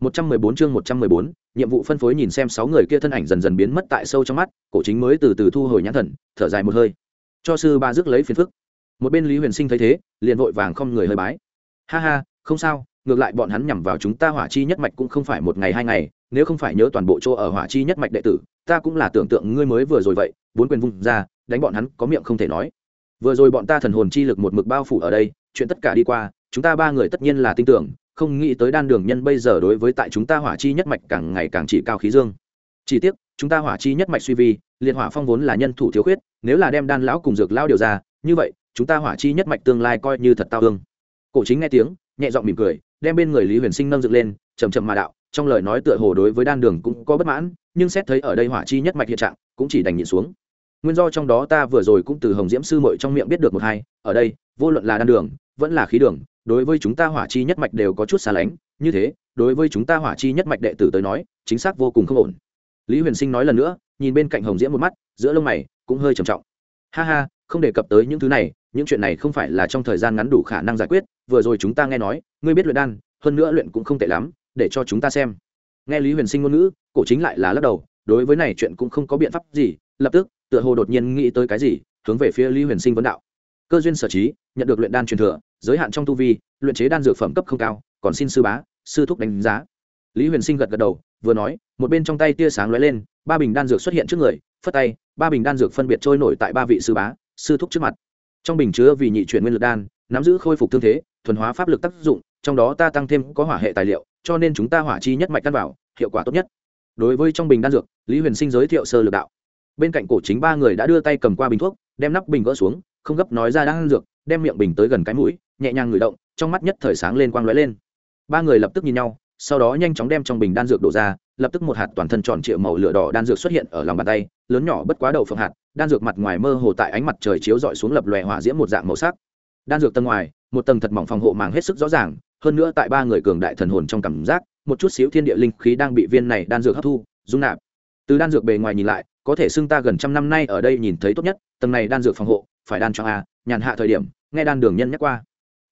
114 chương 114, nhiệm vụ phân phối nhìn xem sáu người kia thân ảnh dần dần biến mất tại sâu trong mắt, cổ chính mới từ từ thu hồi nhãn thần, thở dài một hơi. Cho sư ba rước lấy phiền phức. Một bên Lý Huyền Sinh thấy thế, liền vội vàng không người hơi bái. Ha ha, không sao, ngược lại bọn hắn nhằm vào chúng ta hỏa chi nhất mạch cũng không phải một ngày hai ngày, nếu không phải nhớ toàn bộ chỗ ở hỏa chi nhất mạch đệ tử, ta cũng là tưởng tượng ngươi mới vừa rồi vậy, bốn quyền vung ra, đánh bọn hắn có miệng không thể nói. Vừa rồi bọn ta thần hồn chi lực một mực bao phủ ở đây, chuyện tất cả đi qua, chúng ta ba người tất nhiên là tin tưởng, không nghĩ tới đan đường nhân bây giờ đối với tại chúng ta hỏa chi nhất mạch càng ngày càng chỉ cao khí dương. Chỉ tiếc, chúng ta hỏa chi nhất mạch suy vi, liệt hỏa phong vốn là nhân thủ thiếu khuyết, nếu là đem đan lão cùng dược lao điều ra, như vậy, chúng ta hỏa chi nhất mạch tương lai coi như thật tao hương. Cổ chính nghe tiếng, nhẹ giọng mỉm cười, đem bên người lý huyền sinh nâng dựng lên chầm chậm mà đạo, trong lời nói tựa hồ đối với đan đường cũng có bất mãn, nhưng xét thấy ở đây hỏa chi nhất mạch hiện trạng, cũng chỉ đành nhịn xuống. Nguyên do trong đó ta vừa rồi cũng từ hồng diễm sư mội trong miệng biết được một hai, ở đây, vô luận là đan đường, vẫn là khí đường đối với chúng ta hỏa chi nhất mạch đều có chút xa lánh, như thế, đối với chúng ta hỏa chi nhất mạch đệ tử tới nói, chính xác vô cùng không ổn. Lý huyền sinh nói lần nữa, nhìn bên cạnh hồng diễm một mắt, giữa lông mày cũng hơi trầm trọng. Ha ha, không đề cập tới những thứ này, những chuyện này không phải là trong thời gian ngắn đủ khả năng giải quyết, vừa rồi chúng ta nghe nói, ngươi biết luyện đan, hơn nữa luyện cũng không tệ lắm, để cho chúng ta xem. Nghe lý huyền sinh ngôn ngữ, cổ chính lại là lắc đầu, đối với này chuyện cũng không có biện pháp gì, lập tức, tựa hồ đột nhiên nghĩ tới cái gì, hướng về phía lý huyền sinh vấn đạo. Cơ duyên sở trí, nhận được luyện đan truyền thừa giới hạn trong tu vi, luyện chế đan dược phẩm cấp không cao, còn xin sư bá, sư thúc đánh giá. Lý huyền sinh gật gật đầu, vừa nói, một bên trong tay tia sáng lóe lên, ba bình đan dược xuất hiện trước người, phất tay, ba bình đan dược phân biệt trôi nổi tại ba vị sư bá, sư thúc trước mặt. Trong bình chứa vì nhị chuyển nguyên lực đan, nắm giữ khôi phục thương thế, thuần hóa pháp lực tác dụng, trong đó ta tăng thêm có hỏa hệ tài liệu, cho nên chúng ta hỏa chi nhất mạch căn vào, hiệu quả tốt nhất. Đối với trong bình đan dược, lý huyền sinh giới thiệu sơ lược đạo. Bên cạnh cổ chính ba người đã đưa tay cầm qua bình thuốc, đem nắp bình gỡ xuống, không gấp nói ra đan dược, đem miệng bình tới gần cái mũi nhẹ nhàng ngửi động, trong mắt nhất thời sáng lên quang lóe lên. Ba người lập tức nhìn nhau, sau đó nhanh chóng đem trong bình đan dược đổ ra, lập tức một hạt toàn thân tròn trịa màu lửa đỏ đan dược xuất hiện ở lòng bàn tay, lớn nhỏ bất quá đầu phượng hạt, đan dược mặt ngoài mơ hồ tại ánh mặt trời chiếu rọi xuống lập lòe hỏa diễm một dạng màu sắc. Đan dược tầng ngoài, một tầng thật mỏng phòng hộ màng hết sức rõ ràng, hơn nữa tại ba người cường đại thần hồn trong cảm giác, một chút xíu thiên địa linh khí đang bị viên này đan dược hấp thu, dung nạp. Từ đan dược bề ngoài nhìn lại, có thể xưng ta gần trăm năm nay ở đây nhìn thấy tốt nhất, tầng này đan dược phòng hộ, phải đan cho a, nhàn hạ thời điểm, nghe đan đường nhân nhắc qua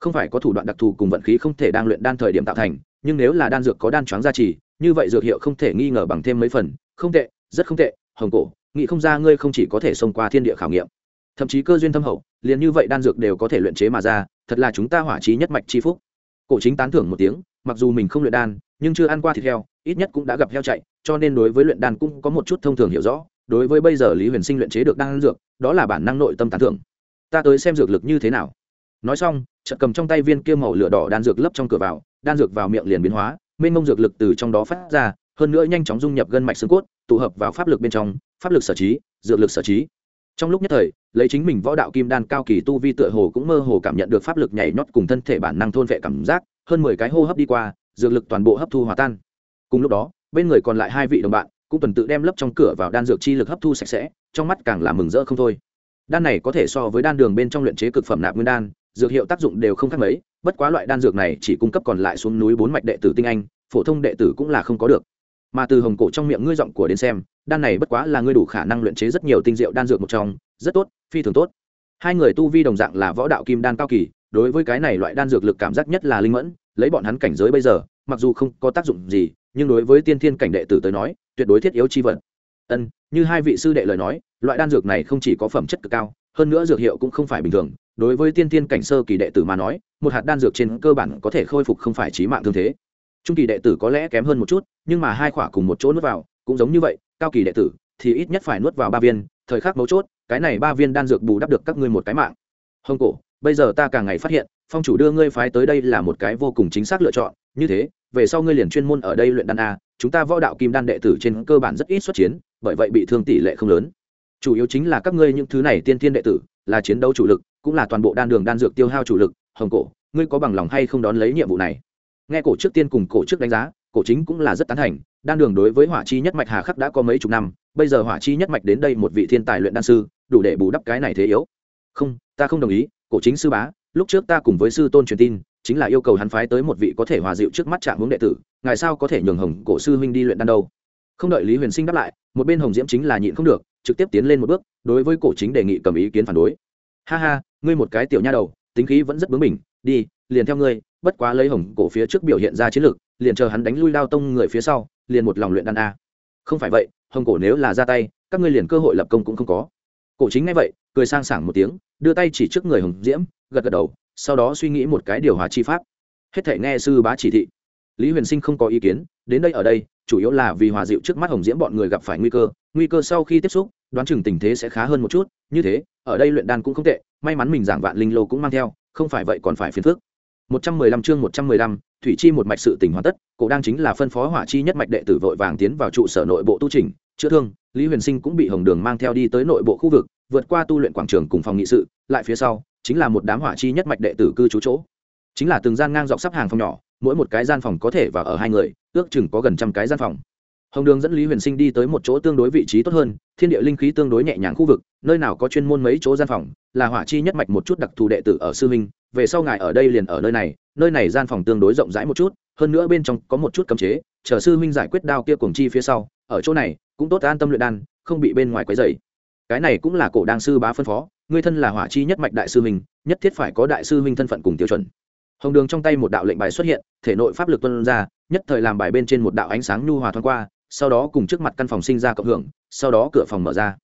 không phải có thủ đoạn đặc thù cùng vận khí không thể đang luyện đan thời điểm tạo thành, nhưng nếu là đan dược có đan choáng gia trì, như vậy dược hiệu không thể nghi ngờ bằng thêm mấy phần. Không tệ, rất không tệ, hồng cổ, nghĩ không ra ngươi không chỉ có thể xông qua thiên địa khảo nghiệm. Thậm chí cơ duyên thâm hậu, liền như vậy đan dược đều có thể luyện chế mà ra, thật là chúng ta hỏa trí nhất mạch chi phúc. Cổ chính tán thưởng một tiếng, mặc dù mình không luyện đan, nhưng chưa ăn qua thịt heo, ít nhất cũng đã gặp heo chạy, cho nên đối với luyện đan cũng có một chút thông thường hiểu rõ. Đối với bây giờ lý huyền sinh luyện chế được đan dược, đó là bản năng nội tâm tán thưởng. Ta tới xem dược lực như thế nào. Nói xong chợt cầm trong tay viên kia màu lửa đỏ đan dược lấp trong cửa vào, đan dược vào miệng liền biến hóa, mênh mông dược lực từ trong đó phát ra, hơn nữa nhanh chóng dung nhập gân mạch xương cốt, tụ hợp vào pháp lực bên trong, pháp lực sở trí, dược lực sở trí. Trong lúc nhất thời, lấy chính mình võ đạo kim đan cao kỳ tu vi tựa hồ cũng mơ hồ cảm nhận được pháp lực nhảy nhót cùng thân thể bản năng thôn vệ cảm giác, hơn mười cái hô hấp đi qua, dược lực toàn bộ hấp thu hòa tan. Cùng lúc đó, bên người còn lại hai vị đồng bạn cũng tuần tự đem lấp trong cửa vào đan dược chi lực hấp thu sạch sẽ, trong mắt càng là mừng rỡ không thôi. Đan này có thể so với đan đường bên trong luyện chế cực phẩm nạp nguyên đan dược hiệu tác dụng đều không khác mấy, bất quá loại đan dược này chỉ cung cấp còn lại xuống núi bốn mạch đệ tử tinh anh, phổ thông đệ tử cũng là không có được. Mà từ hồng cổ trong miệng ngươi giọng của đến xem, đan này bất quá là ngươi đủ khả năng luyện chế rất nhiều tinh diệu đan dược một trong, rất tốt, phi thường tốt. Hai người tu vi đồng dạng là võ đạo kim đan cao kỳ, đối với cái này loại đan dược lực cảm giác nhất là linh mẫn, lấy bọn hắn cảnh giới bây giờ, mặc dù không có tác dụng gì, nhưng đối với tiên thiên cảnh đệ tử tới nói, tuyệt đối thiết yếu chi vật. Ân, như hai vị sư đệ lời nói, loại đan dược này không chỉ có phẩm chất cực cao hơn nữa dược hiệu cũng không phải bình thường, đối với tiên tiên cảnh sơ kỳ đệ tử mà nói, một hạt đan dược trên cơ bản có thể khôi phục không phải trí mạng thương thế. Trung kỳ đệ tử có lẽ kém hơn một chút, nhưng mà hai khỏa cùng một chỗ nuốt vào, cũng giống như vậy, cao kỳ đệ tử thì ít nhất phải nuốt vào ba viên, thời khắc mấu chốt, cái này ba viên đan dược bù đắp được các ngươi một cái mạng. Hồng cổ, bây giờ ta càng ngày phát hiện, phong chủ đưa ngươi phái tới đây là một cái vô cùng chính xác lựa chọn, như thế, về sau ngươi liền chuyên môn ở đây luyện đan a, chúng ta võ đạo kim đan đệ tử trên cơ bản rất ít xuất chiến, bởi vậy bị thương tỷ lệ không lớn chủ yếu chính là các ngươi những thứ này tiên tiên đệ tử, là chiến đấu chủ lực, cũng là toàn bộ đan đường đan dược tiêu hao chủ lực. Hồng cổ, ngươi có bằng lòng hay không đón lấy nhiệm vụ này? Nghe cổ trước tiên cùng cổ trước đánh giá, cổ chính cũng là rất tán thành. Đan đường đối với hỏa chi nhất mạch hà khắc đã có mấy chục năm, bây giờ hỏa chi nhất mạch đến đây một vị thiên tài luyện đan sư, đủ để bù đắp cái này thế yếu. Không, ta không đồng ý, cổ chính sư bá, lúc trước ta cùng với sư tôn truyền tin, chính là yêu cầu hắn phái tới một vị có thể hòa dịu trước mắt trạng hướng đệ tử, ngài sao có thể nhường hồng cổ sư huynh đi luyện đan đâu? Không đợi lý huyền sinh đáp lại, một bên hồng diễm chính là nhịn không được trực tiếp tiến lên một bước, đối với cổ chính đề nghị cầm ý kiến phản đối. Ha ha, ngươi một cái tiểu nha đầu, tính khí vẫn rất bướng bỉnh, đi, liền theo ngươi, bất quá lấy hồng cổ phía trước biểu hiện ra chiến lược, liền chờ hắn đánh lui đao tông người phía sau, liền một lòng luyện đan a. Không phải vậy, hồng cổ nếu là ra tay, các ngươi liền cơ hội lập công cũng không có. Cổ chính ngay vậy, cười sang sảng một tiếng, đưa tay chỉ trước người hồng diễm, gật gật đầu, sau đó suy nghĩ một cái điều hòa chi pháp. Hết thể nghe sư bá chỉ thị. Lý huyền sinh không có ý kiến đến đây ở đây chủ yếu là vì hòa dịu trước mắt hồng diễm bọn người gặp phải nguy cơ nguy cơ sau khi tiếp xúc đoán chừng tình thế sẽ khá hơn một chút như thế ở đây luyện đan cũng không tệ may mắn mình giảng vạn linh lô cũng mang theo không phải vậy còn phải phiền phức. 115 chương 115, thủy chi một mạch sự tình hoàn tất cổ đang chính là phân phó hỏa chi nhất mạch đệ tử vội vàng tiến vào trụ sở nội bộ tu chỉnh chữa thương lý huyền sinh cũng bị hồng đường mang theo đi tới nội bộ khu vực vượt qua tu luyện quảng trường cùng phòng nghị sự lại phía sau chính là một đám hỏa chi nhất mạch đệ tử cư trú chỗ. Chính là từng gian ngang dọc sắp hàng phòng nhỏ mỗi một cái gian phòng có thể và ở hai người ước chừng có gần trăm cái gian phòng. Hồng đường dẫn lý huyền sinh đi tới một chỗ tương đối vị trí tốt hơn thiên địa linh khí tương đối nhẹ nhàng khu vực nơi nào có chuyên môn mấy chỗ gian phòng là hỏa chi nhất mạch một chút đặc thù đệ tử ở sư minh về sau ngài ở đây liền ở nơi này nơi này gian phòng tương đối rộng rãi một chút hơn nữa bên trong có một chút cấm chế chờ sư minh giải quyết đao kia cuồng chi phía sau ở chỗ này cũng tốt an tâm luyện đan không bị bên ngoài quấy dày cái này cũng là cổ đăng sư bá phân phó người thân là hỏa chi nhất mạch đại sư minh, nhất thiết phải có đại sư minh thân phận cùng tiêu chuẩn. Hồng đường trong tay một đạo lệnh bài xuất hiện thể nội pháp lực tuân ra nhất thời làm bài bên trên một đạo ánh sáng nhu hòa thoáng qua sau đó cùng trước mặt căn phòng sinh ra cộng hưởng sau đó cửa phòng mở ra.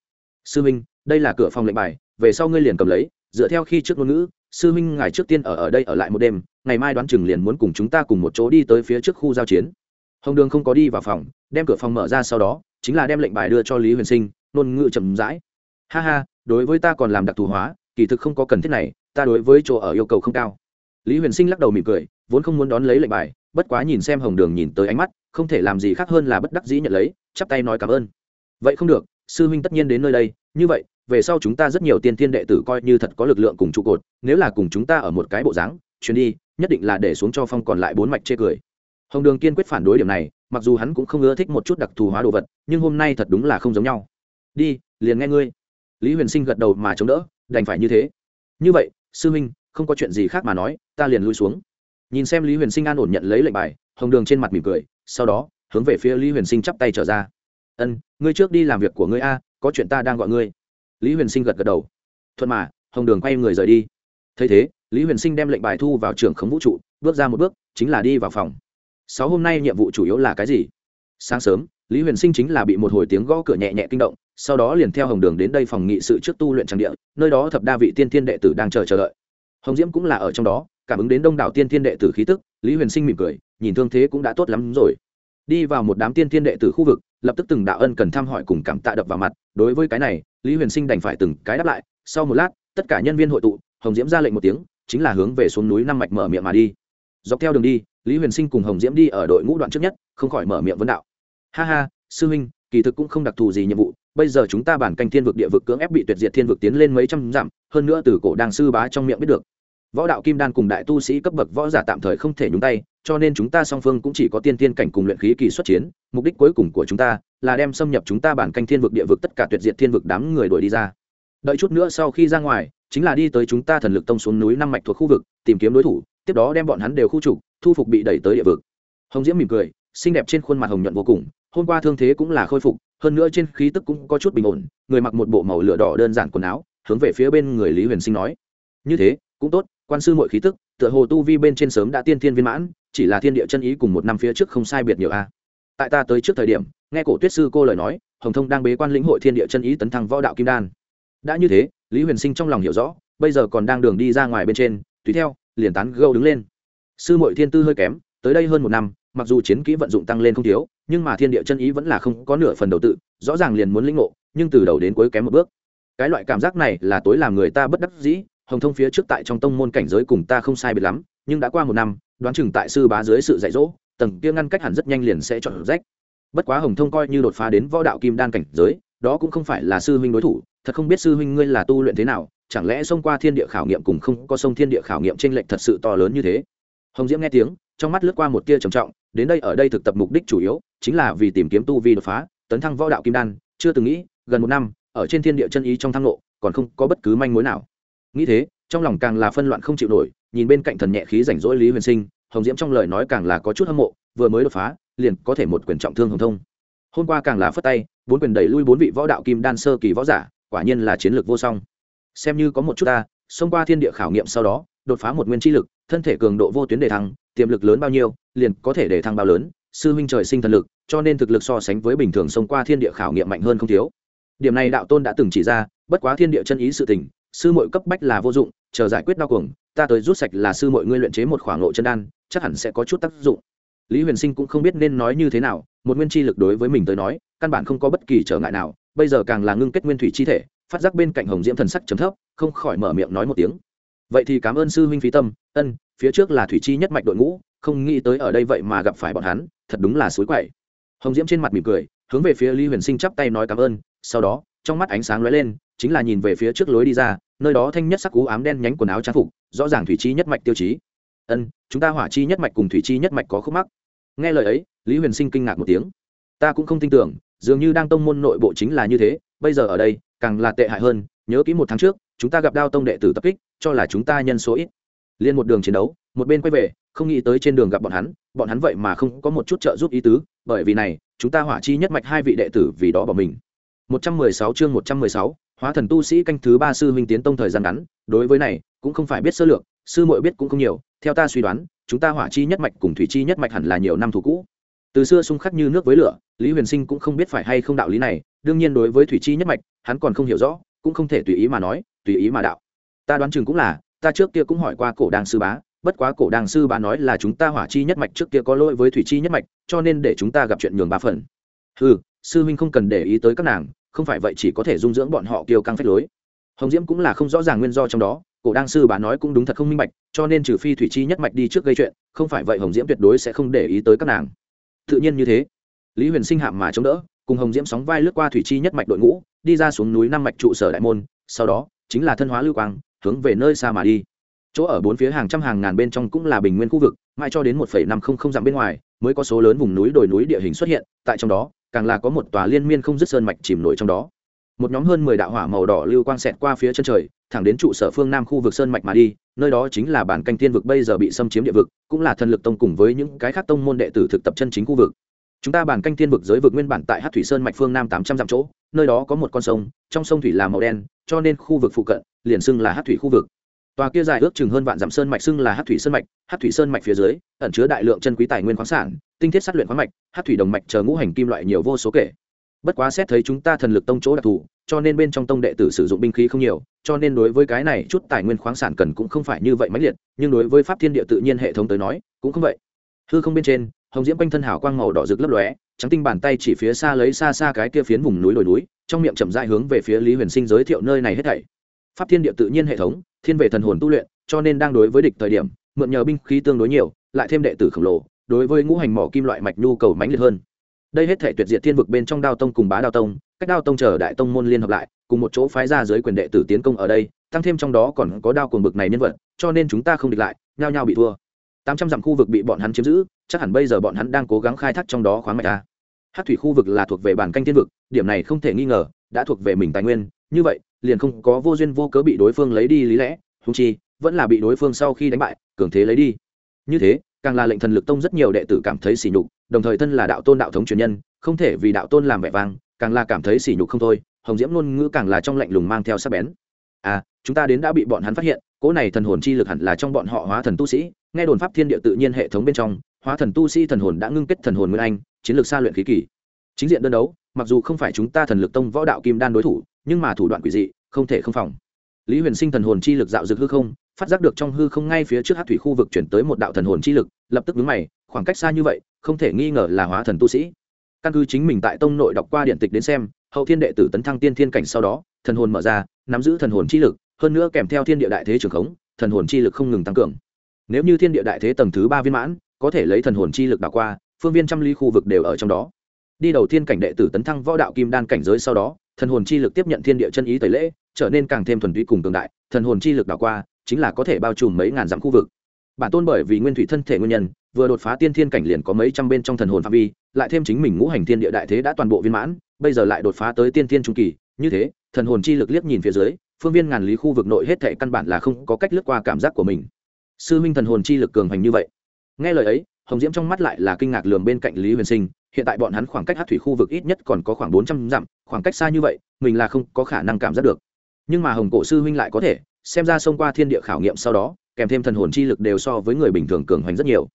Sư minh, đây là cửa phòng lệnh bài về sau ngươi liền cầm lấy dựa theo khi trước ngôn ngữ sư minh ngài trước tiên ở ở đây ở lại một đêm ngày mai đoán chừng liền muốn cùng chúng ta cùng một chỗ đi tới phía trước khu giao chiến. Hồng đường không có đi vào phòng đem cửa phòng mở ra sau đó chính là đem lệnh bài đưa cho lý huyền sinh ngôn ngữ chậm rãi. Ha ha đối với ta còn làm đặc thù hóa kỳ thực không có cần thiết này ta đối với chỗ ở yêu cầu không cao lý huyền sinh lắc đầu mỉm cười, vốn không muốn đón lấy lệnh bài, bất quá nhìn xem hồng đường nhìn tới ánh mắt, không thể làm gì khác hơn là bất đắc dĩ nhận lấy, chắp tay nói cảm ơn. Vậy không được, sư huynh tất nhiên đến nơi đây, như vậy, về sau chúng ta rất nhiều tiên tiên đệ tử coi như thật có lực lượng cùng trụ cột, nếu là cùng chúng ta ở một cái bộ dáng, chuyến đi, nhất định là để xuống cho phong còn lại bốn mạch chê cười. Hồng đường kiên quyết phản đối điểm này, mặc dù hắn cũng không ưa thích một chút đặc thù hóa đồ vật, nhưng hôm nay thật đúng là không giống nhau. Đi, liền nghe ngươi. Lý huyền sinh gật đầu mà chống đỡ, đành phải như thế. Như vậy, sư huynh không có chuyện gì khác mà nói, ta liền lui xuống. Nhìn xem lý huyền sinh an ổn nhận lấy lệnh bài, hồng đường trên mặt mỉm cười, sau đó, hướng về phía lý huyền sinh chắp tay trở ra. Ân, ngươi trước đi làm việc của ngươi a, có chuyện ta đang gọi ngươi. Lý huyền sinh gật gật đầu. Thuận mà, hồng đường quay người rời đi. Thấy thế, lý huyền sinh đem lệnh bài thu vào trường khống vũ trụ, bước ra một bước, chính là đi vào phòng. Sáu hôm nay nhiệm vụ chủ yếu là cái gì? Sáng sớm, lý huyền sinh chính là bị một hồi tiếng gõ cửa nhẹ nhẹ kinh động, sau đó liền theo hồng đường đến đây phòng nghị sự trước tu luyện trang địa, nơi đó thập đa vị tiên thiên đệ tử đang chờ chờ đợi hồng diễm cũng là ở trong đó, cảm ứng đến đông đảo tiên thiên đệ tử khí tức, lý huyền sinh mỉm cười, nhìn thương thế cũng đã tốt lắm rồi. Đi vào một đám tiên thiên đệ tử khu vực, lập tức từng đạo ân cần thăm hỏi cùng cảm tạ đập vào mặt. Đối với cái này, lý huyền sinh đành phải từng cái đáp lại. Sau một lát, tất cả nhân viên hội tụ, hồng diễm ra lệnh một tiếng, chính là hướng về xuống núi năm mạch mở miệng mà đi. Dọc theo đường đi, lý huyền sinh cùng hồng diễm đi ở đội ngũ đoạn trước nhất, không khỏi mở miệng vấn đạo. Ha ha, sư huynh, kỳ thực cũng không đặc thù gì nhiệm vụ, bây giờ chúng ta bản canh thiên vực địa vực cưỡng ép bị tuyệt diệt thiên vực tiến lên mấy trăm dặm, hơn nữa từ cổ đàng sư bá trong miệng biết được võ đạo kim đan cùng đại tu sĩ cấp bậc võ giả tạm thời không thể nhúng tay, cho nên chúng ta song phương cũng chỉ có tiên tiên cảnh cùng luyện khí kỳ xuất chiến, mục đích cuối cùng của chúng ta là đem xâm nhập chúng ta bản canh thiên vực địa vực tất cả tuyệt diệt thiên vực đám người đuổi đi ra. Đợi chút nữa sau khi ra ngoài, chính là đi tới chúng ta thần lực tông xuống núi năm mạch thuộc khu vực, tìm kiếm đối thủ, tiếp đó đem bọn hắn đều khu trục, thu phục bị đẩy tới địa vực. Hồng diễm mỉm cười, xinh đẹp trên khuôn mặt hồng nhuận vô cùng, hôm qua thương thế cũng là khôi phục, hơn nữa trên khí tức cũng có chút bình ổn, người mặc một bộ màu lửa đỏ đơn giản quần áo, hướng về phía bên người lý huyền sinh nói. Như thế, cũng tốt quan sư mọi khí tức, tựa hồ tu vi bên trên sớm đã tiên thiên viên mãn, chỉ là thiên địa chân ý cùng một năm phía trước không sai biệt nhiều a. Tại ta tới trước thời điểm, nghe cổ tuyết sư cô lời nói, hồng thông đang bế quan lĩnh hội thiên địa chân ý tấn thăng võ đạo kim đan. Đã như thế, lý huyền sinh trong lòng hiểu rõ, bây giờ còn đang đường đi ra ngoài bên trên, tùy theo, liền tán gâu đứng lên. Sư mội thiên tư hơi kém, tới đây hơn một năm, mặc dù chiến kỹ vận dụng tăng lên không thiếu, nhưng mà thiên địa chân ý vẫn là không có nửa phần đầu tự, rõ ràng liền muốn lĩnh ngộ, nhưng từ đầu đến cuối kém một bước. Cái loại cảm giác này là tối làm người ta bất đắc dĩ hồng thông phía trước tại trong tông môn cảnh giới cùng ta không sai biệt lắm, nhưng đã qua một năm, đoán chừng tại sư bá dưới sự dạy dỗ, tầng kia ngăn cách hẳn rất nhanh liền sẽ chọn rách. Bất quá hồng thông coi như đột phá đến võ đạo kim đan cảnh giới, đó cũng không phải là sư huynh đối thủ, thật không biết sư huynh ngươi là tu luyện thế nào, chẳng lẽ xông qua thiên địa khảo nghiệm cùng không có sông thiên địa khảo nghiệm trên lệnh thật sự to lớn như thế? Hồng diễm nghe tiếng, trong mắt lướt qua một tia trầm trọng, đến đây ở đây thực tập mục đích chủ yếu, chính là vì tìm kiếm tu vi đột phá, tấn thăng võ đạo kim đan, chưa từng nghĩ, gần một năm, ở trên thiên địa chân ý trong thăng lộ, còn không có bất cứ manh mối nào nghĩ thế, trong lòng càng là phân loạn không chịu nổi, nhìn bên cạnh thần nhẹ khí rảnh rỗi lý huyền sinh, hồng diễm trong lời nói càng là có chút hâm mộ, vừa mới đột phá, liền có thể một quyền trọng thương hồng thông. Hôm qua càng là phất tay, bốn quyền đẩy lui bốn vị võ đạo kim đan sơ kỳ võ giả, quả nhiên là chiến lược vô song. Xem như có một chút ta, xông qua thiên địa khảo nghiệm sau đó, đột phá một nguyên chi lực, thân thể cường độ vô tuyến đề thăng, tiềm lực lớn bao nhiêu, liền có thể đề thăng bao lớn, sư huynh trời sinh thần lực, cho nên thực lực so sánh với bình thường xông qua thiên địa khảo nghiệm mạnh hơn không thiếu. Điểm này đạo tôn đã từng chỉ ra, bất quá thiên địa chân ý sự tình sư muội cấp bách là vô dụng, chờ giải quyết đau cuồng, ta tới rút sạch là sư muội ngươi luyện chế một khoảng lộ chân đan, chắc hẳn sẽ có chút tác dụng. Lý huyền sinh cũng không biết nên nói như thế nào, một nguyên chi lực đối với mình tới nói, căn bản không có bất kỳ trở ngại nào, bây giờ càng là ngưng kết nguyên thủy chi thể, phát giác bên cạnh hồng diễm thần sắc chấm thấp, không khỏi mở miệng nói một tiếng. Vậy thì cảm ơn sư huynh phí tâm, ân, phía trước là thủy chi nhất mạch đội ngũ, không nghĩ tới ở đây vậy mà gặp phải bọn hắn, thật đúng là suối quậy. Hồng diễm trên mặt mỉm cười, hướng về phía lý huyền sinh chắp tay nói cảm ơn, sau đó, trong mắt ánh sáng lóe lên, chính là nhìn về phía trước lối đi ra nơi đó thanh nhất sắc cú ám đen nhánh quần áo trang phục, rõ ràng thủy chi nhất mạch tiêu chí. Ân, chúng ta hỏa chi nhất mạch cùng thủy chi nhất mạch có khúc mắc. Nghe lời ấy, lý huyền sinh kinh ngạc một tiếng. Ta cũng không tin tưởng, dường như đang tông môn nội bộ chính là như thế, bây giờ ở đây, càng là tệ hại hơn, nhớ kỹ một tháng trước, chúng ta gặp đao tông đệ tử tập kích, cho là chúng ta nhân số ít. Liên một đường chiến đấu, một bên quay về, không nghĩ tới trên đường gặp bọn hắn bọn hắn vậy mà không có một chút trợ giúp ý tứ, bởi vì này, chúng ta hỏa chi nhất mạch hai vị đệ tử vì đó bỏ mình. 116 chương 116, hóa thần tu sĩ canh thứ ba sư huynh tiến tông thời gian ngắn đối với này cũng không phải biết sơ lược sư muội biết cũng không nhiều theo ta suy đoán chúng ta hỏa chi nhất mạch cùng thủy chi nhất mạch hẳn là nhiều năm thủ cũ. Từ xưa xung khắc như nước với lửa lý huyền sinh cũng không biết phải hay không đạo lý này đương nhiên đối với thủy chi nhất mạch hắn còn không hiểu rõ cũng không thể tùy ý mà nói tùy ý mà đạo. Ta đoán chừng cũng là ta trước kia cũng hỏi qua cổ đàng sư bá bất quá cổ đàng sư bá nói là chúng ta hỏa chi nhất mạch trước kia có lỗi với thủy chi nhất mạch cho nên để chúng ta gặp chuyện nhường ba phần. Hừ, sư huynh không cần để ý tới các nàng, không phải vậy chỉ có thể dung dưỡng bọn họ kiêu căng phách lối. Hồng diễm cũng là không rõ ràng nguyên do trong đó, cổ đăng sư bà nói cũng đúng thật không minh bạch, cho nên trừ phi thủy chi nhất mạch đi trước gây chuyện, không phải vậy hồng diễm tuyệt đối sẽ không để ý tới các nàng. Tự nhiên như thế, lý huyền sinh hạm mà chống đỡ, cùng hồng diễm sóng vai lướt qua thủy chi nhất mạch đội ngũ, đi ra xuống núi năm mạch trụ sở đại môn, sau đó, chính là thân hóa lưu quang, hướng về nơi xa mà đi. Chỗ ở bốn phía hàng trăm hàng ngàn bên trong cũng là bình nguyên khu vực, mãi cho đến một năm không không dặm bên ngoài, mới có số lớn vùng núi đồi núi địa hình xuất hiện, tại trong đó càng là có một tòa liên miên không dứt sơn mạch chìm nổi trong đó. Một nhóm hơn mười đạo hỏa màu đỏ lưu quang xẹt qua phía chân trời, thẳng đến trụ sở phương nam khu vực sơn mạch mà đi, nơi đó chính là bản canh tiên vực bây giờ bị xâm chiếm địa vực, cũng là thần lực tông cùng với những cái khác tông môn đệ tử thực tập chân chính khu vực. Chúng ta bản canh tiên vực giới vực nguyên bản tại hát thủy sơn mạch phương nam tám trăm dặm chỗ, nơi đó có một con sông, trong sông thủy là màu đen, cho nên khu vực phụ cận liền xưng là hát thủy khu vực tòa kia dài ước chừng hơn vạn dặm sơn mạch xưng là Hắc thủy sơn mạch, Hắc thủy sơn mạch phía dưới, ẩn chứa đại lượng chân quý tài nguyên khoáng sản, tinh thiết sát luyện khoáng mạch, Hắc thủy đồng mạch chờ ngũ hành kim loại nhiều vô số kể. Bất quá xét thấy chúng ta thần lực tông chỗ đặc thù, cho nên bên trong tông đệ tử sử dụng binh khí không nhiều, cho nên đối với cái này chút tài nguyên khoáng sản cần cũng không phải như vậy mãnh liệt, nhưng đối với pháp thiên địa tự nhiên hệ thống tới nói, cũng không vậy. Hư không bên trên, hồng diễm quanh thân hảo quang màu đỏ rực lấp lóe, trắng tinh bàn tay chỉ phía xa lấy xa xa cái kia phiến vùng núi đồi núi, trong miệng chậm rãi hướng về phía lý huyền sinh giới thiệu nơi này hết thảy. Pháp thiên địa tự nhiên hệ thống thiên về thần hồn tu luyện, cho nên đang đối với địch thời điểm, mượn nhờ binh khí tương đối nhiều, lại thêm đệ tử khổng lồ, đối với ngũ hành mỏ kim loại mạch nhu cầu mãnh liệt hơn. Đây hết thể tuyệt diệt thiên vực bên trong đao tông cùng bá đao tông, cách đao tông chờ đại tông môn liên hợp lại, cùng một chỗ phái ra dưới quyền đệ tử tiến công ở đây, tăng thêm trong đó còn có đao cuồng bực này nhân vật, cho nên chúng ta không địch lại, nhao nhao bị thua. Tám trăm dặm khu vực bị bọn hắn chiếm giữ, chắc hẳn bây giờ bọn hắn đang cố gắng khai thác trong đó khoáng mạch ta hát thủy khu vực là thuộc về bản canh thiên vực, điểm này không thể nghi ngờ, đã thuộc về mình tài nguyên, như vậy liền không có vô duyên vô cớ bị đối phương lấy đi lý lẽ húng chi, vẫn là bị đối phương sau khi đánh bại, cường thế lấy đi. Như thế, càng là lệnh thần lực tông rất nhiều đệ tử cảm thấy sỉ nhục, đồng thời thân là đạo tôn đạo thống truyền nhân, không thể vì đạo tôn làm vẻ vang, càng là cảm thấy sỉ nhục không thôi, hồng diễm ngôn ngữ càng là trong lạnh lùng mang theo sắc bén. À chúng ta đến đã bị bọn hắn phát hiện, cỗ này thần hồn chi lực hẳn là trong bọn họ hóa thần tu sĩ, nghe đồn pháp thiên địa tự nhiên hệ thống bên trong, hóa thần tu sĩ thần hồn đã ngưng kết thần hồn nguyên anh, chiến lược xa luyện khí kỳ. Chính diện đơn đấu mặc dù không phải chúng ta thần lực tông võ đạo kim đan đối thủ, nhưng mà thủ đoạn quỷ dị, không thể không phòng. Lý huyền sinh thần hồn chi lực dạo dực hư không, phát giác được trong hư không ngay phía trước hát thủy khu vực chuyển tới một đạo thần hồn chi lực, lập tức vướng mày, khoảng cách xa như vậy, không thể nghi ngờ là hóa thần tu sĩ. Căn cứ chính mình tại tông nội đọc qua điện tịch đến xem, hậu thiên đệ tử tấn thăng tiên thiên cảnh sau đó, thần hồn mở ra, nắm giữ thần hồn chi lực, hơn nữa kèm theo thiên địa đại thế trường khống, thần hồn chi lực không ngừng tăng cường. Nếu như thiên địa đại thế tầng thứ ba viên mãn, có thể lấy thần hồn chi lực đảo qua, phương viên trăm ly khu vực đều ở trong đó đi đầu tiên cảnh đệ tử tấn thăng võ đạo kim đan cảnh giới sau đó, thần hồn chi lực tiếp nhận thiên địa chân ý tẩy lễ, trở nên càng thêm thuần túy cùng cường đại, thần hồn chi lực đảo qua, chính là có thể bao trùm mấy ngàn dặm khu vực. Bản tôn bởi vì nguyên thủy thân thể nguyên nhân, vừa đột phá tiên thiên cảnh liền có mấy trăm bên trong thần hồn phạm vi, lại thêm chính mình ngũ hành thiên địa đại thế đã toàn bộ viên mãn, bây giờ lại đột phá tới tiên thiên trung kỳ, như thế, thần hồn chi lực liếc nhìn phía dưới, phương viên ngàn lý khu vực nội hết thệ căn bản là không có cách lướt qua cảm giác của mình. Sư minh thần hồn chi lực cường hành như vậy. Nghe lời ấy, hồng diễm trong mắt lại là kinh ngạc lường bên cạnh lý huyền sinh hiện tại bọn hắn khoảng cách hát thủy khu vực ít nhất còn có khoảng bốn trăm dặm, khoảng cách xa như vậy, mình là không có khả năng cảm giác được. Nhưng mà hồng cổ sư huynh lại có thể, xem ra xông qua thiên địa khảo nghiệm sau đó, kèm thêm thần hồn chi lực đều so với người bình thường cường hoành rất nhiều.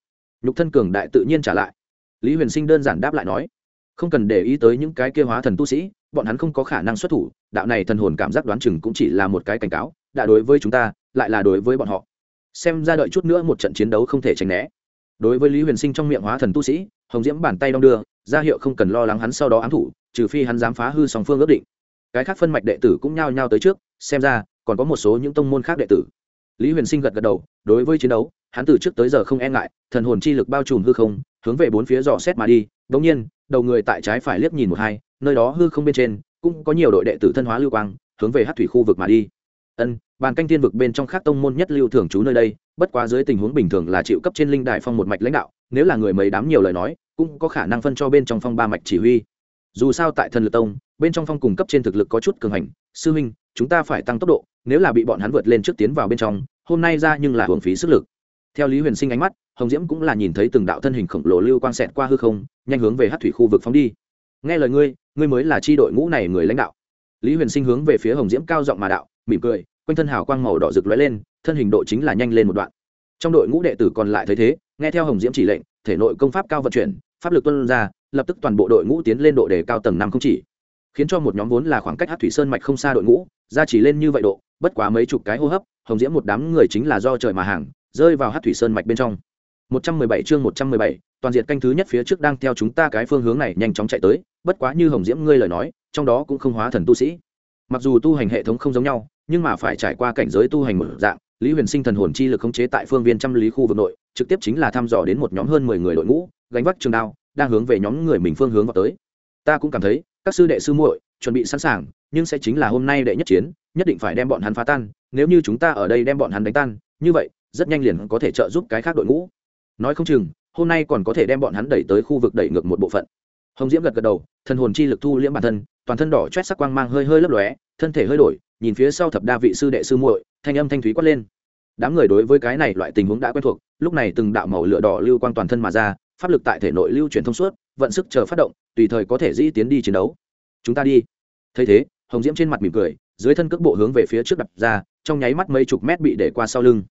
Nhục thân cường đại tự nhiên trả lại. Lý huyền sinh đơn giản đáp lại nói, không cần để ý tới những cái kia hóa thần tu sĩ, bọn hắn không có khả năng xuất thủ, đạo này thần hồn cảm giác đoán chừng cũng chỉ là một cái cảnh cáo, đã đối với chúng ta, lại là đối với bọn họ. Xem ra đợi chút nữa một trận chiến đấu không thể tránh né. Đối với lý huyền sinh trong miệng hóa thần tu sĩ, hồng diễm bàn tay đong đưa ra hiệu không cần lo lắng hắn sau đó ám thủ, trừ phi hắn dám phá hư song phương ước định. Cái khác phân mạch đệ tử cũng nhao nhao tới trước, xem ra, còn có một số những tông môn khác đệ tử. Lý huyền sinh gật gật đầu, đối với chiến đấu, hắn từ trước tới giờ không e ngại, thần hồn chi lực bao trùm hư không, hướng về bốn phía dò xét mà đi. Đ ỗ n g nhiên, đầu người tại trái phải liếc nhìn một hai, nơi đó hư không bên trên, cũng có nhiều đội đệ tử thân hóa lưu quang, hướng về hát thủy khu vực mà đi. Ân, bàn canh tiên vực bên trong khác tông môn nhất lưu thường trú nơi đây, bất quá dưới tình huống bình thường là chịu cấp trên linh đại phong một mạch lãnh đạo, nếu là người mấy đám nhiều lời nói cũng có khả năng phân cho bên trong phong ba mạch chỉ huy. Dù sao tại thần lực tông, bên trong phong cung cấp trên thực lực có chút cường hành. Sư huynh, chúng ta phải tăng tốc độ, nếu là bị bọn hắn vượt lên trước tiến vào bên trong, hôm nay ra nhưng là hưởng phí sức lực. Theo lý huyền sinh ánh mắt, hồng diễm cũng là nhìn thấy từng đạo thân hình khổng lồ lưu quang xẹt qua hư không, nhanh hướng về hát thủy khu vực phóng đi. Nghe lời ngươi ngươi mới là tri đội ngũ này người lãnh đạo. Lý huyền sinh hướng về phía hồng diễm cao giọng mà đạo, mỉm cười, quanh thân hào quang màu đỏ rực lóe lên, thân hình độ chính là nhanh lên một đoạn. Trong đội ngũ đệ tử còn lại thấy thế, nghe theo hồng diễm chỉ lệnh, thể nội công pháp cao vận chuyển pháp lực tuân ra lập tức toàn bộ đội ngũ tiến lên độ đề cao tầng năm không chỉ khiến cho một nhóm vốn là khoảng cách hát thủy sơn mạch không xa đội ngũ ra chỉ lên như vậy độ bất quá mấy chục cái hô hấp hồng diễm một đám người chính là do trời mà hàng rơi vào hát thủy sơn mạch bên trong. 117 chương 117, toàn diện canh thứ nhất phía trước đang theo chúng ta cái phương hướng này nhanh chóng chạy tới bất quá như hồng diễm ngươi lời nói trong đó cũng không hóa thần tu sĩ. Mặc dù tu hành hệ thống không giống nhau nhưng mà phải trải qua cảnh giới tu hành một dạng lý huyền sinh thần hồn chi lực khống chế tại phương viên trăm lý khu vực nội trực tiếp chính là thăm dò đến một nhóm hơn mười người đội ngũ gánh vác trường đao, đang hướng về nhóm người mình phương hướng vào tới. Ta cũng cảm thấy, các sư đệ sư muội chuẩn bị sẵn sàng, nhưng sẽ chính là hôm nay đệ nhất chiến, nhất định phải đem bọn hắn phá tan, nếu như chúng ta ở đây đem bọn hắn đánh tan, như vậy, rất nhanh liền có thể trợ giúp cái khác đội ngũ. Nói không chừng, hôm nay còn có thể đem bọn hắn đẩy tới khu vực đẩy ngược một bộ phận. Hồng diễm gật gật đầu thân hồn chi lực thu liễm bản thân, toàn thân đỏ chét sắc quang mang hơi hơi lấp lóe, thân thể hơi đổi, nhìn phía sau thập đa vị sư đệ sư muội, thanh âm thanh thúy quát lên. Đám người đối với cái này loại tình huống đã quen thuộc, lúc này từng đạo màu lửa đỏ lưu quang toàn thân mà ra pháp lực tại thể nội lưu chuyển thông suốt, vận sức chờ phát động, tùy thời có thể dĩ tiến đi chiến đấu. Chúng ta đi. Thấy thế, hồng diễm trên mặt mỉm cười, dưới thân cước bộ hướng về phía trước đập ra, trong nháy mắt mấy chục mét bị để qua sau lưng.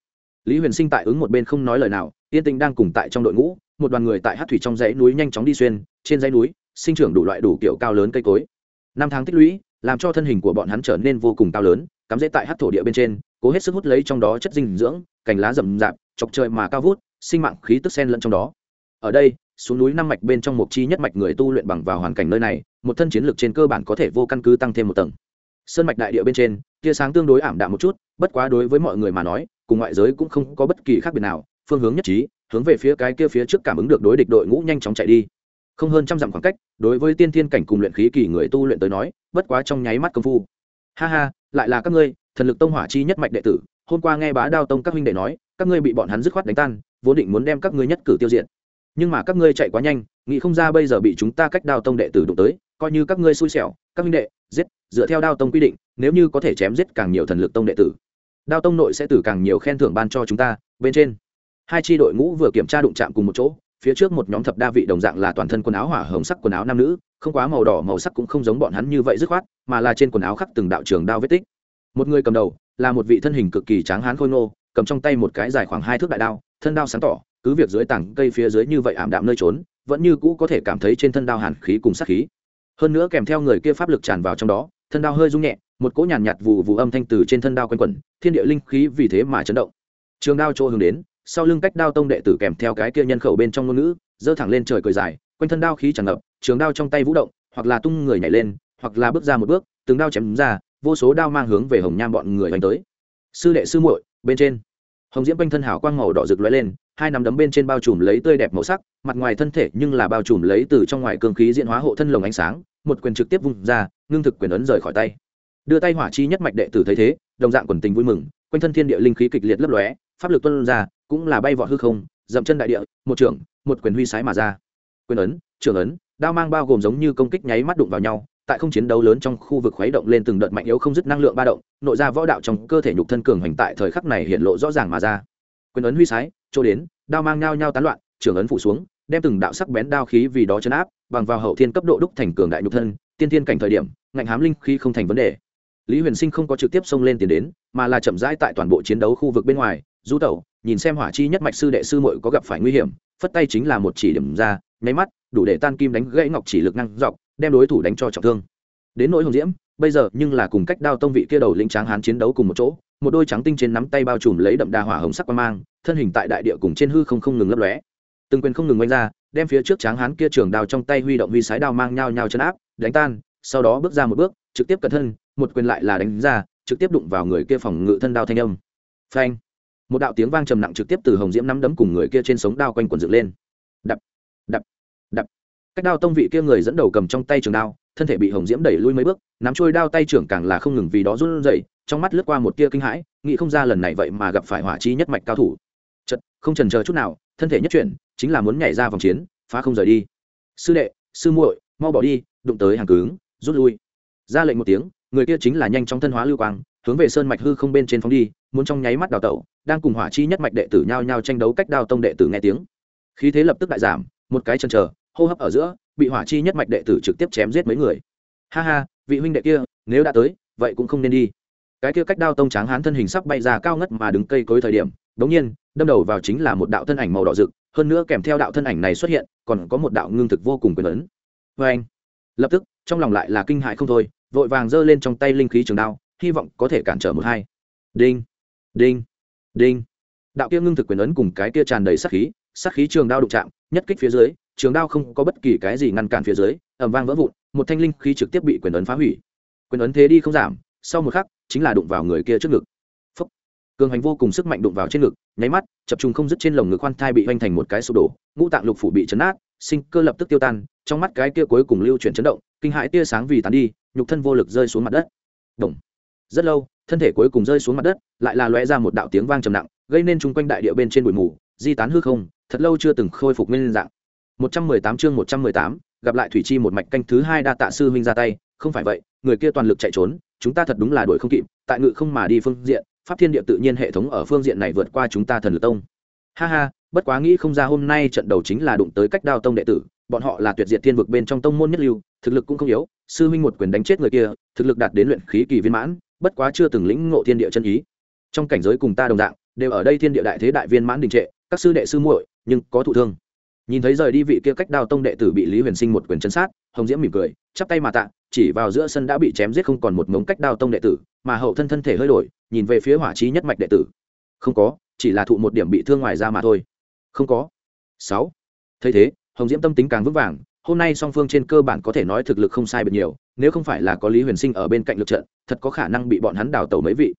Lý huyền sinh tại ứng một bên không nói lời nào, yên tĩnh đang cùng tại trong đội ngũ, một đoàn người tại hát thủy trong dãy núi nhanh chóng đi xuyên, trên dãy núi, sinh trưởng đủ loại đủ kiểu cao lớn cây cối. Năm tháng tích lũy, làm cho thân hình của bọn hắn trở nên vô cùng cao lớn, cắm rễ tại hát thổ địa bên trên, cố hết sức hút lấy trong đó chất dinh dưỡng, cành lá rậm rạp, chọc trời mà cao vút, sinh mạng khí tức sen lẫn trong đó ở đây, xuống núi năm mạch bên trong một chi nhất mạch người tu luyện bằng vào hoàn cảnh nơi này, một thân chiến lược trên cơ bản có thể vô căn cứ tăng thêm một tầng. Sơn mạch đại địa bên trên, tia sáng tương đối ảm đạm một chút, bất quá đối với mọi người mà nói, cùng ngoại giới cũng không có bất kỳ khác biệt nào, phương hướng nhất trí, hướng về phía cái kia phía trước cảm ứng được đối địch đội ngũ nhanh chóng chạy đi. Không hơn trăm dặm khoảng cách, đối với tiên thiên cảnh cùng luyện khí kỳ người tu luyện tới nói, bất quá trong nháy mắt công phu. Ha ha, lại là các ngươi, thần lực tông hỏa chi nhất mạch đệ tử, hôm qua nghe bá đao tông các huynh đệ nói, các ngươi bị bọn hắn dứt khoát đánh tan, vốn định muốn đem các ngươi nhất cử tiêu diệt nhưng mà các ngươi chạy quá nhanh, nghĩ không ra bây giờ bị chúng ta cách đao tông đệ tử đụng tới, coi như các ngươi xui xẻo, các minh đệ, giết, dựa theo đao tông quy định, nếu như có thể chém giết càng nhiều thần lực tông đệ tử. Đao tông nội sẽ từ càng nhiều khen thưởng ban cho chúng ta, bên trên. Hai tri đội ngũ vừa kiểm tra đụng chạm cùng một chỗ, phía trước một nhóm thập đa vị đồng dạng là toàn thân quần áo hỏa hồng sắc quần áo nam nữ, không quá màu đỏ màu sắc cũng không giống bọn hắn như vậy dứt khoát, mà là trên quần áo khắc từng đạo trường đao vết tích. Một người cầm đầu, là một vị thân hình cực kỳ tráng hán khôi ngô, cầm trong tay một cái dài khoảng hai thước đại đao, thân đao sáng tỏ cứ việc dưới tảng cây phía dưới như vậy ảm đạm nơi trốn vẫn như cũ có thể cảm thấy trên thân đao hàn khí cùng sát khí. Hơn nữa kèm theo người kia pháp lực tràn vào trong đó thân đao hơi rung nhẹ một cỗ nhàn nhạt, nhạt vụ vụ âm thanh từ trên thân đao quanh quẩn thiên địa linh khí vì thế mà chấn động. Trường đao chỗ hướng đến sau lưng cách đao tông đệ tử kèm theo cái kia nhân khẩu bên trong ngôn ngữ giơ thẳng lên trời cười dài quanh thân đao khí tràn ngập trường đao trong tay vũ động hoặc là tung người nhảy lên hoặc là bước ra một bước từng đao chém ra vô số đao mang hướng về hồng nham bọn người đánh tới. Sư đệ sư muội bên trên. Hồng diễm quanh thân hào quang màu đỏ rực lóe lên hai nắm đấm bên trên bao trùm lấy tươi đẹp màu sắc, mặt ngoài thân thể nhưng là bao trùm lấy từ trong ngoài cương khí diễn hóa hộ thân lồng ánh sáng, một quyền trực tiếp vung ra, ngưng thực quyền ấn rời khỏi tay. Đưa tay hỏa chi nhất mạch đệ tử thấy thế, đồng dạng quần tình vui mừng, quanh thân thiên địa linh khí kịch liệt lấp lóe, pháp lực tuân ra, cũng là bay vọt hư không, dậm chân đại địa, một trưởng, một quyền huy sái mà ra. Quyền ấn, trưởng ấn, đao mang bao gồm giống như công kích nháy mắt đụng vào nhau, tại không chiến đấu lớn trong khu vực khuấy động lên từng đợt mạnh yếu không dứt năng lượng ba động, nội ra võ đạo trong cơ thể nhục thân cường hành tại thời khắc này hiện lộ rõ ràng mà ra. Quyền ấn huy sái chỗ đến, đao mang nhao nhao tán loạn, trưởng ấn phủ xuống, đem từng đạo sắc bén đao khí vì đó chấn áp, bằng vào hậu thiên cấp độ đúc thành cường đại nhục thân, tiên thiên cảnh thời điểm, ngạnh hám linh khi không thành vấn đề. Lý huyền sinh không có trực tiếp xông lên tiền đến, mà là chậm rãi tại toàn bộ chiến đấu khu vực bên ngoài, du tẩu, nhìn xem hỏa chi nhất mạch sư đệ sư muội có gặp phải nguy hiểm, phất tay chính là một chỉ điểm ra, nháy mắt, đủ để tan kim đánh gãy ngọc chỉ lực năng dọc, đem đối thủ đánh cho trọng thương. Đến nỗi hồng diễm, bây giờ nhưng là cùng cách đao tông vị kia đầu lĩnh tráng hán chiến đấu cùng một chỗ, một đôi trắng tinh trên nắm tay bao trùm lấy đậm đà hỏa hồng sắc qua mang thân hình tại đại địa cùng trên hư không không ngừng lấp lóe. Từng quyền không ngừng oanh ra, đem phía trước tráng hán kia trường đao trong tay huy động huy sái đao mang nhau nhau chân áp, đánh tan, sau đó bước ra một bước, trực tiếp cẩn thân, một quyền lại là đánh ra, trực tiếp đụng vào người kia phòng ngự thân đao thanh âm. Phanh! Một đạo tiếng vang trầm nặng trực tiếp từ hồng diễm nắm đấm cùng người kia trên sống đao quanh quần dựng lên. Đập! Đập! Đập! Cách đao tông vị kia người dẫn đầu cầm trong tay trường đao, thân thể bị hồng diễm đẩy lui mấy bước, nắm trôi đao tay trưởng càng là không ngừng vì đó run rẩy, trong mắt lướt qua một tia kinh hãi, nghĩ không ra lần này vậy mà gặp phải hỏa chi nhất mạch cao thủ không trần chờ chút nào, thân thể nhất chuyển, chính là muốn nhảy ra vòng chiến, phá không rời đi. Sư đệ, sư muội, mau bỏ đi, đụng tới hàng cứng, rút lui. Ra lệnh một tiếng, người kia chính là nhanh chóng thân hóa lưu quang, hướng về sơn mạch hư không bên trên phóng đi, muốn trong nháy mắt đào tẩu, đang cùng hỏa chi nhất mạch đệ tử nhao nhao tranh đấu cách đào tông đệ tử nghe tiếng. Khí thế lập tức đại giảm, một cái chân chờ, hô hấp ở giữa, bị hỏa chi nhất mạch đệ tử trực tiếp chém giết mấy người. Ha ha, vị huynh đệ kia, nếu đã tới, vậy cũng không nên đi. Cái kia cách đao tông tráng hán thân hình sắp bay ra cao ngất mà đứng cây cối thời điểm đống nhiên, đâm đầu vào chính là một đạo thân ảnh màu đỏ rực, hơn nữa kèm theo đạo thân ảnh này xuất hiện, còn có một đạo ngưng thực vô cùng quyền ấn. Vê lập tức, trong lòng lại là kinh hãi không thôi, vội vàng giơ lên trong tay linh khí trường đao, hy vọng có thể cản trở một hai. Đinh đinh đinh. Đạo kia ngưng thực quyền ấn cùng cái kia tràn đầy sát khí sát khí trường đao đụng chạm, nhất kích phía dưới, trường đao không có bất kỳ cái gì ngăn cản phía dưới, ầm vang vỡ vụn, một thanh linh khí trực tiếp bị quyền ấn phá hủy. Quyền ấn thế đi không giảm, sau một khắc, chính là đụng vào người kia trước ngực cường hành vô cùng sức mạnh đụng vào trên ngực nháy mắt chập trùng không dứt trên lồng ngực khoan thai bị hoành thành một cái sụp đổ ngũ tạng lục phủ bị chấn át sinh cơ lập tức tiêu tan trong mắt cái kia cuối cùng lưu chuyển chấn động kinh hãi tia sáng vì tán đi nhục thân vô lực rơi xuống mặt đất Động. rất lâu thân thể cuối cùng rơi xuống mặt đất lại là lóe ra một đạo tiếng vang trầm nặng gây nên chung quanh đại địa bên trên bụi mù di tán hư không thật lâu chưa từng khôi phục nguyên dạng 118 chương 118, gặp lại thủy chi một mạch canh thứ hai đa tạ sư huynh ra tay không phải vậy người kia toàn lực chạy trốn chúng ta thật đúng là đuổi không kịp tại ngự không mà đi phương diện pháp thiên địa tự nhiên hệ thống ở phương diện này vượt qua chúng ta thần lực tông. Ha ha, bất quá nghĩ không ra hôm nay trận đầu chính là đụng tới cách đao tông đệ tử, bọn họ là tuyệt diệt thiên vực bên trong tông môn nhất lưu, thực lực cũng không yếu, sư huynh một quyền đánh chết người kia, thực lực đạt đến luyện khí kỳ viên mãn, bất quá chưa từng lĩnh ngộ thiên địa chân ý. Trong cảnh giới cùng ta đồng dạng, đều ở đây thiên địa đại thế đại viên mãn đình trệ, các sư đệ sư muội, nhưng có thụ thương nhìn thấy rời đi vị kia cách đao tông đệ tử bị lý huyền sinh một quyền chân sát, hồng diễm mỉm cười, chắp tay mà tạ, chỉ vào giữa sân đã bị chém giết không còn một mống cách đao tông đệ tử, mà hậu thân thân thể hơi đổi, nhìn về phía hỏa trí nhất mạch đệ tử. Không có, chỉ là thụ một điểm bị thương ngoài ra mà thôi. Không có. Sáu. Thấy thế, hồng diễm tâm tính càng vững vàng, hôm nay song phương trên cơ bản có thể nói thực lực không sai biệt nhiều, nếu không phải là có lý huyền sinh ở bên cạnh lực trận, thật có khả năng bị bọn hắn đào tẩu mấy vị.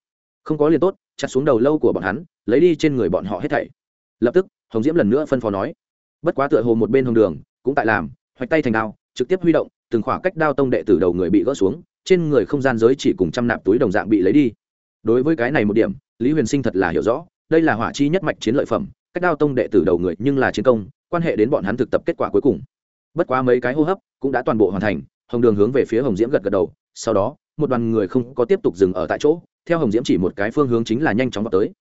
Không có liền tốt, chặt xuống đầu lâu của bọn hắn, lấy đi trên người bọn họ hết thảy. Lập tức, hồng diễm lần nữa phân phó nói bất quá tựa hồ một bên hồng đường, cũng tại làm, hoạch tay thành đao, trực tiếp huy động, từng khỏa cách đao tông đệ tử đầu người bị gỡ xuống, trên người không gian giới chỉ cùng trăm nạp túi đồng dạng bị lấy đi. Đối với cái này một điểm, lý huyền sinh thật là hiểu rõ, đây là hỏa chi nhất mạch chiến lợi phẩm, cách đao tông đệ tử đầu người nhưng là chiến công, quan hệ đến bọn hắn thực tập kết quả cuối cùng. Bất quá mấy cái hô hấp cũng đã toàn bộ hoàn thành, hồng đường hướng về phía hồng diễm gật gật đầu, sau đó, một đoàn người không có tiếp tục dừng ở tại chỗ, theo hồng diễm chỉ một cái phương hướng chính là nhanh chóng vào tới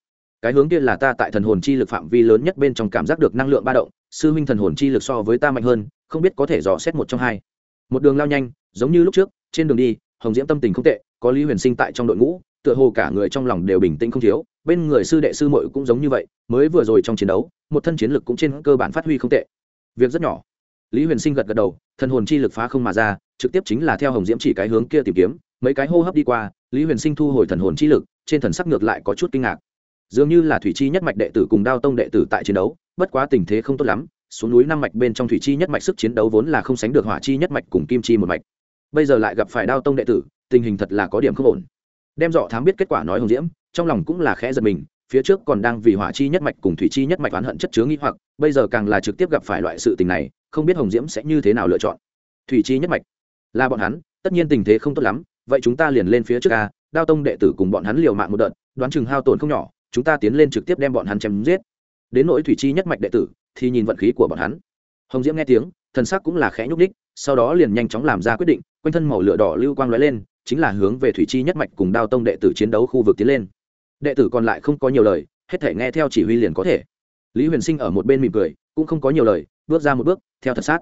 cái hướng kia là ta tại thần hồn chi lực phạm vi lớn nhất bên trong cảm giác được năng lượng ba động, sư huynh thần hồn chi lực so với ta mạnh hơn, không biết có thể dò xét một trong hai. Một đường lao nhanh, giống như lúc trước, trên đường đi, hồng diễm tâm tình không tệ, có lý huyền sinh tại trong đội ngũ, tựa hồ cả người trong lòng đều bình tĩnh không thiếu, bên người sư đệ sư mội cũng giống như vậy, mới vừa rồi trong chiến đấu, một thân chiến lực cũng trên cơ bản phát huy không tệ. Việc rất nhỏ. Lý huyền sinh gật gật đầu, thần hồn chi lực phá không mà ra, trực tiếp chính là theo hồng diễm chỉ cái hướng kia tìm kiếm, mấy cái hô hấp đi qua, lý huyền sinh thu hồi thần hồn chi lực, trên thần sắc ngược lại có chút kinh ngạc dường như là thủy chi nhất mạch đệ tử cùng đao tông đệ tử tại chiến đấu, bất quá tình thế không tốt lắm, xuống núi năm mạch bên trong thủy chi nhất mạch sức chiến đấu vốn là không sánh được hỏa chi nhất mạch cùng kim chi một mạch. Bây giờ lại gặp phải đao tông đệ tử, tình hình thật là có điểm không ổn. Đem dọ thám biết kết quả nói hồng diễm, trong lòng cũng là khẽ giật mình, phía trước còn đang vì hỏa chi nhất mạch cùng thủy chi nhất mạch oán hận chất chứa nghĩ hoặc, bây giờ càng là trực tiếp gặp phải loại sự tình này, không biết hồng diễm sẽ như thế nào lựa chọn. Thủy chi nhất mạch, là bọn hắn, tất nhiên tình thế không tốt lắm, vậy chúng ta liền lên phía trước a, đao tông đệ tử cùng bọn hắn liều mạng một đợt, đoán chừng hao tổn không nhỏ chúng ta tiến lên trực tiếp đem bọn hắn chém giết. Đến nỗi thủy chi nhất mạch đệ tử, thì nhìn vận khí của bọn hắn. Hồng diễm nghe tiếng, thần sắc cũng là khẽ nhúc ních sau đó liền nhanh chóng làm ra quyết định, quanh thân màu lửa đỏ lưu quang lóe lên, chính là hướng về thủy chi nhất mạch cùng đao tông đệ tử chiến đấu khu vực tiến lên. Đệ tử còn lại không có nhiều lời, hết thể nghe theo chỉ huy liền có thể. Lý huyền sinh ở một bên mỉm cười, cũng không có nhiều lời, bước ra một bước, theo thật sát.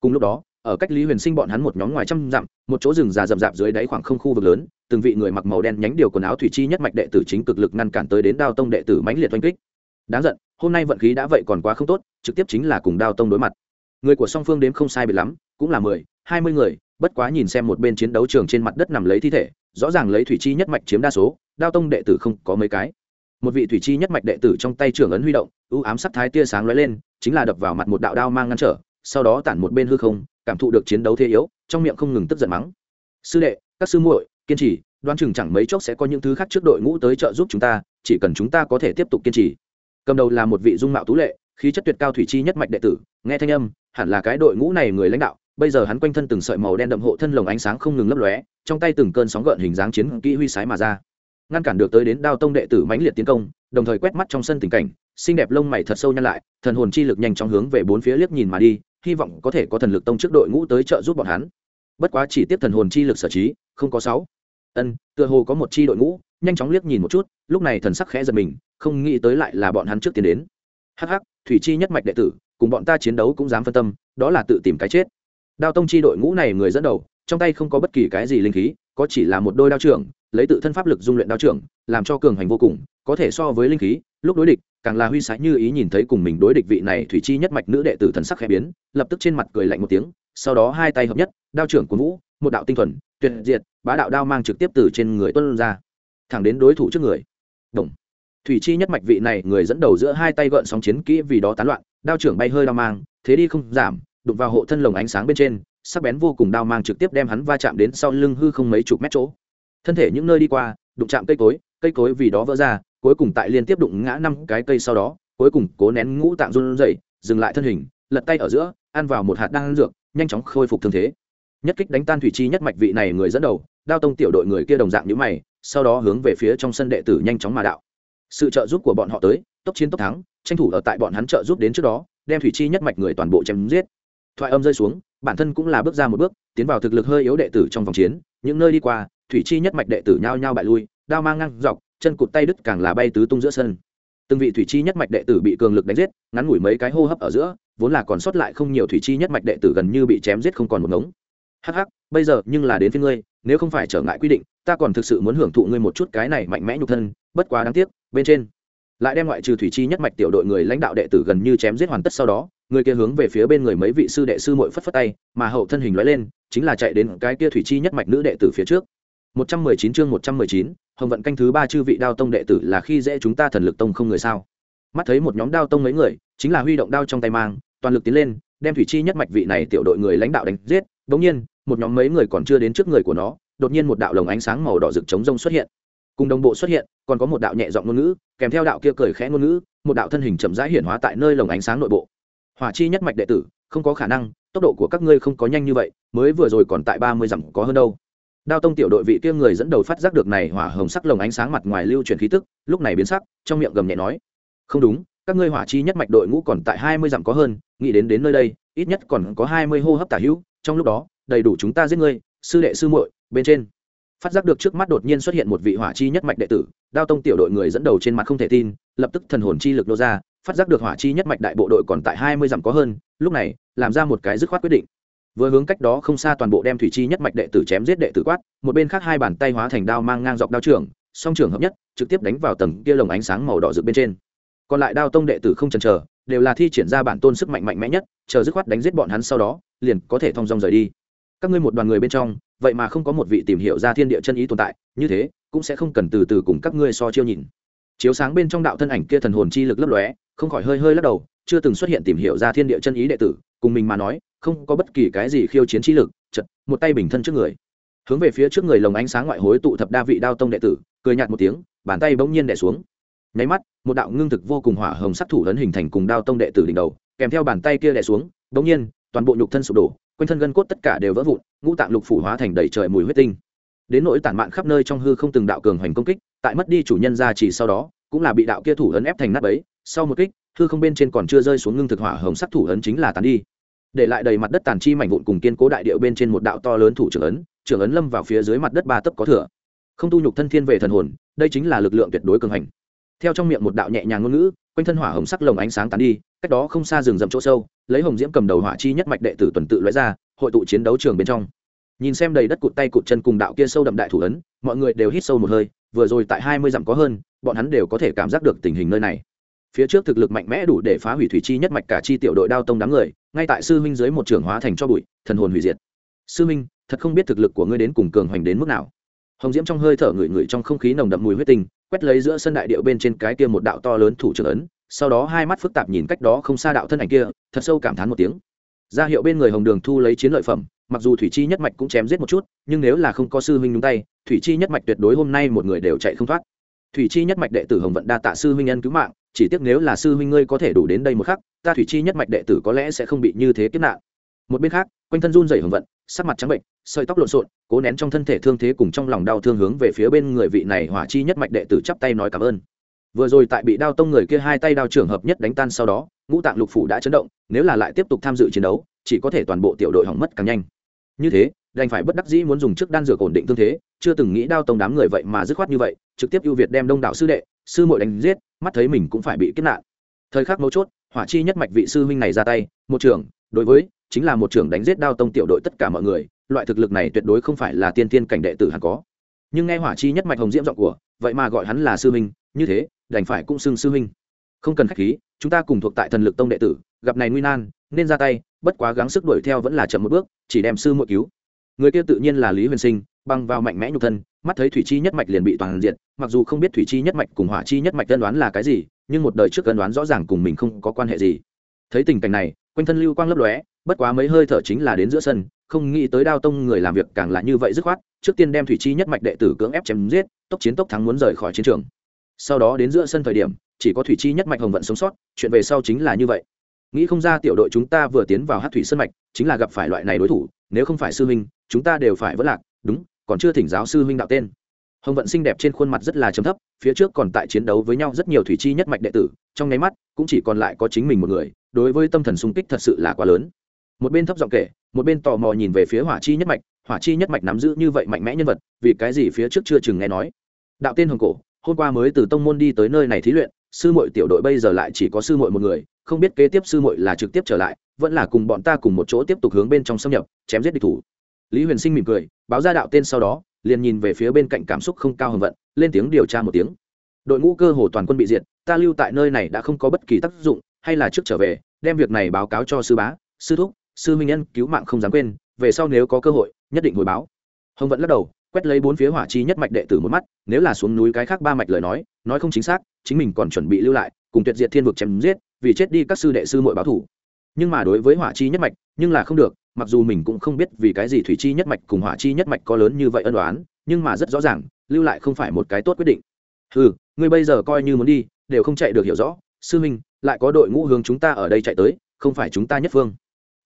Cùng lúc đó ở cách lý huyền sinh bọn hắn một nhóm ngoài trăm dặm, một chỗ rừng già rậm rạp dưới đáy khoảng không khu vực lớn, từng vị người mặc màu đen nhánh điều quần áo thủy chi nhất mạch đệ tử chính cực lực ngăn cản tới đến đao tông đệ tử mãnh liệt oanh kích. Đáng giận, hôm nay vận khí đã vậy còn quá không tốt, trực tiếp chính là cùng đao tông đối mặt. Người của song phương đếm không sai biệt lắm, cũng là mười, hai mươi người, bất quá nhìn xem một bên chiến đấu trường trên mặt đất nằm lấy thi thể, rõ ràng lấy thủy chi nhất mạch chiếm đa số, đao tông đệ tử không có mấy cái. Một vị thủy chi nhất mạch đệ tử trong tay trưởng ấn huy động ưu ám sắc thái tia sáng lóe lên, chính là đập vào mặt một đạo đao mang ngăn trở, sau đó tản một bên hư không cảm thụ được chiến đấu thế yếu, trong miệng không ngừng tức giận mắng. Sư đệ, các sư muội, kiên trì, đoán chừng chẳng mấy chốc sẽ có những thứ khác trước đội ngũ tới trợ giúp chúng ta, chỉ cần chúng ta có thể tiếp tục kiên trì. Cầm đầu là một vị dung mạo tú lệ, khí chất tuyệt cao thủy chi nhất mạch đệ tử, nghe thanh âm, hẳn là cái đội ngũ này người lãnh đạo, bây giờ hắn quanh thân từng sợi màu đen đậm hộ thân lồng ánh sáng không ngừng lấp lóe, trong tay từng cơn sóng gợn hình dáng chiến kỹ huy sái mà ra. Ngăn cản được tới đến đao tông đệ tử mãnh liệt tiến công, đồng thời quét mắt trong sân tình cảnh, xinh đẹp lông mày thật sâu nhăn lại, thần hồn chi lực nhanh chóng hướng về bốn phía liếc nhìn mà đi hy vọng có thể có thần lực tông trước đội ngũ tới trợ giúp bọn hắn. Bất quá chỉ tiếp thần hồn chi lực sở trí, không có sáu. Ân, tựa hồ có một chi đội ngũ, nhanh chóng liếc nhìn một chút, lúc này thần sắc khẽ giật mình, không nghĩ tới lại là bọn hắn trước tiến đến. Hắc hắc, thủy chi nhất mạch đệ tử, cùng bọn ta chiến đấu cũng dám phân tâm, đó là tự tìm cái chết. Đao tông chi đội ngũ này người dẫn đầu, trong tay không có bất kỳ cái gì linh khí, có chỉ là một đôi đao trưởng, lấy tự thân pháp lực dung luyện đao trưởng, làm cho cường hành vô cùng, có thể so với linh khí lúc đối địch, càng là huy sái như ý nhìn thấy cùng mình đối địch vị này thủy chi nhất mạch nữ đệ tử thần sắc khẽ biến, lập tức trên mặt cười lạnh một tiếng, sau đó hai tay hợp nhất, đao trưởng của vũ, một đạo tinh thuần, tuyệt diệt, bá đạo đao mang trực tiếp từ trên người tuân ra, thẳng đến đối thủ trước người Đồng. thủy chi nhất mạch vị này người dẫn đầu giữa hai tay gợn sóng chiến kỹ vì đó tán loạn, đao trưởng bay hơi đao mang, thế đi không giảm, đụng vào hộ thân lồng ánh sáng bên trên, sắc bén vô cùng đao mang trực tiếp đem hắn va chạm đến sau lưng hư không mấy chục mét chỗ thân thể những nơi đi qua, đụng chạm cây cối cây cối vì đó vỡ ra cuối cùng tại liên tiếp đụng ngã năm cái cây sau đó, cuối cùng cố nén ngũ tạng run rẩy, dừng lại thân hình, lật tay ở giữa, ăn vào một hạt đan dược, nhanh chóng khôi phục thương thế. Nhất kích đánh tan thủy chi nhất mạch vị này người dẫn đầu, đao tông tiểu đội người kia đồng dạng như mày, sau đó hướng về phía trong sân đệ tử nhanh chóng mà đạo. Sự trợ giúp của bọn họ tới, tốc chiến tốc thắng, tranh thủ ở tại bọn hắn trợ giúp đến trước đó, đem thủy chi nhất mạch người toàn bộ chém giết. Thoại âm rơi xuống, bản thân cũng là bước ra một bước, tiến vào thực lực hơi yếu đệ tử trong vòng chiến, những nơi đi qua, thủy chi nhất mạch đệ tử nhao nhao bại lui, đao mang ngang dọc chân cụt tay đứt càng là bay tứ tung giữa sân. Từng vị thủy chi nhất mạch đệ tử bị cường lực đánh giết, ngắn ngủi mấy cái hô hấp ở giữa, vốn là còn sót lại không nhiều thủy chi nhất mạch đệ tử gần như bị chém giết không còn một ngống. Hắc hắc, bây giờ nhưng là đến phía ngươi, nếu không phải trở ngại quy định, ta còn thực sự muốn hưởng thụ ngươi một chút cái này mạnh mẽ nhục thân, bất quá đáng tiếc, bên trên lại đem ngoại trừ thủy chi nhất mạch tiểu đội người lãnh đạo đệ tử gần như chém giết hoàn tất sau đó, người kia hướng về phía bên người mấy vị sư đệ sư muội phất phất tay, mà hậu thân hình lóe lên, chính là chạy đến cái kia thủy chi nhất mạch nữ đệ tử phía trước. 119 chương 119, hồng vận canh thứ ba chư vị đao tông đệ tử là khi dễ chúng ta thần lực tông không người sao? Mắt thấy một nhóm đao tông mấy người chính là huy động đao trong tay mang toàn lực tiến lên đem thủy chi nhất mạch vị này tiểu đội người lãnh đạo đánh giết. Bỗng nhiên một nhóm mấy người còn chưa đến trước người của nó đột nhiên một đạo lồng ánh sáng màu đỏ rực chống rông xuất hiện. Cùng đồng bộ xuất hiện còn có một đạo nhẹ giọng ngôn ngữ kèm theo đạo kia cười khẽ ngôn ngữ một đạo thân hình chậm rãi hiển hóa tại nơi lồng ánh sáng nội bộ. Hỏa chi nhất mạch đệ tử không có khả năng tốc độ của các ngươi không có nhanh như vậy mới vừa rồi còn tại ba mươi dặm có hơn đâu đao tông tiểu đội vị kia người dẫn đầu phát giác được này hỏa hồng sắc lồng ánh sáng mặt ngoài lưu chuyển khí tức, lúc này biến sắc, trong miệng gầm nhẹ nói, không đúng, các ngươi hỏa chi nhất mạch đội ngũ còn tại hai mươi dặm có hơn, nghĩ đến đến nơi đây, ít nhất còn có hai mươi hô hấp tả hữu, trong lúc đó, đầy đủ chúng ta giết ngươi, sư đệ sư muội, bên trên. Phát giác được trước mắt đột nhiên xuất hiện một vị hỏa chi nhất mạch đệ tử, đao tông tiểu đội người dẫn đầu trên mặt không thể tin, lập tức thần hồn chi lực nô ra, phát giác được hỏa chi nhất mạch đại bộ đội còn tại hai mươi dặm có hơn, lúc này, làm ra một cái dứt khoát quyết định vừa hướng cách đó không xa toàn bộ đem thủy chi nhất mạch đệ tử chém giết đệ tử quát, một bên khác hai bàn tay hóa thành đao mang ngang dọc đao trường, song trường hợp nhất, trực tiếp đánh vào tầng kia lồng ánh sáng màu đỏ rực bên trên. Còn lại đao tông đệ tử không chần chờ, đều là thi triển ra bản tôn sức mạnh mạnh mẽ nhất, chờ dứt khoát đánh giết bọn hắn sau đó, liền có thể thong dong rời đi. Các ngươi một đoàn người bên trong, vậy mà không có một vị tìm hiểu ra thiên địa chân ý tồn tại, như thế, cũng sẽ không cần từ từ cùng các ngươi so chiêu nhìn. Chiếu sáng bên trong đạo thân ảnh kia thần hồn chi lực lấp lóe, không khỏi hơi hơi lắc đầu, chưa từng xuất hiện tìm hiểu ra thiên địa chân ý đệ tử, cùng mình mà nói không có bất kỳ cái gì khiêu chiến chi lực, chật, một tay bình thân trước người. Hướng về phía trước người lồng ánh sáng ngoại hối tụ thập đa vị đao tông đệ tử, cười nhạt một tiếng, bàn tay bỗng nhiên đẻ xuống. Nháy mắt, một đạo ngưng thực vô cùng hỏa hồng sắc thủ lớn hình thành cùng đao tông đệ tử đỉnh đầu, kèm theo bàn tay kia đẻ xuống, bỗng nhiên, toàn bộ nhục thân sụp đổ, quanh thân gân cốt tất cả đều vỡ vụn, ngũ tạng lục phủ hóa thành đầy trời mùi huyết tinh. Đến nỗi tản mạn khắp nơi trong hư không từng đạo cường hoành công kích, tại mất đi chủ nhân ra chỉ sau đó, cũng là bị đạo kia thủ ấn ép thành nát ấy sau một kích, hư không bên trên còn chưa rơi xuống ngưng thực hỏa hồng sắc thủ ấn chính là tàn đi để lại đầy mặt đất tàn chi mảnh vụn cùng kiên cố đại điệu bên trên một đạo to lớn thủ trưởng ấn trưởng ấn lâm vào phía dưới mặt đất ba tấc có thừa. Không tu nhục thân thiên về thần hồn, đây chính là lực lượng tuyệt đối cường hành. Theo trong miệng một đạo nhẹ nhàng ngôn ngữ, quanh thân hỏa hồng sắc lồng ánh sáng tàn đi, cách đó không xa rừng rậm chỗ sâu, lấy hồng diễm cầm đầu hỏa chi nhất mạch đệ tử tuần tự lóe ra, hội tụ chiến đấu trường bên trong. Nhìn xem đầy đất cụt tay cụt chân cùng đạo kia sâu đậm đại thủ ấn, mọi người đều hít sâu một hơi, vừa rồi tại hai mươi dặm có hơn, bọn hắn đều có thể cảm giác được tình hình nơi này. Phía trước thực lực mạnh mẽ đủ để phá hủy thủy chi nhất mạch cả chi tiểu đội đao tông đám người ngay tại sư huynh dưới một trưởng hóa thành cho bụi, thần hồn hủy diệt. Sư huynh, thật không biết thực lực của ngươi đến cùng cường hoành đến mức nào. Hồng diễm trong hơi thở ngửi ngửi trong không khí nồng đậm mùi huyết tinh, quét lấy giữa sân đại điệu bên trên cái kia một đạo to lớn thủ trưởng ấn, sau đó hai mắt phức tạp nhìn cách đó không xa đạo thân ảnh kia, thật sâu cảm thán một tiếng. Ra hiệu bên người hồng đường thu lấy chiến lợi phẩm, mặc dù thủy chi nhất mạch cũng chém giết một chút, nhưng nếu là không có sư huynh nhúng tay, thủy chi nhất mạch tuyệt đối hôm nay một người đều chạy không thoát thủy chi nhất mạch đệ tử hồng vận đa tạ sư huynh nhân cứu mạng, chỉ tiếc nếu là sư huynh ngươi có thể đủ đến đây một khắc, ta thủy chi nhất mạch đệ tử có lẽ sẽ không bị như thế kiếp nạn. Một bên khác, quanh thân run dày hồng vận, sắc mặt trắng bệnh, sợi tóc lộn xộn, cố nén trong thân thể thương thế cùng trong lòng đau thương hướng về phía bên người vị này hỏa chi nhất mạch đệ tử chắp tay nói cảm ơn. Vừa rồi tại bị đao tông người kia hai tay đao trưởng hợp nhất đánh tan sau đó, ngũ tạng lục phủ đã chấn động, nếu là lại tiếp tục tham dự chiến đấu, chỉ có thể toàn bộ tiểu đội hỏng mất càng nhanh như thế, đành phải bất đắc dĩ muốn dùng trước đan dược ổn định thương thế, chưa từng nghĩ đao tông đám người vậy mà dứt khoát như vậy, trực tiếp ưu việt đem đông đảo sư đệ, sư muội đánh giết, mắt thấy mình cũng phải bị kết nạn. Thời khắc mấu chốt, hỏa chi nhất mạch vị sư huynh này ra tay, một trưởng, đối với, chính là một trưởng đánh giết đao tông tiểu đội tất cả mọi người, loại thực lực này tuyệt đối không phải là tiên tiên cảnh đệ tử hẳn có. Nhưng nghe hỏa chi nhất mạch hồng diễm giọng của, vậy mà gọi hắn là sư huynh, như thế, đành phải cũng xưng sư huynh. Không cần khách khí chúng ta cùng thuộc tại thần lực tông đệ tử, gặp này nguy nan, nên ra tay, bất quá gắng sức đuổi theo vẫn là chậm một bước, chỉ đem sư muội cứu. Người kia tự nhiên là lý huyền sinh, băng vào mạnh mẽ nhục thân, mắt thấy thủy chi nhất mạch liền bị toàn diện mặc dù không biết thủy chi nhất mạch cùng hỏa chi nhất mạch tân đoán là cái gì, nhưng một đời trước tân đoán rõ ràng cùng mình không có quan hệ gì. Thấy tình cảnh này, quanh thân lưu quang lấp lóe, bất quá mấy hơi thở chính là đến giữa sân, không nghĩ tới đao tông người làm việc càng là như vậy dứt khoát, trước tiên đem thủy chi nhất mạch đệ tử cưỡng ép chém giết, tốc chiến tốc thắng muốn rời khỏi chiến trường. Sau đó đến giữa sân thời điểm chỉ có thủy chi nhất mạch hồng vận sống sót, chuyện về sau chính là như vậy. Nghĩ không ra tiểu đội chúng ta vừa tiến vào hát thủy sân mạch, chính là gặp phải loại này đối thủ, nếu không phải sư huynh, chúng ta đều phải vất lạc, đúng, còn chưa thỉnh giáo sư huynh đạo tên. Hồng vận xinh đẹp trên khuôn mặt rất là chấm thấp, phía trước còn tại chiến đấu với nhau rất nhiều thủy chi nhất mạch đệ tử, trong nháy mắt, cũng chỉ còn lại có chính mình một người, đối với tâm thần sung kích thật sự là quá lớn. Một bên thấp giọng kể, một bên tò mò nhìn về phía hỏa chi nhất mạch, hỏa chi nhất mạch nắm giữ như vậy mạnh mẽ nhân vật, vì cái gì phía trước chưa chừng nghe nói. Đạo tên hồng cổ hôm qua mới từ tông môn đi tới nơi này thí luyện, sư muội tiểu đội bây giờ lại chỉ có sư muội một người, không biết kế tiếp sư muội là trực tiếp trở lại, vẫn là cùng bọn ta cùng một chỗ tiếp tục hướng bên trong xâm nhập, chém giết địch thủ. Lý huyền sinh mỉm cười, báo ra đạo tên sau đó, liền nhìn về phía bên cạnh cảm xúc không cao hơn vận, lên tiếng điều tra một tiếng. Đội ngũ cơ hồ toàn quân bị diệt, ta lưu tại nơi này đã không có bất kỳ tác dụng, hay là trước trở về, đem việc này báo cáo cho sư bá, sư thúc, sư minh nhân cứu mạng không dám quên, về sau nếu có cơ hội, nhất định hồi báo. Hồng vận lắc đầu quét lấy bốn phía hỏa chi nhất mạch đệ tử một mắt, nếu là xuống núi cái khác ba mạch lời nói nói không chính xác, chính mình còn chuẩn bị lưu lại, cùng tuyệt diệt thiên vực chém giết, vì chết đi các sư đệ sư muội báo thủ. Nhưng mà đối với hỏa chi nhất mạch, nhưng là không được, mặc dù mình cũng không biết vì cái gì thủy chi nhất mạch cùng hỏa chi nhất mạch có lớn như vậy ân đoán nhưng mà rất rõ ràng, lưu lại không phải một cái tốt quyết định. Ừ ngươi bây giờ coi như muốn đi, đều không chạy được hiểu rõ. Sư minh, lại có đội ngũ hướng chúng ta ở đây chạy tới, không phải chúng ta nhất phương.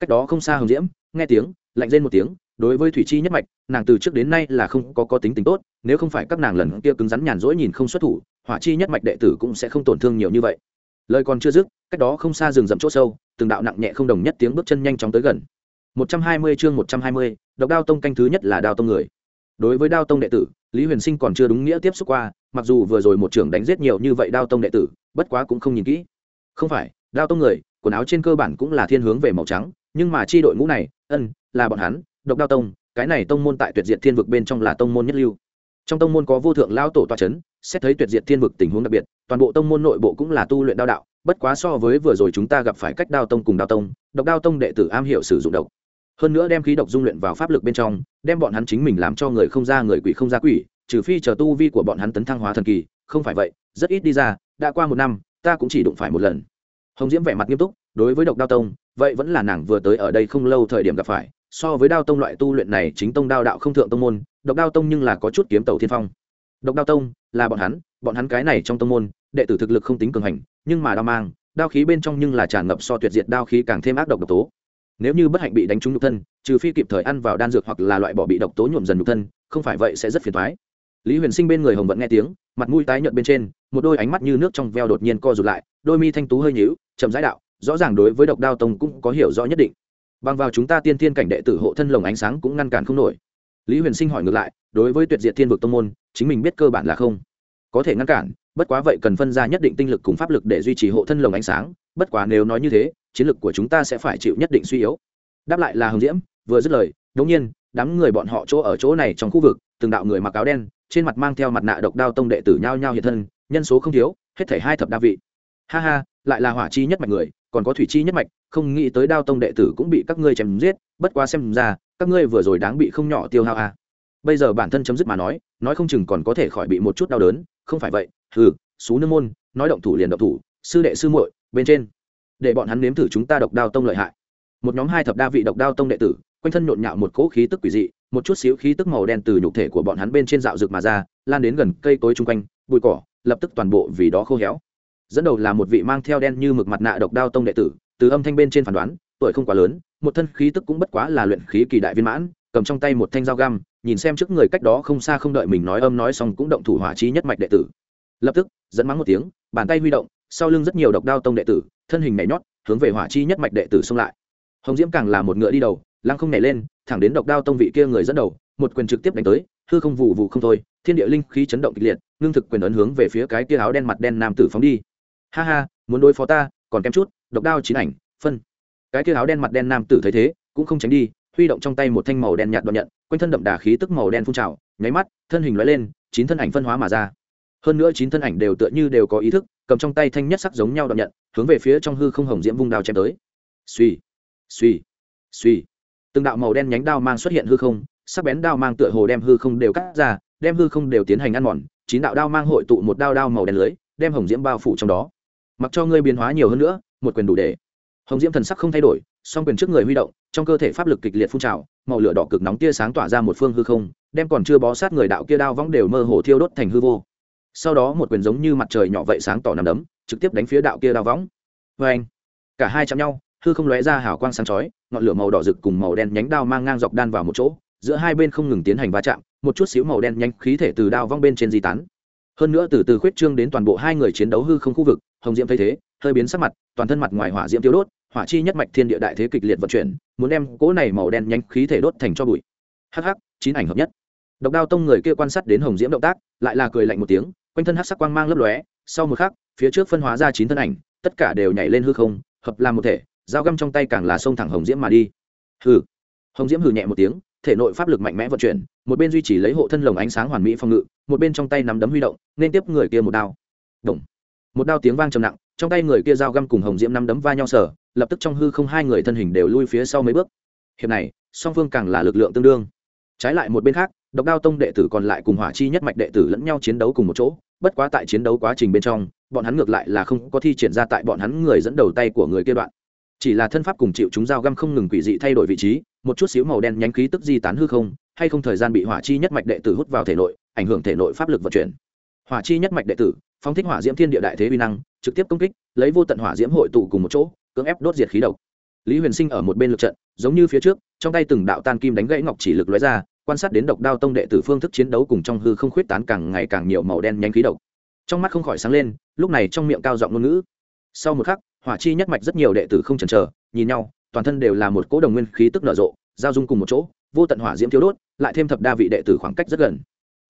Cách đó không xa hồng diễm, nghe tiếng, lạnh lên một tiếng đối với thủy chi nhất mạch nàng từ trước đến nay là không có có tính tính tốt nếu không phải các nàng lần kia cứng rắn nhàn rỗi nhìn không xuất thủ hỏa chi nhất mạch đệ tử cũng sẽ không tổn thương nhiều như vậy. Lời còn chưa dứt cách đó không xa rừng rậm chỗ sâu từng đạo nặng nhẹ không đồng nhất tiếng bước chân nhanh chóng tới gần. 120 chương 120, độc đao tông canh thứ nhất là đao tông người. Đối với đao tông đệ tử lý huyền sinh còn chưa đúng nghĩa tiếp xúc qua mặc dù vừa rồi một trưởng đánh giết nhiều như vậy đao tông đệ tử bất quá cũng không nhìn kỹ. Không phải đao tông người quần áo trên cơ bản cũng là thiên hướng về màu trắng nhưng mà chi đội ngũ này ân là bọn hắn độc đao tông, cái này tông môn tại tuyệt diệt thiên vực bên trong là tông môn nhất lưu. Trong tông môn có vô thượng lao tổ toa c h ấ n xét thấy tuyệt diệt thiên vực tình huống đặc biệt, toàn bộ tông môn nội bộ cũng là tu luyện đao đạo, bất quá so với vừa rồi chúng ta gặp phải cách đao tông cùng đao tông, độc đao tông đệ tử am hiểu sử dụng độc. Hơn nữa đem khí độc dung luyện vào pháp lực bên trong, đem bọn hắn chính mình làm cho người không ra người quỷ không ra quỷ, trừ phi chờ tu vi của bọn hắn tấn thăng hóa thần kỳ, không phải vậy, rất ít đi ra, đã qua một năm, ta cũng chỉ đụng phải một lần. Hồng diễm vẻ mặt nghiêm túc, đối với độc đao tông, vậy vẫn là nàng vừa tới ở đây không lâu thời điểm gặp phải so với đao tông loại tu luyện này chính tông đao đạo không thượng tông môn, độc đao tông nhưng là có chút kiếm tàu thiên phong. Độc đao tông là bọn hắn bọn hắn cái này trong tông môn, đệ tử thực lực không tính cường hành, nhưng mà đao mang, đao khí bên trong nhưng là tràn ngập so tuyệt diệt đao khí càng thêm ác độc độc tố. Nếu như bất hạnh bị đánh trúng nhục thân, trừ phi kịp thời ăn vào đan dược hoặc là loại bỏ bị độc tố nhuộm dần nhục thân, không phải vậy sẽ rất phiền thoái lý huyền sinh bên người hồng vẫn nghe tiếng, mặt mũi tái nhợt bên trên, một đôi ánh mắt như nước trong veo đột nhiên co rụt lại, đôi mi thanh tú hơi nhíu, chậm rãi đạo, rõ ràng đối với độc đao tông cũng có hiểu rõ nhất định bằng vào chúng ta tiên thiên cảnh đệ tử hộ thân lồng ánh sáng cũng ngăn cản không nổi. Lý huyền sinh hỏi ngược lại, đối với tuyệt diệt thiên vực tông môn, chính mình biết cơ bản là không? Có thể ngăn cản, bất quá vậy cần phân ra nhất định tinh lực cùng pháp lực để duy trì hộ thân lồng ánh sáng, bất quá nếu nói như thế, chiến lực của chúng ta sẽ phải chịu nhất định suy yếu. Đáp lại là hồng diễm, vừa dứt lời, đống nhiên, đám người bọn họ chỗ ở chỗ này trong khu vực, từng đạo người mặc áo đen, trên mặt mang theo mặt nạ độc đao tông đệ tử nhao nhao hiện thân, nhân số không thiếu, hết thảy hai thập đa vị. Ha ha, lại là hỏa chi nhất mạch người còn có thủy chi nhất mạch, không nghĩ tới đao tông đệ tử cũng bị các ngươi chém giết, bất quá xem ra, các ngươi vừa rồi đáng bị không nhỏ tiêu hao à. bây giờ bản thân chấm dứt mà nói nói không chừng còn có thể khỏi bị một chút đau đớn, không phải vậy, hừ, xú nương môn, nói động thủ liền động thủ, sư đệ sư muội, bên trên. Để bọn hắn nếm thử chúng ta độc đao tông lợi hại. Một nhóm hai thập đa vị độc đao tông đệ tử, quanh thân nhộn nhạo một cỗ khí tức quỷ dị, một chút xíu khí tức màu đen từ nhục thể của bọn hắn bên trên dạo rực mà ra, lan đến gần cây cối chung quanh, bụi cỏ, lập tức toàn bộ vì đó khô héo dẫn đầu là một vị mang theo đen như mực mặt nạ độc đao tông đệ tử, từ âm thanh bên trên phán đoán, tuổi không quá lớn, một thân khí tức cũng bất quá là luyện khí kỳ đại viên mãn, cầm trong tay một thanh dao găm, nhìn xem trước người cách đó không xa không đợi mình nói âm nói xong cũng động thủ hỏa trí nhất mạch đệ tử. Lập tức, dẫn mắng một tiếng, bàn tay huy động, sau lưng rất nhiều độc đao tông đệ tử, thân hình nhảy nhót, hướng về hỏa chi nhất mạch đệ tử xông lại. Hồng diễm càng là một ngựa đi đầu, lăng không nhảy lên, thẳng đến độc đao tông vị kia người dẫn đầu, một quyền trực tiếp đánh tới, hư không vụ vụ không thôi, thiên địa linh khí chấn động kịch liệt, ngưng thực quyền ấn hướng về phía cái kia áo đen mặt đen nam tử phóng đi ha ha, muốn đối phó ta, còn kém chút, độc đao chín ảnh, phân. Cái kia áo đen mặt đen nam tử thấy thế, cũng không tránh đi, huy động trong tay một thanh màu đen nhạt đoạn nhận, quanh thân đậm đà khí tức màu đen phun trào, nháy mắt, thân hình lóe lên, chín thân ảnh phân hóa mà ra. Hơn nữa chín thân ảnh đều tựa như đều có ý thức, cầm trong tay thanh nhất sắc giống nhau đoạn nhận, hướng về phía trong hư không hồng diễm vung đao chém tới. Suy suy suy từng đạo màu đen nhánh đao mang xuất hiện hư không, sắc bén đao mang tựa hồ đem hư không đều cắt ra, đem hư không đều tiến hành ăn mòn, chín đạo đao mang hội tụ một đao đao màu đen lưới, đem hồng diễm bao phủ trong đó mặc cho ngươi biến hóa nhiều hơn nữa, một quyền đủ để. Hồng diễm thần sắc không thay đổi, song quyền trước người huy động, trong cơ thể pháp lực kịch liệt phun trào, màu lửa đỏ cực nóng tia sáng tỏa ra một phương hư không, đem còn chưa bó sát người đạo kia đao võng đều mơ hồ thiêu đốt thành hư vô. Sau đó một quyền giống như mặt trời nhỏ vậy sáng tỏ nằm đấm, trực tiếp đánh phía đạo kia đao võng vê anh, cả hai chạm nhau, hư không lóe ra hào quang sáng chói, ngọn lửa màu đỏ rực cùng màu đen nhánh đao mang ngang dọc đan vào một chỗ, giữa hai bên không ngừng tiến hành va chạm, một chút xíu màu đen nhanh khí thể từ đao vong bên trên di tán. Hơn nữa từ từ khuyết trương đến toàn bộ hai người chiến đấu hư không khu vực hồng diễm thấy thế, hơi biến sắc mặt, toàn thân mặt ngoài hỏa diễm tiêu đốt, hỏa chi nhất mạch thiên địa đại thế kịch liệt vận chuyển, muốn đem cỗ này màu đen nhanh khí thể đốt thành cho bụi. Hắc hắc, chín ảnh hợp nhất. Độc đao tông người kia quan sát đến hồng diễm động tác, lại là cười lạnh một tiếng, quanh thân hắc sắc quang mang lấp lóe, sau một khắc, phía trước phân hóa ra chín thân ảnh, tất cả đều nhảy lên hư không, hợp làm một thể, dao găm trong tay càng là xông thẳng hồng diễm mà đi. Hừ. Hồng diễm hừ nhẹ một tiếng, thể nội pháp lực mạnh mẽ vận chuyển, một bên duy trì lấy hộ thân lồng ánh sáng hoàn mỹ phòng ngự, một bên trong tay nắm đấm huy động, nên tiếp người kia một đao. Động một đao tiếng vang trầm nặng, trong tay người kia dao găm cùng hồng diễm năm đấm va nhau sở, lập tức trong hư không hai người thân hình đều lui phía sau mấy bước. Hiệp này, song phương càng là lực lượng tương đương. Trái lại một bên khác, độc đao tông đệ tử còn lại cùng hỏa chi nhất mạch đệ tử lẫn nhau chiến đấu cùng một chỗ, bất quá tại chiến đấu quá trình bên trong, bọn hắn ngược lại là không có thi triển ra tại bọn hắn người dẫn đầu tay của người kia đoạn. Chỉ là thân pháp cùng chịu chúng dao găm không ngừng quỷ dị thay đổi vị trí, một chút xíu màu đen nhánh khí tức di tán hư không, hay không thời gian bị hỏa chi nhất mạch đệ tử hút vào thể nội, ảnh hưởng thể nội pháp lực vận chuyển. Hỏa chi nhất mạch đệ tử phóng thích hỏa diễm thiên địa đại thế uy năng, trực tiếp công kích, lấy vô tận hỏa diễm hội tụ cùng một chỗ, cưỡng ép đốt diệt khí độc. Lý huyền sinh ở một bên lực trận, giống như phía trước, trong tay từng đạo tan kim đánh gãy ngọc chỉ lực lóe ra, quan sát đến độc đao tông đệ tử phương thức chiến đấu cùng trong hư không khuyết tán càng ngày càng nhiều màu đen nhanh khí độc. Trong mắt không khỏi sáng lên, lúc này trong miệng cao giọng ngôn ngữ. Sau một khắc, hỏa chi nhất mạch rất nhiều đệ tử không chần chờ, nhìn nhau, toàn thân đều là một cỗ đồng nguyên khí tức nở rộ, giao dung cùng một chỗ, vô tận hỏa diễm thiếu đốt, lại thêm thập đa vị đệ tử khoảng cách rất gần.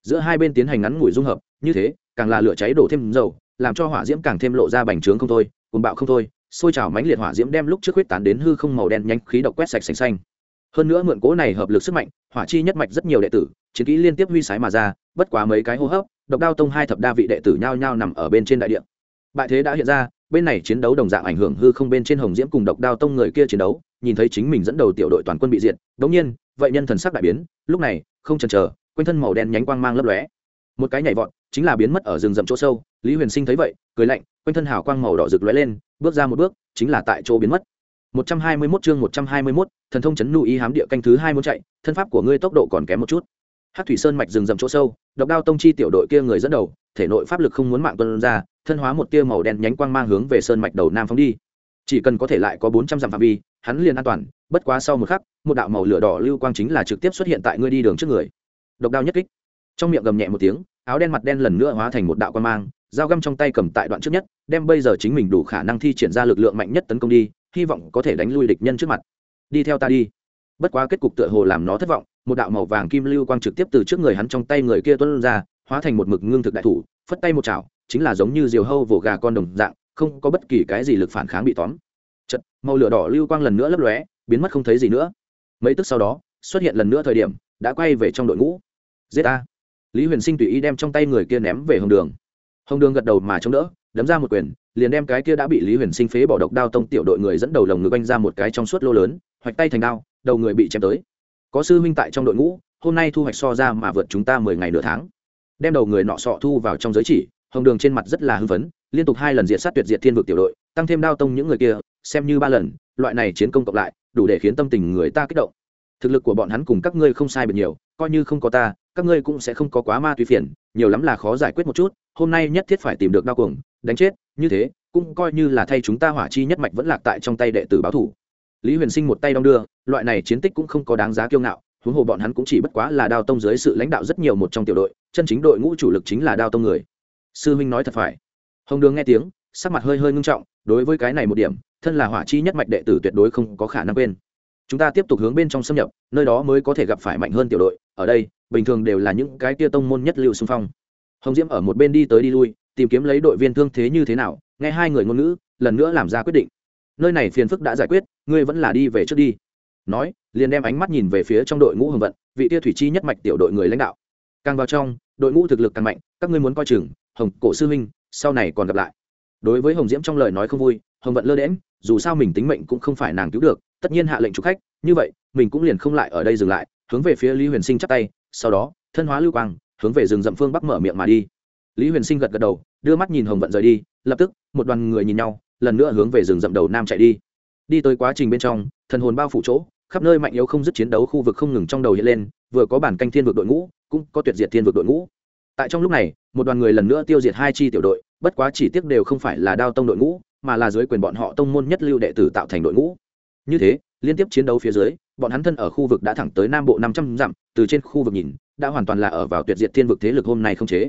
Giữa hai bên tiến hành ngắn ngủi dung hợp, như thế càng là lửa cháy đổ thêm dầu, làm cho hỏa diễm càng thêm lộ ra bành trướng không thôi, cuồng bạo không thôi xôi trào mãnh liệt hỏa diễm đem lúc trước huyết tán đến hư không màu đen nhanh khí độc quét sạch xanh xanh. Hơn nữa mượn cố này hợp lực sức mạnh, hỏa chi nhất mạch rất nhiều đệ tử, chiến kỹ liên tiếp huy sái mà ra, bất quá mấy cái hô hấp, độc đao tông hai thập đa vị đệ tử nhao nhao nằm ở bên trên đại điện bại thế đã hiện ra, bên này chiến đấu đồng dạng ảnh hưởng hư không bên trên hồng diễm cùng độc đao tông người kia chiến đấu, nhìn thấy chính mình dẫn đầu tiểu đội toàn quân bị diệt, đống nhiên, vậy nhân thần sắc đại biến, lúc này, không chần chờ, quanh thân màu đen nhánh quang mang lấp lóe một cái nhảy vọt chính là biến mất ở rừng rậm chỗ sâu lý huyền sinh thấy vậy cười lạnh quanh thân hào quang màu đỏ rực lóe lên bước ra một bước chính là tại chỗ biến mất. 121 chương 121, thần thông chấn nụ ý hám địa canh thứ hai muốn chạy thân pháp của ngươi tốc độ còn kém một chút. Hát thủy sơn mạch rừng rậm chỗ sâu độc đao tông chi tiểu đội kia người dẫn đầu thể nội pháp lực không muốn mạng tuân ra thân hóa một tia màu đen nhánh quang mang hướng về sơn mạch đầu nam phóng đi. Chỉ cần có thể lại có bốn trăm dặm phạm vi hắn liền an toàn bất quá sau một khắc một đạo màu lửa đỏ lưu quang chính là trực tiếp xuất hiện tại ngươi đi đường trước người. Độc đao nhất kích trong miệng gầm nhẹ một tiếng, áo đen mặt đen lần nữa hóa thành một đạo quang mang, dao găm trong tay cầm tại đoạn trước nhất, đem bây giờ chính mình đủ khả năng thi triển ra lực lượng mạnh nhất tấn công đi, hy vọng có thể đánh lui địch nhân trước mặt. Đi theo ta đi. Bất quá kết cục tựa hồ làm nó thất vọng, một đạo màu vàng kim lưu quang trực tiếp từ trước người hắn trong tay người kia tuân ra, hóa thành một mực ngưng thực đại thủ, phất tay một chảo, chính là giống như diều hâu vồ gà con đồng dạng, không có bất kỳ cái gì lực phản kháng bị tóm. Chật màu lửa đỏ lưu quang lần nữa lấp lóe, biến mất không thấy gì nữa. Mấy tức sau đó, xuất hiện lần nữa thời điểm, đã quay về trong đội ngũ. Giết ta lý huyền sinh tùy ý đem trong tay người kia ném về hồng đường. Hồng đường gật đầu mà chống đỡ, đấm ra một quyền, liền đem cái kia đã bị lý huyền sinh phế bỏ độc đao tông tiểu đội người dẫn đầu lồng ngực anh ra một cái trong suốt lô lớn, hoạch tay thành đao, đầu người bị chém tới. Có sư huynh tại trong đội ngũ, hôm nay thu hoạch so ra mà vượt chúng ta mười ngày nửa tháng. Đem đầu người nọ sọ thu vào trong giới chỉ, hồng đường trên mặt rất là hưng phấn, liên tục hai lần diệt sát tuyệt diệt thiên vực tiểu đội, tăng thêm đao tông những người kia, xem như ba lần, loại này chiến công cộng lại, đủ để khiến tâm tình người ta kích động. Thực lực của bọn hắn cùng các ngươi không sai biệt nhiều, coi như không có ta các ngươi cũng sẽ không có quá ma túy phiền, nhiều lắm là khó giải quyết một chút, hôm nay nhất thiết phải tìm được đao cuồng, đánh chết, như thế, cũng coi như là thay chúng ta hỏa chi nhất mạch vẫn lạc tại trong tay đệ tử báo thủ. Lý huyền sinh một tay đong đưa, loại này chiến tích cũng không có đáng giá kiêu ngạo, huống hồ bọn hắn cũng chỉ bất quá là đao tông dưới sự lãnh đạo rất nhiều một trong tiểu đội, chân chính đội ngũ chủ lực chính là đao tông người. Sư huynh nói thật phải. Hồng đường nghe tiếng, sắc mặt hơi hơi ngưng trọng, đối với cái này một điểm, thân là hỏa chi nhất mạch đệ tử tuyệt đối không có khả năng quên chúng ta tiếp tục hướng bên trong xâm nhập, nơi đó mới có thể gặp phải mạnh hơn tiểu đội, ở đây, bình thường đều là những cái tia tông môn nhất lưu xung phong. Hồng diễm ở một bên đi tới đi lui, tìm kiếm lấy đội viên thương thế như thế nào, nghe hai người ngôn ngữ, lần nữa làm ra quyết định. Nơi này phiền phức đã giải quyết, ngươi vẫn là đi về trước đi. Nói, liền đem ánh mắt nhìn về phía trong đội ngũ hồng vận, vị tia thủy chi nhất mạch tiểu đội người lãnh đạo. Càng vào trong, đội ngũ thực lực càng mạnh, các ngươi muốn coi chừng, hồng, cổ sư huynh sau này còn gặp lại. Đối với hồng diễm trong lời nói không vui, hồng vận lơ đễm dù sao mình tính mệnh cũng không phải nàng cứu được tất nhiên hạ lệnh trục khách, như vậy, mình cũng liền không lại ở đây dừng lại, hướng về phía lý huyền sinh chắp tay, sau đó, thân hóa lưu quang, hướng về rừng rậm phương bắc mở miệng mà đi. Lý huyền sinh gật gật đầu, đưa mắt nhìn hồng vận rời đi, lập tức, một đoàn người nhìn nhau, lần nữa hướng về rừng rậm đầu nam chạy đi. Đi tới quá trình bên trong, thần hồn bao phủ chỗ, khắp nơi mạnh yếu không dứt chiến đấu khu vực không ngừng trong đầu hiện lên, vừa có bản canh thiên vực đội ngũ, cũng có tuyệt diệt thiên vực đội ngũ. Tại trong lúc này, một đoàn người lần nữa tiêu diệt hai chi tiểu đội, bất quá chỉ tiếc đều không phải là đao tông đội ngũ, mà là dưới quyền bọn họ tông môn nhất lưu đệ tử tạo thành đội ngũ như thế, liên tiếp chiến đấu phía dưới, bọn hắn thân ở khu vực đã thẳng tới nam bộ năm trăm dặm, từ trên khu vực nhìn, đã hoàn toàn là ở vào tuyệt diệt thiên vực thế lực hôm nay không chế.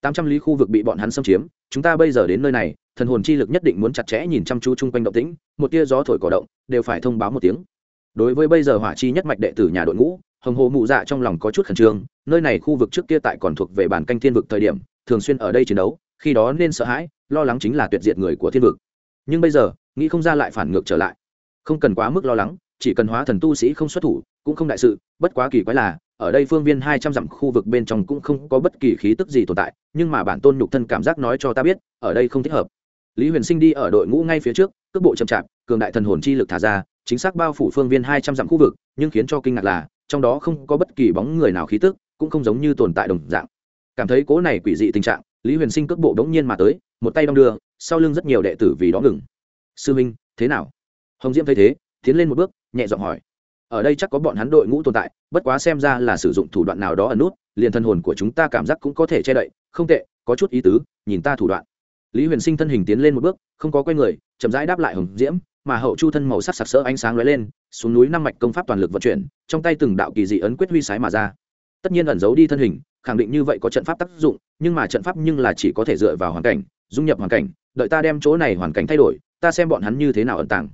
Tám trăm lý khu vực bị bọn hắn xâm chiếm, chúng ta bây giờ đến nơi này, thần hồn chi lực nhất định muốn chặt chẽ nhìn chăm chú chung quanh động tĩnh, một tia gió thổi cỏ động, đều phải thông báo một tiếng. Đối với bây giờ hỏa chi nhất mạch đệ tử nhà đội ngũ, hồng hồ mụ dạ trong lòng có chút khẩn trương, nơi này khu vực trước kia tại còn thuộc về bản canh thiên vực thời điểm, thường xuyên ở đây chiến đấu, khi đó nên sợ hãi, lo lắng chính là tuyệt diệt người của thiên vực. Nhưng bây giờ, nghĩ không ra lại phản ngược trở lại không cần quá mức lo lắng, chỉ cần hóa thần tu sĩ không xuất thủ, cũng không đại sự, bất quá kỳ quái là, ở đây phương viên hai trăm dặm khu vực bên trong cũng không có bất kỳ khí tức gì tồn tại, nhưng mà bản tôn nhục thân cảm giác nói cho ta biết, ở đây không thích hợp. Lý huyền sinh đi ở đội ngũ ngay phía trước, cước bộ chậm chạp, cường đại thần hồn chi lực thả ra, chính xác bao phủ phương viên hai trăm dặm khu vực, nhưng khiến cho kinh ngạc là, trong đó không có bất kỳ bóng người nào khí tức, cũng không giống như tồn tại đồng dạng. Cảm thấy cố này quỷ dị tình trạng, lý huyền sinh cước bộ đống nhiên mà tới, một tay đong đưa, sau lưng rất nhiều đệ tử vì đó ngừng. Sư minh, thế nào? Hồng diễm thấy thế, tiến lên một bước, nhẹ giọng hỏi. Ở đây chắc có bọn hắn đội ngũ tồn tại, bất quá xem ra là sử dụng thủ đoạn nào đó ở nút, liền thân hồn của chúng ta cảm giác cũng có thể che đậy. Không tệ, có chút ý tứ, nhìn ta thủ đoạn. Lý huyền sinh thân hình tiến lên một bước, không có quay người, chậm rãi đáp lại hồng diễm, mà hậu chu thân màu sắc sặc sỡ ánh sáng lóe lên, xuống núi năm mạch công pháp toàn lực vận chuyển, trong tay từng đạo kỳ dị ấn quyết huy sái mà ra. Tất nhiên ẩn giấu đi thân hình, khẳng định như vậy có trận pháp tác dụng, nhưng mà trận pháp nhưng là chỉ có thể dựa vào hoàn cảnh, dung nhập hoàn cảnh, đợi ta đem chỗ này hoàn cảnh thay đổi, ta xem bọn hắn như thế nào ẩn tàng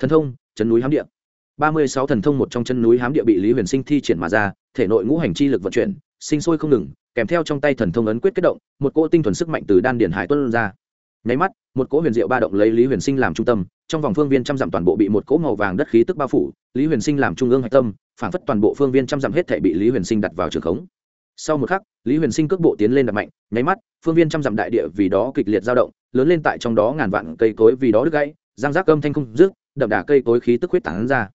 thần thông, chân núi hám địa. Ba mươi sáu thần thông một trong chân núi hám địa bị lý huyền sinh thi triển mà ra, thể nội ngũ hành chi lực vận chuyển, sinh sôi không ngừng, kèm theo trong tay thần thông ấn quyết kết động, một cỗ tinh thuần sức mạnh từ đan điển hải tuân ra. Nháy mắt, một cỗ huyền diệu ba động lấy lý huyền sinh làm trung tâm, trong vòng phương viên trăm dặm toàn bộ bị một cỗ màu vàng đất khí tức bao phủ, lý huyền sinh làm trung ương hạch tâm phản phất toàn bộ phương viên trăm dặm hết thể bị lý huyền sinh đặt vào trường khống. Sau một khắc, lý huyền sinh cước bộ tiến lên đập mạnh, nháy mắt, phương viên trăm dặm đại địa vì đó kịch liệt dao động, lớn lên tại trong đó ngàn vạn cây cối vì đó đứt gãy giang giác âm thanh không rước đậm đà cây cối khí tức huyết tán ra.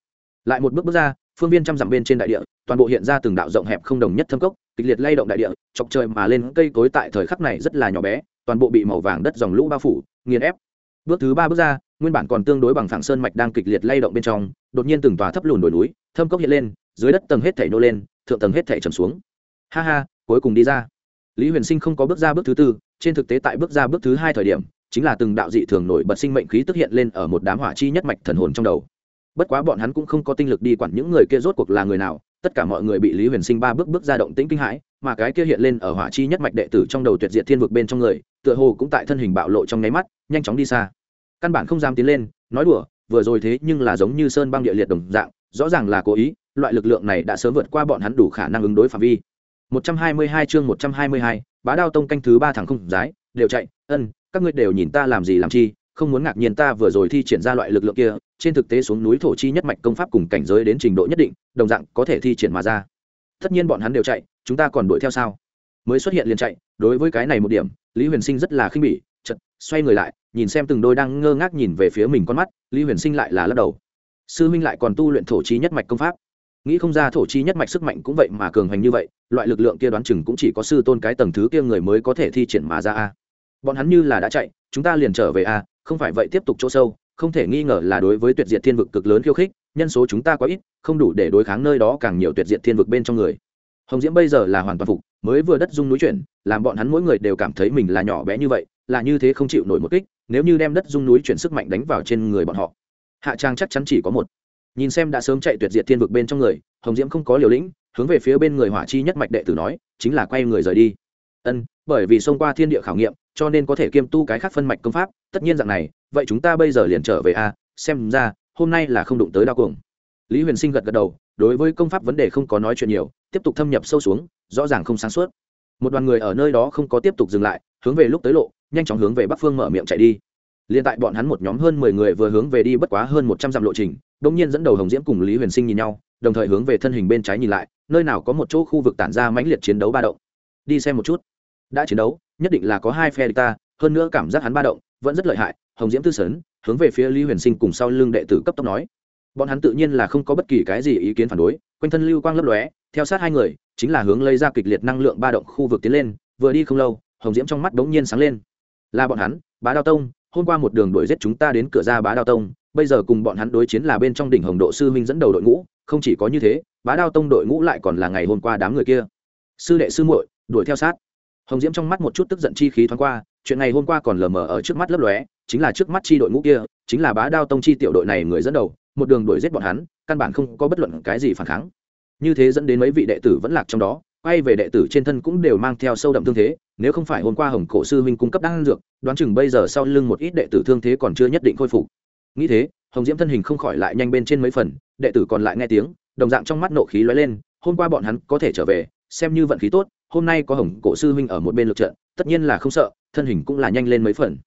Lại một bước bước ra, phương viên trăm dặm bên trên đại địa, toàn bộ hiện ra từng đạo rộng hẹp không đồng nhất thâm cốc, kịch liệt lay động đại địa, chọc trời mà lên cây cối tại thời khắc này rất là nhỏ bé, toàn bộ bị màu vàng đất dòng lũ bao phủ, nghiền ép. Bước thứ ba bước ra, nguyên bản còn tương đối bằng phẳng sơn mạch đang kịch liệt lay động bên trong, đột nhiên từng tòa thấp lùn đồi núi, thâm cốc hiện lên, dưới đất tầng hết thảy nô lên, thượng tầng hết thảy trầm xuống. Ha ha, cuối cùng đi ra. Lý huyền sinh không có bước ra bước thứ tư, trên thực tế tại bước ra bước thứ hai thời điểm chính là từng đạo dị thường nổi bật sinh mệnh khí tức hiện lên ở một đám hỏa chi nhất mạch thần hồn trong đầu. Bất quá bọn hắn cũng không có tinh lực đi quản những người kia rốt cuộc là người nào tất cả mọi người bị lý huyền sinh ba bước bước ra động tĩnh kinh hãi mà cái kia hiện lên ở hỏa chi nhất mạch đệ tử trong đầu tuyệt diệt thiên vực bên trong người tựa hồ cũng tại thân hình bạo lộ trong nháy mắt nhanh chóng đi xa. Căn bản không dám tiến lên nói đùa vừa rồi thế nhưng là giống như sơn băng địa liệt đồng dạng rõ ràng là cố ý loại lực lượng này đã sớm vượt qua bọn hắn đủ khả năng ứng đối phạm vi. 122 chương 122, bá đao tông canh thứ ba thẳng không giái đều chạy ân các ngươi đều nhìn ta làm gì làm chi, không muốn ngạc nhiên ta vừa rồi thi triển ra loại lực lượng kia, trên thực tế xuống núi thổ chi nhất mạch công pháp cùng cảnh giới đến trình độ nhất định, đồng dạng có thể thi triển mà ra. Tất nhiên bọn hắn đều chạy, chúng ta còn đuổi theo sao? Mới xuất hiện liền chạy, đối với cái này một điểm, lý huyền sinh rất là khinh bỉ chật xoay người lại, nhìn xem từng đôi đang ngơ ngác nhìn về phía mình con mắt, lý huyền sinh lại là lắc đầu. Sư huynh lại còn tu luyện thổ chi nhất mạch công pháp. Nghĩ không ra thổ chi nhất mạch sức mạnh cũng vậy mà cường hành như vậy, loại lực lượng kia đoán chừng cũng chỉ có sư tôn cái tầng thứ kia người mới có thể thi triển mà ra a bọn hắn như là đã chạy, chúng ta liền trở về a không phải vậy tiếp tục chỗ sâu, không thể nghi ngờ là đối với tuyệt diệt thiên vực cực lớn khiêu khích, nhân số chúng ta quá ít, không đủ để đối kháng nơi đó càng nhiều tuyệt diệt thiên vực bên trong người. Hồng diễm bây giờ là hoàn toàn phục, mới vừa đất dung núi chuyển, làm bọn hắn mỗi người đều cảm thấy mình là nhỏ bé như vậy, là như thế không chịu nổi một kích, nếu như đem đất dung núi chuyển sức mạnh đánh vào trên người bọn họ. Hạ trang chắc chắn chỉ có một. Nhìn xem đã sớm chạy tuyệt diệt thiên vực bên trong người, hồng diễm không có liều lĩnh, hướng về phía bên người hỏa chi nhất mạch đệ tử nói, chính là quay người rời đi. Ân, bởi vì xông qua thiên địa khảo nghiệm cho nên có thể kiêm tu cái khác phân mạch công pháp, tất nhiên dạng này, vậy chúng ta bây giờ liền trở về a, xem ra, hôm nay là không đụng tới đau cuồng. Lý huyền sinh gật gật đầu, đối với công pháp vấn đề không có nói chuyện nhiều, tiếp tục thâm nhập sâu xuống, rõ ràng không sáng suốt. Một đoàn người ở nơi đó không có tiếp tục dừng lại, hướng về lúc tới lộ, nhanh chóng hướng về bắc phương mở miệng chạy đi. Liên tại bọn hắn một nhóm hơn mười người vừa hướng về đi bất quá hơn một trăm dặm lộ trình đông nhiên dẫn đầu hồng diễm cùng lý huyền sinh nhìn nhau, đồng thời hướng về thân hình bên trái nhìn lại, nơi nào có một chỗ khu vực tản ra mãnh liệt chiến đấu ba động. Đi xem một chút. Đã chiến đấu nhất định là có hai phe địch ta, hơn nữa cảm giác hắn ba động, vẫn rất lợi hại, hồng diễm tư sấn, hướng về phía lý huyền sinh cùng sau lưng đệ tử cấp tốc nói. Bọn hắn tự nhiên là không có bất kỳ cái gì ý kiến phản đối, quanh thân lưu quang lấp lóe, theo sát hai người, chính là hướng lấy ra kịch liệt năng lượng ba động khu vực tiến lên, vừa đi không lâu, hồng diễm trong mắt bỗng nhiên sáng lên. Là bọn hắn, bá đao tông, hôm qua một đường đuổi giết chúng ta đến cửa ra bá đao tông, bây giờ cùng bọn hắn đối chiến là bên trong đỉnh hồng độ sư Minh dẫn đầu đội ngũ, không chỉ có như thế, bá đao tông đội ngũ lại còn là ngày hôm qua đám người kia. Sư đệ sư muội, đuổi theo sát hồng diễm trong mắt một chút tức giận chi khí thoáng qua, chuyện ngày hôm qua còn lờ mờ ở trước mắt lấp lóe, chính là trước mắt chi đội ngũ kia, chính là bá đao tông chi tiểu đội này người dẫn đầu, một đường đuổi giết bọn hắn, căn bản không có bất luận cái gì phản kháng. Như thế dẫn đến mấy vị đệ tử vẫn lạc trong đó, quay về đệ tử trên thân cũng đều mang theo sâu đậm thương thế, nếu không phải hôm qua hồng cổ sư huynh cung cấp đan dược, đoán chừng bây giờ sau lưng một ít đệ tử thương thế còn chưa nhất định khôi phục. Nghĩ thế, hồng diễm thân hình không khỏi lại nhanh bên trên mấy phần, đệ tử còn lại nghe tiếng, đồng dạng trong mắt nộ khí lóe lên, hôm qua bọn hắn có thể trở về, xem như vận khí tốt hôm nay có hồng cổ sư huynh ở một bên lượt trận, tất nhiên là không sợ, thân hình cũng là nhanh lên mấy phần.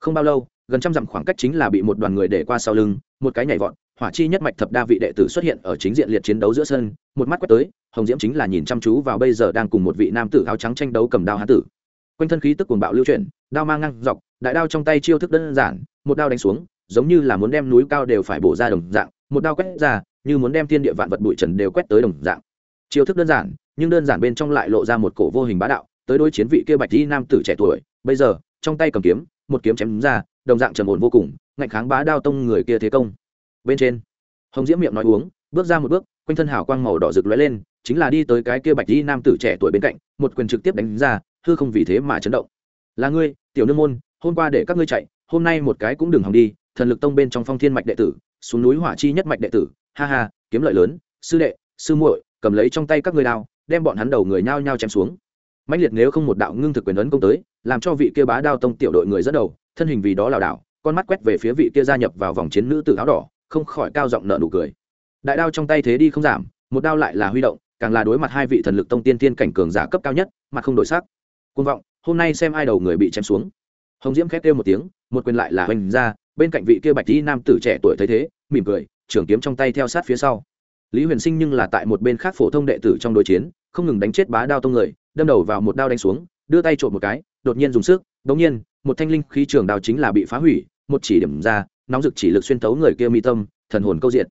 Không bao lâu, gần trăm dặm khoảng cách chính là bị một đoàn người để qua sau lưng, một cái nhảy vọt, hỏa chi nhất mạch thập đa vị đệ tử xuất hiện ở chính diện liệt chiến đấu giữa sân, một mắt quét tới, hồng diễm chính là nhìn chăm chú vào bây giờ đang cùng một vị nam tử áo trắng tranh đấu cầm đao hán tử. Quanh thân khí tức cuồng bạo lưu chuyển, đao mang ngang dọc, đại đao trong tay chiêu thức đơn giản, một đao đánh xuống, giống như là muốn đem núi cao đều phải bổ ra đồng dạng, một đao quét ra, như muốn đem thiên địa vạn vật bụi trần đều quét tới đồng dạng. Chiêu thức đơn giản nhưng đơn giản bên trong lại lộ ra một cổ vô hình bá đạo, tới đối chiến vị kia bạch y nam tử trẻ tuổi, bây giờ, trong tay cầm kiếm, một kiếm chém ra, đồng dạng trầm ổn vô cùng, ngạnh kháng bá đao tông người kia thế công. Bên trên, hồng diễm miệng nói uống, bước ra một bước, quanh thân hào quang màu đỏ rực lóe lên, chính là đi tới cái kia bạch y nam tử trẻ tuổi bên cạnh, một quyền trực tiếp đánh ra, hư không vì thế mà chấn động. Là ngươi, tiểu nương môn, hôm qua để các ngươi chạy, hôm nay một cái cũng đừng hòng đi, thần lực tông bên trong phong thiên mạch đệ tử, xuống núi hỏa chi nhất mạch đệ tử, ha ha, kiếm lợi lớn, sư đệ, sư muội, cầm lấy trong tay các ngươi đao đem bọn hắn đầu người nhao nhao chém xuống. Mạnh liệt nếu không một đạo ngưng thực quyền ấn công tới, làm cho vị kia bá đao tông tiểu đội người dẫn đầu, thân hình vì đó lảo đảo, con mắt quét về phía vị kia gia nhập vào vòng chiến nữ tử áo đỏ, không khỏi cao giọng nợ nụ cười. Đại đao trong tay thế đi không giảm, một đao lại là huy động, càng là đối mặt hai vị thần lực tông tiên tiên cảnh cường giả cấp cao nhất, mà không đổi sắc. Côn vọng, hôm nay xem ai đầu người bị chém xuống. Hồng diễm khét kêu một tiếng, một quyền lại là hoành ra, bên cạnh vị kia bạch y nam tử trẻ tuổi thấy thế, mỉm cười, trường kiếm trong tay theo sát phía sau lý huyền sinh nhưng là tại một bên khác phổ thông đệ tử trong đối chiến, không ngừng đánh chết bá đao tông người, đâm đầu vào một đao đánh xuống, đưa tay trộm một cái, đột nhiên dùng sức, đống nhiên, một thanh linh khí trường đao chính là bị phá hủy, một chỉ điểm ra, nóng rực chỉ lực xuyên tấu người kia mi tâm, thần hồn câu diện.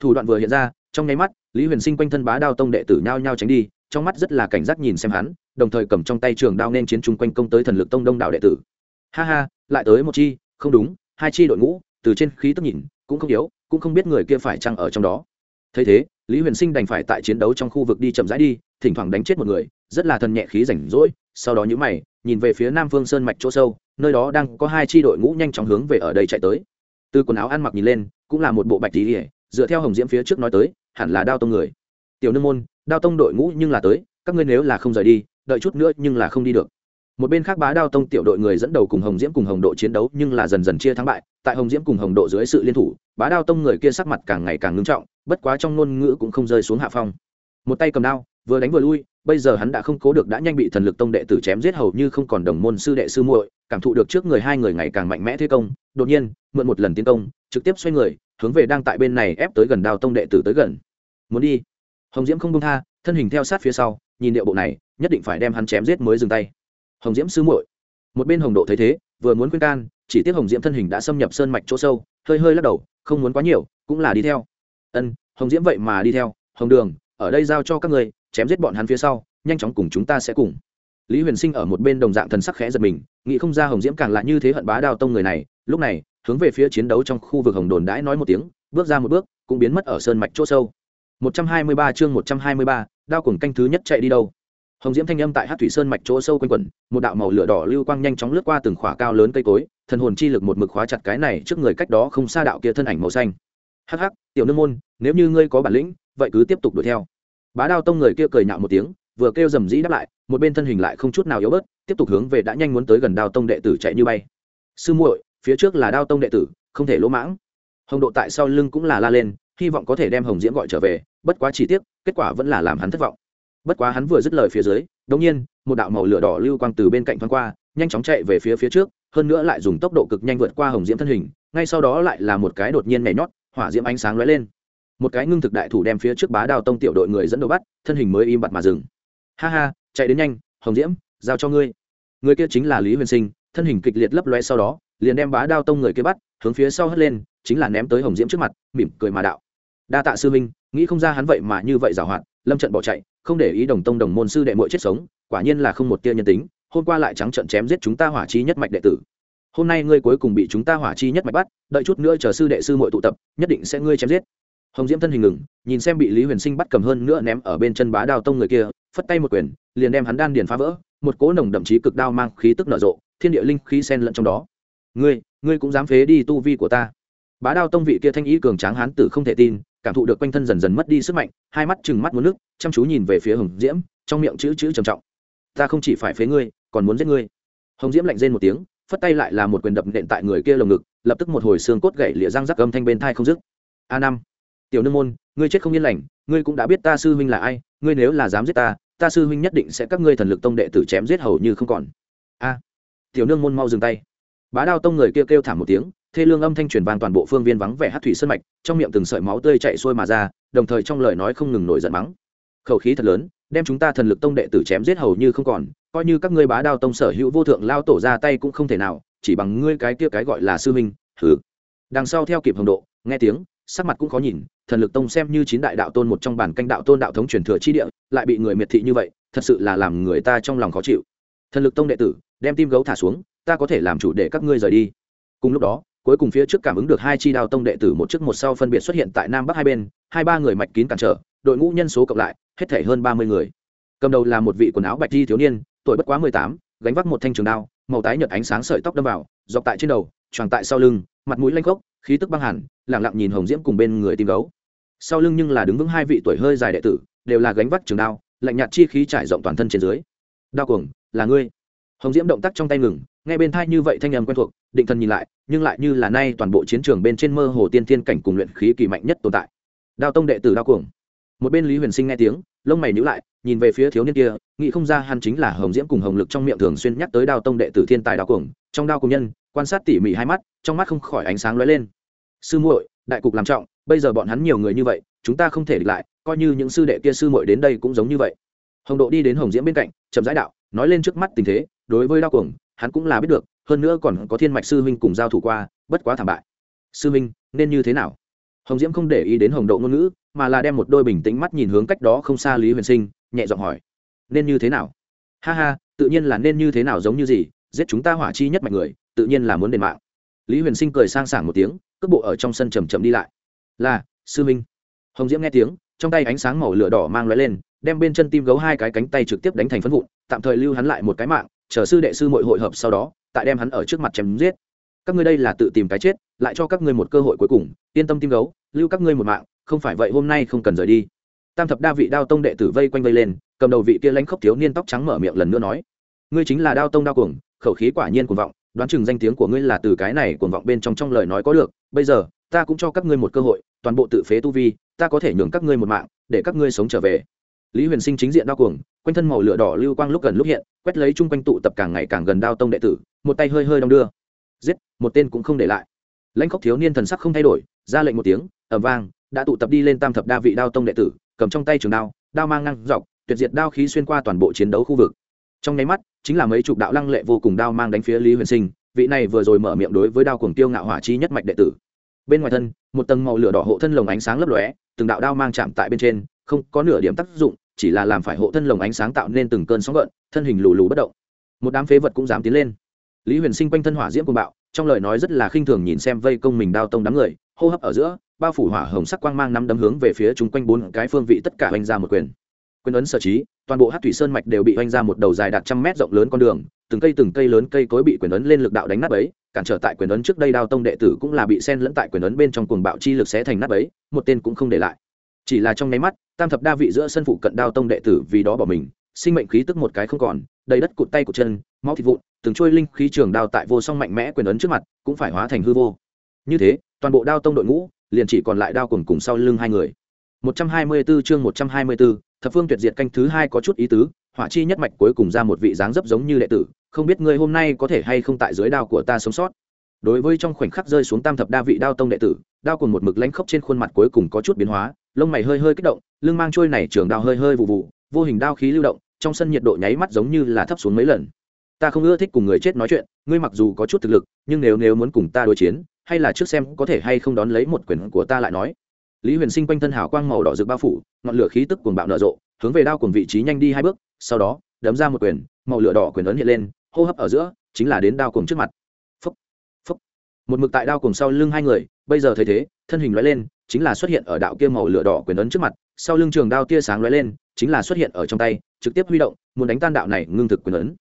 Thủ đoạn vừa hiện ra, trong nháy mắt, lý huyền sinh quanh thân bá đao tông đệ tử nhao nhao tránh đi, trong mắt rất là cảnh giác nhìn xem hắn, đồng thời cầm trong tay trường đao nên chiến chung quanh công tới thần lực tông đông đảo đệ tử. Ha ha, lại tới một chi, không đúng, hai chi đội ngũ, từ trên khí tức nhìn, cũng không yếu, cũng không biết người kia phải chăng ở trong đó thấy thế, lý huyền sinh đành phải tại chiến đấu trong khu vực đi chậm rãi đi, thỉnh thoảng đánh chết một người, rất là thần nhẹ khí rảnh rỗi, sau đó nhữ mày, nhìn về phía nam phương sơn mạch chỗ sâu, nơi đó đang có hai tri đội ngũ nhanh chóng hướng về ở đây chạy tới. Từ quần áo ăn mặc nhìn lên, cũng là một bộ bạch tí ỉa dựa theo hồng diễm phía trước nói tới, hẳn là đao tông người. Tiểu nương môn, đao tông đội ngũ nhưng là tới, các ngươi nếu là không rời đi, đợi chút nữa nhưng là không đi được một bên khác bá đao tông tiểu đội người dẫn đầu cùng hồng diễm cùng hồng độ chiến đấu nhưng là dần dần chia thắng bại. Tại hồng diễm cùng hồng độ dưới sự liên thủ, bá đao tông người kia sắc mặt càng ngày càng ngưng trọng, bất quá trong ngôn ngữ cũng không rơi xuống hạ phong. Một tay cầm đao, vừa đánh vừa lui, bây giờ hắn đã không cố được đã nhanh bị thần lực tông đệ tử chém giết hầu như không còn đồng môn sư đệ sư muội, cảm thụ được trước người hai người ngày càng mạnh mẽ thế công, đột nhiên, mượn một lần tiến công, trực tiếp xoay người, hướng về đang tại bên này ép tới gần đao tông đệ tử tới gần. Muốn đi. Hồng diễm không đông tha, thân hình theo sát phía sau, nhìn điệu bộ này, nhất định phải đem hắn chém giết mới dừng tay hồng diễm sư muội. Một bên hồng độ thấy thế vừa muốn khuyên can chỉ tiếc hồng diễm thân hình đã xâm nhập sơn mạch chỗ sâu hơi hơi lắc đầu không muốn quá nhiều cũng là đi theo. Ân hồng diễm vậy mà đi theo. Hồng đường ở đây giao cho các người chém giết bọn hắn phía sau nhanh chóng cùng chúng ta sẽ cùng. Lý huyền sinh ở một bên đồng dạng thần sắc khẽ giật mình nghĩ không ra hồng diễm càng lại như thế hận bá đao tông người này. Lúc này hướng về phía chiến đấu trong khu vực hồng đồn đãi nói một tiếng bước ra một bước cũng biến mất ở sơn mạch chỗ sâu. 123 chương 123, đao cuồng canh thứ nhất chạy đi đâu? Hồng diễm thanh âm tại hát thủy sơn mạch chỗ sâu quanh quẩn, một đạo màu lửa đỏ lưu quang nhanh chóng lướt qua từng khỏa cao lớn cây cối, thần hồn chi lực một mực khóa chặt cái này trước người cách đó không xa đạo kia thân ảnh màu xanh. Hắc hắc, tiểu nương môn, nếu như ngươi có bản lĩnh, vậy cứ tiếp tục đuổi theo. Bá đao tông người kia cười nhạo một tiếng, vừa kêu rầm rĩ đáp lại, một bên thân hình lại không chút nào yếu bớt, tiếp tục hướng về đã nhanh muốn tới gần đao tông đệ tử chạy như bay. Sư muội, phía trước là đao tông đệ tử, không thể lỗ mãng. Hồng độ tại sau lưng cũng là la lên, hy vọng có thể đem hồng diễm gọi trở về, bất quá chi tiết kết quả vẫn là làm hắn thất vọng bất quá hắn vừa dứt lời phía dưới đông nhiên, một đạo màu lửa đỏ lưu quang từ bên cạnh thoáng qua, nhanh chóng chạy về phía phía trước, hơn nữa lại dùng tốc độ cực nhanh vượt qua hồng diễm thân hình, ngay sau đó lại là một cái đột nhiên nhảy nhót, hỏa diễm ánh sáng lóe lên. Một cái ngưng thực đại thủ đem phía trước bá đào tông tiểu đội người dẫn đầu bắt, thân hình mới im bặt mà dừng. Ha ha, chạy đến nhanh, hồng diễm, giao cho ngươi. Người kia chính là lý huyền sinh, thân hình kịch liệt lấp loe sau đó, liền đem bá đao tông người kia bắt, hướng phía sau hất lên, chính là ném tới hồng diễm trước mặt, mỉm cười mà đạo. Đa tạ sư minh nghĩ không ra hắn vậy mà như vậy giảo hoạt lâm trận bỏ chạy, không để ý đồng tông đồng môn sư đệ muội chết sống, quả nhiên là không một tia nhân tính, hôm qua lại trắng trận chém giết chúng ta hỏa chi nhất mạch đệ tử. Hôm nay ngươi cuối cùng bị chúng ta hỏa chi nhất mạch bắt, đợi chút nữa chờ sư đệ sư muội tụ tập, nhất định sẽ ngươi chém giết. Hồng diễm thân hình ngừng, nhìn xem bị lý huyền sinh bắt cầm hơn nữa ném ở bên chân bá đao tông người kia, phất tay một quyền, liền đem hắn đan điền phá vỡ, một cỗ nồng đậm chí cực đao mang khí tức nở rộ, thiên địa linh khí sen lẫn trong đó. Ngươi ngươi cũng dám phế đi tu vi của ta. Bá đao tông vị kia thanh ý cường tráng hán tử không thể tin cảm thụ được quanh thân dần dần mất đi sức mạnh hai mắt chừng mắt muốn nước chăm chú nhìn về phía hồng diễm trong miệng chữ chữ trầm trọng. Ta không chỉ phải phế ngươi còn muốn giết ngươi. Hồng diễm lạnh rên một tiếng phất tay lại là một quyền đập nện tại người kia lồng ngực lập tức một hồi xương cốt gãy lịa răng rắc âm thanh bên thai không dứt. A năm tiểu nương môn ngươi chết không yên lành ngươi cũng đã biết ta sư huynh là ai ngươi nếu là dám giết ta ta sư huynh nhất định sẽ các ngươi thần lực tông đệ tử chém giết hầu như không còn. A tiểu nương môn mau dừng tay. Bá đao tông người kia kêu, kêu thảm một tiếng thê lương âm thanh truyền vang toàn bộ phương viên vắng vẻ hát thủy sân mạch, trong miệng từng sợi máu tươi chạy xuôi mà ra, đồng thời trong lời nói không ngừng nổi giận mắng. Khẩu khí thật lớn, đem chúng ta thần lực tông đệ tử chém giết hầu như không còn, coi như các ngươi bá đao tông sở hữu vô thượng lao tổ ra tay cũng không thể nào, chỉ bằng ngươi cái kia cái gọi là sư minh thử đằng sau theo kịp hồng độ, nghe tiếng, sắc mặt cũng khó nhìn, thần lực tông xem như chín đại đạo tôn một trong bản canh đạo tôn đạo thống truyền thừa chi địa, lại bị người miệt thị như vậy, thật sự là làm người ta trong lòng khó chịu. Thần lực tông đệ tử, đem tim gấu thả xuống, ta có thể làm chủ để các ngươi rời đi. Cùng lúc đó cuối cùng phía trước cảm ứng được hai chi đao tông đệ tử một trước một sau phân biệt xuất hiện tại nam bắc hai bên, hai ba người mạch kín cản trở, đội ngũ nhân số cộng lại, hết thể hơn ba mươi người. Cầm đầu là một vị quần áo bạch di thiếu niên, tuổi bất quá mười tám, gánh vác một thanh trường đao, màu tái nhợt ánh sáng sợi tóc đâm vào, dọc tại trên đầu tròn tại sau lưng, mặt mũi lanh gốc khí tức băng hẳn lẳng lặng nhìn hồng diễm cùng bên người tim gấu. Sau lưng nhưng là đứng vững hai vị tuổi hơi dài đệ tử, đều là gánh vác trường đao, lạnh nhạt chi khí trải rộng toàn thân trên dưới. Đao cuồng, là ngươi hồng diễm động tác trong tay ngừng, nghe bên thai như vậy thanh âm quen thuộc, định thần nhìn lại, nhưng lại như là nay toàn bộ chiến trường bên trên mơ hồ tiên thiên cảnh cùng luyện khí kỳ mạnh nhất tồn tại. Đao tông đệ tử đao cuồng. Một bên lý huyền sinh nghe tiếng, lông mày nhíu lại, nhìn về phía thiếu niên kia, nghĩ không ra hắn chính là hồng diễm cùng hồng lực trong miệng thường xuyên nhắc tới đao tông đệ tử thiên tài đao cuồng, trong đao cùng nhân, quan sát tỉ mỉ hai mắt, trong mắt không khỏi ánh sáng lóe lên. Sư muội, đại cục làm trọng, bây giờ bọn hắn nhiều người như vậy, chúng ta không thể địch lại, coi như những sư đệ kia sư muội đến đây cũng giống như vậy. Hồng độ đi đến hồng diễm bên cạnh, chậm rãi đạo, nói lên trước mắt tình thế đối với đao cuồng, hắn cũng là biết được, hơn nữa còn có thiên mạch sư huynh cùng giao thủ qua, bất quá thảm bại. Sư huynh nên như thế nào? Hồng diễm không để ý đến hồng độ ngôn ngữ, mà là đem một đôi bình tĩnh mắt nhìn hướng cách đó không xa lý huyền sinh, nhẹ giọng hỏi, nên như thế nào? Ha ha, tự nhiên là nên như thế nào giống như gì, giết chúng ta hỏa chi nhất mạch người, tự nhiên là muốn đền mạng. Lý huyền sinh cười sang sảng một tiếng, cước bộ ở trong sân chầm chậm đi lại. Là, sư minh. Hồng diễm nghe tiếng, trong tay ánh sáng màu lửa đỏ mang lóe lên, đem bên chân tim gấu hai cái cánh tay trực tiếp đánh thành phân vụn, tạm thời lưu hắn lại một cái mạng chờ sư đệ sư mội hội hợp sau đó, tại đem hắn ở trước mặt chém giết. Các ngươi đây là tự tìm cái chết, lại cho các ngươi một cơ hội cuối cùng, yên tâm tim gấu, lưu các ngươi một mạng, không phải vậy hôm nay không cần rời đi. Tam thập đa vị đao tông đệ tử vây quanh vây lên, cầm đầu vị kia lãnh khốc thiếu niên tóc trắng mở miệng lần nữa nói, ngươi chính là đao tông đao cuồng, khẩu khí quả nhiên cuồng vọng, đoán chừng danh tiếng của ngươi là từ cái này cuồng vọng bên trong trong lời nói có được. Bây giờ, ta cũng cho các ngươi một cơ hội, toàn bộ tự phế tu vi, ta có thể nhường các ngươi một mạng, để các ngươi sống trở về lý huyền sinh chính diện đao cuồng, quanh thân màu lửa đỏ lưu quang lúc gần lúc hiện, quét lấy chung quanh tụ tập càng ngày càng gần đao tông đệ tử, một tay hơi hơi đong đưa. Giết, một tên cũng không để lại. Lãnh khóc thiếu niên thần sắc không thay đổi, ra lệnh một tiếng ẩm vang, đã tụ tập đi lên tam thập đa vị đao tông đệ tử, cầm trong tay trường đao đao mang ngang dọc, tuyệt diệt đao khí xuyên qua toàn bộ chiến đấu khu vực. Trong nháy mắt, chính là mấy chục đạo lăng lệ vô cùng đao mang đánh phía lý huyền sinh, vị này vừa rồi mở miệng đối với đao cuồng tiêu ngạo hỏa chi nhất mạch đệ tử. Bên ngoài thân, một tầng màu lửa đỏ hộ thân lồng ánh sáng lấp lóe, từng đạo đao mang chạm tại bên trên không có nửa điểm tác dụng, chỉ là làm phải hộ thân lồng ánh sáng tạo nên từng cơn sóng gợn, thân hình lù lù bất động. Một đám phế vật cũng dám tiến lên. Lý huyền sinh quanh thân hỏa diễm cùng bạo, trong lời nói rất là khinh thường nhìn xem vây công mình đao tông đám người, hô hấp ở giữa, bao phủ hỏa hồng sắc quang mang năm đấm hướng về phía chúng quanh bốn cái phương vị tất cả oanh ra một quyền. Quyền ấn sở trí, toàn bộ hát thủy sơn mạch đều bị oanh ra một đầu dài đạt trăm mét rộng lớn con đường, từng cây từng cây lớn cây cối bị quyền ấn lên lực đạo đánh nát ấy cản trở tại quyền ấn trước đây đao tông đệ tử cũng là bị sen lẫn tại quyền ấn bên trong cuồng bạo chi lực xé thành nát ấy một tên cũng không để lại chỉ là trong nháy mắt tam thập đa vị giữa sân phụ cận đao tông đệ tử vì đó bỏ mình sinh mệnh khí tức một cái không còn đầy đất cụt tay cụt chân máu thịt vụn từng trôi linh khí trường đao tại vô song mạnh mẽ quyền ấn trước mặt cũng phải hóa thành hư vô. Như thế toàn bộ đao tông đội ngũ liền chỉ còn lại đao cùng cùng sau lưng hai người. 124 chương 124, thập phương tuyệt diệt canh thứ hai có chút ý tứ hỏa chi nhất mạch cuối cùng ra một vị dáng dấp giống như đệ tử không biết ngươi hôm nay có thể hay không tại dưới đao của ta sống sót. Đối với trong khoảnh khắc rơi xuống tam thập đa vị đao tông đệ tử đao cùng một mực lãnh khốc trên khuôn mặt cuối cùng có chút biến hóa lông mày hơi hơi kích động lưng mang trôi này trường đao hơi hơi vụ vụ vô hình đao khí lưu động trong sân nhiệt độ nháy mắt giống như là thấp xuống mấy lần. Ta không ưa thích cùng người chết nói chuyện ngươi mặc dù có chút thực lực nhưng nếu nếu muốn cùng ta đối chiến hay là trước xem có thể hay không đón lấy một quyền của ta lại nói. Lý huyền sinh quanh thân hào quang màu đỏ rực bao phủ ngọn lửa khí tức cuồng bạo nở rộ hướng về đao cùng vị trí nhanh đi hai bước sau đó đấm ra một quyền màu lửa đỏ quyền ấn hiện lên hô hấp ở giữa chính là đến đao cùng trước mặt. Phúc, phúc. một mực tại đao cùng sau lưng hai người bây giờ thấy thế thân hình lóe lên chính là xuất hiện ở đạo kia màu lửa đỏ quyền ấn trước mặt, sau lưng trường đao tia sáng lóe lên, chính là xuất hiện ở trong tay, trực tiếp huy động, muốn đánh tan đạo này ngưng thực quyền ấn.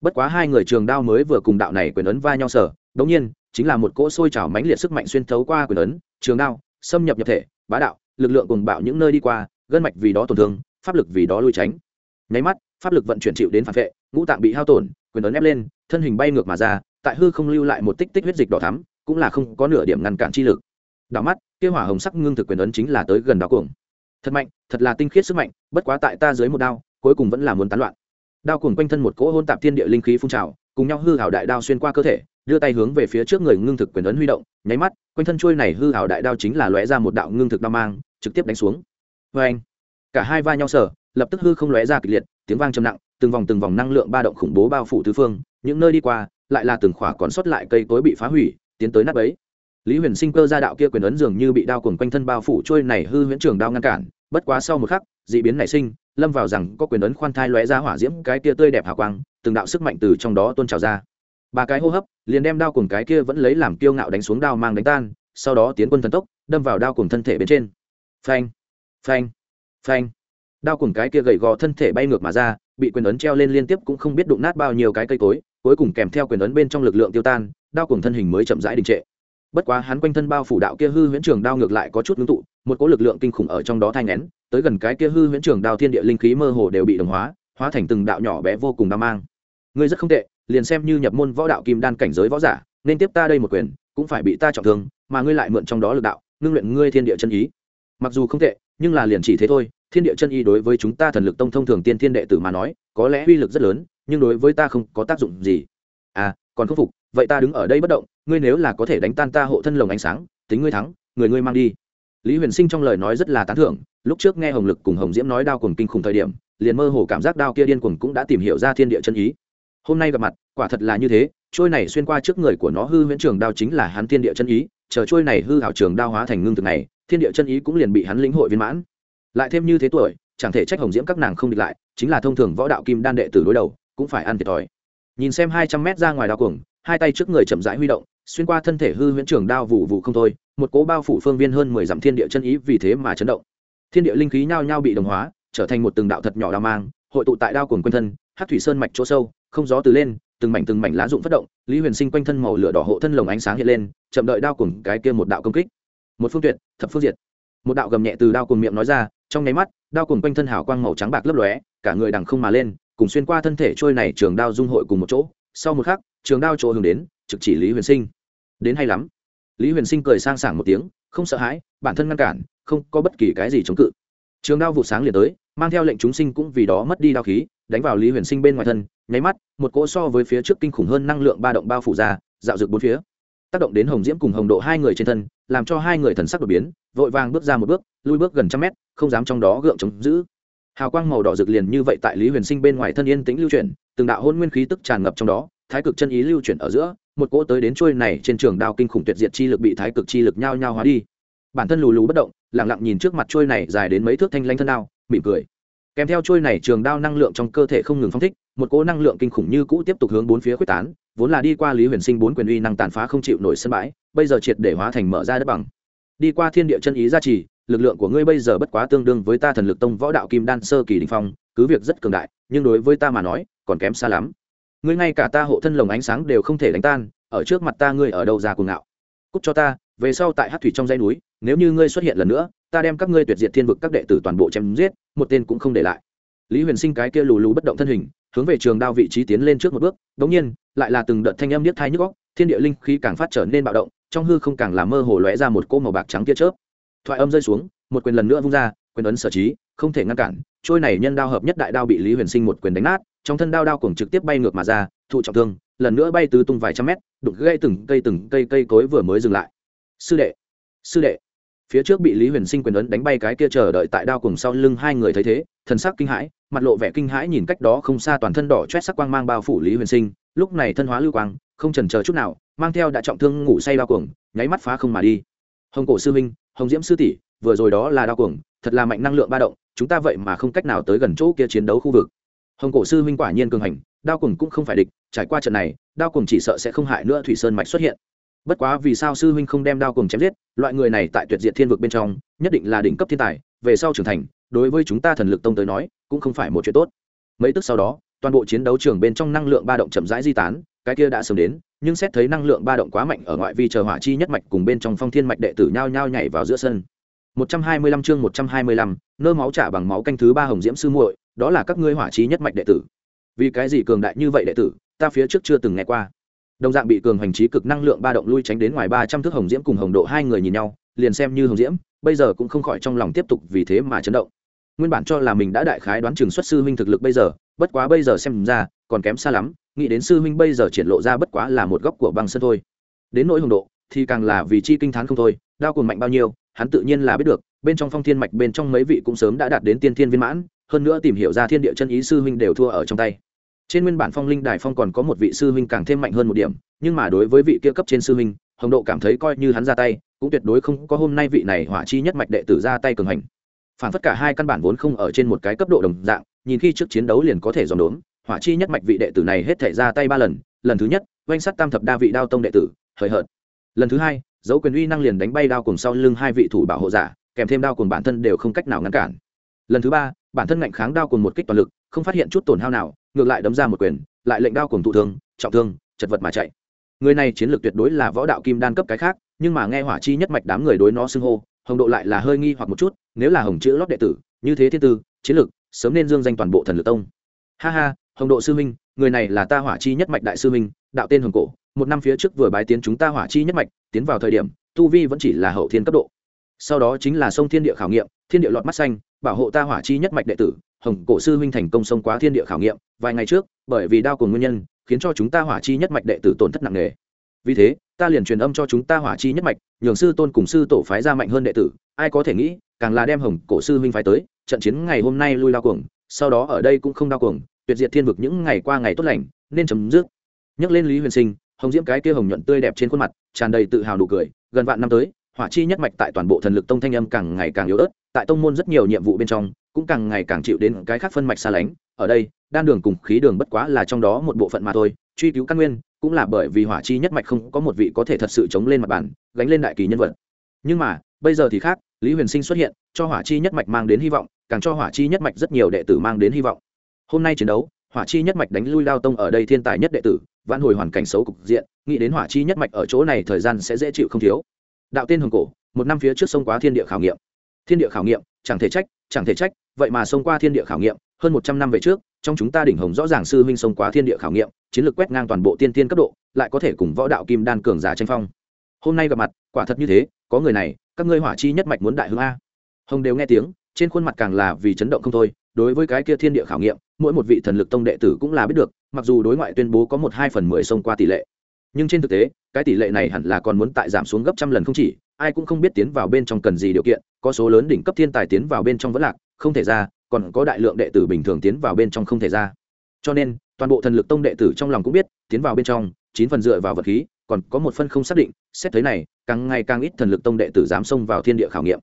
Bất quá hai người trường đao mới vừa cùng đạo này quyền ấn va nhau sở, đống nhiên, chính là một cỗ sôi trào mãnh liệt sức mạnh xuyên thấu qua quyền ấn, trường đao, xâm nhập nhập thể, bá đạo, lực lượng cùng bạo những nơi đi qua, gân mạch vì đó tổn thương, pháp lực vì đó lui tránh. Nháy mắt, pháp lực vận chuyển chịu đến phản vệ, ngũ tạng bị hao tổn, quyền ấn ép lên, thân hình bay ngược mà ra, tại hư không lưu lại một tích tích huyết dịch đỏ thắm, cũng là không có nửa điểm ngăn cản chi lực đảo mắt, kia hỏa hồng sắc ngưng thực quyền ấn chính là tới gần đao cuồng. Thật mạnh, thật là tinh khiết sức mạnh, bất quá tại ta dưới một đao, cuối cùng vẫn là muốn tán loạn. Đao cuồng quanh thân một cỗ hôn tạp thiên địa linh khí phun trào, cùng nhau hư hảo đại đao xuyên qua cơ thể, đưa tay hướng về phía trước người ngưng thực quyền ấn huy động, nháy mắt, quanh thân chuôi này hư hảo đại đao chính là lóe ra một đạo ngưng thực đao mang, trực tiếp đánh xuống. Vê anh cả hai va nhau sở lập tức hư không lóe ra kịch liệt, tiếng vang trầm nặng, từng vòng từng vòng năng lượng ba động khủng bố bao phủ tứ phương, những nơi đi qua, lại là từng khỏa còn sót lại cây cối bị phá hủy, tiến tới nắp ấy lý huyền sinh cơ ra đạo kia quyền ấn dường như bị đao cuồng quanh thân bao phủ trôi này hư huyễn trường đao ngăn cản, bất quá sau một khắc d ị biến nảy sinh, lâm vào rằng có quyền ấn khoan thai lóe ra hỏa diễm cái kia tươi đẹp hào quang, từng đạo sức mạnh từ trong đó tôn trào ra. Ba cái hô hấp, liền đem đao cùng cái kia vẫn lấy làm kiêu ngạo đánh xuống đao mang đánh tan, sau đó tiến quân thần tốc, đâm vào đao cùng thân thể bên trên. Phanh phanh phanh. Đao cùng cái kia gầy gò thân thể bay ngược mà ra, bị quyền ấn treo lên liên tiếp cũng không biết đụng nát bao nhiêu cái cây cối, cuối cùng kèm theo quyền ấn bên trong lực lượng tiêu tan, đao cùng thân hình mới chậm rãi đình trệ bất quá hắn quanh thân bao phủ đạo kia hư huyễn trường đao ngược lại có chút ngưng tụ, một cỗ lực lượng kinh khủng ở trong đó thai ngén tới gần cái kia hư huyễn trường đao thiên địa linh khí mơ hồ đều bị đồng hóa hóa thành từng đạo nhỏ bé vô cùng đao mang. Ngươi rất không tệ, liền xem như nhập môn võ đạo kim đan cảnh giới võ giả, nên tiếp ta đây một quyền, cũng phải bị ta trọng thương, mà ngươi lại mượn trong đó lực đạo, ngưng luyện ngươi thiên địa chân ý. Mặc dù không tệ, nhưng là liền chỉ thế thôi, thiên địa chân ý đối với chúng ta thần lực tông thông thường tiên thiên đệ tử mà nói, có lẽ uy lực rất lớn, nhưng đối với ta không có tác dụng gì. À còn không phục vậy ta đứng ở đây bất động, ngươi nếu là có thể đánh tan ta hộ thân lồng ánh sáng, tính ngươi thắng, người ngươi mang đi. Lý huyền sinh trong lời nói rất là tán thưởng, lúc trước nghe hồng lực cùng hồng diễm nói đao cùng kinh khủng thời điểm, liền mơ hồ cảm giác đao kia điên cuồng cũng đã tìm hiểu ra thiên địa chân ý. Hôm nay gặp mặt, quả thật là như thế, trôi này xuyên qua trước người của nó hư huyễn trường đao chính là hắn thiên địa chân ý, chờ trôi này hư hảo trường đao hóa thành ngưng thực này, thiên địa chân ý cũng liền bị hắn lĩnh hội viên mãn. Lại thêm như thế tuổi, chẳng thể trách hồng diễm các nàng không địch lại, chính là thông thường võ đạo kim đan đệ tử đối đầu, cũng phải ăn thiệt thòi. Nhìn xem hai trăm mét ra ngoài đao cuồng hai tay trước người chậm rãi huy động, xuyên qua thân thể hư huyễn trường đao vụ vụ không thôi, một cố bao phủ phương viên hơn mười dặm thiên địa chân ý vì thế mà chấn động. Thiên địa linh khí nhao nhao bị đồng hóa, trở thành một từng đạo thật nhỏ đao mang, hội tụ tại đao cuồng quanh thân hát thủy sơn mạch chỗ sâu, không gió từ lên, từng mảnh từng mảnh lá rụng phát động, lý huyền sinh quanh thân màu lửa đỏ hộ thân lồng ánh sáng hiện lên, chậm đợi đao cùng cái kia một đạo công kích. Một phương tuyệt, thập phương diệt. Một đạo gầm nhẹ từ đao cùng miệng nói ra, trong nháy mắt, đao cùng quanh thân hào quang màu trắng bạc lấp lóe, cả người đằng không mà lên, cùng xuyên qua thân thể trôi này trường đao dung hội cùng một chỗ sau một khắc, trường đao chỗ hướng đến, trực chỉ lý huyền sinh. Đến hay lắm. Lý huyền sinh cười sang sảng một tiếng, không sợ hãi, bản thân ngăn cản, không có bất kỳ cái gì chống cự. Trường đao vụ sáng liền tới, mang theo lệnh chúng sinh cũng vì đó mất đi đao khí, đánh vào lý huyền sinh bên ngoài thân, nháy mắt, một cỗ so với phía trước kinh khủng hơn năng lượng ba động bao phủ ra, dạo rực bốn phía. Tác động đến hồng diễm cùng hồng độ hai người trên thân, làm cho hai người thần sắc đột biến, vội vàng bước ra một bước, lui bước gần trăm mét, không dám trong đó gượng chống giữ. Hào quang màu đỏ rực liền như vậy tại lý huyền sinh bên ngoài thân yên tĩnh lưu chuyển từng đạo hôn nguyên khí tức tràn ngập trong đó, thái cực chân ý lưu chuyển ở giữa, một cỗ tới đến trôi này trên trường đao kinh khủng tuyệt diệt chi lực bị thái cực chi lực nhao nhao hóa đi. Bản thân lù lù bất động lẳng lặng nhìn trước mặt trôi này dài đến mấy thước thanh lanh thân đao, mỉm cười. Kèm theo trôi này trường đao năng lượng trong cơ thể không ngừng phong thích, một cỗ năng lượng kinh khủng như cũ tiếp tục hướng bốn phía quyết tán, vốn là đi qua lý huyền sinh bốn quyền uy năng tàn phá không chịu nổi sân bãi, bây giờ triệt để hóa thành mở ra đất bằng. Đi qua thiên địa chân ý gia trì, lực lượng của ngươi bây giờ bất quá tương đương với ta thần lực tông võ đạo kim đan sơ kỳ đình phong, cứ việc rất cường đại, nhưng đối với ta mà nói còn kém xa lắm. Ngươi ngay cả ta hộ thân lồng ánh sáng đều không thể đánh tan, ở trước mặt ta ngươi ở đâu ra cuồng ngạo? Cúc cho ta, về sau tại hát thủy trong dãy núi, nếu như ngươi xuất hiện lần nữa, ta đem các ngươi tuyệt diệt thiên vực các đệ tử toàn bộ chém giết, một tên cũng không để lại. Lý huyền sinh cái kia lù lù bất động thân hình, hướng về trường đao vị trí tiến lên trước một bước, đống nhiên, lại là từng đợt thanh âm niết thai nhức góc thiên địa linh khí càng phát trở nên bạo động, trong hư không càng làm mơ hồ lóe ra một cỗ màu bạc trắng tia chớp. Thoại âm rơi xuống, một quyền lần nữa vung ra, quyền ấn sở trí, không thể ngăn cản, trôi này nhân đao hợp nhất đại đao bị lý huyền sinh một quyền đánh nát trong thân đao đao cuồng trực tiếp bay ngược mà ra, thụ trọng thương, lần nữa bay tứ tung vài trăm mét đục gây từng cây từng cây cây cối vừa mới dừng lại. Sư đệ! Sư đệ! Phía trước bị lý huyền sinh quyền ấn đánh bay cái kia chờ đợi tại đao cùng sau lưng hai người thấy thế, thần sắc kinh hãi, mặt lộ vẻ kinh hãi nhìn cách đó không xa toàn thân đỏ chét sắc quang mang bao phủ lý huyền sinh, lúc này thân hóa lưu quang, không trần chờ chút nào, mang theo đã trọng thương ngủ say đao cuồng, nháy mắt phá không mà đi. Hồng cổ sư minh, hồng diễm sư tỷ, vừa rồi đó là đao cuồng, thật là mạnh năng lượng ba động, chúng ta vậy mà không cách nào tới gần chỗ kia chiến đấu khu vực hồng cổ sư minh quả nhiên cường hành đao cùng cũng không phải địch trải qua trận này đao cùng chỉ sợ sẽ không hại nữa thủy sơn mạch xuất hiện. Bất quá vì sao sư huynh không đem đao cùng chém giết loại người này tại tuyệt diệt thiên vực bên trong nhất định là đỉnh cấp thiên tài về sau trưởng thành đối với chúng ta thần lực tông tới nói cũng không phải một chuyện tốt. Mấy tức sau đó toàn bộ chiến đấu trường bên trong năng lượng ba động chậm rãi di tán cái kia đã sớm đến nhưng xét thấy năng lượng ba động quá mạnh ở ngoại vi chờ hỏa chi nhất mạch cùng bên trong phong thiên mạch đệ tử nhao nhao nhảy vào giữa sân. 125 chương 125, nơ máu trả bằng máu canh thứ ba hồng diễm sư muội đó là các ngươi hỏa trí nhất mạch đệ tử. Vì cái gì cường đại như vậy đệ tử, ta phía trước chưa từng nghe qua. Đồng dạng bị cường hành trí cực năng lượng ba động lui tránh đến ngoài ba trăm thước hồng diễm cùng hồng độ hai người nhìn nhau, liền xem như hồng diễm, bây giờ cũng không khỏi trong lòng tiếp tục vì thế mà chấn động. Nguyên bản cho là mình đã đại khái đoán chừng xuất sư huynh thực lực bây giờ, bất quá bây giờ xem ra, còn kém xa lắm, nghĩ đến sư huynh bây giờ triển lộ ra bất quá là một góc của băng sân thôi. Đến nỗi hồng độ, thì càng là vì chi kinh thán không thôi, đao cùng mạnh bao nhiêu, hắn tự nhiên là biết được, bên trong phong thiên mạch bên trong mấy vị cũng sớm đã đạt đến tiên thiên viên mãn hơn nữa tìm hiểu ra thiên địa chân ý sư huynh đều thua ở trong tay. Trên nguyên bản phong linh đài phong còn có một vị sư huynh càng thêm mạnh hơn một điểm, nhưng mà đối với vị kia cấp trên sư huynh, hồng độ cảm thấy coi như hắn ra tay, cũng tuyệt đối không có hôm nay vị này hỏa chi nhất mạch đệ tử ra tay cường hành. Phản phất cả hai căn bản vốn không ở trên một cái cấp độ đồng dạng, nhìn khi trước chiến đấu liền có thể dòm đốn hỏa chi nhất mạch vị đệ tử này hết thể ra tay ba lần lần thứ nhất, oanh sắt tam thập đa vị đao tông đệ tử, hời hợt. Lần thứ hai, dấu quyền uy năng liền đánh bay đao cùng sau lưng hai vị thủ bảo hộ giả, kèm thêm đao cùng bản thân đều không cách nào ngăn cản. Lần thứ ba bản thân ngạnh kháng đao cùng một kích toàn lực, không phát hiện chút tổn hao nào, ngược lại đấm ra một quyền, lại lệnh đao cùng thụ thương, trọng thương, chật vật mà chạy. Người này chiến lược tuyệt đối là võ đạo kim đan cấp cái khác, nhưng mà nghe hỏa chi nhất mạch đám người đối nó xưng hô, hồng độ lại là hơi nghi hoặc một chút, nếu là hồng chữ lót đệ tử, như thế thiên tư, chiến lược, sớm nên dương danh toàn bộ thần lực tông. Ha ha, hồng độ sư minh người này là ta hỏa chi nhất mạch đại sư minh đạo tên hồng cổ, một năm phía trước vừa bái tiến chúng ta hỏa chi nhất mạch, tiến vào thời điểm, tu vi vẫn chỉ là hậu thiên cấp độ. Sau đó chính là sông thiên địa khảo nghiệm, thiên địa lọt mắt xanh bảo hộ ta hỏa chi nhất mạch đệ tử, hồng cổ sư huynh thành công xông quá thiên địa khảo nghiệm, vài ngày trước, bởi vì đao cùng nguyên nhân, khiến cho chúng ta hỏa chi nhất mạch đệ tử tổn thất nặng nề. Vì thế, ta liền truyền âm cho chúng ta hỏa chi nhất mạch, nhường sư tôn cùng sư tổ phái ra mạnh hơn đệ tử, ai có thể nghĩ, càng là đem hồng cổ sư huynh phái tới, trận chiến ngày hôm nay lui lao cuồng, sau đó ở đây cũng không đau cuồng, tuyệt diệt thiên vực những ngày qua ngày tốt lành, nên chấm dứt. Nhắc lên lý huyền sinh, hồng diễm cái kia hồng nhuận tươi đẹp trên khuôn mặt, tràn đầy tự hào nụ cười, gần vạn năm tới, hỏa chi nhất mạch tại toàn bộ thần lực tông thanh âm càng ngày càng yếu ớt tại tông môn rất nhiều nhiệm vụ bên trong, cũng càng ngày càng chịu đến cái khác phân mạch xa lánh. Ở đây, đan đường cùng khí đường bất quá là trong đó một bộ phận mà thôi, truy cứu căn nguyên, cũng là bởi vì hỏa chi nhất mạch không có một vị có thể thật sự chống lên mặt bàn, gánh lên đại kỳ nhân vật. Nhưng mà, bây giờ thì khác, lý huyền sinh xuất hiện, cho hỏa chi nhất mạch mang đến hy vọng, càng cho hỏa chi nhất mạch rất nhiều đệ tử mang đến hy vọng. Hôm nay chiến đấu, hỏa chi nhất mạch đánh lui lao tông ở đây thiên tài nhất đệ tử, vãn hồi hoàn cảnh xấu cục diện, nghĩ đến hỏa chi nhất mạch ở chỗ này thời gian sẽ dễ chịu không thiếu. Đạo tên hồng cổ, một năm phía trước sông quá thiên địa khảo nghiệm thiên địa khảo nghiệm, chẳng thể trách, chẳng thể trách, vậy mà xông qua thiên địa khảo nghiệm, hơn một trăm năm về trước, trong chúng ta đỉnh hồng rõ ràng sư huynh xông qua thiên địa khảo nghiệm, chiến lược quét ngang toàn bộ tiên tiên cấp độ, lại có thể cùng võ đạo kim đan cường giả tranh phong. Hôm nay gặp mặt, quả thật như thế, có người này, các ngươi hỏa chi nhất mạch muốn đại hương a. Hồng đều nghe tiếng, trên khuôn mặt càng là vì chấn động không thôi, đối với cái kia thiên địa khảo nghiệm, mỗi một vị thần lực tông đệ tử cũng là biết được, mặc dù đối ngoại tuyên bố có một hai phần mười xông qua tỷ lệ nhưng trên thực tế, cái tỷ lệ này hẳn là còn muốn tại giảm xuống gấp trăm lần không chỉ, ai cũng không biết tiến vào bên trong cần gì điều kiện, có số lớn đỉnh cấp thiên tài tiến vào bên trong vẫn lạc, không thể ra, còn có đại lượng đệ tử bình thường tiến vào bên trong không thể ra. Cho nên, toàn bộ thần lực tông đệ tử trong lòng cũng biết, tiến vào bên trong, chín phần dựa vào vật khí, còn có một phân không xác định, xét thấy này, càng ngày càng ít thần lực tông đệ tử dám xông vào thiên địa khảo nghiệm.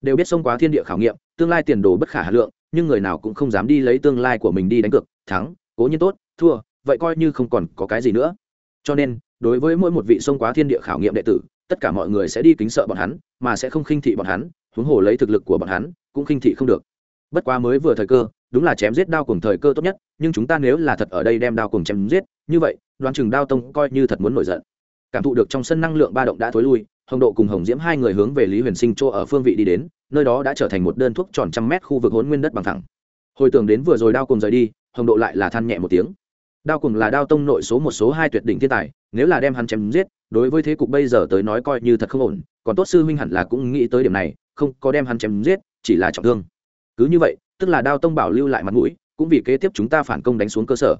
Đều biết xông quá thiên địa khảo nghiệm, tương lai tiền đồ bất khả hà lượng, nhưng người nào cũng không dám đi lấy tương lai của mình đi đánh cược, thắng, cố nhiên tốt, thua, vậy coi như không còn có cái gì nữa. Cho nên đối với mỗi một vị sông quá thiên địa khảo nghiệm đệ tử, tất cả mọi người sẽ đi kính sợ bọn hắn, mà sẽ không khinh thị bọn hắn, huống hồ lấy thực lực của bọn hắn, cũng khinh thị không được. Bất quá mới vừa thời cơ, đúng là chém giết đao cùng thời cơ tốt nhất, nhưng chúng ta nếu là thật ở đây đem đao cùng chém giết, như vậy, đoán chừng đao tông coi như thật muốn nổi giận. Cảm thụ được trong sân năng lượng ba động đã thối lui, hồng độ cùng hồng diễm hai người hướng về lý huyền sinh chỗ ở phương vị đi đến, nơi đó đã trở thành một đơn thuốc tròn trăm mét khu vực hốn nguyên đất bằng thẳng. Hồi tưởng đến vừa rồi đao cùng rời đi, hồng độ lại là than nhẹ một tiếng. Đao cùng là đao tông nội số một số hai tuyệt đỉnh thiên tài nếu là đem hắn chém giết, đối với thế cục bây giờ tới nói coi như thật không ổn, còn tốt sư huynh hẳn là cũng nghĩ tới điểm này, không có đem hắn chém giết, chỉ là trọng thương. Cứ như vậy, tức là đao tông bảo lưu lại mặt mũi, cũng vì kế tiếp chúng ta phản công đánh xuống cơ sở.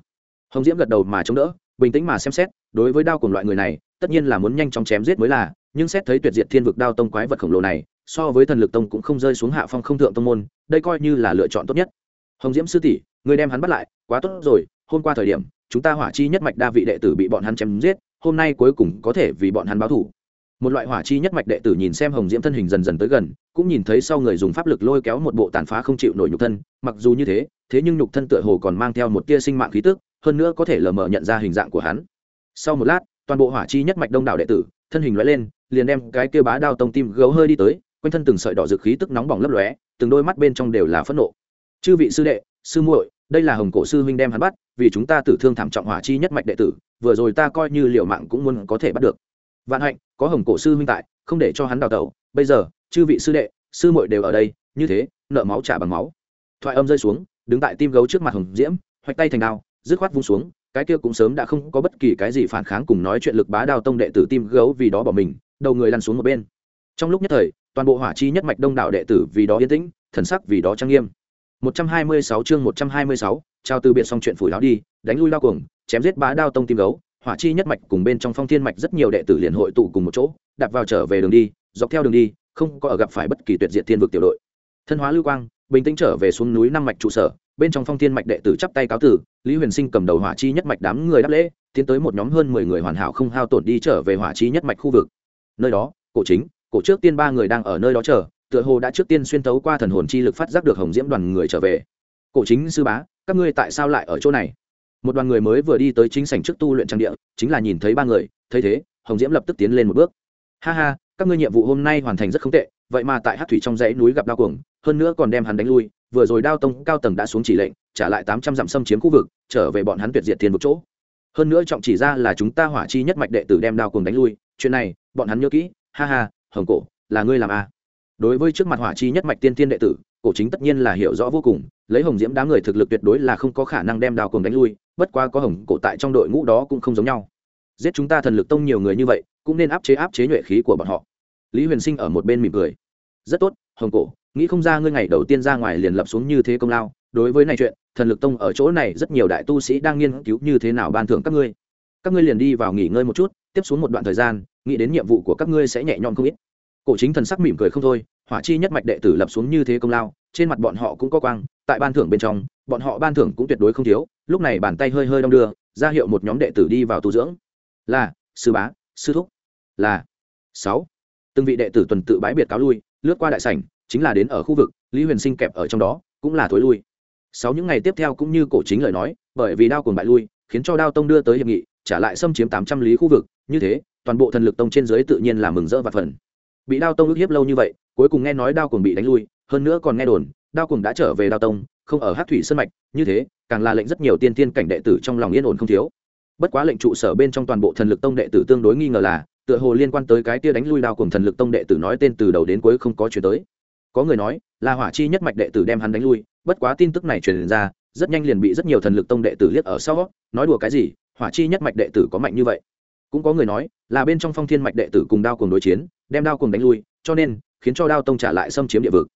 Hồng diễm gật đầu mà chống đỡ, bình tĩnh mà xem xét, đối với đao cùng loại người này, tất nhiên là muốn nhanh chóng chém giết mới là, nhưng xét thấy tuyệt diệt thiên vực đao tông quái vật khổng lồ này, so với thần lực tông cũng không rơi xuống hạ phong không thượng tông môn, đây coi như là lựa chọn tốt nhất. Hồng diễm sư tỷ, người đem hắn bắt lại, quá tốt rồi, hôm qua thời điểm chúng ta hỏa chi nhất mạch đa vị đệ tử bị bọn hắn chém giết, hôm nay cuối cùng có thể vì bọn hắn báo thủ. Một loại hỏa chi nhất mạch đệ tử nhìn xem hồng diễm thân hình dần dần tới gần, cũng nhìn thấy sau người dùng pháp lực lôi kéo một bộ tàn phá không chịu nổi nhục thân, mặc dù như thế thế nhưng nhục thân tựa hồ còn mang theo một tia sinh mạng khí tức, hơn nữa có thể lờ mờ nhận ra hình dạng của hắn. Sau một lát, toàn bộ hỏa chi nhất mạch đông đảo đệ tử, thân hình lóe lên, liền đem cái kia bá đao tông tim gấu hơi đi tới, quanh thân từng sợi đỏ dược khí tức nóng bỏng lấp lóe, từng đôi mắt bên trong đều là phẫn nộ. Chư vị sư đệ, sư muội đây là hồng cổ sư huynh đem hắn bắt, vì chúng ta tử thương thảm trọng hỏa chi nhất mạch đệ tử, vừa rồi ta coi như liệu mạng cũng muốn có thể bắt được. Vạn hạnh, có hồng cổ sư huynh tại, không để cho hắn đào tẩu. Bây giờ, chư vị sư đệ, sư muội đều ở đây, như thế, nợ máu trả bằng máu. Thoại âm rơi xuống, đứng tại tim gấu trước mặt hồng diễm, hoạch tay thành đao, dứt khoát vung xuống, cái kia cũng sớm đã không có bất kỳ cái gì phản kháng cùng nói chuyện lực bá đào tông đệ tử tim gấu vì đó bỏ mình, đầu người lăn xuống một bên. Trong lúc nhất thời, toàn bộ hỏa chi nhất mạch đông đảo đệ tử vì đó yên tĩnh, thần sắc vì đó trang nghiêm. 126 chương 126, trao từ biệt xong chuyện phủi lão đi đánh lui lao cuồng chém giết bá đao tông tim gấu hỏa chi nhất mạch cùng bên trong phong thiên mạch rất nhiều đệ tử liền hội tụ cùng một chỗ đạp vào trở về đường đi dọc theo đường đi không có ở gặp phải bất kỳ tuyệt diệt thiên vực tiểu đội. Thân hóa lưu quang bình tĩnh trở về xuống núi năm mạch trụ sở bên trong phong thiên mạch đệ tử chắp tay cáo tử lý huyền sinh cầm đầu hỏa chi nhất mạch đám người đáp lễ tiến tới một nhóm hơn mười người hoàn hảo không hao tổn đi trở về hỏa chi nhất mạch khu vực. Nơi đó cổ chính cổ trước tiên ba người đang ở nơi đó chờ tựa hồ đã trước tiên xuyên tấu qua thần hồn chi lực phát giác được hồng diễm đoàn người trở về. Cổ chính sư bá, các ngươi tại sao lại ở chỗ này? Một đoàn người mới vừa đi tới chính sảnh trước tu luyện trang địa, chính là nhìn thấy ba người, thấy thế, hồng diễm lập tức tiến lên một bước. Ha ha, các ngươi nhiệm vụ hôm nay hoàn thành rất không tệ, vậy mà tại hát thủy trong dãy núi gặp đao cuồng, hơn nữa còn đem hắn đánh lui, vừa rồi đao tông cao tầng đã xuống chỉ lệnh, trả lại tám trăm dặm xâm chiếm khu vực, trở về bọn hắn tuyệt diệt thiên một chỗ. Hơn nữa trọng chỉ ra là chúng ta hỏa chi nhất mạch đệ tử đem đao cuồng đánh lui, chuyện này, bọn hắn nhớ kỹ, ha ha, hồng cổ, là ngươi làm a à đối với trước mặt hỏa chi nhất mạch tiên tiên đệ tử, cổ chính tất nhiên là hiểu rõ vô cùng, lấy hồng diễm đám người thực lực tuyệt đối là không có khả năng đem đào cùng đánh lui, bất qua có hồng cổ tại trong đội ngũ đó cũng không giống nhau. Giết chúng ta thần lực tông nhiều người như vậy, cũng nên áp chế áp chế nhuệ khí của bọn họ. Lý huyền sinh ở một bên mỉm cười. Rất tốt, hồng cổ, nghĩ không ra ngươi ngày đầu tiên ra ngoài liền lập xuống như thế công lao, đối với này chuyện, thần lực tông ở chỗ này rất nhiều đại tu sĩ đang nghiên cứu như thế nào ban thưởng các ngươi. Các ngươi liền đi vào nghỉ ngơi một chút, tiếp xuống một đoạn thời gian, nghĩ đến nhiệm vụ của các ngươi sẽ nhẹ nhõm không ít cổ chính thần sắc mỉm cười không thôi, hỏa chi nhất mạch đệ tử lập xuống như thế công lao, trên mặt bọn họ cũng có quang, tại ban thưởng bên trong, bọn họ ban thưởng cũng tuyệt đối không thiếu, lúc này bàn tay hơi hơi đong đưa, ra hiệu một nhóm đệ tử đi vào tu dưỡng. Là, sư bá, sư thúc. Là, sáu. Từng vị đệ tử tuần tự bãi biệt cáo lui, lướt qua đại sảnh, chính là đến ở khu vực, lý huyền sinh kẹp ở trong đó, cũng là thối lui. Sáu những ngày tiếp theo cũng như cổ chính lời nói, bởi vì đao cùng bại lui, khiến cho đao tông đưa tới hiệp nghị, trả lại xâm chiếm tám trăm lý khu vực, như thế, toàn bộ thần lực tông trên dưới tự nhiên là mừng rỡ và phần bị đao tông ức hiếp lâu như vậy, cuối cùng nghe nói đao cùng bị đánh lui, hơn nữa còn nghe đồn, đao cùng đã trở về đao tông, không ở hát thủy sân mạch, như thế, càng là lệnh rất nhiều tiên tiên cảnh đệ tử trong lòng yên ổn không thiếu. Bất quá lệnh trụ sở bên trong toàn bộ thần lực tông đệ tử tương đối nghi ngờ là, tựa hồ liên quan tới cái tia đánh lui đao cùng thần lực tông đệ tử nói tên từ đầu đến cuối không có chuyển tới. Có người nói, là hỏa chi nhất mạch đệ tử đem hắn đánh lui, bất quá tin tức này truyền ra, rất nhanh liền bị rất nhiều thần lực tông đệ tử liếc ở sau, nói đùa cái gì, hỏa chi nhất mạch đệ tử có mạnh như vậy cũng có người nói, là bên trong phong thiên mạch đệ tử cùng đao cùng đối chiến, đem đao cùng đánh lui, cho nên, khiến cho đao tông trả lại xâm chiếm địa vực.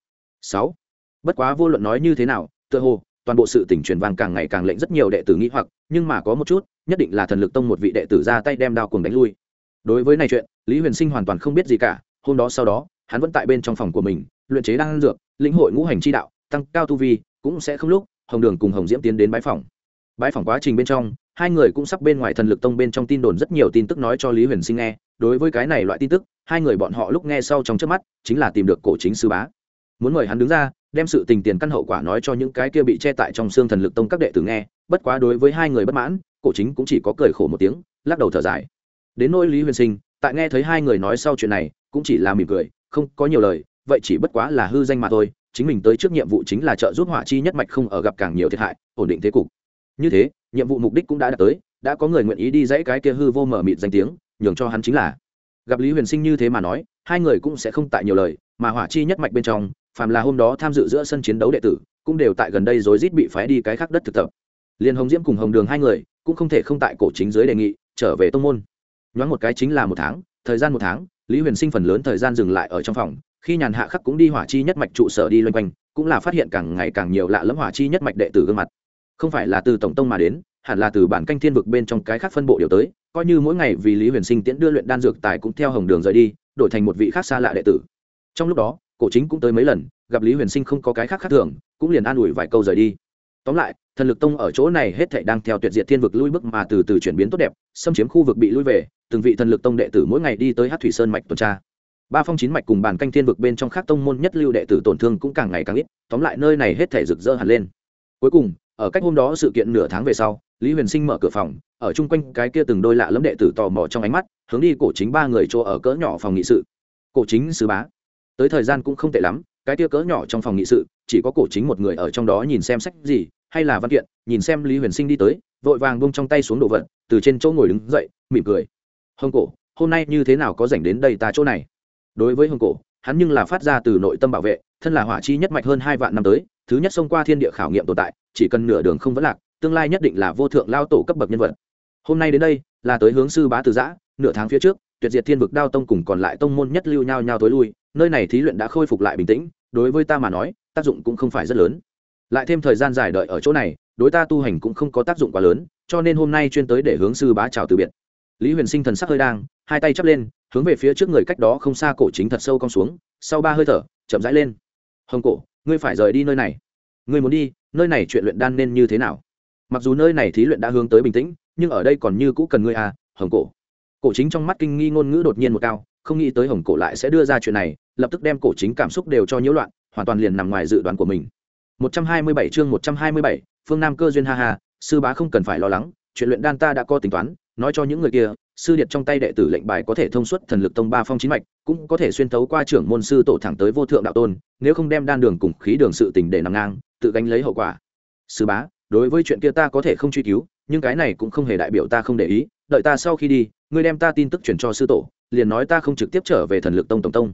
Sáu. Bất quá vô luận nói như thế nào, tựa hồ, toàn bộ sự tỉnh truyền vang càng ngày càng lệnh rất nhiều đệ tử nghĩ hoặc, nhưng mà có một chút, nhất định là thần lực tông một vị đệ tử ra tay đem đao cùng đánh lui. Đối với này chuyện, lý huyền sinh hoàn toàn không biết gì cả, hôm đó sau đó, hắn vẫn tại bên trong phòng của mình, luyện chế đan dược, lĩnh hội ngũ hành chi đạo, tăng cao tu vi, cũng sẽ không lúc, hồng đường cùng hồng diễm tiến đến bãi phòng bãi phỏng quá trình bên trong, hai người cũng sắp bên ngoài thần lực tông bên trong tin đồn rất nhiều tin tức nói cho lý huyền sinh nghe. Đối với cái này loại tin tức, hai người bọn họ lúc nghe sau trong trước mắt, chính là tìm được cổ chính sư bá. Muốn mời hắn đứng ra, đem sự tình tiền căn hậu quả nói cho những cái kia bị che tại trong xương thần lực tông các đệ tử nghe. Bất quá đối với hai người bất mãn, cổ chính cũng chỉ có cười khổ một tiếng, lắc đầu thở dài. Đến nỗi lý huyền sinh, tại nghe thấy hai người nói sau chuyện này, cũng chỉ là mỉm cười, không có nhiều lời, vậy chỉ bất quá là hư danh mà thôi. Chính mình tới trước nhiệm vụ chính là trợ giúp hỏa chi nhất mạch không ở gặp càng nhiều thiệt hại, ổn định thế cục như thế, nhiệm vụ mục đích cũng đã đạt tới, đã có người nguyện ý đi dãy cái kia hư vô mở mịt danh tiếng, nhường cho hắn chính là. Gặp lý huyền sinh như thế mà nói, hai người cũng sẽ không tại nhiều lời, mà hỏa chi nhất mạch bên trong, phàm là hôm đó tham dự giữa sân chiến đấu đệ tử, cũng đều tại gần đây rối rít bị phái đi cái khác đất thực tập. Liên hồng diễm cùng hồng đường hai người, cũng không thể không tại cổ chính dưới đề nghị, trở về tông môn. Nhoáng một cái chính là một tháng, thời gian một tháng, lý huyền sinh phần lớn thời gian dừng lại ở trong phòng, khi nhàn hạ khắc cũng đi hỏa chi nhất mạch trụ sở đi loanh quanh, cũng là phát hiện càng ngày càng nhiều lạ lẫm hỏa chi nhất mạch đệ tử gương mặt không phải là từ tổng tông mà đến, hẳn là từ bản canh thiên vực bên trong cái khác phân bộ điều tới, coi như mỗi ngày vì lý huyền sinh tiễn đưa luyện đan dược tài cũng theo hồng đường rời đi, đổi thành một vị khác xa lạ đệ tử. Trong lúc đó, cổ chính cũng tới mấy lần, gặp lý huyền sinh không có cái khác khác thường, cũng liền an ủi vài câu rời đi. Tóm lại, thần lực tông ở chỗ này hết thảy đang theo tuyệt diệt thiên vực lui bước mà từ từ chuyển biến tốt đẹp, xâm chiếm khu vực bị lui về, từng vị thần lực tông đệ tử mỗi ngày đi tới hát thủy sơn mạch tuần tra. Ba phong chín mạch cùng bàn canh thiên vực bên trong khác tông môn nhất lưu đệ tử tổn thương cũng càng ngày càng ít, tóm lại nơi này hết thể rực rỡ hẳn lên. Cuối cùng ở cách hôm đó sự kiện nửa tháng về sau, lý huyền sinh mở cửa phòng, ở chung quanh cái kia từng đôi lạ lẫm đệ tử tò mò trong ánh mắt, hướng đi cổ chính ba người chỗ ở cỡ nhỏ phòng nghị sự. Cổ chính sứ bá. Tới thời gian cũng không tệ lắm, cái kia cỡ nhỏ trong phòng nghị sự, chỉ có cổ chính một người ở trong đó nhìn xem sách gì, hay là văn kiện, nhìn xem lý huyền sinh đi tới, vội vàng bông trong tay xuống đồ vật, từ trên chỗ ngồi đứng dậy, mỉm cười. Hồng cổ, hôm nay như thế nào có dành đến đây ta chỗ này? Đối với hồng cổ, hắn nhưng là phát ra từ nội tâm bảo vệ, thân là hỏa chi nhất mạch hơn hai vạn năm tới thứ nhất xông qua thiên địa khảo nghiệm tồn tại, chỉ cần nửa đường không vấn lạc, tương lai nhất định là vô thượng lao tổ cấp bậc nhân vật. Hôm nay đến đây, là tới hướng sư bá từ giã, nửa tháng phía trước, tuyệt diệt thiên vực đao tông cùng còn lại tông môn nhất lưu nhau nhau tối lui, nơi này thí luyện đã khôi phục lại bình tĩnh, đối với ta mà nói, tác dụng cũng không phải rất lớn. Lại thêm thời gian dài đợi ở chỗ này, đối ta tu hành cũng không có tác dụng quá lớn, cho nên hôm nay chuyên tới để hướng sư bá chào từ biệt. Lý huyền sinh thần sắc hơi đang, hai tay chắp lên, hướng về phía trước người cách đó không xa cổ chính thật sâu cong xuống, sau ba hơi thở, chậm rãi lên. Hồng cổ ngươi phải rời đi nơi này. Ngươi muốn đi nơi này chuyện luyện đan nên như thế nào? Mặc dù nơi này thí luyện đã hướng tới bình tĩnh nhưng ở đây còn như cũ cần ngươi à hồng cổ. Cổ chính trong mắt kinh nghi ngôn ngữ đột nhiên một cao không nghĩ tới hồng cổ lại sẽ đưa ra chuyện này lập tức đem cổ chính cảm xúc đều cho nhiễu loạn hoàn toàn liền nằm ngoài dự đoán của mình. 127 chương 127, phương nam cơ duyên ha ha sư bá không cần phải lo lắng chuyện luyện đan ta đã có tính toán nói cho những người kia sư điệt trong tay đệ tử lệnh bài có thể thông suốt thần lực tông ba phong chín mạch, cũng có thể xuyên thấu qua trưởng môn sư tổ thẳng tới vô thượng đạo tôn, nếu không đem đan đường cùng khí đường sự tình để nằm ngang, tự gánh lấy hậu quả. Sư bá, đối với chuyện kia ta có thể không truy cứu, nhưng cái này cũng không hề đại biểu ta không để ý, đợi ta sau khi đi, ngươi đem ta tin tức chuyển cho sư tổ, liền nói ta không trực tiếp trở về thần lực tông tổng tông.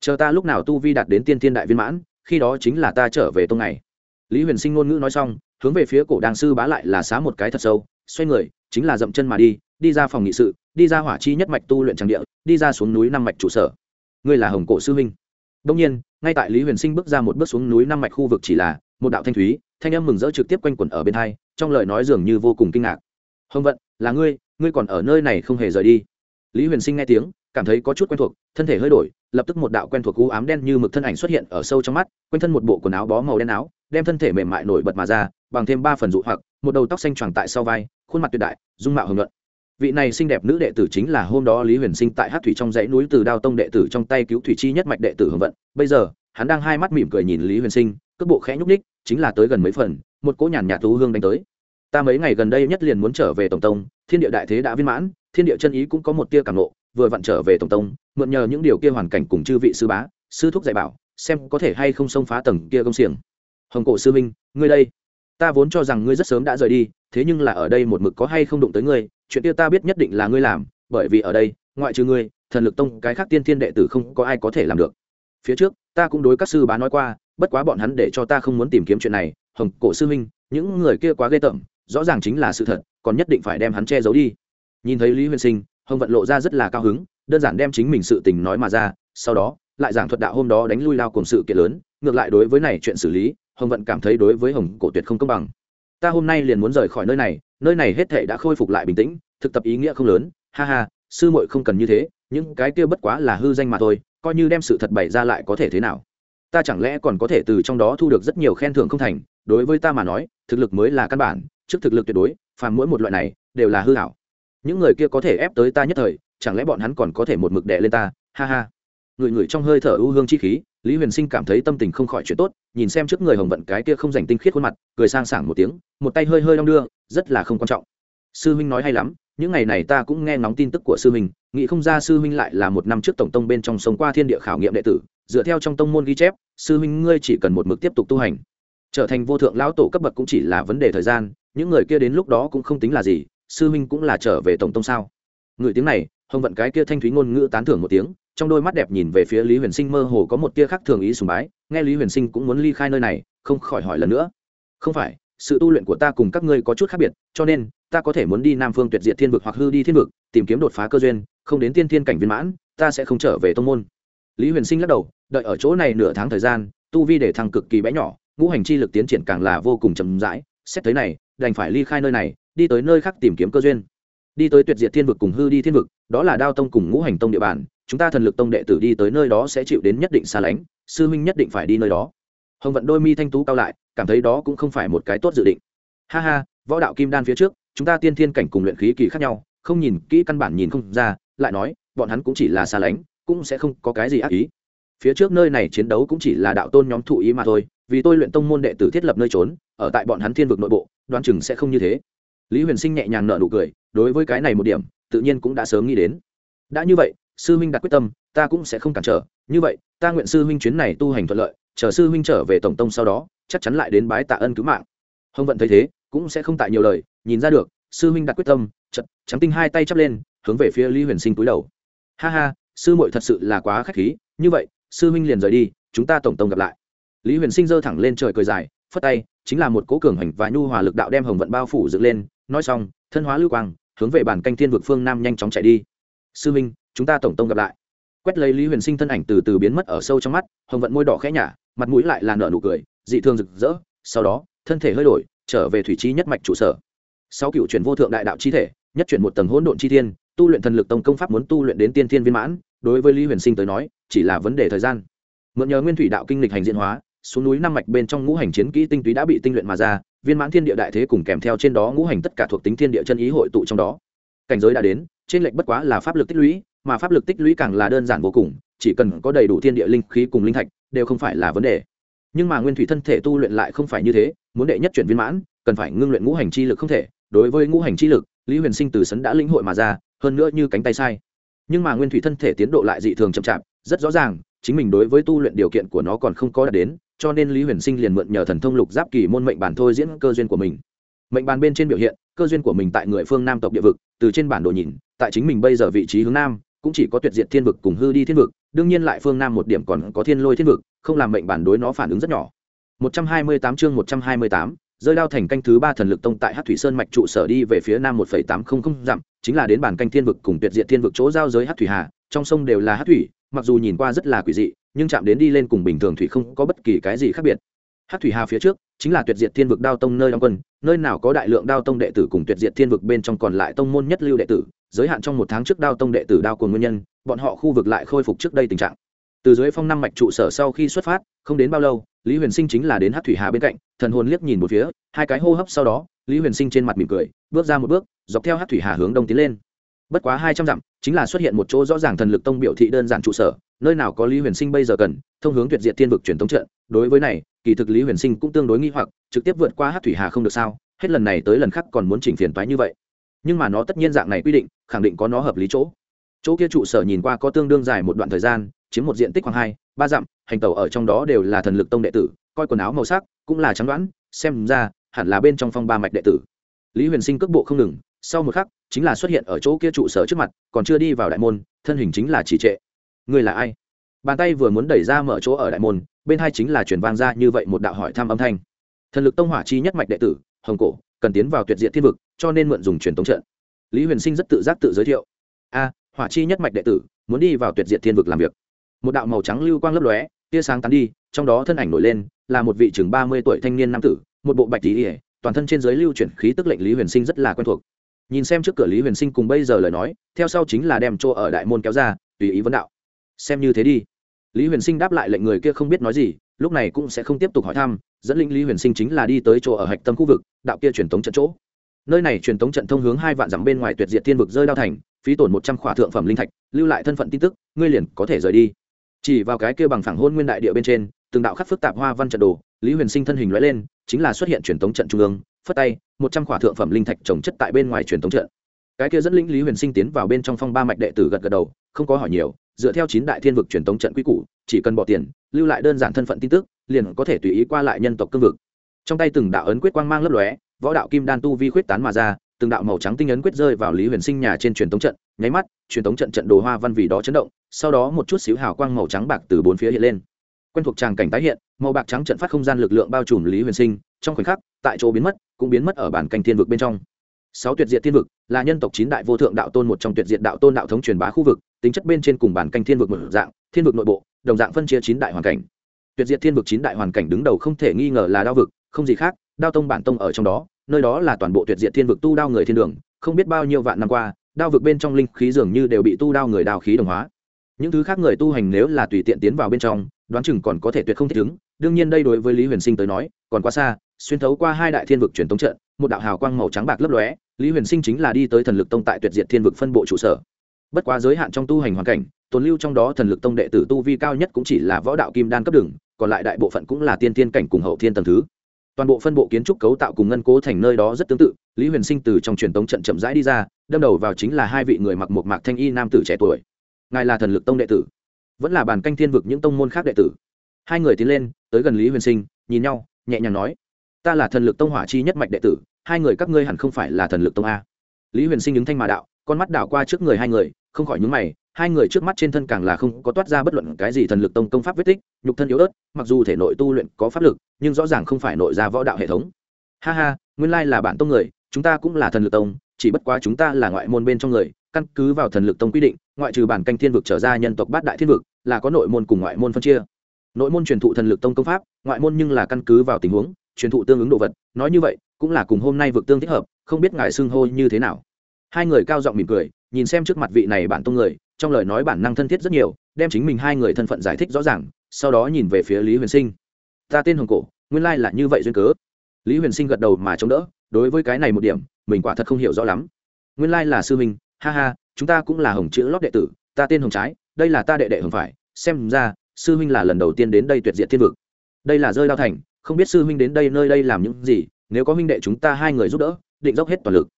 Chờ ta lúc nào tu vi đạt đến tiên thiên đại viên mãn, khi đó chính là ta trở về tông này. Lý huyền sinh ngôn ngữ nói xong, hướng về phía cổ đàng sư bá lại là xá một cái thật sâu, xoay người, chính là dậm chân mà đi đi ra phòng nghị sự, đi ra hỏa chi nhất mạch tu luyện trang địa, đi ra xuống núi năm mạch trụ sở. Ngươi là hồng cổ sư huynh. Đông nhiên, ngay tại lý huyền sinh bước ra một bước xuống núi năm mạch khu vực chỉ là một đạo thanh thúy, thanh âm mừng rỡ trực tiếp quanh quẩn ở bên hai, trong lời nói dường như vô cùng kinh ngạc. Hồng vận, là ngươi ngươi còn ở nơi này không hề rời đi. Lý huyền sinh nghe tiếng, cảm thấy có chút quen thuộc, thân thể hơi đổi, lập tức một đạo quen thuộc cú ám đen như mực thân ảnh xuất hiện ở sâu trong mắt, quanh thân một bộ quần áo bó màu đen áo, đem thân thể mềm mại nổi bật mà ra, bằng thêm ba phần dụ hoặc, một đầu tóc xanh tròn tại sau vai, khuôn mặt tuyệt đại, dung mạo hưởng luận vị này xinh đẹp nữ đệ tử chính là hôm đó lý huyền sinh tại hát thủy trong dãy núi từ đao tông đệ tử trong tay cứu thủy chi nhất mạch đệ tử hưởng vận. Bây giờ, hắn đang hai mắt mỉm cười nhìn lý huyền sinh, cước bộ khẽ nhúc ních chính là tới gần mấy phần, một cỗ nhàn nhạt thú hương đánh tới. Ta mấy ngày gần đây nhất liền muốn trở về tổng tông, thiên địa đại thế đã viên mãn, thiên địa chân ý cũng có một tia cảm nộ vừa vặn trở về tổng tông, mượn nhờ những điều kia hoàn cảnh cùng chư vị sư bá, sư thúc dạy bảo, xem có thể hay không xông phá tầng kia công xiềng. Hồng cổ sư minh, ngươi đây. Ta vốn cho rằng ngươi rất sớm đã rời đi, thế nhưng là ở đây một mực có hay không đụng tới ngươi chuyện kia ta biết nhất định là ngươi làm, bởi vì ở đây, ngoại trừ ngươi, thần lực tông cái khác tiên thiên đệ tử không có ai có thể làm được. Phía trước, ta cũng đối các sư bá nói qua, bất quá bọn hắn để cho ta không muốn tìm kiếm chuyện này, hồng cổ sư huynh những người kia quá ghê tởm, rõ ràng chính là sự thật, còn nhất định phải đem hắn che giấu đi. Nhìn thấy lý huyền sinh, hồng vận lộ ra rất là cao hứng, đơn giản đem chính mình sự tình nói mà ra, sau đó, lại giảng thuật đạo hôm đó đánh lui lao cùng sự kiện lớn, ngược lại đối với này chuyện xử lý, hồng vận cảm thấy đối với hồng cổ tuyệt không công bằng. Ta hôm nay liền muốn rời khỏi nơi này nơi này hết thệ đã khôi phục lại bình tĩnh, thực tập ý nghĩa không lớn, ha ha, sư muội không cần như thế, những cái kia bất quá là hư danh mà thôi, coi như đem sự thật bày ra lại có thể thế nào. Ta chẳng lẽ còn có thể từ trong đó thu được rất nhiều khen thưởng không thành, đối với ta mà nói, thực lực mới là căn bản, trước thực lực tuyệt đối, phàm mỗi một loại này, đều là hư hảo. Những người kia có thể ép tới ta nhất thời, chẳng lẽ bọn hắn còn có thể một mực đè lên ta, ha ha. Người người trong hơi thở ưu hương chi khí lý huyền sinh cảm thấy tâm tình không khỏi chuyện tốt, nhìn xem trước người hồng vận cái kia không dành tinh khiết khuôn mặt, cười sang sảng một tiếng, một tay hơi hơi đong đưa, rất là không quan trọng. Sư huynh nói hay lắm, những ngày này ta cũng nghe ngóng tin tức của sư huynh, nghĩ không ra sư huynh lại là một năm trước tổng tông bên trong sống qua thiên địa khảo nghiệm đệ tử, dựa theo trong tông môn ghi chép, sư huynh ngươi chỉ cần một mực tiếp tục tu hành. Trở thành vô thượng lão tổ cấp bậc cũng chỉ là vấn đề thời gian, những người kia đến lúc đó cũng không tính là gì, sư huynh cũng là trở về tổng tông sao? Người tiếng này, hồng vận cái kia thanh thúy ngôn ngữ tán thưởng một tiếng trong đôi mắt đẹp nhìn về phía lý huyền sinh mơ hồ có một tia khác thường ý sùng bái, nghe lý huyền sinh cũng muốn ly khai nơi này, không khỏi hỏi lần nữa. Không phải, sự tu luyện của ta cùng các ngươi có chút khác biệt, cho nên, ta có thể muốn đi nam phương tuyệt diệt thiên vực hoặc hư đi thiên vực, tìm kiếm đột phá cơ duyên, không đến tiên thiên cảnh viên mãn, ta sẽ không trở về tông môn. Lý huyền sinh lắc đầu, đợi ở chỗ này nửa tháng thời gian, tu vi để thăng cực kỳ bé nhỏ, ngũ hành chi lực tiến triển càng là vô cùng chậm rãi, xét tới này, đành phải ly khai nơi này, đi tới nơi khác tìm kiếm cơ duyên đi tới tuyệt diệt thiên vực cùng hư đi thiên vực, đó là đao tông cùng ngũ hành tông địa bàn, chúng ta thần lực tông đệ tử đi tới nơi đó sẽ chịu đến nhất định xa lánh, sư huynh nhất định phải đi nơi đó. Hồng vận đôi mi thanh tú cao lại, cảm thấy đó cũng không phải một cái tốt dự định. Ha ha, võ đạo kim đan phía trước, chúng ta tiên thiên cảnh cùng luyện khí kỳ khác nhau, không nhìn kỹ căn bản nhìn không ra, lại nói, bọn hắn cũng chỉ là xa lánh, cũng sẽ không có cái gì ác ý. Phía trước nơi này chiến đấu cũng chỉ là đạo tôn nhóm thụ ý mà thôi, vì tôi luyện tông môn đệ tử thiết lập nơi trốn, ở tại bọn hắn thiên vực nội bộ, đoán chừng sẽ không như thế lý huyền sinh nhẹ nhàng nở nụ cười, đối với cái này một điểm, tự nhiên cũng đã sớm nghĩ đến. Đã như vậy, sư huynh đặt quyết tâm, ta cũng sẽ không cản trở. Như vậy, ta nguyện sư huynh chuyến này tu hành thuận lợi, chờ sư huynh trở về tổng tông sau đó, chắc chắn lại đến bái tạ ân cứu mạng. Hồng vận thấy thế, cũng sẽ không tại nhiều lời, nhìn ra được, sư huynh đặt quyết tâm chật trắng tinh hai tay chắp lên, hướng về phía lý huyền sinh túi đầu. Ha ha, sư muội thật sự là quá k h á c h khí, như vậy, sư huynh liền rời đi, chúng ta tổng tông gặp lại. Lý huyền sinh giơ thẳng lên trời cười dài, phất tay, chính là một cố cường hành và nhu hòa lực đạo đem hồng vận bao phủ dựng lên nói xong thân hóa lưu quang hướng về bản canh thiên vực phương nam nhanh chóng chạy đi. Sư minh, chúng ta tổng tông gặp lại. Quét lấy lý huyền sinh thân ảnh từ từ biến mất ở sâu trong mắt hồng vận môi đỏ khẽ nhả mặt mũi lại là nở nụ cười dị thương rực rỡ. Sau đó thân thể hơi đổi trở về thủy trí nhất mạch trụ sở. Sau cựu chuyển vô thượng đại đạo chi thể nhất chuyển một tầng hỗn độn chi thiên tu luyện thần lực tông công pháp muốn tu luyện đến tiên thiên viên mãn đối với lý huyền sinh tới nói chỉ là vấn đề thời gian. Mượn nhờ nguyên thủy đạo kinh lịch hành diễn hóa xuống núi năm mạch bên trong ngũ hành chiến kỹ tinh túy đã bị tinh luyện mà ra viên mãn thiên địa đại thế cùng kèm theo trên đó ngũ hành tất cả thuộc tính thiên địa chân ý hội tụ trong đó. Cảnh giới đã đến, trên lệnh bất quá là pháp lực tích lũy, mà pháp lực tích lũy càng là đơn giản vô cùng, chỉ cần có đầy đủ thiên địa linh khí cùng linh thạch, đều không phải là vấn đề. Nhưng mà nguyên thủy thân thể tu luyện lại không phải như thế, muốn đệ nhất chuyển viên mãn, cần phải ngưng luyện ngũ hành chi lực không thể. Đối với ngũ hành chi lực, lý huyền sinh từ sấn đã linh hội mà ra, hơn nữa như cánh tay sai. Nhưng mà nguyên thủy thân thể tiến độ lại dị thường chậm chạp, rất rõ ràng, chính mình đối với tu luyện điều kiện của nó còn không có đạt đến cho nên lý huyền sinh liền mượn nhờ thần thông lục giáp kỳ môn mệnh bản thôi diễn cơ duyên của mình. Mệnh bàn bên trên biểu hiện cơ duyên của mình tại người phương nam tộc địa vực từ trên bản đồ nhìn tại chính mình bây giờ vị trí hướng nam cũng chỉ có tuyệt diệt thiên vực cùng hư đi thiên vực đương nhiên lại phương nam một điểm còn có thiên lôi thiên vực không làm mệnh bản đối nó phản ứng rất nhỏ. 128 chương 128, rơi đao thành canh thứ ba thần lực tông tại hát thủy sơn mạch trụ sở đi về phía nam 1,800 dặm chính là đến bản canh thiên vực cùng tuyệt diệt thiên vực chỗ giao giới hát thủy hà trong sông đều là hát thủy mặc dù nhìn qua rất là quỷ dị nhưng chạm đến đi lên cùng bình thường thủy không có bất kỳ cái gì khác biệt. Hát thủy hà phía trước chính là tuyệt diệt thiên vực đao tông nơi đóng quân, nơi nào có đại lượng đao tông đệ tử cùng tuyệt diệt thiên vực bên trong còn lại tông môn nhất lưu đệ tử, giới hạn trong một tháng trước đao tông đệ tử đao của nguyên nhân, bọn họ khu vực lại khôi phục trước đây tình trạng. Từ dưới phong năm mạch trụ sở sau khi xuất phát, không đến bao lâu, lý huyền sinh chính là đến hát thủy hà bên cạnh, thần hồn liếc nhìn một phía, hai cái hô hấp sau đó, lý huyền sinh trên mặt mỉm cười, bước ra một bước, dọc theo hát thủy hà hướng đông tiến lên bất quá hai trăm dặm, chính là xuất hiện một chỗ rõ ràng thần lực tông biểu thị đơn giản trụ sở, nơi nào có lý huyền sinh bây giờ cần, thông hướng tuyệt diệt thiên vực truyền thống trận. Đối với này, kỳ thực lý huyền sinh cũng tương đối nghi hoặc, trực tiếp vượt qua hát thủy hà không được sao, hết lần này tới lần khác còn muốn chỉnh phiền toái như vậy. Nhưng mà nó tất nhiên dạng này quy định, khẳng định có nó hợp lý chỗ. Chỗ kia trụ sở nhìn qua có tương đương dài một đoạn thời gian, chiếm một diện tích khoảng hai, ba dặm, hành tàu ở trong đó đều là thần lực tông đệ tử, coi quần áo màu sắc cũng là trắng đoán, xem ra, hẳn là bên trong phong ba mạch đệ tử. Lý huyền sinh cước bộ không ngừng sau một khắc, chính là xuất hiện ở chỗ kia trụ sở trước mặt, còn chưa đi vào đại môn, thân hình chính là chỉ trệ. Người là ai? Bàn tay vừa muốn đẩy ra mở chỗ ở đại môn, bên hai chính là chuyển vang ra như vậy một đạo hỏi thăm âm thanh. Thần lực tông hỏa chi nhất mạch đệ tử, hồng cổ, cần tiến vào tuyệt diện thiên vực, cho nên mượn dùng truyền tống trận. Lý huyền sinh rất tự giác tự giới thiệu. A, hỏa chi nhất mạch đệ tử, muốn đi vào tuyệt diện thiên vực làm việc. Một đạo màu trắng lưu quang lấp lóe, tia sáng tán đi, trong đó thân ảnh nổi lên, là một vị chừng ba mươi tuổi thanh niên nam tử, một bộ bạch tỉ ỉa toàn thân trên giới lưu chuyển khí tức lệnh lý huyền sinh rất là quen thuộc nhìn xem trước cửa lý huyền sinh cùng bây giờ lời nói, theo sau chính là đem chỗ ở đại môn kéo ra, tùy ý vấn đạo. Xem như thế đi. Lý huyền sinh đáp lại lệnh người kia không biết nói gì, lúc này cũng sẽ không tiếp tục hỏi thăm, dẫn linh lý huyền sinh chính là đi tới chỗ ở hạch tâm khu vực, đạo kia truyền tống trận chỗ. Nơi này truyền tống trận thông hướng hai vạn dặm bên ngoài tuyệt diệt thiên vực rơi đao thành, phí tổn một trăm khỏa thượng phẩm linh thạch, lưu lại thân phận tin tức, ngươi liền có thể rời đi. Chỉ vào cái kia bằng phẳng hôn nguyên đại địa bên trên, từng đạo khắc phức tạp hoa văn trận đồ, lý huyền sinh thân hình lóe lên, chính là xuất hiện truyền tống trận trung ương phất tay, một trăm khỏa thượng phẩm linh thạch trồng chất tại bên ngoài truyền thống trận. Cái kia dẫn lĩnh lý huyền sinh tiến vào bên trong phong ba mạch đệ tử gật gật đầu, không có hỏi nhiều, dựa theo chín đại thiên vực truyền thống trận quy củ, chỉ cần bỏ tiền, lưu lại đơn giản thân phận tin tức, liền có thể tùy ý qua lại nhân tộc cương vực. Trong tay từng đạo ấn quyết quang mang lấp lóe, võ đạo kim đan tu vi khuyết tán mà ra, từng đạo màu trắng tinh ấn quyết rơi vào lý huyền sinh nhà trên truyền thống trận, nháy mắt, truyền thống trận trận đồ hoa văn vì đó chấn động, sau đó một chút xíu hào quang màu trắng bạc từ bốn phía hiện lên. Quen thuộc tràng cảnh tái hiện, màu bạc trắng trận phát không gian lực lượng bao trùm lý huyền sinh trong khoảnh khắc, tại chỗ biến mất, cũng biến mất ở bản canh thiên vực bên trong. Sáu tuyệt diệt thiên vực là nhân tộc chín đại vô thượng đạo tôn một trong tuyệt diệt đạo tôn đạo thống truyền bá khu vực, tính chất bên trên cùng bản canh thiên vực một dạng, thiên vực nội bộ, đồng dạng phân chia chín đại hoàn cảnh. Tuyệt diệt thiên vực chín đại hoàn cảnh đứng đầu không thể nghi ngờ là đao vực, không gì khác, đao tông bản tông ở trong đó, nơi đó là toàn bộ tuyệt diệt thiên vực tu đao người thiên đường, không biết bao nhiêu vạn năm qua, đao vực bên trong linh khí dường như đều bị tu đao người đao khí đồng hóa. Những thứ khác người tu hành nếu là tùy tiện tiến vào bên trong, đoán chừng còn có thể tuyệt không thể ứng đương nhiên đây đối với lý huyền sinh tới nói, còn quá xa xuyên thấu qua hai đại thiên vực truyền tống trận, một đạo hào quang màu trắng bạc lấp lóe, lý huyền sinh chính là đi tới thần lực tông tại tuyệt diệt thiên vực phân bộ trụ sở. Bất quá giới hạn trong tu hành hoàn cảnh, tồn lưu trong đó thần lực tông đệ tử tu vi cao nhất cũng chỉ là võ đạo kim đan cấp đường, còn lại đại bộ phận cũng là tiên tiên cảnh cùng hậu thiên tầng thứ. Toàn bộ phân bộ kiến trúc cấu tạo cùng ngân cố thành nơi đó rất tương tự, lý huyền sinh từ trong truyền tống trận chậm rãi đi ra, đâm đầu vào chính là hai vị người mặc một mạc thanh y nam tử trẻ tuổi. Ngài là thần lực tông đệ tử, vẫn là bàn canh thiên vực những tông môn khác đệ tử. Hai người tiến lên, tới gần lý huyền sinh, nhìn nhau, nhẹ nhàng nói ta là thần lực tông hỏa chi nhất mạch đệ tử, hai người các ngươi hẳn không phải là thần lực tông a. Lý huyền sinh đứng thanh mà đạo, con mắt đảo qua trước người hai người, không khỏi nhúng mày, hai người trước mắt trên thân càng là không có toát ra bất luận cái gì thần lực tông công pháp vết tích, nhục thân yếu ớt, mặc dù thể nội tu luyện có pháp lực, nhưng rõ ràng không phải nội ra võ đạo hệ thống. Ha ha, nguyên lai là bản tông người, chúng ta cũng là thần lực tông, chỉ bất quá chúng ta là ngoại môn bên trong người, căn cứ vào thần lực tông quy định, ngoại trừ bản canh thiên vực trở ra nhân tộc bát đại thiên vực, là có nội môn cùng ngoại môn phân chia. Nội môn truyền thụ thần lực tông công pháp, ngoại môn nhưng là căn cứ vào tình huống truyền thụ tương ứng đồ vật, nói như vậy, cũng là cùng hôm nay vực tương thích hợp, không biết ngài xưng hô như thế nào. Hai người cao giọng mỉm cười, nhìn xem trước mặt vị này bản tông người, trong lời nói bản năng thân thiết rất nhiều, đem chính mình hai người thân phận giải thích rõ ràng, sau đó nhìn về phía lý huyền sinh. Ta tên hồng cổ, nguyên lai là như vậy duyên cớ. Lý huyền sinh gật đầu mà chống đỡ, đối với cái này một điểm, mình quả thật không hiểu rõ lắm. Nguyên lai là sư minh ha ha, chúng ta cũng là hồng chữ lót đệ tử, ta tên hồng trái, đây là ta đệ đệ hồng phải, xem ra, sư huynh là lần đầu tiên đến đây tuyệt diệt thiên vực. Đây là rơi đao thành không biết sư huynh đến đây nơi đây làm những gì, nếu có huynh đệ chúng ta hai người giúp đỡ, định dốc hết toàn lực.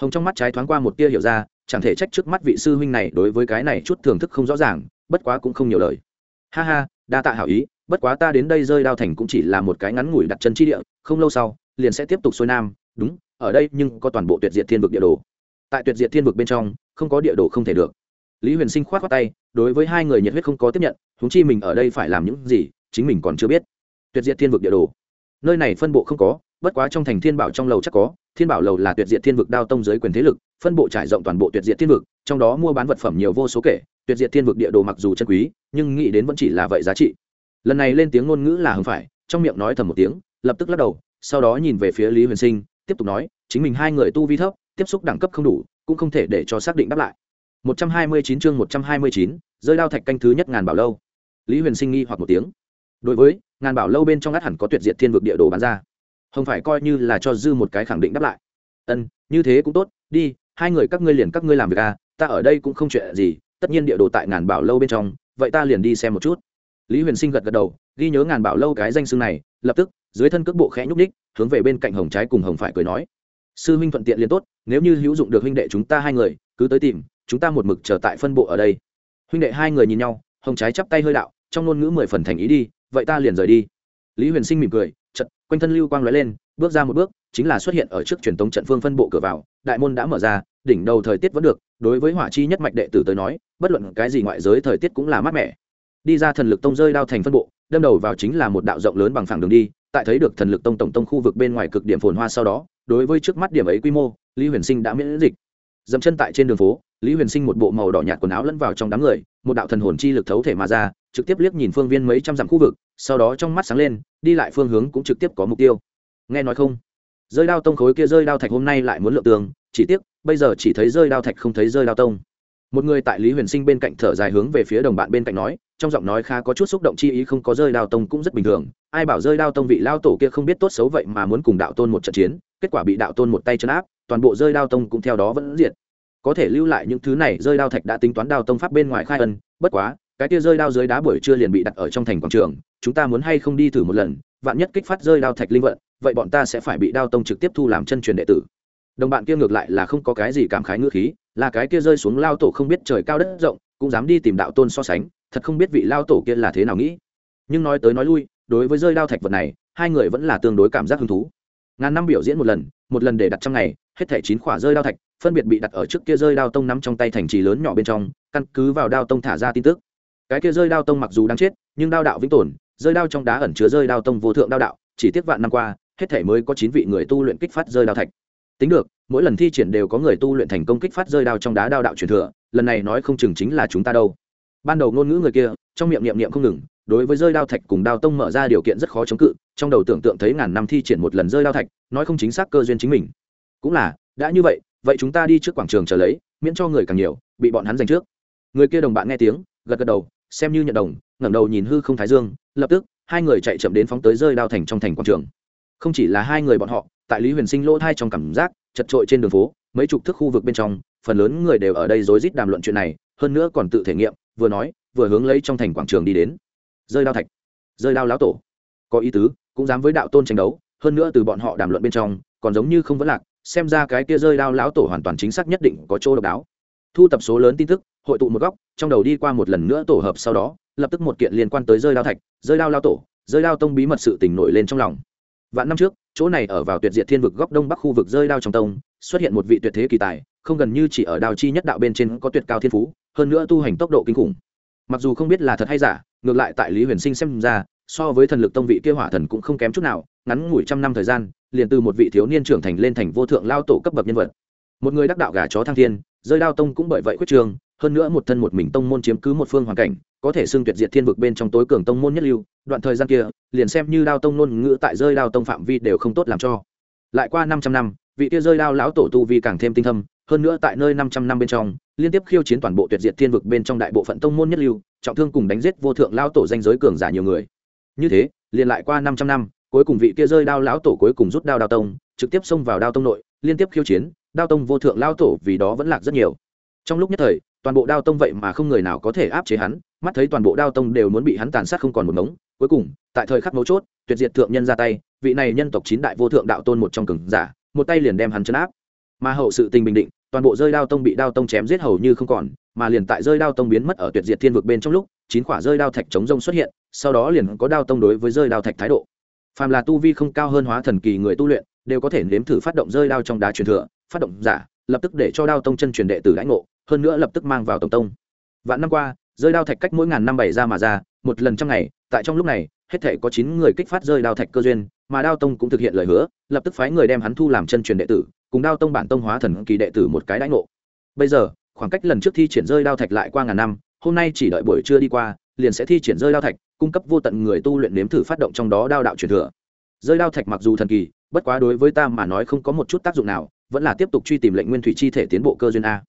Hồng trong mắt trái thoáng qua một tia hiểu ra, chẳng thể trách trước mắt vị sư huynh này đối với cái này chút thưởng thức không rõ ràng, bất quá cũng không nhiều lời. Ha ha, đa tạ hảo ý, bất quá ta đến đây rơi đao thành cũng chỉ là một cái ngắn ngủi đặt chân chi địa, không lâu sau, liền sẽ tiếp tục xuôi nam, đúng, ở đây nhưng có toàn bộ tuyệt diệt thiên vực địa đồ. Tại tuyệt diệt thiên vực bên trong, không có địa đồ không thể được. Lý huyền sinh k h o á t khoác tay, đối với hai người nhiệt huyết không có tiếp nhận húng chi mình ở đây phải làm những gì, chính mình còn chưa biết tuyệt diệt thiên vực địa đồ. Nơi này phân bộ không có bất quá trong thành thiên bảo trong lầu chắc có thiên bảo lầu là tuyệt diệt thiên vực đao tông giới quyền thế lực phân bộ trải rộng toàn bộ tuyệt diệt thiên vực trong đó mua bán vật phẩm nhiều vô số kể tuyệt diệt thiên vực địa đồ mặc dù chân quý nhưng nghĩ đến vẫn chỉ là vậy giá trị. Lần này lên tiếng ngôn ngữ là hưng phải trong miệng nói thầm một tiếng lập tức lắc đầu sau đó nhìn về phía lý huyền sinh tiếp tục nói chính mình hai người tu vi thấp tiếp xúc đẳng cấp không đủ cũng không thể để cho xác định đáp lại. 129 chương 129, rơi đao thạch canh thứ nhất ngàn bảo lâu. Lý huyền sinh nghi hoặc một tiếng đối với, ngàn bảo lâu bên trong ngắt hẳn có tuyệt diệt thiên vực địa đồ bán ra. Không phải coi như là cho dư một cái khẳng định đáp lại. Ân, như thế cũng tốt, đi, hai người các ngươi liền các ngươi làm việc à ta ở đây cũng không chuyện gì, tất nhiên địa đồ tại ngàn bảo lâu bên trong, vậy ta liền đi xem một chút. Lý huyền sinh gật gật đầu, ghi nhớ ngàn bảo lâu cái danh xưng này, lập tức, dưới thân cước bộ khẽ nhúc ních hướng về bên cạnh hồng trái cùng hồng phải cười nói. Sư huynh thuận tiện liền tốt, nếu như hữu dụng được huynh đệ chúng ta hai người, cứ tới tìm, chúng ta một mực chờ tại phân bộ ở đây. Huynh đệ hai người nhìn nhau, hồng trái chắp tay hơi đạo, trong ngôn ngữ mười phần thành ý đi vậy ta liền rời đi. Lý huyền sinh mỉm cười chật quanh thân lưu quang lóe lên, bước ra một bước, chính là xuất hiện ở trước truyền tống trận phương phân bộ cửa vào, đại môn đã mở ra, đỉnh đầu thời tiết vẫn được, đối với hỏa chi nhất mạch đệ tử tới nói, bất luận cái gì ngoại giới thời tiết cũng là mát mẻ. Đi ra thần lực tông rơi đao thành phân bộ, đâm đầu vào chính là một đạo rộng lớn bằng phẳng đường đi, tại thấy được thần lực tông tổng tông khu vực bên ngoài cực điểm phồn hoa sau đó, đối với trước mắt điểm ấy quy mô, lý huyền sinh đã miễn dịch. Dẫm chân tại trên đường phố, lý huyền sinh một bộ màu đỏ nhạt quần áo lẫn vào trong đám người, một đạo thần hồn chi lực thấu thể mà ra trực tiếp liếc nhìn phương viên mấy trăm dặm khu vực, sau đó trong mắt sáng lên, đi lại phương hướng cũng trực tiếp có mục tiêu. Nghe nói không? Rơi đao tông khối kia rơi đao thạch hôm nay lại muốn lượng tường, chỉ tiếc, bây giờ chỉ thấy rơi đao thạch không thấy rơi đao tông. Một người tại lý huyền sinh bên cạnh thở dài hướng về phía đồng bạn bên cạnh nói, trong giọng nói khá có chút xúc động chi ý không có rơi đao tông cũng rất bình thường, ai bảo rơi đao tông vị lao tổ kia không biết tốt xấu vậy mà muốn cùng đạo tôn một trận chiến, kết quả bị đạo tôn một tay chấn áp, toàn bộ rơi đao tông cũng theo đó vẫn diệt. Có thể lưu lại những thứ này, rơi đao thạch đã tính toán đao tông pháp bên ngoài khai ân, bất quá cái kia rơi đao dưới đá buổi trưa liền bị đặt ở trong thành quảng trường, chúng ta muốn hay không đi thử một lần, vạn nhất kích phát rơi đao thạch linh vận, vậy bọn ta sẽ phải bị đao tông trực tiếp thu làm chân truyền đệ tử. Đồng bạn kia ngược lại là không có cái gì cảm khái ngữ khí, là cái kia rơi xuống lao tổ không biết trời cao đất rộng, cũng dám đi tìm đạo tôn so sánh, thật không biết vị lao tổ kia là thế nào nghĩ. Nhưng nói tới nói lui, đối với rơi đao thạch vật này, hai người vẫn là tương đối cảm giác hứng thú. Ngàn năm biểu diễn một lần một lần để đặt trong ngày, hết thẻ chín khỏa rơi đao thạch, phân biệt bị đặt ở trước kia rơi đao tông nắm trong tay thành trì lớn nhỏ bên trong, căn cứ vào đao tông thả ra tin tức cái kia rơi đao tông mặc dù đang chết, nhưng đao đạo vĩnh tồn, rơi đao trong đá ẩn chứa rơi đao tông vô thượng đao đạo, chỉ tiếc vạn năm qua, hết thể mới có chín vị người tu luyện kích phát rơi đao thạch. Tính được, mỗi lần thi triển đều có người tu luyện thành công kích phát rơi đao trong đá đao đạo truyền thừa, lần này nói không chừng chính là chúng ta đâu. Ban đầu ngôn ngữ người kia, trong miệng niệm niệm không ngừng, đối với rơi đao thạch cùng đao tông mở ra điều kiện rất khó chống cự, trong đầu tưởng tượng thấy ngàn năm thi triển một lần rơi đao thạch, nói không chính xác cơ duyên chính mình. Cũng là, đã như vậy vậy chúng ta đi trước quảng trường chờ lấy, miễn cho người càng nhiều, bị bọn hắn giành trước. Người kia đồng bạn nghe tiếng, gật gật đầu xem như nhận đồng, ngẩng đầu nhìn hư không thái dương, lập tức, hai người chạy chậm đến phóng tới rơi đao thành trong thành quảng trường. Không chỉ là hai người bọn họ, tại lý huyền sinh lỗ thai trong cảm giác, chật trội trên đường phố, mấy chục thước khu vực bên trong, phần lớn người đều ở đây rối rít đàm luận chuyện này, hơn nữa còn tự thể nghiệm, vừa nói, vừa hướng lấy trong thành quảng trường đi đến. Rơi đao thạch, rơi đao lão tổ. Có ý tứ, cũng dám với đạo tôn tranh đấu, hơn nữa từ bọn họ đàm luận bên trong, còn giống như không vấn lạc, xem ra cái kia rơi đao lão tổ hoàn toàn chính xác nhất định có chỗ độc đáo thu tập số lớn tin tức, hội tụ một góc, trong đầu đi qua một lần nữa tổ hợp sau đó, lập tức một kiện liên quan tới rơi đao thạch, rơi đao lao tổ, rơi đao tông bí mật sự tỉnh nổi lên trong lòng. Vạn năm trước, chỗ này ở vào tuyệt diệt thiên vực góc đông bắc khu vực rơi đao trong tông, xuất hiện một vị tuyệt thế kỳ tài, không gần như chỉ ở đao chi nhất đạo bên trên có tuyệt cao thiên phú, hơn nữa tu hành tốc độ kinh khủng. Mặc dù không biết là thật hay giả, ngược lại tại lý huyền sinh xem ra, so với thần lực tông vị kia hỏa thần cũng không kém chút nào, ngắn ngủi trăm năm thời gian, liền từ một vị thiếu niên trưởng thành lên thành vô thượng lao tổ cấp bậc nhân vật. Một người đắc đạo gà chó thăng thiên rơi đao tông cũng bởi vậy quyết trường hơn nữa một thân một mình tông môn chiếm cứ một phương hoàn cảnh, có thể xưng tuyệt diệt thiên vực bên trong tối cường tông môn nhất lưu, đoạn thời gian kia, liền xem như đao tông ngôn ngữ tại rơi đao tông phạm vi đều không tốt làm cho. Lại qua năm trăm năm, vị kia rơi đao lão tổ tu vi càng thêm tinh thâm, hơn nữa tại nơi năm trăm năm bên trong, liên tiếp khiêu chiến toàn bộ tuyệt diệt thiên vực bên trong đại bộ phận tông môn nhất lưu, trọng thương cùng đánh giết vô thượng lão tổ danh giới cường giả nhiều người. Như thế, liền lại qua năm trăm năm, cuối cùng vị kia rơi đao lão tổ cuối cùng rút đao đao tông, trực tiếp xông vào đao tông nội, liên tiếp khiêu chiến đao tông vô thượng lao tổ vì đó vẫn lạc rất nhiều. Trong lúc nhất thời, toàn bộ đao tông vậy mà không người nào có thể áp chế hắn, mắt thấy toàn bộ đao tông đều muốn bị hắn tàn sát không còn một mống cuối cùng, tại thời khắc mấu chốt, tuyệt diệt thượng nhân ra tay, vị này nhân tộc chín đại vô thượng đạo tôn một trong cường giả, một tay liền đem hắn chấn áp. Mà hậu sự tình bình định, toàn bộ rơi đao tông bị đao tông chém giết hầu như không còn, mà liền tại rơi đao tông biến mất ở tuyệt diệt thiên vực bên trong lúc, chín quả rơi đao thạch chống rông xuất hiện, sau đó liền có đao tông đối với rơi đao thạch thái độ. Phàm là tu vi không cao hơn hóa thần kỳ người tu luyện, đều có thể nếm thử phát động rơi đao trong đá truyền thừa phát động giả, lập tức để cho đao tông chân truyền đệ tử lãnh ngộ, hơn nữa lập tức mang vào tổng tông. Vạn năm qua, rơi đao thạch cách mỗi ngàn năm bảy ra mà ra, một lần trong ngày, tại trong lúc này, hết thể có chín người kích phát rơi đao thạch cơ duyên, mà đao tông cũng thực hiện lời hứa, lập tức phái người đem hắn thu làm chân truyền đệ tử, cùng đao tông bản tông hóa thần kỳ đệ tử một cái đãi ngộ. Bây giờ, khoảng cách lần trước thi triển rơi đao thạch lại qua ngàn năm, hôm nay chỉ đợi buổi trưa đi qua, liền sẽ thi triển rơi đao thạch, cung cấp vô tận người tu luyện nếm thử phát động trong đó đao đạo truyền thừa. Rơi đao thạch mặc dù thần kỳ, bất quá đối với ta mà nói không có một chút tác dụng nào vẫn là tiếp tục truy tìm lệnh nguyên thủy chi thể tiến bộ cơ duyên a.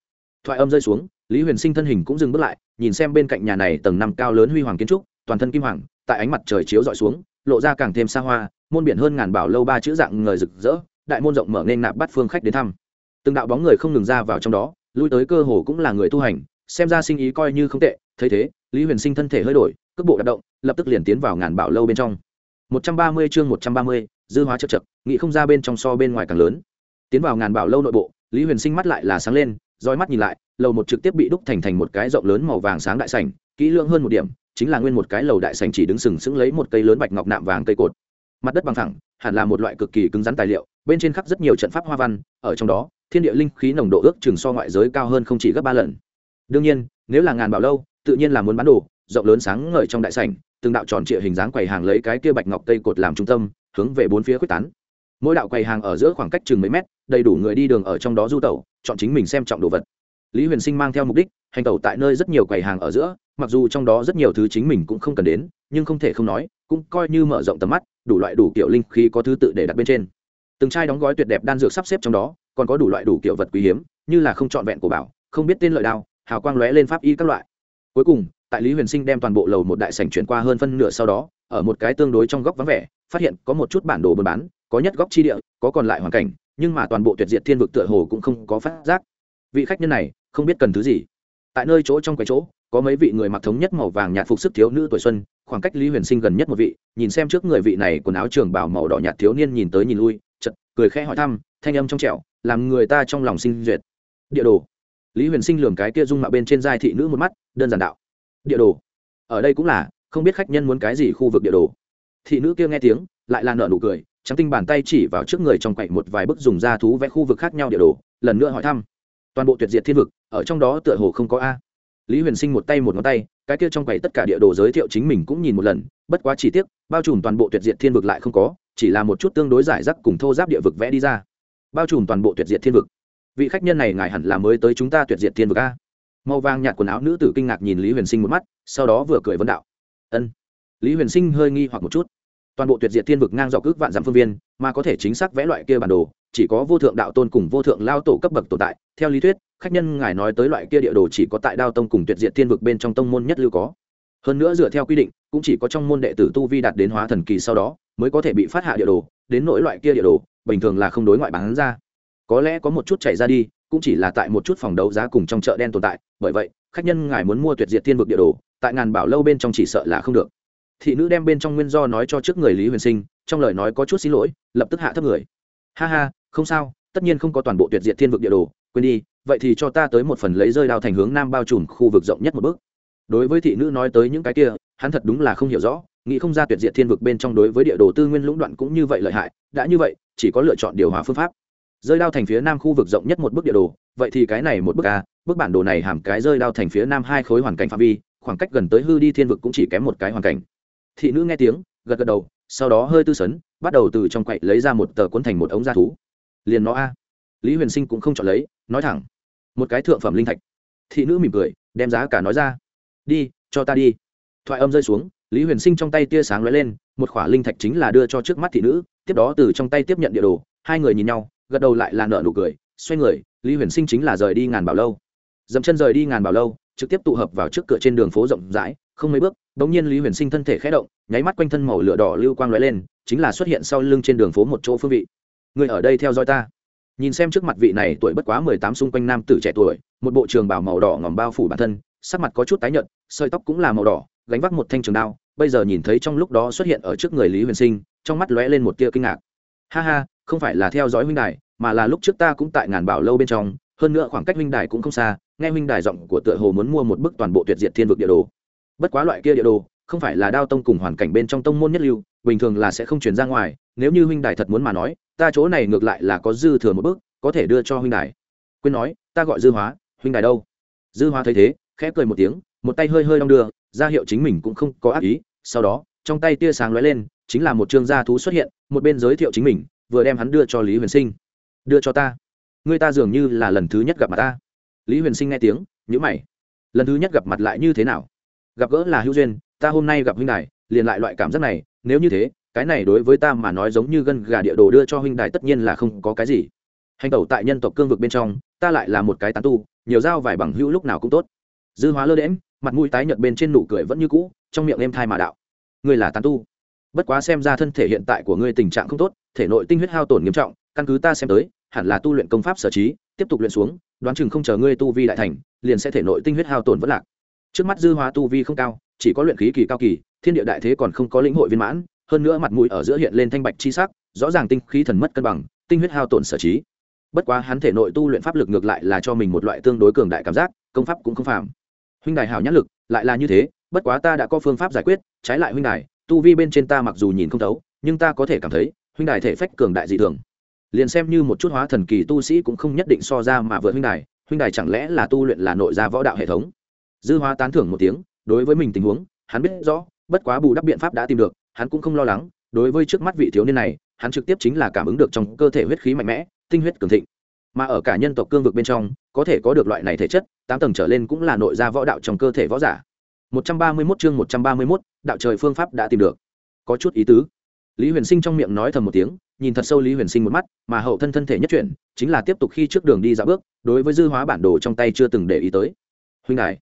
Thoại âm rơi xuống, lý huyền sinh thân hình cũng dừng bước lại, nhìn xem bên cạnh nhà này tầng năm cao lớn huy hoàng kiến trúc, toàn thân kim hoàng, tại ánh mặt trời chiếu dọi xuống, lộ ra càng thêm xa hoa, môn biển hơn ngàn bảo lâu ba chữ dạng người rực rỡ, đại môn rộng mở nên nạp bắt phương khách đến thăm. Từng đạo bóng người không ngừng ra vào trong đó, lui tới cơ hồ cũng là người tu hành, xem ra sinh ý coi như không tệ, thấy thế, lý huyền sinh thân thể hơi đổi, cước bộ đạp động, lập tức liền tiến vào ngàn bảo lâu bên trong. Một trăm ba mươi chương một trăm ba mươi, dư hóa chật chật nghị không ra bên trong so bên ngoài càng lớn tiến vào ngàn bảo lâu nội bộ, lý huyền sinh mắt lại là sáng lên, roi mắt nhìn lại, lầu một trực tiếp bị đúc thành thành một cái rộng lớn màu vàng sáng đại sảnh, kỹ lưỡng hơn một điểm, chính là nguyên một cái lầu đại sảnh chỉ đứng sừng sững lấy một cây lớn bạch ngọc nạm vàng cây cột. Mặt đất bằng thẳng, hẳn là một loại cực kỳ cứng rắn tài liệu, bên trên khắc rất nhiều trận pháp hoa văn, ở trong đó, thiên địa linh khí nồng độ ước chừng so ngoại giới cao hơn không chỉ gấp ba lần. Đương nhiên, nếu là ngàn bảo lâu, tự nhiên là muốn bán đồ, rộng lớn sáng ngời trong đại sảnh, từng đạo tròn trịa hình dáng quầy hàng lấy cái kia bạch ngọc cây cột làm trung tâm, hướng về bốn phía quyết tán mỗi đạo quầy hàng ở giữa khoảng cách chừng mấy mét, đầy đủ người đi đường ở trong đó du tẩu, chọn chính mình xem trọng đồ vật. Lý huyền sinh mang theo mục đích, hành tẩu tại nơi rất nhiều quầy hàng ở giữa, mặc dù trong đó rất nhiều thứ chính mình cũng không cần đến, nhưng không thể không nói, cũng coi như mở rộng tầm mắt, đủ loại đủ kiểu linh khí có thứ tự để đặt bên trên. Từng chai đóng gói tuyệt đẹp đan dược sắp xếp trong đó, còn có đủ loại đủ kiểu vật quý hiếm, như là không trọn vẹn của bảo, không biết tên lợi đao, hào quang lóe lên pháp y các loại. Cuối cùng, tại lý huyền sinh đem toàn bộ lầu một đại sảnh chuyển qua hơn phân nửa sau đó, ở một cái tương đối trong góc vắng vẻ, phát hiện có một chút bản đồ buôn bán có nhất góc chi địa, có còn lại hoàn cảnh, nhưng mà toàn bộ tuyệt diệt thiên vực tựa hồ cũng không có phát giác. Vị khách nhân này không biết cần thứ gì. Tại nơi chỗ trong cái chỗ, có mấy vị người mặc thống nhất màu vàng nhạt phục sức thiếu nữ tuổi xuân, khoảng cách lý huyền sinh gần nhất một vị, nhìn xem trước người vị này quần áo trường bảo màu đỏ nhạt thiếu niên nhìn tới nhìn lui chật cười khẽ hỏi thăm, thanh âm trong trẻo, làm người ta trong lòng sinh duyệt. Địa đồ. Lý huyền sinh lường cái kia dung mạo bên trên giai thị nữ một mắt, đơn giản đạo. Địa đồ. Ở đây cũng là, không biết khách nhân muốn cái gì khu vực địa đồ. Thị nữ kia nghe tiếng, lại là nợ nụ cười trắng tinh bàn tay chỉ vào trước người trong quậy một vài bức dùng da thú vẽ khu vực khác nhau địa đồ, lần nữa hỏi thăm. Toàn bộ tuyệt diệt thiên vực, ở trong đó tựa hồ không có a. Lý huyền sinh một tay một ngón tay, cái kia trong quầy tất cả địa đồ giới thiệu chính mình cũng nhìn một lần, bất quá chi tiết bao trùm toàn bộ tuyệt diệt thiên vực lại không có, chỉ là một chút tương đối giải rác cùng thô giáp địa vực vẽ đi ra. Bao trùm toàn bộ tuyệt diệt thiên vực. Vị khách nhân này ngài hẳn là mới tới chúng ta tuyệt diệt thiên vực a. Màu vàng nhạt quần áo nữ tử kinh ngạc nhìn lý huyền sinh một mắt, sau đó vừa cười vấn đạo. Ân. Lý huyền sinh hơi nghi hoặc một chút toàn bộ tuyệt diệt thiên vực ngang dọc ước vạn dặm phương viên, mà có thể chính xác vẽ loại kia bản đồ, chỉ có vô thượng đạo tôn cùng vô thượng lao tổ cấp bậc tồn tại. Theo lý thuyết, khách nhân ngài nói tới loại kia địa đồ chỉ có tại đao tông cùng tuyệt diệt thiên vực bên trong tông môn nhất lưu có. Hơn nữa dựa theo quy định, cũng chỉ có trong môn đệ tử tu vi đạt đến hóa thần kỳ sau đó, mới có thể bị phát hạ địa đồ, đến nỗi loại kia địa đồ, bình thường là không đối ngoại bán ra. Có lẽ có một chút chảy ra đi, cũng chỉ là tại một chút phòng đấu giá cùng trong chợ đen tồn tại, bởi vậy, khách nhân ngài muốn mua tuyệt diệt thiên vực địa đồ, tại ngàn bảo lâu bên trong chỉ sợ là không được thị nữ đem bên trong nguyên do nói cho trước người lý huyền sinh, trong lời nói có chút xin lỗi, lập tức hạ thấp người. Ha ha, không sao, tất nhiên không có toàn bộ tuyệt diệt thiên vực địa đồ, quên đi, vậy thì cho ta tới một phần lấy rơi đao thành hướng nam bao trùm khu vực rộng nhất một bước. Đối với thị nữ nói tới những cái kia, hắn thật đúng là không hiểu rõ, nghĩ không ra tuyệt diệt thiên vực bên trong đối với địa đồ tư nguyên lũng đoạn cũng như vậy lợi hại, đã như vậy, chỉ có lựa chọn điều hòa phương pháp. Rơi đao thành phía nam khu vực rộng nhất một bức địa đồ, vậy thì cái này một bức a à, bức bản đồ này hàm cái rơi đao thành phía nam hai khối hoàn cảnh phạm vi, khoảng cách gần tới hư đi thiên vực cũng chỉ kém một cái hoàn cảnh thị nữ nghe tiếng, gật gật đầu, sau đó hơi tư sấn, bắt đầu từ trong quậy lấy ra một tờ cuốn thành một ống da thú. Liền nó a. Lý huyền sinh cũng không chọn lấy, nói thẳng. Một cái thượng phẩm linh thạch. Thị nữ mỉm cười, đem giá cả nói ra. Đi, cho ta đi. Thoại âm rơi xuống, lý huyền sinh trong tay tia sáng lóe lên, một khỏa linh thạch chính là đưa cho trước mắt thị nữ, tiếp đó từ trong tay tiếp nhận địa đồ, hai người nhìn nhau, gật đầu lại là nợ nụ cười, xoay người, lý huyền sinh chính là rời đi ngàn bảo lâu. Dẫm chân rời đi ngàn bảo lâu, trực tiếp tụ hợp vào trước cửa trên đường phố rộng rãi, không mấy bước Đống nhiên lý huyền sinh thân thể khẽ động, nháy mắt quanh thân màu lửa đỏ lưu quang lóe lên, chính là xuất hiện sau lưng trên đường phố một chỗ phương vị. Người ở đây theo dõi ta. Nhìn xem trước mặt vị này tuổi bất quá mười tám xung quanh nam tử trẻ tuổi, một bộ trường bảo màu đỏ ngòm bao phủ bản thân, sắc mặt có chút tái nhợt, sợi tóc cũng là màu đỏ, gánh vác một thanh trường đao, bây giờ nhìn thấy trong lúc đó xuất hiện ở trước người lý huyền sinh, trong mắt lóe lên một tia kinh ngạc. Ha ha, không phải là theo dõi huynh đài, mà là lúc trước ta cũng tại ngàn bảo lâu bên trong, hơn nữa khoảng cách huynh đài cũng không xa, nghe huynh đài giọng của tựa hồ muốn mua một bức toàn bộ tuyệt diệt thiên vực địa đồ bất quá loại kia địa đồ không phải là đao tông cùng hoàn cảnh bên trong tông môn nhất lưu bình thường là sẽ không chuyển ra ngoài nếu như huynh đài thật muốn mà nói ta chỗ này ngược lại là có dư thừa một bước, có thể đưa cho huynh đài. Quyên nói ta gọi dư hóa huynh đài đâu? Dư hóa thấy thế khẽ cười một tiếng một tay hơi hơi đong đưa ra hiệu chính mình cũng không có ác ý sau đó trong tay tia sáng lóe lên chính là một trương gia thú xuất hiện một bên giới thiệu chính mình vừa đem hắn đưa cho lý huyền sinh. Đưa cho ta. Người ta dường như là lần thứ nhất gặp mặt ta. Lý huyền sinh nghe tiếng nhữ mày. Lần thứ nhất gặp mặt lại như thế nào? Gặp gỡ là hữu duyên, ta hôm nay gặp huynh đài, liền lại loại cảm giác này, nếu như thế, cái này đối với ta mà nói giống như gân gà địa đồ đưa cho huynh đài tất nhiên là không có cái gì. Hành tẩu tại nhân tộc cương vực bên trong, ta lại là một cái tán tu, nhiều dao vải bằng hữu lúc nào cũng tốt. Dư hóa lơ đễm mặt mũi tái nhợt bên trên nụ cười vẫn như cũ, trong miệng em thai mà đạo. Ngươi là tán tu. Bất quá xem ra thân thể hiện tại của ngươi tình trạng không tốt, thể nội tinh huyết hao tổn nghiêm trọng, căn cứ ta xem tới, hẳn là tu luyện công pháp sở trí, tiếp tục luyện xuống, đoán chừng không chờ ngươi tu vi đại thành, liền sẽ thể nội tinh huyết hao tổn vất lạc trước mắt dư hóa tu vi không cao, chỉ có luyện khí kỳ cao kỳ, thiên địa đại thế còn không có lĩnh hội viên mãn, hơn nữa mặt mũi ở giữa hiện lên thanh bạch chi sắc, rõ ràng tinh khí thần mất cân bằng, tinh huyết hao tổn sở trí. Bất quá hắn thể nội tu luyện pháp lực ngược lại là cho mình một loại tương đối cường đại cảm giác, công pháp cũng không phạm huynh đài hảo nhãn lực, lại là như thế, bất quá ta đã có phương pháp giải quyết, trái lại huynh đài, tu vi bên trên ta mặc dù nhìn không thấu, nhưng ta có thể cảm thấy, huynh đài thể phách cường đại dị thường. Liền xem như một chút hóa thần kỳ tu sĩ cũng không nhất định so ra mà vượt huynh đài huynh đài chẳng lẽ là tu luyện là nội gia võ đạo hệ thống? Dư hóa tán thưởng một tiếng đối với mình tình huống hắn biết rõ bất quá bù đắp biện pháp đã tìm được hắn cũng không lo lắng đối với trước mắt vị thiếu niên này hắn trực tiếp chính là cảm ứng được trong cơ thể huyết khí mạnh mẽ tinh huyết cường thịnh. Mà ở cả nhân tộc cương vực bên trong có thể có được loại này thể chất tám tầng trở lên cũng là nội gia võ đạo trong cơ thể võ giả. 131 chương 131, đạo trời phương pháp đã tìm được. Có chút ý tứ. Lý huyền sinh trong miệng nói thầm một tiếng nhìn thật sâu lý huyền sinh một mắt mà hậu thân thân thể nhất chuyển chính là tiếp tục khi trước đường đi dạo bước đối với dư hóa bản đồ trong tay chưa từng để ý tới. Huynh đại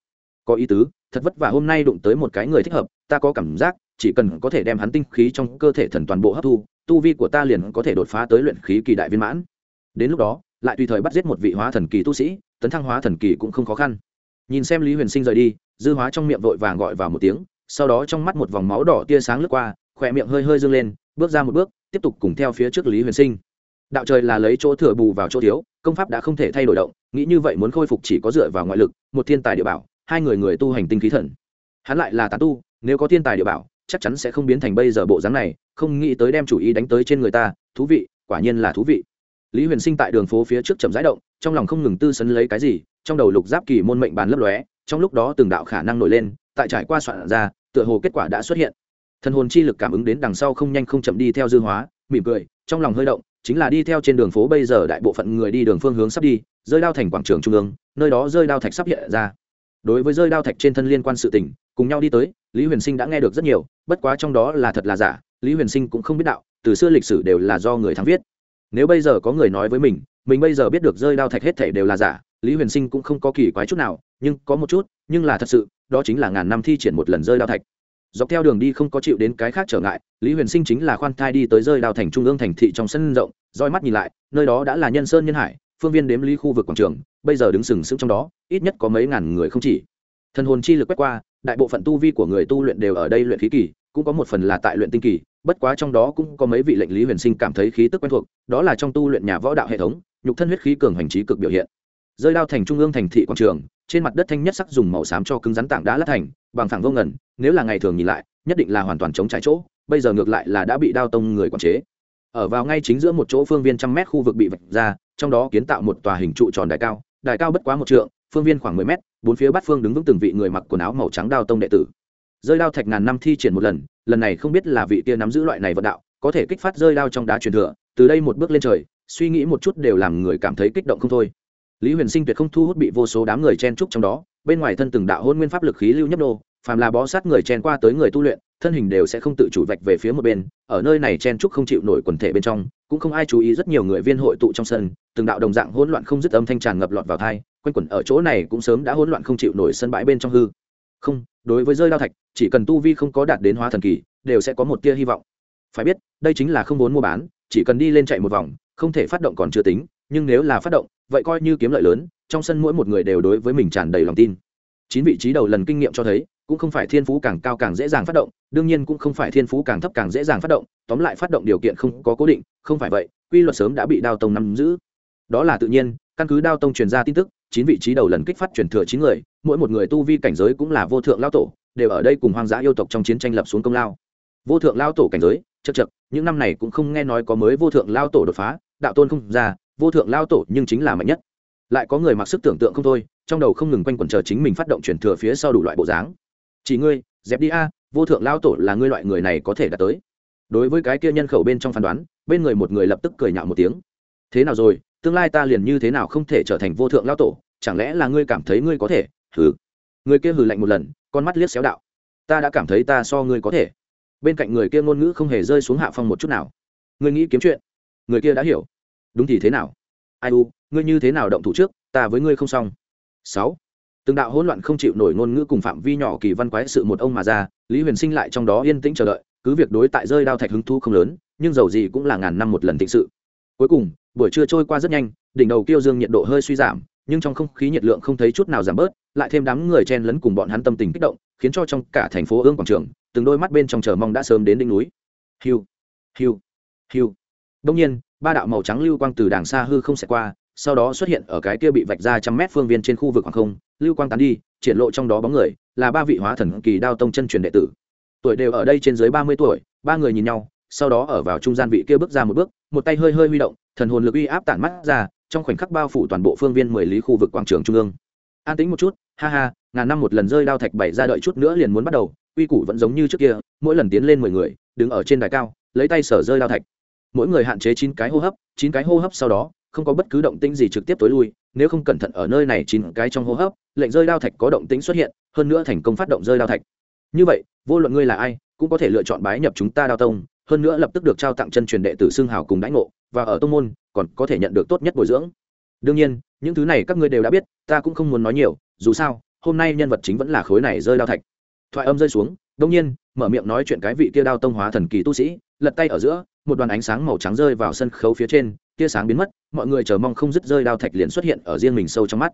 có ý tứ, thật vất vả hôm nay đụng tới một cái người thích hợp, ta có cảm giác, chỉ cần có thể đem hắn tinh khí trong cơ thể thần toàn bộ hấp thu, tu vi của ta liền có thể đột phá tới luyện khí kỳ đại viên mãn. Đến lúc đó, lại tùy thời bắt giết một vị hóa thần kỳ tu sĩ, tấn thăng hóa thần kỳ cũng không khó khăn. Nhìn xem lý huyền sinh rời đi, dư hóa trong miệng vội vàng gọi vào một tiếng, sau đó trong mắt một vòng máu đỏ tia sáng lướt qua, khỏe miệng hơi hơi dâng lên, bước ra một bước, tiếp tục cùng theo phía trước lý huyền sinh. Đạo trời là lấy chỗ thừa bù vào chỗ thiếu, công pháp đã không thể thay đổi động, nghĩ như vậy muốn khôi phục chỉ có dựa vào ngoại lực, một thiên tài địa bảo hai người người tu hành tinh khí thần. Hắn lại là tán tu, nếu có thiên tài địa bảo, chắc chắn sẽ không biến thành bây giờ bộ dáng này, không nghĩ tới đem chủ ý đánh tới trên người ta, thú vị, quả nhiên là thú vị. Lý huyền sinh tại đường phố phía trước chậm rãi động, trong lòng không ngừng tư sấn lấy cái gì, trong đầu lục giáp kỳ môn mệnh bàn lấp lóe, trong lúc đó từng đạo khả năng nổi lên, tại trải qua soạn ra, tựa hồ kết quả đã xuất hiện. Thần hồn chi lực cảm ứng đến đằng sau không nhanh không chậm đi theo dư hóa, mỉm cười, trong lòng hơi động, chính là đi theo trên đường phố bây giờ đại bộ phận người đi đường phương hướng sắp đi, rơi đao thành quảng trường trung ương, nơi đó rơi đao thạch sắp hiện ra đối với rơi đao thạch trên thân liên quan sự tình, cùng nhau đi tới, lý huyền sinh đã nghe được rất nhiều, bất quá trong đó là thật là giả, lý huyền sinh cũng không biết đạo, từ xưa lịch sử đều là do người thắng viết. Nếu bây giờ có người nói với mình mình bây giờ biết được rơi đao thạch hết thể đều là giả, lý huyền sinh cũng không có kỳ quái chút nào, nhưng có một chút, nhưng là thật sự, đó chính là ngàn năm thi triển một lần rơi đao thạch. Dọc theo đường đi không có chịu đến cái khác trở ngại, lý huyền sinh chính là khoan thai đi tới rơi đao thành trung ương thành thị trong sân rộng, roi mắt nhìn lại, nơi đó đã là nhân sơn nhân hải, phương viên đếm lý khu vực quảng trường bây giờ đứng sừng sững trong đó, ít nhất có mấy ngàn người không chỉ. Thần hồn chi lực quét qua, đại bộ phận tu vi của người tu luyện đều ở đây luyện khí kỳ, cũng có một phần là tại luyện tinh kỳ, bất quá trong đó cũng có mấy vị lệnh lý huyền sinh cảm thấy khí tức quen thuộc, đó là trong tu luyện nhà võ đạo hệ thống, nhục thân huyết khí cường hành trí cực biểu hiện. Rơi đao thành trung ương thành thị quảng trường, trên mặt đất thanh nhất sắc dùng màu xám cho cứng rắn tảng đá lát thành, bằng phẳng vô ngần, nếu là ngày thường nhìn lại, nhất định là hoàn toàn chống trái chỗ, bây giờ ngược lại là đã bị đao tông người quản chế. Ở vào ngay chính giữa một chỗ phương viên trăm mét khu vực bị vạch ra, trong đó kiến tạo một tòa hình trụ tròn đại cao đài cao bất quá một trượng, phương viên khoảng mười mét, bốn phía bát phương đứng vững từng vị người mặc quần áo màu trắng đao tông đệ tử. Rơi đao thạch ngàn năm thi triển một lần lần này không biết là vị kia nắm giữ loại này vận đạo, có thể kích phát rơi đao trong đá truyền thừa, từ đây một bước lên trời, suy nghĩ một chút đều làm người cảm thấy kích động không thôi. Lý huyền sinh tuyệt không thu hút bị vô số đám người chen trúc trong đó, bên ngoài thân từng đạo hôn nguyên pháp lực khí lưu nhấp nô, phàm là bó sát người chen qua tới người tu luyện thân hình đều sẽ không tự chủ vạch về phía một bên, ở nơi này chen trúc không chịu nổi quần thể bên trong, cũng không ai chú ý rất nhiều người viên hội tụ trong sân, từng đạo đồng dạng hỗn loạn không dứt âm thanh tràn ngập lọt vào thai quanh quẩn ở chỗ này cũng sớm đã hỗn loạn không chịu nổi sân bãi bên trong hư. Không, đối với rơi đao thạch, chỉ cần tu vi không có đạt đến hóa thần kỳ, đều sẽ có một tia hy vọng. Phải biết, đây chính là không vốn mua bán, chỉ cần đi lên chạy một vòng, không thể phát động còn chưa tính, nhưng nếu là phát động, vậy coi như kiếm lợi lớn, trong sân mỗi một người đều đối với mình tràn đầy lòng tin. Chín vị trí đầu lần kinh nghiệm cho thấy cũng không phải thiên phú càng cao càng dễ dàng phát động, đương nhiên cũng không phải thiên phú càng thấp càng dễ dàng phát động, tóm lại phát động điều kiện không có cố định, không phải vậy, quy luật sớm đã bị đao tông nắm giữ. Đó là tự nhiên, căn cứ đao tông truyền ra tin tức, chín vị trí đầu lần kích phát truyền thừa chín người, mỗi một người tu vi cảnh giới cũng là vô thượng lao tổ, đều ở đây cùng hoang dã yêu tộc trong chiến tranh lập xuống công lao. Vô thượng lao tổ cảnh giới chật chật những năm này cũng không nghe nói có mới vô thượng lao tổ đột phá, đạo tôn không ra, vô thượng lao tổ nhưng chính là mạnh nhất. Lại có người mặc sức tưởng tượng không thôi, trong đầu không ngừng quanh quẩn chờ chính mình phát động truyền thừa phía sau đủ loại bộ dáng chỉ ngươi, dẹp đi a, vô thượng lao tổ là ngươi loại người này có thể đạt tới. Đối với cái kia nhân khẩu bên trong phán đoán, bên người một người lập tức cười nhạo một tiếng. Thế nào rồi, tương lai ta liền như thế nào không thể trở thành vô thượng lao tổ, chẳng lẽ là ngươi cảm thấy ngươi có thể? Hừ. Người kia hừ lạnh một lần, con mắt liếc xéo đạo. Ta đã cảm thấy ta so ngươi có thể. Bên cạnh người kia ngôn ngữ không hề rơi xuống hạ phong một chút nào. Ngươi nghĩ kiếm chuyện. Người kia đã hiểu. Đúng thì thế nào? Ai u, ngươi như thế nào động thủ trước, ta với ngươi không xong. Sáu từng đạo hỗn loạn không chịu nổi ngôn ngữ cùng phạm vi nhỏ kỳ văn quái sự một ông mà ra, lý huyền sinh lại trong đó yên tĩnh chờ đợi, cứ việc đối tại rơi đao thạch hứng thu không lớn, nhưng dầu gì cũng là ngàn năm một lần thịnh sự. Cuối cùng, buổi trưa trôi qua rất nhanh, đỉnh đầu kiêu dương nhiệt độ hơi suy giảm, nhưng trong không khí nhiệt lượng không thấy chút nào giảm bớt, lại thêm đám người chen lấn cùng bọn hắn tâm tình kích động, khiến cho trong cả thành phố ương quảng trường, từng đôi mắt bên trong chờ mong đã sớm đến đỉnh núi. Hiu hiu hiu. Đông nhiên, ba đạo màu trắng lưu quang từ đàng xa hư không xẹt qua sau đó xuất hiện ở cái kia bị vạch ra trăm mét phương viên trên khu vực hoàng không, lưu quang tán đi, triển lộ trong đó bóng người, là ba vị hóa thần kỳ đao tông chân truyền đệ tử. Tuổi đều ở đây trên dưới ba mươi tuổi, ba người nhìn nhau, sau đó ở vào trung gian vị kia bước ra một bước, một tay hơi hơi huy động, thần hồn lực uy áp tản mắt ra, trong khoảnh khắc bao phủ toàn bộ phương viên mười lý khu vực quảng trường trung ương. An tính một chút, ha ha, ngàn năm một lần rơi đao thạch bảy ra đợi chút nữa liền muốn bắt đầu uy củ vẫn giống như trước kia, mỗi lần tiến lên mười người, đứng ở trên đài cao, lấy tay sở rơi đao thạch. Mỗi người hạn chế chín cái hô hấp, chín cái hô hấp sau đó không có bất cứ động tĩnh gì trực tiếp tối lui, nếu không cẩn thận ở nơi này chín cái trong hô hấp, lệnh rơi đao thạch có động tĩnh xuất hiện, hơn nữa thành công phát động rơi đao thạch. Như vậy, vô luận ngươi là ai, cũng có thể lựa chọn bái nhập chúng ta đao tông, hơn nữa lập tức được trao tặng chân truyền đệ tử xương hào cùng đãi ngộ, và ở tông môn, còn có thể nhận được tốt nhất bồi dưỡng. Đương nhiên, những thứ này các ngươi đều đã biết, ta cũng không muốn nói nhiều, dù sao, hôm nay nhân vật chính vẫn là khối này rơi đao thạch. Thoại âm rơi xuống, đông nhiên, mở miệng nói chuyện cái vị kia đao tông hóa thần kỳ tu sĩ, lật tay ở giữa, một đoàn ánh sáng màu trắng rơi vào sân khấu phía trên tia sáng biến mất mọi người chờ mong không dứt rơi đao thạch liền xuất hiện ở riêng mình sâu trong mắt.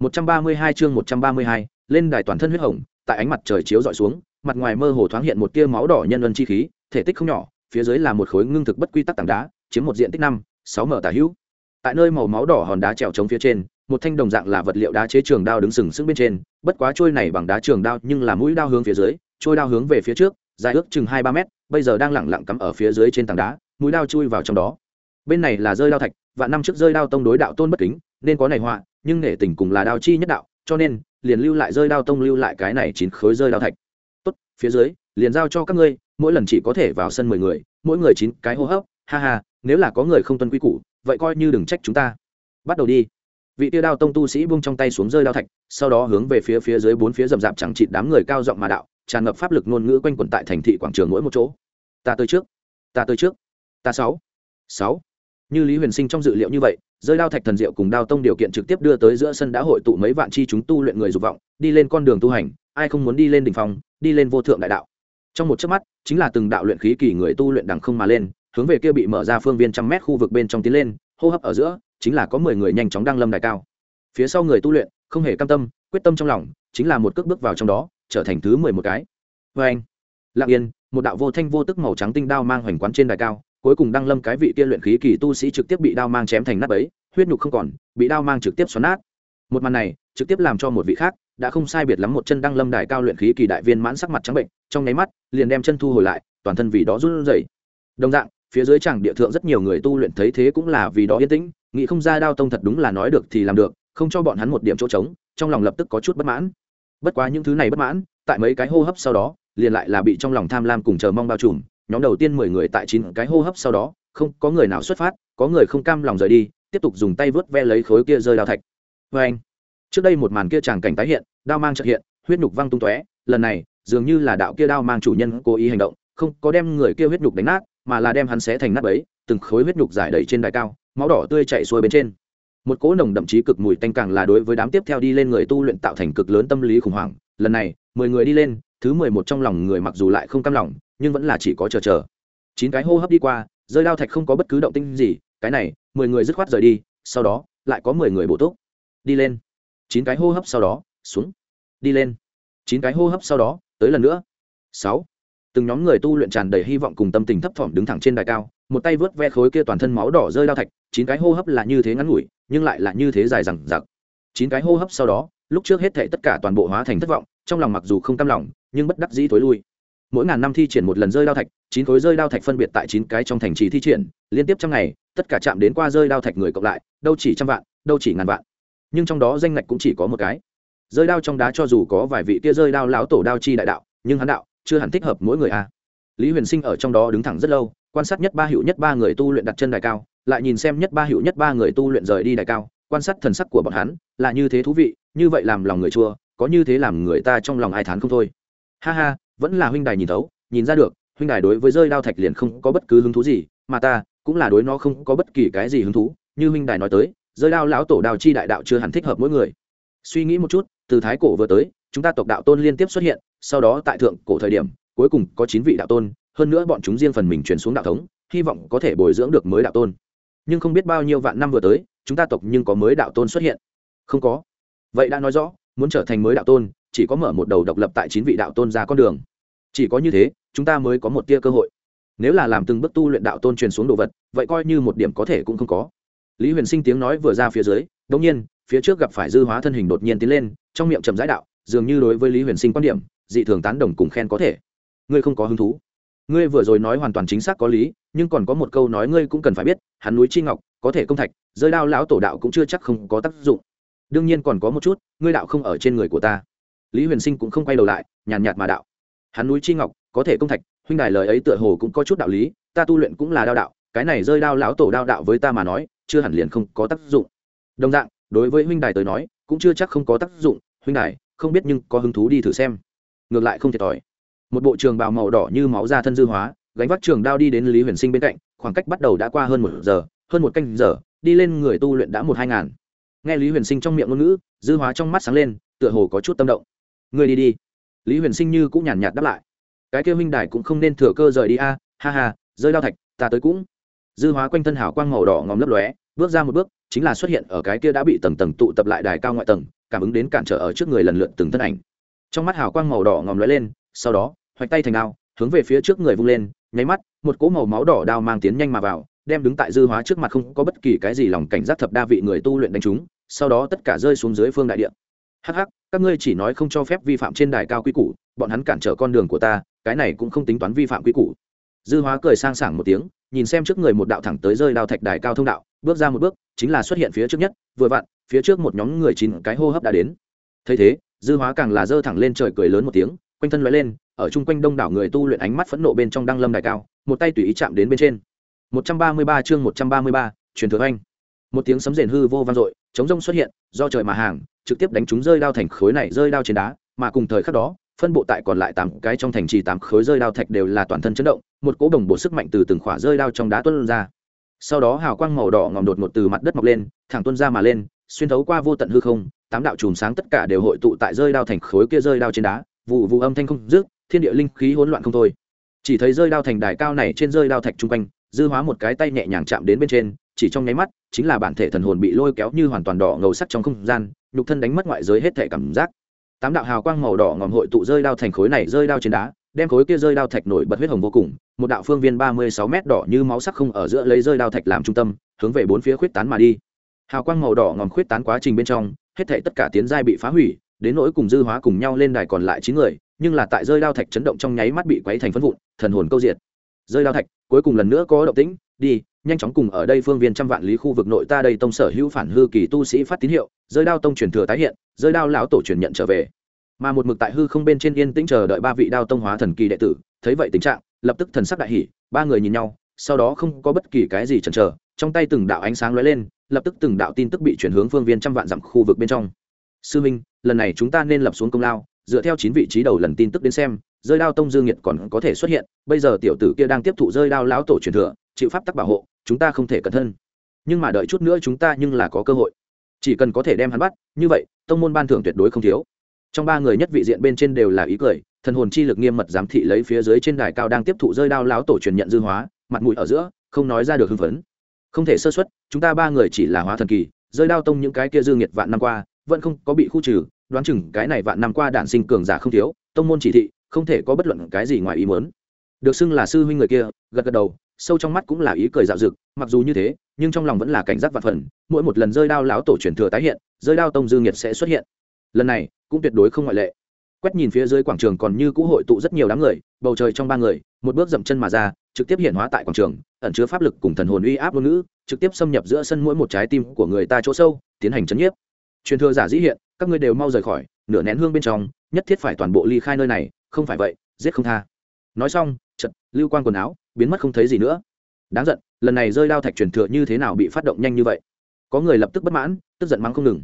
132 chương 132, lên đài toàn thân huyết hồng tại ánh mặt trời chiếu dọi xuống mặt ngoài mơ hồ thoáng hiện một tia máu đỏ nhân ân chi khí thể tích không nhỏ phía dưới là một khối ngưng thực bất quy tắc tảng đá chiếm một diện tích năm sáu mở tả hữu. Tại nơi màu máu đỏ hòn đá trèo trống phía trên một thanh đồng dạng là vật liệu đá chế trường đao đứng sừng sững bên trên bất quá trôi này bằng đá trường đao nhưng là mũi đao hướng phía dưới trôi đao hướng về phía trước dài ước chừng hai ba mét bây giờ đang lẳng lặng cắm ở phía dưới trên tảng đá mũi đao chui vào trong đó bên này là rơi đao thạch và năm trước rơi đao tông đối đạo tôn bất kính, nên có này họa, nhưng nể tình cùng là đao chi nhất đạo, cho nên, liền lưu lại rơi đao tông lưu lại cái này chín khối rơi đao thạch. Tốt, phía dưới, liền giao cho các ngươi, mỗi lần chỉ có thể vào sân mười người, mỗi người chín cái hô hấp, ha ha, nếu là có người không tuân quy củ, vậy coi như đừng trách chúng ta. Bắt đầu đi. Vị tiêu đao tông tu sĩ buông trong tay xuống rơi đao thạch, sau đó hướng về phía phía dưới bốn phía rậm rạp chẳng chịt đám người cao giọng mà đạo, tràn ngập pháp lực ngôn ngữ quanh quẩn tại thành thị quảng trường mỗi một chỗ. Ta tới trước. Ta tới trước. Ta sáu. Sáu như lý huyền sinh trong dự liệu như vậy, rơi đao thạch thần diệu cùng đao tông điều kiện trực tiếp đưa tới giữa sân đã hội tụ mấy vạn chi chúng tu luyện người dục vọng, đi lên con đường tu hành, ai không muốn đi lên đỉnh phong, đi lên vô thượng đại đạo. Trong một chớp mắt, chính là từng đạo luyện khí kỳ người tu luyện đằng không mà lên, hướng về kia bị mở ra phương viên trăm mét khu vực bên trong tiến lên, hô hấp ở giữa, chính là có mười người nhanh chóng đăng lâm đại cao. Phía sau người tu luyện, không hề cam tâm, quyết tâm trong lòng, chính là một cước bước vào trong đó, trở thành thứ mười một cái. Vê anh lặng yên, một đạo vô thanh vô tức màu trắng tinh đao mang hoành quán trên đài cao cuối cùng đăng lâm cái vị kia luyện khí kỳ tu sĩ trực tiếp bị đao mang chém thành nát ấy huyết nhục không còn, bị đao mang trực tiếp xoắn nát. Một màn này, trực tiếp làm cho một vị khác, đã không sai biệt lắm một chân đăng lâm đài cao luyện khí kỳ đại viên mãn sắc mặt trắng bệnh, trong nháy mắt, liền đem chân thu hồi lại, toàn thân vì đó run rẩy. Đồng dạng, phía dưới chẳng địa thượng rất nhiều người tu luyện thấy thế cũng là vì đó yên tĩnh, nghĩ không ra đao tông thật đúng là nói được thì làm được, không cho bọn hắn một điểm chỗ trống, trong lòng lập tức có chút bất mãn. Bất quá những thứ này bất mãn, tại mấy cái hô hấp sau đó, liền lại là bị trong lòng tham lam cùng chờ mong bao trùm nhóm đầu tiên mười người tại chín cái hô hấp sau đó, không, có người nào xuất phát, có người không cam lòng rời đi, tiếp tục dùng tay vớt ve lấy khối kia rơi đao thạch. Vê anh, trước đây một màn kia tràng cảnh tái hiện, đao mang trợ hiện, huyết nhục văng tung tóe, lần này, dường như là đạo kia đao mang chủ nhân cố ý hành động, không có đem người kia huyết nhục đánh nát, mà là đem hắn xé thành nát bấy, từng khối huyết nhục giải đầy trên đài cao, máu đỏ tươi chạy xuôi bên trên. Một cỗ nồng đậm chí cực mùi tanh càng là đối với đám tiếp theo đi lên người tu luyện tạo thành cực lớn tâm lý khủng hoảng. Lần này, mười người đi lên thứ mười một trong lòng người mặc dù lại không cam lòng, nhưng vẫn là chỉ có chờ chờ. Chín cái hô hấp đi qua, rơi đao thạch không có bất cứ động tinh gì, cái này, mười người dứt khoát rời đi, sau đó, lại có mười người bổ túc. Đi lên. Chín cái hô hấp sau đó, xuống. Đi lên. Chín cái hô hấp sau đó, tới lần nữa. Sáu. Từng nhóm người tu luyện tràn đầy hy vọng cùng tâm tình thấp thỏm đứng thẳng trên đài cao, một tay vớt ve khối kia toàn thân máu đỏ rơi đao thạch, chín cái hô hấp là như thế ngắn ngủi, nhưng lại là như thế dài rằng giặc chín cái hô hấp sau đó, lúc trước hết thệ tất cả toàn bộ hóa thành thất vọng, trong lòng mặc dù không cam lòng nhưng bất đắc dĩ thối lui. Mỗi ngàn năm thi triển một lần rơi đao thạch, chín khối rơi đao thạch phân biệt tại chín cái trong thành trì thi triển, liên tiếp trong ngày, tất cả chạm đến qua rơi đao thạch người cộng lại, đâu chỉ trăm vạn, đâu chỉ ngàn vạn. Nhưng trong đó danh ngạch cũng chỉ có một cái. Rơi đao trong đá cho dù có vài vị kia rơi đao lão tổ đao chi đại đạo, nhưng hắn đạo chưa hẳn thích hợp mỗi người a. Lý huyền sinh ở trong đó đứng thẳng rất lâu, quan sát nhất ba hiệu nhất ba người tu luyện đặt chân đài cao, lại nhìn xem nhất ba hiệu nhất ba người tu luyện rời đi đài cao, quan sát thần sắc của bọn hắn, là như thế thú vị, như vậy làm lòng người chua, có như thế làm người ta trong lòng ai thán không thôi ha ha, vẫn là huynh đài nhìn thấu, nhìn ra được, huynh đài đối với rơi đao thạch liền không có bất cứ hứng thú gì, mà ta cũng là đối nó không có bất kỳ cái gì hứng thú. Như huynh đài nói tới, rơi đao lão tổ đào chi đại đạo chưa hẳn thích hợp mỗi người. Suy nghĩ một chút, từ thái cổ vừa tới, chúng ta tộc đạo tôn liên tiếp xuất hiện, sau đó tại thượng cổ thời điểm, cuối cùng có chín vị đạo tôn, hơn nữa bọn chúng riêng phần mình truyền xuống đạo thống, hy vọng có thể bồi dưỡng được mới đạo tôn. Nhưng không biết bao nhiêu vạn năm vừa tới, chúng ta tộc nhưng có mới đạo tôn xuất hiện. Không có. Vậy đã nói rõ, muốn trở thành mới đạo tôn chỉ có mở một đầu độc lập tại chín vị đạo tôn ra con đường. Chỉ có như thế, chúng ta mới có một tia cơ hội. Nếu là làm từng bước tu luyện đạo tôn truyền xuống đồ vật, vậy coi như một điểm có thể cũng không có. Lý huyền sinh tiếng nói vừa ra phía dưới đ nhiên, phía trước gặp phải dư hóa thân hình đột nhiên tiến lên, trong miệng trầm giãi đạo, dường như đối với lý huyền sinh quan điểm, dị thường tán đồng cùng khen có thể. Ngươi không có hứng thú. Ngươi vừa rồi nói hoàn toàn chính xác có lý, nhưng còn có một câu nói ngươi cũng cần phải biết, hắn núi chi ngọc, có thể công thạch, rơi đao lão tổ đạo cũng chưa chắc không có tác dụng. Đương nhiên còn có một chút, ngươi đạo không ở trên người của ta lý huyền sinh cũng không quay đầu lại, nhàn nhạt mà đạo. Hắn núi chi ngọc, có thể công thạch, huynh đài lời ấy tựa hồ cũng có chút đạo lý, ta tu luyện cũng là đao đạo, cái này rơi đao lão tổ đao đạo với ta mà nói, chưa hẳn liền không có tác dụng. Đồng dạng, đối với huynh đài tới nói, cũng chưa chắc không có tác dụng, huynh đài, không biết nhưng có hứng thú đi thử xem. Ngược lại không thiệt thòi. Một bộ trường bào màu đỏ như máu da thân dư hóa, gánh vác trường đao đi đến lý huyền sinh bên cạnh, khoảng cách bắt đầu đã qua hơn một giờ, hơn một canh giờ, đi lên người tu luyện đã một hai ngàn. Nghe lý huyền sinh trong miệng ngôn ngữ, dư hóa trong mắt sáng lên, tựa hồ có chút tâm động người đi đi. Lý huyền sinh như cũng nhàn nhạt đáp lại. Cái kêu huynh đài cũng không nên thừa cơ rời đi a, ha ha, rơi đao thạch, ta tới cũng. Dư hóa quanh thân hảo quang màu đỏ ngòm lấp lóe, bước ra một bước, chính là xuất hiện ở cái kia đã bị tầng tầng tụ tập lại đài cao ngoại tầng, cảm ứng đến cản trở ở trước người lần lượt từng thân ảnh. Trong mắt hào quang màu đỏ ngòm lóe lên, sau đó, hoạch tay thành đao, hướng về phía trước người vung lên, nháy mắt, một cỗ màu máu đỏ đao mang tiến nhanh mà vào, đem đứng tại dư hóa trước mặt không có bất kỳ cái gì lòng cảnh giác thập đa vị người tu luyện đánh chúng sau đó tất cả rơi xuống dưới phương đại địa. Hắc hắc các ngươi chỉ nói không cho phép vi phạm trên đài cao quy củ bọn hắn cản trở con đường của ta cái này cũng không tính toán vi phạm quy củ. Dư hóa cười sang sảng một tiếng nhìn xem trước người một đạo thẳng tới rơi đao thạch đài cao thông đạo bước ra một bước chính là xuất hiện phía trước nhất vừa vặn phía trước một nhóm người chín cái hô hấp đã đến. Thấy thế dư hóa càng là dơ thẳng lên trời cười lớn một tiếng quanh thân lóe lên ở chung quanh đông đảo người tu luyện ánh mắt phẫn nộ bên trong đăng lâm đài cao một tay tùy ý chạm đến bên trên. 133 chương 133, truyền thừa anh. Một tiếng sấm rền hư vô vang dội chống rông xuất hiện do trời mà hàng trực tiếp đánh chúng rơi đao thành khối này, rơi đao trên đá, mà cùng thời khắc đó, phân bộ tại còn lại tám cái trong thành trì tám khối rơi đao thạch đều là toàn thân chấn động, một cỗ đồng bộ sức mạnh từ từng khỏa rơi đao trong đá tuôn ra. Sau đó hào quang màu đỏ ngòm đột ngột từ mặt đất mọc lên, thẳng tuôn ra mà lên, xuyên thấu qua vô tận hư không, tám đạo chùm sáng tất cả đều hội tụ tại rơi đao thành khối kia rơi đao trên đá, vụ vụ âm thanh không dứt, thiên địa linh khí hỗn loạn không thôi. Chỉ thấy rơi đao thành đài cao này trên rơi đao thạch trung quanh dư hóa một cái tay nhẹ nhàng chạm đến bên trên, chỉ trong nháy mắt, chính là bản thể thần hồn bị lôi kéo như hoàn toàn đỏ ngầu sắc trong không gian, nhục thân đánh mất ngoại giới hết thể cảm giác. Tám đạo hào quang màu đỏ ngòm hội tụ rơi đao thành khối này rơi đao trên đá, đem khối kia rơi đao thạch nổi bật huyết hồng vô cùng, một đạo phương viên ba mươi sáu m đỏ như máu sắc không ở giữa lấy rơi đao thạch làm trung tâm, hướng về bốn phía khuyết tán mà đi. Hào quang màu đỏ ngòm khuyết tán quá trình bên trong, hết thể tất cả tiến giai bị phá hủy, đến nỗi cùng dư hóa cùng nhau lên đài còn lại chín người, nhưng là tại rơi đao thạch chấn động trong nháy mắt bị quấy thành phân vụn, thần hồn câu diệt rơi đao thạch, cuối cùng lần nữa có động tĩnh, đi, nhanh chóng cùng ở đây phương viên trăm vạn lý khu vực nội ta đây tông sở hữu phản hư kỳ tu sĩ phát tín hiệu, rơi đao tông truyền thừa tái hiện, rơi đao lão tổ truyền nhận trở về. Mà một mực tại hư không bên trên yên tĩnh chờ đợi ba vị đao tông hóa thần kỳ đệ tử, thấy vậy tình trạng, lập tức thần sắc đại hỉ, ba người nhìn nhau, sau đó không có bất kỳ cái gì chần chờ, trong tay từng đạo ánh sáng lóe lên, lập tức từng đạo tin tức bị chuyển hướng phương viên trăm vạn dặm khu vực bên trong. Sư minh, lần này chúng ta nên lập xuống công lao, dựa theo chín vị trí đầu lần tin tức đến xem rơi đao tông dương nhiệt còn có thể xuất hiện, bây giờ tiểu tử kia đang tiếp thụ rơi đao lão tổ truyền thừa, chịu pháp tắc bảo hộ, chúng ta không thể cẩn thân. Nhưng mà đợi chút nữa chúng ta nhưng là có cơ hội. Chỉ cần có thể đem hắn bắt, như vậy, tông môn ban thưởng tuyệt đối không thiếu. Trong ba người nhất vị diện bên trên đều là ý cười, thần hồn chi lực nghiêm mật giám thị lấy phía dưới trên đài cao đang tiếp thụ rơi đao láo tổ truyền nhận dư hóa, mặt mũi ở giữa, không nói ra được hưng phấn. Không thể sơ xuất chúng ta ba người chỉ là hóa thần kỳ, rơi đao tông những cái kia dư nghiệt vạn năm qua, vẫn không có bị khu trừ, đoán chừng cái này vạn năm qua đản sinh cường giả không thiếu, tông môn chỉ thị không thể có bất luận cái gì ngoài ý muốn. Được xưng là sư huynh người kia, gật gật đầu, sâu trong mắt cũng là ý cười dạo dực, mặc dù như thế, nhưng trong lòng vẫn là cảnh giác và phần, mỗi một lần rơi đao lão tổ truyền thừa tái hiện, rơi đao tông dư nghiệt sẽ xuất hiện. Lần này, cũng tuyệt đối không ngoại lệ. Quét nhìn phía dưới quảng trường còn như cũ hội tụ rất nhiều đám người, bầu trời trong ba người, một bước dậm chân mà ra, trực tiếp hiện hóa tại quảng trường, ẩn chứa pháp lực cùng thần hồn uy áp ngôn ngữ, trực tiếp xâm nhập giữa sân mỗi một trái tim của người ta chỗ sâu, tiến hành chấn nhiếp. Truyền thừa giả dĩ hiện, các ngươi đều mau rời khỏi nửa nén hương bên trong, nhất thiết phải toàn bộ ly khai nơi này, không phải vậy, giết không tha. Nói xong chật lưu quan quần áo, biến mất không thấy gì nữa. Đáng giận, lần này rơi đao thạch truyền thừa như thế nào bị phát động nhanh như vậy? Có người lập tức bất mãn, tức giận mắng không ngừng.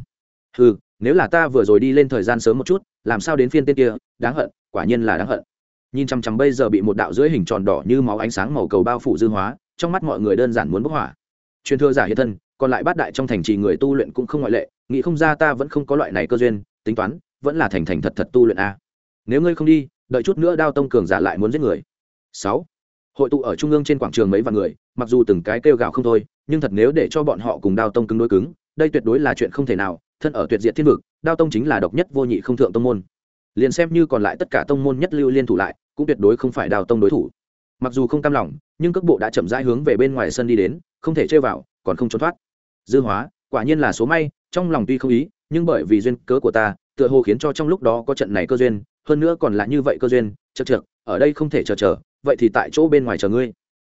Ừ nếu là ta vừa rồi đi lên thời gian sớm một chút, làm sao đến phiên tên kia, đáng hận, quả nhiên là đáng hận. Nhìn chằm chằm bây giờ bị một đạo dưới hình tròn đỏ như máu ánh sáng màu cầu bao phủ dư hóa, trong mắt mọi người đơn giản muốn bốc hỏa. Truyền thừa giả hiện thân, còn lại bát đại trong thành trì người tu luyện cũng không ngoại lệ, nghĩ không ra ta vẫn không có loại này cơ duyên, tính toán vẫn là thành thành thật thật tu luyện a. Nếu ngươi không đi, đợi chút nữa đao tông cường giả lại muốn giết người. Sáu. Hội tụ ở trung ương trên quảng trường mấy vạn người, mặc dù từng cái kêu gào không thôi, nhưng thật nếu để cho bọn họ cùng đao tông cứng đối cứng, đây tuyệt đối là chuyện không thể nào, thân ở tuyệt diệt thiên vực, đao tông chính là độc nhất vô nhị không thượng tông môn. Liền xem như còn lại tất cả tông môn nhất lưu liên thủ lại, cũng tuyệt đối không phải đao tông đối thủ. Mặc dù không cam lòng, nhưng cước bộ đã chậm rãi hướng về bên ngoài sân đi đến, không thể chơi vào, còn không trốn thoát. Dư hóa, quả nhiên là số may, trong lòng tuy không ý, nhưng bởi vì duyên cớ của ta tựa hồ khiến cho trong lúc đó có trận này cơ duyên, hơn nữa còn là như vậy cơ duyên, chật chược, ở đây không thể chờ chờ, vậy thì tại chỗ bên ngoài chờ ngươi.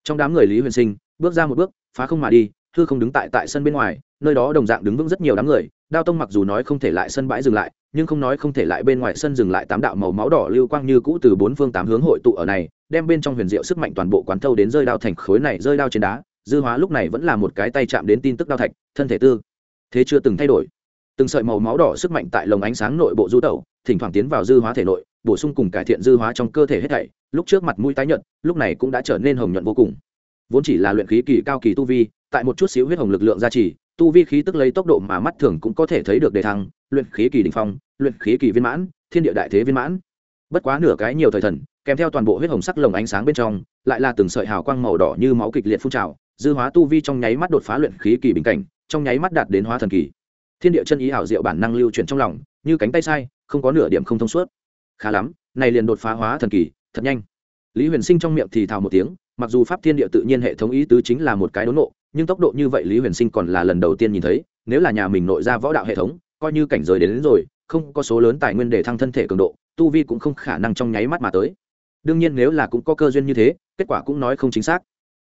Trong đám người lý huyền sinh, bước ra một bước, phá không mà đi, hư không đứng tại tại sân bên ngoài, nơi đó đồng dạng đứng vững rất nhiều đám người, đao tông mặc dù nói không thể lại sân bãi dừng lại, nhưng không nói không thể lại bên ngoài sân dừng lại tám đạo màu máu đỏ lưu quang như cũ từ bốn phương tám hướng hội tụ ở này, đem bên trong huyền diệu sức mạnh toàn bộ quán thâu đến rơi đao thành khối này, rơi đao trên đá, dư hóa lúc này vẫn là một cái tay chạm đến tin tức đao thạch, thân thể tư. Thế chưa từng thay đổi từng sợi màu máu đỏ sức mạnh tại lồng ánh sáng nội bộ du tẩu, thỉnh thoảng tiến vào dư hóa thể nội, bổ sung cùng cải thiện dư hóa trong cơ thể hết thảy, lúc trước mặt mũi tái nhợt, lúc này cũng đã trở nên hồng nhuận vô cùng. Vốn chỉ là luyện khí kỳ cao kỳ tu vi, tại một chút xíu huyết hồng lực lượng gia trì, tu vi khí tức lấy tốc độ mà mắt thường cũng có thể thấy được đề thăng, luyện khí kỳ đỉnh phong, luyện khí kỳ viên mãn, thiên địa đại thế viên mãn. Bất quá nửa cái nhiều thời thần, kèm theo toàn bộ huyết hồng sắc lồng ánh sáng bên trong, lại là từng sợi hào quang màu đỏ như máu kịch liệt phun trào, dư hóa tu vi trong nháy mắt đột phá luyện khí kỳ bình cảnh, trong nháy mắt đạt đến hóa thần kỳ thiên địa chân ý hảo diệu bản năng lưu chuyển trong lòng như cánh tay sai không có nửa điểm không thông suốt. Khá lắm này liền đột phá hóa thần kỳ thật nhanh. Lý huyền sinh trong miệng thì thào một tiếng mặc dù pháp thiên địa tự nhiên hệ thống ý tứ chính là một cái đốn nộ nhưng tốc độ như vậy lý huyền sinh còn là lần đầu tiên nhìn thấy nếu là nhà mình nội ra võ đạo hệ thống coi như cảnh giới đến, đến rồi không có số lớn tài nguyên để thăng thân thể cường độ tu vi cũng không khả năng trong nháy mắt mà tới. Đương nhiên nếu là cũng có cơ duyên như thế kết quả cũng nói không chính xác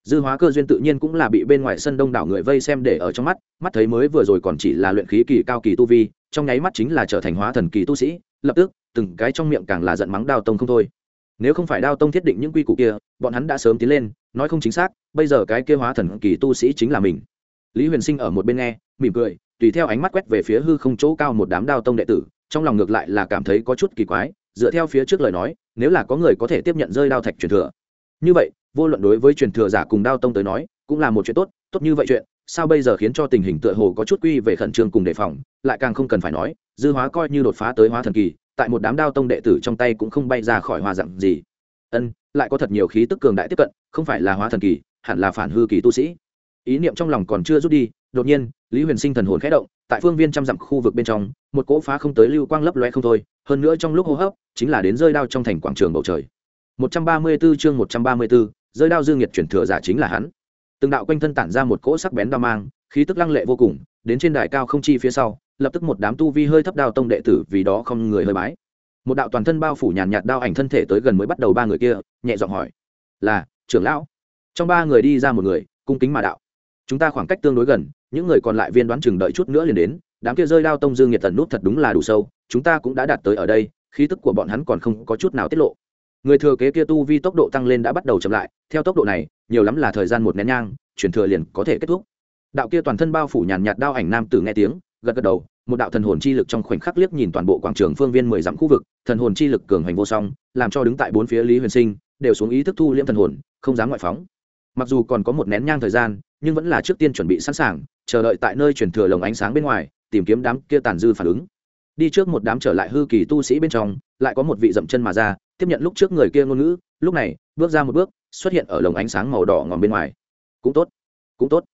dư hóa cơ duyên tự nhiên cũng là bị bên ngoài sân đông đảo người vây xem để ở trong mắt mắt thấy mới vừa rồi còn chỉ là luyện khí kỳ cao kỳ tu vi, trong nháy mắt chính là trở thành hóa thần kỳ tu sĩ, lập tức, từng cái trong miệng càng là giận mắng đao tông không thôi. Nếu không phải đao tông thiết định những quy củ kia, bọn hắn đã sớm tiến lên, nói không chính xác, bây giờ cái kia hóa thần kỳ tu sĩ chính là mình. Lý huyền sinh ở một bên nghe, mỉm cười, tùy theo ánh mắt quét về phía hư không chỗ cao một đám đao tông đệ tử, trong lòng ngược lại là cảm thấy có chút kỳ quái, dựa theo phía trước lời nói, nếu là có người có thể tiếp nhận rơi đao thạch truyền thừa. Như vậy vô luận đối với truyền thừa giả cùng đao tông tới nói cũng là một chuyện tốt tốt như vậy chuyện sao bây giờ khiến cho tình hình tựa hồ có chút quy về khẩn trương cùng đề phòng lại càng không cần phải nói dư hóa coi như đột phá tới hóa thần kỳ tại một đám đao tông đệ tử trong tay cũng không bay ra khỏi hòa dặn gì. Ân lại có thật nhiều khí tức cường đại tiếp cận không phải là hóa thần kỳ hẳn là phản hư kỳ tu sĩ. Ý niệm trong lòng còn chưa rút đi đột nhiên lý huyền sinh thần hồn khẽ động tại phương viên trăm dặm khu vực bên trong một cỗ phá không tới lưu quang lấp loe không thôi hơn nữa trong lúc hô hấp chính là đến rơi đao trong thành quảng trường bầu trời. 134 chương 134, rơi đao dương nhiệt chuyển thừa giả chính là hắn. Từng đạo quanh thân tản ra một cỗ sắc bén đao mang, khí tức lăng lệ vô cùng, đến trên đài cao không chi phía sau, lập tức một đám tu vi hơi thấp đao tông đệ tử vì đó không người hơi bái. Một đạo toàn thân bao phủ nhàn nhạt đao ảnh thân thể tới gần mới bắt đầu ba người kia, nhẹ giọng hỏi, là, trưởng lão? Trong ba người đi ra một người, cung kính mà đạo, chúng ta khoảng cách tương đối gần, những người còn lại viên đoán chừng đợi chút nữa liền đến, đám kia rơi đao tông dương nhiệt tần nút thật đúng là đủ sâu, chúng ta cũng đã đạt tới ở đây, khí tức của bọn hắn còn không có chút nào tiết lộ người thừa kế kia tu vi tốc độ tăng lên đã bắt đầu chậm lại, theo tốc độ này, nhiều lắm là thời gian một nén nhang chuyển thừa liền có thể kết thúc. Đạo kia toàn thân bao phủ nhàn nhạt đao ảnh nam tử nghe tiếng, gật gật đầu, một đạo thần hồn chi lực trong khoảnh khắc liếc nhìn toàn bộ quảng trường phương viên mười dặm khu vực, thần hồn chi lực cường hành vô song, làm cho đứng tại bốn phía lý huyền sinh đều xuống ý thức thu liễm thần hồn, không dám ngoại phóng. Mặc dù còn có một nén nhang thời gian, nhưng vẫn là trước tiên chuẩn bị sẵn sàng, chờ đợi tại nơi chuyển thừa lồng ánh sáng bên ngoài, tìm kiếm đám kia tàn dư phản ứng. Đi trước một đám trở lại hư kỳ tu sĩ bên trong, lại có một vị dậm chân mà ra tiếp nhận lúc trước người kia ngôn ngữ, lúc này, bước ra một bước, xuất hiện ở lồng ánh sáng màu đỏ ngòm bên ngoài. Cũng tốt cũng tốt.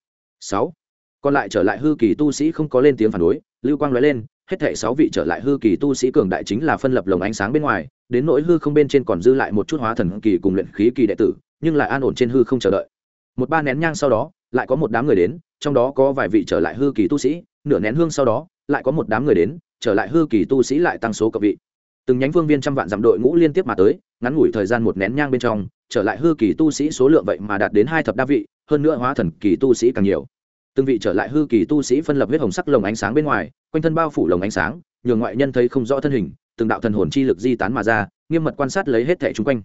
Sáu. Còn lại trở lại hư kỳ tu sĩ không có lên tiếng phản đối, lưu quang nói lên, hết thảy sáu vị trở lại hư kỳ tu sĩ cường đại chính là phân lập lồng ánh sáng bên ngoài, đến nỗi hư không bên trên còn dư lại một chút hóa thần kỳ cùng luyện khí kỳ đệ tử, nhưng lại an ổn trên hư không chờ đợi. Một ba nén nhang sau đó, lại có một đám người đến, trong đó có vài vị trở lại hư kỳ tu sĩ, nửa nén hương sau đó, lại có một đám người đến, trở lại hư kỳ tu sĩ lại tăng số cập vị từng nhánh phương viên trăm vạn dặm đội ngũ liên tiếp mà tới, ngắn ngủi thời gian một nén nhang bên trong, trở lại hư kỳ tu sĩ số lượng vậy mà đạt đến hai thập đa vị, hơn nữa hóa thần kỳ tu sĩ càng nhiều. Từng vị trở lại hư kỳ tu sĩ phân lập huyết hồng sắc lồng ánh sáng bên ngoài, quanh thân bao phủ lồng ánh sáng, nhường ngoại nhân thấy không rõ thân hình, từng đạo thần hồn chi lực di tán mà ra, nghiêm mật quan sát lấy hết thẻ chung quanh.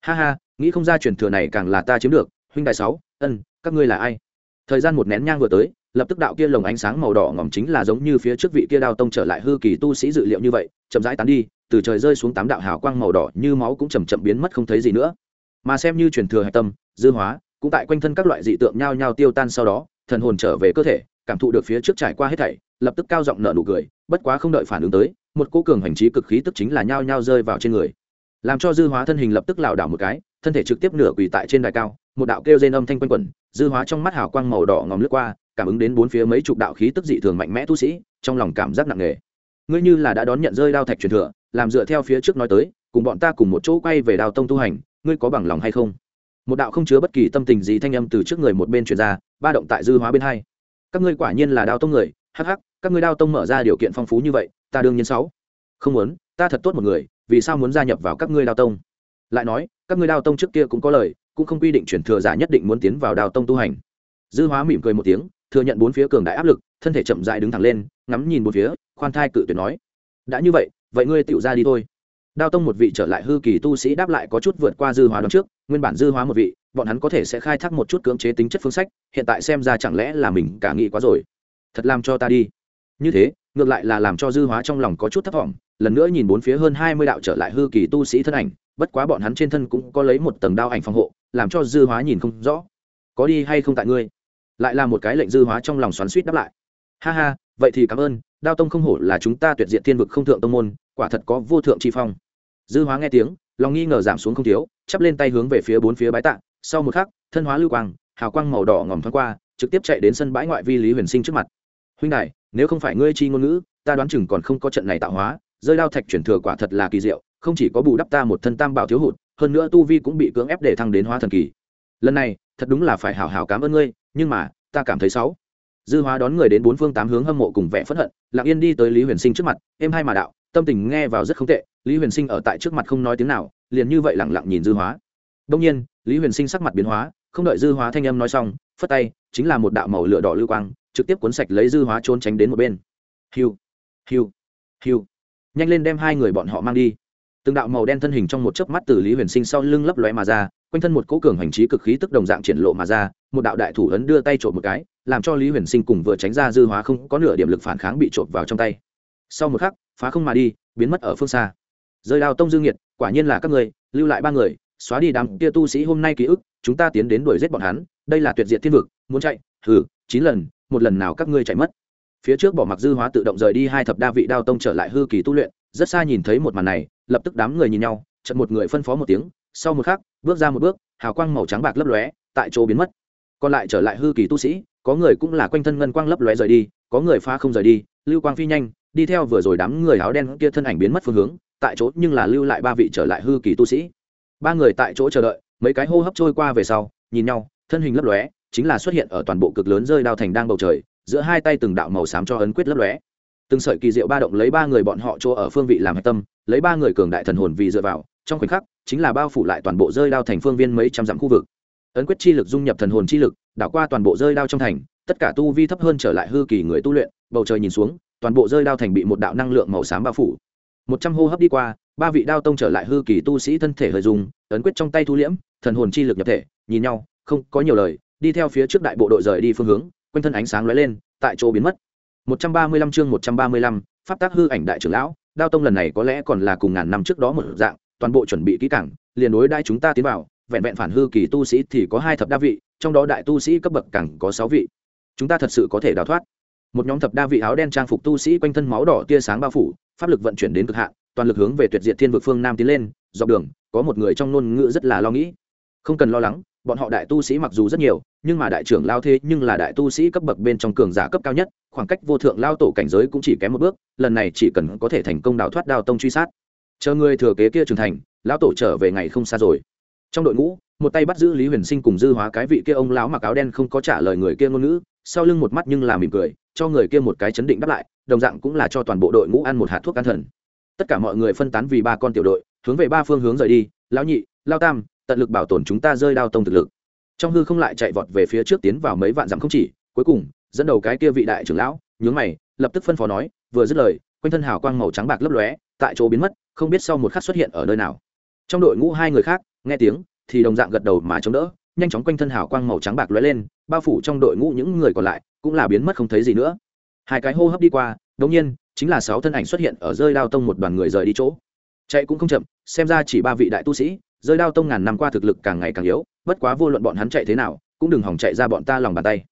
Ha ha, nghĩ không ra truyền thừa này càng là ta chiếm được, huynh đại sáu, ân, các ngươi là ai? Thời gian một nén nhang vừa tới, lập tức đạo kia lồng ánh sáng màu đỏ ngỏm chính là giống như phía trước vị kia đao tông trở lại hư kỳ tu sĩ dự liệu như vậy, chậm rãi tán đi từ trời rơi xuống tám đạo hào quang màu đỏ như máu cũng chầm chậm biến mất không thấy gì nữa. Mà xem như truyền thừa hạch tâm, dư hóa, cũng tại quanh thân các loại dị tượng nhao nhao tiêu tan sau đó, thần hồn trở về cơ thể, cảm thụ được phía trước trải qua hết thảy, lập tức cao giọng nở nụ cười, bất quá không đợi phản ứng tới, một cô cường hành trí cực khí tức chính là nhao nhao rơi vào trên người. Làm cho dư hóa thân hình lập tức lảo đảo một cái, thân thể trực tiếp nửa quỳ tại trên đài cao, một đạo kêu rên âm thanh quanh quẩn, dư hóa trong mắt hào quang màu đỏ ngòm lướt qua, cảm ứng đến bốn phía mấy chục đạo khí tức dị thường mạnh mẽ tu sĩ, trong lòng cảm giác nặng nề ngươi như là đã đón nhận rơi đao thạch truyền thừa, làm dựa theo phía trước nói tới, cùng bọn ta cùng một chỗ quay về đao tông tu hành, ngươi có bằng lòng hay không? Một đạo không chứa bất kỳ tâm tình gì thanh âm từ trước người một bên truyền ra, ba động tại dư hóa bên hai. Các ngươi quả nhiên là đao tông người, hắc hắc, các ngươi đao tông mở ra điều kiện phong phú như vậy, ta đương nhiên sáu. Không muốn, ta thật tốt một người, vì sao muốn gia nhập vào các ngươi đao tông? Lại nói, các ngươi đao tông trước kia cũng có lời, cũng không quy định chuyển thừa giả nhất định muốn tiến vào đao tông tu hành. Dư hóa mỉm cười một tiếng, thừa nhận bốn phía cường đại áp lực, thân thể chậm dại đứng thẳng lên ngắm nhìn bốn phía, khoan thai cự tuyệt nói, đã như vậy vậy ngươi tựu ra đi thôi. Đao tông một vị trở lại hư kỳ tu sĩ đáp lại có chút vượt qua dư hóa đón trước, nguyên bản dư hóa một vị, bọn hắn có thể sẽ khai thác một chút cưỡng chế tính chất phương sách, hiện tại xem ra chẳng lẽ là mình cả nghĩ quá rồi. Thật làm cho ta đi. Như thế, ngược lại là làm cho dư hóa trong lòng có chút thất vọng lần nữa nhìn bốn phía hơn hai mươi đạo trở lại hư kỳ tu sĩ thân ảnh, bất quá bọn hắn trên thân cũng có lấy một tầng đao ảnh phòng hộ, làm cho dư hóa nhìn không rõ. Có đi hay không tại ngươi? Lại là một cái lệnh dư hóa trong lòng xoắn suýt đáp lại. Ha ha vậy thì cảm ơn, đao tông không hổ là chúng ta tuyệt diện thiên vực không thượng tông môn, quả thật có vô thượng tri phong. Dư hóa nghe tiếng, lòng nghi ngờ giảm xuống không thiếu, chắp lên tay hướng về phía bốn phía bái tạ. Sau một khắc, thân hóa lưu quang, hào quang màu đỏ ngòm thoáng qua, trực tiếp chạy đến sân bãi ngoại vi lý huyền sinh trước mặt. Huynh đại nếu không phải ngươi chi ngôn ngữ, ta đoán chừng còn không có trận này tạo hóa, rơi đao thạch chuyển thừa quả thật là kỳ diệu, không chỉ có bù đắp ta một thân tam bảo thiếu hụt, hơn nữa tu vi cũng bị cưỡng ép để thăng đến hóa thần kỳ. Lần này, thật đúng là phải hảo hảo cảm ơn ngươi, nhưng mà, ta cảm thấy xấu dư hóa đón người đến bốn phương tám hướng hâm mộ cùng vẻ phẫn hận, lặng yên đi tới lý huyền sinh trước mặt, êm hai mà đạo, tâm tình nghe vào rất không tệ, lý huyền sinh ở tại trước mặt không nói tiếng nào, liền như vậy lẳng lặng nhìn dư hóa. Đông nhiên, lý huyền sinh sắc mặt biến hóa, không đợi dư hóa thanh âm nói xong, phất tay, chính là một đạo màu lửa đỏ lưu quang, trực tiếp cuốn sạch lấy dư hóa trốn tránh đến một bên. Hiu hiu hiu. Nhanh lên đem hai người bọn họ mang đi. Từng đạo màu đen thân hình trong một chớp mắt từ lý huyền sinh sau lưng lấp lóe mà ra, quanh thân một cỗ cường hành trí cực khí tức đồng dạng triển lộ mà ra, một đạo đại thủ ấn đưa tay trộm một cái làm cho lý huyền sinh cùng vừa tránh ra dư hóa không có nửa điểm lực phản kháng bị trộm vào trong tay. Sau một khắc, phá không mà đi, biến mất ở phương xa. Rơi đao tông dương nhiệt, quả nhiên là các người, lưu lại ba người, xóa đi đám kia tu sĩ hôm nay ký ức, chúng ta tiến đến đuổi giết bọn hắn, đây là tuyệt diệt thiên vực, muốn chạy thử chín lần, một lần nào các ngươi chạy mất. Phía trước bỏ mặc dư hóa tự động rời đi hai thập đa vị đao tông trở lại hư kỳ tu luyện, rất xa nhìn thấy một màn này, lập tức đám người nhìn nhau chật một người phân phó một tiếng, sau một khắc, bước ra một bước, hào quang màu trắng bạc lấp lóe, tại chỗ biến mất. Còn lại trở lại hư kỳ tu sĩ có người cũng là quanh thân ngân quang lấp lóe rời đi, có người phá không rời đi, lưu quang phi nhanh, đi theo vừa rồi đám người áo đen kia thân ảnh biến mất phương hướng, tại chỗ nhưng là lưu lại ba vị trở lại hư kỳ tu sĩ. Ba người tại chỗ chờ đợi, mấy cái hô hấp trôi qua về sau, nhìn nhau, thân hình lấp lóe, chính là xuất hiện ở toàn bộ cực lớn rơi đao thành đang bầu trời, giữa hai tay từng đạo màu xám cho ấn quyết lấp lóe. Từng sợi kỳ diệu ba động lấy ba người bọn họ chỗ ở phương vị làm hạch tâm, lấy ba người cường đại thần hồn vì dựa vào, trong khoảnh khắc, chính là bao phủ lại toàn bộ rơi đao thành phương viên mấy trăm dặm khu vực. Ấn quyết chi lực dung nhập thần hồn chi lực đảo qua toàn bộ rơi đao trong thành tất cả tu vi thấp hơn trở lại hư kỳ người tu luyện bầu trời nhìn xuống toàn bộ rơi đao thành bị một đạo năng lượng màu xám bao phủ. Một trăm hô hấp đi qua ba vị đao tông trở lại hư kỳ tu sĩ thân thể hơi dùng ấn quyết trong tay thu liễm thần hồn chi lực nhập thể nhìn nhau không có nhiều lời đi theo phía trước đại bộ đội rời đi phương hướng quanh thân ánh sáng lóe lên tại chỗ biến mất. 135 chương 135, pháp tác hư ảnh đại trưởng lão đao tông lần này có lẽ còn là cùng ngàn năm trước đó một dạng toàn bộ chuẩn bị kỹ càng liền đối đãi chúng ta tiến vào vẹn vẹn phản hư kỳ tu sĩ thì có hai thập đa vị trong đó đại tu sĩ cấp bậc càng có sáu vị. Chúng ta thật sự có thể đào thoát. Một nhóm thập đa vị áo đen trang phục tu sĩ quanh thân máu đỏ tia sáng bao phủ, pháp lực vận chuyển đến cực hạn, toàn lực hướng về tuyệt diệt thiên vực phương nam tiến lên, dọc đường, có một người trong ngôn ngữ rất là lo nghĩ. Không cần lo lắng, bọn họ đại tu sĩ mặc dù rất nhiều, nhưng mà đại trưởng lao thế nhưng là đại tu sĩ cấp bậc bên trong cường giả cấp cao nhất, khoảng cách vô thượng lao tổ cảnh giới cũng chỉ kém một bước, lần này chỉ cần có thể thành công đào thoát đào tông truy sát. Chờ người thừa kế kia trưởng thành, lão tổ trở về ngày không xa rồi. Trong đội ngũ một tay bắt giữ lý huyền sinh cùng dư hóa cái vị kia ông lão mặc áo đen không có trả lời người kia ngôn ngữ, sau lưng một mắt nhưng là mỉm cười, cho người kia một cái chấn định đáp lại, đồng dạng cũng là cho toàn bộ đội ngũ ăn một hạt thuốc an thần. Tất cả mọi người phân tán vì ba con tiểu đội, hướng về ba phương hướng rời đi, lão nhị lao tam, tận lực bảo tồn chúng ta rơi đao tông thực lực. Trong hư không lại chạy vọt về phía trước tiến vào mấy vạn dặm không chỉ, cuối cùng, dẫn đầu cái kia vị đại trưởng lão, nhướng mày, lập tức phân phó nói, vừa dứt lời, quanh thân hào quang màu trắng bạc lấp lóe, tại chỗ biến mất, không biết sau một khắc xuất hiện ở nơi nào. Trong đội ngũ hai người khác, nghe tiếng thì đồng dạng gật đầu mà chống đỡ, nhanh chóng quanh thân hào quang màu trắng bạc lóe lên, bao phủ trong đội ngũ những người còn lại, cũng là biến mất không thấy gì nữa. Hai cái hô hấp đi qua, đống nhiên, chính là sáu thân ảnh xuất hiện ở rơi đao tông một đoàn người rời đi chỗ. Chạy cũng không chậm, xem ra chỉ ba vị đại tu sĩ, rơi đao tông ngàn năm qua thực lực càng ngày càng yếu, bất quá vô luận bọn hắn chạy thế nào, cũng đừng hỏng chạy ra bọn ta lòng bàn tay.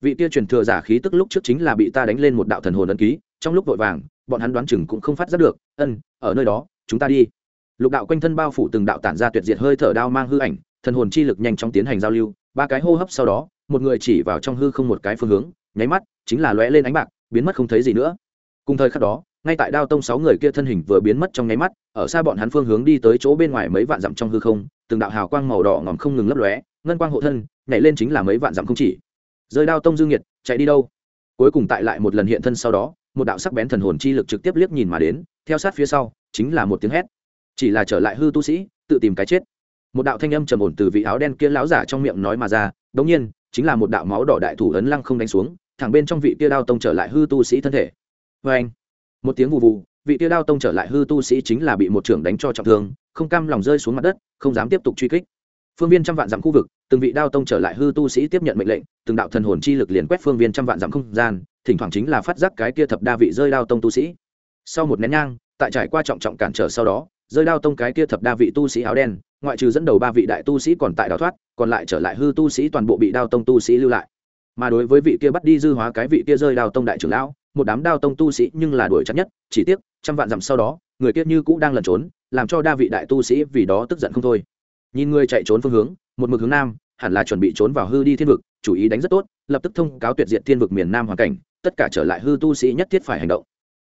Vị kia truyền thừa giả khí tức lúc trước chính là bị ta đánh lên một đạo thần hồn ấn ký, trong lúc vội vàng, bọn hắn đoán chừng cũng không phát giác được, ân, ở nơi đó, chúng ta đi lục đạo quanh thân bao phủ từng đạo tản ra tuyệt diệt hơi thở đao mang hư ảnh, thần hồn chi lực nhanh chóng tiến hành giao lưu, ba cái hô hấp sau đó, một người chỉ vào trong hư không một cái phương hướng, nháy mắt, chính là lóe lên ánh bạc, biến mất không thấy gì nữa. Cùng thời khắc đó, ngay tại đao tông sáu người kia thân hình vừa biến mất trong nháy mắt, ở xa bọn hắn phương hướng đi tới chỗ bên ngoài mấy vạn dặm trong hư không, từng đạo hào quang màu đỏ ngòm không ngừng lấp lóe, ngân quang hộ thân, nhảy lên chính là mấy vạn dặm không chỉ. Rơi đao tông dương nhiệt, chạy đi đâu? Cuối cùng tại lại một lần hiện thân sau đó, một đạo sắc bén thần hồn chi lực trực tiếp liếc nhìn mà đến, theo sát phía sau, chính là một tiếng hét chỉ là trở lại hư tu sĩ, tự tìm cái chết. Một đạo thanh âm trầm ổn từ vị áo đen kia láo giả trong miệng nói mà ra, đống nhiên, chính là một đạo máu đỏ đại thủ ấn lăng không đánh xuống, thẳng bên trong vị kia đao tông trở lại hư tu sĩ thân thể. Vê anh, một tiếng vụ vụ vị kia đao tông trở lại hư tu sĩ chính là bị một trưởng đánh cho trọng thương, không cam lòng rơi xuống mặt đất, không dám tiếp tục truy kích. Phương viên trăm vạn dặm khu vực, từng vị đao tông trở lại hư tu sĩ tiếp nhận mệnh lệnh, từng đạo thần hồn chi lực liền quét phương viên trăm vạn dặm không gian, thỉnh thoảng chính là phát giác cái kia thập đa vị rơi đao tông tu sĩ. Sau một nén nhang, tại trải qua trọng trọng cản trở sau đó rơi đao tông cái kia thập đa vị tu sĩ áo đen, ngoại trừ dẫn đầu ba vị đại tu sĩ còn tại đào thoát, còn lại trở lại hư tu sĩ toàn bộ bị đao tông tu sĩ lưu lại. Mà đối với vị kia bắt đi dư hóa cái vị kia rơi đao tông đại trưởng lão, một đám đao tông tu sĩ nhưng là đuổi chắc nhất, chỉ tiếc, trăm vạn dặm sau đó, người kia như cũ đang lẩn trốn, làm cho đa vị đại tu sĩ vì đó tức giận không thôi. Nhìn người chạy trốn phương hướng, một mực hướng nam, hẳn là chuẩn bị trốn vào hư đi thiên vực, chủ ý đánh rất tốt, lập tức thông cáo tuyệt diện thiên vực miền nam hoàn cảnh, tất cả trở lại hư tu sĩ nhất thiết phải hành động.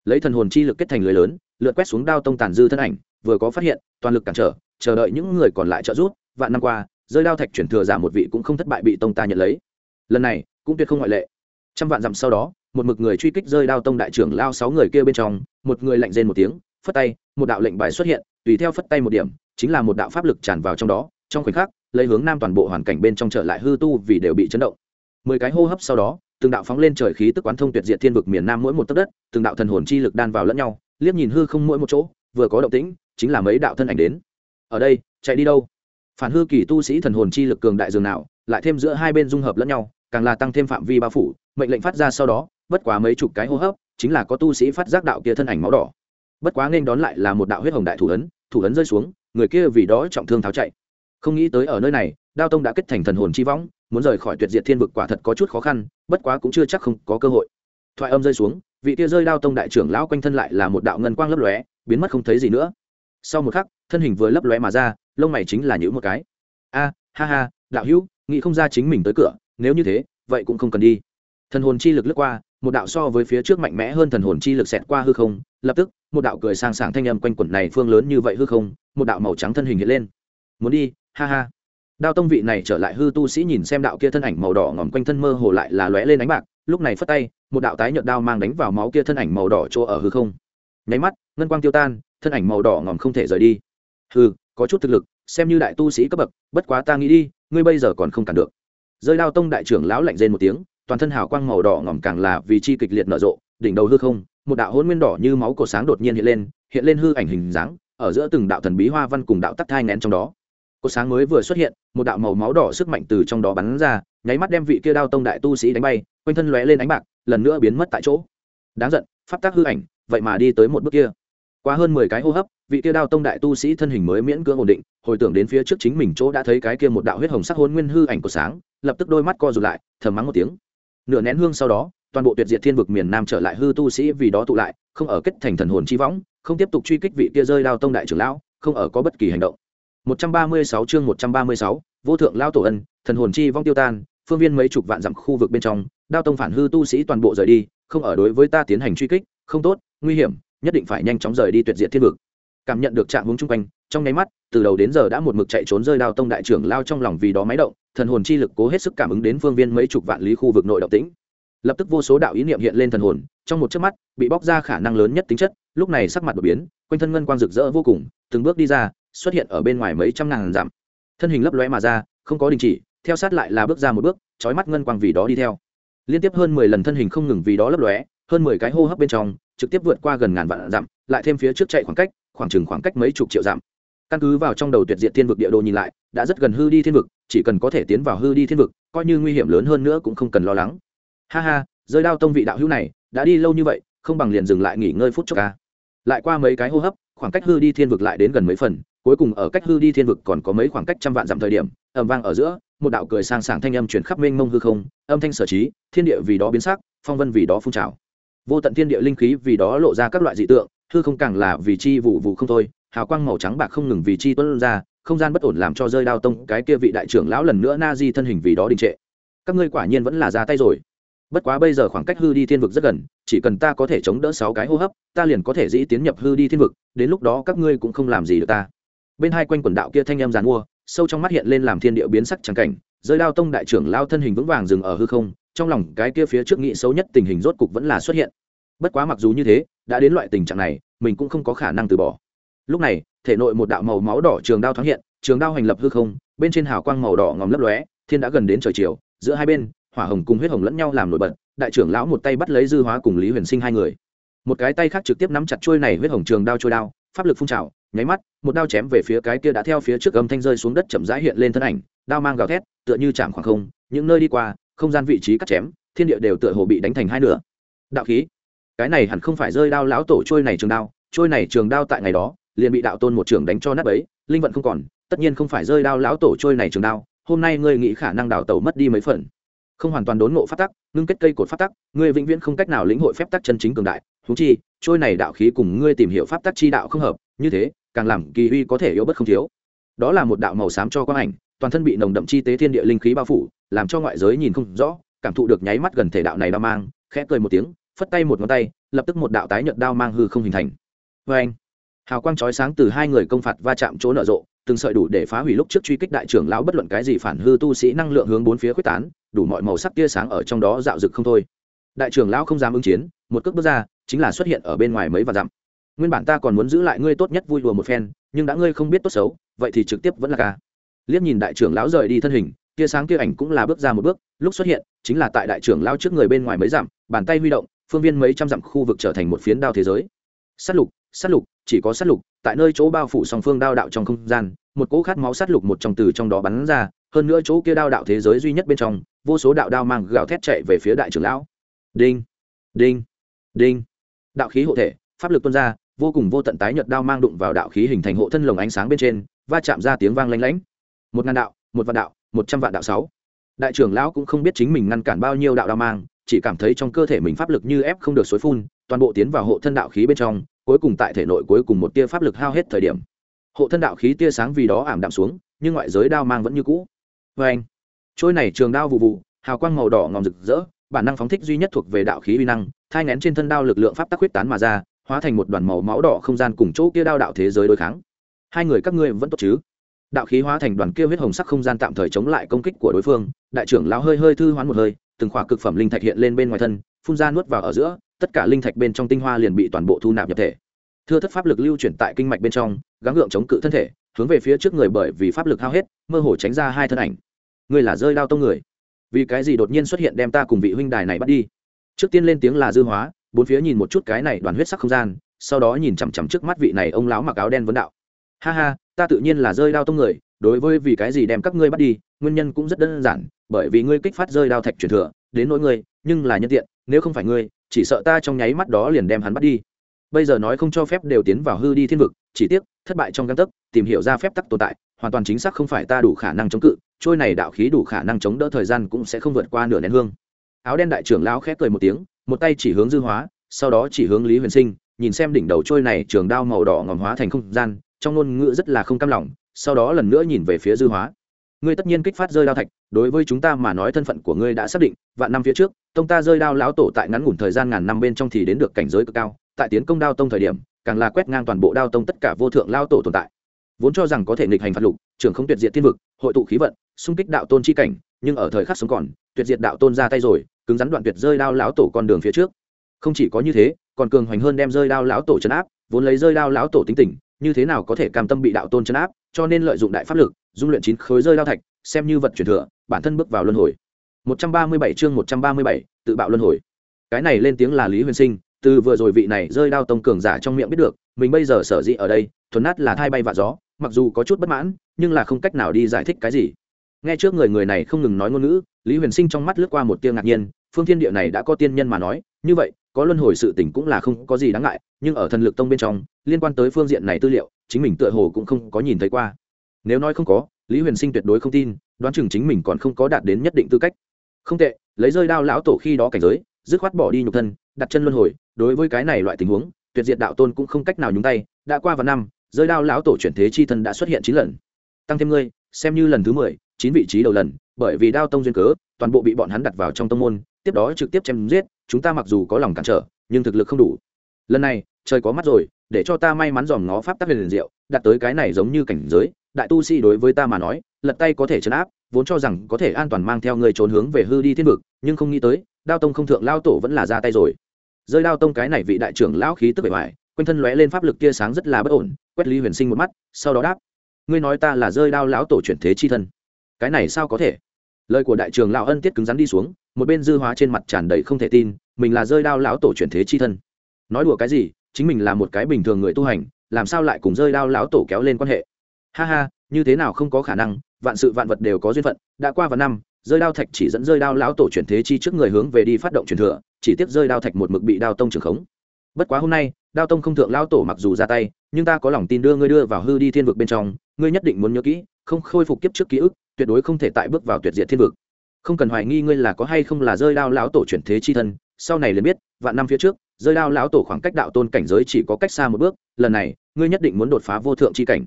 Lấy thần hồn chi lực kết thành lưới lớn, lượt quét xuống đao tông tàn dư thân ảnh vừa có phát hiện, toàn lực cản trở, chờ đợi những người còn lại trợ giúp, vạn năm qua, rơi đao thạch chuyển thừa giả một vị cũng không thất bại bị tông ta nhận lấy. Lần này, cũng tuyệt không ngoại lệ. Trăm vạn dặm sau đó, một mực người truy kích rơi đao tông đại trưởng lao sáu người kia bên trong, một người lạnh rên một tiếng, phất tay, một đạo lệnh bài xuất hiện, tùy theo phất tay một điểm, chính là một đạo pháp lực tràn vào trong đó, trong khoảnh khắc, lấy hướng nam toàn bộ hoàn cảnh bên trong trở lại hư tu vì đều bị chấn động. Mười cái hô hấp sau đó, từng đạo phóng lên trời khí tức quán thông tuyệt diệt thiên vực miền nam mỗi một tấc đất, từng đạo thần hồn chi lực đan vào lẫn nhau, liếc nhìn hư không mỗi một chỗ, vừa có động tĩnh chính là mấy đạo thân ảnh đến. Ở đây, chạy đi đâu? Phản hư kỳ tu sĩ thần hồn chi lực cường đại dường nào, lại thêm giữa hai bên dung hợp lẫn nhau, càng là tăng thêm phạm vi bao phủ, mệnh lệnh phát ra sau đó, bất quá mấy chục cái hô hấp, chính là có tu sĩ phát giác đạo kia thân ảnh máu đỏ. Bất quá nên đón lại là một đạo huyết hồng đại thủ ấn thủ ấn rơi xuống, người kia vì đó trọng thương tháo chạy. Không nghĩ tới ở nơi này, đao tông đã kết thành thần hồn chi võng, muốn rời khỏi tuyệt diệt thiên vực quả thật có chút khó khăn, bất quá cũng chưa chắc không có cơ hội. Thoại âm rơi xuống, vị kia rơi đao tông đại trưởng lão quanh thân lại là một đạo ngân quang lấp lóe, biến mất không thấy gì nữa sau một khắc, thân hình vừa lấp lóe mà ra, lông mày chính là những một cái. A, ha ha, đạo hữu, nghĩ không ra chính mình tới cửa, nếu như thế, vậy cũng không cần đi. Thần hồn chi lực lướt qua, một đạo so với phía trước mạnh mẽ hơn thần hồn chi lực xẹt qua hư không, lập tức, một đạo cười sang sảng thanh âm quanh quẩn này phương lớn như vậy hư không, một đạo màu trắng thân hình hiện lên. Muốn đi, ha ha. Đao tông vị này trở lại hư tu sĩ nhìn xem đạo kia thân ảnh màu đỏ ngòm quanh thân mơ hồ lại là lóe lên ánh bạc, lúc này phất tay, một đạo tái nhợt đao mang đánh vào máu kia thân ảnh màu đỏ chỗ ở hư không. Nháy mắt, ngân quang tiêu tan thân ảnh màu đỏ ngòm không thể rời đi. Hư có chút thực lực, xem như đại tu sĩ cấp bậc, bất quá ta nghĩ đi, ngươi bây giờ còn không cản được. Rơi đao tông đại trưởng lão lạnh rên một tiếng, toàn thân hào quang màu đỏ ngòm càng là vì chi kịch liệt nở rộ, đỉnh đầu hư không, một đạo hôn nguyên đỏ như máu cổ sáng đột nhiên hiện lên hiện lên hư ảnh hình dáng, ở giữa từng đạo thần bí hoa văn cùng đạo tắc thai nén trong đó. Cổ sáng mới vừa xuất hiện, một đạo màu máu đỏ sức mạnh từ trong đó bắn ra, nháy mắt đem vị kia đao tông đại tu sĩ đánh bay, quanh thân lóe lên ánh bạc, lần nữa biến mất tại chỗ. Đáng giận, pháp tác hư ảnh, vậy mà đi tới một bước kia qua hơn mười cái hô hấp vị kia đao tông đại tu sĩ thân hình mới miễn cưỡng ổn định hồi tưởng đến phía trước chính mình chỗ đã thấy cái kia một đạo huyết hồng sắc hôn nguyên hư ảnh của sáng lập tức đôi mắt co rụt lại thầm mắng một tiếng. Nửa nén hương sau đó toàn bộ tuyệt diệt thiên vực miền nam trở lại hư tu sĩ vì đó tụ lại không ở kết thành thần hồn chi võng không tiếp tục truy kích vị kia rơi đao tông đại trưởng lão không ở có bất kỳ hành động. 136 chương 136, vô thượng lao tổ ân thần hồn chi vong tiêu tan phương viên mấy chục vạn dặm khu vực bên trong đao tông phản hư tu sĩ toàn bộ rời đi không ở đối với ta tiến hành truy kích không tốt nguy hiểm nhất định phải nhanh chóng rời đi tuyệt diệt thiên vực. Cảm nhận được trạng hướng chung quanh, trong nháy mắt, từ đầu đến giờ đã một mực chạy trốn rơi đao tông đại trưởng lao trong lòng vì đó máy động, thần hồn chi lực cố hết sức cảm ứng đến phương viên mấy chục vạn lý khu vực nội động tĩnh. Lập tức vô số đạo ý niệm hiện lên thần hồn, trong một chớp mắt, bị bóc ra khả năng lớn nhất tính chất, lúc này sắc mặt đột biến, quanh thân ngân quang rực rỡ vô cùng, từng bước đi ra, xuất hiện ở bên ngoài mấy trăm ngàn dặm. Thân hình lấp lóe mà ra, không có đình chỉ, theo sát lại là bước ra một bước trói mắt ngân quang vì đó đi theo. Liên tiếp hơn mười lần thân hình không ngừng vì đó lấp lóe, hơn mười cái hô hấp bên trong trực tiếp vượt qua gần ngàn vạn dặm, lại thêm phía trước chạy khoảng cách, khoảng chừng khoảng cách mấy chục triệu dặm. Căn cứ vào trong đầu tuyệt diệt thiên vực địa đồ nhìn lại, đã rất gần hư đi thiên vực, chỉ cần có thể tiến vào hư đi thiên vực, coi như nguy hiểm lớn hơn nữa cũng không cần lo lắng. Ha ha, rơi đao tông vị đạo hữu này, đã đi lâu như vậy, không bằng liền dừng lại nghỉ ngơi phút chốc ca lại qua mấy cái hô hấp, khoảng cách hư đi thiên vực lại đến gần mấy phần, cuối cùng ở cách hư đi thiên vực còn có mấy khoảng cách trăm vạn dặm thời điểm ẩm vang ở giữa, một đạo cười sang sảng thanh âm truyền khắp mênh mông hư không, âm thanh sở trí, thiên địa vì đó biến sắc, phong vân vì đó phun trào vô tận thiên địa linh khí vì đó lộ ra các loại dị tượng, hư không càng là vì chi vụ vụ không thôi, hào quang màu trắng bạc không ngừng vì chi tuân ra, không gian bất ổn làm cho rơi đao tông, cái kia vị đại trưởng lão lần nữa na di thân hình vì đó đình trệ. Các ngươi quả nhiên vẫn là ra tay rồi. Bất quá bây giờ khoảng cách hư đi thiên vực rất gần, chỉ cần ta có thể chống đỡ sáu cái hô hấp, ta liền có thể dĩ tiến nhập hư đi thiên vực, đến lúc đó các ngươi cũng không làm gì được ta. Bên hai quanh quần đạo kia thanh em dàn mua, sâu trong mắt hiện lên làm thiên địa biến sắc trắng cảnh, rơi đao tông đại trưởng lao thân hình vững vàng dừng ở hư không trong lòng cái kia phía trước nghĩ xấu nhất tình hình rốt cục vẫn là xuất hiện. Bất quá mặc dù như thế, đã đến loại tình trạng này, mình cũng không có khả năng từ bỏ. Lúc này, thể nội một đạo màu máu đỏ trường đao thoáng hiện, trường đao hành lập hư không, bên trên hào quang màu đỏ ngòm lấp lóe, thiên đã gần đến trời chiều, giữa hai bên, hỏa hồng cùng huyết hồng lẫn nhau làm nổi bật, đại trưởng lão một tay bắt lấy dư hóa cùng lý huyền sinh hai người. Một cái tay khác trực tiếp nắm chặt trôi này huyết hồng trường đao trôi đao, pháp lực phun trào, nháy mắt, một đao chém về phía cái kia đã theo phía trước âm thanh rơi xuống đất chậm rãi hiện lên thân ảnh, đao mang gào thét, tựa như chạm khoảng không, những nơi đi qua không gian vị trí cắt chém, thiên địa đều tựa hồ bị đánh thành hai nửa. Đạo khí. Cái này hẳn không phải rơi đao lão tổ trôi này trường đao, trôi này trường đao tại ngày đó, liền bị đạo tôn một trường đánh cho nát ấy linh vận không còn, tất nhiên không phải rơi đao lão tổ trôi này trường đao, hôm nay ngươi nghĩ khả năng đào tẩu mất đi mấy phần. Không hoàn toàn đốn ngộ phát tắc, ngưng kết cây cột phát tắc, ngươi vĩnh viễn không cách nào lĩnh hội phép tắc chân chính cường đại. Thú chi, trôi này đạo khí cùng ngươi tìm hiểu pháp tắc chi đạo không hợp, như thế, càng làm kỳ uy có thể yếu bất không thiếu. Đó là một đạo màu xám cho quang ảnh toàn thân bị nồng đậm chi tế thiên địa linh khí bao phủ, làm cho ngoại giới nhìn không rõ, cảm thụ được nháy mắt gần thể đạo này đao mang, khẽ cười một tiếng, phất tay một ngón tay, lập tức một đạo tái nhợt đao mang hư không hình thành. Vê anh hào quang chói sáng từ hai người công phạt va chạm chỗ nở rộ, từng sợi đủ để phá hủy lúc trước truy kích đại trưởng lão bất luận cái gì phản hư tu sĩ năng lượng hướng bốn phía quyết tán, đủ mọi màu sắc tia sáng ở trong đó dạo rực không thôi. Đại trưởng lão không dám ứng chiến, một cước bước ra, chính là xuất hiện ở bên ngoài mấy và dặm. Nguyên bản ta còn muốn giữ lại ngươi tốt nhất vui đùa một phen, nhưng đã ngươi không biết tốt xấu, vậy thì trực tiếp vẫn là ca liếc nhìn đại trưởng lão rời đi thân hình, tia sáng kia ảnh cũng là bước ra một bước, lúc xuất hiện, chính là tại đại trưởng lão trước người bên ngoài mấy dặm, bàn tay huy động, phương viên mấy trăm dặm khu vực trở thành một phiến đao thế giới. S á t lục s á t lục, chỉ có s á t lục, tại nơi chỗ bao phủ song phương đao đạo trong không gian, một cỗ khát máu s á t lục một trong từ trong đó bắn ra, hơn nữa chỗ kia đao đạo thế giới duy nhất bên trong, vô số đạo đao mang gào thét chạy về phía đại trưởng lão. Đinh đinh đinh. Đạo khí hộ thể, pháp lực tuôn ra, vô cùng vô tận tái nhật đao mang đụng vào đạo khí hình thành hộ thân lồng ánh sáng bên trên, va chạm ra tiếng vang lanh lảnh một ngàn đạo, một vạn đạo, một trăm vạn đạo sáu. Đại trưởng lão cũng không biết chính mình ngăn cản bao nhiêu đạo đao mang, chỉ cảm thấy trong cơ thể mình pháp lực như ép không được suối phun, toàn bộ tiến vào hộ thân đạo khí bên trong, cuối cùng tại thể nội cuối cùng một tia pháp lực hao hết thời điểm. Hộ thân đạo khí tia sáng vì đó ảm đạm xuống, nhưng ngoại giới đao mang vẫn như cũ. Vê anh trôi này trường đao vụ vụ, hào quang màu đỏ ngòm rực rỡ, bản năng phóng thích duy nhất thuộc về đạo khí uy năng, thai ngén trên thân đao lực lượng pháp tắc huyết tán mà ra, hóa thành một đoàn màu máu đỏ không gian cùng chỗ kia đao đạo thế giới đối kháng. Hai người các ngươi vẫn tốt chứ? Đạo khí hóa thành đoàn kia huyết hồng sắc không gian tạm thời chống lại công kích của đối phương, đại trưởng lão hơi hơi thư hoán một hơi, từng khỏa cực phẩm linh thạch hiện lên bên ngoài thân, phun ra nuốt vào ở giữa, tất cả linh thạch bên trong tinh hoa liền bị toàn bộ thu nạp nhập thể. Thưa thất pháp lực lưu chuyển tại kinh mạch bên trong, gắng gượng chống cự thân thể, hướng về phía trước người bởi vì pháp lực hao hết, mơ hồ tránh ra hai thân ảnh. Người là rơi đao tông người. Vì cái gì đột nhiên xuất hiện đem ta cùng vị huynh đài này bắt đi? Trước tiên lên tiếng là dư hóa, bốn phía nhìn một chút cái này đoàn huyết sắc không gian, sau đó nhìn chằm chằm trước mắt vị này ông lão mặc áo đen vấn đạo ha ha, ta tự nhiên là rơi đao tông người, đối với vì cái gì đem các ngươi bắt đi, nguyên nhân cũng rất đơn giản, bởi vì ngươi kích phát rơi đao thạch truyền thừa, đến nỗi ngươi, nhưng là nhân tiện, nếu không phải ngươi, chỉ sợ ta trong nháy mắt đó liền đem hắn bắt đi. Bây giờ nói không cho phép đều tiến vào hư đi thiên vực, chỉ tiếc, thất bại trong găng tấc, tìm hiểu ra phép tắc tồn tại, hoàn toàn chính xác không phải ta đủ khả năng chống cự, trôi này đạo khí đủ khả năng chống đỡ thời gian cũng sẽ không vượt qua nửa nén hương. Áo đen đại trưởng lão khép cười một tiếng, một tay chỉ hướng dư hóa, sau đó chỉ hướng lý huyền sinh, nhìn xem đỉnh đầu trôi này trường đao màu đỏ ngòm hóa thành không gian trong ngôn ngữ rất là không cam lòng, sau đó lần nữa nhìn về phía dư hóa. Ngươi tất nhiên kích phát rơi đao thạch, đối với chúng ta mà nói thân phận của ngươi đã xác định, vạn năm phía trước, tông ta rơi đao lão tổ tại ngắn ngủn thời gian ngàn năm bên trong thì đến được cảnh giới cực cao, tại tiến công đao tông thời điểm, càng là quét ngang toàn bộ đao tông tất cả vô thượng lao tổ tồn tại. Vốn cho rằng có thể nghịch hành phạt lục, trưởng không tuyệt diệt thiên vực, hội tụ khí vận, xung kích đạo tôn chi cảnh, nhưng ở thời khắc sống còn, tuyệt diệt đạo tôn ra tay rồi, cứng rắn đoạn tuyệt rơi đao lão tổ con đường phía trước. Không chỉ có như thế, còn cường hoành hơn đem rơi đao lão tổ chấn áp, vốn lấy rơi đao lão tổ tính tình như thế nào có thể cam tâm bị đạo tôn chấn áp cho nên lợi dụng đại pháp lực dung luyện chín khối rơi đao thạch xem như vật chuyển thừa bản thân bước vào luân hồi. 137 chương 137, tự bạo luân hồi. Cái này lên tiếng là lý huyền sinh từ vừa rồi vị này rơi đao tông cường giả trong miệng biết được mình bây giờ sở dĩ ở đây thuần nát là thai bay vạ gió mặc dù có chút bất mãn nhưng là không cách nào đi giải thích cái gì. Nghe trước người người này không ngừng nói ngôn ngữ lý huyền sinh trong mắt lướt qua một tiếng ngạc nhiên phương thiên địa này đã có tiên nhân mà nói như vậy có luân hồi sự tình cũng là không có gì đáng ngại, nhưng ở thần lực tông bên trong, liên quan tới phương diện này tư liệu, chính mình tựa hồ cũng không có nhìn thấy qua. Nếu nói không có, lý huyền sinh tuyệt đối không tin, đoán chừng chính mình còn không có đạt đến nhất định tư cách. Không tệ, lấy rơi đao lão tổ khi đó cảnh giới, dứt khoát bỏ đi nhục thân, đặt chân luân hồi, đối với cái này loại tình huống, tuyệt diệt đạo tôn cũng không cách nào nhúng tay, đã qua vào năm, rơi đao lão tổ chuyển thế chi thân đã xuất hiện chín lần. Tăng thêm ngươi, xem như lần thứ mười, chín vị trí đầu lần, bởi vì đao tông duyên cớ, toàn bộ bị bọn hắn đặt vào trong tông môn, tiếp đó trực tiếp chém giết chúng ta mặc dù có lòng cản trở, nhưng thực lực không đủ. Lần này, trời có mắt rồi, để cho ta may mắn dòm ngó pháp tắc huyền diệu đặt tới cái này giống như cảnh giới, đại tu sĩ đối với ta mà nói, lật tay có thể chấn áp, vốn cho rằng có thể an toàn mang theo người trốn hướng về hư đi thiên vực, nhưng không nghĩ tới, đao tông không thượng lao tổ vẫn là ra tay rồi. Rơi đao tông cái này vị đại trưởng lão khí tức bề ngoài, quanh thân lóe lên pháp lực tia sáng rất là bất ổn, quét lý huyền sinh một mắt, sau đó đáp, ngươi nói ta là rơi đao lão tổ chuyển thế chi thân. Cái này sao có thể? Lời của đại trưởng lão ân tiết cứng rắn đi xuống, một bên dư hóa trên mặt tràn đầy không thể tin, mình là rơi đao lão tổ chuyển thế chi thân. Nói đùa cái gì, chính mình là một cái bình thường người tu hành, làm sao lại cùng rơi đao lão tổ kéo lên quan hệ? Ha ha, như thế nào không có khả năng, vạn sự vạn vật đều có duyên phận, đã qua vài năm, rơi đao thạch chỉ dẫn rơi đao lão tổ chuyển thế chi trước người hướng về đi phát động truyền thừa, chỉ tiếp rơi đao thạch một mực bị đao tông trưởng khống. Bất quá hôm nay, đao tông không thượng lão tổ mặc dù ra tay, nhưng ta có lòng tin đưa ngươi đưa vào hư đi thiên vực bên trong, ngươi nhất định muốn nhớ kỹ, không khôi phục kiếp trước ký ức tuyệt đối không thể tại bước vào tuyệt diệt thiên vực. Không cần hoài nghi ngươi là có hay không là rơi đao lão tổ chuyển thế chi thân, sau này liền biết, vạn năm phía trước, rơi đao lão tổ khoảng cách đạo tôn cảnh giới chỉ có cách xa một bước, lần này, ngươi nhất định muốn đột phá vô thượng chi cảnh.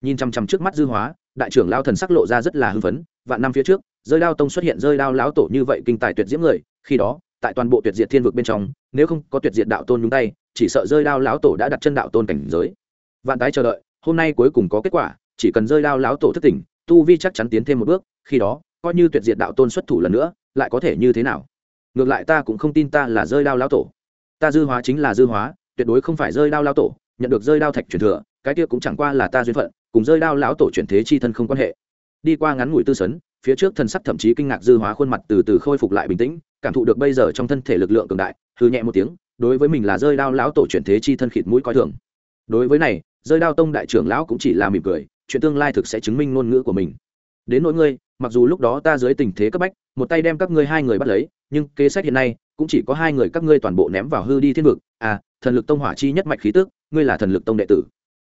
Nhìn chăm chăm trước mắt dư hóa, đại trưởng lao thần sắc lộ ra rất là hưng phấn, vạn năm phía trước, rơi đao tông xuất hiện rơi đao lão tổ như vậy kinh tài tuyệt diễm người, khi đó, tại toàn bộ tuyệt diệt thiên vực bên trong, nếu không có tuyệt diệt đạo tôn nhúng tay, chỉ sợ rơi đao lão tổ đã đặt chân đạo tôn cảnh giới. Vạn tái chờ đợi, hôm nay cuối cùng có kết quả, chỉ cần rơi đao lão tổ thất tỉnh tu vi chắc chắn tiến thêm một bước, khi đó, coi như tuyệt diệt đạo tôn xuất thủ lần nữa, lại có thể như thế nào? Ngược lại ta cũng không tin ta là rơi đao lão tổ. Ta dư hóa chính là dư hóa, tuyệt đối không phải rơi đao lão tổ, nhận được rơi đao thạch truyền thừa, cái kia cũng chẳng qua là ta duyên phận, cùng rơi đao lão tổ chuyển thế chi thân không quan hệ. Đi qua ngắn ngủi tư sấn, phía trước thần sắc thậm chí kinh ngạc dư hóa khuôn mặt từ từ khôi phục lại bình tĩnh, cảm thụ được bây giờ trong thân thể lực lượng cường đại hư nhẹ một tiếng, đối với mình là rơi đao lão tổ chuyển thế chi thân khịt mũi coi thường. Đối với này, rơi đao tông đại trưởng lão cũng chỉ là mỉm cười chuyện tương lai thực sẽ chứng minh ngôn ngữ của mình. Đến nỗi ngươi, mặc dù lúc đó ta dưới tình thế cấp bách, một tay đem các ngươi hai người bắt lấy, nhưng kế sách hiện nay, cũng chỉ có hai người các ngươi toàn bộ ném vào hư đi thiên vực. À thần lực tông hỏa chi nhất mạch khí tức, ngươi là thần lực tông đệ tử.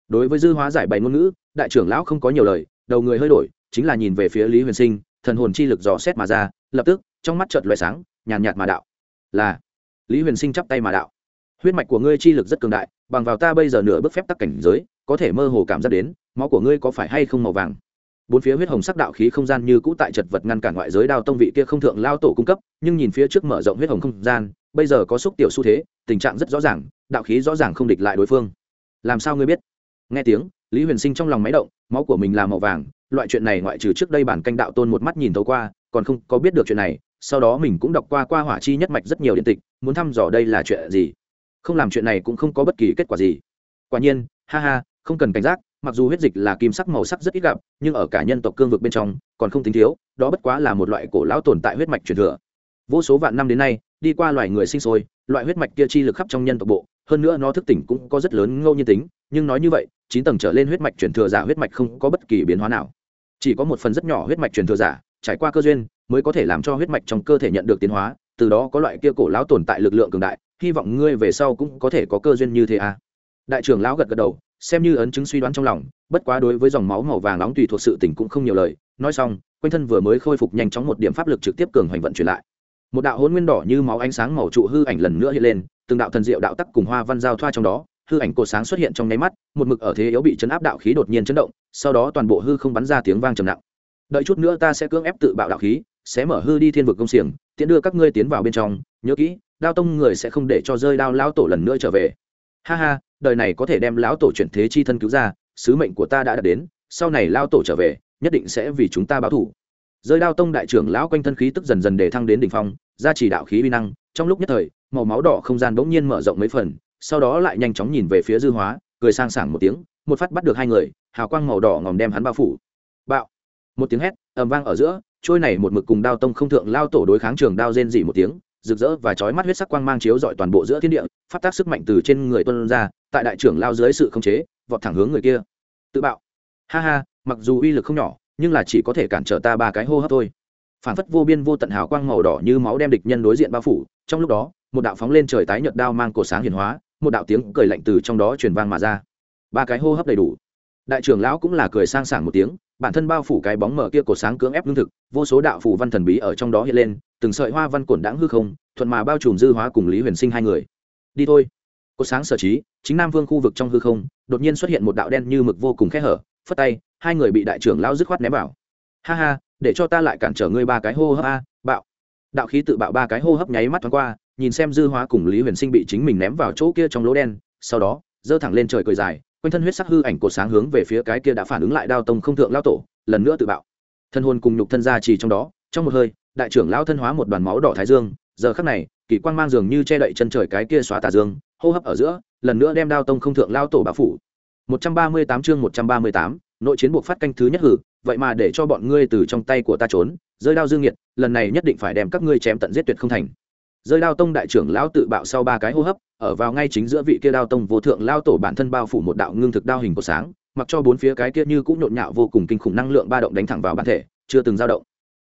Đối với dư hóa giải bày ngôn ngữ, đại trưởng lão không có nhiều lời, đầu người hơi đổi, chính là nhìn về phía lý huyền sinh, thần hồn chi lực dò xét mà ra, lập tức, trong mắt chợt loại sáng, nhàn nhạt mà đạo. Là, lý huyền sinh chắp tay mà đạo huyết mạch của ngươi chi lực rất cường đại, bằng vào ta bây giờ nửa bước phép tắc cảnh giới, có thể mơ hồ cảm giác đến, máu của ngươi có phải hay không màu vàng? Bốn phía huyết hồng sắc đạo khí không gian như cũ tại chật vật ngăn cản ngoại giới đao tông vị kia không thượng lao tổ cung cấp, nhưng nhìn phía trước mở rộng huyết hồng không gian, bây giờ có xúc tiểu xu thế, tình trạng rất rõ ràng, đạo khí rõ ràng không địch lại đối phương. Làm sao ngươi biết? Nghe tiếng, lý huyền sinh trong lòng máy động, máu của mình là màu vàng, loại chuyện này ngoại trừ trước đây bản canh đạo tôn một mắt nhìn tối qua, còn không có biết được chuyện này, sau đó mình cũng đọc qua qua hỏa chi nhất mạch rất nhiều điện tịch, muốn thăm dò đây là chuyện gì? Không làm chuyện này cũng không có bất kỳ kết quả gì. Quả nhiên, ha ha, không cần cảnh giác, mặc dù huyết dịch là kim sắc màu sắc rất ít gặp, nhưng ở cả nhân tộc cương vực bên trong, còn không tính thiếu, đó bất quá là một loại cổ lão tồn tại huyết mạch truyền thừa. Vô số vạn năm đến nay, đi qua loài người sinh sôi, loại huyết mạch kia chi lực khắp trong nhân tộc bộ, hơn nữa nó thức tỉnh cũng có rất lớn ngẫu nhiên tính, nhưng nói như vậy, chín tầng trở lên huyết mạch truyền thừa giả huyết mạch không có bất kỳ biến hóa nào. Chỉ có một phần rất nhỏ huyết mạch truyền thừa giả, trải qua cơ duyên, mới có thể làm cho huyết mạch trong cơ thể nhận được tiến hóa, từ đó có loại kia cổ lão tồn tại lực lượng cường đại hy vọng ngươi về sau cũng có thể có cơ duyên như thế à. Đại trưởng lão gật gật đầu, xem như ấn chứng suy đoán trong lòng, bất quá đối với dòng máu màu vàng nóng tùy thuộc sự tỉnh cũng không nhiều lời. Nói xong, quanh thân vừa mới khôi phục nhanh chóng một điểm pháp lực trực tiếp cường hoành vận chuyển lại. Một đạo hôn nguyên đỏ như máu ánh sáng màu trụ hư ảnh lần nữa hiện lên, từng đạo thần diệu đạo tắc cùng hoa văn giao thoa trong đó, hư ảnh cột sáng xuất hiện trong nháy mắt, một mực ở thế yếu bị chấn áp đạo khí đột nhiên chấn động, sau đó toàn bộ hư không bắn ra tiếng vang trầm nặng. Đợi chút nữa ta sẽ cưỡng ép tự bạo đạo khí, sẽ mở hư đi thiên vực công xiềng, tiện đưa các ngươi tiến vào bên trong, nhớ kỹ đao tông người sẽ không để cho rơi đao lão tổ lần nữa trở về. Ha ha, đời này có thể đem lão tổ chuyển thế chi thân cứu ra, sứ mệnh của ta đã đạt đến, sau này lao tổ trở về, nhất định sẽ vì chúng ta báo thù. rơi đao tông đại trưởng lão quanh thân khí tức dần dần để thăng đến đỉnh phong ra chỉ đạo khí uy năng, trong lúc nhất thời, màu máu đỏ không gian bỗng nhiên mở rộng mấy phần, sau đó lại nhanh chóng nhìn về phía dư hóa, cười sang sảng một tiếng, một phát bắt được hai người, hào quang màu đỏ ngòm đem hắn bao phủ. Bạo. Một tiếng hét, ầm vang ở giữa, trôi này một mực cùng đao tông không thượng lao tổ đối kháng trường đao rên dỉ một tiếng rực rỡ và chói mắt huyết sắc quang mang chiếu rọi toàn bộ giữa thiên địa phát tác sức mạnh từ trên người tuân ra, tại đại trưởng lao dưới sự khống chế, vọt thẳng hướng người kia. Tự bạo. Ha ha, mặc dù uy lực không nhỏ, nhưng là chỉ có thể cản trở ta ba cái hô hấp thôi. Phản phất vô biên vô tận hào quang màu đỏ như máu đem địch nhân đối diện bao phủ, trong lúc đó, một đạo phóng lên trời tái nhợt đao mang cổ sáng hiển hóa, một đạo tiếng cười lạnh từ trong đó truyền vang mà ra. Ba cái hô hấp đầy đủ. Đại trưởng lão cũng là cười sang sảng một tiếng bản thân bao phủ cái bóng mở kia cổ sáng cưỡng ép lương thực, vô số đạo phủ văn thần bí ở trong đó hiện lên, từng sợi hoa văn cổn đãng hư không, thuận mà bao trùm dư hóa cùng lý huyền sinh hai người. Đi thôi. Có sáng sở trí, chính nam vương khu vực trong hư không, đột nhiên xuất hiện một đạo đen như mực vô cùng khẽ hở, phất tay, hai người bị đại trưởng lão dứt khoát ném vào. Ha ha, để cho ta lại cản trở ngươi ba cái hô hấp a, bạo. Đạo khí tự bạo ba cái hô hấp nháy mắt thoáng qua, nhìn xem dư hóa cùng lý huyền sinh bị chính mình ném vào chỗ kia trong lỗ đen, sau đó, giơ thẳng lên trời cười dài quanh thân huyết sắc hư ảnh cột sáng hướng về phía cái kia đã phản ứng lại đao tông không thượng lao tổ lần nữa tự bạo. Thân hồn cùng nhục thân ra chỉ trong đó trong một hơi đại trưởng lao thân hóa một đoàn máu đỏ thái dương giờ khắc này kỳ quan mang dường như che đậy chân trời cái kia xóa tà dương hô hấp ở giữa lần nữa đem đao tông không thượng lao tổ bạo phủ. 138 chương 138, nội chiến buộc phát canh thứ nhất hử vậy mà để cho bọn ngươi từ trong tay của ta trốn rơi đao dương nhiệt lần này nhất định phải đem các ngươi chém tận giết tuyệt không thành rơi đao tông đại trưởng lão tự bạo sau ba cái hô hấp, ở vào ngay chính giữa vị kia đao tông vô thượng lao tổ bản thân bao phủ một đạo ngưng thực đao hình của sáng, mặc cho bốn phía cái kia như cũng nhộn nhạo vô cùng kinh khủng năng lượng ba động đánh thẳng vào bản thể, chưa từng dao động.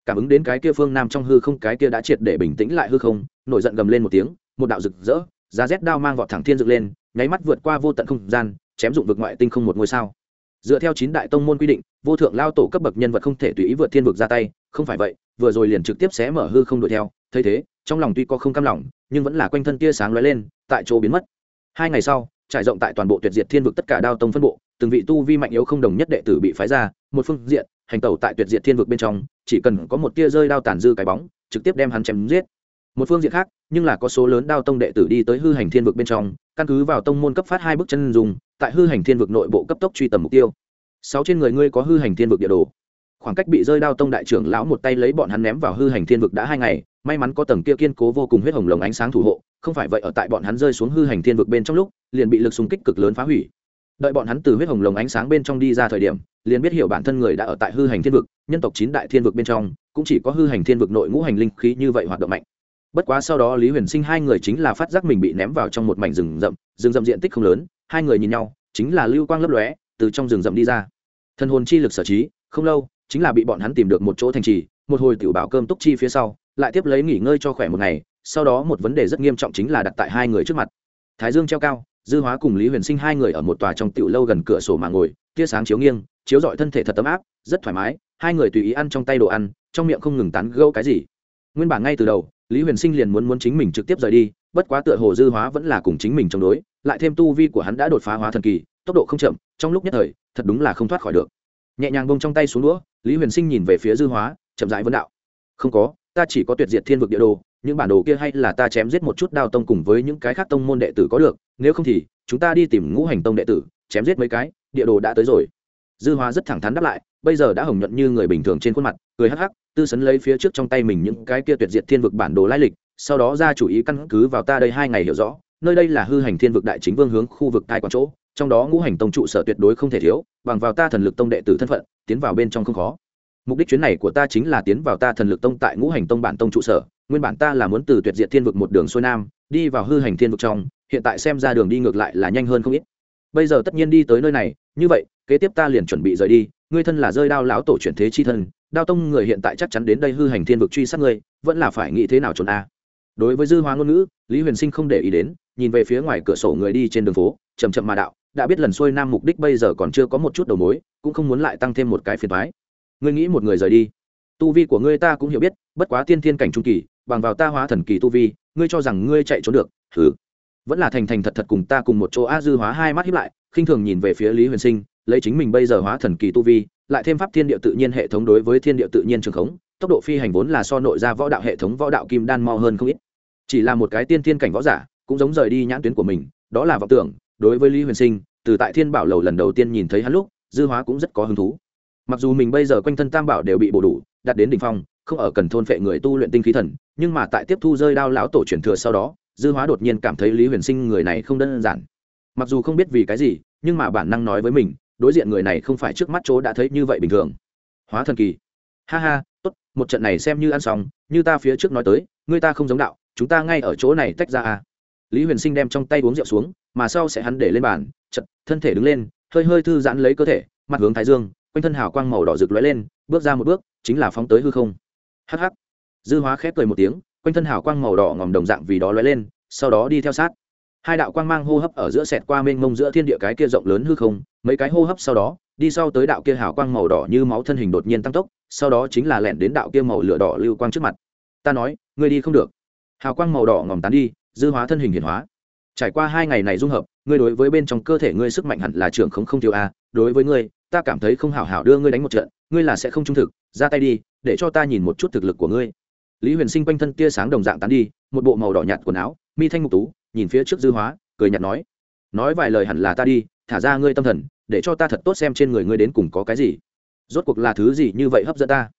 Cảm ứng đến cái kia phương nam trong hư không cái kia đã triệt để bình tĩnh lại hư không, nổi giận gầm lên một tiếng, một đạo rực rỡ, giá rét đao mang vọt thẳng thiên dựng lên, nháy mắt vượt qua vô tận không gian, chém dụng vực ngoại tinh không một ngôi sao. Dựa theo chín đại tông môn quy định, vô thượng lao tổ cấp bậc nhân vật không thể tùy ý vượt thiên vực ra tay, không phải vậy, vừa rồi liền trực tiếp xé mở hư không đuổi theo, thấy thế trong lòng tuy có không cam lòng, nhưng vẫn là quanh thân tia sáng lóe lên, tại chỗ biến mất. Hai ngày sau, trải rộng tại toàn bộ tuyệt diệt thiên vực tất cả đao tông phân bộ, từng vị tu vi mạnh yếu không đồng nhất đệ tử bị phái ra, một phương diện, hành tẩu tại tuyệt diệt thiên vực bên trong, chỉ cần có một tia rơi đao tàn dư cái bóng, trực tiếp đem hắn chém giết. Một phương diện khác, nhưng là có số lớn đao tông đệ tử đi tới hư hành thiên vực bên trong, căn cứ vào tông môn cấp phát hai bước chân dùng tại hư hành thiên vực nội bộ cấp tốc truy tầm mục tiêu. Sáu trên người ngươi có hư hành thiên vực địa đồ. Khoảng cách bị rơi đao tông đại trưởng lão một tay lấy bọn hắn ném vào hư hành thiên vực đã hai ngày may mắn có tầng kia kiên cố vô cùng huyết hồng lồng ánh sáng thủ hộ, không phải vậy ở tại bọn hắn rơi xuống hư hành thiên vực bên trong lúc, liền bị lực xung kích cực lớn phá hủy. Đợi bọn hắn từ huyết hồng lồng ánh sáng bên trong đi ra thời điểm, liền biết hiểu bản thân người đã ở tại hư hành thiên vực, nhân tộc chín đại thiên vực bên trong, cũng chỉ có hư hành thiên vực nội ngũ hành linh khí như vậy hoạt động mạnh. Bất quá sau đó lý huyền sinh hai người chính là phát giác mình bị ném vào trong một mảnh rừng rậm rừng rậm diện tích không lớn, hai người nhìn nhau, chính là lưu quang lấp lóe, từ trong rừng rậm đi ra. Thân hồn chi lực sở trí, không lâu, chính là bị bọn hắn tìm được một chỗ thành trì, một hồi tiểu bảo cơm túc chi phía sau lại tiếp lấy nghỉ ngơi cho khỏe một ngày, sau đó một vấn đề rất nghiêm trọng chính là đặt tại hai người trước mặt. Thái dương treo cao, dư hóa cùng lý huyền sinh hai người ở một tòa trong tiểu lâu gần cửa sổ mà ngồi, tia sáng chiếu nghiêng, chiếu dọi thân thể thật ấm áp, rất thoải mái, hai người tùy ý ăn trong tay đồ ăn, trong miệng không ngừng tán gâu cái gì. Nguyên bản ngay từ đầu, lý huyền sinh liền muốn muốn chính mình trực tiếp rời đi, bất quá tựa hồ dư hóa vẫn là cùng chính mình chống đối, lại thêm tu vi của hắn đã đột phá hóa thần kỳ, tốc độ không chậm, trong lúc nhất thời, thật đúng là không thoát khỏi được. Nhẹ nhàng bông trong tay xuống đũa, lý huyền sinh nhìn về phía dư hóa, chậm rãi vấn đạo. Không có ta chỉ có tuyệt diệt thiên vực địa đồ, những bản đồ kia hay là ta chém giết một chút đao tông cùng với những cái khác tông môn đệ tử có được, nếu không thì, chúng ta đi tìm ngũ hành tông đệ tử, chém giết mấy cái, địa đồ đã tới rồi. Dư hóa rất thẳng thắn đáp lại, bây giờ đã hồng nhuận như người bình thường trên khuôn mặt, cười hắc hắc, tư sấn lấy phía trước trong tay mình những cái kia tuyệt diệt thiên vực bản đồ lai lịch, sau đó ra chủ ý căn cứ vào ta đây hai ngày hiểu rõ, nơi đây là hư hành thiên vực đại chính vương hướng khu vực tai quán chỗ, trong đó ngũ hành tông trụ sở tuyệt đối không thể thiếu, bằng vào ta thần lực tông đệ tử thân phận, tiến vào bên trong không khó mục đích chuyến này của ta chính là tiến vào ta thần lực tông tại ngũ hành tông bản tông trụ sở, nguyên bản ta là muốn từ tuyệt diệt thiên vực một đường xuôi nam, đi vào hư hành thiên vực trong, hiện tại xem ra đường đi ngược lại là nhanh hơn không ít. Bây giờ tất nhiên đi tới nơi này, như vậy, kế tiếp ta liền chuẩn bị rời đi, ngươi thân là rơi đao lão tổ chuyển thế chi thân, đao tông người hiện tại chắc chắn đến đây hư hành thiên vực truy sát ngươi, vẫn là phải nghĩ thế nào trốn a? Đối với dư hóa ngôn ngữ, lý huyền sinh không để ý đến, nhìn về phía ngoài cửa sổ người đi trên đường phố chầm chậm mà đạo, đã biết lần xuôi nam mục đích bây giờ còn chưa có một chút đầu mối, cũng không muốn lại tăng thêm một cái phiền thoái ngươi nghĩ một người rời đi. Tu vi của ngươi ta cũng hiểu biết, bất quá tiên thiên cảnh trung kỳ, bằng vào ta hóa thần kỳ tu vi, ngươi cho rằng ngươi chạy trốn được thử vẫn là thành thành thật thật cùng ta cùng một chỗ a dư hóa hai mắt hiếp lại, khinh thường nhìn về phía lý huyền sinh, lấy chính mình bây giờ hóa thần kỳ tu vi, lại thêm pháp thiên địa tự nhiên hệ thống đối với thiên địa tự nhiên trường khống, tốc độ phi hành vốn là so nội ra võ đạo hệ thống võ đạo kim đan mo hơn không ít. Chỉ là một cái tiên thiên cảnh võ giả, cũng giống rời đi nhãn tuyến của mình, đó là vọng tưởng, đối với lý huyền sinh, từ tại thiên bảo lầu lần đầu tiên nhìn thấy hắn lúc, dư hóa cũng rất có hứng thú mặc dù mình bây giờ quanh thân tam bảo đều bị bổ đủ đặt đến đ ỉ n h phong, không ở cần thôn phệ người tu luyện tinh khí thần, nhưng mà tại tiếp thu rơi đao lão tổ truyền thừa sau đó, dư hóa đột nhiên cảm thấy lý huyền sinh người này không đơn giản. Mặc dù không biết vì cái gì, nhưng mà bản năng nói với mình, đối diện người này không phải trước mắt chỗ đã thấy như vậy bình thường. Hóa thần kỳ. Ha ha, tốt, một trận này xem như ăn xong, như ta phía trước nói tới người ta không giống đạo, chúng ta ngay ở chỗ này tách ra à. Lý huyền sinh đem trong tay uống rượu xuống, mà sau sẽ hắn để lên bàn chật thân thể đứng lên, hơi hơi thư giãn lấy cơ thể, mặt hướng thái dương quanh thân hào quang màu đỏ rực lóe lên, bước ra một bước, chính là phóng tới hư không. Hắc hắc. Dư hóa khép cười một tiếng, quanh thân hào quang màu đỏ ngòm đồng dạng vì đó lóe lên, sau đó đi theo sát. Hai đạo quang mang hô hấp ở giữa sẹt qua mênh mông giữa thiên địa cái kia rộng lớn hư không, mấy cái hô hấp sau đó, đi sau tới đạo kia hào quang màu đỏ như máu thân hình đột nhiên tăng tốc, sau đó chính là lẻn đến đạo kia màu lửa đỏ lưu quang trước mặt. Ta nói, ngươi đi không được. Hào quang màu đỏ ngòm tán đi, dư hóa thân hình hiển hóa. Trải qua hai ngày này dung hợp, ngươi đối với bên trong cơ thể ngươi sức mạnh hẳn là trưởng không không thiếu a, đối với ngươi ta cảm thấy không hảo hảo đưa ngươi đánh một trận, ngươi là sẽ không trung thực, ra tay đi, để cho ta nhìn một chút thực lực của ngươi. Lý huyền sinh quanh thân tia sáng đồng dạng tán đi, một bộ màu đỏ nhạt quần áo, mi thanh mục tú, nhìn phía trước dư hóa, cười nhạt nói nói vài lời hẳn là ta đi, thả ra ngươi tâm thần, để cho ta thật tốt xem trên người ngươi đến cùng có cái gì. Rốt cuộc là thứ gì như vậy hấp dẫn ta?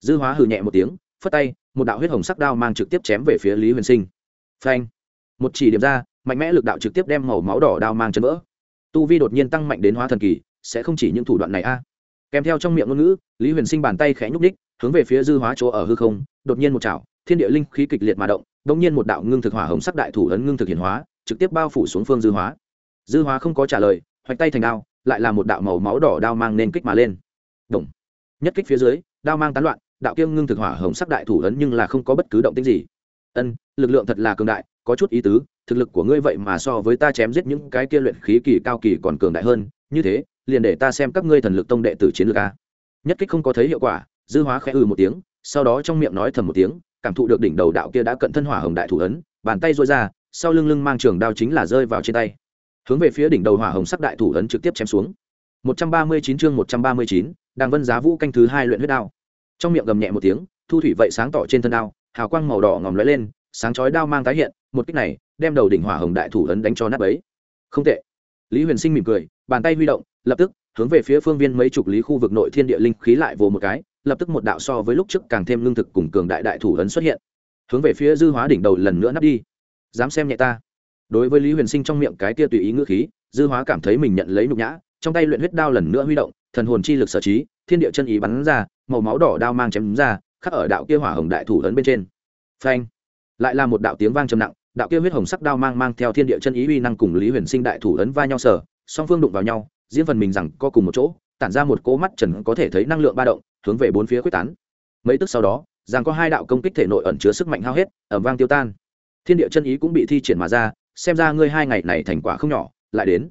Dư hóa hừ nhẹ một tiếng, phất tay, một đạo huyết hồng sắc đao mang trực tiếp chém về phía lý huyền sinh. Phanh! Một chỉ điểm ra, mạnh mẽ lực đạo trực tiếp đem màu máu đỏ đao mang chân vỡ. Tu vi đột nhiên tăng mạnh đến hóa thần kỳ sẽ không chỉ những thủ đoạn này a. Kèm theo trong miệng ngôn ngữ, lý huyền sinh bàn tay khẽ nhúc ních hướng về phía dư hóa chỗ ở hư không, đột nhiên một chảo, thiên địa linh khí kịch liệt mà động, đột nhiên một đạo ngưng thực hỏa hồng sắc đại thủ ấn ngưng thực hiển hóa, trực tiếp bao phủ xuống phương dư hóa. Dư hóa không có trả lời, hoạch tay thành đao, lại là một đạo màu máu đỏ đao mang nên kích mà lên. Động. nhất kích phía dưới, đao mang tán loạn, đạo kiêng ngưng thực hỏa hồng sắc đại thủ ấn nhưng là không có bất cứ động tĩnh gì. Ân, lực lượng thật là cường đại, có chút ý tứ, thực lực của ngươi vậy mà so với ta chém giết những cái kia luyện khí kỳ cao kỳ còn cường đại hơn, như thế liền để ta xem các ngươi thần lực tông đệ tử chiến lược a nhất kích không có thấy hiệu quả dư hóa khẽ ư một tiếng sau đó trong miệng nói thầm một tiếng cảm thụ được đỉnh đầu đạo kia đã cận thân hỏa hồng đại thủ ấn bàn tay dôi ra sau lưng lưng mang trường đao chính là rơi vào trên tay hướng về phía đỉnh đầu hỏa hồng sắc đại thủ ấn trực tiếp chém xuống 139 chương 139, Đàng Vân Giá Vũ canh thứ hai luyện huyết đao. Trong miệng gầm nhẹ một tiếng, thu thủy vậy sáng tỏ trên thân đao, hào quang màu đỏ ngòm lóe lên, sáng chói đao mang tái hiện, một kích này, đem đầu đỉnh hỏa hồng đại thủ ấn đánh cho nát bấy. Không tệ. Lý Huyền Sinh mỉm cười, bàn tay huy động, lập tức hướng về phía phương viên mấy chục lý khu vực nội thiên địa linh khí lại vồ một cái, lập tức một đạo so với lúc trước càng thêm lương thực cùng cường đại đại thủ ấn xuất hiện. Hướng về phía dư hóa đỉnh đầu lần nữa nắp đi. Dám xem nhẹ ta. Đối với Lý Huyền Sinh trong miệng cái kia tùy ý ngữ khí, dư hóa cảm thấy mình nhận lấy nhục nhã, trong tay luyện huyết đao lần nữa huy động thần hồn chi lực sở trí thiên địa chân ý bắn ra màu máu đỏ đao mang chém ra khắc ở đạo kia hỏa hồng đại thủ ấn bên trên phanh lại là một đạo tiếng vang trầm nặng đạo kia huyết hồng sắc đao mang mang theo thiên địa chân ý uy năng cùng lý huyền sinh đại thủ ấn va nhau sở song phương đụng vào nhau diễn phần mình rằng co cùng một chỗ, tản ra một cỗ mắt trần có thể thấy năng lượng ba động, hướng về bốn phía quyết tán. Mấy tức sau đó, rằng có hai đạo công kích thể nội ẩn chứa sức mạnh hao hết ẩm vang tiêu tan. Thiên địa chân ý cũng bị thi triển mà ra, xem ra ngươi hai ngày này thành quả không nhỏ, lại đến.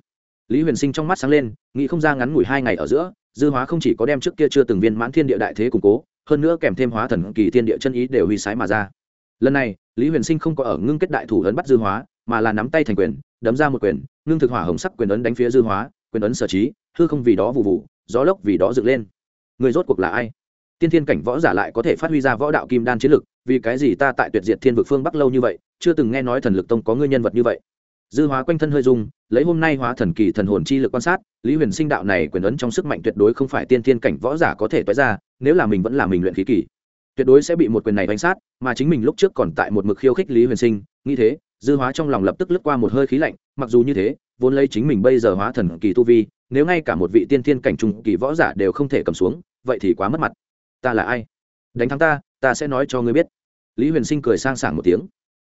Lý huyền sinh trong mắt sáng lên, nghĩ không ra ngắn ngủi hai ngày ở giữa, dư hóa không chỉ có đem trước kia chưa từng viên mãn thiên địa đại thế củng cố, hơn nữa kèm thêm hóa thần kỳ thiên địa chân ý đều huy sái mà ra. Lần này, lý huyền sinh không có ở ngưng kết đại thủ ấn bắt dư hóa, mà là nắm tay thành quyền, đấm ra một quyền, ngưng thực hỏa hồng sắc quyền ấn đánh phía dư hóa quyền ấn sở trí, hư không vì đó vụ vụ, gió lốc vì đó dựng lên. Người rốt cuộc là ai? Tiên thiên cảnh võ giả lại có thể phát huy ra võ đạo kim đan chiến lực, vì cái gì ta tại tuyệt diệt thiên vực phương bắc lâu như vậy, chưa từng nghe nói thần lực tông có ngươi nhân vật như vậy? Dư hóa quanh thân hơi dung lấy hôm nay hóa thần kỳ thần hồn chi lực quan sát, lý huyền sinh đạo này quyền ấn trong sức mạnh tuyệt đối không phải tiên thiên cảnh võ giả có thể toái ra, nếu là mình vẫn là mình luyện khí kỳ, tuyệt đối sẽ bị một quyền này đánh sát, mà chính mình lúc trước còn tại một mực khiêu khích lý huyền sinh, nghĩ thế, dư hóa trong lòng lập tức lướt qua một hơi khí lạnh, mặc dù như thế vốn lấy chính mình bây giờ hóa thần kỳ tu vi, nếu ngay cả một vị tiên thiên cảnh trung kỳ võ giả đều không thể cầm xuống, vậy thì quá mất mặt. Ta là ai? Đánh thắng ta ta sẽ nói cho ngươi biết. Lý huyền sinh cười sang sảng một tiếng.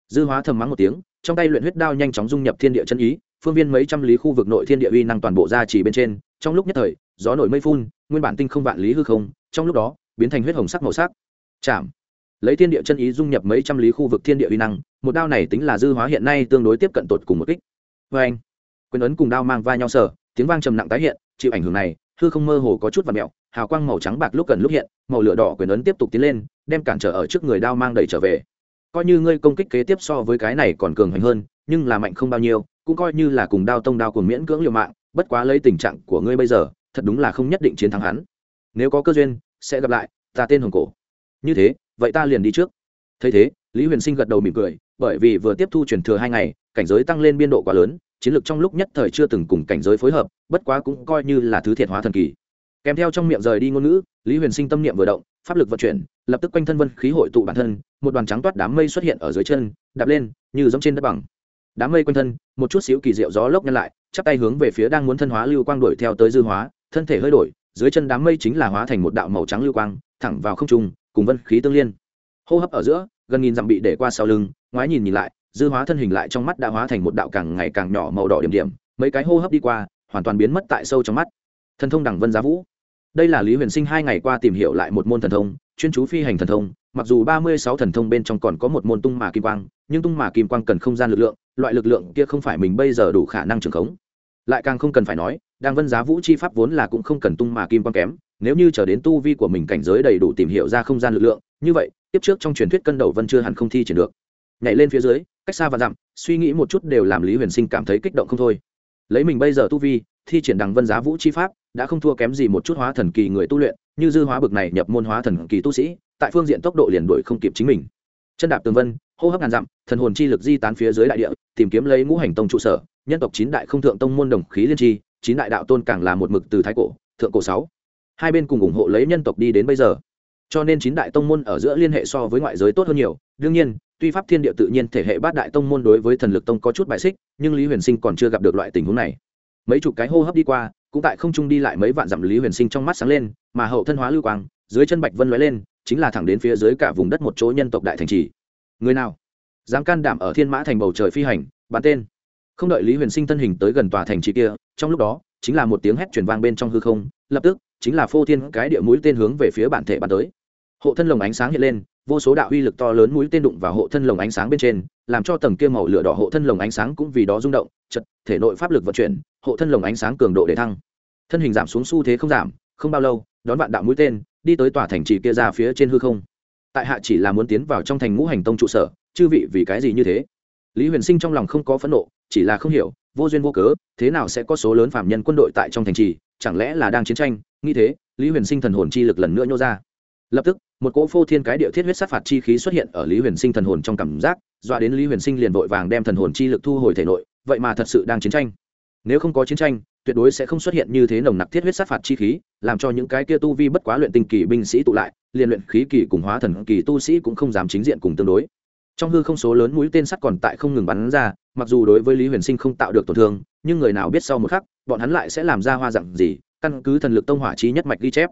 Dư hóa thầm mắng một tiếng, trong tay luyện huyết đao nhanh chóng dung nhập thiên địa chân ý, phương viên mấy trăm lý khu vực nội thiên địa uy năng toàn bộ ra chỉ bên trên, trong lúc nhất thời, gió nổi mây phun, nguyên bản tinh không vạn lý hư không, trong lúc đó, biến thành huyết hồng sắc màu sắc. Chạm. Lấy thiên địa chân ý dung nhập mấy trăm lý khu vực thiên địa uy năng, một đao này tính là dư hóa hiện nay tương đối tiếp cận tột cùng một kích. Vê anh quyền ấn cùng đao mang va nhau sở tiếng vang trầm nặng tái hiện, chịu ảnh hưởng này, hư không mơ hồ có chút và mẹo hào quang màu trắng bạc lúc cần lúc hiện, màu lửa đỏ quyền ấn tiếp tục tiến lên, đem cản trở ở trước người đao mang đẩy trở về. Coi như ngươi công kích kế tiếp so với cái này còn cường hành hơn, nhưng là mạnh không bao nhiêu, cũng coi như là cùng đao tông đao cùng miễn cưỡng liều mạng, bất quá lấy tình trạng của ngươi bây giờ, thật đúng là không nhất định chiến thắng hắn. Nếu có cơ duyên, sẽ gặp lại, ta tên hồng cổ. Như thế, vậy ta liền đi trước. Thấy thế, lý huyền sinh gật đầu mỉm cười, bởi vì vừa tiếp thu truyền thừa hai ngày, cảnh giới tăng lên biên độ quá lớn chiến lược trong lúc nhất thời chưa từng cùng cảnh giới phối hợp, bất quá cũng coi như là thứ thiệt hóa thần kỳ. Kèm theo trong miệng rời đi ngôn ngữ, lý huyền sinh tâm niệm vừa động, pháp lực vận chuyển, lập tức quanh thân vân khí hội tụ bản thân, một đoàn trắng toát đám mây xuất hiện ở dưới chân, đạp lên, như giống trên đất bằng. Đám mây quanh thân, một chút xíu kỳ diệu gió lốc nhân lại, chắp tay hướng về phía đang muốn thân hóa lưu quang đuổi theo tới dư hóa, thân thể hơi đổi, dưới chân đám mây chính là hóa thành một đạo màu trắng lưu quang, thẳng vào không trung, cùng vân khí tương liên. Hô hấp ở giữa, gần nghìn dặm bị để qua sau lưng, ngoái nhìn nhìn lại dư hóa thân hình lại trong mắt đã hóa thành một đạo càng ngày càng nhỏ màu đỏ điểm điểm, mấy cái hô hấp đi qua, hoàn toàn biến mất tại sâu trong mắt. Thần thông đẳng vân giá vũ. Đây là lý huyền sinh hai ngày qua tìm hiểu lại một môn thần thông, chuyên chú phi hành thần thông, mặc dù ba mươi sáu thần thông bên trong còn có một môn tung mà kim quang, nhưng tung mà kim quang cần không gian lực lượng, loại lực lượng kia không phải mình bây giờ đủ khả năng trưởng khống. Lại càng không cần phải nói đang vân giá vũ chi pháp vốn là cũng không cần tung mà kim quang kém, nếu như trở đến tu vi của mình cảnh giới đầy đủ tìm hiểu ra không gian lực lượng, như vậy, tiếp trước trong truyền thuyết cân đầu vân chưa hẳn không thi triển được. Nhảy lên phía dưới cách xa và dặm, suy nghĩ một chút đều làm lý huyền sinh cảm thấy kích động không thôi. Lấy mình bây giờ tu vi, thi triển đằng vân giá vũ chi pháp, đã không thua kém gì một chút hóa thần kỳ người tu luyện, như dư hóa bực này nhập môn hóa thần kỳ tu sĩ, tại phương diện tốc độ liền đuổi không kịp chính mình. Chân đạp tường vân, hô hấp ngàn dặm, thần hồn chi lực di tán phía dưới đại địa, tìm kiếm lấy ngũ hành tông trụ sở, nhân tộc chín đại không thượng tông môn đồng khí liên tri, chín đại đạo tôn càng là một mực từ thái cổ, thượng cổ sáu. Hai bên cùng ủng hộ lấy nhân tộc đi đến bây giờ. Cho nên chín đại tông môn ở giữa liên hệ so với ngoại giới tốt hơn nhiều, đương nhiên tuy pháp thiên địa tự nhiên thể hệ bát đại tông môn đối với thần lực tông có chút bài xích, nhưng lý huyền sinh còn chưa gặp được loại tình huống này. Mấy chục cái hô hấp đi qua, cũng tại không trung đi lại mấy vạn dặm lý huyền sinh trong mắt sáng lên, mà hậu thân hóa lưu quang, dưới chân bạch vân lóe lên, chính là thẳng đến phía dưới cả vùng đất một chỗ nhân tộc đại thành trì. Người nào? Dám can đảm ở thiên mã thành bầu trời phi hành bắn tên. Không đợi lý huyền sinh thân hình tới gần tòa thành trì kia, trong lúc đó, chính là một tiếng hét truyền vang bên trong hư không, lập tức, chính là phô thiên cái địa mũi tên hướng về phía bản thể bắn tới. Hộ thân lồng ánh sáng hiện lên vô số đạo uy lực to lớn mũi tên đụng vào hộ thân lồng ánh sáng bên trên, làm cho tầng kia màu lửa đỏ hộ thân lồng ánh sáng cũng vì đó rung động, chật, thể nội pháp lực vận chuyển, hộ thân lồng ánh sáng cường độ để thăng. Thân hình giảm xuống xu thế không giảm, không bao lâu, đón vạn đạo mũi tên, đi tới tòa thành trì kia ra phía trên hư không. Tại hạ chỉ là muốn tiến vào trong thành ngũ hành tông trụ sở, chư vị vì cái gì như thế? Lý huyền sinh trong lòng không có phẫn nộ, chỉ là không hiểu, vô duyên vô cớ, thế nào sẽ có số lớn phạm nhân quân đội tại trong thành trì, chẳng lẽ là đang chiến tranh? Nghĩ thế, lý huyền sinh thần hồn chi lực lần nữa nhô ra. Lập tức một cỗ phô thiên cái địa thiết huyết sát phạt chi khí xuất hiện ở lý huyền sinh thần hồn trong cảm giác, dọa đến lý huyền sinh liền vội vàng đem thần hồn chi lực thu hồi thể nội, vậy mà thật sự đang chiến tranh. Nếu không có chiến tranh, tuyệt đối sẽ không xuất hiện như thế nồng nặc thiết huyết sát phạt chi khí, làm cho những cái kia tu vi bất quá luyện tinh kỳ binh sĩ tụ lại, liền luyện khí kỳ cùng hóa thần kỳ tu sĩ cũng không dám chính diện cùng tương đối. Trong hư không số lớn mũi tên sắt còn tại không ngừng bắn ra, mặc dù đối với lý huyền sinh không tạo được tổn thương, nhưng người nào biết sau một khắc, bọn hắn lại sẽ làm ra hoa dặn gì, căn cứ thần lực tông hỏa trí nhất mạch ghi chép.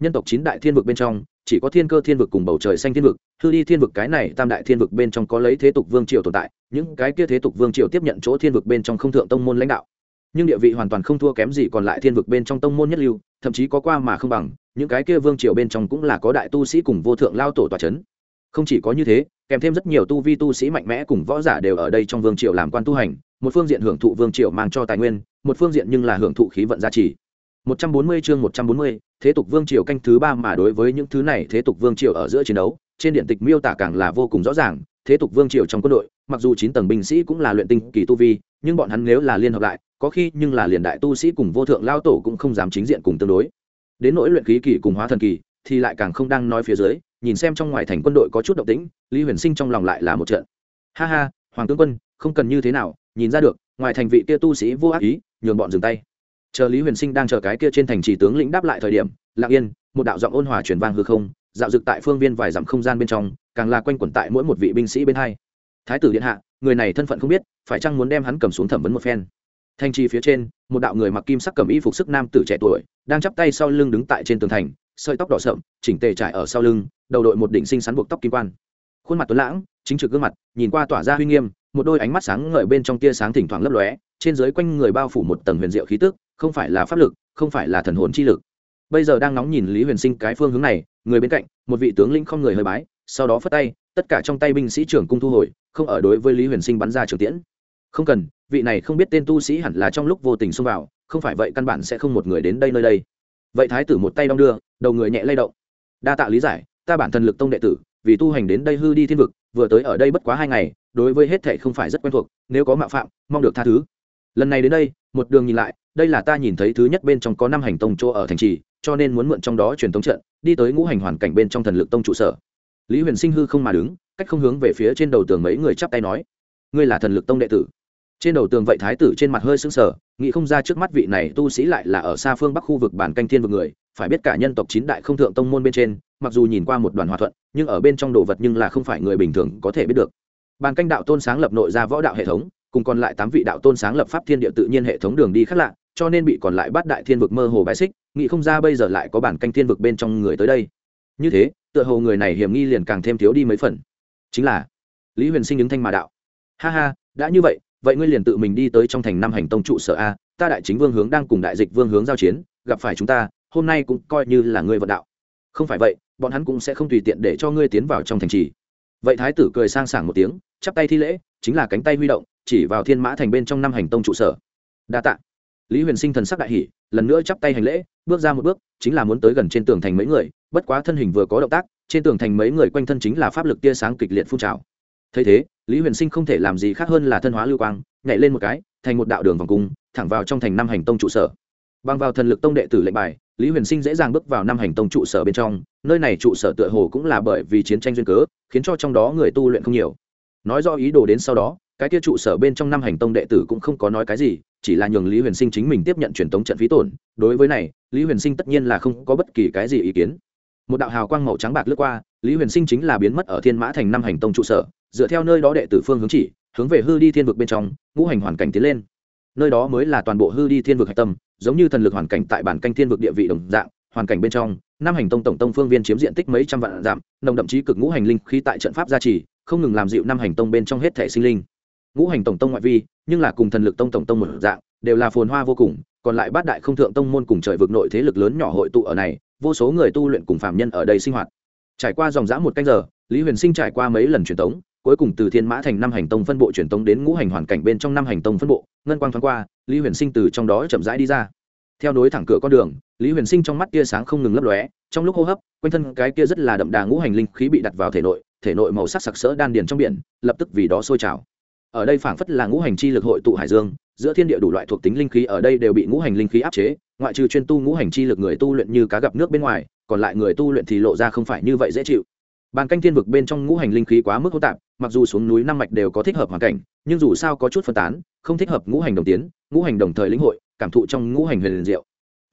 Nhân tộc chín đại thiên vực bên trong chỉ có thiên cơ thiên vực cùng bầu trời xanh thiên vực, hư đi thiên vực cái này tam đại thiên vực bên trong có lấy thế tục vương triều tồn tại, những cái kia thế tục vương triều tiếp nhận chỗ thiên vực bên trong không thượng tông môn lãnh đạo. Nhưng địa vị hoàn toàn không thua kém gì còn lại thiên vực bên trong tông môn nhất lưu, thậm chí có qua mà không bằng, những cái kia vương triều bên trong cũng là có đại tu sĩ cùng vô thượng lao tổ tòa c h ấ n không chỉ có như thế, kèm thêm rất nhiều tu vi tu sĩ mạnh mẽ cùng võ giả đều ở đây trong vương triều làm quan tu hành, một phương diện hưởng thụ vương triều mang cho tài nguyên, một phương diện nhưng là hưởng thụ khí vận gia trì. 140 chương 140, thế tục vương triều canh thứ ba mà đối với những thứ này thế tục vương triều ở giữa chiến đấu trên điện tịch miêu tả càng là vô cùng rõ ràng thế tục vương triều trong quân đội mặc dù chín tầng binh sĩ cũng là luyện tinh kỳ tu vi nhưng bọn hắn nếu là liên hợp lại có khi nhưng là liền đại tu sĩ cùng vô thượng lao tổ cũng không dám chính diện cùng tương đối. Đến nỗi luyện khí kỳ cùng hóa thần kỳ thì lại càng không đang nói phía dưới nhìn xem trong ngoài thành quân đội có chút động tĩnh lý huyền sinh trong lòng lại là một trận. Ha ha hoàng tướng quân không cần như thế nào nhìn ra được ngoài thành vị kia tu sĩ vô ác ý nhường bọn dừng tay chờ lý huyền sinh đang chờ cái kia trên thành trì tướng lĩnh đáp lại thời điểm lạng yên, một đạo giọng ôn hòa truyền vang hư không, dạo dực tại phương viên vài dặm không gian bên trong, càng là quanh quẩn tại mỗi một vị binh sĩ bên hai. Thái tử điện hạ, người này thân phận không biết, phải chăng muốn đem hắn cầm xuống thẩm vấn một phen? Thành trì phía trên, một đạo người mặc kim sắc cầm y phục sức nam tử trẻ tuổi, đang chắp tay sau lưng đứng tại trên tường thành, sợi tóc đỏ sậm, chỉnh tề trải ở sau lưng, đầu đội một đỉnh sinh sắn buộc tóc kim quan. Khuôn mặt tuấn lãng, chính trực gương mặt, nhìn qua tỏa ra huy nghiêm, một đôi ánh mắt sáng ngời bên trong tia sáng thỉnh thoảng lấp lóe, trên dưới quanh người bao phủ một tầng huyền diệu khí tức không phải là pháp lực, không phải là thần hồn chi lực. Bây giờ đang nóng nhìn lý huyền sinh cái phương hướng này, người bên cạnh, một vị tướng lĩnh không người hơi bái, sau đó phất tay, tất cả trong tay binh sĩ trưởng cung thu hồi, không ở đối với lý huyền sinh bắn ra trường tiễn. Không cần, vị này không biết tên tu sĩ hẳn là trong lúc vô tình xông vào, không phải vậy căn bản sẽ không một người đến đây nơi đây. Vậy thái tử một tay đong đưa, đầu người nhẹ lay động. Đa tạ lý giải, ta bản thân lực tông đệ tử, vì tu hành đến đây hư đi thiên vực, vừa tới ở đây bất quá hai ngày, đối với hết thệ không phải rất quen thuộc, nếu có mạo phạm, mong được tha thứ. Lần này đến đây một đường nhìn lại, đây là ta nhìn thấy thứ nhất bên trong có năm hành tông chỗ ở thành trì, cho nên muốn mượn trong đó truyền tống trận, đi tới ngũ hành hoàn cảnh bên trong thần lực tông trụ sở. Lý huyền sinh hư không mà đứng, cách không hướng về phía trên đầu tường mấy người chắp tay nói, ngươi là thần lực tông đệ tử. Trên đầu tường vậy thái tử trên mặt hơi sững sờ, nghĩ không ra trước mắt vị này tu sĩ lại là ở xa phương bắc khu vực bản canh thiên vực người, phải biết cả nhân tộc chín đại không thượng tông môn bên trên, mặc dù nhìn qua một đoàn hòa thuận, nhưng ở bên trong đồ vật nhưng là không phải người bình thường có thể biết được. Bàn canh đạo tôn sáng lập nội ra võ đạo hệ thống cùng còn lại tám vị đạo tôn sáng lập pháp thiên địa tự nhiên hệ thống đường đi khác lạ, cho nên bị còn lại bát đại thiên vực mơ hồ bài xích, nghĩ không ra bây giờ lại có bản canh thiên vực bên trong người tới đây. Như thế, tựa hồ người này hiểm nghi liền càng thêm thiếu đi mấy phần. Chính là, lý huyền sinh đứng thanh mà đạo. Ha ha, đã như vậy vậy ngươi liền tự mình đi tới trong thành năm hành tông trụ sở a, ta đại chính vương hướng đang cùng đại dịch vương hướng giao chiến, gặp phải chúng ta, hôm nay cũng coi như là ngươi vận đạo. Không phải vậy, bọn hắn cũng sẽ không tùy tiện để cho ngươi tiến vào trong thành trì. Vậy thái tử cười sang sảng một tiếng, chắp tay thi lễ chính là cánh tay huy động, chỉ vào thiên mã thành bên trong năm hành tông trụ sở. Đa tạ. Lý huyền sinh thần sắc đại hỷ lần nữa chắp tay hành lễ, bước ra một bước, chính là muốn tới gần trên tường thành mấy người, bất quá thân hình vừa có động tác, trên tường thành mấy người quanh thân chính là pháp lực tia sáng kịch liệt phun trào. Thấy thế, lý huyền sinh không thể làm gì khác hơn là thân hóa lưu quang, nhảy lên một cái, thành một đạo đường vòng cung, thẳng vào trong thành năm hành tông trụ sở. Bằng vào thần lực tông đệ tử lệnh bài, lý huyền sinh dễ dàng bước vào năm hành tông trụ sở bên trong, nơi này trụ sở tựa hồ cũng là bởi vì chiến tranh duyên cớ, khiến cho trong đó người tu luyện không nhiều nói do ý đồ đến sau đó, cái kia trụ sở bên trong năm hành tông đệ tử cũng không có nói cái gì, chỉ là nhường lý huyền sinh chính mình tiếp nhận truyền tống trận phí tổn. Đối với này, lý huyền sinh tất nhiên là không có bất kỳ cái gì ý kiến. Một đạo hào quang màu trắng bạc lướt qua, lý huyền sinh chính là biến mất ở thiên mã thành năm hành tông trụ sở, dựa theo nơi đó đệ tử phương hướng chỉ, hướng về hư đi thiên vực bên trong, ngũ hành hoàn cảnh tiến lên. Nơi đó mới là toàn bộ hư đi thiên vực hạch tâm, giống như thần lực hoàn cảnh tại bản canh thiên vực địa vị đồng dạng, hoàn cảnh bên trong, năm hành tông tổng tông phương viên chiếm diện tích mấy trăm vạn dặm, nồng đậm chí cực ngũ hành linh khí tại trận pháp gia trì không ngừng làm dịu năm hành tông bên trong hết thể sinh linh. Ngũ hành tổng tông ngoại vi, nhưng là cùng thần lực tông tổng tông một dạng, đều là phồn hoa vô cùng, còn lại bát đại không thượng tông môn cùng trời vực nội thế lực lớn nhỏ hội tụ ở này, vô số người tu luyện cùng phạm nhân ở đây sinh hoạt. Trải qua dòng dã một canh giờ, lý huyền sinh trải qua mấy lần truyền tống, cuối cùng từ thiên mã thành năm hành tông phân bộ truyền tống đến ngũ hành hoàn cảnh bên trong năm hành tông phân bộ, ngân quang thoáng qua, lý huyền sinh từ trong đó chậm rãi đi ra. Theo nối thẳng cửa con đường, lý huyền sinh trong mắt tia sáng không ngừng lấp lóe, trong lúc hô hấp, quanh thân cái kia rất là đậm đà ngũ hành linh khí bị đặt vào thể nội thể nội màu sắc sặc sỡ đan điền trong biển, lập tức vì đó sôi trào. Ở đây phảng phất là ngũ hành chi lực hội tụ hải dương, giữa thiên địa đủ loại thuộc tính linh khí ở đây đều bị ngũ hành linh khí áp chế, ngoại trừ chuyên tu ngũ hành chi lực người tu luyện như cá gặp nước bên ngoài, còn lại người tu luyện thì lộ ra không phải như vậy dễ chịu. Bàn canh thiên vực bên trong ngũ hành linh khí quá mức hỗn tạp, mặc dù xuống núi năm mạch đều có thích hợp hoàn cảnh, nhưng dù sao có chút phân tán, không thích hợp ngũ hành đồng tiến, ngũ hành đồng thời lĩnh hội, cảm thụ trong ngũ hành huyền liền diệu.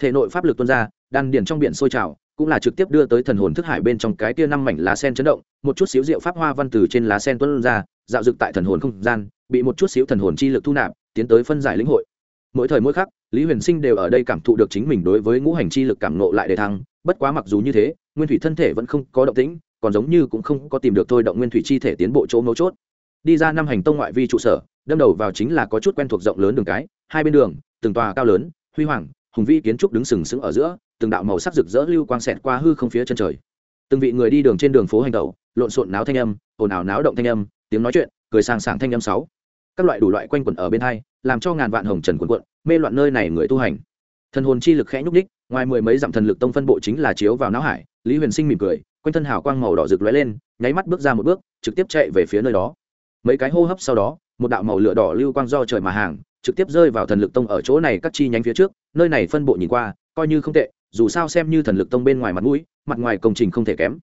Thể nội pháp lực tuôn ra, đan điền trong biển sôi trào cũng là trực tiếp đưa tới thần hồn thức hải bên trong cái tia năm mảnh lá sen chấn động, một chút xíu rượu pháp hoa văn từ trên lá sen tuôn ra, dạo dực tại thần hồn không gian, bị một chút xíu thần hồn chi lực thu nạp, tiến tới phân giải lĩnh hội. Mỗi thời mỗi khắc, lý huyền sinh đều ở đây cảm thụ được chính mình đối với ngũ hành chi lực cảm nộ lại đề thăng, bất quá mặc dù như thế, nguyên thủy thân thể vẫn không có động tĩnh, còn giống như cũng không có tìm được thôi động nguyên thủy chi thể tiến bộ chỗ mấu chốt. Đi ra năm hành tông ngoại vi trụ sở, đâm đầu vào chính là có chút quen thuộc rộng lớn đường cái, hai bên đường, từng tòa cao lớn, huy hoàng hùng vĩ kiến trúc đứng sừng sững ở giữa, từng đạo màu sắc rực rỡ lưu quang xẹt qua hư không phía chân trời. Từng vị người đi đường trên đường phố hành tẩu, lộn xộn náo thanh âm, ồn ào náo động thanh âm, tiếng nói chuyện, cười sang sảng thanh âm sáu. Các loại đủ loại quanh quẩn ở bên hai, làm cho ngàn vạn hồng trần quần quận mê loạn nơi này người tu hành. Thần hồn chi lực khẽ nhúc ních ngoài mười mấy dặm thần lực tông phân bộ chính là chiếu vào não hải, lý huyền sinh mỉm cười, quanh thân hào quang màu đỏ rực lóe lên, nháy mắt bước ra một bước, trực tiếp chạy về phía nơi đó. Mấy cái hô hấp sau đó, một đạo màu lửa đỏ lưu quang do trời mà hàng trực tiếp rơi vào thần lực tông ở chỗ này các chi nhánh phía trước, nơi này phân bộ nhìn qua, coi như không tệ, dù sao xem như thần lực tông bên ngoài mặt mũi, mặt ngoài công trình không thể kém.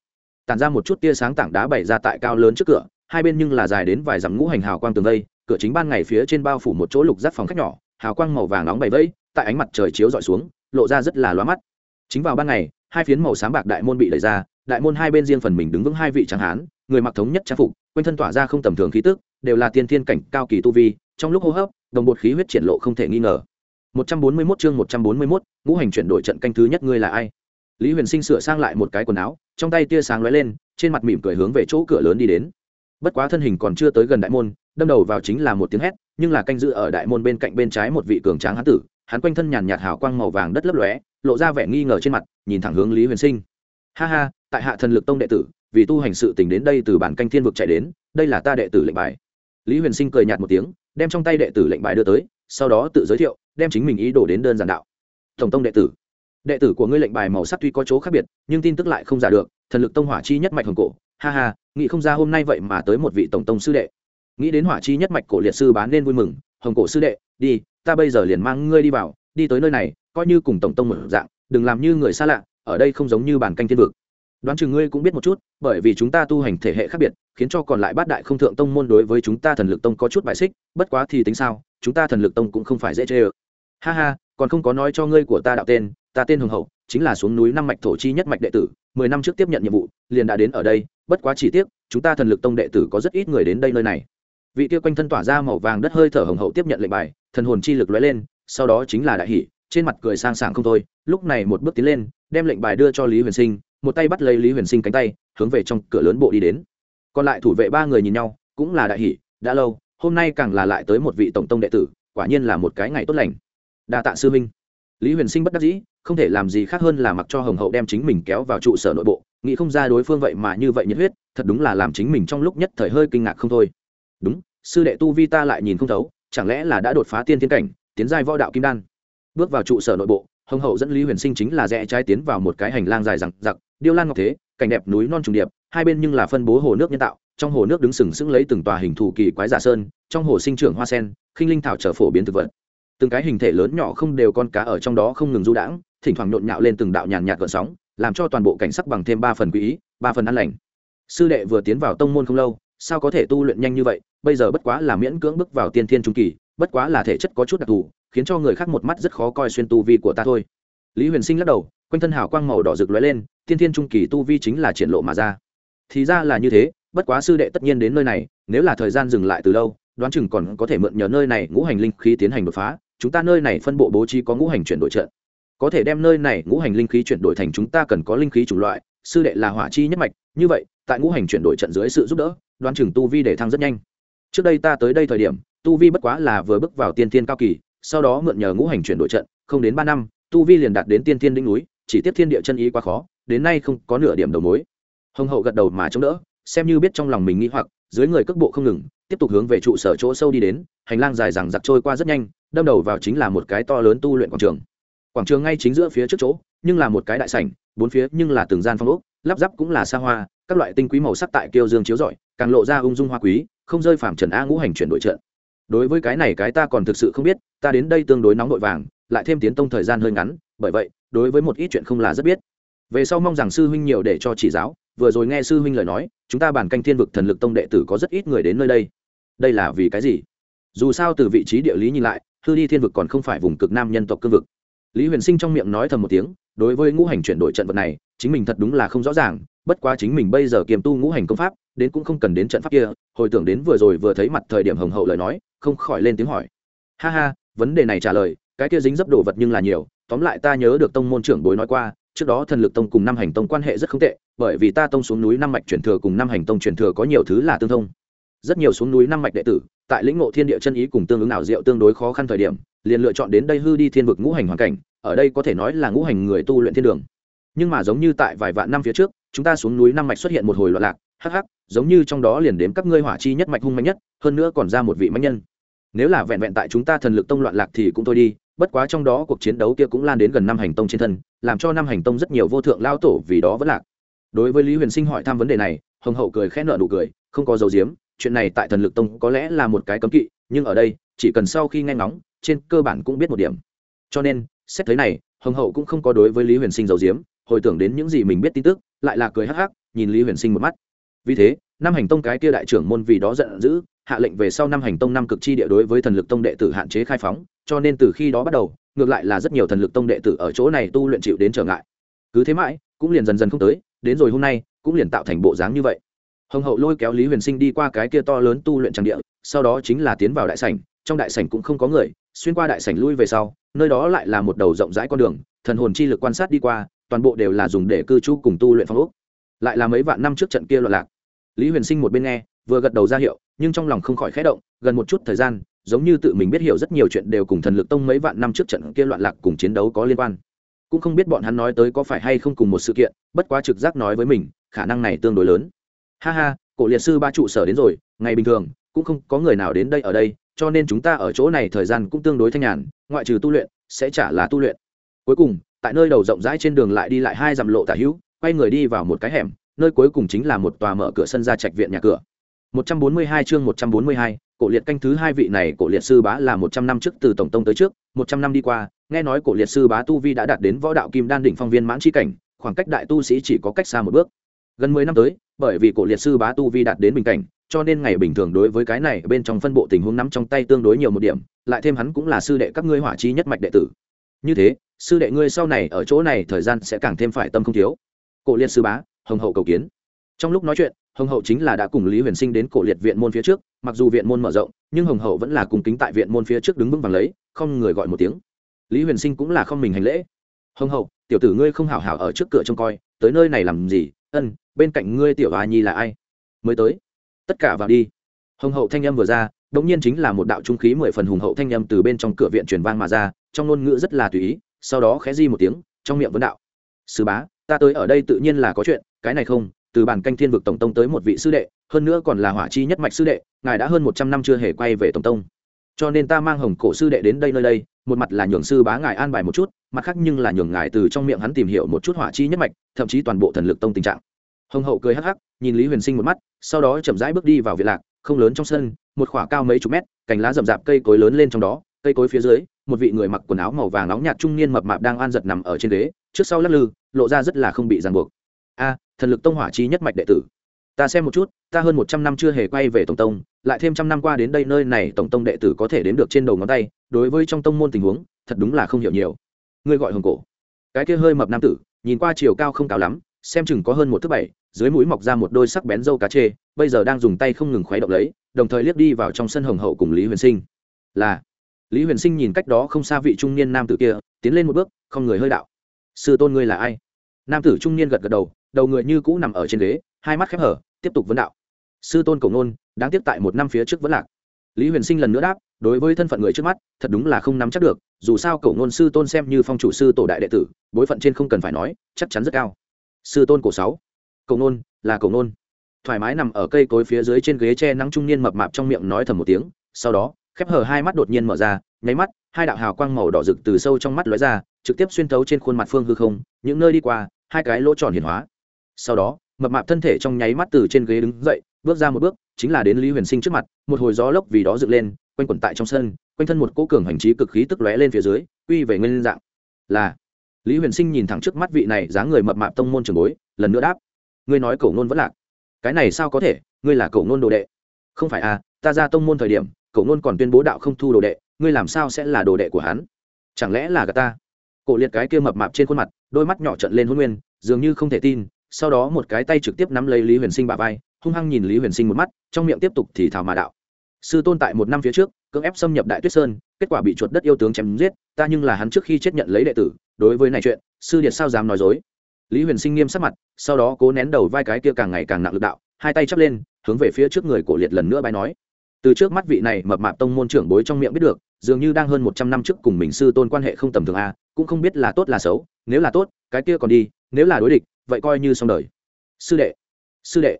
Tàn ra một chút tia sáng tảng đá bày ra tại cao lớn trước cửa, hai bên nhưng là dài đến vài dặm ngũ hành hào quang tường vây, cửa chính ban ngày phía trên bao phủ một chỗ lục rác phòng khách nhỏ, hào quang màu vàng nóng bày vẫy tại ánh mặt trời chiếu dọi xuống, lộ ra rất là loa mắt. Chính vào ban ngày, hai phiến màu sáng bạc đại môn bị đẩy ra, đại môn hai bên riêng phần mình đứng vững hai vị tráng hán, người mặc thống nhất trang phục, quanh thân tỏa ra không tầm thường khí tức, đều là tiên thiên cảnh cao kỳ tu vi trong lúc hô hấp đồng bột khí huyết triển lộ không thể nghi ngờ. 141 chương 141, ngũ hành chuyển đổi trận canh thứ nhất ngươi là ai? Lý huyền sinh sửa sang lại một cái quần áo trong tay tia sáng lóe lên trên mặt mỉm cười hướng về chỗ cửa lớn đi đến. Bất quá thân hình còn chưa tới gần đại môn đâm đầu vào chính là một tiếng hét nhưng là canh giữ ở đại môn bên cạnh bên trái một vị cường tráng hán tử hắn quanh thân nhàn nhạt hào quang màu vàng đất lấp lóe lộ ra vẻ nghi ngờ trên mặt nhìn thẳng hướng lý huyền sinh. Ha ha tại hạ thần lực tông đệ tử vì tu hành sự tình đến đây từ bản canh thiên vực chạy đến đây là ta đệ tử lệnh bài. Lý huyền sinh cười nhạt một tiếng đem trong tay đệ tử lệnh bài đưa tới, sau đó tự giới thiệu, đem chính mình ý đồ đến đơn giản đạo. Tổng tông đệ tử. Đệ tử của ngươi lệnh bài màu sắc tuy có chỗ khác biệt, nhưng tin tức lại không giả được, thần lực tông hỏa chi nhất mạch hồng cổ. Ha ha, nghĩ không ra hôm nay vậy mà tới một vị tổng tông sư đệ. Nghĩ đến hỏa chi nhất mạch cổ liệt sư bán nên vui mừng, hồng cổ sư đệ, đi, ta bây giờ liền mang ngươi đi vào, đi tới nơi này, coi như cùng tổng tông một dạng, đừng làm như người xa lạ, ở đây không giống như bàn canh thiên vực. Đoán chừng ngươi cũng biết một chút, bởi vì chúng ta tu hành thể hệ khác biệt khiến cho còn lại bát đại không thượng tông môn đối với chúng ta thần lực tông có chút bại xích, bất quá thì tính sao, chúng ta thần lực tông cũng không phải dễ chê ơ ha ha, còn không có nói cho ngươi của ta đạo tên, ta tên hồng hậu, chính là xuống núi năm mạch thổ chi nhất mạch đệ tử, mười năm trước tiếp nhận nhiệm vụ, liền đã đến ở đây, bất quá chỉ tiếc, chúng ta thần lực tông đệ tử có rất ít người đến đây nơi này. Vị kia quanh thân tỏa ra màu vàng đất hơi thở hồng hậu tiếp nhận lệnh bài, thần hồn chi lực lóe lên, sau đó chính là đại hỷ, trên mặt cười sang sảng không thôi, lúc này một bước tiến lên, đem lệnh bài đưa cho lý huyền sinh, một tay bắt lấy lý huyền sinh cánh tay, hướng về trong cửa lớn bộ đi đến còn lại thủ vệ ba người nhìn nhau, cũng là đại hỷ đã lâu, hôm nay càng là lại tới một vị tổng tông đệ tử, quả nhiên là một cái ngày tốt lành. Đa tạ sư minh lý huyền sinh bất đắc dĩ, không thể làm gì khác hơn là mặc cho hồng hậu đem chính mình kéo vào trụ sở nội bộ, nghĩ không ra đối phương vậy mà như vậy nhiệt huyết, thật đúng là làm chính mình trong lúc nhất thời hơi kinh ngạc không thôi. Đúng, sư đệ tu vi ta lại nhìn không thấu, chẳng lẽ là đã đột phá tiên tiến cảnh, tiến giai võ đạo kim đan. Bước vào trụ sở nội bộ, hồng hậu dẫn lý huyền sinh chính là rẽ trái tiến vào một cái hành lang dài rằng giặc điêu lan ngọc thế, cảnh đẹp núi non trùng điệp hai bên nhưng là phân bố hồ nước nhân tạo, trong hồ nước đứng sừng sững lấy từng tòa hình thù kỳ quái giả sơn, trong hồ sinh trưởng hoa sen, khinh linh thảo trở phổ biến thực vật. Từng cái hình thể lớn nhỏ không đều con cá ở trong đó không ngừng du đãng, thỉnh thoảng nhộn nhạo lên từng đạo nhàn nhạt gợn sóng, làm cho toàn bộ cảnh sắc bằng thêm ba phần quý ý, ba phần an lành. Sư đệ vừa tiến vào tông môn không lâu, sao có thể tu luyện nhanh như vậy? Bây giờ bất quá là miễn cưỡng bước vào tiên thiên trung kỳ, bất quá là thể chất có chút đặc thù, khiến cho người khác một mắt rất khó coi xuyên tu vi của ta thôi. Lý huyền sinh lắc đầu, quanh thân hào quang màu đỏ rực lóe lên, tiên thiên trung kỳ tu vi chính là triển lộ mà ra thì ra là như thế, bất quá sư đệ tất nhiên đến nơi này, nếu là thời gian dừng lại từ lâu, đoán chừng còn có thể mượn nhờ nơi này ngũ hành linh khí tiến hành đột phá, chúng ta nơi này phân bộ bố trí có ngũ hành chuyển đổi trận. Có thể đem nơi này ngũ hành linh khí chuyển đổi thành chúng ta cần có linh khí chủng loại, sư đệ là hỏa chi nhất mạch, như vậy, tại ngũ hành chuyển đổi trận dưới sự giúp đỡ, đoán chừng tu vi để thăng rất nhanh. Trước đây ta tới đây thời điểm, tu vi bất quá là vừa bước vào tiên tiên cao kỳ, sau đó mượn nhờ ngũ hành chuyển đổi trận, không đến ba năm, tu vi liền đạt đến tiên tiên đỉnh núi, chỉ tiếp thiên địa chân ý quá khó, đến nay không có nửa điểm đầu mối hồng hậu gật đầu mà chống đỡ, xem như biết trong lòng mình nghĩ hoặc, dưới người cước bộ không ngừng, tiếp tục hướng về trụ sở chỗ sâu đi đến, hành lang dài rằng giặc trôi qua rất nhanh, đâm đầu vào chính là một cái to lớn tu luyện quảng trường. Quảng trường ngay chính giữa phía trước chỗ, nhưng là một cái đại sảnh, bốn phía nhưng là từng gian phong ốc, lắp ráp cũng là xa hoa, các loại tinh quý màu sắc tại kiêu dương chiếu rọi, càng lộ ra ung dung hoa quý, không rơi phạm trần a ngũ hành chuyển đổi trận. Đối với cái này cái ta còn thực sự không biết, ta đến đây tương đối nóng nội vàng, lại thêm tiến tông thời gian hơi ngắn, bởi vậy, đối với một ít chuyện không là rất biết. Về sau mong rằng sư huynh nhiều để cho chỉ giáo vừa rồi nghe sư huynh lời nói, chúng ta bản canh thiên vực thần lực tông đệ tử có rất ít người đến nơi đây. Đây là vì cái gì? Dù sao từ vị trí địa lý nhìn lại, hư đi thiên vực còn không phải vùng cực nam nhân tộc cương vực. Lý huyền sinh trong miệng nói thầm một tiếng, đối với ngũ hành chuyển đổi trận vật này, chính mình thật đúng là không rõ ràng, bất quá chính mình bây giờ kiềm tu ngũ hành công pháp, đến cũng không cần đến trận pháp kia, hồi tưởng đến vừa rồi vừa thấy mặt thời điểm hồng hậu lời nói, không khỏi lên tiếng hỏi. Ha ha, vấn đề này trả lời, cái kia dính dấp đồ vật nhưng là nhiều, tóm lại ta nhớ được tông môn trưởng bối nói qua trước đó thần lực tông cùng năm hành tông quan hệ rất không tệ, bởi vì ta tông xuống núi năm mạch truyền thừa cùng năm hành tông truyền thừa có nhiều thứ là tương thông. Rất nhiều xuống núi năm mạch đệ tử, tại lĩnh ngộ thiên địa chân ý cùng tương ứng ảo diệu tương đối khó khăn thời điểm, liền lựa chọn đến đây hư đi thiên vực ngũ hành hoàn cảnh, ở đây có thể nói là ngũ hành người tu luyện thiên đường. Nhưng mà giống như tại vài vạn năm phía trước, chúng ta xuống núi năm mạch xuất hiện một hồi loạn lạc, hắc hắc, giống như trong đó liền đếm các ngươi hỏa chi nhất mạch hung mạnh nhất, hơn nữa còn ra một vị mạnh nhân. Nếu là vẹn vẹn tại chúng ta thần lực tông loạn lạc thì cũng thôi đi bất quá trong đó cuộc chiến đấu kia cũng lan đến gần năm hành tông trên thân, làm cho năm hành tông rất nhiều vô thượng lao tổ vì đó vẫn lạc. Đối với lý huyền sinh hỏi thăm vấn đề này, hồng hậu cười khẽ nợ nụ cười, không có dấu diếm, chuyện này tại thần lực tông có lẽ là một cái cấm kỵ, nhưng ở đây, chỉ cần sau khi nghe ngóng, trên cơ bản cũng biết một điểm. Cho nên, xét thấy này, hồng hậu cũng không có đối với lý huyền sinh dấu diếm, hồi tưởng đến những gì mình biết tin tức, lại là cười hắc hắc, nhìn lý huyền sinh một mắt. Vì thế, năm hành tông cái kia đại trưởng môn vì đó giận dữ, hạ lệnh về sau năm hành tông năm cực chi địa đối với thần lực tông đệ tử hạn chế khai phóng cho nên từ khi đó bắt đầu, ngược lại là rất nhiều thần lực tông đệ tử ở chỗ này tu luyện chịu đến trở ngại. Cứ thế mãi, cũng liền dần dần không tới, đến rồi hôm nay, cũng liền tạo thành bộ dáng như vậy. Hồng hậu lôi kéo lý huyền sinh đi qua cái kia to lớn tu luyện trang địa, sau đó chính là tiến vào đại sảnh, trong đại sảnh cũng không có người, xuyên qua đại sảnh lui về sau, nơi đó lại là một đầu rộng rãi con đường, thần hồn chi lực quan sát đi qua, toàn bộ đều là dùng để cư trú cùng tu luyện phong ốc. Lại là mấy vạn năm trước trận kia loạn lạc. Lý huyền sinh một bên nghe, vừa gật đầu ra hiệu, nhưng trong lòng không khỏi khẽ động, gần một chút thời gian giống như tự mình biết hiểu rất nhiều chuyện đều cùng thần lực tông mấy vạn năm trước trận kia loạn lạc cùng chiến đấu có liên quan. Cũng không biết bọn hắn nói tới có phải hay không cùng một sự kiện bất quá trực giác nói với mình khả năng này tương đối lớn. Ha ha cổ liệt sư ba trụ sở đến rồi ngày bình thường cũng không có người nào đến đây ở đây cho nên chúng ta ở chỗ này thời gian cũng tương đối thanh nhàn ngoại trừ tu luyện sẽ trả là tu luyện. Cuối cùng tại nơi đầu rộng rãi trên đường lại đi lại hai dặm lộ tả hữu quay người đi vào một cái hẻm nơi cuối cùng chính là một tòa mở cửa sân ra trạch viện nhà cửa. 142 chương 142, cổ liệt canh thứ hai vị này cổ liệt sư bá là 100 năm trước từ tổng tông tới trước 100 năm đi qua, nghe nói cổ liệt sư bá tu vi đã đạt đến võ đạo kim đan đỉnh phong viên mãn chi cảnh, khoảng cách đại tu sĩ chỉ có cách xa một bước. Gần 10 năm tới, bởi vì cổ liệt sư bá tu vi đạt đến bình cảnh, cho nên ngày bình thường đối với cái này bên trong phân bộ tình huống nắm trong tay tương đối nhiều một điểm, lại thêm hắn cũng là sư đệ các ngươi hỏa chi nhất mạch đệ tử. Như thế, sư đệ ngươi sau này ở chỗ này thời gian sẽ càng thêm phải tâm không thiếu. Cổ liệt sư bá, hồng hậu cầu kiến. Trong lúc nói chuyện hồng hậu chính là đã cùng lý huyền sinh đến cổ liệt viện môn phía trước, mặc dù viện môn mở rộng, nhưng hồng hậu vẫn là cùng kính tại viện môn phía trước đứng vững vàng lấy, không người gọi một tiếng. Lý huyền sinh cũng là không mình hành lễ. Hồng hậu, tiểu tử ngươi không hảo hảo ở trước cửa trông coi, tới nơi này làm gì? Ân, bên cạnh ngươi tiểu a nhi là ai? Mới tới. Tất cả vào đi. Hồng hậu thanh âm vừa ra đ ỗ n g nhiên chính là một đạo trung khí mười phần hùng hậu thanh âm từ bên trong cửa viện truyền vang mà ra, trong ngôn ngữ rất là tùy ý, sau đó khẽ di một tiếng, trong miệng vấn đạo. Sư bá, ta tới ở đây tự nhiên là có chuyện, cái này không từ bản canh thiên vực tổng tông tới một vị sư đệ, hơn nữa còn là hỏa chi nhất mạch sư đệ, ngài đã hơn một trăm năm chưa hề quay về tổng tông. Cho nên ta mang hồng cổ sư đệ đến đây nơi đây, một mặt là nhường sư bá ngài an bài một chút, mặt khác nhưng là nhường ngài từ trong miệng hắn tìm hiểu một chút hỏa chi nhất mạch, thậm chí toàn bộ thần lực tông tình trạng. Hồng hậu cười hắc hắc, nhìn lý huyền sinh một mắt, sau đó chậm rãi bước đi vào viện lạc, không lớn trong sân, một khoả cao mấy chục mét, cành lá rậm rạp cây cối lớn lên trong đó, cây cối phía dưới, một vị người mặc quần áo màu vàng nóng nhạt trung niên mập mạp đang an giật nằm ở trên ghế, trước sau lắc lư, lộ ra rất là không bị ràng buộc a, thần lực tông hỏa chi nhất mạch đệ tử. Ta xem một chút, ta hơn một trăm năm chưa hề quay về tổng tông, lại thêm trăm năm qua đến đây nơi này tổng tông đệ tử có thể đến được trên đầu ngón tay, đối với trong tông môn tình huống, thật đúng là không hiểu nhiều. Ngươi gọi hồng cổ. Cái kia hơi mập nam tử, nhìn qua chiều cao không cao lắm, xem chừng có hơn một thước bảy, dưới mũi mọc ra một đôi sắc bén dâu cá chê, bây giờ đang dùng tay không ngừng khuấy động lấy, đồng thời liếc đi vào trong sân hồng hậu cùng lý huyền sinh. Là. Lý huyền sinh nhìn cách đó không xa vị trung niên nam tử kia, tiến lên một bước, không người hơi đạo. Sư tôn ngươi là ai? Nam tử trung niên gật gật đầu đầu người như cũ nằm ở trên ghế, hai mắt khép hở, tiếp tục vấn đạo. Sư tôn cổ ngôn, đáng tiếc tại một năm phía trước vẫn lạc. Lý huyền sinh lần nữa đáp, đối với thân phận người trước mắt, thật đúng là không nắm chắc được, dù sao cổ ngôn sư tôn xem như phong chủ sư tổ đại đệ tử, bối phận trên không cần phải nói, chắc chắn rất cao. Sư tôn cổ sáu cổ ngôn, là cổ ngôn. Thoải mái nằm ở cây cối phía dưới trên ghế tre nắng trung niên mập mạp trong miệng nói thầm một tiếng, sau đó, khép hờ hai mắt đột nhiên mở ra, nháy mắt, hai đạo hào quang màu đỏ rực từ sâu trong mắt lóe ra, trực tiếp xuyên thấu trên khuôn mặt phương hư không, những nơi đi qua, hai cái lỗ tròn hiển hóa sau đó, mập mạp thân thể trong nháy mắt từ trên ghế đứng dậy, bước ra một bước, chính là đến lý huyền sinh trước mặt, một hồi gió lốc vì đó dựng lên, quanh quẩn tại trong sân, quanh thân một cỗ cường hành trí cực khí tức lóe lên phía dưới uy về nguyên dạng. Là, lý huyền sinh nhìn thẳng trước mắt vị này dáng người mập mạp tông môn trường bối, lần nữa đáp. Ngươi nói cổ ngôn vẫn lạc. Cái này sao có thể? Ngươi là cổ ngôn đồ đệ. Không phải à ta ra tông môn thời điểm cổ ngôn còn tuyên bố đạo không thu đồ đệ, ngươi làm sao sẽ là đồ đệ của hắn? Chẳng lẽ là gà ta? Cổ liệt cái kia mập mạp trên khuôn mặt, đôi mắt nhỏ trận lên hôn nguyên, dường như không thể tin sau đó một cái tay trực tiếp nắm lấy lý huyền sinh bà vai, hung hăng nhìn lý huyền sinh một mắt, trong miệng tiếp tục thì thảo mà đạo. Sư tôn tại một năm phía trước, cưỡng ép xâm nhập đại tuyết sơn, kết quả bị chuột đất yêu tướng chém giết, ta nhưng là hắn trước khi chết nhận lấy đệ tử, đối với này chuyện, sư điệt sao dám nói dối. Lý huyền sinh nghiêm sắc mặt, sau đó cố nén đầu vai cái kia càng ngày càng nặng lực đạo, hai tay chắp lên, hướng về phía trước người cổ liệt lần nữa bài nói. Từ trước mắt vị này mập mạp tông môn trưởng bối trong miệng biết được, dường như đang hơn một trăm năm trước cùng mình sư tôn quan hệ không tầm thường a, cũng không biết là tốt là xấu, nếu là tốt, cái kia còn đi, nếu là đối địch vậy coi như xong đời. Sư đệ sư đệ,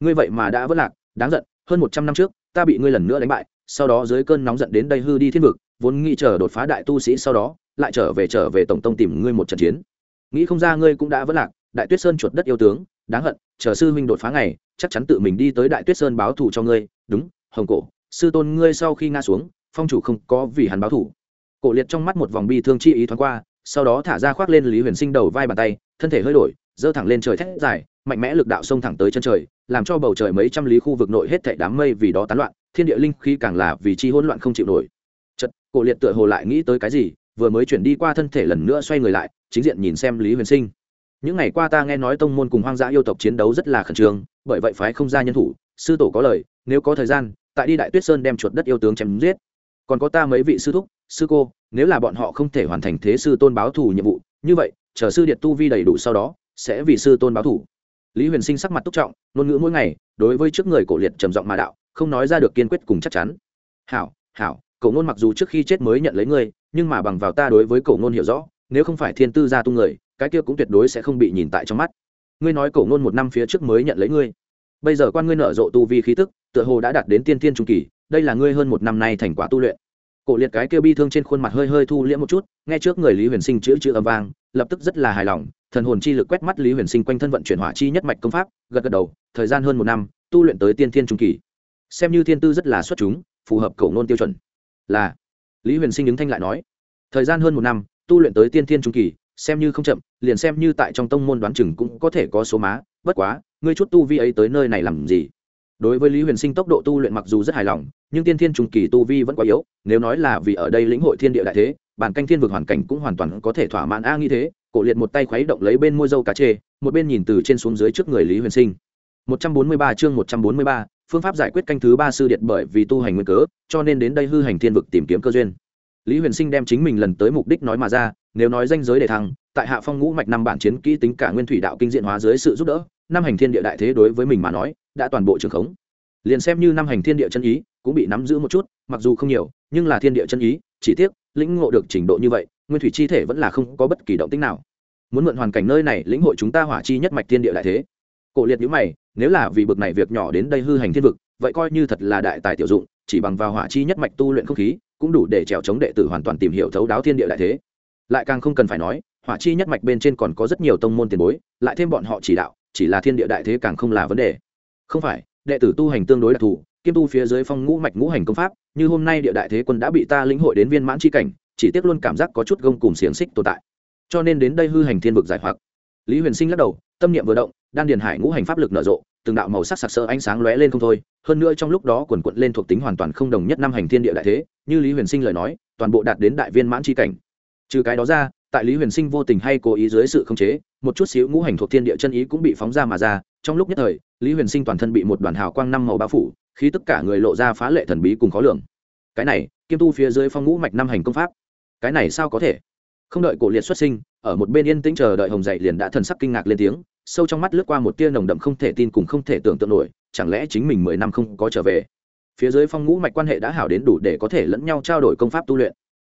ngươi vậy mà đã vất lạc, đáng giận, hơn một trăm năm trước, ta bị ngươi lần nữa đánh bại, sau đó dưới cơn nóng giận đến đây hư đi thiên vực, vốn nghĩ chờ đột phá đại tu sĩ sau đó, lại trở về trở về tổng tông tìm ngươi một trận chiến. Nghĩ không ra ngươi cũng đã vất lạc, đại tuyết sơn chuột đất yêu tướng, đáng hận, chờ sư huynh đột phá ngày, chắc chắn tự mình đi tới đại tuyết sơn báo thù cho ngươi, đúng, hồng cổ, sư tôn ngươi sau khi ngã xuống, phong chủ không có vì hắn báo thù. Cổ liệt trong mắt một vòng bi thương chi ý thoáng qua, sau đó thả ra khoác lên lý huyền sinh đầu vai bàn tay, thân thể hơi đổi giơ thẳng lên trời thét dài, mạnh mẽ lực đạo xông thẳng tới chân trời, làm cho bầu trời mấy trăm lý khu vực nội hết thảy đám mây vì đó tán loạn, thiên địa linh khí càng là vì chi hỗn loạn không chịu nổi. Chật cổ liệt tựa hồ lại nghĩ tới cái gì, vừa mới chuyển đi qua thân thể lần nữa xoay người lại, chính diện nhìn xem lý huyền sinh. Những ngày qua ta nghe nói tông môn cùng hoang dã yêu tộc chiến đấu rất là khẩn trương, bởi vậy phái không ra nhân thủ, sư tổ có lời, nếu có thời gian, tại đi đại tuyết sơn đem chuột đất yêu tướng chém giết. Còn có ta mấy vị sư thúc, sư cô, nếu là bọn họ không thể hoàn thành thế sư tôn báo thù nhiệm vụ, như vậy, chờ sư điện tu vi đầy đủ sau đó sẽ vì sư tôn báo thù lý huyền sinh sắc mặt túc trọng, ngôn ngữ mỗi ngày, đối với trước người cổ liệt trầm giọng mà đạo, không nói ra được kiên quyết cùng chắc chắn. Hảo hảo, cổ ngôn mặc dù trước khi chết mới nhận lấy ngươi, nhưng mà bằng vào ta đối với cổ ngôn hiểu rõ, nếu không phải thiên tư gia tu người, cái kia cũng tuyệt đối sẽ không bị nhìn tại trong mắt. Ngươi nói cổ ngôn một năm phía trước mới nhận lấy ngươi. Bây giờ quan ngươi nở rộ tu vi khí tức, tựa hồ đã đạt đến tiên thiên trung kỳ, đây là ngươi hơn một năm nay thành quả tu luyện cổ liệt cái kia bi thương trên khuôn mặt hơi hơi thu liễm một chút, nghe trước người lý huyền sinh chữ chữ âm vang, lập tức rất là hài lòng, thần hồn chi lực quét mắt lý huyền sinh quanh thân vận chuyển hỏa chi nhất mạch công pháp, gật gật đầu, thời gian hơn một năm, tu luyện tới tiên thiên trung kỳ. Xem như thiên tư rất là xuất chúng, phù hợp cầu nôn tiêu chuẩn. Là, lý huyền sinh đứng thanh lại nói, thời gian hơn một năm, tu luyện tới tiên thiên trung kỳ, xem như không chậm, liền xem như tại trong tông môn đoán chừng cũng có thể có số má, bất quá, ngươi chút tu vi ấy tới nơi này làm gì? Đối với lý huyền sinh tốc độ tu luyện mặc dù rất hài lòng nhưng tiên thiên trung kỳ tu vi vẫn quá yếu nếu nói là vì ở đây lĩnh hội thiên địa đại thế bản canh thiên vực hoàn cảnh cũng hoàn toàn có thể thỏa mãn a nghĩ thế cổ liệt một tay khuấy động lấy bên môi dâu cá chê một bên nhìn từ trên xuống dưới trước người lý huyền sinh. 143 chương 143, phương pháp giải quyết canh thứ ba sư điện bởi vì tu hành nguyên cớ cho nên đến đây hư hành thiên vực tìm kiếm cơ duyên. Lý huyền sinh đem chính mình lần tới mục đích nói mà ra nếu nói danh giới để thăng tại hạ phong ngũ mạch năm bản chiến kỹ tính cả nguyên thủy đạo kinh diện hóa dưới sự giúp đỡ năm hành thiên địa đại thế đối với mình mà nói đã toàn bộ trường khống. Liền xem như năm hành thiên địa chân ý, cũng bị nắm giữ một chút, mặc dù không nhiều, nhưng là thiên địa chân ý, chỉ tiếc, lĩnh ngộ được trình độ như vậy, nguyên thủy chi thể vẫn là không có bất kỳ động tích nào. Muốn mượn hoàn cảnh nơi này lĩnh hội chúng ta hỏa chi nhất mạch thiên địa đại thế. Cổ liệt nhữ mày, nếu là vì bực này việc nhỏ đến đây hư hành thiên vực, vậy coi như thật là đại tài tiểu dụng, chỉ bằng vào hỏa chi nhất mạch tu luyện không khí, cũng đủ để trèo chống đệ tử hoàn toàn tìm hiểu thấu đáo thiên địa đại thế. Lại càng không cần phải nói, hỏa chi nhất mạch bên trên còn có rất nhiều tông môn tiền bối, lại thêm bọn họ chỉ đạo, chỉ là thiên địa đại thế càng không là vấn đề không phải, đệ tử tu hành tương đối đặc thù kiêm tu phía dưới phong ngũ mạch ngũ hành công pháp, như hôm nay địa đại thế quân đã bị ta lĩnh hội đến viên mãn c h i cảnh, chỉ tiếc luôn cảm giác có chút gông cùng xiềng xích tồn tại. Cho nên đến đây hư hành thiên vực giải hoặc. Lý huyền sinh lắc đầu, tâm niệm vừa động, đan điền hải ngũ hành pháp lực nở rộ, từng đạo màu sắc sặc sỡ ánh sáng lóe lên không thôi, hơn nữa trong lúc đó quần quận lên thuộc tính hoàn toàn không đồng nhất năm hành thiên địa đại thế, như lý huyền sinh lời nói, toàn bộ đạt đến đại viên mãn c cảnh. Trừ cái đó ra, tại lý huyền sinh vô tình hay cố ý dưới sự khống chế, một chút xíu ngũ hành thuộc thiên địa chân ý cũng bị phóng ra mà ra, trong lúc nhất thời lý huyền sinh toàn thân bị một đoàn hào quang năm màu bao phủ khi tất cả người lộ ra phá lệ thần bí cùng khó lường. Cái này kiêm tu phía dưới phong ngũ mạch năm hành công pháp. Cái này sao có thể? Không đợi cổ liệt xuất sinh, ở một bên yên tĩnh chờ đợi hồng dậy liền đã thần sắc kinh ngạc lên tiếng, sâu trong mắt lướt qua một tia nồng đậm không thể tin cùng không thể tưởng tượng nổi, chẳng lẽ chính mình mười năm không có trở về? Phía dưới phong ngũ mạch quan hệ đã hảo đến đủ để có thể lẫn nhau trao đổi công pháp tu luyện.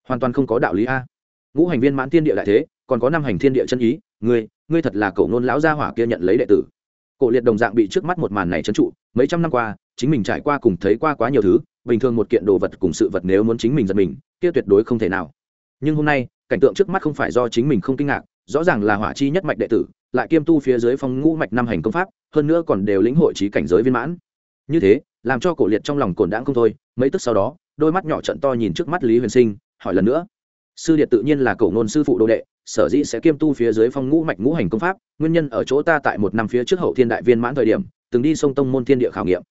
Hoàn toàn không có đạo lý a. Ngũ hành viên mãn thiên địa đại thế, còn có năm hành thiên địa chân ý, ngươi ngươi thật là cậu nôn lão gia hỏa kia nhận lấy đệ tử cổ liệt đồng dạng bị trước mắt một màn này trấn trụ, mấy trăm năm qua, chính mình trải qua cùng thấy qua quá nhiều thứ, bình thường một kiện đồ vật cùng sự vật nếu muốn chính mình giật mình, kia tuyệt đối không thể nào. Nhưng hôm nay, cảnh tượng trước mắt không phải do chính mình không kinh ngạc, rõ ràng là hỏa chi nhất mạch đệ tử, lại kiêm tu phía dưới phong ngũ mạch năm hành công pháp, hơn nữa còn đều lĩnh hội trí cảnh giới viên mãn. Như thế, làm cho cổ liệt trong lòng cồn đãng không thôi, mấy tức sau đó, đôi mắt nhỏ trận to nhìn trước mắt lý huyền sinh, hỏi lần nữa. Sư điệt tự nhiên là cổ ngôn sư phụ đồ đệ sở dĩ sẽ kiêm tu phía dưới phong ngũ mạch ngũ hành công pháp, nguyên nhân ở chỗ ta tại một năm phía trước hậu thiên đại viên mãn thời điểm, từng đi sông tông môn thiên địa khảo nghiệm.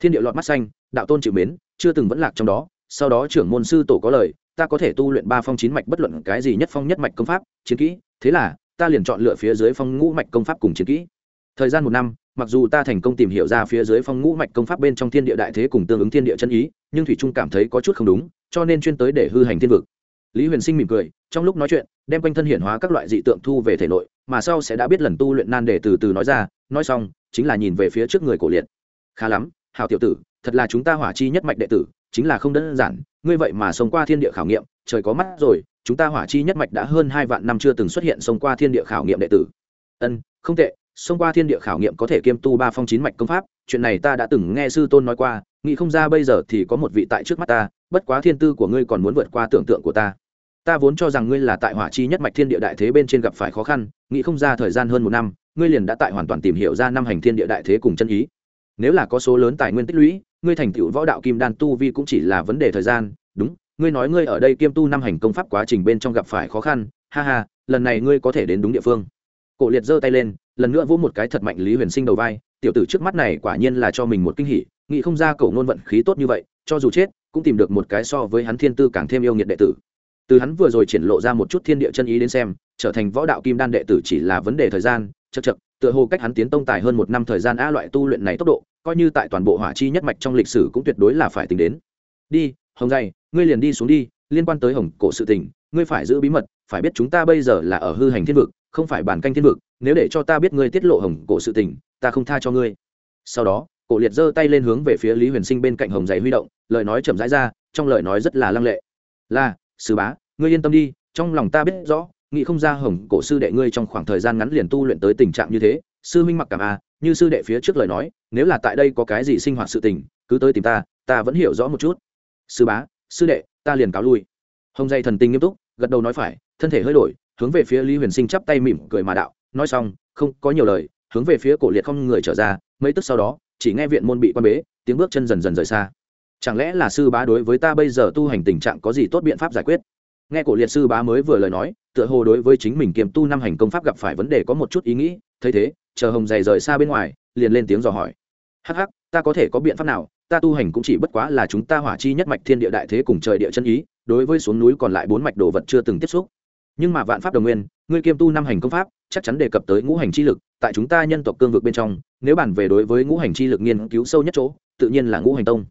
Thiên địa lọt mắt xanh, đạo tôn chịu mến, chưa từng vẫn lạc trong đó, sau đó trưởng môn sư tổ có lời, ta có thể tu luyện ba phong chín mạch bất luận cái gì nhất phong nhất mạch công pháp, chiến kỹ, thế là, ta liền chọn lựa phía dưới phong ngũ mạch công pháp cùng chiến kỹ. Thời gian một năm, mặc dù ta thành công tìm hiểu ra phía dưới phong ngũ mạch công pháp bên trong thiên địa đại thế cùng tương ứng thiên địa chân ý, nhưng thủy trung cảm thấy có chút không đúng, cho nên chuyên tới để hư hành thiên vực lý huyền sinh mỉm cười, trong lúc nói chuyện, đem quanh thân hiển hóa các loại dị tượng thu về thể nội, mà sau sẽ đã biết lần tu luyện nan để từ từ nói ra, nói xong, chính là nhìn về phía trước người cổ liệt. Khá lắm hào tiểu tử, thật là chúng ta hỏa chi nhất mạch đệ tử, chính là không đơn giản, ngươi vậy mà sống qua thiên địa khảo nghiệm, trời có mắt rồi, chúng ta hỏa chi nhất mạch đã hơn hai vạn năm chưa từng xuất hiện sống qua thiên địa khảo nghiệm đệ tử. Ân, không tệ, xông qua thiên địa khảo nghiệm có thể kiêm tu ba phong chín mạch công pháp, chuyện này ta đã từng nghe sư tôn nói qua, nghĩ không ra bây giờ thì có một vị tại trước mắt ta, bất quá thiên tư của ngươi còn muốn vượt qua tưởng tượng của ta ta vốn cho rằng ngươi là tại hỏa chi nhất mạch thiên địa đại thế bên trên gặp phải khó khăn, nghĩ không ra thời gian hơn một năm, ngươi liền đã tại hoàn toàn tìm hiểu ra năm hành thiên địa đại thế cùng chân ý. Nếu là có số lớn tài nguyên tích lũy, ngươi thành tựu võ đạo kim đan tu vi cũng chỉ là vấn đề thời gian. Đúng, ngươi nói ngươi ở đây kiêm tu năm hành công pháp quá trình bên trong gặp phải khó khăn, ha ha, lần này ngươi có thể đến đúng địa phương. Cổ liệt giơ tay lên, lần nữa vỗ một cái thật mạnh lý huyền sinh đầu vai, tiểu tử trước mắt này quả nhiên là cho mình một kinh hỉ, nghĩ không ra cổ ngôn vận khí tốt như vậy, cho dù chết, cũng tìm được một cái so với hắn thiên tư càng thêm yêu nghiệt đệ tử từ hắn vừa rồi triển lộ ra một chút thiên địa chân ý đến xem, trở thành võ đạo kim đan đệ tử chỉ là vấn đề thời gian chật chật tựa hồ cách hắn tiến tông tài hơn một năm thời gian a loại tu luyện này tốc độ, coi như tại toàn bộ hỏa chi nhất mạch trong lịch sử cũng tuyệt đối là phải tính đến. Đi, hồng dày ngươi liền đi xuống đi, liên quan tới hồng cổ sự tình, ngươi phải giữ bí mật, phải biết chúng ta bây giờ là ở hư hành thiên vực, không phải bản canh thiên vực, nếu để cho ta biết ngươi tiết lộ hồng cổ sự tình, ta không tha cho ngươi. Sau đó, cổ liệt giơ tay lên hướng về phía lý huyền sinh bên cạnh hồng dày huy động, lời nói chậm rãi ra, trong lời nói rất là lăng lệ. Là, sư bá ngươi yên tâm đi, trong lòng ta biết rõ, nghĩ không ra hồng cổ sư đệ ngươi trong khoảng thời gian ngắn liền tu luyện tới tình trạng như thế, sư minh mặc cảm à? như sư đệ phía trước lời nói, nếu là tại đây có cái gì sinh hoạt sự tình, cứ tới tìm ta ta vẫn hiểu rõ một chút. Sư bá, sư đệ, ta liền cáo lui. Hồng dây thần tình nghiêm túc, gật đầu nói phải, thân thể hơi đổi, hướng về phía lý huyền sinh chắp tay mỉm cười mà đạo, nói xong, không có nhiều lời, hướng về phía cổ liệt không người trở ra, mấy tức sau đó, chỉ nghe viện môn bị quan bế, tiếng bước chân dần dần rời xa. Chẳng lẽ là sư bá đối với ta bây giờ tu hành tình trạng có gì tốt biện pháp giải quyết? Nghe cổ liệt sư bá mới vừa lời nói, tựa hồ đối với chính mình kiềm tu năm hành công pháp gặp phải vấn đề có một chút ý nghĩ, thấy thế, chờ hồng dày rời xa bên ngoài, liền lên tiếng dò hỏi. Hắc hắc, ta có thể có biện pháp nào? Ta tu hành cũng chỉ bất quá là chúng ta hỏa chi nhất mạch thiên địa đại thế cùng trời địa chân ý, đối với xuống núi còn lại bốn mạch đồ vật chưa từng tiếp xúc. Nhưng mà vạn pháp đồng nguyên, ngươi kiêm tu năm hành công pháp, chắc chắn đề cập tới ngũ hành chi lực, tại chúng ta nhân tộc cương vực bên trong, nếu bản về đối với ngũ hành chi lực nghiên cứu sâu nhất chỗ, tự nhiên là ngũ hành tông.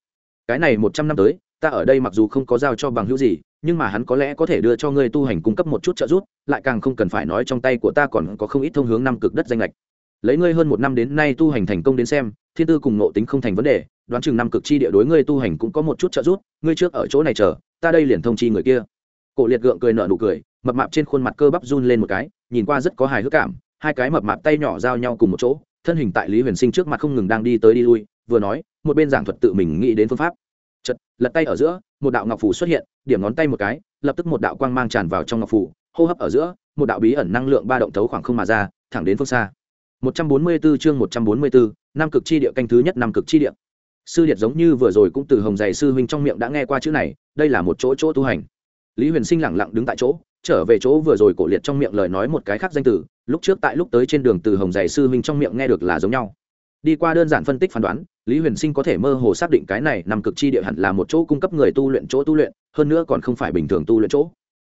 Cái này một trăm năm tới, ta ở đây mặc dù không có giao cho bằng hữu gì nhưng mà hắn có lẽ có thể đưa cho ngươi tu hành cung cấp một chút trợ giúp, lại càng không cần phải nói trong tay của ta còn có không ít thông hướng năm cực đất danh lệch. Lấy ngươi hơn một năm đến nay tu hành thành công đến xem, thiên tư cùng nộ tính không thành vấn đề, đoán chừng năm cực chi địa đối ngươi tu hành cũng có một chút trợ giúp, ngươi trước ở chỗ này chờ, ta đây liền thông chi người kia. Cổ liệt gượng cười nở nụ cười, mập mạp trên khuôn mặt cơ bắp run lên một cái, nhìn qua rất có hài hước cảm, hai cái mập mạp tay nhỏ giao nhau cùng một chỗ, thân hình tại lý huyền sinh trước mặt không ngừng đang đi tới đi lui, vừa nói, một bên giảng thuật tự mình nghĩ đến phương pháp chật lật tay ở giữa một đạo ngọc phủ xuất hiện điểm ngón tay một cái lập tức một đạo quang mang tràn vào trong ngọc phủ hô hấp ở giữa một đạo bí ẩn năng lượng ba động thấu khoảng không mà ra thẳng đến phương xa 144 chương 144, năm cực chi địa canh thứ nhất năm cực chi địa. Sư điệt giống như vừa rồi cũng từ Hồng Dày sư huynh trong miệng đã nghe qua chữ này, đây là một chỗ chỗ tu hành. Lý Huyền Sinh lặng lặng đứng tại chỗ, trở về chỗ vừa rồi cổ liệt trong miệng lời nói một cái khác danh từ, lúc trước tại lúc tới trên đường từ Hồng Dày sư huynh trong miệng nghe được là giống nhau. Đi qua đơn giản phân tích phán đoán, Lý Huyền Sinh có thể mơ hồ xác định cái này nằm cực chi địa hẳn là một chỗ cung cấp người tu luyện chỗ tu luyện, hơn nữa còn không phải bình thường tu luyện chỗ.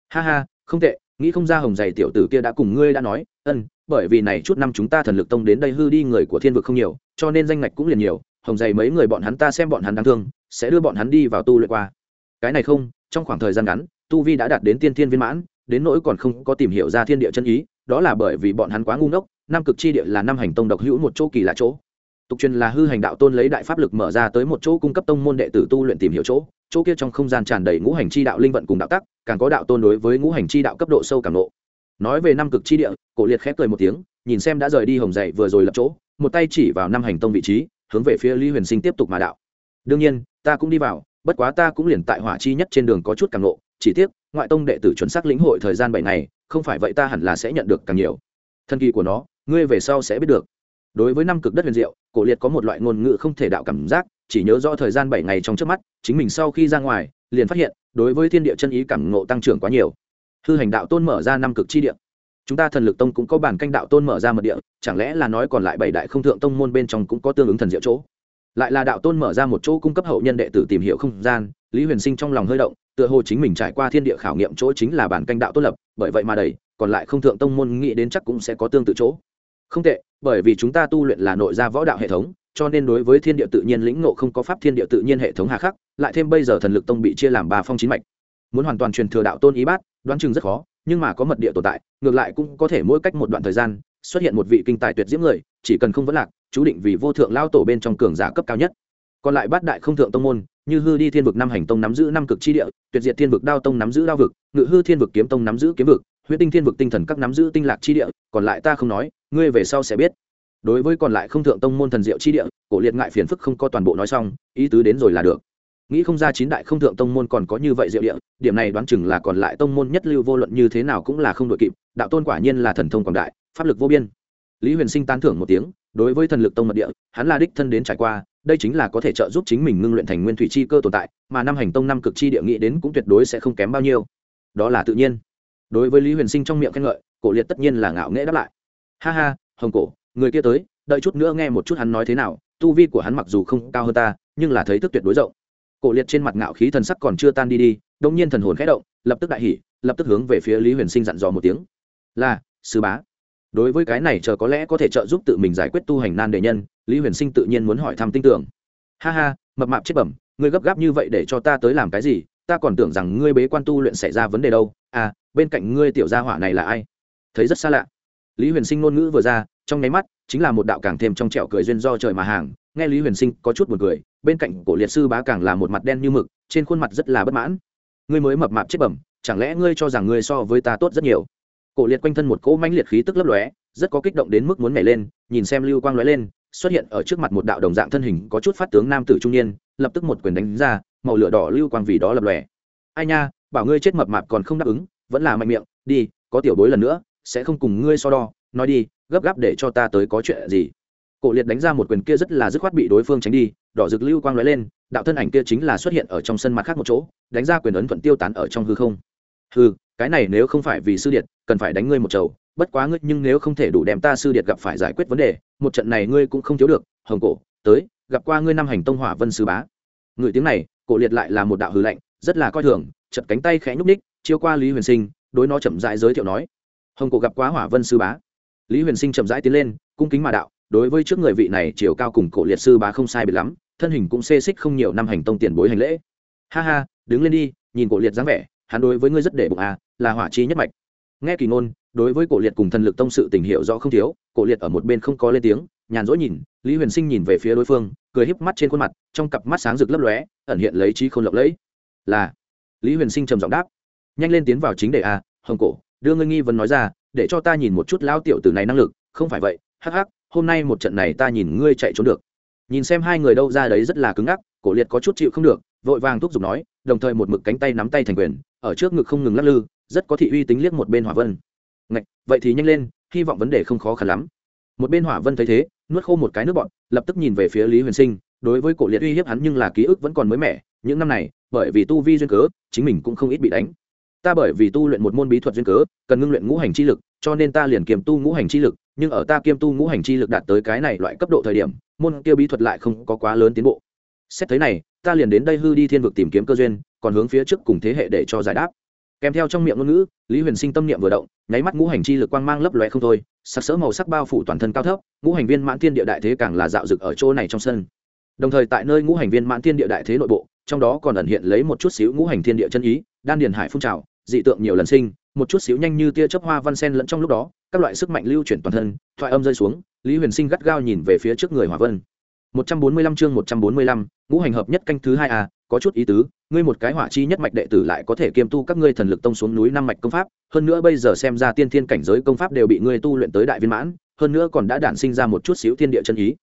Ha ha, không tệ, nghĩ không ra Hồng Dày tiểu tử kia đã cùng ngươi đã nói, ân, bởi vì này chút năm chúng ta thần lực tông đến đây hư đi người của thiên vực không nhiều cho nên danh ngạch cũng liền nhiều hồng dày mấy người bọn hắn ta xem bọn hắn đáng thương sẽ đưa bọn hắn đi vào tu luyện qua cái này không trong khoảng thời gian ngắn tu vi đã đạt đến tiên thiên viên mãn đến nỗi còn không có tìm hiểu ra thiên địa chân ý đó là bởi vì bọn hắn quá ngu ngốc nam cực chi địa là năm hành tông độc hữu một chỗ kỳ lạ chỗ tục truyền là hư hành đạo tôn lấy đại pháp lực mở ra tới một chỗ cung cấp tông môn đệ tử tu luyện tìm hiểu chỗ chỗ kia trong không gian tràn đầy ngũ hành chi đạo linh vận cùng đạo tắc, càng có đạo tôn đối với ngũ hành chi đạo cấp độ sâu càng nộ. Nói về năm cực chi địa, cổ liệt khép cười một tiếng, nhìn xem đã rời đi hồng dậy vừa rồi lập chỗ, một tay chỉ vào năm hành tông vị trí, hướng về phía lý huyền sinh tiếp tục mà đạo. Đương nhiên, ta cũng đi vào, bất quá ta cũng liền tại hỏa chi nhất trên đường có chút càng nộ, chỉ tiếc, ngoại tông đệ tử chuẩn xác lĩnh hội thời gian bảy ngày, không phải vậy ta hẳn là sẽ nhận được càng nhiều. Thân kỳ của nó, ngươi về sau sẽ biết được đối với năm cực đất huyền diệu, cổ liệt có một loại ngôn ngữ không thể đạo cảm giác, chỉ nhớ rõ thời gian bảy ngày trong trước mắt, chính mình sau khi ra ngoài, liền phát hiện, đối với thiên địa chân ý cảm ngộ tăng trưởng quá nhiều. Hư hành đạo tôn mở ra năm cực chi địa. Chúng ta thần lực tông cũng có bản canh đạo tôn mở ra mật địa, chẳng lẽ là nói còn lại bảy đại không thượng tông môn bên trong cũng có tương ứng thần diệu chỗ? Lại là đạo tôn mở ra một chỗ cung cấp hậu nhân đệ tử tìm hiểu không gian, lý huyền sinh trong lòng hơi động, tựa hồ chính mình trải qua thiên địa khảo nghiệm chỗ chính là bản canh đạo tôn lập, bởi vậy mà đầy còn lại không thượng tông môn nghĩ đến chắc cũng sẽ có tương tự chỗ không tệ, bởi vì chúng ta tu luyện là nội gia võ đạo hệ thống, cho nên đối với thiên địa tự nhiên lĩnh ngộ không có pháp thiên địa tự nhiên hệ thống hà khắc, lại thêm bây giờ thần lực tông bị chia làm ba phong chín mạch. Muốn hoàn toàn truyền thừa đạo tôn ý bát, đoán chừng rất khó, nhưng mà có mật địa tồn tại, ngược lại cũng có thể mỗi cách một đoạn thời gian, xuất hiện một vị kinh tài tuyệt diễm người, chỉ cần không vấn lạc, chú định vì vô thượng lao tổ bên trong cường giả cấp cao nhất. Còn lại bát đại không thượng tông môn, như hư đi thiên vực năm hành tông nắm giữ năm cực chi địa, tuyệt diệt thiên vực đao tông nắm giữ đao vực, ngự hư thiên vực kiếm tông nắm giữ kiếm vực, huyết tinh thiên vực tinh thần các nắm giữ tinh lạc chi địa, còn lại ta không nói ngươi về sau sẽ biết. Đối với còn lại không thượng tông môn thần diệu chi địa, cổ liệt ngại phiền phức không có toàn bộ nói xong, ý tứ đến rồi là được. Nghĩ không ra chín đại không thượng tông môn còn có như vậy diệu địa, điểm này đoán chừng là còn lại tông môn nhất lưu vô luận như thế nào cũng là không đội kịp, đạo tôn quả nhiên là thần thông quảng đại, pháp lực vô biên. Lý huyền sinh tán thưởng một tiếng, đối với thần lực tông mật địa, hắn là đích thân đến trải qua, đây chính là có thể trợ giúp chính mình ngưng luyện thành nguyên thủy chi cơ tồn tại, mà năm hành tông năm cực chi địa nghĩ đến cũng tuyệt đối sẽ không kém bao nhiêu. Đó là tự nhiên. Đối với lý huyền sinh trong miệng khen ngợi, cổ liệt tất nhiên là ngạo nghễ đáp lại ha ha, hồng cổ, người kia tới, đợi chút nữa nghe một chút hắn nói thế nào, tu vi của hắn mặc dù không cao hơn ta, nhưng là thấy thức tuyệt đối rộng. Cổ liệt trên mặt ngạo khí thần sắc còn chưa tan đi đi đông nhiên thần hồn khẽ động, lập tức đại hỉ, lập tức hướng về phía lý huyền sinh dặn dò một tiếng. Là, sư bá. Đối với cái này chờ có lẽ có thể trợ giúp tự mình giải quyết tu hành nan đề nhân, lý huyền sinh tự nhiên muốn hỏi thăm tin tưởng. Ha ha, mập mạp chết bẩm, ngươi gấp gáp như vậy để cho ta tới làm cái gì? Ta còn tưởng rằng ngươi bế quan tu luyện xảy ra vấn đề đâu. À bên cạnh ngươi tiểu gia hỏa này là ai? Thấy rất xa lạ lý huyền sinh ngôn ngữ vừa ra, trong nháy mắt, chính là một đạo càng thêm trong trẹo cười duyên do trời mà hàng. Nghe lý huyền sinh có chút buồn cười, bên cạnh cổ liệt sư bá càng là một mặt đen như mực, trên khuôn mặt rất là bất mãn. Ngươi mới mập mạp chết bẩm, chẳng lẽ ngươi cho rằng ngươi so với ta tốt rất nhiều? Cổ liệt quanh thân một cỗ mãnh liệt khí tức lấp lóe, rất có kích động đến mức muốn nhảy lên, nhìn xem lưu quang lóe lên, xuất hiện ở trước mặt một đạo đồng dạng thân hình có chút phát tướng nam tử trung niên, lập tức một quyền đánh ra, màu lửa đỏ lưu quang vì đó lập lòe. Ai nha, bảo ngươi chết mập mạp còn không đáp ứng, vẫn là mạnh miệng, đi, có tiểu bối lần nữa sẽ không cùng ngươi so đo, nói đi, gấp gáp để cho ta tới có chuyện gì. Cổ liệt đánh ra một quyền kia rất là dứt khoát bị đối phương tránh đi, đỏ rực lưu quang lóe lên, đạo thân ảnh kia chính là xuất hiện ở trong sân mặt khác một chỗ, đánh ra quyền ấn thuận tiêu tán ở trong hư không. Hư cái này nếu không phải vì sư điện cần phải đánh ngươi một chầu, bất quá ngươi nhưng nếu không thể đủ đem ta sư điện gặp phải giải quyết vấn đề, một trận này ngươi cũng không thiếu được, hồng cổ, tới, gặp qua ngươi năm hành tông hỏa vân sư bá. Người tiếng này, cổ liệt lại là một đạo hư lạnh, rất là coi thường, chật cánh tay khẽ nhúc ních chiêu qua lý huyền sinh, đối nó chậm rãi giới thiệu nói hồng cổ gặp quá hỏa vân sư bá lý huyền sinh chậm rãi tiến lên cung kính mà đạo đối với trước người vị này chiều cao cùng cổ liệt sư bá không sai biệt lắm thân hình cũng xê xích không nhiều năm hành tông tiền bối hành lễ ha ha đứng lên đi nhìn cổ liệt dáng vẻ hắn đối với ngươi rất để bụng à là hỏa chi nhất mạch nghe kỳ ngôn đối với cổ liệt cùng thần lực tông sự tình hiệu rõ không thiếu cổ liệt ở một bên không có lên tiếng nhàn rỗi nhìn lý huyền sinh nhìn về phía đối phương cười híp mắt trên khuôn mặt trong cặp mắt sáng rực lấp lóe ẩn hiện lấy trí không lộng lẫy là lý huyền sinh trầm giọng đáp nhanh lên tiến vào chính đề a hồng cổ đưa ngươi nghi vấn nói ra để cho ta nhìn một chút lao tiểu tử này năng lực không phải vậy hắc hắc hôm nay một trận này ta nhìn ngươi chạy trốn được. Nhìn xem hai người đâu ra đấy rất là cứng ngắc cổ liệt có chút chịu không được vội vàng thúc giục nói đồng thời một mực cánh tay nắm tay thành quyền ở trước ngực không ngừng lắc lư rất có thị uy tính liếc một bên hỏa vân. Ngạch, vậy thì nhanh lên hy vọng vấn đề không khó khăn lắm. Một bên hỏa vân thấy thế nuốt khô một cái nước bọn lập tức nhìn về phía lý huyền sinh đối với cổ liệt uy hiếp hắn nhưng là ký ức vẫn còn mới mẻ những năm này bởi vì tu vi duyên cớ chính mình cũng không ít bị đánh ta bởi vì tu luyện một môn bí thuật duyên cớ, cần ngưng luyện ngũ hành chi lực, cho nên ta liền kiềm tu ngũ hành chi lực, nhưng ở ta kiêm tu ngũ hành chi lực đạt tới cái này loại cấp độ thời điểm, môn kia bí thuật lại không có quá lớn tiến bộ. Xét thấy này, ta liền đến đây hư đi thiên vực tìm kiếm cơ duyên, còn hướng phía trước cùng thế hệ để cho giải đáp. Kèm theo trong miệng ngôn ngữ, lý huyền sinh tâm niệm vừa động, nháy mắt ngũ hành chi lực quang mang lấp lóe không thôi, sặc sỡ màu sắc bao phủ toàn thân cao thấp, ngũ hành viên mãn thiên địa đại thế càng là dạo dực ở chỗ này trong sân. Đồng thời tại nơi ngũ hành viên mãn thiên địa đại thế nội bộ, trong đó còn ẩn hiện lấy một chút xíu ngũ hành thiên địa chân ý, đan điền hải phun trào dị tượng nhiều lần sinh một chút xíu nhanh như tia chớp hoa văn sen lẫn trong lúc đó các loại sức mạnh lưu chuyển toàn thân thoại âm rơi xuống lý huyền sinh gắt gao nhìn về phía trước người hỏa vân. 145 chương 145, ngũ hành hợp nhất canh thứ hai a có chút ý tứ ngươi một cái hỏa chi nhất mạch đệ tử lại có thể kiêm tu các ngươi thần lực tông xuống núi năm mạch công pháp hơn nữa bây giờ xem ra tiên thiên cảnh giới công pháp đều bị ngươi tu luyện tới đại viên mãn hơn nữa còn đã đản sinh ra một chút xíu thiên địa chân ý.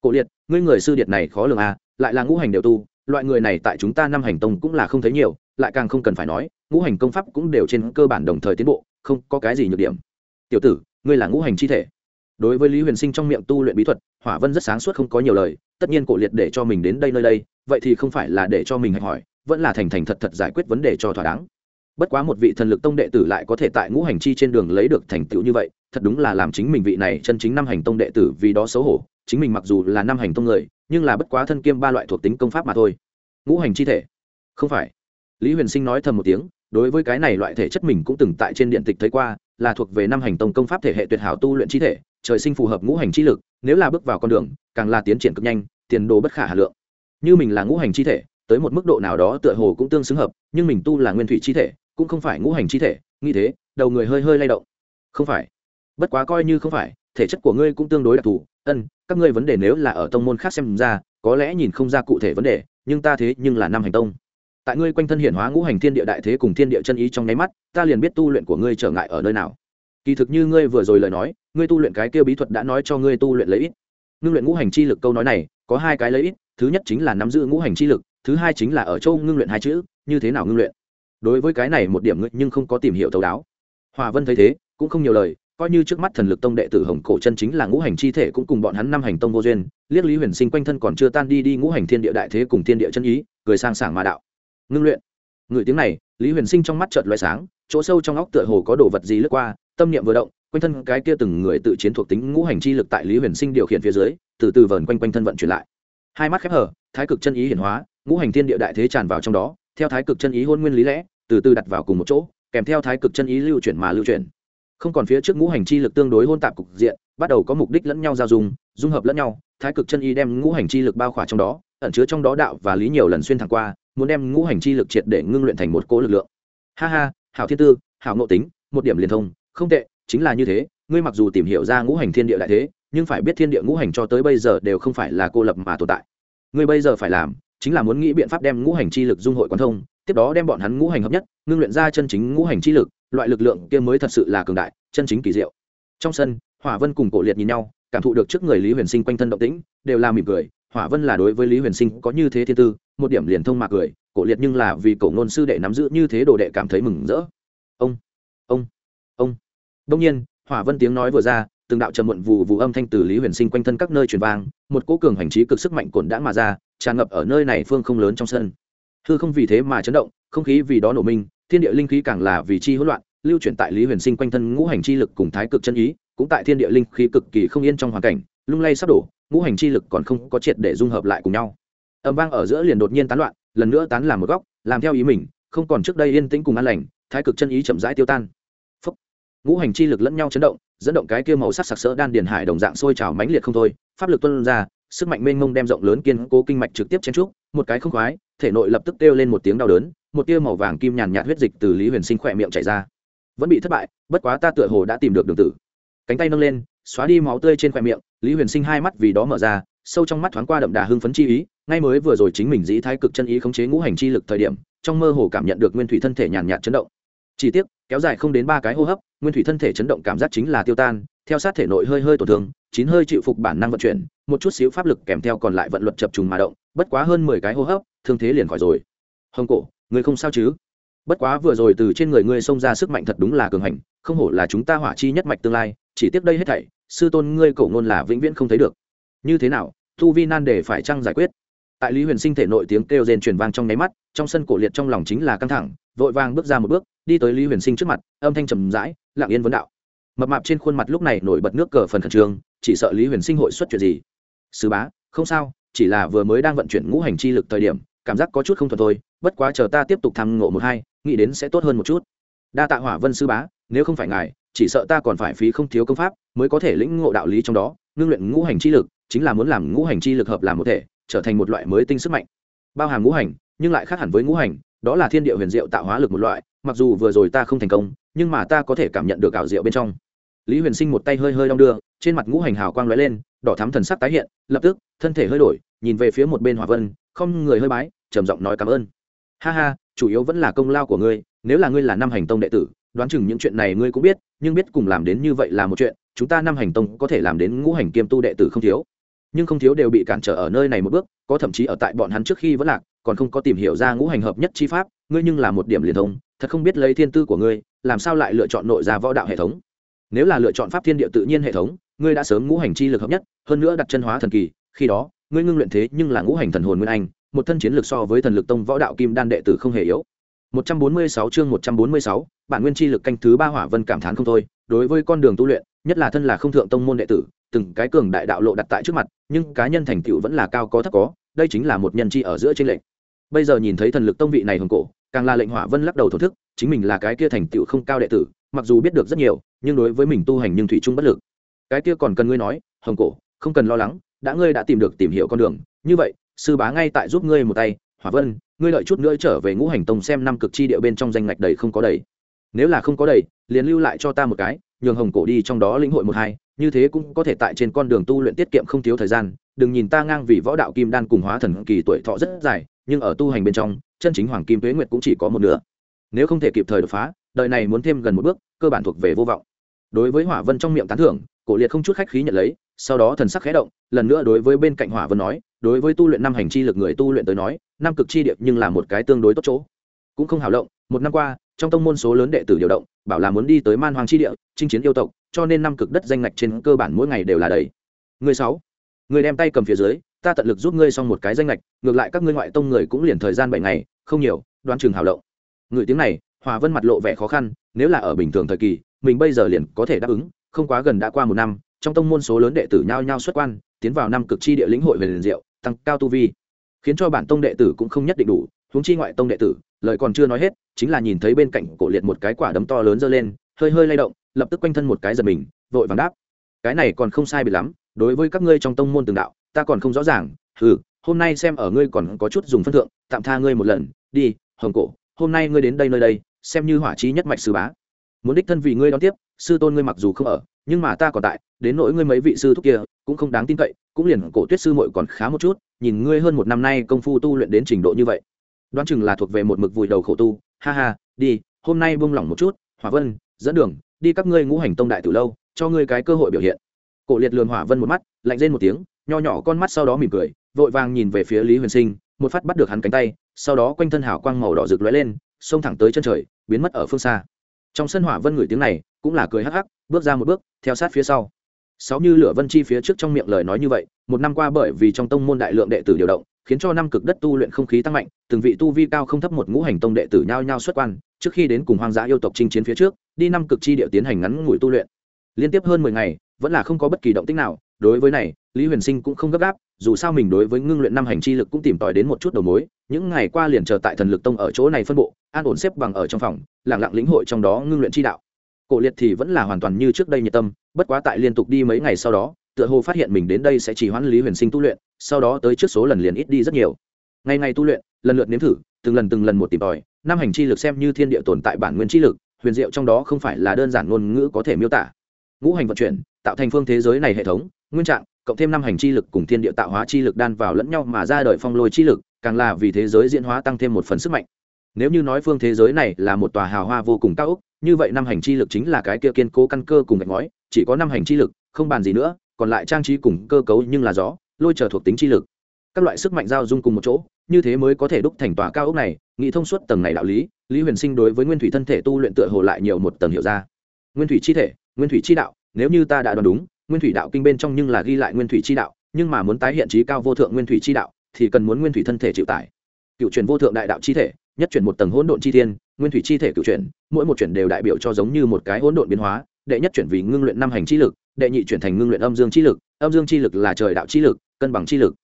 Cổ liệt ngươi người sư điệt này khó lường a lại là ngũ hành đều tu loại người này tại chúng ta năm hành tông cũng là không thấy nhiều lại càng không cần phải nói, ngũ hành công pháp cũng đều trên cơ bản đồng thời tiến bộ, không có cái gì nhược điểm. Tiểu tử, ngươi là ngũ hành chi thể. Đối với lý huyền sinh trong miệng tu luyện bí thuật, hỏa vân rất sáng suốt không có nhiều lời, tất nhiên cổ liệt để cho mình đến đây nơi đây, vậy thì không phải là để cho mình hỏi, vẫn là thành thành thật thật giải quyết vấn đề cho thỏa đáng. Bất quá một vị thần lực tông đệ tử lại có thể tại ngũ hành chi trên đường lấy được thành tựu như vậy, thật đúng là làm chính mình vị này chân chính năm hành tông đệ tử vì đó xấu hổ, chính mình mặc dù là năm hành tông người, nhưng là bất quá thân kiêm ba loại thuộc tính công pháp mà thôi. Ngũ hành chi thể? Không phải lý huyền sinh nói thầm một tiếng, đối với cái này loại thể chất mình cũng từng tại trên điện tịch thấy qua, là thuộc về năm hành tông công pháp thể hệ tuyệt hảo tu luyện chi thể, trời sinh phù hợp ngũ hành chi lực, nếu là bước vào con đường, càng là tiến triển cực nhanh, tiền đồ bất khả hà lượng. Như mình là ngũ hành chi thể, tới một mức độ nào đó tựa hồ cũng tương xứng hợp, nhưng mình tu là nguyên thủy chi thể, cũng không phải ngũ hành chi thể, nghĩ thế, đầu người hơi hơi lay động. Không phải. Bất quá coi như không phải, thể chất của ngươi cũng tương đối đặc thù, ân, các ngươi vấn đề nếu là ở tông môn khác xem ra, có lẽ nhìn không ra cụ thể vấn đề, nhưng ta thế nhưng là năm hành tông tại ngươi quanh thân hiển hóa ngũ hành thiên địa đại thế cùng thiên địa chân ý trong nháy mắt, ta liền biết tu luyện của ngươi trở ngại ở nơi nào. Kỳ thực như ngươi vừa rồi lời nói, ngươi tu luyện cái kia bí thuật đã nói cho ngươi tu luyện lấy ít. Ngưng luyện ngũ hành chi lực câu nói này, có hai cái lấy ít, thứ nhất chính là nắm giữ ngũ hành chi lực, thứ hai chính là ở châu ngưng luyện hai chữ, như thế nào ngưng luyện. Đối với cái này một điểm ngươi nhưng không có tìm hiểu thấu đáo. Hòa vân thấy thế, cũng không nhiều lời, coi như trước mắt thần lực tông đệ tử hồng cổ chân chính là ngũ hành chi thể cũng cùng bọn hắn năm hành tông vô duyên, liếc lý huyền sinh quanh thân còn chưa tan đi đi ngũ hành thiên địa đại thế cùng thiên địa chân ý, cười sang sảng mà đạo ngưng luyện. Người tiếng này, lý huyền sinh trong mắt chợt loại sáng, chỗ sâu trong óc tựa hồ có đồ vật gì lướt qua, tâm niệm vừa động, quanh thân cái kia từng người tự chiến thuộc tính ngũ hành chi lực tại lý huyền sinh điều khiển phía dưới, từ từ vờn quanh quanh thân vận chuyển lại. Hai mắt khép hở thái cực chân ý hiển hóa, ngũ hành thiên địa đại thế tràn vào trong đó, theo thái cực chân ý hôn nguyên lý lẽ, từ từ đặt vào cùng một chỗ, kèm theo thái cực chân ý lưu chuyển mà lưu chuyển. Không còn phía trước ngũ hành chi lực tương đối hôn tạp cục diện, bắt đầu có mục đích lẫn nhau giao dung dung hợp lẫn nhau, thái cực chân ý đem ngũ hành chi lực bao khỏa trong đó, ẩn chứa trong đó đạo và lý nhiều lần xuyên thẳng qua muốn đem ngũ hành chi lực triệt để ngưng luyện thành một cỗ lực lượng. Ha ha, hảo thiên tư, hảo ngộ tính, một điểm liên thông, không tệ, chính là như thế, ngươi mặc dù tìm hiểu ra ngũ hành thiên địa đại thế, nhưng phải biết thiên địa ngũ hành cho tới bây giờ đều không phải là cô lập mà tồn tại. Ngươi bây giờ phải làm, chính là muốn nghĩ biện pháp đem ngũ hành chi lực dung hội quán thông, tiếp đó đem bọn hắn ngũ hành hợp nhất, ngưng luyện ra chân chính ngũ hành chi lực, loại lực lượng kia mới thật sự là cường đại, chân chính kỳ diệu. Trong sân, hỏa vân cùng cổ liệt nhìn nhau, cảm thụ được trước người lý huyền sinh quanh thân động tĩnh, đều là mỉm cười hỏa vân là đối với lý huyền sinh có như thế thiên tư, một điểm liền thông mạc cười, cổ liệt nhưng là vì cổ ngôn sư đệ nắm giữ như thế đồ đệ cảm thấy mừng rỡ. Ông ông ông. Đông nhiên, hỏa vân tiếng nói vừa ra, từng đạo trầm muộn vù vù âm thanh từ lý huyền sinh quanh thân các nơi truyền vang, một cỗ cường hành trí cực sức mạnh cồn đã mà ra, tràn ngập ở nơi này phương không lớn trong sân. Hư không vì thế mà chấn động, không khí vì đó nổ minh, thiên địa linh khí càng là vì chi hỗn loạn, lưu chuyển tại lý huyền sinh quanh thân ngũ hành chi lực cùng thái cực chân ý, cũng tại thiên địa linh khí cực kỳ không yên trong hoàn cảnh, lung lay sắp đổ ngũ hành chi lực còn không có triệt để dung hợp lại cùng nhau. Âm vang ở giữa liền đột nhiên tán loạn, lần nữa tán làm một góc, làm theo ý mình, không còn trước đây yên tĩnh cùng an lành, thái cực chân ý chậm rãi tiêu tan. Phúc. ngũ hành chi lực lẫn nhau chấn động, dẫn động cái kia màu sắc sặc sỡ đan điền hải đồng dạng sôi trào mãnh liệt không thôi, pháp lực tuôn ra, sức mạnh mênh mông đem rộng lớn kiên cố kinh mạch trực tiếp chen trúc, một cái không khoái, thể nội lập tức kêu lên một tiếng đau đớn, một tia màu vàng kim nhàn nhạt huyết dịch từ lý huyền sinh khỏe miệng chảy ra. Vẫn bị thất bại, bất quá ta tựa hồ đã tìm được đường tử. Cánh tay nâng lên, xóa đi máu tươi trên khỏe miệng lý huyền sinh hai mắt vì đó mở ra, sâu trong mắt thoáng qua đậm đà hưng phấn chi ý, ngay mới vừa rồi chính mình dĩ thái cực chân ý khống chế ngũ hành chi lực thời điểm, trong mơ hồ cảm nhận được nguyên thủy thân thể nhàn nhạt chấn động. Chỉ tiếc, kéo dài không đến ba cái hô hấp, nguyên thủy thân thể chấn động cảm giác chính là tiêu tan, theo sát thể nội hơi hơi tổn thương, chín hơi chịu phục bản năng vận chuyển, một chút xíu pháp lực kèm theo còn lại vận luật chập trùng mà động, bất quá hơn mười cái hô hấp, thương thế liền khỏi rồi. Hồng cổ người không sao chứ? Bất quá vừa rồi từ trên người ngươi xông ra sức mạnh thật đúng là cường hành, không hổ là chúng ta hỏa chi nhất mạch tương lai, chỉ tiếc đây hết thảy sư tôn ngươi cổ ngôn là vĩnh viễn không thấy được. Như thế nào? Thu vi nan để phải chăng giải quyết? Tại lý huyền sinh thể nội tiếng kêu rên truyền vang trong nháy mắt, trong sân cổ liệt trong lòng chính là căng thẳng, vội vàng bước ra một bước, đi tới lý huyền sinh trước mặt, âm thanh trầm rãi, lặng yên vấn đạo. Mập mạp trên khuôn mặt lúc này nổi bật nước cờ phần khẩn trương, chỉ sợ lý huyền sinh hội xuất chuyện gì? Sứ bá, không sao, chỉ là vừa mới đang vận chuyển ngũ hành chi lực thời điểm, cảm giác có chút không thuận thôi, bất quá chờ ta tiếp tục thăng ngộ một hai, nghĩ đến sẽ tốt hơn một chút. Đa tạ hỏa vân sư bá, nếu không phải ngài chỉ sợ ta còn phải phí không thiếu công pháp mới có thể lĩnh ngộ đạo lý trong đó, ngưng luyện ngũ hành chi lực, chính là muốn làm ngũ hành chi lực hợp làm một thể, trở thành một loại mới tinh sức mạnh. Bao hàm ngũ hành, nhưng lại khác hẳn với ngũ hành, đó là thiên địa huyền diệu tạo hóa lực một loại, mặc dù vừa rồi ta không thành công, nhưng mà ta có thể cảm nhận được ảo diệu bên trong. Lý huyền sinh một tay hơi hơi đong đưa, trên mặt ngũ hành hào quang lóe lên, đỏ thắm thần sắc tái hiện, lập tức, thân thể hơi đổi, nhìn về phía một bên hỏa vân, không người hơi bái, trầm giọng nói cảm ơn. Ha ha, chủ yếu vẫn là công lao của ngươi, nếu là ngươi là năm hành tông đệ tử, đoán chừng những chuyện này ngươi cũng biết nhưng biết cùng làm đến như vậy là một chuyện, chúng ta năm hành tông có thể làm đến ngũ hành kiêm tu đệ tử không thiếu. Nhưng không thiếu đều bị cản trở ở nơi này một bước, có thậm chí ở tại bọn hắn trước khi vẫn lạc, còn không có tìm hiểu ra ngũ hành hợp nhất chi pháp, ngươi nhưng là một điểm liền thông, thật không biết lấy thiên tư của ngươi, làm sao lại lựa chọn nội ra võ đạo hệ thống? Nếu là lựa chọn pháp thiên địa tự nhiên hệ thống, ngươi đã sớm ngũ hành chi lực hợp nhất, hơn nữa đặt chân hóa thần kỳ, khi đó, ngươi ngưng luyện thế nhưng là ngũ hành thần hồn nguyên anh, một thân chiến lực so với thần lực tông võ đạo kim đan đệ tử không hề yếu. 146 chương 146, bản nguyên chi lực canh thứ ba hỏa vân cảm thán không thôi đối với con đường tu luyện nhất là thân là không thượng tông môn đệ tử từng cái cường đại đạo lộ đặt tại trước mặt nhưng cá nhân thành tựu vẫn là cao có thấp có đây chính là một nhân chi ở giữa trên lệnh bây giờ nhìn thấy thần lực tông vị này hùng cổ càng là lệnh hỏa vân lắc đầu thổ thức chính mình là cái kia thành tựu không cao đệ tử mặc dù biết được rất nhiều nhưng đối với mình tu hành nhưng thủy chung bất lực. Cái kia còn cần ngươi nói hồng cổ không cần lo lắng đã ngươi đã tìm được tìm hiểu con đường như vậy sư bá ngay tại giúp ngươi một tay hỏa vân, ngươi lợi chút nữa trở về ngũ hành tông xem năm cực chi địa bên trong danh ngạch đầy không có đầy. Nếu là không có đầy, liền lưu lại cho ta một cái, nhường hồng cổ đi trong đó lĩnh hội một hai, như thế cũng có thể tại trên con đường tu luyện tiết kiệm không thiếu thời gian. Đừng nhìn ta ngang vì võ đạo kim đan cùng hóa thần kỳ tuổi thọ rất dài, nhưng ở tu hành bên trong, chân chính hoàng kim tuế nguyệt cũng chỉ có một nửa. Nếu không thể kịp thời đột phá đời này muốn thêm gần một bước, cơ bản thuộc về vô vọng. Đối với hỏa vân trong miệng tán thưởng, cổ liệt không chút khách khí nhận lấy, sau đó thần sắc khẽ động, lần nữa đối với bên cạnh hỏa vân nói đối với tu luyện năm hành chi lực người tu luyện tới nói, năm cực chi điệp nhưng là một cái tương đối tốt chỗ. Cũng không hảo động, một năm qua, trong tông môn số lớn đệ tử điều động, bảo là muốn đi tới man hoàng chi địa, chinh chiến yêu tộc, cho nên năm cực đất danh ngạch trên cơ bản mỗi ngày đều là đầy. Người sáu, người đem tay cầm phía dưới, ta tận lực giúp ngươi xong một cái danh ngạch, ngược lại các ngươi ngoại tông người cũng liền thời gian bảy ngày, không nhiều, đoán chừng hảo động. Người tiếng này, hòa vân mặt lộ vẻ khó khăn, nếu là ở bình thường thời kỳ, mình bây giờ liền có thể đáp ứng, không quá gần đã qua một năm, trong tông môn số lớn đệ tử nhao nhao xuất quan, tiến vào năm cực chi địa lĩnh hội về liền diệu tăng cao tu vi. Khiến cho bản tông đệ tử cũng không nhất định đủ, huống chi ngoại tông đệ tử, lời còn chưa nói hết, chính là nhìn thấy bên cạnh cổ liệt một cái quả đấm to lớn giơ lên, hơi hơi lay động, lập tức quanh thân một cái giật mình, vội vàng đáp. Cái này còn không sai biệt lắm, đối với các ngươi trong tông môn từng đạo, ta còn không rõ ràng. Ừ hôm nay xem ở ngươi còn có chút dùng phân thượng, tạm tha ngươi một lần. Đi, hồng cổ, hôm nay ngươi đến đây nơi đây, xem như hỏa trí nhất mạch sư bá. Muốn đích thân vì ngươi đón tiếp, sư tôn ngươi mặc dù không ở nhưng mà ta còn tại, đến nỗi ngươi mấy vị sư thúc kia, cũng không đáng tin cậy, cũng liền cổ tuyết sư muội còn khá một chút, nhìn ngươi hơn một năm nay công phu tu luyện đến trình độ như vậy. Đoán chừng là thuộc về một mực vùi đầu khổ tu. Ha ha, đi, hôm nay buông lỏng một chút, hỏa vân, dẫn đường, đi các ngươi ngũ hành tông đại từ lâu, cho ngươi cái cơ hội biểu hiện. Cổ liệt lườm hỏa vân một mắt, lạnh rên một tiếng, nho nhỏ con mắt sau đó mỉm cười, vội vàng nhìn về phía lý huyền sinh, một phát bắt được hắn cánh tay, sau đó quanh thân hào quang màu đỏ rực lóe lên, xông thẳng tới chân trời, biến mất ở phương xa. Trong sân hỏa vân ngửi tiếng này cũng là cười hắc hắc, bước ra một bước, theo sát phía sau. Sáu như lửa vân chi phía trước trong miệng lời nói như vậy, một năm qua bởi vì trong tông môn đại lượng đệ tử điều động, khiến cho năm cực đất tu luyện không khí tăng mạnh, từng vị tu vi cao không thấp một ngũ hành tông đệ tử nhao nhao xuất quan, trước khi đến cùng hoang dã yêu tộc chinh chiến phía trước, đi năm cực chi địa tiến hành ngắn ngủi tu luyện. Liên tiếp hơn mười ngày, vẫn là không có bất kỳ động tích nào, đối với này, lý huyền sinh cũng không gấp gáp, dù sao mình đối với ngưng luyện năm hành chi lực cũng tìm tòi đến một chút đầu mối, những ngày qua liền chờ tại thần lực tông ở chỗ này phân bộ, an ổn xếp bằng ở trong phòng lẳng lặng lĩnh hội trong đó ngưng luyện chi đạo cổ liệt thì vẫn là hoàn toàn như trước đây nhiệt tâm, bất quá tại liên tục đi mấy ngày sau đó, tựa hồ phát hiện mình đến đây sẽ chỉ hoãn lý huyền sinh tu luyện, sau đó tới trước số lần liền ít đi rất nhiều. Ngày ngày tu luyện, lần lượt nếm thử, từng lần từng lần một tìm tòi, năm hành chi lực xem như thiên địa tồn tại bản nguyên chi lực, huyền diệu trong đó không phải là đơn giản ngôn ngữ có thể miêu tả. Ngũ hành vận chuyển, tạo thành phương thế giới này hệ thống, nguyên trạng, cộng thêm năm hành chi lực cùng thiên địa tạo hóa chi lực đan vào lẫn nhau mà ra đời phong lôi chi lực, càng là vì thế giới diễn hóa tăng thêm một phần sức mạnh. Nếu như nói phương thế giới này là một tòa hào hoa vô cùng cao ốc như vậy năm hành chi lực chính là cái kia kiên cố căn cơ cùng gạch ngói, chỉ có năm hành chi lực, không bàn gì nữa, còn lại trang trí cùng cơ cấu nhưng là gió, lôi trở thuộc tính chi lực. Các loại sức mạnh giao dung cùng một chỗ, như thế mới có thể đúc thành tòa cao ốc này, nghĩ thông suốt tầng này đạo lý lý huyền sinh đối với nguyên thủy thân thể tu luyện tựa hồ lại nhiều một tầng hiểu ra. Nguyên thủy chi thể, nguyên thủy chi đạo, nếu như ta đã đoán đúng, nguyên thủy đạo kinh bên trong nhưng là ghi lại nguyên thủy chi đạo, nhưng mà muốn tái hiện trí cao vô thượng nguyên thủy chi đạo, thì cần muốn nguyên thủy thân thể chịu tải. Cựu truyền vô thượng đại đạo chi thể nhất chuyển một tầng hỗn độn chi thiên, nguyên thủy chi thể cựu chuyển, mỗi một chuyển đều đại biểu cho giống như một cái hỗn độn biến hóa, đệ nhất chuyển vì ngưng luyện năm hành chi lực, đệ nhị chuyển thành ngưng luyện âm dương chi lực, âm dương chi lực là trời đạo chi lực, cân bằng chi lực.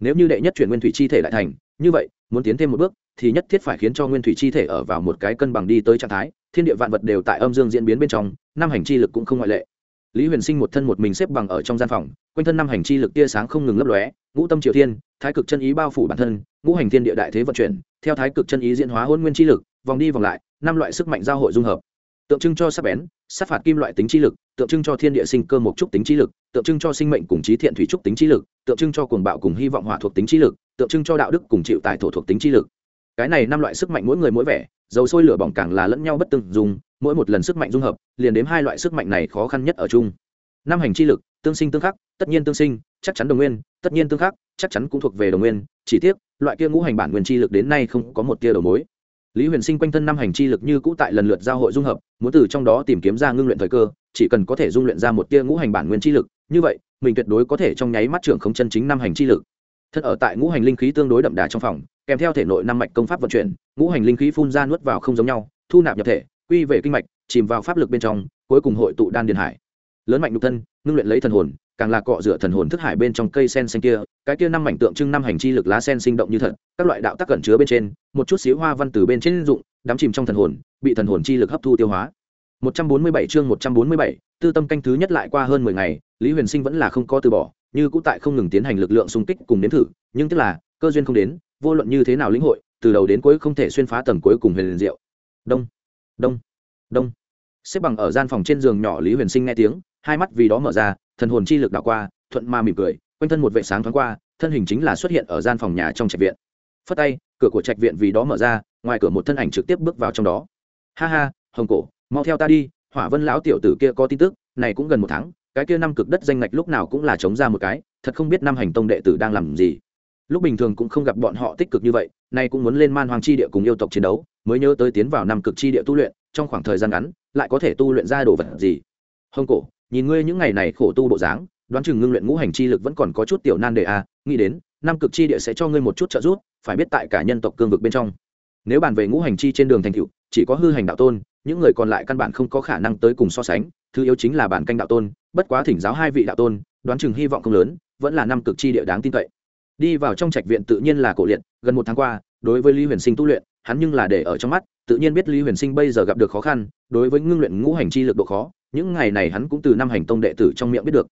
Nếu như đệ nhất chuyển nguyên thủy chi thể lại thành, như vậy, muốn tiến thêm một bước, thì nhất thiết phải khiến cho nguyên thủy chi thể ở vào một cái cân bằng đi tới trạng thái, thiên địa vạn vật đều tại âm dương diễn biến bên trong, năm hành chi lực cũng không ngoại lệ. Lý huyền sinh một thân một mình xếp bằng ở trong gian phòng, quanh thân năm hành chi lực tia sáng không ngừng lấp lóe, ngũ tâm triều thiên, thái cực chân ý bao phủ bản thân, ngũ hành thiên địa đại thế vận chuyển theo thái cực chân ý diễn hóa hôn nguyên chi lực, vòng đi vòng lại, năm loại sức mạnh giao hội dung hợp. Tượng trưng cho sắc bén sát phạt kim loại tính trí lực, tượng trưng cho thiên địa sinh cơ mộc trúc tính trí lực, tượng trưng cho sinh mệnh cùng trí thiện thủy trúc tính trí lực, tượng trưng cho cuồng bạo cùng hy vọng hỏa thuộc tính trí lực, tượng trưng cho đạo đức cùng chịu tài thổ thuộc tính trí lực. Cái này năm loại sức mạnh mỗi người mỗi vẻ, dầu sôi lửa bỏng càng là lẫn nhau bất từng dùng mỗi một lần sức mạnh dung hợp, liền đếm hai loại sức mạnh này khó khăn nhất ở chung. Năm hành chi lực, tương sinh tương khắc, tất nhiên tương sinh chắc chắn đồng nguyên, tất nhiên tương khắc, chắc chắn cũng thuộc về đồng nguyên, chỉ tiếc, loại kia ngũ hành bản nguyên chi lực đến nay không có một tia đầu mối. Lý huyền sinh quanh thân năm hành chi lực như cũ tại lần lượt giao hội dung hợp, muốn từ trong đó tìm kiếm ra ngưng luyện thời cơ, chỉ cần có thể dung luyện ra một tia ngũ hành bản nguyên chi lực, như vậy, mình tuyệt đối có thể trong nháy mắt trưởng không chân chính năm hành chi lực. Thân ở tại ngũ hành linh khí tương đối đậm đà trong phòng, kèm theo thể nội năm mạch công pháp vận chuyển, ngũ hành linh khí phun ra nuốt vào không giống nhau, thu nạp nhập thể, quy về kinh mạch, chìm vào pháp lực bên trong, cuối cùng hội tụ đan điền hải. Lớn mạnh nhục thân, ngưng luyện lấy thần hồn càng là cọ rửa thần hồn thức hải bên trong cây sen xanh kia cái kia năm mảnh tượng trưng năm hành chi lực lá sen sinh động như thật các loại đạo tác cẩn chứa bên trên một chút xíu hoa văn từ bên trên dụng đắm chìm trong thần hồn bị thần hồn chi lực hấp thu tiêu hóa. 147 chương 147, tư tâm canh thứ nhất lại qua hơn 10 ngày lý huyền sinh vẫn là không có từ bỏ như cũng tại không ngừng tiến hành lực lượng xung kích cùng đến thử nhưng tức là cơ duyên không đến vô luận như thế nào lĩnh hội từ đầu đến cuối không thể xuyên phá tầng cuối cùng huyền liền diệu. Đông đông đông. Xếp bằng ở gian phòng trên giường nhỏ lý huyền sinh nghe tiếng hai mắt vì đó mở ra thần hồn chi lực đảo qua, thuận ma mỉm cười, quanh thân một vệ sáng thoáng qua, thân hình chính là xuất hiện ở gian phòng nhà trong trạch viện. Phất tay, cửa của trạch viện vì đó mở ra, ngoài cửa một thân ảnh trực tiếp bước vào trong đó. Ha ha, hồng cổ, mau theo ta đi, hỏa vân lão tiểu tử kia có tin tức, này cũng gần một tháng, cái kia năm cực đất danh ngạch lúc nào cũng là chống ra một cái, thật không biết năm hành tông đệ tử đang làm gì. Lúc bình thường cũng không gặp bọn họ tích cực như vậy, nay cũng muốn lên man hoàng chi địa cùng yêu tộc chiến đấu, mới nhớ tới tiến vào năm cực chi địa tu luyện, trong khoảng thời gian ngắn, lại có thể tu luyện ra đồ vật gì. Hồng cổ nhìn ngươi những ngày này khổ tu bộ dáng đoán chừng ngưng luyện ngũ hành chi lực vẫn còn có chút tiểu nan đề a à, nghĩ đến Nam cực chi địa sẽ cho ngươi một chút trợ giúp phải biết tại cả nhân tộc cương vực bên trong. Nếu bàn về ngũ hành chi trên đường thành cựu chỉ có hư hành đạo tôn những người còn lại căn bản không có khả năng tới cùng so sánh thứ yếu chính là bản canh đạo tôn bất quá thỉnh giáo hai vị đạo tôn đoán chừng hy vọng không lớn vẫn là năm cực chi địa đáng tin cậy. Đi vào trong trạch viện tự nhiên là cổ liệt gần một tháng qua đối với lý huyền sinh tu luyện hắn nhưng là để ở trong mắt tự nhiên biết lý huyền sinh bây giờ gặp được khó khăn đối với ngưng luyện ngũ hành chi lực độ khó những ngày này hắn cũng từ năm hành tông đệ tử trong miệng biết được.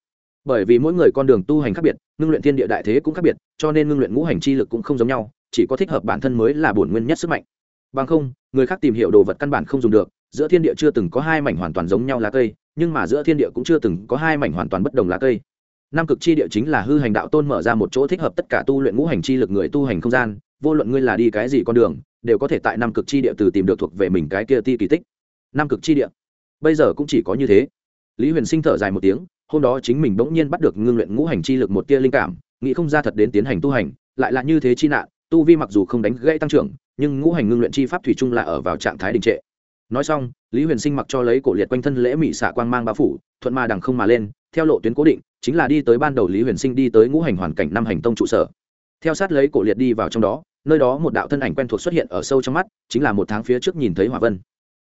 Bởi vì mỗi người con đường tu hành khác biệt, ngưng luyện thiên địa đại thế cũng khác biệt, cho nên ngưng luyện ngũ hành chi lực cũng không giống nhau, chỉ có thích hợp bản thân mới là bổn nguyên nhất sức mạnh. Bằng không, người khác tìm hiểu đồ vật căn bản không dùng được, giữa thiên địa chưa từng có hai mảnh hoàn toàn giống nhau lá cây, nhưng mà giữa thiên địa cũng chưa từng có hai mảnh hoàn toàn bất đồng lá cây. Nam cực chi địa chính là hư hành đạo tôn mở ra một chỗ thích hợp tất cả tu luyện ngũ hành chi lực người tu hành không gian, vô luận ngươi là đi cái gì con đường, đều có thể tại nam cực chi địa từ tìm được thuộc về mình cái kia ti kỳ tích. Nam cực chi địa bây giờ cũng chỉ có như thế. Lý huyền sinh thở dài một tiếng, hôm đó chính mình bỗng nhiên bắt được ngưng luyện ngũ hành chi lực một tia linh cảm, nghĩ không ra thật đến tiến hành tu hành, lại là như thế chi nạn, tu vi mặc dù không đánh gãy tăng trưởng, nhưng ngũ hành ngưng luyện chi pháp thủy chung là ở vào trạng thái đình trệ. Nói xong, lý huyền sinh mặc cho lấy cổ liệt quanh thân lễ mỹ xạ quang mang bao phủ, thuận ma đằng không mà lên, theo lộ tuyến cố định, chính là đi tới ban đầu lý huyền sinh đi tới ngũ hành hoàn cảnh năm hành tông trụ sở. Theo sát lấy cổ liệt đi vào trong đó, nơi đó một đạo thân ảnh quen thuộc xuất hiện ở sâu trong mắt, chính là một tháng phía trước nhìn thấy hỏa vân.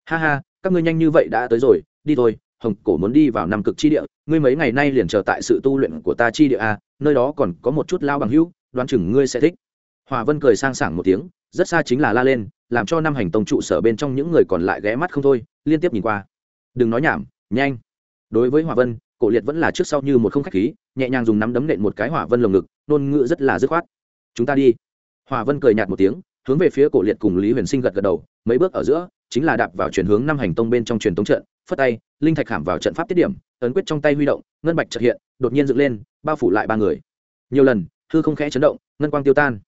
Ha ha các ngươi nhanh như vậy đã tới rồi, đi thôi, hồng cổ muốn đi vào năm cực chi địa, ngươi mấy ngày nay liền chờ tại sự tu luyện của ta chi địa a nơi đó còn có một chút lao bằng hữu, đoán chừng ngươi sẽ thích. Hòa vân cười sang sảng một tiếng, rất xa chính là la lên, làm cho năm hành tông trụ sở bên trong những người còn lại ghé mắt không thôi, liên tiếp nhìn qua. Đừng nói nhảm, nhanh. Đối với hòa vân, cổ liệt vẫn là trước sau như một không khách khí, nhẹ nhàng dùng nắm đấm nện một cái hỏa vân lồng ngực nôn ngự rất là dứt khoát. Chúng ta đi. Hòa vân cười nhạt một tiếng, hướng về phía cổ liệt cùng lý huyền sinh gật gật đầu, mấy bước ở giữa chính là đạp vào chuyển hướng năm hành tông bên trong truyền tống trận, phất tay, linh thạch khảm vào trận pháp tiết điểm, ấn quyết trong tay huy động, ngân bạch trật hiện, đột nhiên dựng lên, bao phủ lại ba người. Nhiều lần, hư không khẽ chấn động, ngân quang tiêu tan.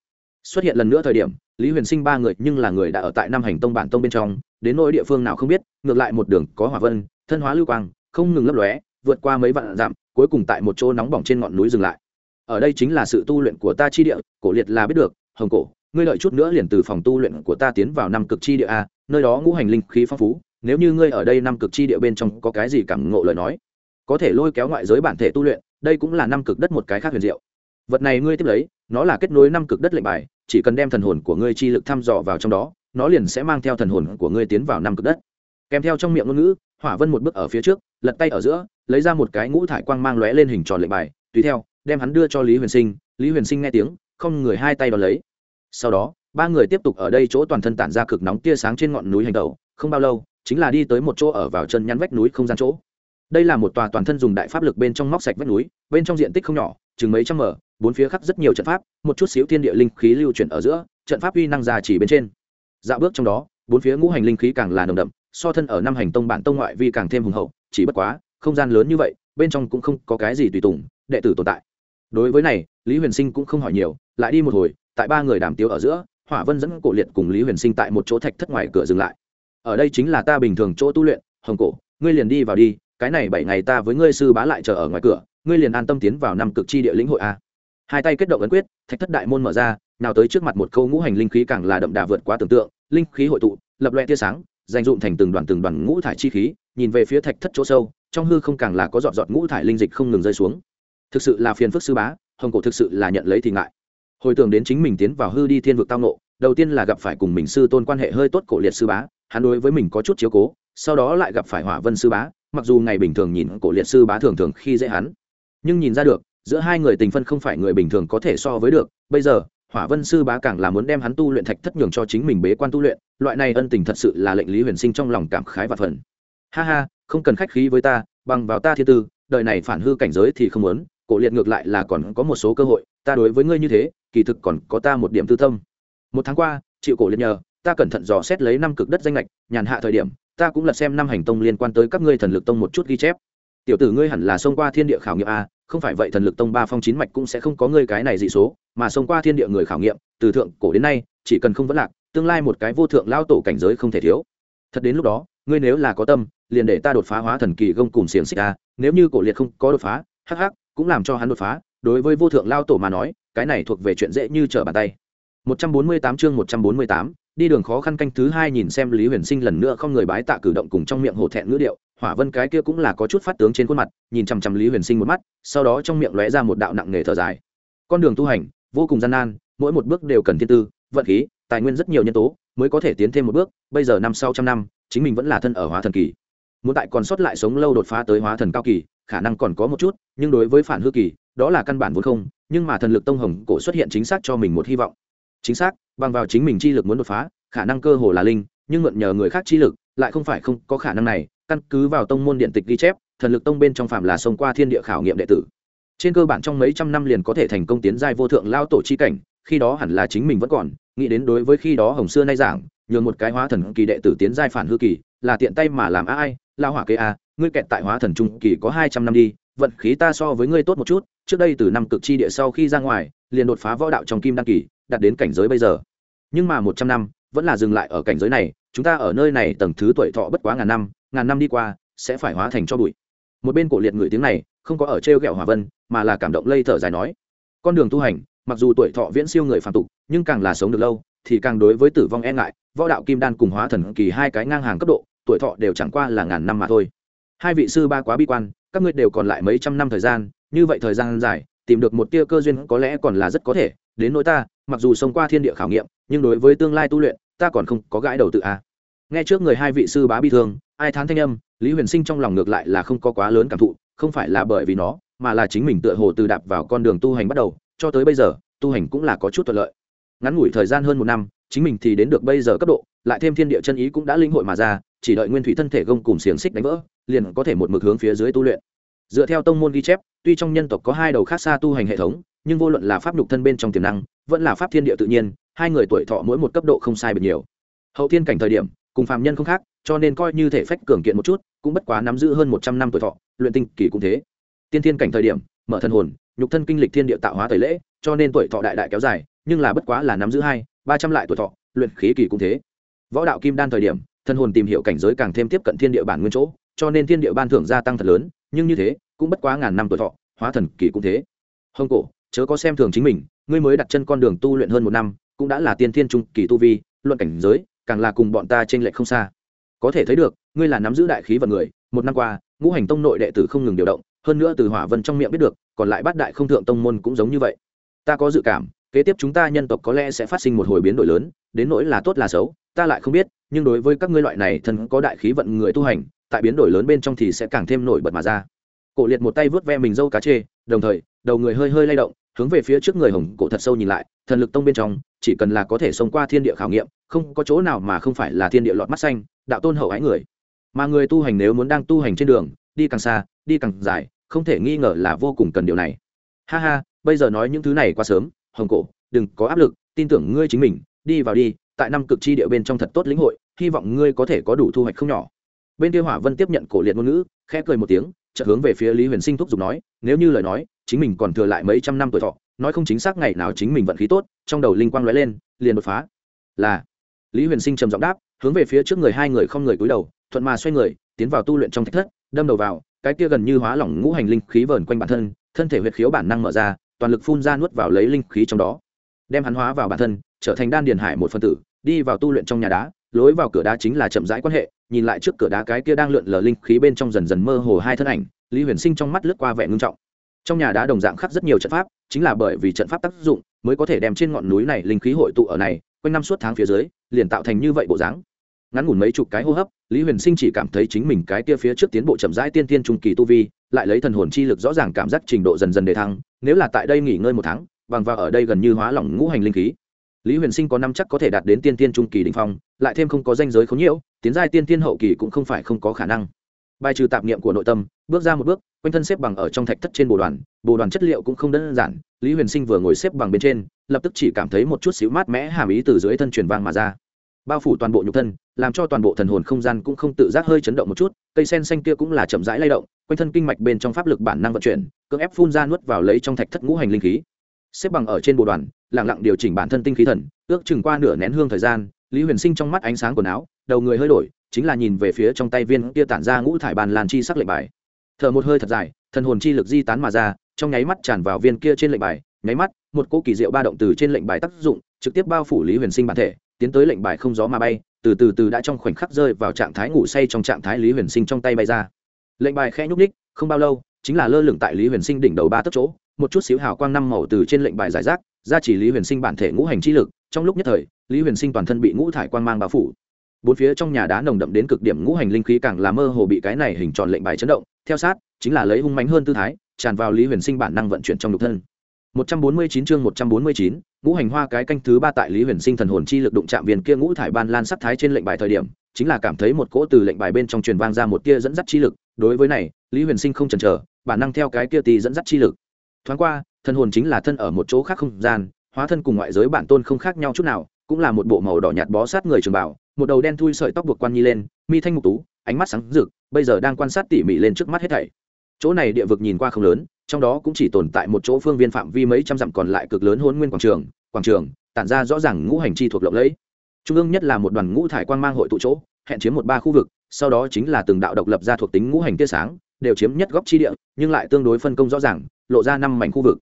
Xuất hiện lần nữa thời điểm, lý huyền sinh ba người nhưng là người đã ở tại năm hành tông bản tông bên trong, đến nỗi địa phương nào không biết, ngược lại một đường có hỏa vân, thân hóa lưu quang, không ngừng lấp lóe, vượt qua mấy vạn dặm, cuối cùng tại một chỗ nóng bỏng trên ngọn núi dừng lại. Ở đây chính là sự tu luyện của ta chi địa, cổ liệt là biết được, hồng cổ, ngươi lợi chút nữa liền từ phòng tu luyện của ta tiến vào năm cực chi địa a nơi đó ngũ hành linh khí phong phú, nếu như ngươi ở đây năm cực chi địa bên trong có cái gì cảm ngộ lời nói, có thể lôi kéo ngoại giới bản thể tu luyện, đây cũng là năm cực đất một cái khác huyền diệu. Vật này ngươi tiếp lấy, nó là kết nối năm cực đất lệnh bài, chỉ cần đem thần hồn của ngươi chi lực thăm dò vào trong đó, nó liền sẽ mang theo thần hồn của ngươi tiến vào năm cực đất. Kèm theo trong miệng ngôn ngữ, hỏa vân một bước ở phía trước, lật tay ở giữa, lấy ra một cái ngũ thải quang mang lóe lên hình tròn lệnh bài, tùy theo, đem hắn đưa cho lý huyền sinh, lý huyền sinh nghe tiếng, không người hai tay đ ó lấy. Sau đó ba người tiếp tục ở đây chỗ toàn thân tản ra cực nóng tia sáng trên ngọn núi hành tẩu, không bao lâu, chính là đi tới một chỗ ở vào chân nhắn vách núi không gian chỗ. Đây là một tòa toàn thân dùng đại pháp lực bên trong móc sạch vách núi, bên trong diện tích không nhỏ, chừng mấy trăm mở, bốn phía khắc rất nhiều trận pháp, một chút xíu thiên địa linh khí lưu chuyển ở giữa, trận pháp uy năng già chỉ bên trên. Dạo bước trong đó, bốn phía ngũ hành linh khí càng là nồng đậm, so thân ở năm hành tông bản tông ngoại vi càng thêm hùng hậu, chỉ bất quá, không gian lớn như vậy, bên trong cũng không có cái gì tùy tùng, đệ tử tồn tại. Đối với này, lý huyền sinh cũng không hỏi nhiều, lại đi một hồi, tại ba người đàm tiếu ở giữa hỏa vân dẫn cổ liệt cùng lý huyền sinh tại một chỗ thạch thất ngoài cửa dừng lại. Ở đây chính là ta bình thường chỗ tu luyện, hồng cổ, ngươi liền đi vào đi, cái này bảy ngày ta với ngươi sư bá lại chờ ở ngoài cửa, ngươi liền an tâm tiến vào năm cực chi địa lĩnh hội a. Hai tay kết động ấn quyết, thạch thất đại môn mở ra, nào tới trước mặt một câu ngũ hành linh khí càng là đậm đà vượt quá tưởng tượng, linh khí hội tụ, lập loe tia sáng, dành dụng thành từng đoàn từng đoàn ngũ thải chi khí, nhìn về phía thạch thất chỗ sâu, trong hư không càng là có giọt giọt ngũ thải linh dịch không ngừng rơi xuống. Thực sự là phiền phức sư bá, hồng cổ thực sự là nhận lấy thì ngại. Hồi tưởng đến chính mình tiến vào hư đi thiên vực tao nộ đầu tiên là gặp phải cùng mình sư tôn quan hệ hơi tốt cổ liệt sư bá, hắn đối với mình có chút chiếu cố, sau đó lại gặp phải hỏa vân sư bá, mặc dù ngày bình thường nhìn cổ liệt sư bá thường thường khi dễ hắn, nhưng nhìn ra được, giữa hai người tình phân không phải người bình thường có thể so với được. Bây giờ, hỏa vân sư bá càng là muốn đem hắn tu luyện thạch thất nhường cho chính mình bế quan tu luyện, loại này ân tình thật sự là lệnh lý huyền sinh trong lòng cảm khái và phần. Ha ha, không cần khách khí với ta, bằng vào ta thiên tư, đời này phản hư cảnh giới thì không muốn, cổ liệt ngược lại là còn có một số cơ hội, ta đối với ngươi như thế, kỳ thực còn có ta một điểm tư tâm một tháng qua, chịu cổ liệt nhờ, ta cẩn thận dò xét lấy năm cực đất danh lệch, nhàn hạ thời điểm, ta cũng lật xem năm hành tông liên quan tới các ngươi thần lực tông một chút ghi chép. Tiểu tử ngươi hẳn là xông qua thiên địa khảo nghiệm a, không phải vậy thần lực tông ba phong chín mạch cũng sẽ không có ngươi cái này dị số, mà xông qua thiên địa người khảo nghiệm, từ thượng cổ đến nay, chỉ cần không vấn lạc, tương lai một cái vô thượng lao tổ cảnh giới không thể thiếu. Thật đến lúc đó, ngươi nếu là có tâm, liền để ta đột phá hóa thần kỳ gông cùng xiềng xích a, nếu như cổ liệt không có đột phá, hắc hắc, cũng làm cho hắn đột phá. Đối với vô thượng lao tổ mà nói, cái này thuộc về chuyện dễ như trở bàn tay. 148 chương 148, đi đường khó khăn canh thứ hai nhìn xem lý huyền sinh lần nữa không người bái tạ cử động cùng trong miệng hổ thẹn ngữ điệu hỏa vân cái kia cũng là có chút phát tướng trên khuôn mặt nhìn chằm chằm lý huyền sinh một mắt sau đó trong miệng lóe ra một đạo nặng nghề thở dài. Con đường tu hành vô cùng gian nan mỗi một bước đều cần thiên tư vận khí tài nguyên rất nhiều nhân tố mới có thể tiến thêm một bước bây giờ năm sau trăm năm chính mình vẫn là thân ở hóa thần kỳ. Muốn tại còn sót lại sống lâu đột phá tới hóa thần cao kỳ khả năng còn có một chút nhưng đối với phản hư kỳ đó là căn bản vốn không nhưng mà thần lực tông hồng cổ xuất hiện chính xác cho mình một hy vọng chính xác, bằng vào chính mình chi lực muốn đột phá, khả năng cơ hồ là linh, nhưng mượn nhờ người khác chi lực, lại không phải không có khả năng này. Căn cứ vào tông môn điện tịch ghi chép, thần lực tông bên trong phạm là xông qua thiên địa khảo nghiệm đệ tử. Trên cơ bản trong mấy trăm năm liền có thể thành công tiến giai vô thượng lao tổ chi cảnh, khi đó hẳn là chính mình vẫn còn, nghĩ đến đối với khi đó hồng xưa nay giảng, nhường một cái hóa thần kỳ đệ tử tiến giai phản hư kỳ, là tiện tay mà làm ai, lao hỏa kê a, ngươi kẹt tại hóa thần trung kỳ có hai trăm năm đi vận khí ta so với ngươi tốt một chút, trước đây từ năm cực chi địa sau khi ra ngoài, liền đột phá võ đạo trong kim đăng kỳ, đạt đến cảnh giới bây giờ. Nhưng mà một trăm năm, vẫn là dừng lại ở cảnh giới này, chúng ta ở nơi này tầng thứ tuổi thọ bất quá ngàn năm ngàn năm đi qua, sẽ phải hóa thành cho bụi. Một bên cổ liệt người tiếng này, không có ở t r e o g ẹ o hòa vân, mà là cảm động lây thở dài nói, con đường tu hành, mặc dù tuổi thọ viễn siêu người phạm tục, nhưng càng là sống được lâu, thì càng đối với tử vong e ngại, võ đạo kim đan cùng hóa thần kỳ hai cái ngang hàng cấp độ, tuổi thọ đều chẳng qua là ngàn năm mà thôi. Hai vị sư ba quá bi quan các ngươi đều còn lại mấy trăm năm thời gian, như vậy thời gian dài, tìm được một tia cơ duyên có lẽ còn là rất có thể. Đến nỗi ta, mặc dù sống qua thiên địa khảo nghiệm, nhưng đối với tương lai tu luyện, ta còn không có gãi đầu tự a. À. Nghe trước người hai vị sư bá bi thương, ai thán thanh âm, lý huyền sinh trong lòng ngược lại là không có quá lớn cảm thụ, không phải là bởi vì nó, mà là chính mình tựa hồ từ đạp vào con đường tu hành bắt đầu, cho tới bây giờ, tu hành cũng là có chút thuận lợi. Ngắn ngủi thời gian hơn một năm, chính mình thì đến được bây giờ cấp độ, lại thêm thiên địa chân ý cũng đã linh hội mà ra, chỉ đợi nguyên thủy thân thể gông cùng xiềng xích đánh vỡ liền có thể một mực hướng phía dưới tu luyện. Dựa theo tông môn ghi chép, tuy trong nhân tộc có hai đầu khác xa tu hành hệ thống, nhưng vô luận là pháp nhục thân bên trong tiềm năng, vẫn là pháp thiên địa tự nhiên, hai người tuổi thọ mỗi một cấp độ không sai biệt nhiều. Hậu thiên cảnh thời điểm, cùng phàm nhân không khác, cho nên coi như thể phách cường kiện một chút, cũng bất quá nắm giữ hơn một trăm năm tuổi thọ, luyện tinh kỳ cũng thế. Tiên thiên cảnh thời điểm, mở thân hồn, nhục thân kinh lịch thiên địa tạo hóa tẩy lễ, cho nên tuổi thọ đại đại kéo dài, nhưng là bất quá là nắm giữ hai, ba trăm lại tuổi thọ, luyện khí kỳ cũng thế. Võ đạo kim đan thời điểm thân hồn tìm hiểu cảnh giới càng thêm tiếp cận thiên địa bản nguyên chỗ cho nên thiên địa ban thưởng gia tăng thật lớn, nhưng như thế, cũng bất quá ngàn năm tuổi thọ, hóa thần kỳ cũng thế. Hông cổ, chớ có xem thường chính mình, ngươi mới đặt chân con đường tu luyện hơn một năm, cũng đã là tiên thiên trung kỳ tu vi, luận cảnh giới, càng là cùng bọn ta trên lệch không xa. Có thể thấy được, ngươi là nắm giữ đại khí vận người, một năm qua, ngũ hành tông nội đệ tử không ngừng điều động, hơn nữa từ hỏa vân trong miệng biết được, còn lại bát đại không thượng tông môn cũng giống như vậy. Ta có dự cảm, kế tiếp chúng ta nhân tộc có lẽ sẽ phát sinh một hồi biến đổi lớn, đến nỗi là tốt là xấu, ta lại không biết, nhưng đối với các ngươi loại này thân có đại khí vận người tu hành tại biến đổi lớn bên trong thì sẽ càng thêm nổi bật mà ra. Cổ liệt một tay vớt ve mình dâu cá chê, đồng thời, đầu người hơi hơi lay động, hướng về phía trước người hồng cổ thật sâu nhìn lại, thần lực tông bên trong, chỉ cần là có thể xông qua thiên địa khảo nghiệm, không có chỗ nào mà không phải là thiên địa lọt mắt xanh, đạo tôn hậu ái người. Mà người tu hành nếu muốn đang tu hành trên đường, đi càng xa, đi càng dài, không thể nghi ngờ là vô cùng cần điều này. Ha ha, bây giờ nói những thứ này quá sớm, hồng cổ, đừng có áp lực, tin tưởng ngươi chính mình, đi vào đi, tại năm cực chi địa bên trong thật tốt lĩnh hội, hy vọng ngươi có thể có đủ thu hoạch không nhỏ bên kia hỏa vân tiếp nhận cổ liệt ngôn ngữ, khẽ cười một tiếng, chợt hướng về phía lý huyền sinh thúc giục nói, nếu như lời nói, chính mình còn thừa lại mấy trăm năm tuổi thọ, nói không chính xác ngày nào chính mình vận khí tốt, trong đầu linh quang lóe lên, liền đột phá. Là, lý huyền sinh trầm giọng đáp, hướng về phía trước người hai người không người cúi đầu, thuận mà xoay người, tiến vào tu luyện trong thạch thất, đâm đầu vào, cái kia gần như hóa lỏng ngũ hành linh khí vờn quanh bản thân thân thể huyệt khiếu bản năng mở ra, toàn lực phun ra nuốt vào lấy linh khí trong đó, đem hắn hóa vào bản thân, trở thành đan điền hải một phân tử, đi vào tu luyện trong nhà đá lối vào cửa đá chính là chậm rãi quan hệ, nhìn lại trước cửa đá cái kia đang lượn lờ linh khí bên trong dần dần mơ hồ hai thân ảnh, lý huyền sinh trong mắt lướt qua vẻ ngưng trọng. Trong nhà đá đồng dạng khắc rất nhiều trận pháp, chính là bởi vì trận pháp tác dụng mới có thể đem trên ngọn núi này linh khí hội tụ ở này, quanh năm suốt tháng phía dưới, liền tạo thành như vậy bộ dáng. Ngắn ngủn mấy chục cái hô hấp, lý huyền sinh chỉ cảm thấy chính mình cái kia phía trước tiến bộ chậm rãi tiên tiên trung kỳ tu vi, lại lấy thần hồn chi lực rõ ràng cảm giác trình độ dần dần đề thăng, nếu là tại đây nghỉ ngơi một tháng, bằng vào ở đây gần như hóa lỏng ngũ hành linh khí lý huyền sinh có năm chắc có thể đạt đến tiên tiên trung kỳ đỉnh phong, lại thêm không có danh giới khốn nhiễu, tiến giai tiên tiên hậu kỳ cũng không phải không có khả năng. Bài trừ tạp niệm của nội tâm, bước ra một bước, quanh thân xếp bằng ở trong thạch thất trên bồ đoàn bồ đoàn chất liệu cũng không đơn giản, lý huyền sinh vừa ngồi xếp bằng bên trên, lập tức chỉ cảm thấy một chút xíu mát mẽ hàm ý từ dưới thân truyền vang mà ra. Bao phủ toàn bộ nhục thân, làm cho toàn bộ thần hồn không gian cũng không tự giác hơi chấn động một chút, cây sen xanh kia cũng là chậm rãi lay động, quanh thân kinh mạch bên trong pháp lực bản năng vận chuyển, cưỡng ép phun ra nuốt vào lấy trong thạch thất ngũ hành linh khí xếp bằng ở trên bộ đoàn lẳng lặng điều chỉnh bản thân tinh khí thần, ước chừng qua nửa nén hương thời gian, lý huyền sinh trong mắt ánh sáng quần áo đầu người hơi đổi, chính là nhìn về phía trong tay viên kia tản ra ngũ thải bàn làn chi sắc lệnh bài. Thở một hơi thật dài, thần hồn chi lực di tán mà ra, trong nháy mắt tràn vào viên kia trên lệnh bài, nháy mắt, một cỗ kỳ diệu ba động từ trên lệnh bài tác dụng, trực tiếp bao phủ lý huyền sinh bản thể, tiến tới lệnh bài không gió mà bay, từ từ từ đã trong khoảnh khắc rơi vào trạng thái ngủ say trong trạng thái lý huyền sinh trong tay bay ra. Lệnh bài khẽ nhúc ních không bao lâu, chính là lơ lửng tại lý huyền sinh đỉnh đầu ba tấc chỗ một chút xíu hào quang năm màu từ trên lệnh bài giải rác ra chỉ lý huyền sinh bản thể ngũ hành chi lực trong lúc nhất thời lý huyền sinh toàn thân bị ngũ thải quang mang bao phủ. Bốn phía trong nhà đá nồng đậm đến cực điểm ngũ hành linh khí càng là mơ hồ bị cái này hình tròn lệnh bài chấn động theo sát chính là lấy hung mánh hơn tư thái tràn vào lý huyền sinh bản năng vận chuyển trong nhục thân. 149 chương 149, ngũ hành hoa cái canh thứ ba tại lý huyền sinh thần hồn chi lực đụng chạm viên kia ngũ thải ban lan sắc thái trên lệnh bài thời điểm chính là cảm thấy một cỗ từ lệnh bài bên trong truyền vang ra một tia dẫn dắt chi lực. Đối với này lý huyền sinh không chần chờ bản năng theo cái kia tì dẫn dắt chi lực thoáng qua, thân hồn chính là thân ở một chỗ khác không gian, hóa thân cùng ngoại giới bản tôn không khác nhau chút nào, cũng là một bộ màu đỏ nhạt bó sát người trường bảo, một đầu đen thui sợi tóc buộc quan nhi lên, mi thanh mục tú, ánh mắt sáng rực, bây giờ đang quan sát tỉ mỉ lên trước mắt hết thảy. Chỗ này địa vực nhìn qua không lớn, trong đó cũng chỉ tồn tại một chỗ phương viên phạm vi mấy trăm dặm còn lại cực lớn hôn nguyên quảng trường quảng trường, tản ra rõ ràng ngũ hành chi thuộc lộng lẫy. Trung ương nhất là một đoàn ngũ thải quang mang hội tụ chỗ, hẹn chiếm một ba khu vực, sau đó chính là từng đạo độc lập ra thuộc tính ngũ hành tia sáng, đều chiếm nhất góc chi địa, nhưng lại tương đối phân công rõ ràng lộ ra năm mảnh khu vực.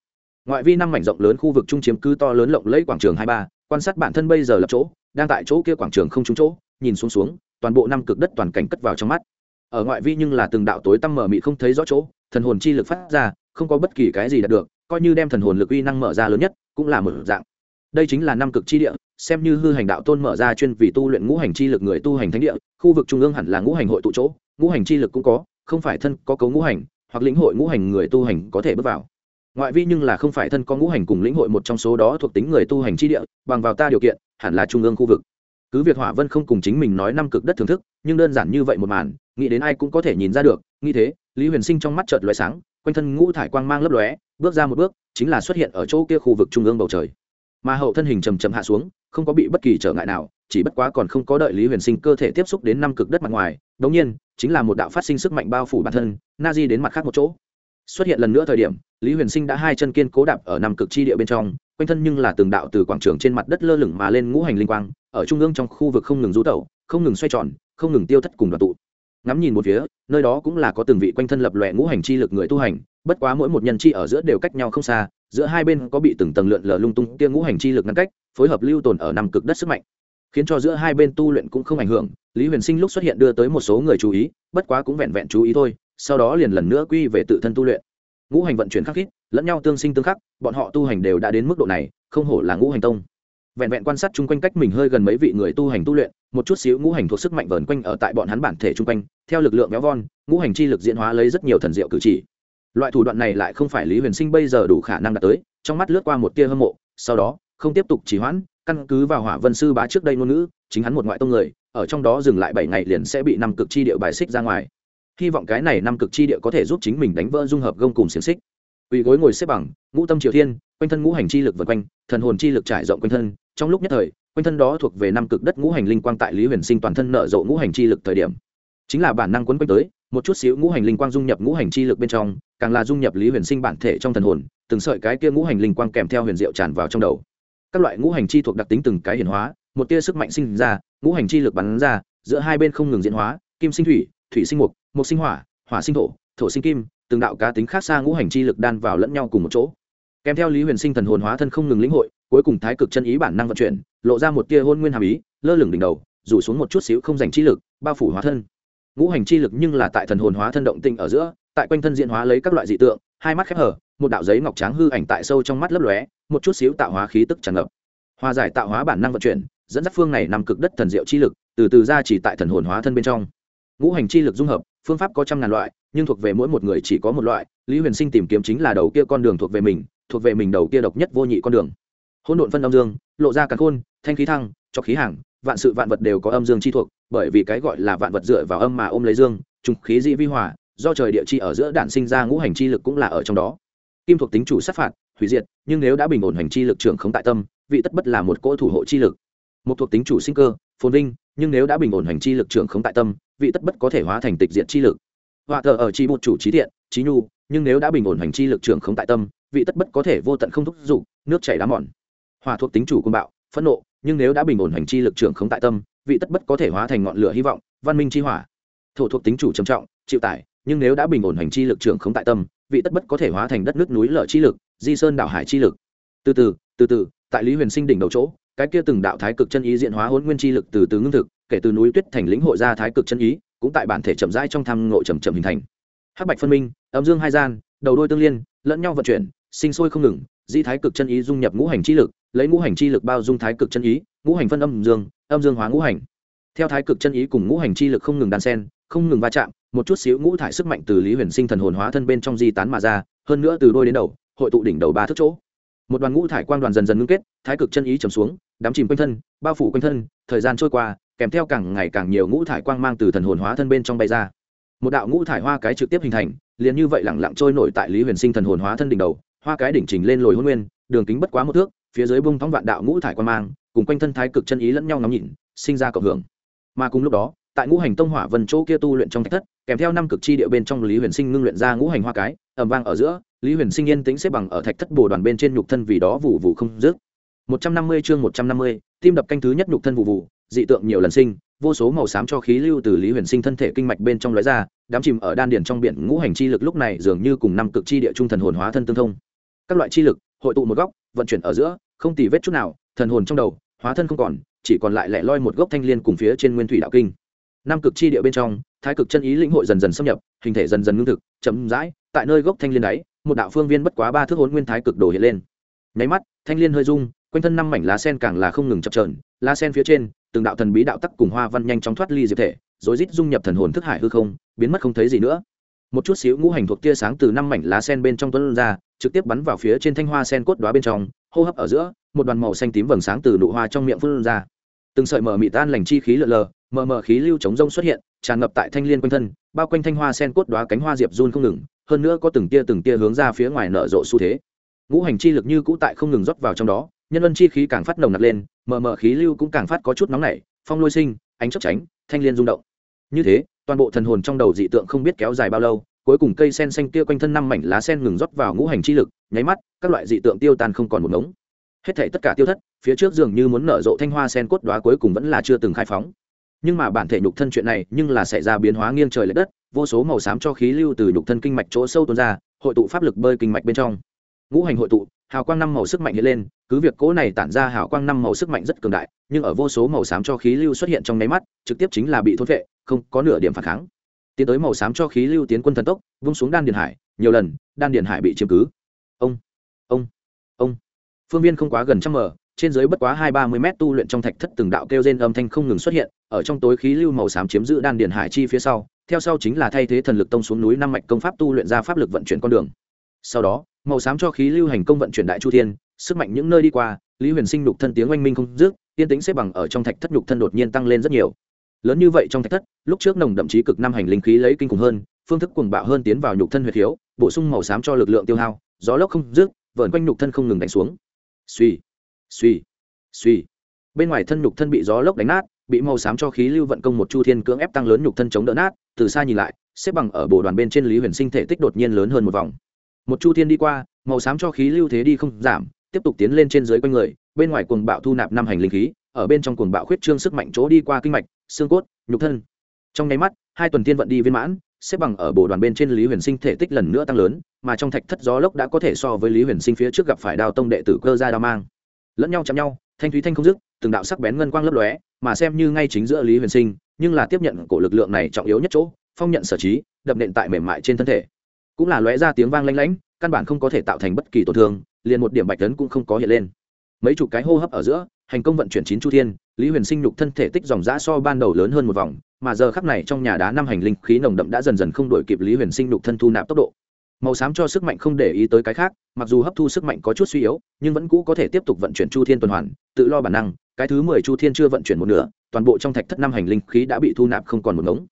Ngoại vi năm mảnh rộng lớn khu vực trung chiếm cứ to lớn lộng lẫy quảng trường hai ba, quan sát bản thân bây giờ lập chỗ, đang tại chỗ kia quảng trường không trúng chỗ, nhìn xuống xuống, toàn bộ năm cực đất toàn cảnh cất vào trong mắt. Ở ngoại vi nhưng là từng đạo tối tăm mở mị không thấy rõ chỗ, thần hồn chi lực phát ra, không có bất kỳ cái gì đạt được, coi như đem thần hồn lực uy năng mở ra lớn nhất, cũng là một dạng. Đây chính là năm cực chi địa, xem như hư hành đạo tôn mở ra chuyên vì tu luyện ngũ hành chi lực người tu hành thánh địa, khu vực trung ương hẳn là ngũ hành hội tụ chỗ, ngũ hành chi lực cũng có, không phải thân có cấu ngũ hành hoặc lĩnh hội ngũ hành người tu hành có thể bước vào. Ngoại vi nhưng là không phải thân có ngũ hành cùng lĩnh hội một trong số đó thuộc tính người tu hành chi địa, bằng vào ta điều kiện, hẳn là trung ương khu vực. Cứ việc hỏa vân không cùng chính mình nói năm cực đất thưởng thức, nhưng đơn giản như vậy một màn, nghĩ đến ai cũng có thể nhìn ra được, nghĩ thế, lý huyền sinh trong mắt chợt loại sáng, quanh thân ngũ thải quang mang lấp lóe, bước ra một bước, chính là xuất hiện ở chỗ kia khu vực trung ương bầu trời. Mà hậu thân hình chầm chầm hạ xuống, không có bị bất kỳ trở ngại nào chỉ bất quá còn không có đợi lý huyền sinh cơ thể tiếp xúc đến năm cực đất mặt ngoài, đống nhiên, chính là một đạo phát sinh sức mạnh bao phủ bản thân na di đến mặt khác một chỗ. Xuất hiện lần nữa thời điểm, lý huyền sinh đã hai chân kiên cố đạp ở năm cực chi địa bên trong, quanh thân nhưng là từng đạo từ quảng trường trên mặt đất lơ lửng mà lên ngũ hành linh quang, ở trung ương trong khu vực không ngừng rú tẩu, không ngừng xoay tròn, không ngừng tiêu thất cùng đoàn tụ. Ngắm nhìn một phía, nơi đó cũng là có từng vị quanh thân lập lòe ngũ hành chi lực người tu hành, bất quá mỗi một nhân chi ở giữa đều cách nhau không xa, giữa hai bên có bị từng tầng lượn lờ lung tung tia ngũ hành chi lực ngăn cách, phối hợp lưu tồn ở năm cực đất sức mạnh khiến cho giữa hai bên tu luyện cũng không ảnh hưởng, lý huyền sinh lúc xuất hiện đưa tới một số người chú ý, bất quá cũng vẹn vẹn chú ý thôi, sau đó liền lần nữa quy về tự thân tu luyện. Ngũ hành vận chuyển khắc khít, lẫn nhau tương sinh tương khắc, bọn họ tu hành đều đã đến mức độ này, không hổ là ngũ hành tông. Vẹn vẹn quan sát chung quanh cách mình hơi gần mấy vị người tu hành tu luyện, một chút xíu ngũ hành thuộc sức mạnh vờn quanh ở tại bọn hắn bản thể chung quanh, theo lực lượng méo von, ngũ hành chi lực diễn hóa lấy rất nhiều thần diệu cử chỉ. Loại thủ đoạn này lại không phải lý huyền sinh bây giờ đủ khả năng đạt tới, trong mắt lướt qua một tia hâm mộ, sau đó, không tiếp tục trì hoãn căn cứ vào hỏa vân sư bá trước đây ngôn ngữ, chính hắn một ngoại tông người, ở trong đó dừng lại bảy ngày liền sẽ bị năm cực chi địa bài xích ra ngoài. Hy vọng cái này năm cực chi địa có thể giúp chính mình đánh vỡ dung hợp gông cùng xiềng xích. Uy gối ngồi xếp bằng, ngũ tâm triều thiên, quanh thân ngũ hành chi lực vượt quanh, thần hồn chi lực trải rộng quanh thân. Trong lúc nhất thời, quanh thân đó thuộc về năm cực đất ngũ hành linh quang tại lý huyền sinh toàn thân nợ rộ ngũ hành chi lực thời điểm. Chính là bản năng quấn quanh tới, một chút xíu ngũ hành linh quang dung nhập ngũ hành chi lực bên trong, càng là dung nhập lý huyền sinh bản thể trong thần hồn, từng sợi cái kia ngũ hành linh quang kèm theo huyền diệu tràn vào trong đầu các loại ngũ hành chi thuộc đặc tính từng cái hiển hóa, một tia sức mạnh sinh ra, ngũ hành chi lực bắn ra, giữa hai bên không ngừng diễn hóa, kim sinh thủy thủy sinh mục mục sinh hỏa hỏa sinh thổ thổ sinh kim, từng đạo cá tính khác xa ngũ hành chi lực đan vào lẫn nhau cùng một chỗ. Kèm theo lý huyền sinh thần hồn hóa thân không ngừng lĩnh hội, cuối cùng thái cực chân ý bản năng vận chuyển, lộ ra một tia hôn nguyên hàm ý, lơ lửng đỉnh đầu, rủ xuống một chút xíu không dành chi lực, bao phủ hóa thân. Ngũ hành chi lực nhưng là tại thần hồn hóa thân động tinh ở giữa, tại quanh thân diễn hóa lấy các loại dị tượng, hai mắt khép hở một đạo giấy ngọc trắng hư ảnh tại sâu trong mắt lấp lóe, một chút xíu tạo hóa khí tức tràn ngập. Hòa giải tạo hóa bản năng vận chuyển, dẫn dắt phương này nằm cực đất thần diệu chi lực, từ từ ra chỉ tại thần hồn hóa thân bên trong. Ngũ hành chi lực dung hợp, phương pháp có trăm ngàn loại, nhưng thuộc về mỗi một người chỉ có một loại, lý huyền sinh tìm kiếm chính là đầu kia con đường thuộc về mình, thuộc về mình đầu kia độc nhất vô nhị con đường. Hỗn độn phân âm dương, lộ ra cả khôn, thanh khí thăng, cho khí hàng, vạn sự vạn vật đều có âm dương chi thuộc, bởi vì cái gọi là vạn vật dựa vào âm mà ôm lấy dương, trùng khí dị vi hòa, do trời địa chi ở giữa đạn sinh ra ngũ hành chi lực cũng là ở trong đó kim thuộc tính chủ sát phạt, hủy diệt, nhưng nếu đã bình ổn hành chi lực trưởng không tại tâm, vị tất bất là một cỗ thủ hộ chi lực. Một thuộc tính chủ sinh cơ, phồn vinh, nhưng nếu đã bình ổn hành chi lực trưởng không tại tâm, vị tất bất có thể hóa thành tịch diện chi lực. Họa thờ ở chi một chủ trí thiện, trí nhu, nhưng nếu đã bình ổn hành chi lực trưởng không tại tâm, vị tất bất có thể vô tận không thúc giục, nước chảy đá mòn. Hòa thuộc tính chủ công bạo, phẫn nộ, nhưng nếu đã bình ổn hành chi lực trưởng không tại tâm, vị tất bất có thể hóa thành ngọn lửa hy vọng, văn minh chi hỏa. Thổ thuộc tính chủ trầm trọng, chịu tải, nhưng nếu đã bình ổn hành chi lực trưởng không tại tâm vị tất bất có thể hóa thành đất nước núi lở chi lực, di sơn đảo hải chi lực. Từ từ từ từ, tại lý huyền sinh đỉnh đầu chỗ, cái kia từng đạo thái cực chân ý diện hóa hỗn nguyên chi lực từ từ ngưng thực, kể từ núi tuyết thành lĩnh hội ra thái cực chân ý, cũng tại bản thể chậm rãi trong tham ngộ chậm chậm hình thành. Hắc bạch phân minh, âm dương hai gian, đầu đôi tương liên, lẫn nhau vận chuyển, sinh sôi không ngừng, di thái cực chân ý dung nhập ngũ hành chi lực, lấy ngũ hành chi lực bao dung thái cực chân ý, ngũ hành phân âm dương âm dương hóa ngũ hành. Theo thái cực chân ý cùng ngũ hành chi lực không ngừng đan sen không ngừng va chạm một chút xíu ngũ thải sức mạnh từ lý huyền sinh thần hồn hóa thân bên trong di tán mà ra, hơn nữa từ đôi đến đầu, hội tụ đỉnh đầu ba thước chỗ. Một đoàn ngũ thải quang đoàn dần dần ngưng kết, thái cực chân ý trầm xuống đắm chìm quanh thân, bao phủ quanh thân, thời gian trôi qua, kèm theo càng ngày càng nhiều ngũ thải quang mang từ thần hồn hóa thân bên trong bay ra. Một đạo ngũ thải hoa cái trực tiếp hình thành, liền như vậy lẳng lặng trôi nổi tại lý huyền sinh thần hồn hóa thân đỉnh đầu, hoa cái đỉnh trình lên lồi hôn nguyên, đường kính bất quá một thước, phía dưới bông thóng vạn đạo ngũ thải quang mang, cùng quanh thân thái cực chân ý lẫn nhau ngắm nhìn, sinh ra cộng hưởng. Mà cùng lúc đó tại ngũ hành tông hỏa vân chỗ kia tu luyện trong thạch thất, kèm theo năm cực chi địa bên trong lý huyền sinh ngưng luyện ra ngũ hành hoa cái ẩm vang ở giữa, lý huyền sinh yên tĩnh xếp bằng ở thạch thất bồ đoàn bên trên nhục thân vì đó vụ vụ không dứt. Một trăm năm mươi chương một trăm năm mươi, tim đập canh thứ nhất nhục thân vụ vụ dị tượng nhiều lần sinh, vô số màu xám cho khí lưu từ lý huyền sinh thân thể kinh mạch bên trong lóe ra, đám chìm ở đan điền trong biển ngũ hành chi lực lúc này dường như cùng năm cực chi địa trung thần hồn hóa thân tương thông. Các loại chi lực, hội tụ một góc, vận chuyển ở giữa, không tì vết chút nào, thần hồn trong đầu, hóa thân không còn, chỉ còn lại lẻ loi một gốc thanh liên cùng phía trên nguyên thủy đạo kinh. Nam cực chi địa bên trong, thái cực chân ý lĩnh hội dần dần xâm nhập, hình thể dần dần ngưng thực, chậm rãi, tại nơi gốc thanh liên đáy, một đạo phương viên bất quá ba thước hốn nguyên thái cực đồ hiện lên. Nháy mắt, thanh liên hơi rung, quanh thân năm mảnh lá sen càng là không ngừng chập trờn lá sen phía trên, từng đạo thần bí đạo tắc cùng hoa văn nhanh chóng thoát ly diệp thể rồi rít dung nhập thần hồn thức hải hư không, biến mất không thấy gì nữa. Một chút xíu ngũ hành thuộc tia sáng từ năm mảnh lá sen bên trong tuấn ra, trực tiếp bắn vào phía trên thanh hoa sen cốt đoá bên trong, hô hấp ở giữa, một đoàn màu xanh tím vầng sáng từ nụ hoa trong miệng phun ra. Từng sợi mở mị tan lành chi khí lờ lờ mờ mờ khí lưu chống rông xuất hiện, tràn ngập tại thanh liên quanh thân, bao quanh thanh hoa sen cốt đoá cánh hoa diệp run không ngừng, hơn nữa có từng tia từng tia hướng ra phía ngoài nở rộ xu thế. Ngũ hành chi lực như cũ tại không ngừng rót vào trong đó, nhân ân chi khí càng phát nồng nặc lên, mờ mờ khí lưu cũng càng phát có chút nóng nảy, phong lôi sinh, ánh chấp tránh, thanh liên rung động. Như thế, toàn bộ thần hồn trong đầu dị tượng không biết kéo dài bao lâu, cuối cùng cây sen xanh kia quanh thân năm mảnh lá sen ngừng rót vào ngũ hành chi lực, nháy mắt, các loại dị tượng tiêu tan không còn một ngống. Hết thể tất cả tiêu thất, phía trước dường như muốn nở rộ thanh hoa sen cốt đoá cuối cùng vẫn là chưa từng khai phóng nhưng mà bản thể nhục thân chuyện này nhưng là xảy ra biến hóa nghiêng trời l ệ đất, vô số màu xám cho khí lưu từ nhục thân kinh mạch chỗ sâu tuôn ra, hội tụ pháp lực bơi kinh mạch bên trong. Ngũ hành hội tụ, hào quang năm màu sức mạnh hiện lên, cứ việc cố này tản ra hào quang năm màu sức mạnh rất cường đại, nhưng ở vô số màu xám cho khí lưu xuất hiện trong nháy mắt, trực tiếp chính là bị thốt vệ không có nửa điểm phản kháng. Tiến tới màu xám cho khí lưu tiến quân thần tốc, vung xuống đan điền hải, nhiều lần, đan điền hải bị chiếm cứ. Ông ông ông. Phương viên không quá gần trăm mờ trên dưới bất quá hai ba mươi mét tu luyện trong thạch thất từng đạo kêu rên âm thanh không ngừng xuất hiện, ở trong tối khí lưu màu xám chiếm giữ đan điền hải chi phía sau, theo sau chính là thay thế thần lực tông xuống núi năm mạch công pháp tu luyện ra pháp lực vận chuyển con đường. Sau đó, màu xám cho khí lưu hành công vận chuyển đại chu thiên, sức mạnh những nơi đi qua, lý huyền sinh nhục thân tiếng oanh minh không dứt tiên tính xếp bằng ở trong thạch thất nhục thân đột nhiên tăng lên rất nhiều. Lớn như vậy trong thạch thất, lúc trước nồng đậm chí cực năm hành linh khí lấy kinh khủng hơn, phương thức cuồng bạo hơn tiến vào nhục thân huyệt khiếu bổ sung màu xám cho lực lượng tiêu hao, gió lốc không dứt vợn quanh nhục thân không ngừng đánh xuống. Suy suy suy. Bên ngoài thân nhục thân bị gió lốc đánh nát, bị màu xám cho khí lưu vận công một chu thiên cưỡng ép tăng lớn nhục thân chống đỡ nát, từ xa nhìn lại, xếp bằng ở bồ đoàn bên trên lý huyền sinh thể tích đột nhiên lớn hơn một vòng. Một chu thiên đi qua, màu xám cho khí lưu thế đi không giảm, tiếp tục tiến lên trên dưới quanh người, bên ngoài cuồng bạo thu nạp năm hành linh khí, ở bên trong cuồng bạo khuyết trương sức mạnh chỗ đi qua kinh mạch, xương cốt, nhục thân. Trong nháy mắt, hai tuần tiên vận đi viên mãn, xếp bằng ở bộ đoàn bên trên lý huyền sinh thể tích lần nữa tăng lớn, mà trong thạch thất gió lốc đã có thể so với lý huyền sinh phía trước gặp phải đào tông đệ tử cơ ra đao mang lẫn nhau chạm nhau, thanh thúy thanh không dứt, từng đạo sắc bén ngân quang lấp lóe, mà xem như ngay chính giữa lý huyền sinh, nhưng là tiếp nhận cổ lực lượng này trọng yếu nhất chỗ, phong nhận sở trí, đập nện tại mềm mại trên thân thể. Cũng là lóe ra tiếng vang lanh lảnh, căn bản không có thể tạo thành bất kỳ tổn thương, liền một điểm bạch tấn cũng không có hiện lên. Mấy chục cái hô hấp ở giữa, hành công vận chuyển chín chu thiên, lý huyền sinh nhục thân thể tích dòng giã so ban đầu lớn hơn một vòng, mà giờ khắc này trong nhà đá năm hành linh khí nồng đậm đã dần dần không đổi kịp lý huyền sinh nhục thân thu nạp tốc độ màu xám cho sức mạnh không để ý tới cái khác, mặc dù hấp thu sức mạnh có chút suy yếu, nhưng vẫn cũ có thể tiếp tục vận chuyển chu thiên tuần hoàn, tự lo bản năng, cái thứ mười chu thiên chưa vận chuyển một nửa, toàn bộ trong thạch thất năm hành linh khí đã bị thu nạp không còn một ngống.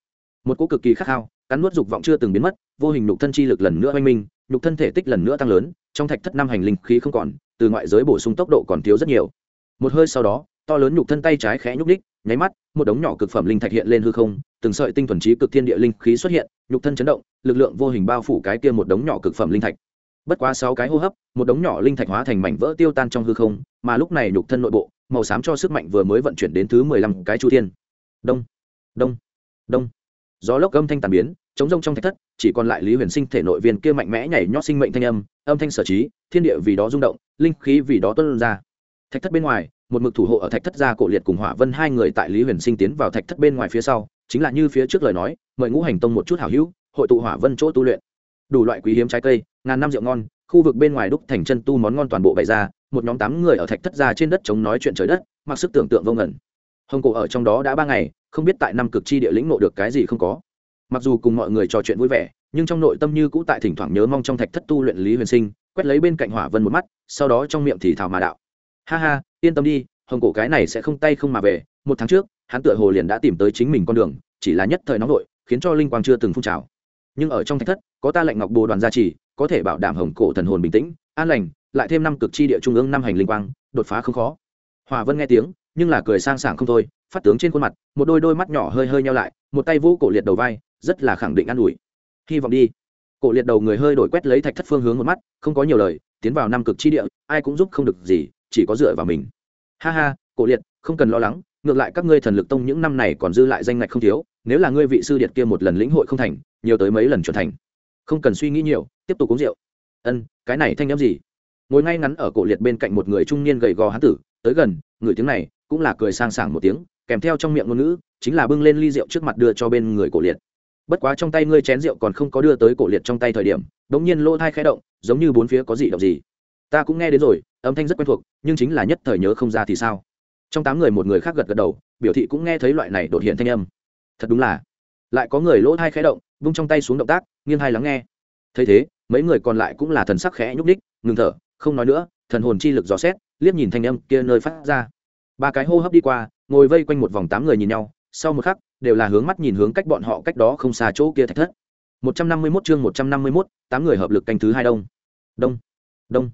Một cỗ cực kỳ khát khao, cắn nuốt dục vọng chưa từng biến mất, vô hình nhục thân chi lực lần nữa oanh minh, nhục thân thể tích lần nữa tăng lớn, trong thạch thất năm hành linh khí không còn, từ ngoại giới bổ sung tốc độ còn thiếu rất nhiều. Một hơi sau đó, to lớn nhục thân tay trái khẽ nhúc ních nháy mắt, một đống nhỏ cực phẩm linh thạch hiện lên hư không, từng sợi tinh thuần trí cực thiên địa linh khí xuất hiện, nhục thân chấn động, lực lượng vô hình bao phủ cái kia một đống nhỏ cực phẩm linh thạch. Bất quá sáu cái hô hấp, một đống nhỏ linh thạch hóa thành mảnh vỡ tiêu tan trong hư không, mà lúc này nhục thân nội bộ, màu xám cho sức mạnh vừa mới vận chuyển đến thứ mười lăm cái chu thiên. Đông đông đông. Gió lốc âm thanh tàn biến chống rông trong thạch thất, chỉ còn lại lý huyền sinh thể nội viên kia mạnh mẽ nhảy nhót sinh mệnh thanh âm âm thanh sở trí, thiên địa vì đó rung động, linh khí vì đó tuân ra. Thạch thất bên ngoài một mực thủ hộ ở thạch thất gia cổ liệt cùng hỏa vân hai người tại lý huyền sinh tiến vào thạch thất bên ngoài phía sau chính là như phía trước lời nói mời ngũ hành tông một chút hảo hữu hội tụ hỏa vân chỗ tu luyện đủ loại quý hiếm trái cây ngàn năm rượu ngon khu vực bên ngoài đúc thành chân tu món ngon toàn bộ bày ra một nhóm tám người ở thạch thất gia trên đất chống nói chuyện trời đất mặc sức tưởng tượng vô ngẩn hồng cổ ở trong đó đã ba ngày không biết tại năm cực chi địa lĩnh nộ được cái gì không có mặc dù cùng mọi người trò chuyện vui vẻ nhưng trong nội tâm như cũ tại thỉnh thoảng nhớ mong trong thạch thất tu luyện lý huyền sinh quét lấy bên cạnh hỏa vân một mắt sau đó trong miệng thì thào mà đạo ha ha, yên tâm đi, hồng cổ cái này sẽ không tay không mà về. Một tháng trước, hắn tựa hồ liền đã tìm tới chính mình con đường, chỉ là nhất thời nóng nội, khiến cho linh quang chưa từng phun trào. Nhưng ở trong thạch thất, có ta lệnh ngọc bồ đoàn gia trì, có thể bảo đảm hồng cổ thần hồn bình tĩnh, an lành, lại thêm năm cực chi địa trung ương năm hành linh quang, đột phá không khó. Hòa vân nghe tiếng, nhưng là cười sang sảng không thôi, phát tướng trên khuôn mặt, một đôi đôi mắt nhỏ hơi hơi nhau lại, một tay vũ cổ liệt đầu vai, rất là khẳng định an ủi. Hy vọng đi. Cổ liệt đầu người hơi đổi quét lấy thạch thất phương hướng một mắt, không có nhiều lời, tiến vào năm cực chi địa, ai cũng giúp không được gì chỉ có dựa vào mình. Ha ha, cổ liệt, không cần lo lắng, ngược lại các ngươi thần lực tông những năm này còn dư lại danh ngạch không thiếu, nếu là ngươi vị sư điệt kia một lần lĩnh hội không thành, nhiều tới mấy lần chuẩn thành. Không cần suy nghĩ nhiều, tiếp tục uống rượu. Ân, cái này thanh nhắm gì? Ngồi ngay ngắn ở cổ liệt bên cạnh một người trung niên gầy gò hán tử, tới gần, người tiếng này cũng là cười sang sảng một tiếng, kèm theo trong miệng ngôn ngữ, chính là bưng lên ly rượu trước mặt đưa cho bên người cổ liệt. Bất quá trong tay ngươi chén rượu còn không có đưa tới cổ liệt trong tay thời điểm đ ỗ n g nhiên lỗ thai khé động, giống như bốn phía có gì động gì ta cũng nghe đến rồi âm thanh rất quen thuộc nhưng chính là nhất thời nhớ không ra thì sao? Trong tám người một người khác gật gật đầu biểu thị cũng nghe thấy loại này đột hiện thanh âm. Thật đúng là. Lại có người lỗ thai khẽ động vung trong tay xuống động tác nghiêng hai lắng nghe. Thấy thế mấy người còn lại cũng là thần sắc khẽ nhúc đích ngừng thở không nói nữa thần hồn chi lực dò xét liếc nhìn thanh âm kia nơi phát ra. Ba cái hô hấp đi qua ngồi vây quanh một vòng tám người nhìn nhau sau một khắc đều là hướng mắt nhìn hướng cách bọn họ cách đó không xa chỗ kia thạch thất. Một trăm năm mươi 151 chương một trăm năm mươi 151, tám người hợp lực canh thứ hai đông. Đông. Đông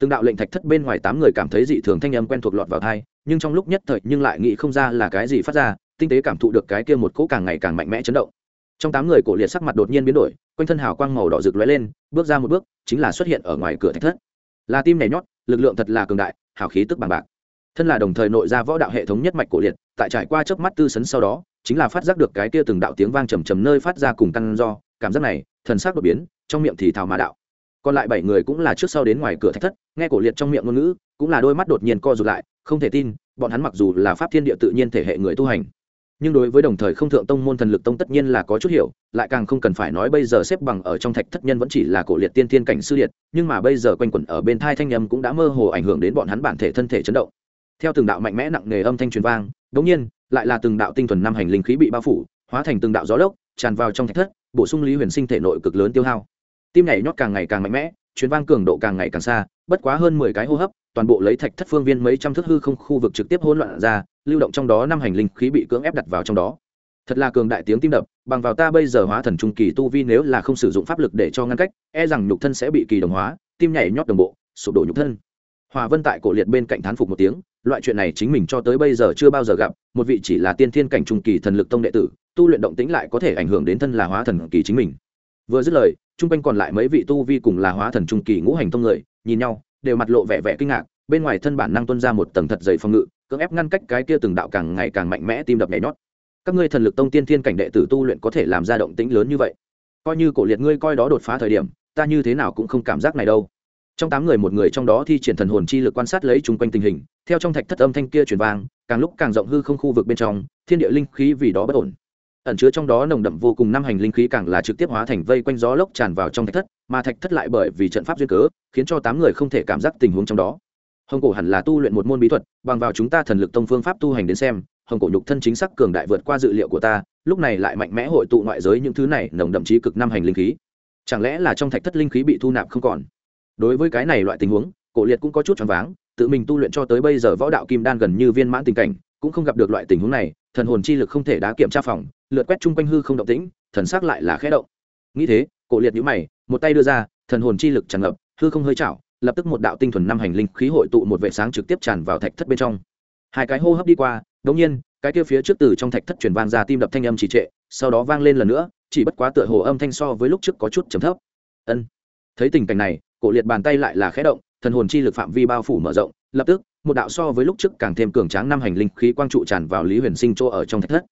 từng đạo lệnh thạch thất bên ngoài tám người cảm thấy dị thường thanh âm quen thuộc lọt vào thai nhưng trong lúc nhất thời nhưng lại nghĩ không ra là cái gì phát ra, tinh tế cảm thụ được cái kia một cỗ càng ngày càng mạnh mẽ chấn động. Trong tám người cổ liệt sắc mặt đột nhiên biến đổi, quanh thân hào quang màu đỏ rực lóe lên, bước ra một bước, chính là xuất hiện ở ngoài cửa thạch thất. Là tim nhảy nhót, lực lượng thật là cường đại, hào khí tức bằng bạc. Thân là đồng thời nội ra võ đạo hệ thống nhất mạch cổ liệt, tại trải qua chớp mắt tư sấn sau đó, chính là phát giác được cái kia từng đạo tiếng vang trầm trầm nơi phát ra cùng căn do, cảm giác này, thần sắc đột biến, trong miệng thì thào mà đạo còn lại bảy người cũng là trước sau đến ngoài cửa thạch thất, nghe cổ liệt trong miệng ngôn ngữ, cũng là đôi mắt đột nhiên co rụt lại, không thể tin, bọn hắn mặc dù là pháp thiên địa tự nhiên thể hệ người tu hành, nhưng đối với đồng thời không thượng tông môn thần lực tông tất nhiên là có chút hiểu, lại càng không cần phải nói bây giờ xếp bằng ở trong thạch thất nhân vẫn chỉ là cổ liệt tiên thiên cảnh sư liệt nhưng mà bây giờ quanh quẩn ở bên thai thanh nhầm cũng đã mơ hồ ảnh hưởng đến bọn hắn bản thể thân thể chấn động. Theo từng đạo mạnh mẽ nặng nề âm thanh truyền vang đ ỗ n g nhiên, lại là từng đạo tinh thuần năm hành linh khí bị bao phủ, hóa thành từng đạo gió lốc, tràn vào trong thạch thất, bổ sung lý huyền sinh thể nội cực lớn tiêu hao tim nhảy nhót càng ngày càng mạnh mẽ chuyến vang cường độ càng ngày càng xa, bất quá hơn mười cái hô hấp, toàn bộ lấy thạch thất phương viên mấy trăm thước hư không khu vực trực tiếp hỗn loạn ra, lưu động trong đó năm hành linh khí bị cưỡng ép đặt vào trong đó. Thật là cường đại tiếng tim đập, bằng vào ta bây giờ hóa thần trung kỳ tu vi nếu là không sử dụng pháp lực để cho ngăn cách e rằng nhục thân sẽ bị kỳ đồng hóa, tim nhảy nhót đồng bộ, sụp đổ nhục thân. Hòa vân tại cổ liệt bên cạnh thán phục một tiếng, loại chuyện này chính mình cho tới bây giờ chưa bao giờ gặp, một vị chỉ là tiên thiên cảnh trung kỳ thần lực tông đệ tử, tu luyện động tĩnh lại có thể ảnh hưởng đến thân là hóa thần kỳ chính mình vừa dứt lời chung quanh còn lại mấy vị tu vi cùng là hóa thần trung kỳ ngũ hành tông người, nhìn nhau, đều mặt lộ vẻ vẻ kinh ngạc, bên ngoài thân bản năng tuân ra một tầng thật dày phòng ngự, cưỡng ép ngăn cách cái kia từng đạo càng ngày càng mạnh mẽ tim đập nhảy nhót. Các ngươi thần lực tông tiên thiên cảnh đệ tử tu luyện có thể làm ra động tĩnh lớn như vậy? Coi như cổ liệt ngươi coi đó đột phá thời điểm, ta như thế nào cũng không cảm giác này đâu. Trong tám người một người trong đó thi triển thần hồn chi lực quan sát lấy chung quanh tình hình, theo trong thạch thất âm thanh kia truyền vang, càng lúc càng rộng hư không khu vực bên trong, thiên địa linh khí vì đó bất ổn ẩn chứa trong đó nồng đậm vô cùng năm hành linh khí càng là trực tiếp hóa thành vây quanh gió lốc tràn vào trong thạch thất, mà thạch thất lại bởi vì trận pháp duyên cớ, khiến cho tám người không thể cảm giác tình huống trong đó. Hồng cổ hẳn là tu luyện một môn bí thuật, bằng vào chúng ta thần lực tông phương pháp tu hành đến xem, hồng cổ nhục thân chính xác cường đại vượt qua dự liệu của ta, lúc này lại mạnh mẽ hội tụ ngoại giới những thứ này nồng đậm chí cực năm hành linh khí. Chẳng lẽ là trong thạch thất linh khí bị thu nạp không còn? Đối với cái này loại tình huống, cổ liệt cũng có chút choáng váng, tự mình tu luyện cho tới bây giờ võ đạo kim đan gần như viên mãn tình cảnh, cũng không gặp được loại tình huống này thần hồn chi lực không thể đá kiểm tra phòng, lượt quét chung quanh hư không động tĩnh, thần sắc lại là khẽ động. Nghĩ thế, cổ liệt nhũ mày, một tay đưa ra, thần hồn chi lực tràn ngập, hư không hơi chảo, lập tức một đạo tinh thuần năm hành linh khí hội tụ một vệ sáng trực tiếp tràn vào thạch thất bên trong. Hai cái hô hấp đi qua, đống nhiên, cái kia phía trước từ trong thạch thất truyền vang ra tim đập thanh âm trì trệ, sau đó vang lên lần nữa, chỉ bất quá tựa hồ âm thanh so với lúc trước có chút trầm thấp. Ân. Thấy tình cảnh này, cổ liệt bàn tay lại là khẽ động, thần hồn chi lực phạm vi bao phủ mở rộng, lập tức một đạo so với lúc trước càng thêm cường tráng năm hành linh khí quang trụ tràn vào lý huyền sinh chỗ ở trong thạch thất.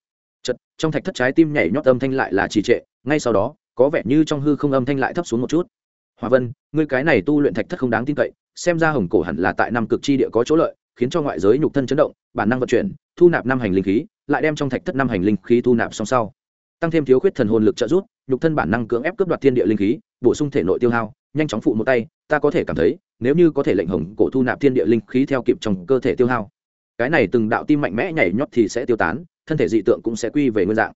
Chật trong thạch thất trái tim nhảy nhót âm thanh lại là trì trệ, ngay sau đó, có vẻ như trong hư không âm thanh lại thấp xuống một chút. Hòa vân, ngươi cái này tu luyện thạch thất không đáng tin cậy, xem ra hồng cổ hẳn là tại năm cực chi địa có chỗ lợi, khiến cho ngoại giới nhục thân chấn động, bản năng vận chuyển, thu nạp năm hành linh khí, lại đem trong thạch thất năm hành linh khí thu nạp song sau. Tăng thêm thiếu khuyết thần hồn lực trợ giúp, nhục thân bản năng cưỡng ép cướp đoạt thiên địa linh khí, bổ sung thể nội tiêu hao, nhanh chóng phụ một tay, ta có thể cảm thấy nếu như có thể lệnh hồng cổ thu nạp thiên địa linh khí theo kịp trong cơ thể tiêu hao, cái này từng đạo tim mạnh mẽ nhảy nhót thì sẽ tiêu tán, thân thể dị tượng cũng sẽ quy về nguyên dạng.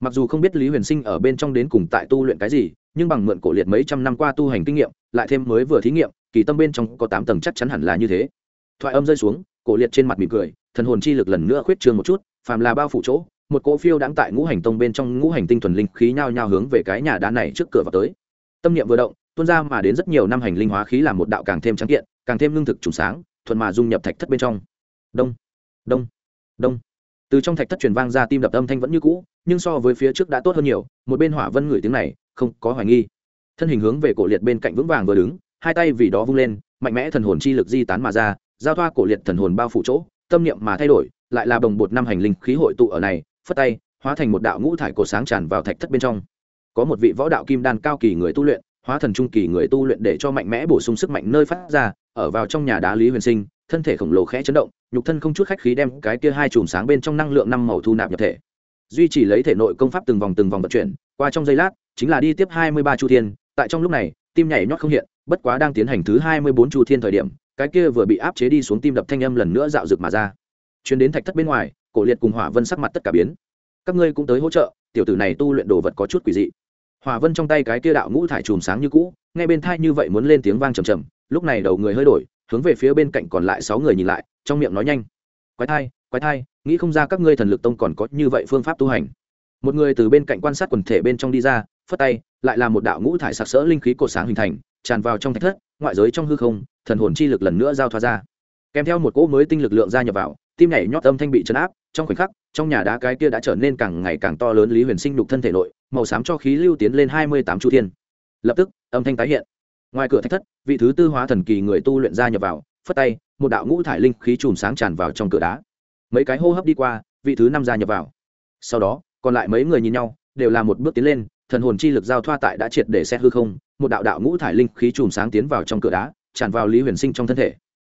Mặc dù không biết lý huyền sinh ở bên trong đến cùng tại tu luyện cái gì, nhưng bằng mượn cổ liệt mấy trăm năm qua tu hành kinh nghiệm, lại thêm mới vừa thí nghiệm, kỳ tâm bên trong có tám tầng chắc chắn hẳn là như thế. Thoại âm rơi xuống, cổ liệt trên mặt mỉm cười, thần hồn chi lực lần nữa khuyết trương một chút, phàm là bao phủ chỗ, một cỗ phiêu đáng tại ngũ hành tông bên trong ngũ hành tinh thuần linh khí nhao nhao hướng về cái nhà đá này trước cửa vào tới. Tâm niệm vừa động tuôn ra mà đến rất nhiều năm hành linh hóa khí làm một đạo càng thêm trắng kiện, càng thêm lương thực trùng sáng, thuận mà dung nhập thạch thất bên trong. Đông đông đông. Từ trong thạch thất truyền vang ra tim đập âm thanh vẫn như cũ, nhưng so với phía trước đã tốt hơn nhiều, một bên hỏa vân ngửi tiếng này, không có hoài nghi. Thân hình hướng về cổ liệt bên cạnh vững vàng vừa đứng, hai tay vì đó vung lên, mạnh mẽ thần hồn chi lực di tán mà ra, giao thoa cổ liệt thần hồn bao phủ chỗ, tâm niệm mà thay đổi, lại là đồng bột năm hành linh khí hội tụ ở này, phất tay, hóa thành một đạo ngũ thải cổ sáng tràn vào thạch thất bên trong. Có một vị võ đạo kim đan cao kỳ người tu luyện hóa thần trung kỳ người tu luyện để cho mạnh mẽ bổ sung sức mạnh nơi phát ra, ở vào trong nhà đá lý huyền sinh, thân thể khổng lồ khẽ chấn động, nhục thân không chút khách khí đem cái kia hai chùm sáng bên trong năng lượng năm màu thu nạp nhập thể. Duy trì lấy thể nội công pháp từng vòng từng vòng vận chuyển, qua trong giây lát, chính là đi tiếp hai mươi ba chu thiên, tại trong lúc này, tim nhảy nhót không hiện, bất quá đang tiến hành thứ hai mươi bốn chu thiên thời điểm, cái kia vừa bị áp chế đi xuống tim đập thanh âm lần nữa dạo rực mà ra. Chuyến đến thạch thất bên ngoài, cổ liệt cùng hỏa vân sắc mặt tất cả biến. Các ngươi cũng tới hỗ trợ, tiểu tử này tu luyện đồ vật có chút quỷ dị hòa vân trong tay cái kia đạo ngũ thải chùm sáng như cũ ngay bên thai như vậy muốn lên tiếng vang trầm trầm, lúc này đầu người hơi đổi, hướng về phía bên cạnh còn lại sáu người nhìn lại, trong miệng nói nhanh. Quái thai quái thai, nghĩ không ra các ngươi thần lực tông còn có như vậy phương pháp tu hành. Một người từ bên cạnh quan sát quần thể bên trong đi ra, phất tay, lại là một đạo ngũ thải sặc sỡ linh khí cột sáng hình thành, tràn vào trong thạch thất, ngoại giới trong hư không, thần hồn chi lực lần nữa giao thoa ra. Kèm theo một cỗ mới tinh lực lượng ra nhập vào, tim nhảy nhót âm thanh bị chấn áp, trong khoảnh khắc trong nhà đá cái kia đã trở nên càng ngày càng to lớn lý huyền sinh đục thân thể nội màu xám cho khí lưu tiến lên hai mươi tám chu thiên lập tức âm thanh tái hiện ngoài cửa thạch thất vị thứ tư hóa thần kỳ người tu luyện ra nhập vào phất tay một đạo ngũ thải linh khí chùm sáng tràn vào trong cửa đá mấy cái hô hấp đi qua vị thứ năm ra nhập vào sau đó còn lại mấy người nhìn nhau đều là một bước tiến lên thần hồn chi lực giao thoa tại đã triệt để xét hư không một đạo đạo ngũ thải linh khí chùm sáng tiến vào trong cửa đá tràn vào lý huyền sinh trong thân thể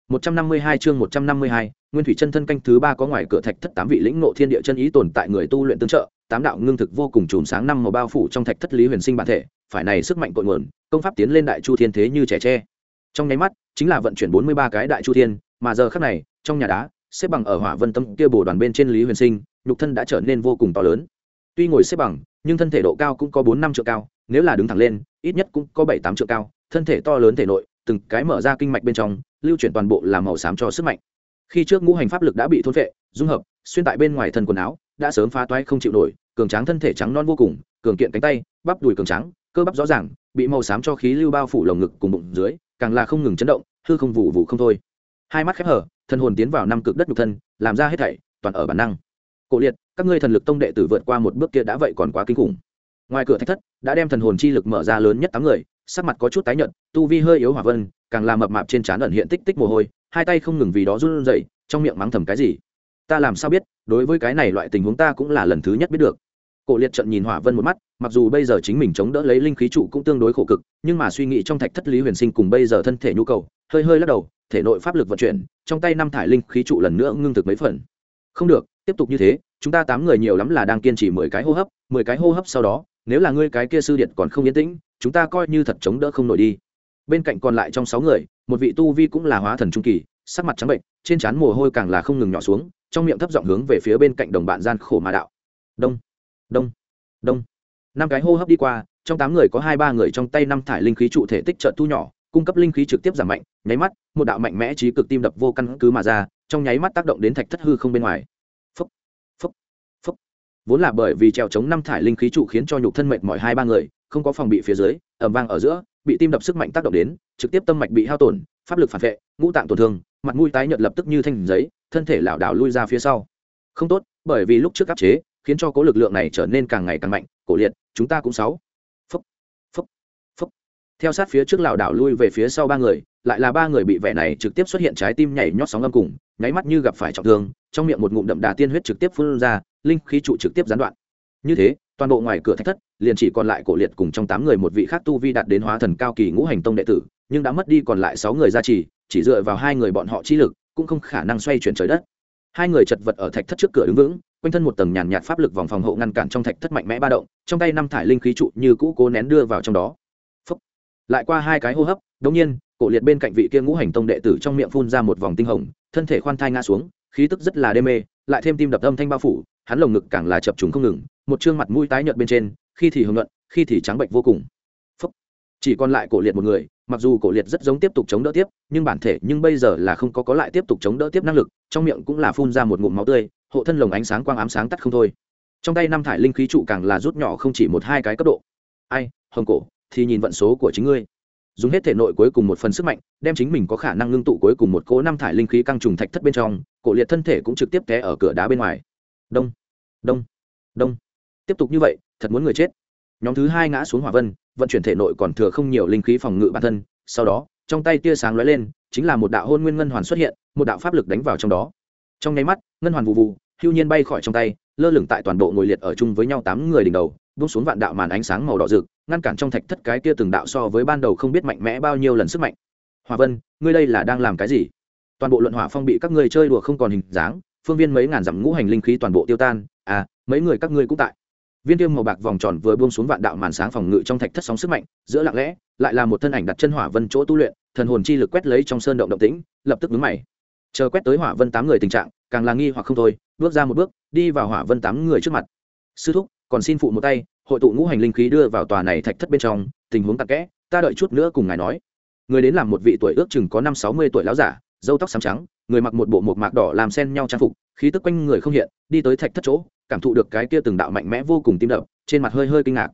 152 chương 152, Nguyên thủy chân thân canh thứ ba có ngoài cửa thạch thất tám vị lĩnh ngộ thiên địa chân ý tồn tại người tu luyện tương trợ, tám đạo ngưng thực vô cùng chùm sáng năm màu bao phủ trong thạch thất lý huyền sinh bản thể, phải này sức mạnh cội nguồn, công pháp tiến lên đại chu thiên thế như trẻ tre. Trong nháy mắt, chính là vận chuyển 43 cái đại chu thiên, mà giờ khắc này, trong nhà đá, xếp bằng ở hỏa vân tâm kia bổ đoàn bên trên lý huyền sinh, nhục thân đã trở nên vô cùng to lớn. Tuy ngồi xếp bằng, nhưng thân thể độ cao cũng có 4 năm trượng cao, nếu là đứng thẳng lên, ít nhất cũng có 7 8 trượng cao, thân thể to lớn thể nội, từng cái mở ra kinh mạch bên trong, lưu chuyển toàn bộ làm màu xám cho sức mạnh. Khi trước ngũ hành pháp lực đã bị thôn vệ dung hợp xuyên tại bên ngoài thân quần áo đã sớm phá toái không chịu nổi cường tráng thân thể trắng non vô cùng cường kiện cánh tay bắp đùi cường trắng cơ bắp rõ ràng bị màu xám cho khí lưu bao phủ lồng ngực cùng bụng dưới càng là không ngừng chấn động hư không vụ vụ không thôi. Hai mắt khép hở thần hồn tiến vào năm cực đất nhục thân làm ra hết thảy toàn ở bản năng. Cổ liệt các ngươi thần lực tông đệ tử vượt qua một bước kia đã vậy còn quá kinh khủng. Ngoài cửa thách thất đã đem thần hồn chi lực mở ra lớn nhất tám người sắc mặt có chút tái nhợt, tu vi hơi yếu hỏa vân, càng làm mập mạp trên trán ẩn hiện tích tích mồ hôi, hai tay không ngừng vì đó run rẩy, trong miệng mắng thầm cái gì? Ta làm sao biết, đối với cái này loại tình huống ta cũng là lần thứ nhất biết được. Cổ liệt trận nhìn hỏa vân một mắt, mặc dù bây giờ chính mình chống đỡ lấy linh khí trụ cũng tương đối khổ cực, nhưng mà suy nghĩ trong thạch thất lý huyền sinh cùng bây giờ thân thể nhu cầu, hơi hơi lắc đầu, thể nội pháp lực vận chuyển, trong tay năm thải linh khí trụ lần nữa ngưng thực mấy phần. Không được, tiếp tục như thế, chúng ta tám người nhiều lắm là đang kiên trì mười cái hô hấp, mười cái hô hấp sau đó nếu là ngươi cái kia sư điện còn không yên tĩnh, chúng ta coi như thật chống đỡ không nổi đi. Bên cạnh còn lại trong sáu người, một vị tu vi cũng là hóa thần trung kỳ, sắc mặt trắng bệnh, trên trán mồ hôi càng là không ngừng nhỏ xuống, trong miệng thấp giọng hướng về phía bên cạnh đồng bạn gian khổ mà đạo. Đông đông đông. Năm cái hô hấp đi qua, trong tám người có hai ba người trong tay năm thải linh khí trụ thể tích trợ thu nhỏ, cung cấp linh khí trực tiếp giảm mạnh, nháy mắt, một đạo mạnh mẽ trí cực tim đập vô căn cứ mà ra, trong nháy mắt tác động đến thạch thất hư không bên ngoài vốn là bởi vì trèo chống năm thải linh khí trụ khiến cho nhục thân mệt mỏi hai ba người, không có phòng bị phía dưới ẩm vang ở giữa, bị tim đập sức mạnh tác động đến, trực tiếp tâm mạch bị hao tổn, pháp lực phản vệ, ngũ tạng tổn thương, mặt mũi tái nhợt lập tức như thanh giấy, thân thể lảo đảo lui ra phía sau. Không tốt, bởi vì lúc trước áp chế, khiến cho cố lực lượng này trở nên càng ngày càng mạnh, cổ liệt, chúng ta cũng sáu. Phúc phúc phúc. Theo sát phía trước lảo đảo lui về phía sau ba người, lại là ba người bị vẻ này trực tiếp xuất hiện trái tim nhảy nhót sóng âm cùng, nháy mắt như gặp phải trọng thương, trong miệng một ngụm đậm đà tiên huyết trực tiếp phun ra linh khí trụ trực tiếp gián đoạn. Như thế, toàn bộ ngoài cửa thách thất, liền chỉ còn lại cổ liệt cùng trong tám người một vị khác tu vi đạt đến hóa thần cao kỳ ngũ hành tông đệ tử, nhưng đã mất đi còn lại sáu người gia trì, chỉ dựa vào hai người bọn họ chi lực, cũng không khả năng xoay chuyển trời đất. Hai người chật vật ở thạch thất trước cửa đứng vững, quanh thân một tầng nhàn nhạt pháp lực vòng phòng hộ ngăn cản trong thạch thất mạnh mẽ ba động, trong tay năm thải linh khí trụ như cũ cố nén đưa vào trong đó. Phúc. lại qua hai cái hô hấp đống nhiên, cổ liệt bên cạnh vị kia ngũ hành tông đệ tử trong miệng phun ra một vòng tinh hồng, thân thể khoan thai ngã xuống khí tức rất là đê mê, lại thêm tim đập âm thanh bao phủ, hắn lồng ngực càng là chập trùng không ngừng, một chương mặt mũi tái nhợt bên trên, khi thì hưng luận khi thì trắng bệnh vô cùng. Phúc. chỉ còn lại cổ liệt một người, mặc dù cổ liệt rất giống tiếp tục chống đỡ tiếp, nhưng bản thể nhưng bây giờ là không có có lại tiếp tục chống đỡ tiếp năng lực, trong miệng cũng là phun ra một ngụm máu tươi, hộ thân lồng ánh sáng quang ám sáng tắt không thôi. Trong tay năm thải linh khí trụ càng là rút nhỏ không chỉ một hai cái cấp độ. Ai, hồng cổ, thì nhìn vận số của chính ngươi dùng hết thể nội cuối cùng một phần sức mạnh, đem chính mình có khả năng ngưng tụ cuối cùng một cỗ năm thải linh khí căng trùng thạch thất bên trong, cổ liệt thân thể cũng trực tiếp té ở cửa đá bên ngoài. Đông đông đông. Tiếp tục như vậy, thật muốn người chết. Nhóm thứ hai ngã xuống hỏa vân, vận chuyển thể nội còn thừa không nhiều linh khí phòng ngự bản thân. Sau đó, trong tay tia sáng lóe lên, chính là một đạo hôn nguyên ngân hoàn xuất hiện, một đạo pháp lực đánh vào trong đó. Trong nháy mắt, ngân hoàn vụ vụ, hưu nhiên bay khỏi trong tay, lơ lửng tại toàn bộ ngồi liệt ở chung với nhau tám người đỉnh đầu bung xuống vạn đạo màn ánh sáng màu đỏ rực ngăn cản trong thạch thất cái kia từng đạo so với ban đầu không biết mạnh mẽ bao nhiêu lần sức mạnh. Hòa vân, ngươi đây là đang làm cái gì? Toàn bộ luận hỏa phong bị các ngươi chơi đùa không còn hình dáng, phương viên mấy ngàn dặm ngũ hành linh khí toàn bộ tiêu tan. À mấy người các ngươi cũng tại. Viên tiêu màu bạc vòng tròn vừa buông xuống vạn đạo màn sáng phòng ngự trong thạch thất sóng sức mạnh, giữa lặng lẽ, lại là một thân ảnh đặt chân hỏa vân chỗ tu luyện, thần hồn chi lực quét lấy trong sơn động động tĩnh, lập tức đứng mày. Chờ quét tới hỏa vân tám người tình trạng, càng là nghi hoặc không thôi, bước ra một bước, đi vào hỏa vân tám người trước mặt. Sư thúc còn xin phụ một tay, hội tụ ngũ hành linh khí đưa vào tòa này thạch thất bên trong, tình huống tắc kẽ, ta đợi chút nữa cùng ngài nói. Người đến làm một vị tuổi ước chừng có năm sáu mươi tuổi láo giả dâu tóc xám trắng, người mặc một bộ một mạc đỏ làm sen nhau trang phục, khí tức quanh người không hiện, đi tới thạch thất chỗ, cảm thụ được cái kia từng đạo mạnh mẽ vô cùng tim đập, trên mặt hơi hơi kinh ngạc.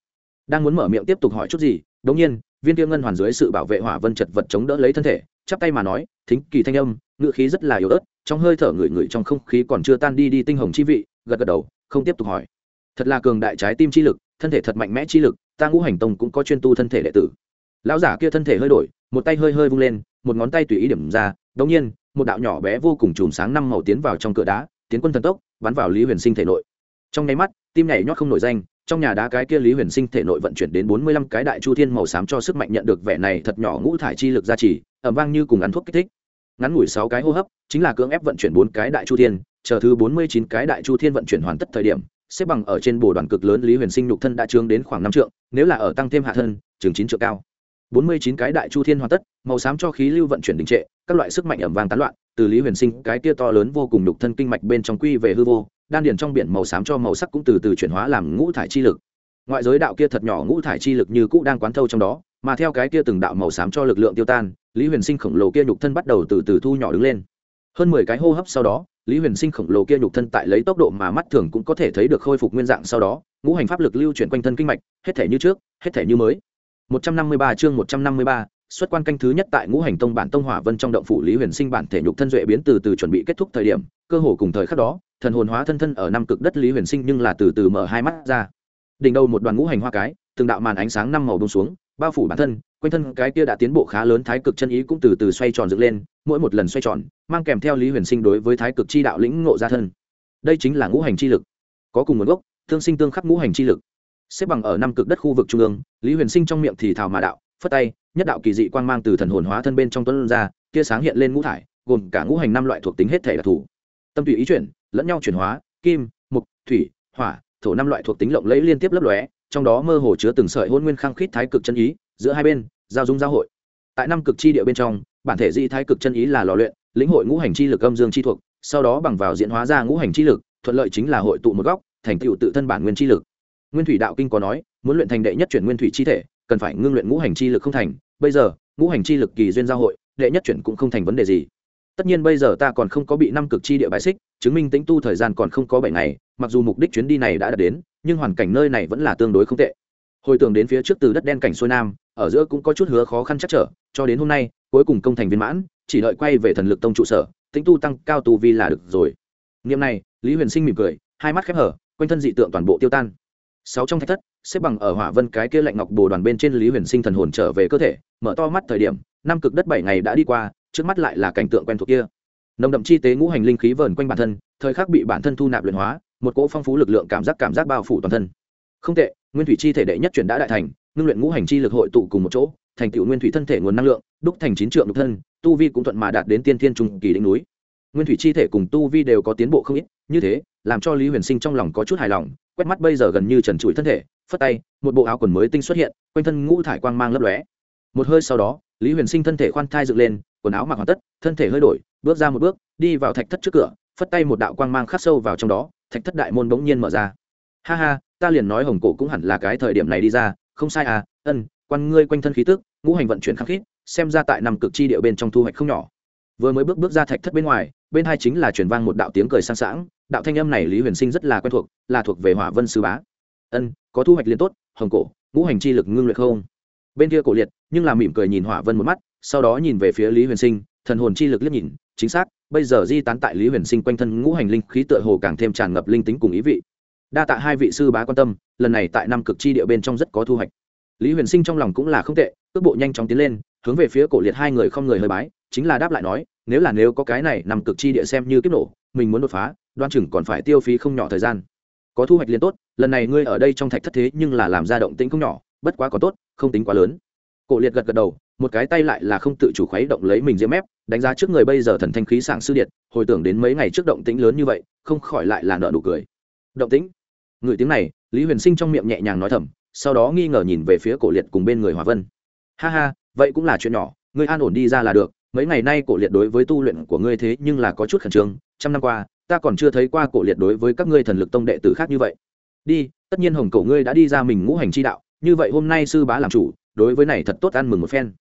Đang muốn mở miệng tiếp tục hỏi chút gì đống nhiên, viên kia ngân hoàn dưới sự bảo vệ hỏa vân chật vật chống đỡ lấy thân thể, chắp tay mà nói, thính kỳ thanh âm ngự khí rất là yếu ớt, trong hơi thở người người trong không khí còn chưa tan đi đi tinh hồng chi vị, gật gật đầu, không tiếp tục hỏi thật là cường đại trái tim chi lực, thân thể thật mạnh mẽ chi lực, ta ngũ hành tông cũng có chuyên tu thân thể đệ tử. Lão giả kia thân thể hơi đổi, một tay hơi hơi vung lên, một ngón tay tùy ý điểm ra đống nhiên, một đạo nhỏ bé vô cùng chùm sáng năm màu tiến vào trong cửa đá, tiến quân thần tốc, bắn vào lý huyền sinh thể nội. Trong nháy mắt, tim nhảy nhót không nổi danh, trong nhà đá cái kia lý huyền sinh thể nội vận chuyển đến bốn mươi lăm cái đại chu thiên màu xám cho sức mạnh nhận được vẻ này thật nhỏ ngũ thải chi lực gia trì ẩm vang như cùng ăn thuốc kích thích. Ngắn ngủi sáu cái hô hấp, chính là cưỡng ép vận chuyển bốn cái đại chu thiên, chờ thứ bốn mươi chín cái đại chu thiên vận chuyển hoàn tất thời điểm xếp bằng ở trên bồ đoàn cực lớn lý huyền sinh nhục thân đã trướng đến khoảng năm trượng, nếu là ở tăng thêm hạ thân, chừng chín trượng cao. Bốn mươi chín cái đại chu thiên hoàn tất, màu xám cho khí lưu vận chuyển đình trệ, các loại sức mạnh ẩm vang tán loạn, từ lý huyền sinh, cái tia to lớn vô cùng nhục thân kinh mạch bên trong quy về hư vô, đan điền trong biển màu xám cho màu sắc cũng từ từ chuyển hóa làm ngũ thải chi lực. Ngoại giới đạo kia thật nhỏ ngũ thải chi lực như cũ đang quán thâu trong đó, mà theo cái kia từng đạo màu xám cho lực lượng tiêu tan, lý huyền sinh khổng lồ kia nhục thân bắt đầu từ từ thu nhỏ đứng lên. Hơn mười cái hô hấp sau đó lý huyền sinh khổng lồ kia nhục thân tại lấy tốc độ mà mắt thường cũng có thể thấy được khôi phục nguyên dạng sau đó ngũ hành pháp lực lưu chuyển quanh thân kinh mạch hết thể như trước hết thể như mới. 153 chương 153, xuất quan canh thứ nhất tại ngũ hành tông bản tông hỏa vân trong động phủ lý huyền sinh bản thể nhục thân duệ biến từ từ chuẩn bị kết thúc thời điểm cơ hồ cùng thời khắc đó thần hồn hóa thân thân ở năm cực đất lý huyền sinh nhưng là từ từ mở hai mắt ra. Đỉnh đầu một đoàn ngũ hành hoa cái từng đạo màn ánh sáng năm màu bông xuống bao phủ bản thân quanh thân cái kia đã tiến bộ khá lớn thái cực chân ý cũng từ từ xoay tròn dựng lên, mỗi một lần xoay tròn, mang kèm theo lý huyền sinh đối với thái cực chi đạo lĩnh ngộ ra thân. Đây chính là ngũ hành chi lực. Có cùng nguồn gốc, thương sinh tương khắc ngũ hành chi lực. Xếp bằng ở năm cực đất khu vực trung ương, lý huyền sinh trong miệng thì thào mà đạo, phất tay, nhất đạo kỳ dị quang mang từ thần hồn hóa thân bên trong tuấn ra, tia sáng hiện lên ngũ thải, gồm cả ngũ hành năm loại thuộc tính hết thể đặc thù tâm tùy ý chuyển, lẫn nhau chuyển hóa, kim, mục, thủy, hỏa, thổ năm loại thuộc tính lộng lẫy liên tiếp lấp lóe, trong đó mơ hồ chứa từng sợi hôn nguyên khăng khít thái cực chân ý giữa hai bên, giao dung giao hội. Tại năm cực chi địa bên trong, bản thể di thái cực chân ý là lò luyện, lĩnh hội ngũ hành chi lực âm dương chi thuộc, sau đó bằng vào diễn hóa ra ngũ hành chi lực, thuận lợi chính là hội tụ một góc, thành tựu tự thân bản nguyên chi lực. Nguyên thủy đạo kinh có nói, muốn luyện thành đệ nhất chuyển nguyên thủy chi thể, cần phải ngưng luyện ngũ hành chi lực không thành. Bây giờ, ngũ hành chi lực kỳ duyên giao hội, đệ nhất chuyển cũng không thành vấn đề gì. Tất nhiên bây giờ ta còn không có bị năm cực chi địa bãi xích, chứng minh tính tu thời gian còn không có bảy ngày, mặc dù mục đích chuyến đi này đã đạt đến, nhưng hoàn cảnh nơi này vẫn là tương đối không tệ. Hồi tưởng đến phía trước từ đất đen cảnh xuôi nam ở giữa cũng có chút hứa khó khăn chắc trở, cho đến hôm nay, cuối cùng công thành viên mãn, chỉ đợi quay về thần lực tông trụ sở tính tu tăng cao tu vi là được rồi. Niệm này, lý huyền sinh mỉm cười, hai mắt khép hở, quanh thân dị tượng toàn bộ tiêu tan. Sáu trong thạch thất, xếp bằng ở hỏa vân cái kia lạnh ngọc bồ đoàn bên trên lý huyền sinh thần hồn trở về cơ thể, mở to mắt thời điểm, năm cực đất bảy ngày đã đi qua, trước mắt lại là cảnh tượng quen thuộc kia. Nồng đậm chi tế ngũ hành linh khí vờn quanh bản thân, thời khắc bị bản thân thu nạp luyện hóa, một cỗ phong phú lực lượng cảm giác cảm giác bao phủ toàn thân. Không tệ, nguyên thủy chi thể đệ nhất chuyển đã đại thành ngưng luyện ngũ hành chi lực hội tụ cùng một chỗ, thành tựu nguyên thủy thân thể nguồn năng lượng, đúc thành chín trượng đục thân, tu vi cũng thuận mà đạt đến tiên thiên trung kỳ đỉnh núi. Nguyên thủy chi thể cùng tu vi đều có tiến bộ không ít, như thế, làm cho lý huyền sinh trong lòng có chút hài lòng, quét mắt bây giờ gần như trần trụi thân thể, phất tay, một bộ áo quần mới tinh xuất hiện, quanh thân ngũ thải quang mang lấp lóe. Một hơi sau đó, lý huyền sinh thân thể khoan thai dựng lên, quần áo mặc hoàn tất, thân thể hơi đổi, bước ra một bước, đi vào thạch thất trước cửa, phất tay một đạo quang mang khắc sâu vào trong đó, thạch thất đại môn bỗng nhiên mở ra. Ha ha, ta liền nói hồng cổ cũng hẳn là cái thời điểm này đi ra không sai à ân, quan ngươi quanh thân khí tức, ngũ hành vận chuyển khắc khít, xem ra tại nằm cực chi địa bên trong thu hoạch không nhỏ. Vừa mới bước bước ra thạch thất bên ngoài, bên hai chính là truyền vang một đạo tiếng cười sang sảng, đạo thanh âm này lý huyền sinh rất là quen thuộc, là thuộc về hỏa vân sư bá. Ân, có thu hoạch liên tốt, hồng cổ, ngũ hành chi lực ngưng luyện không? Bên kia cổ liệt, nhưng là mỉm cười nhìn hỏa vân một mắt, sau đó nhìn về phía lý huyền sinh, thần hồn chi lực liếc nhìn, chính xác, bây giờ di tán tại lý huyền sinh quanh thân ngũ hành linh khí tựa hồ càng thêm tràn ngập linh tính cùng ý vị đa tạ hai vị sư bá quan tâm, lần này tại năm cực chi địa bên trong rất có thu hoạch. Lý huyền sinh trong lòng cũng là không tệ, cước bộ nhanh chóng tiến lên, hướng về phía cổ liệt hai người không người hơi bái, chính là đáp lại nói, nếu là nếu có cái này nằm cực chi địa xem như kiếp nổ, mình muốn đột phá, đoan chừng còn phải tiêu phí không nhỏ thời gian. Có thu hoạch liền tốt, lần này ngươi ở đây trong thạch thất thế nhưng là làm ra động tĩnh không nhỏ, bất quá có tốt, không tính quá lớn. Cổ liệt gật gật đầu, một cái tay lại là không tự chủ khuấy động lấy mình diễm mép, đánh giá trước người bây giờ thần thanh khí sảng sư điện hồi tưởng đến mấy ngày trước động tĩnh lớn như vậy, không khỏi lại là nợ nụ cười. Động tĩnh? Người tiếng này, lý huyền sinh trong miệng nhẹ nhàng nói thầm, sau đó nghi ngờ nhìn về phía cổ liệt cùng bên người hòa vân. Ha ha, vậy cũng là chuyện nhỏ, ngươi an ổn đi ra là được, mấy ngày nay cổ liệt đối với tu luyện của ngươi thế nhưng là có chút khẩn trương, trăm năm qua, ta còn chưa thấy qua cổ liệt đối với các ngươi thần lực tông đệ tử khác như vậy. Đi, tất nhiên hồng cổ ngươi đã đi ra mình ngũ hành chi đạo, như vậy hôm nay sư bá làm chủ, đối với này thật tốt ăn mừng một phen.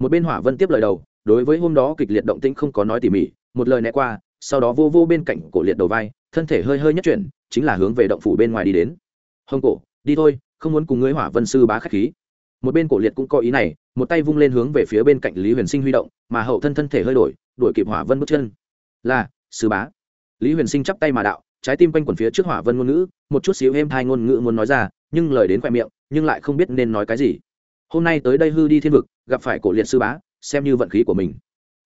Một bên hỏa vân tiếp lời đầu, đối với hôm đó kịch liệt động tĩnh không có nói tỉ mỉ, một lời né qua, sau đó vô vô bên cạnh cổ liệt đầu vai thân thể hơi hơi nhất chuyển, chính là hướng về động phủ bên ngoài đi đến. Hồng cổ, đi thôi, không muốn cùng ngươi hỏa vân sư bá khách khí. Một bên cổ liệt cũng có ý này, một tay vung lên hướng về phía bên cạnh lý huyền sinh huy động, mà hậu thân thân thể hơi đổi đổi kịp hỏa vân bước chân. Là, sư bá. Lý huyền sinh chắp tay mà đạo, trái tim quanh quần phía trước hỏa vân ngôn ngữ, một chút xíu êm thai ngôn ngữ muốn nói ra, nhưng lời đến khoe miệng, nhưng lại không biết nên nói cái gì. Hôm nay tới đây hư đi thiên vực, gặp phải cổ liệt sư bá, xem như vận khí của mình.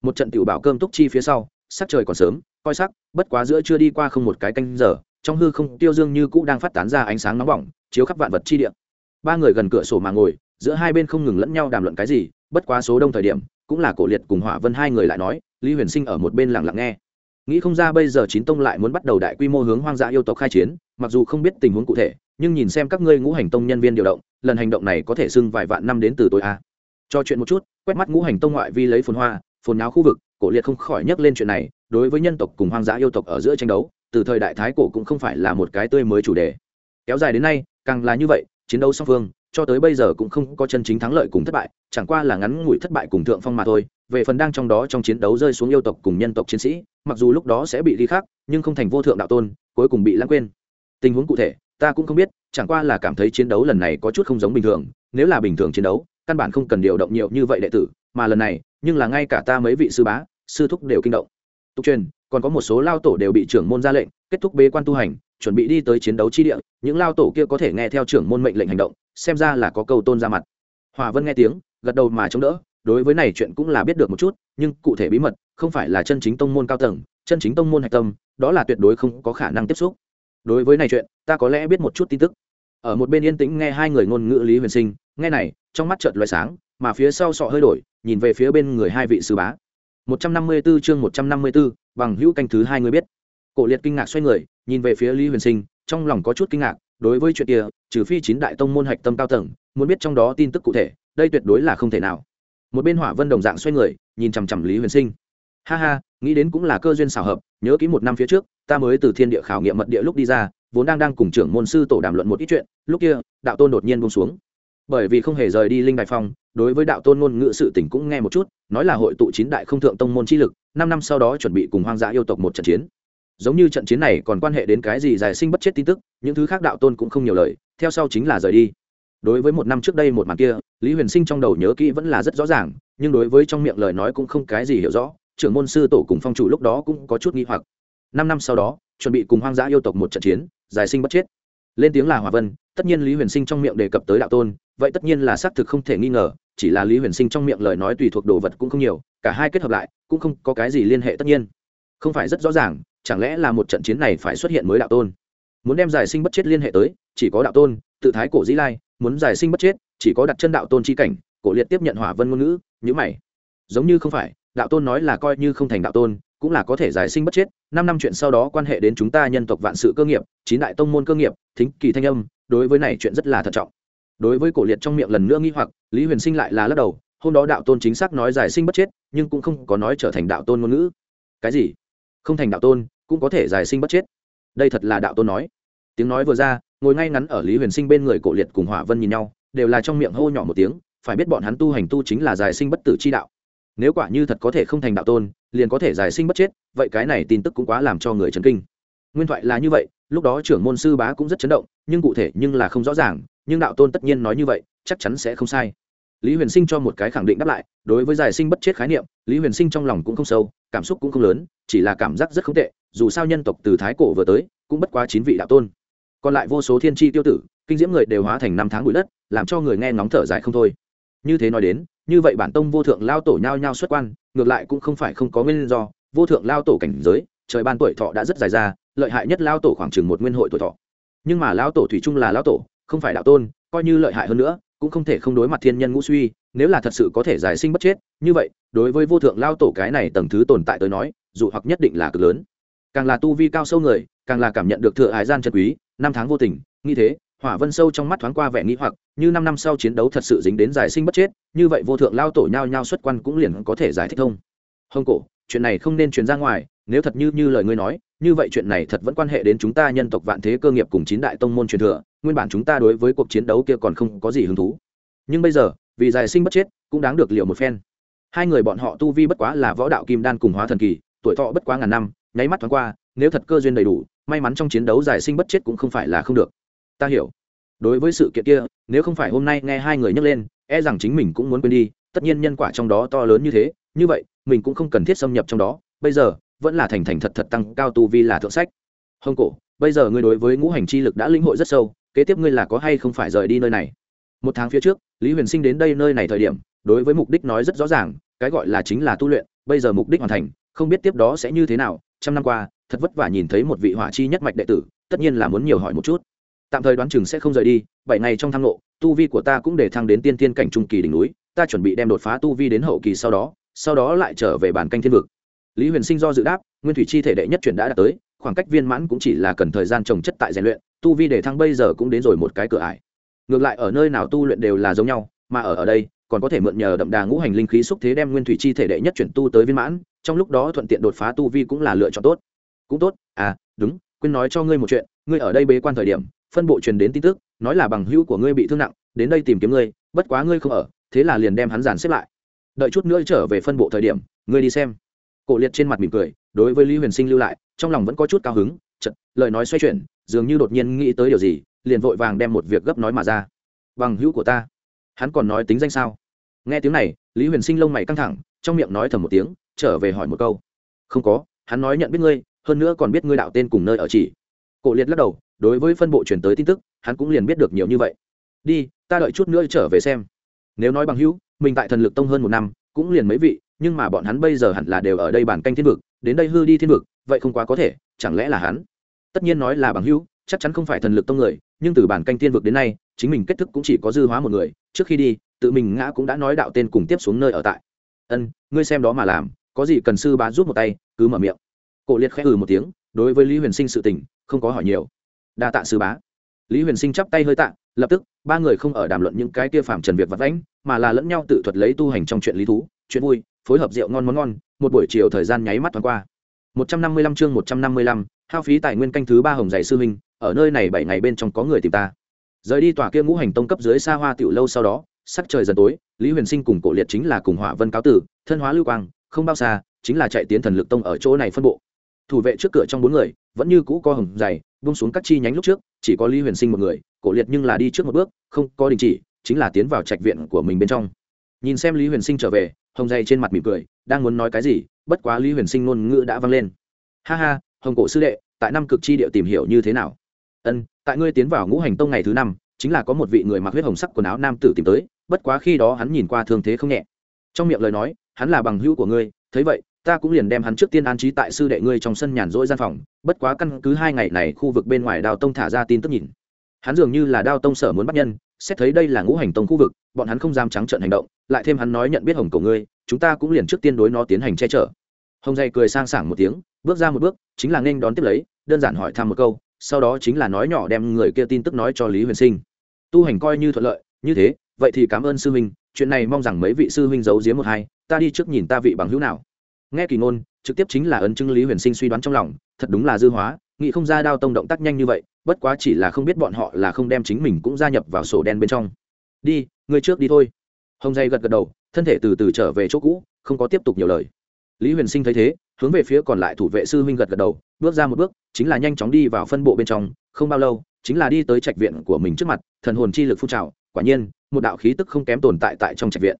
Một trận tiểu bảo cơm túc chi phía sau, sắc trời còn sớm coi sắc, bất quá giữa chưa đi qua không một cái canh giờ, trong hư không tiêu dương như cũ đang phát tán ra ánh sáng nóng bỏng, chiếu khắp vạn vật chi địa. Ba người gần cửa sổ mà ngồi, giữa hai bên không ngừng lẫn nhau đàm luận cái gì, bất quá số đông thời điểm, cũng là cổ liệt cùng hỏa vân hai người lại nói, lý huyền sinh ở một bên lặng lặng nghe. Nghĩ không ra bây giờ chín tông lại muốn bắt đầu đại quy mô hướng hoang dã yêu tộc khai chiến, mặc dù không biết tình huống cụ thể, nhưng nhìn xem các ngươi ngũ hành tông nhân viên điều động, lần hành động này có thể xưng vài vạn năm đến từ tối a à. cho chuyện một chút, quét mắt ngũ hành tông ngoại vi lấy phồn hoa, phồn náo khu vực cổ liệt không khỏi nhắc lên chuyện này, đối với nhân tộc cùng hoang dã yêu tộc ở giữa tranh đấu, từ thời đại thái cổ cũng không phải là một cái tươi mới chủ đề. Kéo dài đến nay, càng là như vậy, chiến đấu song phương, cho tới bây giờ cũng không có chân chính thắng lợi cùng thất bại, chẳng qua là ngắn ngủi thất bại cùng thượng phong mà thôi. Về phần đang trong đó trong chiến đấu rơi xuống yêu tộc cùng nhân tộc chiến sĩ, mặc dù lúc đó sẽ bị đi khác nhưng không thành vô thượng đạo tôn, cuối cùng bị lãng quên. Tình huống cụ thể, ta cũng không biết, chẳng qua là cảm thấy chiến đấu lần này có chút không giống bình thường, nếu là bình thường chiến đấu, căn bản không cần điều động nhiều như vậy đệ tử mà lần này, nhưng là ngay cả ta mấy vị sư bá, sư thúc đều kinh động. Tục truyền, còn có một số lao tổ đều bị trưởng môn ra lệnh, kết thúc bế quan tu hành, chuẩn bị đi tới chiến đấu chi địa, những lao tổ kia có thể nghe theo trưởng môn mệnh lệnh hành động, xem ra là có câu tôn ra mặt. Hòa vân nghe tiếng, gật đầu mà chống đỡ, đối với này chuyện cũng là biết được một chút, nhưng cụ thể bí mật, không phải là chân chính tông môn cao tầng, chân chính tông môn hạch tâm, đó là tuyệt đối không có khả năng tiếp xúc. Đối với này chuyện, ta có lẽ biết một chút tin tức. Ở một bên yên tĩnh nghe hai người ngôn ngữ lý huyền sinh nghe này trong mắt chợt loé sáng mà phía sau sọ hơi đổi nhìn về phía bên người hai vị sư bá. 154 chương 154, bằng hữu canh thứ hai người biết. Cổ liệt kinh ngạc xoay người nhìn về phía lý huyền sinh trong lòng có chút kinh ngạc đối với chuyện kia trừ phi chín đại tông môn hạch tâm cao tầng muốn biết trong đó tin tức cụ thể đây tuyệt đối là không thể nào. Một bên hỏa vân đồng dạng xoay người nhìn chằm chằm lý huyền sinh. Ha ha nghĩ đến cũng là cơ duyên xảo hợp nhớ kỹ một năm phía trước ta mới từ thiên địa khảo nghiệm mật địa lúc đi ra vốn đang đang cùng trưởng môn sư tổ đàm luận một ít chuyện lúc kia đạo tôn đột nhiên buông xuống bởi vì không hề rời đi linh đại phong, đối với đạo tôn ngôn ngữ sự tỉnh cũng nghe một chút, nói là hội tụ chín đại không thượng tông môn chi lực, năm năm sau đó chuẩn bị cùng hoang dã yêu tộc một trận chiến. Giống như trận chiến này còn quan hệ đến cái gì giải sinh bất chết tin tức, những thứ khác đạo tôn cũng không nhiều lời, theo sau chính là rời đi. Đối với một năm trước đây một màn kia, lý huyền sinh trong đầu nhớ kỹ vẫn là rất rõ ràng, nhưng đối với trong miệng lời nói cũng không cái gì hiểu rõ, trưởng môn sư tổ cùng phong chủ lúc đó cũng có chút nghi hoặc. Năm năm sau đó, chuẩn bị cùng hoang dã yêu tộc một trận chiến, giải sinh bất chết lên tiếng là hòa vân, tất nhiên lý huyền sinh trong miệng đề cập tới đạo tôn, vậy tất nhiên là xác thực không thể nghi ngờ, chỉ là lý huyền sinh trong miệng lời nói tùy thuộc đồ vật cũng không nhiều, cả hai kết hợp lại, cũng không có cái gì liên hệ tất nhiên. Không phải rất rõ ràng, chẳng lẽ là một trận chiến này phải xuất hiện mới đạo tôn? Muốn đem giải sinh bất chết liên hệ tới, chỉ có đạo tôn, tự thái cổ dĩ lai, muốn giải sinh bất chết, chỉ có đặt chân đạo tôn chi cảnh, cổ liệt tiếp nhận hỏa vân ngôn ngữ nhữ mày. Giống như không phải, đạo tôn nói là coi như không thành đạo tôn cũng là có thể giải sinh bất chết, năm năm chuyện sau đó quan hệ đến chúng ta nhân tộc vạn sự cơ nghiệp, chín đại tông môn cơ nghiệp, thính kỳ thanh âm, đối với này chuyện rất là thận trọng. Đối với cổ liệt trong miệng lần nữa nghi hoặc, lý huyền sinh lại là lắc đầu, hôm đó đạo tôn chính xác nói giải sinh bất chết, nhưng cũng không có nói trở thành đạo tôn ngôn ngữ. Cái gì? Không thành đạo tôn, cũng có thể giải sinh bất chết. Đây thật là đạo tôn nói. Tiếng nói vừa ra, ngồi ngay ngắn ở lý huyền sinh bên người cổ liệt cùng hỏa vân nhìn nhau, đều là trong miệng hô nhỏ một tiếng, phải biết bọn hắn tu hành tu chính là giải sinh bất tử chi đạo nếu quả như thật có thể không thành đạo tôn, liền có thể giải sinh bất chết, vậy cái này tin tức cũng quá làm cho người chấn kinh. Nguyên thoại là như vậy, lúc đó trưởng môn sư bá cũng rất chấn động, nhưng cụ thể nhưng là không rõ ràng, nhưng đạo tôn tất nhiên nói như vậy, chắc chắn sẽ không sai. Lý huyền sinh cho một cái khẳng định đáp lại, đối với giải sinh bất chết khái niệm, lý huyền sinh trong lòng cũng không sâu, cảm xúc cũng không lớn, chỉ là cảm giác rất không tệ, dù sao nhân tộc từ thái cổ vừa tới, cũng bất quá chín vị đạo tôn. Còn lại vô số thiên tri tiêu tử, kinh diễm người đều hóa thành năm tháng bụi đất, làm cho người nghe ngóng thở dài không thôi. Như thế nói đến như vậy bản tông vô thượng lao tổ nhao nhao xuất quan, ngược lại cũng không phải không có nguyên do. Vô thượng lao tổ cảnh giới, trời ban tuổi thọ đã rất dài ra, lợi hại nhất lao tổ khoảng chừng một nguyên hội tuổi thọ. Nhưng mà lao tổ thủy chung là lao tổ, không phải đạo tôn, coi như lợi hại hơn nữa, cũng không thể không đối mặt thiên nhân ngũ suy, nếu là thật sự có thể giải sinh bất chết, như vậy, đối với vô thượng lao tổ cái này tầng thứ tồn tại tới nói, dù hoặc nhất định là cực lớn. Càng là tu vi cao sâu người, càng là cảm nhận được thừa hải gian chân quý, năm tháng vô tình, nghĩ thế hỏa vân sâu trong mắt thoáng qua vẻ nghĩ hoặc, như năm năm sau chiến đấu thật sự dính đến giải sinh bất chết, như vậy vô thượng lao tổ nhau nhau xuất quan cũng liền có thể giải thích thông. Hồng cổ, chuyện này không nên truyền ra ngoài, nếu thật như như lời ngươi nói, như vậy chuyện này thật vẫn quan hệ đến chúng ta nhân tộc vạn thế cơ nghiệp cùng chín đại tông môn truyền thừa, nguyên bản chúng ta đối với cuộc chiến đấu kia còn không có gì hứng thú. Nhưng bây giờ, vì giải sinh bất chết, cũng đáng được liệu một phen. Hai người bọn họ tu vi bất quá là võ đạo kim đan cùng hóa thần kỳ, tuổi thọ bất quá ngàn năm, nháy mắt thoáng qua, nếu thật cơ duyên đầy đủ, may mắn trong chiến đấu giải sinh bất chết cũng không phải là không được ta hiểu. Đối với sự kiện kia, nếu không phải hôm nay nghe hai người nhắc lên e rằng chính mình cũng muốn quên đi, tất nhiên nhân quả trong đó to lớn như thế, như vậy, mình cũng không cần thiết xâm nhập trong đó. Bây giờ, vẫn là thành thành thật thật tăng cao tu vi là thượng sách. Hồng cổ, bây giờ ngươi đối với ngũ hành chi lực đã lĩnh hội rất sâu, kế tiếp ngươi là có hay không phải rời đi nơi này? Một tháng phía trước, lý huyền sinh đến đây nơi này thời điểm, đối với mục đích nói rất rõ ràng, cái gọi là chính là tu luyện, bây giờ mục đích hoàn thành, không biết tiếp đó sẽ như thế nào. Trăm năm qua, thật vất vả nhìn thấy một vị hỏa chi nhất mạch đệ tử, tất nhiên là muốn nhiều hỏi một chút tạm thời đoán chừng sẽ không rời đi, bảy ngày trong thang lộ, tu vi của ta cũng để thăng đến tiên tiên cảnh trung kỳ đỉnh núi, ta chuẩn bị đem đột phá tu vi đến hậu kỳ sau đó sau đó lại trở về bản canh thiên vực. Lý huyền sinh do dự đáp, nguyên thủy chi thể đệ nhất chuyển đã đạt tới, khoảng cách viên mãn cũng chỉ là cần thời gian trồng chất tại rèn luyện, tu vi để thăng bây giờ cũng đến rồi một cái cửa ải. Ngược lại ở nơi nào tu luyện đều là giống nhau, mà ở ở đây, còn có thể mượn nhờ đậm đà ngũ hành linh khí xúc thế đem nguyên thủy chi thể đệ nhất chuyển tu tới viên mãn, trong lúc đó thuận tiện đột phá tu vi cũng là lựa chọn tốt. Cũng tốt à đúng, quên nói cho ngươi một chuyện, ngươi ở đây bế quan thời điểm phân bộ truyền đến tin tức, nói là bằng hữu của ngươi bị thương nặng, đến đây tìm kiếm ngươi, bất quá ngươi không ở, thế là liền đem hắn dàn xếp lại. Đợi chút nữa trở về phân bộ thời điểm, ngươi đi xem. Cổ liệt trên mặt mỉm cười, đối với lý huyền sinh lưu lại, trong lòng vẫn có chút cao hứng chật lời nói xoay chuyển, dường như đột nhiên nghĩ tới điều gì, liền vội vàng đem một việc gấp nói mà ra. Bằng hữu của ta, hắn còn nói tính danh sao? Nghe tiếng này, lý huyền sinh lông mày căng thẳng, trong miệng nói thầm một tiếng, trở về hỏi một câu. Không có, hắn nói nhận biết ngươi, hơn nữa còn biết ngươi đạo tên cùng nơi ở chỉ. Cổ liệt lắc đầu đối với phân bộ chuyển tới tin tức, hắn cũng liền biết được nhiều như vậy. Đi, ta đợi chút nữa trở về xem. Nếu nói bằng hữu, mình tại thần lực tông hơn một năm, cũng liền mấy vị, nhưng mà bọn hắn bây giờ hẳn là đều ở đây bản canh thiên vực, đến đây hư đi thiên vực, vậy không quá có thể, chẳng lẽ là hắn? Tất nhiên nói là bằng hữu, chắc chắn không phải thần lực tông người, nhưng từ bản canh thiên vực đến nay, chính mình kết thức cũng chỉ có dư hóa một người, trước khi đi, tự mình ngã cũng đã nói đạo tên cùng tiếp xuống nơi ở tại. Ân, ngươi xem đó mà làm, có gì cần sư bá giúp một tay, cứ mở miệng. Cổ liệt khẽ ừ một tiếng, đối với lý huyền sinh sự tình, không có hỏi nhiều đa tạ sư bá. Lý huyền sinh chắp tay hơi tạ, lập tức, ba người không ở đàm luận những cái kia phạm trần việc vặt vãnh, mà là lẫn nhau tự thuật lấy tu hành trong chuyện lý thú, chuyện vui, phối hợp rượu ngon món ngon, một buổi chiều thời gian nháy mắt thoáng qua. Một trăm năm mươi lăm chương một trăm năm mươi lăm, hao phí tài nguyên canh thứ ba hồng dày sư huynh ở nơi này bảy ngày bên trong có người tìm ta. Rời đi tòa kia ngũ hành tông cấp dưới xa hoa tiểu lâu sau đó, sắc trời dần tối, lý huyền sinh cùng cổ liệt chính là cùng hỏa vân cáo tử, thân hóa lưu quang, không bao xa, chính là chạy tiến thần lực tông ở chỗ này phân bộ. Thủ vệ trước cửa trong bốn người, vẫn như cũ co hồng dày bung xuống các chi nhánh lúc trước, chỉ có lý huyền sinh một người, cổ liệt nhưng là đi trước một bước, không có đình chỉ, chính là tiến vào trạch viện của mình bên trong. Nhìn xem lý huyền sinh trở về, hồng dày trên mặt mỉm cười, đang muốn nói cái gì, bất quá lý huyền sinh ngôn ngữ đã vang lên. Ha ha, hồng cổ sư đệ, tại năm cực chi địa tìm hiểu như thế nào? Ân, tại ngươi tiến vào ngũ hành tông ngày thứ năm, chính là có một vị người mặc huyết hồng sắc quần áo nam tử tìm tới, bất quá khi đó hắn nhìn qua thương thế không nhẹ. Trong miệng lời nói, hắn là bằng hữu của ngươi, thấy vậy ta cũng liền đem hắn trước tiên an trí tại sư đệ ngươi trong sân nhàn rỗi gian phòng, bất quá căn cứ hai ngày này khu vực bên ngoài Đao tông thả ra tin tức nhìn. Hắn dường như là đao tông sở muốn bắt nhân, xét thấy đây là ngũ hành tông khu vực, bọn hắn không dám trắng trợn hành động, lại thêm hắn nói nhận biết hồng cổ ngươi, chúng ta cũng liền trước tiên đối nó tiến hành che chở. Hồng dây cười sang sảng một tiếng, bước ra một bước, chính là nghênh đón tiếp lấy, đơn giản hỏi thăm một câu, sau đó chính là nói nhỏ đem người kia tin tức nói cho lý huyền sinh. Tu hành coi như thuận lợi, như thế, vậy thì cảm ơn sư huynh, chuyện này mong rằng mấy vị sư huynh giấu giếm một hai, ta đi trước nhìn ta vị bằng hữu nào nghe kỳ ngôn, trực tiếp chính là ấn chứng lý huyền sinh suy đoán trong lòng, thật đúng là dư hóa, nghĩ không ra đao tông động tác nhanh như vậy, bất quá chỉ là không biết bọn họ là không đem chính mình cũng gia nhập vào sổ đen bên trong. Đi người trước đi thôi. Hồng dây gật gật đầu, thân thể từ từ trở về chỗ cũ, không có tiếp tục nhiều lời. Lý huyền sinh thấy thế, hướng về phía còn lại thủ vệ sư huynh gật gật đầu, bước ra một bước, chính là nhanh chóng đi vào phân bộ bên trong, không bao lâu, chính là đi tới trạch viện của mình trước mặt, thần hồn chi lực phun trào, quả nhiên, một đạo khí tức không kém tồn tại tại trong trạch viện.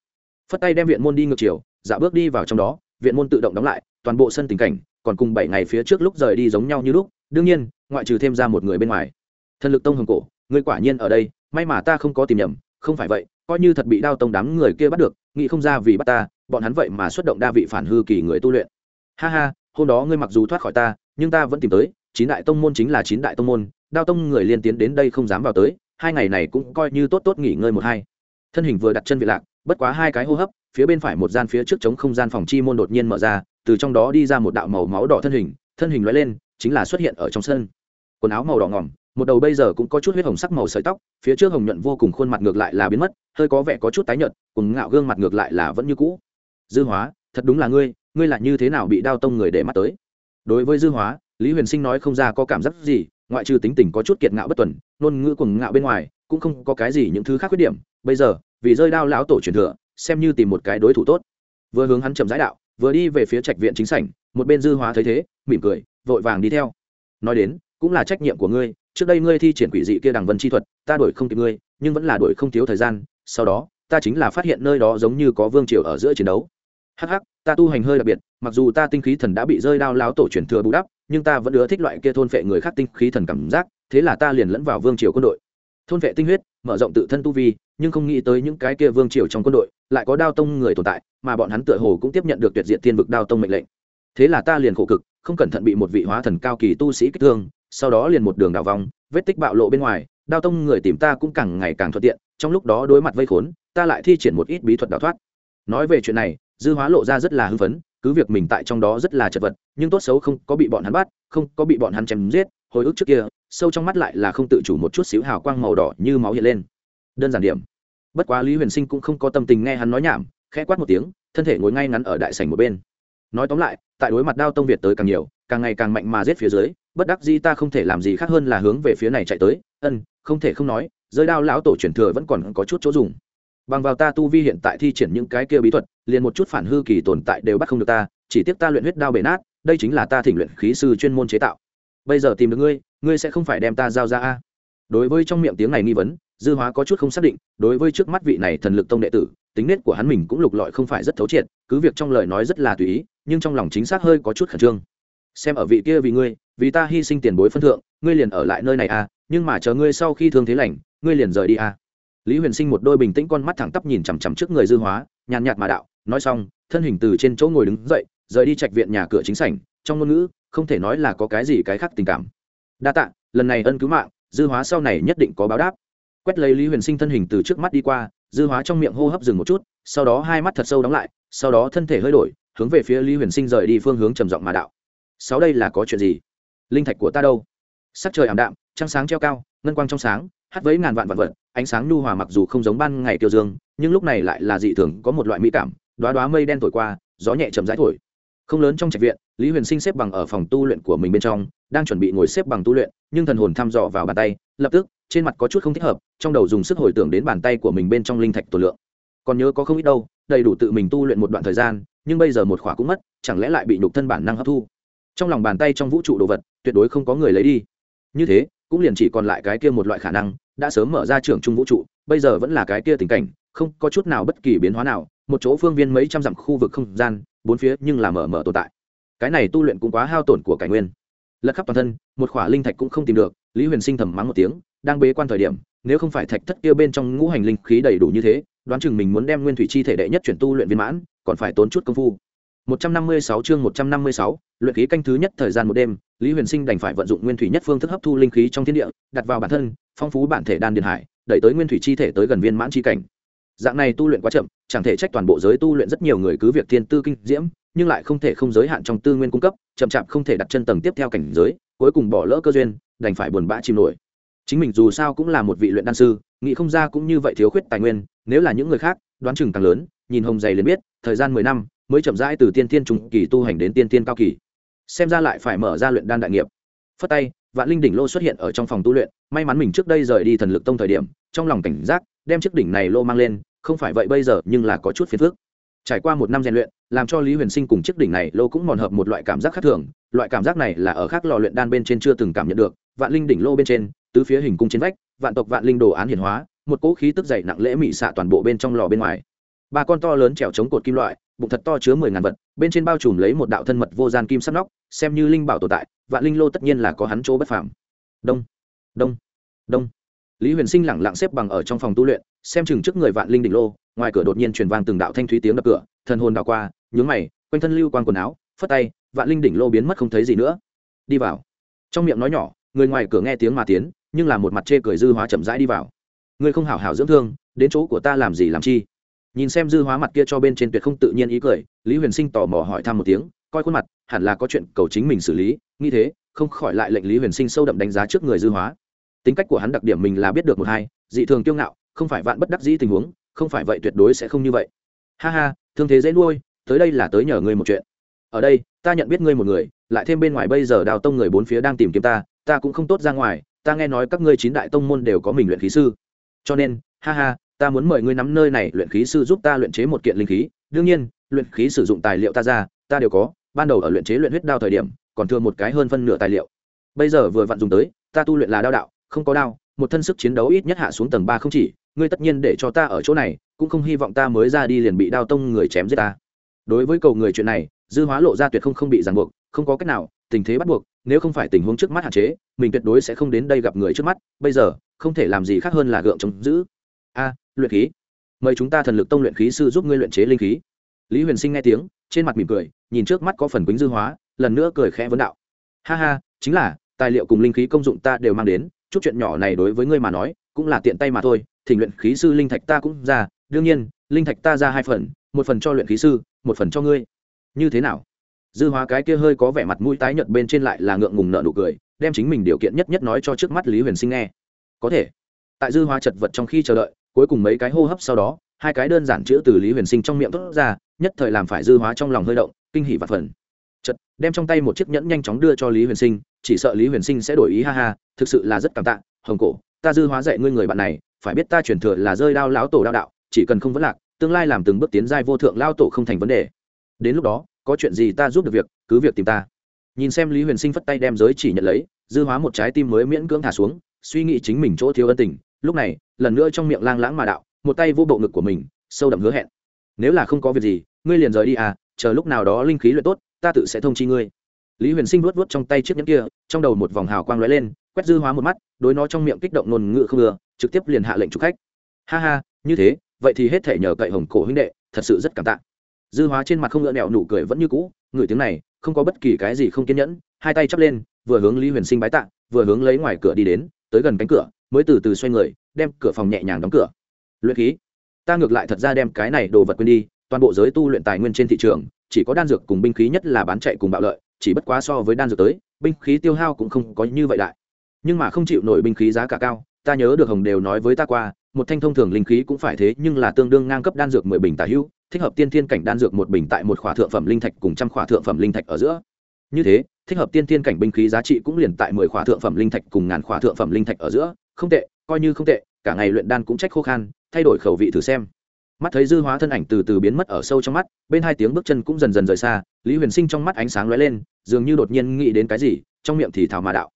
Phất tay đem viện môn đi ngược chiều dạ bước đi vào trong đó viện môn tự động đóng lại, toàn bộ sân tình cảnh, còn cùng bảy ngày phía trước lúc rời đi giống nhau như lúc, đương nhiên, ngoại trừ thêm ra một người bên ngoài. Thần lực tông hồng cổ ngươi quả nhiên ở đây, may mà ta không có tìm nhầm, không phải vậy, coi như thật bị đao tông đám người kia bắt được, nghĩ không ra vì bắt ta, bọn hắn vậy mà xuất động đa vị phản hư kỳ người tu luyện. Ha ha, hôm đó ngươi mặc dù thoát khỏi ta, nhưng ta vẫn tìm tới, chín đại tông môn chính là chín đại tông môn, đao tông người liên tiến đến đây không dám vào tới, hai ngày này cũng coi như tốt tốt nghỉ ngơi một hai. Thân hình vừa đặt chân vị lạc bất quá hai cái hô hấp, phía bên phải một gian phía trước chống không gian phòng chi môn đột nhiên mở ra, từ trong đó đi ra một đạo màu máu đỏ thân hình thân hình loại lên, chính là xuất hiện ở trong sân. Quần áo màu đỏ ngỏm, một đầu bây giờ cũng có chút huyết hồng sắc màu sợi tóc, phía trước hồng nhuận vô cùng khuôn mặt ngược lại là biến mất, hơi có vẻ có chút tái nhợt, cùng ngạo gương mặt ngược lại là vẫn như cũ. Dư hóa, thật đúng là ngươi ngươi là như thế nào bị đao tông người để mắt tới? Đối với dư hóa, lý huyền sinh nói không ra có cảm giác gì, ngoại trừ tính tình có chút kiệt ngạo bất tuần, ngôn ngữ cùng ngạo bên ngoài, cũng không có cái gì những thứ khác khuyết điểm. Bây giờ vì rơi đao lão tổ truyền thừa, xem như tìm một cái đối thủ tốt. Vừa hướng hắn chậm rãi đạo, vừa đi về phía trạch viện chính sảnh, một bên dư hóa thấy thế, mỉm cười, vội vàng đi theo. Nói đến, cũng là trách nhiệm của ngươi, trước đây ngươi thi triển quỷ dị kia đằng vân chi thuật, ta đổi không kịp ngươi, nhưng vẫn là đổi không thiếu thời gian, sau đó, ta chính là phát hiện nơi đó giống như có vương triều ở giữa chiến đấu. Hắc hắc, ta tu hành hơi đặc biệt, mặc dù ta tinh khí thần đã bị rơi đao láo tổ truyền thừa bù đắp, nhưng ta vẫn ưa thích loại kia thôn phệ người khác tinh khí thần cảm giác, thế là ta liền lẫn vào vương triều quân đội thôn vệ tinh huyết, mở rộng tự thân tu vi, nhưng không nghĩ tới những cái kia vương triều trong quân đội lại có đao tông người tồn tại, mà bọn hắn tựa hồ cũng tiếp nhận được tuyệt diện tiên vực đao tông mệnh lệnh. Thế là ta liền khổ cực, không cẩn thận bị một vị hóa thần cao kỳ tu sĩ kích thương, sau đó liền một đường đào vòng, vết tích bạo lộ bên ngoài, đao tông người tìm ta cũng càng ngày càng thuận tiện, trong lúc đó đối mặt vây khốn, ta lại thi triển một ít bí thuật đào thoát. Nói về chuyện này, dư hóa lộ ra rất là hưng phấn, cứ việc mình tại trong đó rất là chật vật, nhưng tốt xấu không có bị bọn hắn bắt, không có bị bọn hắn chém giết hồi ức trước kia, sâu trong mắt lại là không tự chủ một chút xíu hào quang màu đỏ như máu hiện lên. Đơn giản điểm. Bất quá lý huyền sinh cũng không có tâm tình nghe hắn nói nhảm, khẽ quát một tiếng, thân thể ngồi ngay ngắn ở đại sảnh một bên. Nói tóm lại, tại đối mặt đao tông việt tới càng nhiều, càng ngày càng mạnh mà giết phía dưới, bất đắc dĩ ta không thể làm gì khác hơn là hướng về phía này chạy tới. Ân, không thể không nói rơi đao lão tổ truyền thừa vẫn còn có chút chỗ dùng. Bằng vào ta tu vi hiện tại thi triển những cái kia bí thuật, liền một chút phản hư kỳ tồn tại đều bắt không được ta, chỉ tiếc ta luyện huyết đao bể nát, đây chính là ta thỉnh luyện khí sư chuyên môn chế tạo bây giờ tìm được ngươi ngươi sẽ không phải đem ta giao ra a. Đối với trong miệng tiếng này nghi vấn, dư hóa có chút không xác định, đối với trước mắt vị này thần lực tông đệ tử, tính nết của hắn mình cũng lục lọi không phải rất thấu triệt, cứ việc trong lời nói rất là tùy ý, nhưng trong lòng chính xác hơi có chút khẩn trương. Xem ở vị kia vì ngươi, vì ta hy sinh tiền bối phân thượng, ngươi liền ở lại nơi này à nhưng mà chờ ngươi sau khi thương thế lành, ngươi liền rời đi à lý huyền sinh một đôi bình tĩnh con mắt thẳng tắp nhìn chằm chằm trước người dư hóa, nhàn nhạt mà đạo, nói xong, thân hình từ trên chỗ ngồi đứng dậy, rời đi trạch viện nhà cửa chính sảnh, trong ngôn ngữ không thể nói là có cái gì cái khác tình cảm. Đa tạ, lần này ân cứu mạng, dư hóa sau này nhất định có báo đáp. Quét lấy lý huyền sinh thân hình từ trước mắt đi qua, dư hóa trong miệng hô hấp dừng một chút, sau đó hai mắt thật sâu đóng lại, sau đó thân thể hơi đổi, hướng về phía lý huyền sinh rời đi phương hướng trầm giọng mà đạo. Sáu đây là có chuyện gì? Linh thạch của ta đâu? Sắc trời ảm đạm, trăng sáng treo cao, ngân quang trong sáng hắt với ngàn vạn vạn vật, ánh sáng nhu hòa mặc dù không giống ban ngày tiêu dương, nhưng lúc này lại là dị thường, có một loại mỹ cảm đoá đoá mây đen thổi qua, gió nhẹ chầm rãi thổi không lớn trong trạch viện, lý huyền sinh xếp bằng ở phòng tu luyện của mình bên trong, đang chuẩn bị ngồi xếp bằng tu luyện, nhưng thần hồn thăm dò vào bàn tay, lập tức, trên mặt có chút không thích hợp, trong đầu dùng sức hồi tưởng đến bàn tay của mình bên trong linh thạch tổ lượng. Còn nhớ có không ít đâu, đầy đủ tự mình tu luyện một đoạn thời gian, nhưng bây giờ một khỏa cũng mất, chẳng lẽ lại bị nhục thân bản năng hấp thu? Trong lòng bàn tay trong vũ trụ đồ vật, tuyệt đối không có người lấy đi. Như thế, cũng liền chỉ còn lại cái kia một loại khả năng, đã sớm mở ra trường trung vũ trụ, bây giờ vẫn là cái kia tình cảnh, không có chút nào bất kỳ biến hóa nào một chỗ phương viên mấy trăm dặm khu vực không gian bốn phía nhưng là mở mở tồn tại. Cái này tu luyện cũng quá hao tổn của cải nguyên. Lật khắp toàn thân một khỏa linh thạch cũng không tìm được lý huyền sinh thầm mắng một tiếng đang bế quan thời điểm nếu không phải thạch thất kia bên trong ngũ hành linh khí đầy đủ như thế đoán chừng mình muốn đem nguyên thủy chi thể đệ nhất chuyển tu luyện viên mãn còn phải tốn chút công phu. 156 chương 156, luyện khí canh thứ nhất thời gian một đêm, Lý Huyền Sinh đành phải vận dụng nguyên thủy nhất phương thức hấp thu linh khí trong thiên địa, đặt vào bản thân, phong phú bản thể đan điền hải, đẩy tới nguyên thủy chi thể tới gần viên mãn chi cảnh. Dạng này tu luyện quá chậm, chẳng thể trách toàn bộ giới tu luyện rất nhiều người cứ việc thiên tư kinh diễm, nhưng lại không thể không giới hạn trong tư nguyên cung cấp, chậm chạp không thể đặt chân tầng tiếp theo cảnh giới, cuối cùng bỏ lỡ cơ duyên, đành phải buồn bã chìm nổi. Chính mình dù sao cũng là một vị luyện đan sư, nghĩ không ra cũng như vậy thiếu khuyết tài nguyên, nếu là những người khác, đoán chừng càng lớn, nhìn hồng dày liền biết, thời gian mười năm, mới chậm rãi từ tiên tiên trung kỳ tu hành đến tiên tiên cao kỳ xem ra lại phải mở ra luyện đan đại nghiệp phất tay vạn linh đỉnh lô xuất hiện ở trong phòng tu luyện may mắn mình trước đây rời đi thần lực tông thời điểm trong lòng cảnh giác đem chiếc đỉnh này lô mang lên không phải vậy bây giờ nhưng là có chút phiền phức. Trải qua một năm rèn luyện, làm cho lý huyền sinh cùng chiếc đỉnh này lô cũng mòn hợp một loại cảm giác khác thường, loại cảm giác này là ở khác lò luyện đan bên trên chưa từng cảm nhận được, vạn linh đỉnh lô bên trên, tứ phía hình cung trên vách, vạn tộc vạn linh đồ án hiển hóa, một cỗ khí tức dày nặng lễ mị xạ toàn bộ bên trong lò bên ngoài. Ba con to lớn trèo chống cột kim loại, bụng thật to chứa mười ngàn vật, bên trên bao trùm lấy một đạo thân mật vô gian kim sắt nóc, xem như linh bảo tồn tại, vạn linh lô tất nhiên là có hắn chỗ bất phàm. Đông đông đông. Lý huyền sinh lẳng lặng xếp bằng ở trong phòng tu luyện xem chừng trước người vạn linh đỉnh lô, ngoài cửa đột nhiên truyền vang từng đạo thanh thúy tiếng đập cửa, thần hồn đảo qua, nhướng mày, quanh thân lưu quan quần áo, phất tay, vạn linh đỉnh lô biến mất không thấy gì nữa. Đi vào. Trong miệng nói nhỏ, người ngoài cửa nghe tiếng mà tiến, nhưng là một mặt chê cười dư hóa chậm rãi đi vào. Người không hảo hảo dưỡng thương, đến chỗ của ta làm gì làm chi? Nhìn xem dư hóa mặt kia cho bên trên tuyệt không tự nhiên ý cười, lý huyền sinh tò mò hỏi thăm một tiếng, coi khuôn mặt, hẳn là có chuyện cầu chính mình xử lý, nghĩ thế, không khỏi lại lệnh lý huyền sinh sâu đậm đánh giá trước người dư hóa. Tính cách của hắn đặc điểm mình là biết được một hai, dị thường kiêu ngạo không phải vạn bất đắc dĩ tình huống, không phải vậy tuyệt đối sẽ không như vậy. Ha ha, thương thế dễ nuôi, tới đây là tới nhờ ngươi một chuyện. Ở đây, ta nhận biết ngươi một người, lại thêm bên ngoài bây giờ đào tông người bốn phía đang tìm kiếm ta ta cũng không tốt ra ngoài, ta nghe nói các ngươi chín đại tông môn đều có mình luyện khí sư. Cho nên, ha ha, ta muốn mời ngươi nắm nơi này luyện khí sư giúp ta luyện chế một kiện linh khí. Đương nhiên, luyện khí sử dụng tài liệu ta ra, ta đều có, ban đầu ở luyện chế luyện huyết đao thời điểm, còn thừa một cái hơn phân nửa tài liệu. Bây giờ vừa vặn dùng tới, ta tu luyện là đao đạo, không có đao, một thân sức chiến đấu ít nhất hạ xuống tầng ba không chỉ ngươi tất nhiên để cho ta ở chỗ này, cũng không hy vọng ta mới ra đi liền bị đao tông người chém giết ta. Đối với cầu người chuyện này, dư hóa lộ ra tuyệt không không bị ràng buộc, không có cách nào, tình thế bắt buộc, nếu không phải tình huống trước mắt hạn chế, mình tuyệt đối sẽ không đến đây gặp người trước mắt, bây giờ, không thể làm gì khác hơn là gượng chống giữ. A, luyện khí. Mời chúng ta thần lực tông luyện khí sư giúp ngươi luyện chế linh khí. Lý huyền sinh nghe tiếng, trên mặt mỉm cười, nhìn trước mắt có phần quýnh dư hóa, lần nữa cười khẽ vấn đạo. Ha ha, chính là, tài liệu cùng linh khí công dụng ta đều mang đến, chút chuyện nhỏ này đối với ngươi mà nói, cũng là tiện tay mà thôi thỉnh luyện khí sư linh thạch ta cũng ra, đương nhiên, linh thạch ta ra hai phần, một phần cho luyện khí sư, một phần cho ngươi. Như thế nào? Dư hóa cái kia hơi có vẻ mặt mũi tái nhợt bên trên lại là ngượng ngùng nợ nụ cười, đem chính mình điều kiện nhất nhất nói cho trước mắt lý huyền sinh nghe. Có thể. Tại dư hóa chật vật trong khi chờ đợi, cuối cùng mấy cái hô hấp sau đó, hai cái đơn giản chữ từ lý huyền sinh trong miệng thốt ra, nhất thời làm phải dư hóa trong lòng hơi động, kinh hỉ và phần. Chật đem trong tay một chiếc nhẫn nhanh chóng đưa cho lý huyền sinh, chỉ sợ lý huyền sinh sẽ đổi ý, ha ha, thực sự là rất cảm tạ, hồng cổ, ta dư hóa dạy ngươi người bạn này phải biết ta truyền thừa là rơi đao lão tổ đao đạo, chỉ cần không vấn lạc, tương lai làm từng bước tiến giai vô thượng lao tổ không thành vấn đề. Đến lúc đó, có chuyện gì ta giúp được việc, cứ việc tìm ta. Nhìn xem lý huyền sinh phất tay đem giới chỉ nhận lấy, dư hóa một trái tim mới miễn cưỡng thả xuống, suy nghĩ chính mình chỗ thiếu ân tình. Lúc này, lần nữa trong miệng lang lãng mà đạo, một tay vô bộ ngực của mình, sâu đậm hứa hẹn. Nếu là không có việc gì, ngươi liền rời đi à chờ lúc nào đó linh khí luyện tốt, ta tự sẽ thông chi ngươi. Lý huyền sinh vuốt vuốt trong tay chiếc nhẫn kia, trong đầu một vòng hào quang lóe lên, quét dư hóa một mắt, đối nó trong miệng kích động ngôn ngữ không ưa trực tiếp liền hạ lệnh chụp khách. Ha ha, như thế, vậy thì hết thể nhờ cậy hồng cổ huynh đệ, thật sự rất cảm tạ. Dư hóa trên mặt không ngựa nẹo nụ cười vẫn như cũ, người tiếng này, không có bất kỳ cái gì không kiên nhẫn, hai tay chắp lên, vừa hướng lý huyền sinh bái tạ, vừa hướng lấy ngoài cửa đi đến, tới gần cánh cửa, mới từ từ xoay người, đem cửa phòng nhẹ nhàng đóng cửa. Luyện khí. Ta ngược lại thật ra đem cái này đồ vật quên đi, toàn bộ giới tu luyện tài nguyên trên thị trường, chỉ có đan dược cùng binh khí nhất là bán chạy cùng bạo lợi, chỉ bất quá so với đan dược tới, binh khí tiêu hao cũng không có như vậy đại. Nhưng mà không chịu nổi binh khí giá cả cao ta nhớ được hồng đều nói với ta qua, một thanh thông thường linh khí cũng phải thế, nhưng là tương đương ngang cấp đan dược mười bình tả hữu, thích hợp tiên thiên cảnh đan dược một bình tại một khỏa thượng phẩm linh thạch cùng trăm khỏa thượng phẩm linh thạch ở giữa. Như thế, thích hợp tiên thiên cảnh binh khí giá trị cũng liền tại mười khỏa thượng phẩm linh thạch cùng ngàn khỏa thượng phẩm linh thạch ở giữa. Không tệ, coi như không tệ, cả ngày luyện đan cũng trách khô khan, thay đổi khẩu vị thử xem. Mắt thấy dư hóa thân ảnh từ từ biến mất ở sâu trong mắt, bên hai tiếng bước chân cũng dần dần rời xa, lý huyền sinh trong mắt ánh sáng lóe lên, dường như đột nhiên nghĩ đến cái gì, trong miệng thì thảo mà đạo.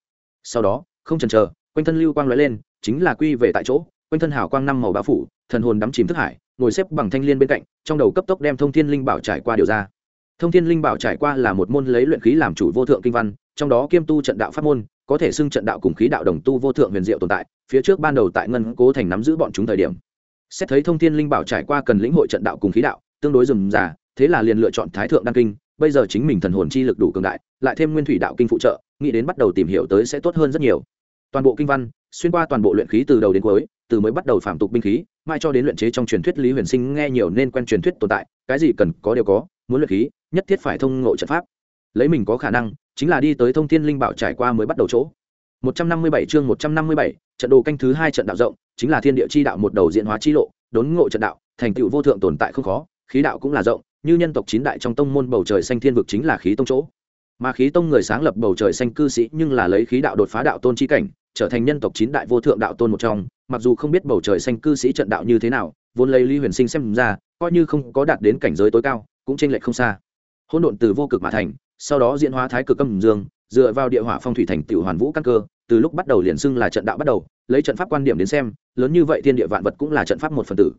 Sau đó, không chần chờ, quanh thân lưu quang lóe lên chính là quy về tại chỗ, quanh thân hào quang năm màu bao phủ, thần hồn đắm chìm thức hải, ngồi xếp bằng thanh liên bên cạnh, trong đầu cấp tốc đem thông thiên linh bảo trải qua điều ra. Thông thiên linh bảo trải qua là một môn lấy luyện khí làm chủ vô thượng kinh văn, trong đó kiêm tu trận đạo pháp môn, có thể xưng trận đạo cùng khí đạo đồng tu vô thượng huyền diệu tồn tại, phía trước ban đầu tại ngân cố thành nắm giữ bọn chúng thời điểm. Xét thấy thông thiên linh bảo trải qua cần lĩnh hội trận đạo cùng khí đạo, tương đối rườm rà, thế là liền lựa chọn thái thượng đan kinh, bây giờ chính mình thần hồn chi lực đủ cường đại, lại thêm nguyên thủy đạo kinh phụ trợ, nghĩ đến bắt đầu tìm hiểu tới sẽ tốt hơn rất nhiều. Toàn bộ kinh văn xuyên qua toàn bộ luyện khí từ đầu đến cuối từ mới bắt đầu phạm tục binh khí mai cho đến luyện chế trong truyền thuyết lý huyền sinh nghe nhiều nên quen truyền thuyết tồn tại cái gì cần có đều có muốn luyện khí nhất thiết phải thông ngộ trận pháp. Lấy mình có khả năng chính là đi tới thông thiên linh bảo trải qua mới bắt đầu chỗ. 157 chương 157, trận đồ canh thứ hai trận đạo rộng chính là thiên địa chi đạo một đầu diễn hóa chi lộ đốn ngộ trận đạo thành tựu vô thượng tồn tại không khó khí đạo cũng là rộng như nhân tộc chín đại trong tông môn bầu trời xanh thiên vực chính là khí tông chỗ. Mà khí tông người sáng lập bầu trời xanh cư sĩ nhưng là lấy khí đạo đột phá đạo tôn chi cảnh trở thành nhân tộc chín đại vô thượng đạo tôn một trong, mặc dù không biết bầu trời xanh cư sĩ trận đạo như thế nào, vốn lấy lý huyền sinh xem ra, coi như không có đạt đến cảnh giới tối cao, cũng tranh lệch không xa. Hỗn độn từ vô cực mà thành, sau đó diễn hóa thái cực âm dương, dựa vào địa hỏa phong thủy thành tiểu hoàn vũ căn cơ, từ lúc bắt đầu liền xưng là trận đạo bắt đầu, lấy trận pháp quan điểm đến xem, lớn như vậy thiên địa vạn vật cũng là trận pháp một phần tử.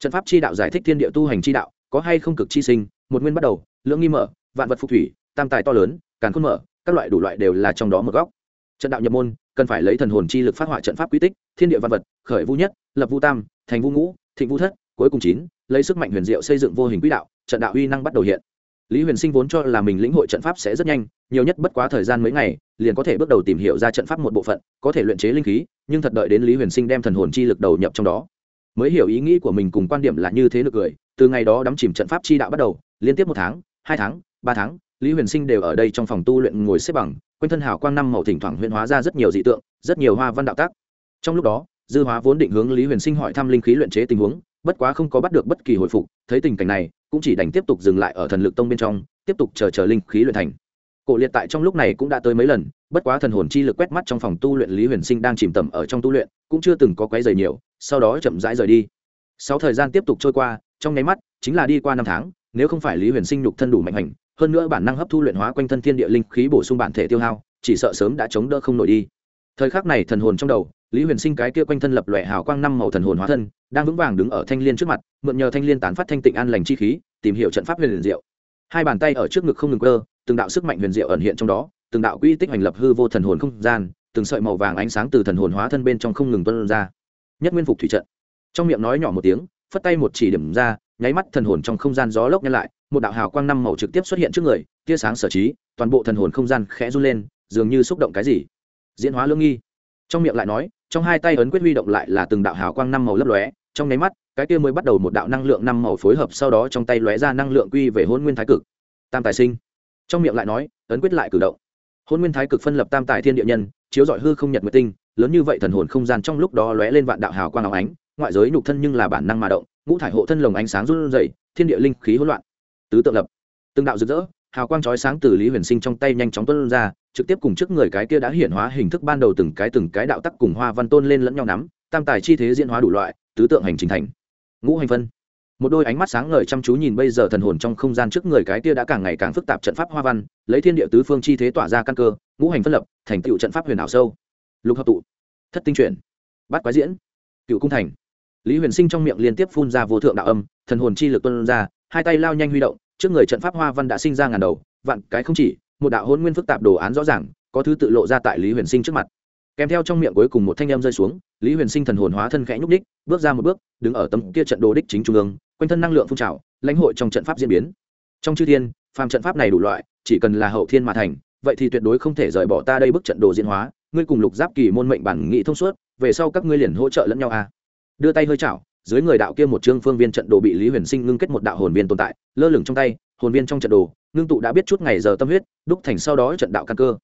Trận pháp chi đạo giải thích thiên địa tu hành chi đạo, có hay không cực chi sinh, một nguyên bắt đầu, lưỡng nghi mở, vạn vật phục thủy, tam tài to lớn, càn khôn mở, các loại đủ loại đều là trong đó một góc trận đạo nhập môn, cần phải lấy thần hồn chi lực phát họa trận pháp quy tích, thiên địa văn vật, khởi vũ nhất, lập vũ tam, thành vũ ngũ, thịnh vũ thất, cuối cùng chín, lấy sức mạnh huyền diệu xây dựng vô hình quỹ đạo, trận đạo uy năng bắt đầu hiện. Lý huyền sinh vốn cho là mình lĩnh hội trận pháp sẽ rất nhanh, nhiều nhất bất quá thời gian mấy ngày, liền có thể bước đầu tìm hiểu ra trận pháp một bộ phận, có thể luyện chế linh khí, nhưng thật đợi đến lý huyền sinh đem thần hồn chi lực đầu nhập trong đó. Mới hiểu ý nghĩ của mình cùng quan điểm là như thế được cười từ ngày đó đắm chìm trận pháp chi đạo bắt đầu, liên tiếp một tháng, hai tháng, ba tháng lý huyền sinh đều ở đây trong phòng tu luyện ngồi xếp bằng, quanh thân hào quang năm màu thỉnh thoảng huyền hóa ra rất nhiều dị tượng, rất nhiều hoa văn đạo tác. Trong lúc đó, dư hóa vốn định hướng lý huyền sinh hỏi thăm linh khí luyện chế tình huống, bất quá không có bắt được bất kỳ hồi phục, thấy tình cảnh này, cũng chỉ đành tiếp tục dừng lại ở thần lực tông bên trong, tiếp tục chờ chờ linh khí luyện thành. Cổ liệt tại trong lúc này cũng đã tới mấy lần, bất quá thần hồn chi lực quét mắt trong phòng tu luyện lý huyền sinh đang chìm tầm ở trong tu luyện, cũng chưa từng có quấy dày nhiều, sau đó chậm rãi rời đi. Sau thời gian tiếp tục trôi qua, trong nháy mắt, chính là đi qua năm tháng, nếu không phải lý huyền sinh nhục thân đủ mạnh hành hơn nữa bản năng hấp thu luyện hóa quanh thân thiên địa linh khí bổ sung bản thể tiêu hao, chỉ sợ sớm đã chống đỡ không nổi đi. Thời khắc này thần hồn trong đầu, lý huyền sinh cái kia quanh thân lập lòe hào quang năm màu thần hồn hóa thân, đang vững vàng đứng ở thanh l i ê n trước mặt, mượn nhờ thanh l i ê n tán phát thanh tịnh an lành chi khí, tìm hiểu trận pháp huyền liền diệu. Hai bàn tay ở trước ngực không ngừng cơ từng đạo sức mạnh huyền diệu ẩn hiện trong đó, từng đạo quỹ tích hành lập hư vô thần hồn không gian, từng sợi màu vàng ánh sáng từ thần hồn hóa thân bên trong không ngừng tuân ra. Nhất nguyên phục thủy trận. Trong miệng nói nhỏ một tiếng, phất tay một chỉ điểm ra, nháy mắt thần hồn trong không gian gió lốc nhăn lại một đạo hào quang năm màu trực tiếp xuất hiện trước người, tia sáng sở trí, toàn bộ thần hồn không gian khẽ run lên, dường như xúc động cái gì. Diễn hóa lương nghi. Trong miệng lại nói, trong hai tay ấn quyết huy động lại là từng đạo hào quang năm màu lấp lóe, trong nháy mắt, cái kia mới bắt đầu một đạo năng lượng năm màu phối hợp sau đó trong tay lóe ra năng lượng quy về hôn nguyên thái cực. Tam tài sinh. Trong miệng lại nói, ấn quyết lại cử động. Hôn nguyên thái cực phân lập tam tài thiên địa nhân, chiếu dọi hư không nhật nguyệt tinh, lớn như vậy thần hồn không gian trong lúc đó lóe lên vạn đạo hào quang áo ánh, ngoại giới nhục thân nhưng là bản năng mà động, ngũ thải hộ thân lồng ánh sáng run rẩy, thiên địa linh khí hỗn loạn tứ tượng lập. Từng đạo rực rỡ, hào quang chói sáng từ lý huyền sinh trong tay nhanh chóng tuôn ra, trực tiếp cùng trước người cái kia đã hiển hóa hình thức ban đầu từng cái từng cái đạo tắc cùng hoa văn tôn lên lẫn nhau nắm, tam tài chi thế diễn hóa đủ loại, tứ tượng hành trình thành. Ngũ hành phân. Một đôi ánh mắt sáng ngời chăm chú nhìn bây giờ thần hồn trong không gian trước người cái kia đã càng ngày càng phức tạp trận pháp hoa văn, lấy thiên địa tứ phương chi thế tỏa ra căn cơ, ngũ hành phân lập, thành tựu trận pháp huyền ảo sâu. Lục hợp tụ. Thất tinh chuyển. Bát quái diễn. Cựu cung thành. Lý huyền sinh trong miệng liên tiếp phun ra vô thượng đạo âm, thần hồn chi lực tuân ra hai tay lao nhanh huy động, trước người trận pháp hoa văn đã sinh ra ngàn đầu, vạn cái không chỉ, một đạo hôn nguyên phức tạp đồ án rõ ràng, có thứ tự lộ ra tại lý huyền sinh trước mặt kèm theo trong miệng cuối cùng một thanh em rơi xuống, lý huyền sinh thần hồn hóa thân khẽ nhúc đích bước ra một bước, đứng ở tấm kia trận đồ đích chính trung ương, quanh thân năng lượng phun trào, lãnh hội trong trận pháp diễn biến trong chư thiên, phàm trận pháp này đủ loại, chỉ cần là hậu thiên mà thành, vậy thì tuyệt đối không thể rời bỏ ta đây bức trận đồ diễn hóa, ngươi cùng lục giáp kỳ môn mệnh bản nghị thông suốt, về sau các ngươi liền hỗ trợ lẫn nhau a à. đưa tay hơi chảo dưới người đạo kia một chương phương viên trận đồ bị lý huyền sinh ngưng kết một đạo hồn viên tồn tại, lơ lửng trong tay, hồn viên trong trận đồ, ngưng tụ đã biết chút ngày giờ tâm huyết, đúc thành sau đó trận đạo căn cơ.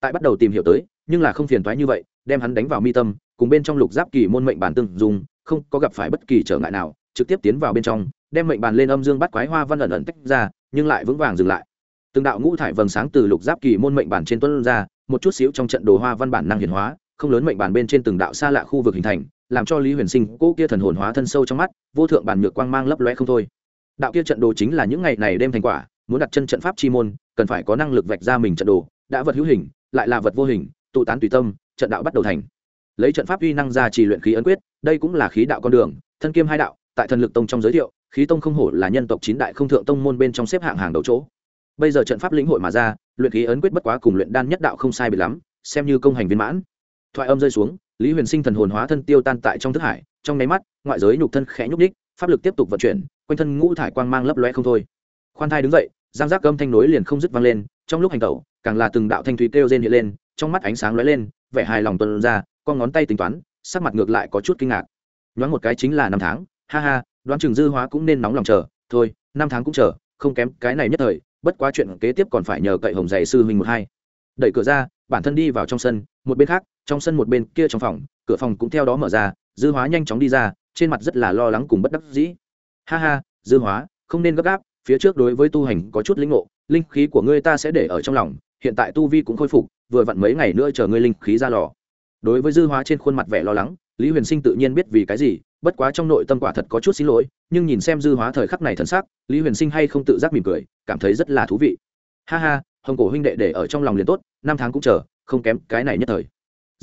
Tại bắt đầu tìm hiểu tới, nhưng là không phiền thoái như vậy, đem hắn đánh vào mi tâm, cùng bên trong lục giáp kỳ môn mệnh bản tương dùng, không có gặp phải bất kỳ trở ngại nào, trực tiếp tiến vào bên trong, đem mệnh bàn lên âm dương bắt quái hoa văn ẩn ẩn tách ra, nhưng lại vững vàng dừng lại. Từng đạo ngũ thải vầng sáng từ lục giáp kỳ môn mệnh bản trên tuấn ra, một chút xíu trong trận đồ hoa văn bản năng hiển hóa, không lớn mệnh bản bên trên từng đạo xa lạ khu vực hình thành làm cho lý huyền sinh cỗ kia thần hồn hóa thân sâu trong mắt, vô thượng bản nhược quang mang lấp loe không thôi. Đạo kia trận đồ chính là những ngày này đem thành quả, muốn đặt chân trận pháp chi môn, cần phải có năng lực vạch ra mình trận đồ, đã vật hữu hình, lại là vật vô hình, tụ tán tùy tâm, trận đạo bắt đầu thành. Lấy trận pháp uy năng ra chỉ luyện khí ấn quyết, đây cũng là khí đạo con đường, thân kiêm hai đạo, tại thần lực tông trong giới thiệu, khí tông không hổ là nhân tộc chín đại không thượng tông môn bên trong xếp hạng hàng đầu chỗ. Bây giờ trận pháp lĩnh hội mà ra, luyện khí ấn quyết bất quá cùng luyện đan nhất đạo không sai bị lắm, xem như công hành viên mãn. Thoại âm rơi xuống lý huyền sinh thần hồn hóa thân tiêu tan tại trong thức hải, trong nháy mắt, ngoại giới nhục thân khẽ nhúc đích pháp lực tiếp tục vận chuyển, quanh thân ngũ thải quang mang lấp loe không thôi. Khoan thai đứng dậy, giang giác gâm thanh nối liền không dứt vang lên, trong lúc hành tẩu, càng là từng đạo thanh thúy kêu rên hiện lên, trong mắt ánh sáng lóe lên, vẻ hài lòng tuân ra, con ngón tay tính toán, sắc mặt ngược lại có chút kinh ngạc. Nhoáng một cái chính là năm tháng, ha ha, đoán chừng dư hóa cũng nên nóng lòng chờ, thôi, năm tháng cũng chờ, không kém cái này nhất thời, bất quá chuyện kế tiếp còn phải nhờ cậy hồng dày sư huynh một hai. Đẩy cửa ra, bản thân đi vào trong sân, một bên khác trong sân một bên kia trong phòng, cửa phòng cũng theo đó mở ra, dư hóa nhanh chóng đi ra, trên mặt rất là lo lắng cùng bất đắc dĩ. Ha ha, dư hóa, không nên gấp gáp, phía trước đối với tu hành có chút linh ngộ, linh khí của ngươi ta sẽ để ở trong lòng, hiện tại tu vi cũng khôi phục, vừa vặn mấy ngày nữa chờ ngươi linh khí ra lò. Đối với dư hóa trên khuôn mặt vẻ lo lắng, lý huyền sinh tự nhiên biết vì cái gì, bất quá trong nội tâm quả thật có chút xin lỗi, nhưng nhìn xem dư hóa thời khắc này thân xác lý huyền sinh hay không tự giác mỉm cười, cảm thấy rất là thú vị. Ha ha, hồng cổ huynh đệ để ở trong lòng liền tốt, năm tháng cũng chờ, không kém cái này nhất thời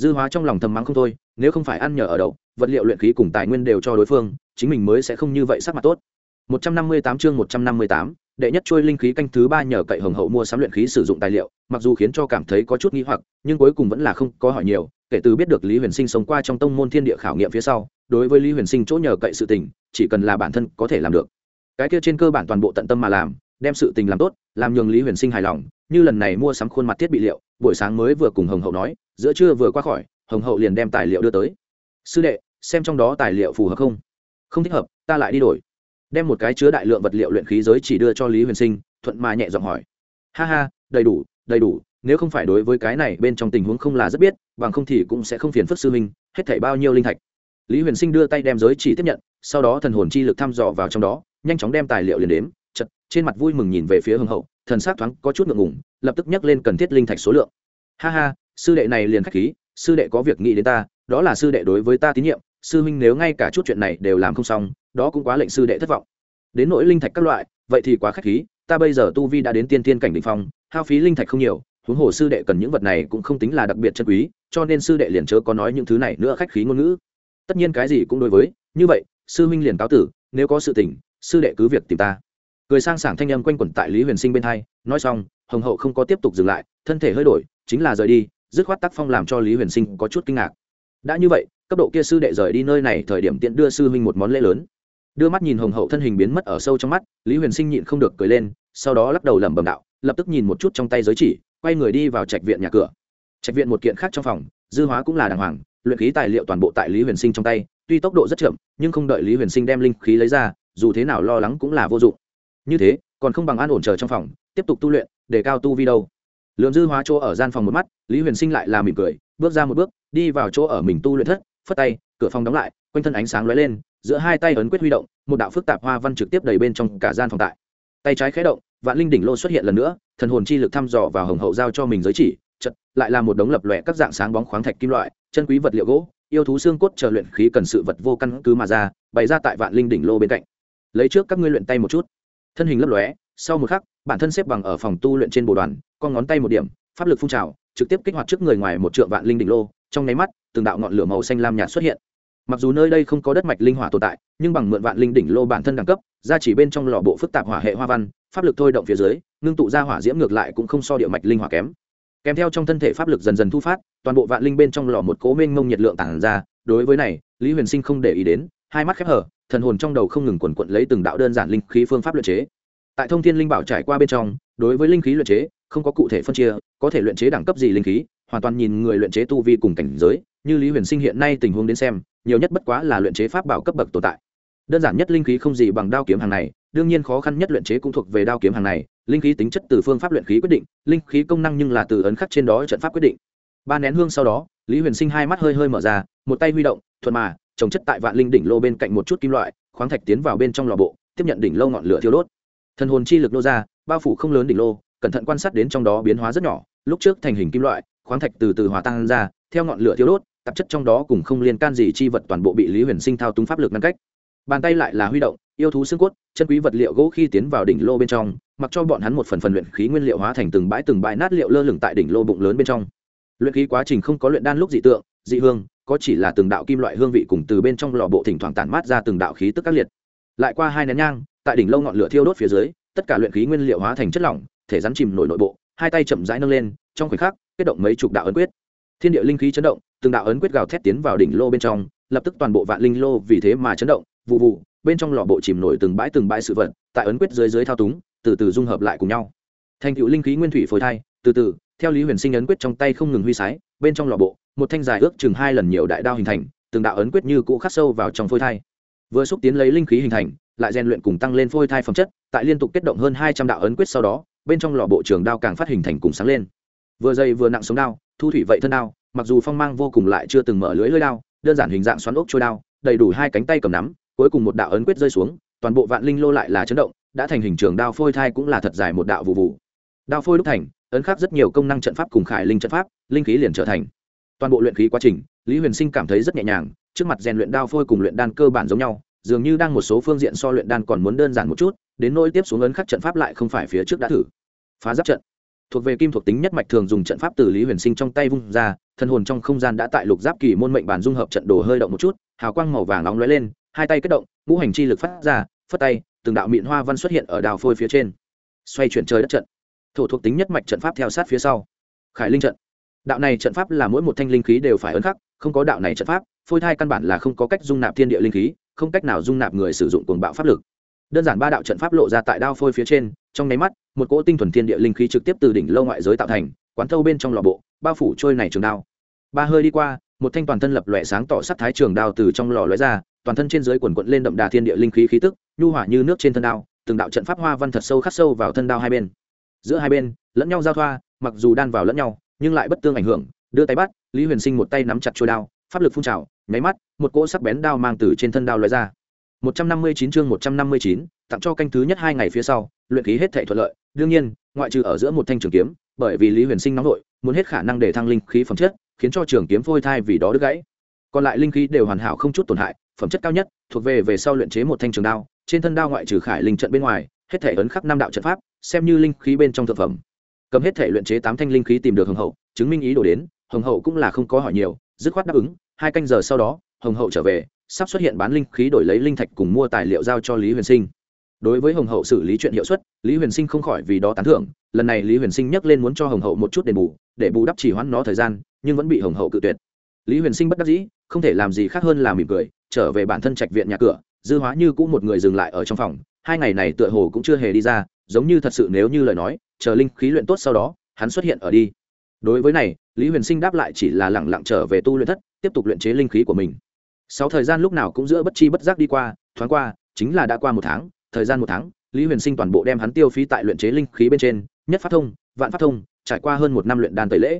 dư hóa trong lòng thầm mắng không thôi nếu không phải ăn nhờ ở đậu vật liệu luyện khí cùng tài nguyên đều cho đối phương chính mình mới sẽ không như vậy sắc mặt tốt. 158 chương 158, đệ nhất trôi linh khí canh thứ ba nhờ cậy hồng hậu mua sắm luyện khí sử dụng tài liệu mặc dù khiến cho cảm thấy có chút nghi hoặc nhưng cuối cùng vẫn là không có hỏi nhiều kể từ biết được lý huyền sinh sống qua trong tông môn thiên địa khảo nghiệm phía sau đối với lý huyền sinh chỗ nhờ cậy sự tình chỉ cần là bản thân có thể làm được. Cái kia trên cơ bản toàn bộ tận tâm mà làm đem sự tình làm tốt làm nhường lý huyền sinh hài lòng như lần này mua sắm khuôn mặt thiết bị liệu buổi sáng mới vừa cùng hồng hậu nói giữa trưa vừa qua khỏi, hồng hậu liền đem tài liệu đưa tới. Sư đệ, xem trong đó tài liệu phù hợp không? Không thích hợp, ta lại đi đổi. Đem một cái chứa đại lượng vật liệu luyện khí giới chỉ đưa cho lý huyền sinh, thuận mà nhẹ giọng hỏi. Ha ha, đầy đủ đầy đủ, nếu không phải đối với cái này bên trong tình huống không là rất biết, bằng không thì cũng sẽ không phiền phức sư minh hết thảy bao nhiêu linh thạch. Lý huyền sinh đưa tay đem giới chỉ tiếp nhận, sau đó thần hồn chi lực thăm dò vào trong đó, nhanh chóng đem tài liệu liền đếm, chật, trên mặt vui mừng nhìn về phía hưng hậu, thần s á c thoáng có chút ngượng ngùng, lập tức nhắc lên cần thiết linh thạch số lượng. Ha ha sư đệ này liền k h á c h khí, sư đệ có việc nghĩ đến ta, đó là sư đệ đối với ta tín nhiệm, sư huynh nếu ngay cả chút chuyện này đều làm không xong, đó cũng quá lệnh sư đệ thất vọng. Đến nỗi linh thạch các loại, vậy thì quá k h á c h khí, ta bây giờ tu vi đã đến tiên tiên cảnh định phong, hao phí linh thạch không nhiều, huống hồ sư đệ cần những vật này cũng không tính là đặc biệt chân quý, cho nên sư đệ liền chớ có nói những thứ này nữa khách khí ngôn ngữ. Tất nhiên cái gì cũng đối với, như vậy, sư huynh liền cáo tử, nếu có sự tình, sư đệ cứ việc tìm ta. Cười sang sảng thanh âm quanh quẩn tại lý huyền sinh bên hai, nói xong, hồng hậu không có tiếp tục dừng lại, thân thể hơi đổi, chính là rời đi dứt khoát tác phong làm cho lý huyền sinh có chút kinh ngạc. Đã như vậy, cấp độ kia sư đệ rời đi nơi này thời điểm tiện đưa sư huynh một món lễ lớn. Đưa mắt nhìn hồng hậu thân hình biến mất ở sâu trong mắt, lý huyền sinh nhịn không được cười lên, sau đó lắc đầu lẩm bẩm đạo, lập tức nhìn một chút trong tay giới chỉ, quay người đi vào trạch viện nhà cửa. Trạch viện một kiện khác trong phòng, dư hóa cũng là đàng hoàng, luyện khí tài liệu toàn bộ tại lý huyền sinh trong tay, tuy tốc độ rất chậm, nhưng không đợi lý huyền sinh đem linh khí lấy ra, dù thế nào lo lắng cũng là vô dụng. Như thế, còn không bằng an ổn chờ trong phòng, tiếp tục tu luyện, để cao tu vi đâu lượng dư hóa chỗ ở gian phòng một mắt, lý huyền sinh lại là mỉm cười, bước ra một bước, đi vào chỗ ở mình tu luyện thất, phất tay, cửa phòng đóng lại, quanh thân ánh sáng lóe lên, giữa hai tay ấn quyết huy động, một đạo phức tạp hoa văn trực tiếp đầy bên trong cả gian phòng tại. Tay trái khé động, vạn linh đỉnh lô xuất hiện lần nữa, thần hồn chi lực thăm dò vào hồng hậu giao cho mình giới chỉ chật lại là một đống lập lòe các dạng sáng bóng khoáng thạch kim loại, chân quý vật liệu gỗ, yêu thú xương cốt chờ luyện khí cần sự vật vô căn cứ mà ra, bày ra tại vạn linh đỉnh lô bên cạnh. Lấy trước các ngươi luyện tay một chút. Thân hình lấp lóe, sau một khắc, bản thân xếp bằng ở phòng tu luyện trên bộ đoàn con ngón tay một điểm, pháp lực phun trào, trực tiếp kích hoạt trước người ngoài một trượng vạn linh đỉnh lô, trong nháy mắt, từng đạo ngọn lửa màu xanh lam nhạt xuất hiện. Mặc dù nơi đây không có đất mạch linh hỏa tồn tại, nhưng bằng mượn vạn linh đỉnh lô bản thân đẳng cấp, ra chỉ bên trong lò bộ phức tạp hỏa hệ hoa văn, pháp lực thôi động phía dưới, ngưng tụ ra hỏa diễm ngược lại cũng không so địa mạch linh hỏa kém. Kèm theo trong thân thể pháp lực dần dần thu phát, toàn bộ vạn linh bên trong lò một cố mênh mông nhiệt lượng tản ra, đối với này, lý huyền sinh không để ý đến, hai mắt khép hở thần hồn trong đầu không ngừng quần quận lấy từng đạo đơn giản linh khí phương pháp luyện chế. Tại thông thiên linh bảo trải qua bên trong, đối với linh khí luyện chế không có cụ thể phân chia, có thể luyện chế đẳng cấp gì linh khí, hoàn toàn nhìn người luyện chế tu vi cùng cảnh giới, như lý huyền sinh hiện nay tình huống đến xem, nhiều nhất bất quá là luyện chế pháp bảo cấp bậc tồn tại. Đơn giản nhất linh khí không gì bằng đao kiếm hàng này, đương nhiên khó khăn nhất luyện chế cũng thuộc về đao kiếm hàng này, linh khí tính chất từ phương pháp luyện khí quyết định, linh khí công năng nhưng là từ ấn khắc trên đó trận pháp quyết định. Ba nén hương sau đó, lý huyền sinh hai mắt hơi hơi mở ra, một tay huy động, thuận mà, trồng chất tại vạn linh đỉnh lô bên cạnh một chút kim loại, khoáng thạch tiến vào bên trong lò bộ, tiếp nhận đỉnh lô ngọn lửa thiêu đốt. Thần hồn chi lực nô ra, bao phủ không lớn đỉnh lô cẩn thận quan sát đến trong đó biến hóa rất nhỏ, lúc trước thành hình kim loại, khoáng thạch từ từ hòa tan ra, theo ngọn lửa thiêu đốt, tạp chất trong đó cùng không liên can gì chi vật toàn bộ bị lý huyền sinh thao túng pháp lực ngăn cách. Bàn tay lại là huy động, yêu thú xương cốt, chân quý vật liệu gỗ khi tiến vào đỉnh lô bên trong, mặc cho bọn hắn một phần phần luyện khí nguyên liệu hóa thành từng bãi từng bãi nát liệu lơ lửng tại đỉnh lô bụng lớn bên trong. Luyện khí quá trình không có luyện đan lúc dị tượng, dị hương, có chỉ là từng đạo kim loại hương vị cùng từ bên trong lò bộ thỉnh thoảng tản mát ra từng đạo khí tức các liệt. Lại qua hai nén nhang, tại đỉnh lô ngọn lửa thiêu đốt phía dưới, tất cả luyện khí nguyên liệu hóa thành chất lỏng thể rắn chìm nổi nội bộ, hai tay chậm rãi nâng lên, trong khoảnh khắc, kết động mấy chục đạo ấn quyết. Thiên địa linh khí chấn động, từng đạo ấn quyết gào thét tiến vào đỉnh lô bên trong, lập tức toàn bộ vạn linh lô vì thế mà chấn động, vụ vụ, bên trong lò bộ chìm nổi từng bãi từng bãi sự vật, tại ấn quyết dưới dưới thao túng, từ từ dung hợp lại cùng nhau. Thành tựu linh khí nguyên thủy phôi thai, từ từ, theo lý huyền sinh ấn quyết trong tay không ngừng huy sái, bên trong lò bộ, một thanh dài ước chừng hai lần nhiều đại đao hình thành, từng đạo ấn quyết như cũ khắc sâu vào trong phôi thai. Vừa xúc tiến lấy linh khí hình thành, lại rèn luyện cùng tăng lên phôi thai phẩm chất, tại liên tục kết động hơn hai trăm đạo ấn quyết sau đó bên trong lò bộ trường đao càng phát hình thành cùng sáng lên. Vừa dày vừa nặng sống đao, thu thủy vậy thân đao, mặc dù phong mang vô cùng lại chưa từng mở lưới lưới đao, đơn giản hình dạng xoắn ốc trôi đao, đầy đủ hai cánh tay cầm nắm, cuối cùng một đạo ấn quyết rơi xuống, toàn bộ vạn linh lô lại là chấn động, đã thành hình trường đao phôi thai cũng là thật dài một đạo vụ vụ. Đao phôi đúc thành, ấn khắc rất nhiều công năng trận pháp cùng khải linh trận pháp, linh khí liền trở thành. Toàn bộ luyện khí quá trình, lý huyền sinh cảm thấy rất nhẹ nhàng, trước mặt rèn luyện đao phôi cùng luyện đan cơ bản giống nhau, dường như đang một số phương diện so luyện đan còn muốn đơn giản một chút, đến nỗi tiếp xuống ấn khắc trận pháp lại không phải phía trước đã thử phá giáp trận. Thuộc về kim thuộc tính nhất mạch thường dùng trận pháp từ lý huyền sinh trong tay vung ra, thân hồn trong không gian đã tại lục giáp kỳ môn mệnh bản dung hợp trận đồ hơi động một chút, hào quang màu vàng nóng lóe lên, hai tay kết động, ngũ hành chi lực phát ra, phất tay, từng đạo mịn hoa văn xuất hiện ở đào phôi phía trên. Xoay chuyển trời đất trận. Thổ thuộc tính nhất mạch trận pháp theo sát phía sau. Khải linh trận. Đạo này trận pháp là mỗi một thanh linh khí đều phải ấn khắc, không có đạo này trận pháp, phôi thai căn bản là không có cách dung nạp thiên địa linh khí, không cách nào dung nạp người sử dụng cuồng bạo pháp lực. Đơn giản ba đạo trận pháp lộ ra tại đao phôi phía trên trong nháy mắt, một cỗ tinh thuần thiên địa linh khí trực tiếp từ đỉnh lâu ngoại giới tạo thành, quán thâu bên trong lò bộ, bao phủ trôi này trường đao. Ba hơi đi qua, một thanh toàn thân lập lòe sáng tỏ sắc thái trường đao từ trong lò lóe ra, toàn thân trên dưới quần quận lên đậm đà thiên địa linh khí khí tức, nhu hỏa như nước trên thân đao, từng đạo trận pháp hoa văn thật sâu khắc sâu vào thân đao hai bên. Giữa hai bên, lẫn nhau giao thoa, mặc dù đan vào lẫn nhau, nhưng lại bất tương ảnh hưởng, đưa tay bắt, lý huyền sinh một tay nắm chặt trôi đao, pháp lực phun trào, nháy mắt, một cỗ sắc bén đao mang từ trên thân đao lóe ra một trăm năm mươi chín chương một trăm năm mươi chín, tặng cho canh thứ nhất hai ngày phía sau, luyện khí hết thảy thuận lợi. Đương nhiên, ngoại trừ ở giữa một thanh trường kiếm, bởi vì lý huyền sinh nóng nội, muốn hết khả năng để thăng linh khí phẩm chất, khiến cho trường kiếm phôi thai vì đó đứt gãy. Còn lại linh khí đều hoàn hảo không chút tổn hại, phẩm chất cao nhất, thuộc về về sau luyện chế một thanh trường đao, trên thân đao ngoại trừ khải linh trận bên ngoài, hết thể ấn khắc năm đạo trận pháp, xem như linh khí bên trong thực phẩm. Cầm hết thể luyện chế tám thanh linh khí tìm được hồng hậu, chứng minh ý đồ đến, hồng hậu cũng là không có hỏi nhiều, dứt khoát đáp ứng, hai canh giờ sau đó, hồng hậu trở về sắp xuất hiện bán linh khí đổi lấy linh thạch cùng mua tài liệu giao cho lý huyền sinh. Đối với hồng hậu xử lý chuyện hiệu suất, lý huyền sinh không khỏi vì đó tán thưởng, lần này lý huyền sinh nhắc lên muốn cho hồng hậu một chút đền bù, để bù đắp chỉ hoãn nó thời gian, nhưng vẫn bị hồng hậu cự tuyệt. Lý huyền sinh bất đắc dĩ, không thể làm gì khác hơn là mỉm cười, trở về bản thân trạch viện nhà cửa, dư hóa như cũng một người dừng lại ở trong phòng, hai ngày này tựa hồ cũng chưa hề đi ra, giống như thật sự nếu như lời nói, chờ linh khí luyện tốt sau đó, hắn xuất hiện ở đi. Đối với này, lý huyền sinh đáp lại chỉ là lẳng lặng trở về tu luyện thất, tiếp tục luyện chế linh khí của mình sau thời gian lúc nào cũng giữa bất chi bất giác đi qua, thoáng qua, chính là đã qua một tháng, thời gian một tháng, lý huyền sinh toàn bộ đem hắn tiêu phí tại luyện chế linh khí bên trên, nhất phát thông, vạn phát thông, trải qua hơn một năm luyện đan tẩy lễ.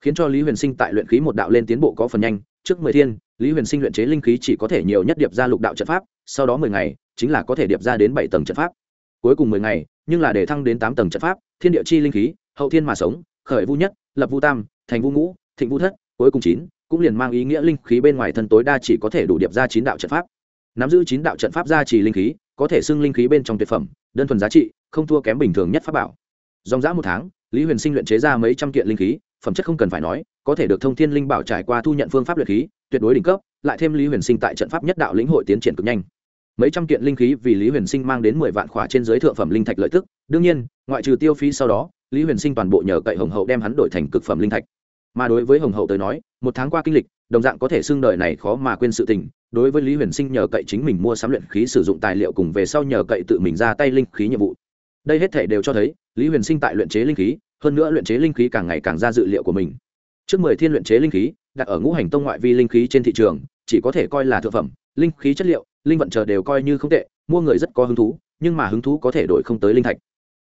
Khiến cho lý huyền sinh tại luyện khí một đạo lên tiến bộ có phần nhanh, trước mười thiên, lý huyền sinh luyện chế linh khí chỉ có thể nhiều nhất điệp ra lục đạo trận pháp, sau đó mười ngày, chính là có thể điệp ra đến bảy tầng trận pháp. Cuối cùng mười ngày, nhưng là để thăng đến tám tầng trận pháp, thiên địa chi linh khí, hậu thiên mà sống, khởi vu nhất, lập vu tam, thành vu ngũ, thịnh vu thất, cuối cùng chín cũng liền mang ý nghĩa linh khí bên ngoài thân tối đa chỉ có thể đủ điệp ra chín đạo trận pháp. Nắm giữ chín đạo trận pháp gia trì linh khí, có thể xưng linh khí bên trong tuyệt phẩm, đơn thuần giá trị, không thua kém bình thường nhất pháp bảo. Dòng dã một tháng, lý huyền sinh luyện chế ra mấy trăm kiện linh khí, phẩm chất không cần phải nói, có thể được thông thiên linh bảo trải qua thu nhận phương pháp luyện khí, tuyệt đối đỉnh cấp, lại thêm lý huyền sinh tại trận pháp nhất đạo lĩnh hội tiến triển cực nhanh. Mấy trăm kiện linh khí vì lý huyền sinh mang đến mười vạn khỏa trên giới thượng phẩm linh thạch lợi tức. Đương nhiên, ngoại trừ tiêu phí sau đó, lý huyền sinh toàn bộ nhờ cậy hồng hậu đem hắn đổi thành cực phẩm linh thạch mà đối với hồng hậu tới nói, một tháng qua kinh lịch, đồng dạng có thể xưng đời này khó mà quên sự tình. Đối với lý huyền sinh nhờ cậy chính mình mua sắm luyện khí sử dụng tài liệu cùng về sau nhờ cậy tự mình ra tay linh khí nhiệm vụ. Đây hết thể đều cho thấy, lý huyền sinh tại luyện chế linh khí, hơn nữa luyện chế linh khí càng ngày càng ra dự liệu của mình. Trước mười thiên luyện chế linh khí, đặt ở ngũ hành tông ngoại vi linh khí trên thị trường, chỉ có thể coi là thượng phẩm. Linh khí chất liệu, linh vận chờ đều coi như không tệ, mua người rất có hứng thú, nhưng mà hứng thú có thể đổi không tới linh thạch.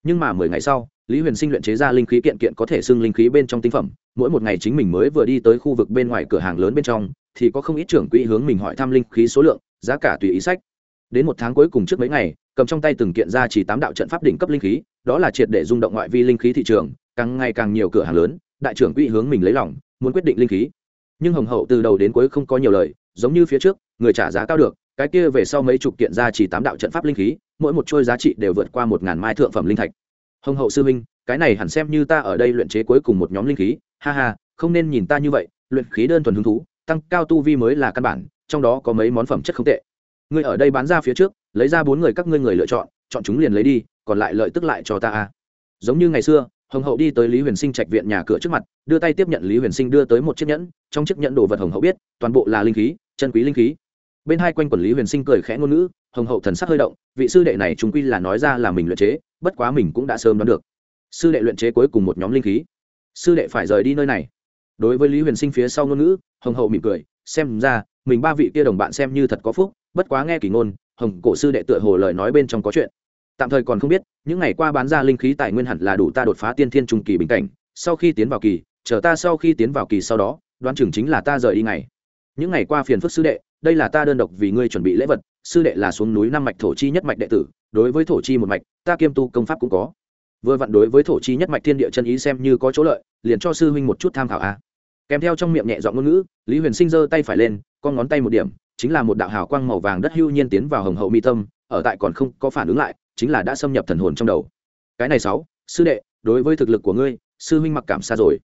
Nhưng mà mười ngày sau lý huyền sinh luyện chế ra linh khí kiện kiện có thể xưng linh khí bên trong tinh phẩm. Mỗi một ngày chính mình mới vừa đi tới khu vực bên ngoài cửa hàng lớn bên trong, thì có không ít trưởng quỹ hướng mình hỏi thăm linh khí số lượng, giá cả tùy ý sách. Đến một tháng cuối cùng trước mấy ngày, cầm trong tay từng kiện ra chỉ tám đạo trận pháp đỉnh cấp linh khí, đó là triệt để rung động ngoại vi linh khí thị trường, càng ngày càng nhiều cửa hàng lớn, đại trưởng quỹ hướng mình lấy lòng, muốn quyết định linh khí. Nhưng hồng hậu từ đầu đến cuối không có nhiều lời, giống như phía trước, người trả giá cao được, cái kia về sau mấy chục kiện ra chỉ tám đạo trận pháp linh khí, mỗi một trôi giá trị đều vượt qua một ngàn mai thượng phẩm linh thạch hồng hậu sư minh cái này hẳn xem như ta ở đây luyện chế cuối cùng một nhóm linh khí. Ha ha, không nên nhìn ta như vậy, luyện khí đơn thuần hứng thú, tăng cao tu vi mới là căn bản, trong đó có mấy món phẩm chất không tệ. Ngươi ở đây bán ra phía trước, lấy ra bốn người các ngươi người lựa chọn chọn chúng liền lấy đi, còn lại lợi tức lại cho ta a. Giống như ngày xưa, hồng hậu đi tới lý huyền sinh trạch viện nhà cửa trước mặt, đưa tay tiếp nhận lý huyền sinh đưa tới một chiếc nhẫn, trong chiếc nhẫn đồ vật hồng hậu biết, toàn bộ là linh khí, chân quý linh khí. Bên hai quanh quần lý huyền sinh cười khẽ ngôn ngữ hồng hậu thần sắc hơi động, vị sư đệ này chúng quy là nói ra là mình luyện chế, bất quá mình cũng đã sớm đoán được. Sư đệ luyện chế cuối cùng một nhóm linh khí. Sư đệ phải rời đi nơi này. Đối với lý huyền sinh phía sau ngôn ngữ, hồng hậu mỉm cười, xem ra, mình ba vị kia đồng bạn xem như thật có phúc, bất quá nghe kỳ ngôn, hồng cổ sư đệ tựa hồ lời nói bên trong có chuyện. Tạm thời còn không biết, những ngày qua bán ra linh khí tài nguyên hẳn là đủ ta đột phá tiên thiên trung kỳ bình cảnh, sau khi tiến vào kỳ, chờ ta sau khi tiến vào kỳ sau đó, đoán chừng chính là ta rời đi ngày. Những ngày qua phiền phức sư đệ, đây là ta đơn độc vì ngươi chuẩn bị lễ vật sư đệ là xuống núi năm mạch thổ chi nhất mạch đệ tử, đối với thổ chi một mạch, ta kiêm tu công pháp cũng có. Vừa vặn đối với thổ chi nhất mạch thiên địa chân ý xem như có chỗ lợi, liền cho sư huynh một chút tham khảo a. Kèm theo trong miệng nhẹ giọng ngôn ngữ, lý huyền sinh giơ tay phải lên, con ngón tay một điểm, chính là một đạo hào quang màu vàng đất hưu nhiên tiến vào hồng hậu mi tâm, ở tại còn không có phản ứng lại, chính là đã xâm nhập thần hồn trong đầu. Cái này sáu, sư đệ, đối với thực lực của ngươi, sư huynh mặc cảm xa rồi.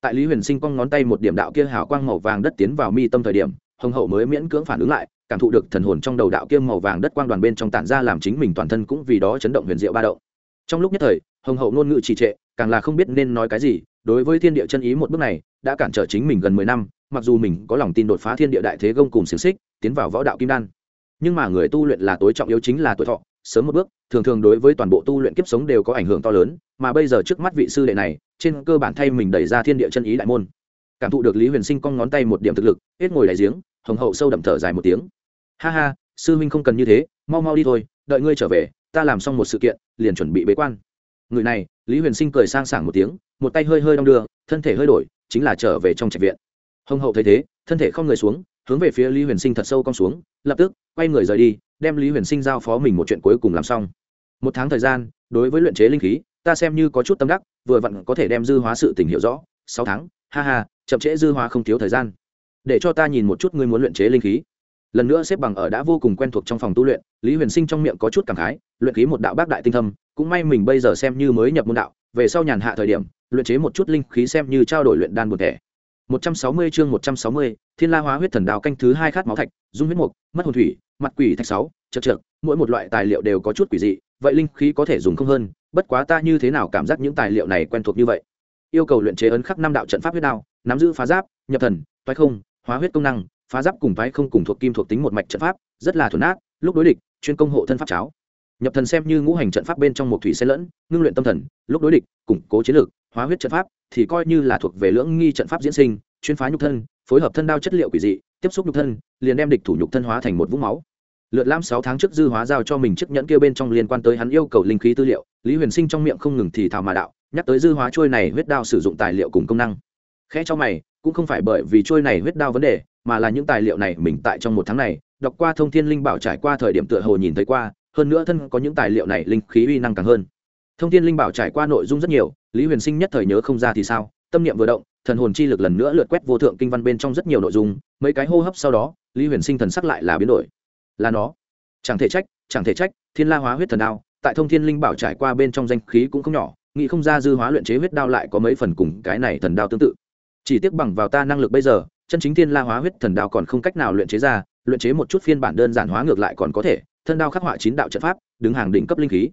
Tại lý huyền sinh con ngón tay một điểm đạo kia hào quang màu vàng đất tiến vào mi tâm thời điểm, hồng hậu mới miễn cưỡng phản ứng lại cảm thụ được thần hồn trong đầu đạo kiêm màu vàng đất quang đoàn bên trong tản ra làm chính mình toàn thân cũng vì đó chấn động huyền diệu ba động. Trong lúc nhất thời, hồng hậu ngôn ngữ trì trệ, càng là không biết nên nói cái gì, đối với thiên địa chân ý một bước này, đã cản trở chính mình gần mười năm, mặc dù mình có lòng tin đột phá thiên địa đại thế gông cùng xiềng xích, tiến vào võ đạo kim đan. Nhưng mà người tu luyện là tối trọng yếu chính là tuổi thọ, sớm một bước, thường thường đối với toàn bộ tu luyện kiếp sống đều có ảnh hưởng to lớn, mà bây giờ trước mắt vị sư đệ này, trên cơ bản thay mình đẩy ra thiên địa chân ý đại môn. Cảm thụ được lý huyền sinh cong ngón tay một điểm thực lực, hết ngồi đại giếng hồng hậu sâu đậm thở dài một tiếng. Ha ha, sư huynh không cần như thế, mau mau đi thôi, đợi ngươi trở về, ta làm xong một sự kiện, liền chuẩn bị bế quan. Người này, lý huyền sinh cười sang sảng một tiếng, một tay hơi hơi đong đưa, thân thể hơi đổi, chính là trở về trong trạch viện. Hồng hậu thấy thế, thân thể không người xuống, hướng về phía lý huyền sinh thật sâu cong xuống, lập tức, quay người rời đi, đem lý huyền sinh giao phó mình một chuyện cuối cùng làm xong. Một tháng thời gian, đối với luyện chế linh khí, ta xem như có chút tâm đắc, vừa vặn có thể đem dư hóa sự tình hiểu rõ. Sáu tháng, ha ha, chậm trễ dư hóa không thiếu thời gian để cho ta nhìn một chút ngươi muốn luyện chế linh khí lần nữa xếp bằng ở đã vô cùng quen thuộc trong phòng tu luyện lý huyền sinh trong miệng có chút cảm khái luyện khí một đạo bác đại tinh thâm cũng may mình bây giờ xem như mới nhập môn đạo về sau nhàn hạ thời điểm luyện chế một chút linh khí xem như trao đổi luyện đan một thể 160 chương 160, Thiên La Hóa huyết thần đao canh thứ hai khát máu thạch, dung huyết mục, mất hồn thủy, mặt quỷ thạch 6, chậc chậc, mỗi một loại tài liệu đều có chút quỷ dị, vậy linh khí có thể dùng không hơn, bất quá ta như thế nào cảm giác những tài liệu này quen thuộc như vậy. Yêu cầu luyện chế ấn khắc năm đạo trận pháp huyết đao, nắm giữ phá giáp, nhập thần, toái không, hóa huyết công năng, phá giáp cùng phái không cùng thuộc kim thuộc tính một mạch trận pháp, rất là thuần ác, lúc đối địch, chuyên công hộ thân pháp cháo. Nhập thần xem như ngũ hành trận pháp bên trong một thủy xen lẫn, ngưng luyện tâm thần, lúc đối địch, củng cố chiến lược, hóa huyết trận pháp thì coi như là thuộc về lưỡng nghi trận pháp diễn sinh chuyên phá nhục thân phối hợp thân đao chất liệu quỷ dị tiếp xúc nhục thân liền đem địch thủ nhục thân hóa thành một vũng máu lượt lam sáu tháng trước dư hóa giao cho mình chiếc nhẫn kia bên trong liên quan tới hắn yêu cầu linh khí tư liệu lý huyền sinh trong miệng không ngừng thì thào mà đạo nhắc tới dư hóa trôi này huyết đao sử dụng tài liệu cùng công năng khẽ cho mày cũng không phải bởi vì trôi này huyết đao vấn đề, mà là những tài liệu này mình tại trong một tháng này, đọc qua thông thiên linh bảo trải qua thời điểm tựa hồ nhìn thấy qua, hơn nữa thân có những tài liệu này linh khí uy năng càng hơn. Thông thiên linh bảo trải qua nội dung rất nhiều, lý huyền sinh nhất thời nhớ không ra thì sao, tâm niệm vừa động, thần hồn chi lực lần nữa lượt quét vô thượng kinh văn bên trong rất nhiều nội dung, mấy cái hô hấp sau đó, lý huyền sinh thần sắc lại là biến đổi. Là nó. Chẳng thể trách, chẳng thể trách, thiên la hóa huyết thần đao, tại thông thiên linh bảo trải qua bên trong danh khí cũng không nhỏ, nghĩ không ra dư hóa luyện chế huyết đao lại có mấy phần cùng cái này thần đao tương tự chỉ tiếc bằng vào ta năng lực bây giờ, chân chính thiên la hóa huyết thần đao còn không cách nào luyện chế ra, luyện chế một chút phiên bản đơn giản hóa ngược lại còn có thể, thân đao khắc họa chín đạo trận pháp, đứng hàng đỉnh cấp linh khí.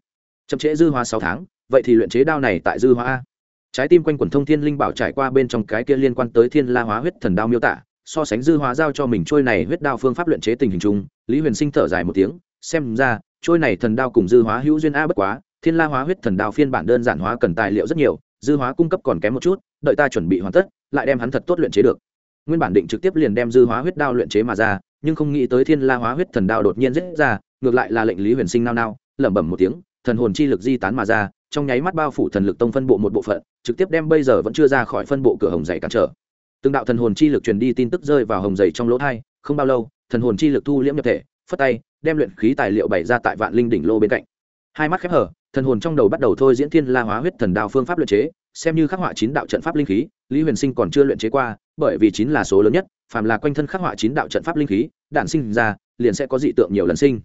Chậm trễ dư hóa sáu tháng, vậy thì luyện chế đao này tại dư hóa a. Trái tim quanh quần thông thiên linh bảo trải qua bên trong cái kia liên quan tới thiên la hóa huyết thần đao miêu tả, so sánh dư hóa giao cho mình trôi này huyết đao phương pháp luyện chế tình hình chung, lý huyền sinh thở dài một tiếng, xem ra, trôi này thần đao cùng dư hóa hữu duyên a bất quá, thiên la hóa huyết thần đao phiên bản đơn giản hóa cần tài liệu rất nhiều, dư hóa cung cấp còn kém một chút, đợi ta chuẩn bị hoàn tất lại đem hắn thật tốt luyện chế được. Nguyên bản định trực tiếp liền đem dư hóa huyết đao luyện chế mà ra, nhưng không nghĩ tới thiên la hóa huyết thần đao đột nhiên rết ra, ngược lại là lệnh lý huyền sinh nao nao, lẩm bẩm một tiếng, thần hồn chi lực di tán mà ra, trong nháy mắt bao phủ thần lực tông phân bộ một bộ phận, trực tiếp đem bây giờ vẫn chưa ra khỏi phân bộ cửa hồng dày cản trở. Từng đạo thần hồn chi lực truyền đi tin tức rơi vào hồng dày trong lỗ thai, không bao lâu, thần hồn chi lực thu liễm nhập thể, phất tay, đem luyện khí tài liệu bày ra tại vạn linh đỉnh lô bên cạnh. Hai mắt khép hở, thần hồn trong đầu bắt đầu thôi diễn thiên la hóa huyết thần đao phương pháp luyện chế xem như khắc họa chín đạo trận pháp linh khí, lý huyền sinh còn chưa luyện chế qua, bởi vì chín là số lớn nhất, phàm là quanh thân khắc họa chín đạo trận pháp linh khí, đản sinh ra, liền sẽ có dị tượng nhiều lần sinh.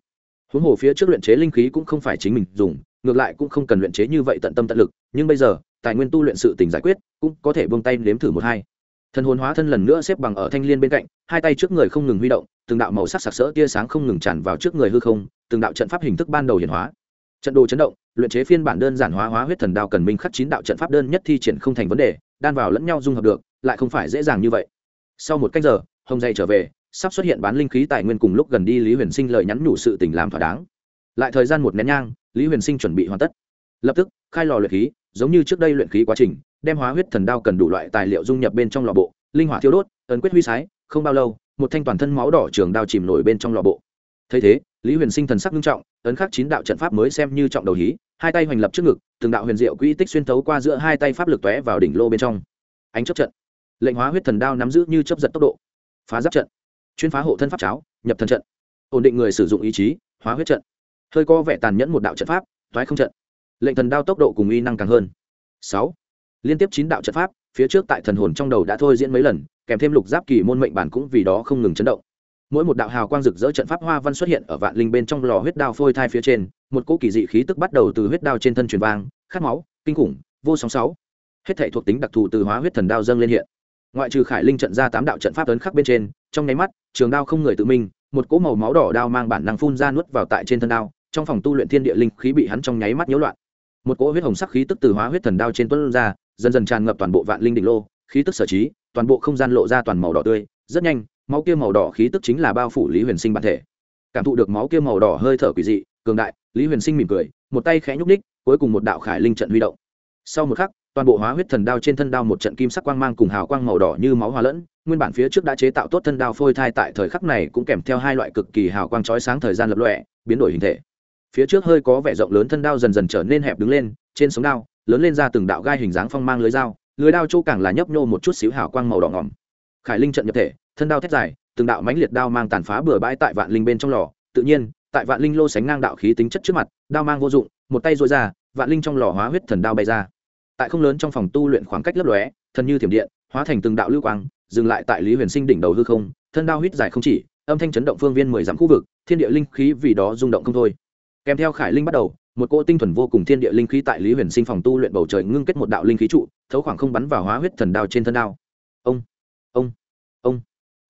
Huống hồ phía trước luyện chế linh khí cũng không phải chính mình dùng, ngược lại cũng không cần luyện chế như vậy tận tâm tận lực, nhưng bây giờ, tài nguyên tu luyện sự tình giải quyết, cũng có thể buông tay nếm thử một hai. Thần hồn hóa thân lần nữa xếp bằng ở thanh liên bên cạnh, hai tay trước người không ngừng huy động, từng đạo màu sắc sặc sỡ tia sáng không ngừng tràn vào trước người hư không, từng đạo trận pháp hình thức ban đầu hiển hóa. Trận đồ chấn động luyện chế phiên bản đơn giản hóa hóa huyết thần đao cần minh khắc chín đạo trận pháp đơn nhất thi triển không thành vấn đề, đan vào lẫn nhau dung hợp được, lại không phải dễ dàng như vậy. Sau một cách giờ, hồng dày trở về, sắp xuất hiện bán linh khí tài nguyên cùng lúc gần đi lý huyền sinh lợi nhắn nhủ sự tình làm thỏa đáng. Lại thời gian một nén nhang, lý huyền sinh chuẩn bị hoàn tất. Lập tức, khai lò luyện khí, giống như trước đây luyện khí quá trình, đem hóa huyết thần đao cần đủ loại tài liệu dung nhập bên trong lò bộ, linh hỏa thiêu đốt, ấn quyết huy sái, không bao lâu, một thanh toàn thân máu đỏ trường đao chìm nổi bên trong lò bộ. Thấy thế, lý huyền sinh thần sắc nghiêm trọng, ấn khắc chín đạo trận pháp mới xem như trọng đầu hí hai tay hoành lập trước ngực, từng đạo huyền diệu quỹ tích xuyên thấu qua giữa hai tay pháp lực tóe vào đỉnh lô bên trong. Ánh chấp trận. Lệnh hóa huyết thần đao nắm giữ như chấp giật tốc độ. Phá giáp trận. Chuyên phá hộ thân pháp cháo, nhập thần trận. Ổn định người sử dụng ý chí, hóa huyết trận. Hơi co vẻ tàn nhẫn một đạo trận pháp thoái không trận. Lệnh thần đao tốc độ cùng uy năng càng hơn. Sáu. Liên tiếp chín đạo trận pháp, phía trước tại thần hồn trong đầu đã thôi diễn mấy lần, kèm thêm lục giáp kỳ môn mệnh bản cũng vì đó không ngừng chấn động. Mỗi một đạo hào quang rực rỡ trận pháp hoa văn xuất hiện ở vạn linh bên trong lò huyết đao phôi thai phía trên một cỗ kỳ dị khí tức bắt đầu từ huyết đao trên thân truyền vang khát máu kinh khủng vô sóng sáu. Hết thể thuộc tính đặc thù từ hóa huyết thần đao dâng lên hiện. Ngoại trừ khải linh trận ra tám đạo trận pháp ấn khắc bên trên trong nháy mắt trường đao không người tự mình, một cỗ màu máu đỏ đao mang bản năng phun ra nuốt vào tại trên thân đao trong phòng tu luyện thiên địa linh khí bị hắn trong nháy mắt nhiễu loạn. Một cỗ huyết hồng sắc khí tức từ hóa huyết thần đao trên tuấn ra dần dần tràn ngập toàn bộ vạn linh đỉnh lô khí tức sở trí toàn bộ không gian lộ ra toàn màu đỏ tươi rất nhanh máu kia màu đỏ khí tức chính là bao phủ lý huyền sinh bản thể. Cảm thụ được máu kia màu đỏ hơi thở quỷ dị cường đại lý huyền sinh mỉm cười, một tay khẽ nhúc ních cuối cùng một đạo khải linh trận huy động. Sau một khắc, toàn bộ hóa huyết thần đao trên thân đao một trận kim sắc quang mang cùng hào quang màu đỏ như máu hòa lẫn, nguyên bản phía trước đã chế tạo tốt thân đao phôi thai tại thời khắc này cũng kèm theo hai loại cực kỳ hào quang chói sáng thời gian lập lọe biến đổi hình thể. Phía trước hơi có vẻ rộng lớn thân đao dần dần trở nên hẹp đứng lên, trên sống đao, lớn lên ra từng đạo gai hình dáng phong mang lưới dao, lưới đao chỗ càng là nhấp nhô một chút xíu hào quang màu đỏ ngỏm. Khải linh trận nhập thể, thân đao thét dài, từng đạo mãnh liệt đao mang tàn phá bừa bãi tại vạn linh bên trong lò, tự nhiên tại vạn linh lô sánh ngang đạo khí tính chất trước mặt, đao mang vô dụng, một tay dội ra, vạn linh trong lò hóa huyết thần đao bay ra. Tại không lớn trong phòng tu luyện khoảng cách lấp lóe, thần như thiểm điện, hóa thành từng đạo lưu quang, dừng lại tại lý huyền sinh đỉnh đầu hư không, thân đao huyết dài không chỉ, âm thanh chấn động phương viên mười dặm khu vực, thiên địa linh khí vì đó rung động không thôi. Kèm theo khải linh bắt đầu, một cỗ tinh thuần vô cùng thiên địa linh khí tại lý huyền sinh phòng tu luyện bầu trời ngưng kết một đạo linh khí trụ, thấu khoảng không bắn vào hóa huyết thần đao trên thân đao. Ông ông ông.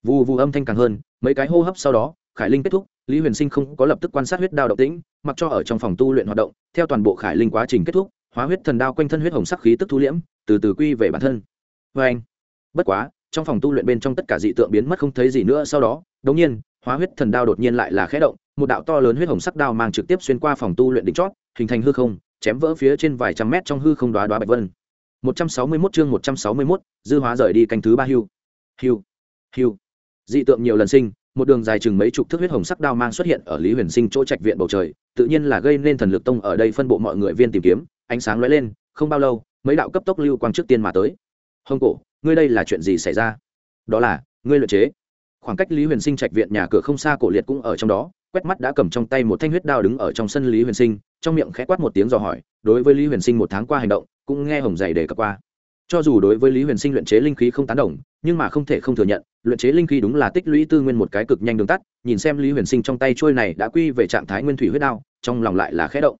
Vù vù âm thanh càng hơn, mấy cái hô hấp sau đó, khải linh kết thúc lý huyền sinh không có lập tức quan sát huyết đao động tĩnh mặc cho ở trong phòng tu luyện hoạt động theo toàn bộ khải linh quá trình kết thúc hóa huyết thần đao quanh thân huyết hồng sắc khí tức thu liễm từ từ quy về bản thân. Vê anh bất quá trong phòng tu luyện bên trong tất cả dị tượng biến mất không thấy gì nữa sau đó đống nhiên hóa huyết thần đao đột nhiên lại là khẽ động một đạo to lớn huyết hồng sắc đao mang trực tiếp xuyên qua phòng tu luyện đỉnh chót hình thành hư không chém vỡ phía trên vài trăm mét trong hư không đoá đoá bạch vân. 161 chương 161, dư hóa rời đi canh thứ ba hưu. Hưu hưu. Dị tượng nhiều lần sinh một đường dài chừng mấy chục thước huyết hồng sắc đao mang xuất hiện ở lý huyền sinh chỗ trạch viện bầu trời, tự nhiên là gây nên thần lực tông ở đây phân bộ mọi người viên tìm kiếm, ánh sáng lóe lên, không bao lâu, mấy đạo cấp tốc lưu quang trước tiên mà tới. Hồng cổ, ngươi đây là chuyện gì xảy ra? Đó là, ngươi luyện chế. Khoảng cách lý huyền sinh trạch viện nhà cửa không xa cổ liệt cũng ở trong đó, quét mắt đã cầm trong tay một thanh huyết đao đứng ở trong sân lý huyền sinh, trong miệng khẽ quát một tiếng dò hỏi, đối với lý huyền sinh một tháng qua hành động, cũng nghe hồng dày đề cập qua cho dù đối với lý huyền sinh luyện chế linh khí không tán đồng, nhưng mà không thể không thừa nhận, luyện chế linh khí đúng là tích lũy tư nguyên một cái cực nhanh đường tắt, nhìn xem lý huyền sinh trong tay trôi này đã quy về trạng thái nguyên thủy huyết đao, trong lòng lại là khẽ động.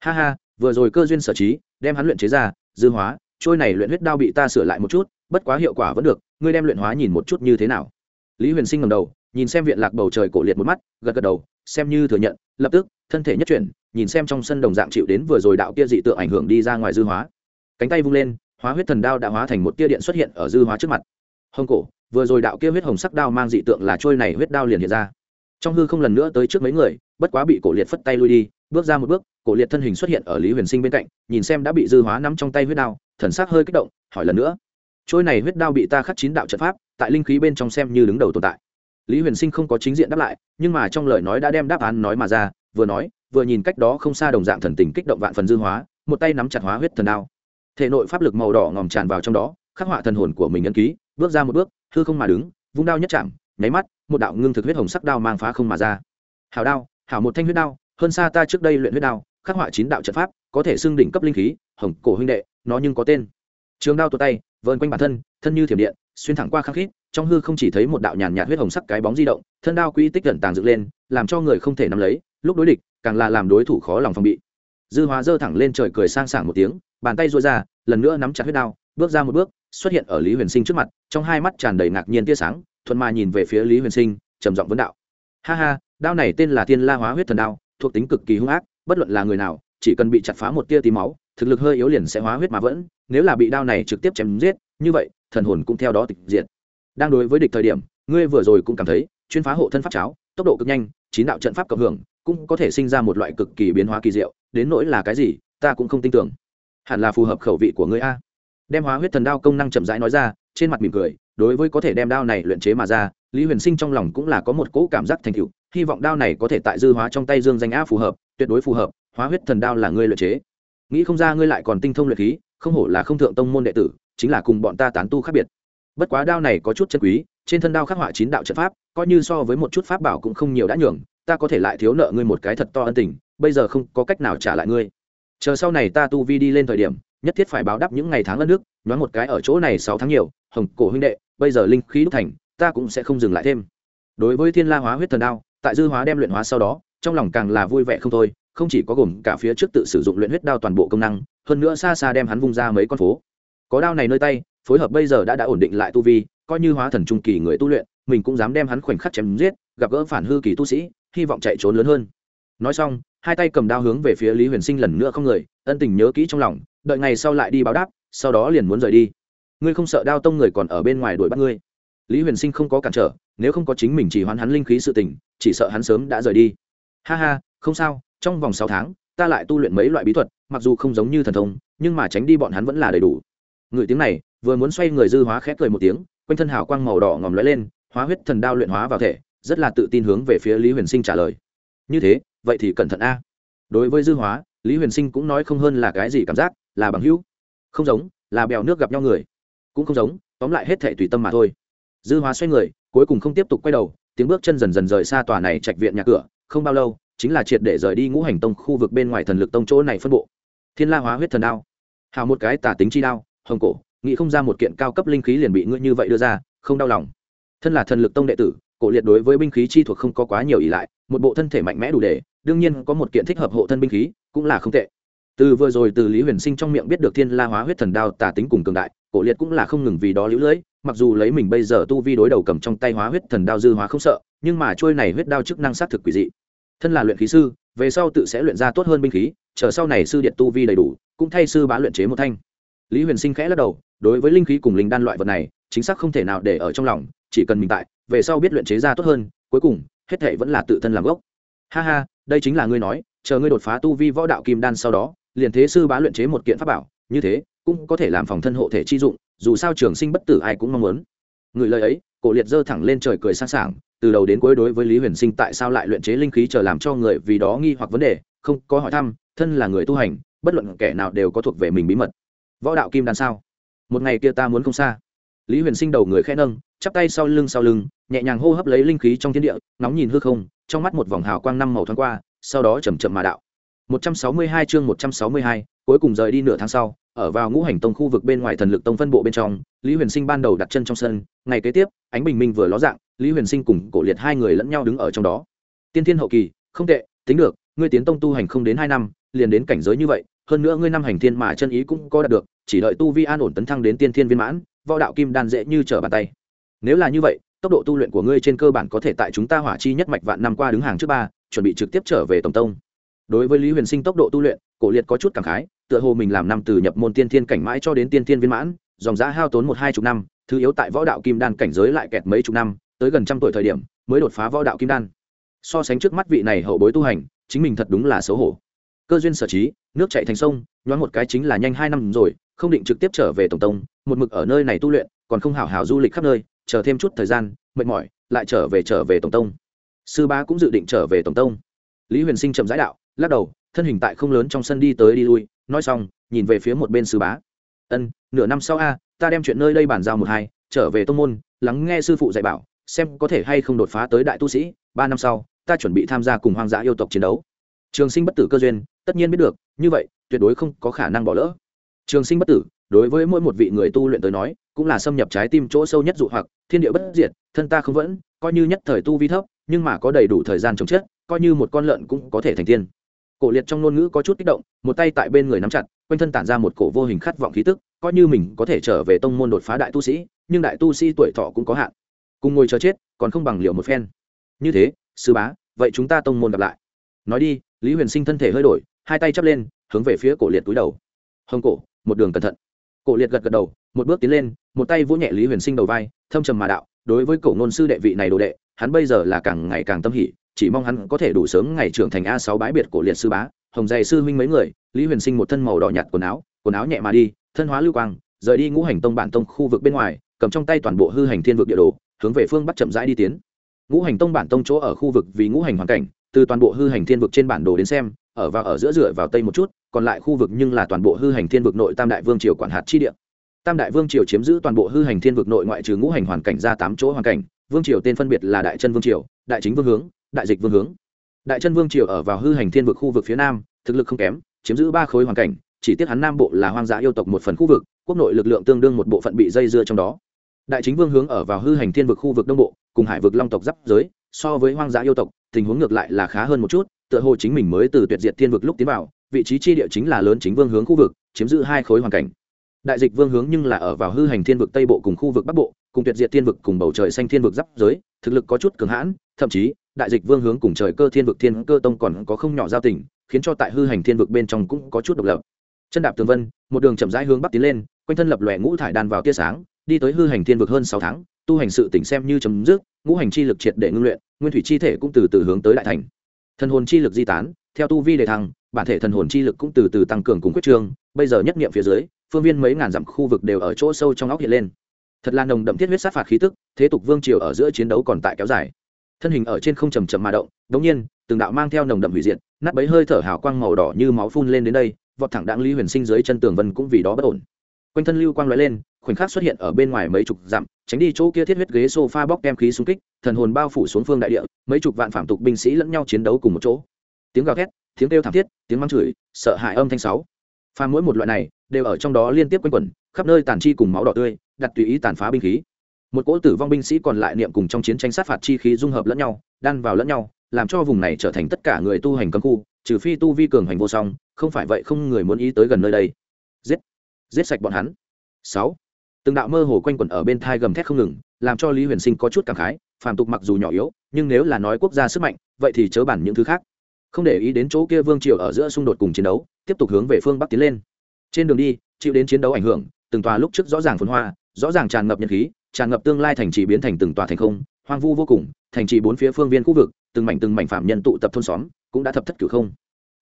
Ha ha, vừa rồi cơ duyên sở trí, đem hắn luyện chế ra, dư hóa, trôi này luyện huyết đao bị ta sửa lại một chút, bất quá hiệu quả vẫn được, ngươi đem luyện hóa nhìn một chút như thế nào? Lý huyền sinh ngầm đầu, nhìn xem viện lạc bầu trời cổ liệt một mắt, gật gật đầu, xem như thừa nhận, lập tức, thân thể nhất chuyển, nhìn xem trong sân đồng dạng chịu đến vừa rồi đạo kia dị tượng ảnh hưởng đi ra ngoài dư hóa. Cánh tay vung lên hóa huyết thần đao đã hóa thành một tia điện xuất hiện ở dư hóa trước mặt. Hông cổ, vừa rồi đạo kia huyết hồng sắc đao mang dị tượng là trôi này huyết đao liền hiện ra. Trong hư không lần nữa tới trước mấy người, bất quá bị cổ liệt phất tay lui đi, bước ra một bước, cổ liệt thân hình xuất hiện ở lý huyền sinh bên cạnh, nhìn xem đã bị dư hóa nắm trong tay huyết đao, thần sắc hơi kích động, hỏi lần nữa. Trôi này huyết đao bị ta khắc chín đạo trận pháp, tại linh khí bên trong xem như đứng đầu tồn tại. Lý huyền sinh không có chính diện đáp lại, nhưng mà trong lời nói đã đem đáp án nói mà ra, vừa nói, vừa nhìn cách đó không xa đồng dạng thần tình kích động vạn phần dư hóa, một tay nắm chặt hóa huyết thần đao thể nội pháp lực màu đỏ ngòm tràn vào trong đó, khắc họa thần hồn của mình ấn ký, bước ra một bước, hư không mà đứng, vung đao nhất chạm, nháy mắt, một đạo ngưng thực huyết hồng sắc đao mang phá không mà ra. Hảo đao, hảo một thanh huyết đao, hơn xa ta trước đây luyện huyết đao, khắc họa chín đạo trận pháp, có thể xưng đỉnh cấp linh khí, hồng cổ huynh đệ, nó nhưng có tên. Trường đao tuột tay vơn quanh bản thân thân như thiểm điện, xuyên thẳng qua khắc khít, trong hư không chỉ thấy một đạo nhàn nhạt huyết hồng sắc cái bóng di động, thân đao quỹ tích gần tàng dựng lên, làm cho người không thể nắm lấy, lúc đối địch, càng là làm đối thủ khó lòng phòng bị. Dư hóa dơ thẳng lên trời cười sang sảng một tiếng bàn tay duỗi ra, lần nữa nắm chặt huyết đao, bước ra một bước, xuất hiện ở lý huyền sinh trước mặt, trong hai mắt tràn đầy ngạc nhiên tia sáng, thuận mà nhìn về phía lý huyền sinh, trầm giọng vấn đạo. Ha ha, đao này tên là thiên la hóa huyết thần đao, thuộc tính cực kỳ hung ác, bất luận là người nào, chỉ cần bị chặt phá một tia tí máu, thực lực hơi yếu liền sẽ hóa huyết mà vẫn, nếu là bị đao này trực tiếp chém giết, như vậy, thần hồn cũng theo đó tịch diệt. Đang đối với địch thời điểm, ngươi vừa rồi cũng cảm thấy, chuyên phá hộ thân pháp cháo, tốc độ cực nhanh, chín đạo trận pháp cộng hưởng, cũng có thể sinh ra một loại cực kỳ biến hóa kỳ diệu, đến nỗi là cái gì, ta cũng không tin tưởng hẳn là phù hợp khẩu vị của ngươi a. Đem hóa huyết thần đao công năng chậm rãi nói ra, trên mặt mỉm cười, đối với có thể đem đao này luyện chế mà ra, lý huyền sinh trong lòng cũng là có một cỗ cảm giác thành cựu hy vọng đao này có thể tại dư hóa trong tay dương danh a phù hợp, tuyệt đối phù hợp, hóa huyết thần đao là ngươi luyện chế. Nghĩ không ra ngươi lại còn tinh thông luyện khí, không hổ là không thượng tông môn đệ tử, chính là cùng bọn ta tán tu khác biệt. Bất quá đao này có chút chân quý, trên thân đao khắc họa chín đạo trận pháp, coi như so với một chút pháp bảo cũng không nhiều đã nhường, ta có thể lại thiếu nợ ngươi một cái thật to ân tình, bây giờ không có cách nào trả lại ngươi chờ sau này ta tu vi đi lên thời điểm, nhất thiết phải báo đáp những ngày tháng đất nước nói một cái ở chỗ này sáu tháng nhiều, hồng cổ huynh đệ, bây giờ linh khí đúc thành, ta cũng sẽ không dừng lại thêm. Đối với thiên la hóa huyết thần đao, tại dư hóa đem luyện hóa sau đó, trong lòng càng là vui vẻ không thôi, không chỉ có gồm cả phía trước tự sử dụng luyện huyết đao toàn bộ công năng, hơn nữa xa xa đem hắn vung ra mấy con phố. Có đao này nơi tay, phối hợp bây giờ đã đã ổn định lại tu vi, coi như hóa thần trung kỳ người tu luyện, mình cũng dám đem hắn khoảnh khắc chém giết, gặp gỡ phản hư kỳ tu sĩ, hy vọng chạy trốn lớn hơn. Nói xong hai tay cầm đao hướng về phía lý huyền sinh lần nữa không người, ân tình nhớ kỹ trong lòng, đợi ngày sau lại đi báo đáp, sau đó liền muốn rời đi. Ngươi không sợ đao tông người còn ở bên ngoài đuổi bắt ngươi? Lý huyền sinh không có cản trở, nếu không có chính mình chỉ hoán hắn linh khí sự tình, chỉ sợ hắn sớm đã rời đi. Ha ha, không sao, trong vòng sáu tháng, ta lại tu luyện mấy loại bí thuật, mặc dù không giống như thần thông, nhưng mà tránh đi bọn hắn vẫn là đầy đủ. Người tiếng này, vừa muốn xoay người dư hóa khép cười một tiếng, quanh thân hào quang màu đỏ ngòm lóe lên, hóa huyết thần đao luyện hóa vào thể, rất là tự tin hướng về phía lý huyền sinh trả lời. Như thế vậy thì cẩn thận a. Đối với dư hóa, lý huyền sinh cũng nói không hơn là cái gì cảm giác, là bằng hữu. Không giống, là bèo nước gặp nhau người. Cũng không giống, tóm lại hết thệ tùy tâm mà thôi. Dư hóa xoay người, cuối cùng không tiếp tục quay đầu, tiếng bước chân dần dần rời xa tòa này trạch viện nhà cửa, không bao lâu, chính là triệt để rời đi ngũ hành tông khu vực bên ngoài thần lực tông chỗ này phân bộ. Thiên la hóa huyết thần đao. Hào một cái tả tính chi đao, hồng cổ, nghĩ không ra một kiện cao cấp linh khí liền bị ngươi như vậy đưa ra, không đau lòng. Thân là thần lực tông đệ tử cổ liệt đối với binh khí chi thuộc không có quá nhiều ỷ lại, một bộ thân thể mạnh mẽ đủ để, đương nhiên có một kiện thích hợp hộ thân binh khí, cũng là không tệ. Từ vừa rồi từ lý huyền sinh trong miệng biết được thiên la hóa huyết thần đao tà tính cùng cường đại, cổ liệt cũng là không ngừng vì đó lũ lưỡi, mặc dù lấy mình bây giờ tu vi đối đầu cầm trong tay hóa huyết thần đao dư hóa không sợ, nhưng mà trôi này huyết đao chức năng xác thực quỷ dị. Thân là luyện khí sư, về sau tự sẽ luyện ra tốt hơn binh khí, chờ sau này sư điện tu vi đầy đủ, cũng thay sư bá luyện chế một thanh. Lý huyền sinh khẽ lắc đầu, đối với linh khí cùng linh đan loại vật này, chính xác không thể nào để ở trong lòng chỉ cần mình tại, về sau biết luyện chế ra tốt hơn, cuối cùng, hết thệ vẫn là tự thân làm gốc. Ha ha, đây chính là ngươi nói, chờ ngươi đột phá tu vi võ đạo kim đan sau đó, liền thế sư bá luyện chế một kiện pháp bảo, như thế, cũng có thể làm phòng thân hộ thể chi dụng, dù sao trường sinh bất tử ai cũng mong muốn. Người lời ấy, cổ liệt giơ thẳng lên trời cười sang sảng từ đầu đến cuối đối với lý huyền sinh tại sao lại luyện chế linh khí chờ làm cho người vì đó nghi hoặc vấn đề, không có hỏi thăm, thân là người tu hành, bất luận kẻ nào đều có thuộc về mình bí mật. Võ đạo kim đan sao? Một ngày kia ta muốn không xa lý huyền sinh đầu người khẽ nâng chắp tay sau lưng sau lưng nhẹ nhàng hô hấp lấy linh khí trong thiên địa nóng nhìn hư không trong mắt một vòng hào quang năm màu thoáng qua sau đó chầm chậm mà đạo. 162 chương 162, cuối cùng rời đi nửa tháng sau ở vào ngũ hành tông khu vực bên ngoài thần lực tông phân bộ bên trong lý huyền sinh ban đầu đặt chân trong sân ngày kế tiếp ánh bình minh vừa ló dạng lý huyền sinh cùng cổ liệt hai người lẫn nhau đứng ở trong đó. Tiên thiên hậu kỳ không tệ tính được ngươi tiến tông tu hành không đến hai năm liền đến cảnh giới như vậy hơn nữa ngươi năm hành thiên mà chân ý cũng có đạt được chỉ đợi tu vi an ổn tấn thăng đến tiên thiên viên mãn võ đạo kim đan dễ như trở bàn tay. Nếu là như vậy, tốc độ tu luyện của ngươi trên cơ bản có thể tại chúng ta hỏa chi nhất mạch vạn năm qua đứng hàng trước ba, chuẩn bị trực tiếp trở về tổng tông. Đối với lý huyền sinh tốc độ tu luyện, cổ liệt có chút cảm khái, tựa hồ mình làm năm từ nhập môn tiên thiên cảnh mãi cho đến tiên thiên viên mãn, dòng giá hao tốn một hai chục năm, thứ yếu tại võ đạo kim đan cảnh giới lại kẹt mấy chục năm, tới gần trăm tuổi thời điểm, mới đột phá võ đạo kim đan. So sánh trước mắt vị này hậu bối tu hành, chính mình thật đúng là xấu hổ. Cơ duyên sở trí, nước chạy thành sông, nhoáng một cái chính là nhanh hai năm rồi không định trực tiếp trở về tổng tông, một mực ở nơi này tu luyện, còn không hảo hào du lịch khắp nơi, chờ thêm chút thời gian, mệt mỏi, lại trở về trở về tổng tông. Sư ba cũng dự định trở về tổng tông. Lý huyền sinh chậm rãi đạo, lắc đầu, thân hình tại không lớn trong sân đi tới đi lui, nói xong, nhìn về phía một bên sư bá. Ân, nửa năm sau a, ta đem chuyện nơi đây bàn giao một hai, trở về tông môn, lắng nghe sư phụ dạy bảo, xem có thể hay không đột phá tới đại tu sĩ, ba năm sau, ta chuẩn bị tham gia cùng hoang dã yêu tộc chiến đấu. Trường sinh bất tử cơ duyên, tất nhiên biết được, như vậy, tuyệt đối không có khả năng bỏ lỡ trường sinh bất tử, đối với mỗi một vị người tu luyện tới nói, cũng là xâm nhập trái tim chỗ sâu nhất dụ hoặc, thiên địa bất diệt, thân ta không vẫn, coi như nhất thời tu vi thấp, nhưng mà có đầy đủ thời gian chống chết, coi như một con lợn cũng có thể thành tiên. Cổ liệt trong ngôn ngữ có chút kích động, một tay tại bên người nắm chặt, quanh thân tản ra một cổ vô hình khát vọng khí tức, coi như mình có thể trở về tông môn đột phá đại tu sĩ, nhưng đại tu sĩ tuổi thọ cũng có hạn. Cùng ngồi chờ chết, còn không bằng liệu một phen. Như thế, sư bá, vậy chúng ta tông môn gặp lại. Nói đi, lý huyền sinh thân thể hơi đổi, hai tay chắp lên, hướng về phía cổ liệt túi đầu. Hồng cổ một đường cẩn thận. Cổ liệt gật gật đầu, một bước tiến lên, một tay vỗ nhẹ lý huyền sinh đầu vai, thâm trầm mà đạo, đối với cổ ngôn sư đệ vị này đồ đệ, hắn bây giờ là càng ngày càng tâm hỉ, chỉ mong hắn có thể đủ sớm ngày trưởng thành a sáu bái biệt cổ liệt sư bá, hồng dày sư huynh mấy người, lý huyền sinh một thân màu đỏ nhạt quần áo quần áo nhẹ mà đi, thân hóa lưu quang, rời đi ngũ hành tông bản tông khu vực bên ngoài, cầm trong tay toàn bộ hư hành thiên vực địa đồ, hướng về phương bắc chậm rãi đi tiến. Ngũ hành tông bản tông chỗ ở khu vực vì ngũ hành hoàn cảnh, từ toàn bộ hư hành thiên vực trên bản đồ đến xem, ở và ở giữa dựa vào tây một chút còn lại khu vực nhưng là toàn bộ hư hành thiên vực nội tam đại vương triều quản hạt chi địa. Tam đại vương triều chiếm giữ toàn bộ hư hành thiên vực nội ngoại trừ ngũ hành hoàn cảnh ra tám chỗ hoàn cảnh, vương triều tên phân biệt là đại chân vương triều, đại chính vương hướng, đại dịch vương hướng. Đại chân vương triều ở vào hư hành thiên vực khu vực phía nam, thực lực không kém, chiếm giữ ba khối hoàn cảnh, chỉ tiếc hắn nam bộ là hoang dã yêu tộc một phần khu vực, quốc nội lực lượng tương đương một bộ phận bị dây dưa trong đó. Đại chính vương hướng ở vào hư hành thiên vực khu vực đông bộ, cùng hải vực long tộc giáp giới, so với hoang dã yêu tộc, tình huống ngược lại là khá hơn một chút, tựa hồ chính mình mới từ tuyệt diệt thiên vực lúc tiến vào vị trí chi địa chính là lớn chính vương hướng khu vực, chiếm giữ hai khối hoàn cảnh. Đại dịch vương hướng nhưng là ở vào hư hành thiên vực tây bộ cùng khu vực bắc bộ, cùng tuyệt diệt thiên vực cùng bầu trời xanh thiên vực giáp giới, thực lực có chút cường hãn, thậm chí, đại dịch vương hướng cùng trời cơ thiên vực thiên cơ tông còn có không nhỏ giao tình, khiến cho tại hư hành thiên vực bên trong cũng có chút độc lập. Chân đạp tường vân, một đường chậm rãi hướng bắc tiến lên, quanh thân lập lòe ngũ thải đan vào tia sáng, đi tới hư hành thiên vực hơn sáu tháng, tu hành sự tỉnh xem như chấm dứt, ngũ hành chi lực triệt để ngưng luyện, nguyên thủy chi thể cũng từ từ hướng tới đại thành. Thân hồn chi lực di tán, theo tu vi đề thăng bản thể thần hồn chi lực cũng từ từ tăng cường cùng quyết trương, bây giờ nhất nghiệm phía dưới, phương viên mấy ngàn dặm khu vực đều ở chỗ sâu trong óc hiện lên. Thật là nồng đậm thiết huyết sát phạt khí tức, thế tục vương triều ở giữa chiến đấu còn tại kéo dài. Thân hình ở trên không trầm trầm mà động, đống nhiên, từng đạo mang theo nồng đậm hủy diệt, nát bấy hơi thở hào quang màu đỏ như máu phun lên đến đây, vọt thẳng đặng lý huyền sinh dưới chân tường vân cũng vì đó bất ổn. Quanh thân lưu quang lóe lên, khoảnh khắc xuất hiện ở bên ngoài mấy chục dặm, tránh đi chỗ kia thiết huyết ghế sofa bóc kem khí xung kích, thần hồn bao phủ xuống phương đại địa, mấy chục vạn phạm tục binh sĩ lẫn nhau chiến đấu cùng một chỗ. Tiếng gào thét tiếng kêu thảm thiết, tiếng mắng chửi, sợ hãi âm thanh sáu. Pha mỗi một loại này đều ở trong đó liên tiếp quanh quẩn, khắp nơi tàn chi cùng máu đỏ tươi, đặt tùy ý tàn phá binh khí. Một cỗ tử vong binh sĩ còn lại niệm cùng trong chiến tranh sát phạt chi khí dung hợp lẫn nhau, đan vào lẫn nhau, làm cho vùng này trở thành tất cả người tu hành cấm khu, trừ phi tu vi cường hành vô song, không phải vậy không người muốn ý tới gần nơi đây. Giết! Giết sạch bọn hắn! Sáu. Từng đạo mơ hồ quanh quẩn ở bên thai gầm thét không ngừng, làm cho lý huyền sinh có chút cảm khái, phàm tục mặc dù nhỏ yếu, nhưng nếu là nói quốc gia sức mạnh, vậy thì chớ bản những thứ khác không để ý đến chỗ kia vương triều ở giữa xung đột cùng chiến đấu, tiếp tục hướng về phương bắc tiến lên. Trên đường đi, chịu đến chiến đấu ảnh hưởng, từng tòa lúc trước rõ ràng phồn hoa, rõ ràng tràn ngập nhân khí, tràn ngập tương lai thành trì biến thành từng tòa thành không, hoang vu vô cùng, thành trì bốn phía phương viên khu vực, từng mảnh từng mảnh phạm nhân tụ tập thôn xóm, cũng đã thập thất cửu không.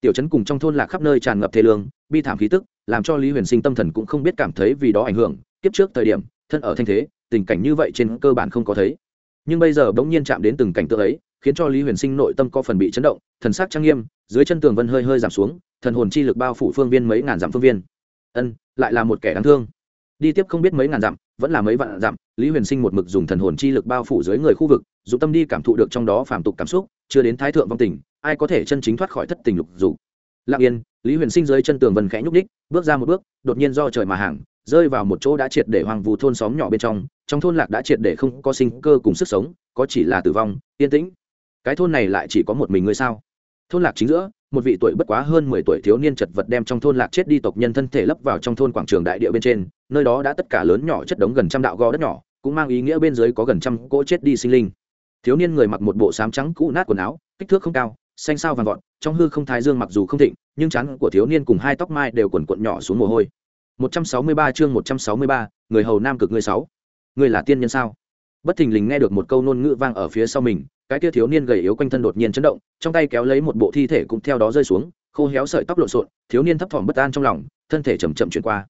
Tiểu trấn cùng trong thôn lạc khắp nơi tràn ngập thế lương, bi thảm khí tức, làm cho lý huyền sinh tâm thần cũng không biết cảm thấy vì đó ảnh hưởng, kiếp trước thời điểm, thân ở thanh thế, tình cảnh như vậy trên cơ bản không có thấy. Nhưng bây giờ bỗng nhiên chạm đến từng cảnh tượng ấy khiến cho lý huyền sinh nội tâm có phần bị chấn động, thần sắc trang nghiêm, dưới chân tường vân hơi hơi giảm xuống, thần hồn chi lực bao phủ phương viên mấy ngàn dặm phương viên. Ân, lại là một kẻ đáng thương. Đi tiếp không biết mấy ngàn dặm, vẫn là mấy vạn dặm, lý huyền sinh một mực dùng thần hồn chi lực bao phủ dưới người khu vực, dù tâm đi cảm thụ được trong đó phàm tục cảm xúc, chưa đến thái thượng vong tình, ai có thể chân chính thoát khỏi thất tình lục dù lặng yên, lý huyền sinh dưới chân tường vân khẽ nhúc ních bước ra một bước, đột nhiên do trời mà hàng, rơi vào một chỗ đã triệt để hoang vu thôn xóm nhỏ bên trong trong thôn lạc đã triệt để không có sinh cơ cùng sức sống, có chỉ là tử vong, yên tĩnh cái thôn này lại chỉ có một mình ngươi sao? Thôn lạc chính giữa một vị tuổi bất quá hơn mười tuổi thiếu niên chật vật đem trong thôn lạc chết đi tộc nhân thân thể lấp vào trong thôn quảng trường đại địa bên trên nơi đó đã tất cả lớn nhỏ chất đống gần trăm đạo gò đất nhỏ cũng mang ý nghĩa bên dưới có gần trăm cỗ chết đi sinh linh. Thiếu niên người mặc một bộ sám trắng cũ nát quần áo kích thước không cao xanh sao vàng vọt trong hư không thái dương mặc dù không thịnh nhưng chắn của thiếu niên cùng hai tóc mai đều quần quận nhỏ xuống mồ hôi. 163 chương 163, người hầu nam cực người sáu. Ngươi là tiên nhân sao? Bất thình lình nghe được một câu nôn ngữ vang ở phía sau mình, cái kia thiếu niên gầy yếu quanh thân đột nhiên chấn động, trong tay kéo lấy một bộ thi thể cũng theo đó rơi xuống, khô héo sợi tóc lộn xộn, thiếu niên thấp thỏm bất an trong lòng, thân thể chầm chậm chuyển qua.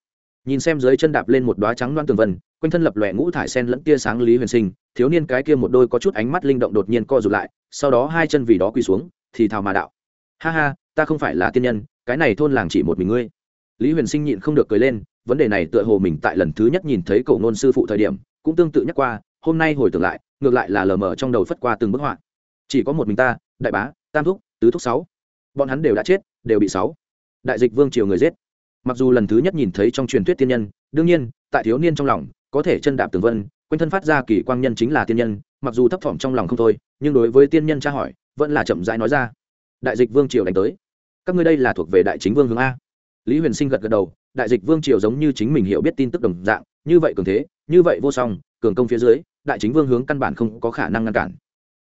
Nhìn xem dưới chân đạp lên một đoá trắng loan tường vân, quanh thân lập lòe ngũ thải sen lẫn tia sáng lý huyền sinh, thiếu niên cái kia một đôi có chút ánh mắt linh động đột nhiên co rụt lại, sau đó hai chân vì đó quỳ xuống, thì thào mà đạo. Ha ha, ta không phải là tiên nhân, cái này thôn làng chỉ một mình ngươi. Lý huyền sinh nhịn không được cười lên, vấn đề này tựa hồ mình tại lần thứ nhất nhìn thấy cổ ngôn sư phụ thời điểm, cũng tương tự nhắc qua hôm nay hồi tưởng lại, ngược lại là lờ mờ trong đầu phất qua từng bức họa. Chỉ có một mình ta, đại bá, tam thúc, tứ thúc sáu. Bọn hắn đều đã chết, đều bị sáu. Đại dịch vương triều người giết. Mặc dù lần thứ nhất nhìn thấy trong truyền thuyết tiên nhân, đương nhiên, tại thiếu niên trong lòng, có thể chân đạp tường vân, quanh thân phát ra kỳ quang nhân chính là tiên nhân, mặc dù thấp thỏm trong lòng không thôi, nhưng đối với tiên nhân tra hỏi, vẫn là chậm rãi nói ra. Đại dịch vương triều đánh tới. Các ngươi đây là thuộc về đại chính vương hướng a. Lý huyền sinh gật gật đầu, đại dịch vương triều giống như chính mình hiểu biết tin tức đồng dạng, như vậy cường thế, như vậy vô song cường công phía dưới, đại chính vương hướng căn bản không có khả năng ngăn cản.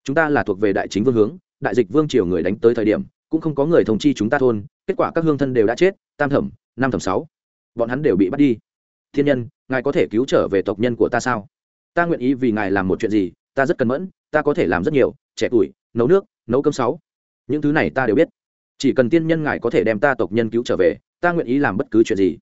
Chúng ta là thuộc về đại chính vương hướng, đại dịch vương triều người đánh tới thời điểm, cũng không có người thông chi chúng ta thôn, kết quả các hương thân đều đã chết, tam thẩm, năm thẩm sáu. Bọn hắn đều bị bắt đi. Thiên nhân, ngài có thể cứu trở về tộc nhân của ta sao? Ta nguyện ý vì ngài làm một chuyện gì, ta rất cần mẫn, ta có thể làm rất nhiều, trẻ tuổi, nấu nước, nấu cơm sáu. Những thứ này ta đều biết. Chỉ cần tiên nhân ngài có thể đem ta tộc nhân cứu trở về, ta nguyện ý làm bất cứ chuyện gì.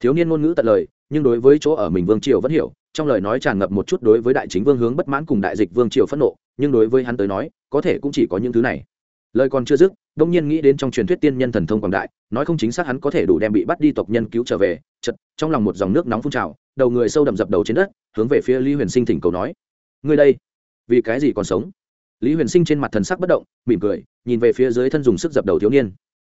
Thiếu niên ngôn ngữ tận lời, nhưng đối với chỗ ở mình vương triều vẫn hiểu trong lời nói tràn ngập một chút đối với đại chính vương hướng bất mãn cùng đại dịch vương triều phẫn nộ, nhưng đối với hắn tới nói, có thể cũng chỉ có những thứ này. Lời còn chưa dứt, đông nhiên nghĩ đến trong truyền thuyết tiên nhân thần thông quảng đại, nói không chính xác hắn có thể đủ đem bị bắt đi tộc nhân cứu trở về chật trong lòng một dòng nước nóng phun trào, đầu người sâu đậm dập đầu trên đất, hướng về phía lý huyền sinh thỉnh cầu nói, ngươi đây, vì cái gì còn sống? Lý huyền sinh trên mặt thần sắc bất động, mỉm cười, nhìn về phía dưới thân dùng sức dập đầu thiếu niên.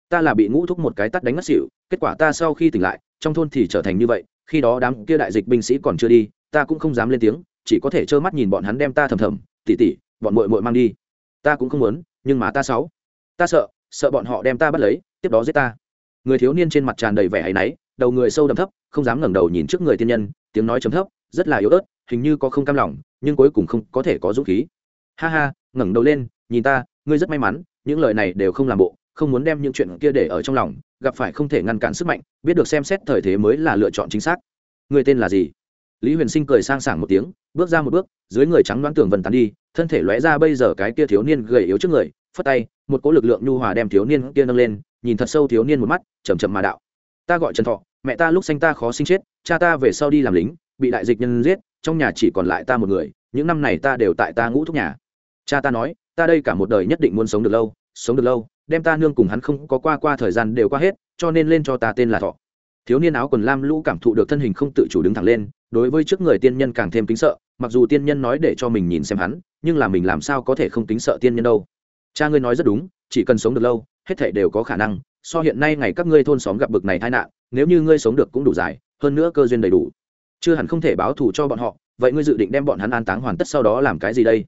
Ta là bị ngũ thúc một cái tắt đánh ngất xỉu, kết quả ta sau khi tỉnh lại, trong thôn thì trở thành như vậy, khi đó đám kia đại dịch binh sĩ còn chưa đi ta cũng không dám lên tiếng, chỉ có thể trơ mắt nhìn bọn hắn đem ta thầm thầm tỉ tỉ bọn mội mội mang đi. Ta cũng không muốn, nhưng mà ta sáu, ta sợ sợ bọn họ đem ta bắt lấy, tiếp đó giết ta. Người thiếu niên trên mặt tràn đầy vẻ áy náy, đầu người sâu đầm thấp, không dám ngẩng đầu nhìn trước người tiên nhân, tiếng nói chấm thấp, rất là yếu ớt, hình như có không cam lòng, nhưng cuối cùng không có thể có dũng khí. Ha ha, ngẩng đầu lên, nhìn ta, ngươi rất may mắn, những lời này đều không làm bộ, không muốn đem những chuyện kia để ở trong lòng, gặp phải không thể ngăn cản sức mạnh, biết được xem xét thời thế mới là lựa chọn chính xác. Người tên là gì? Lý huyền sinh cười sang sảng một tiếng, bước ra một bước, dưới người trắng đoán tường vần tán đi, thân thể lóe ra bây giờ cái kia thiếu niên gầy yếu trước người, phất tay, một cỗ lực lượng nhu hòa đem thiếu niên kia nâng lên, nhìn thật sâu thiếu niên một mắt chầm chậm mà đạo. Ta gọi trần thọ, mẹ ta lúc sanh ta khó sinh chết, cha ta về sau đi làm lính, bị đại dịch nhân giết, trong nhà chỉ còn lại ta một người, những năm này ta đều tại ta ngũ thúc nhà. Cha ta nói, ta đây cả một đời nhất định muốn sống được lâu, sống được lâu, đem ta nương cùng hắn không có qua qua thời gian đều qua hết, cho nên lên cho ta tên là thọ thiếu niên áo quần lam lũ cảm thụ được thân hình không tự chủ đứng thẳng lên, đối với trước người tiên nhân càng thêm kính sợ, mặc dù tiên nhân nói để cho mình nhìn xem hắn, nhưng là mình làm sao có thể không kính sợ tiên nhân đâu. Cha ngươi nói rất đúng, chỉ cần sống được lâu, hết thể đều có khả năng, so hiện nay ngày các ngươi thôn xóm gặp bực này tai nạn, nếu như ngươi sống được cũng đủ dài, hơn nữa cơ duyên đầy đủ. Chưa hẳn không thể báo thù cho bọn họ, vậy ngươi dự định đem bọn hắn an táng hoàn tất sau đó làm cái gì đây?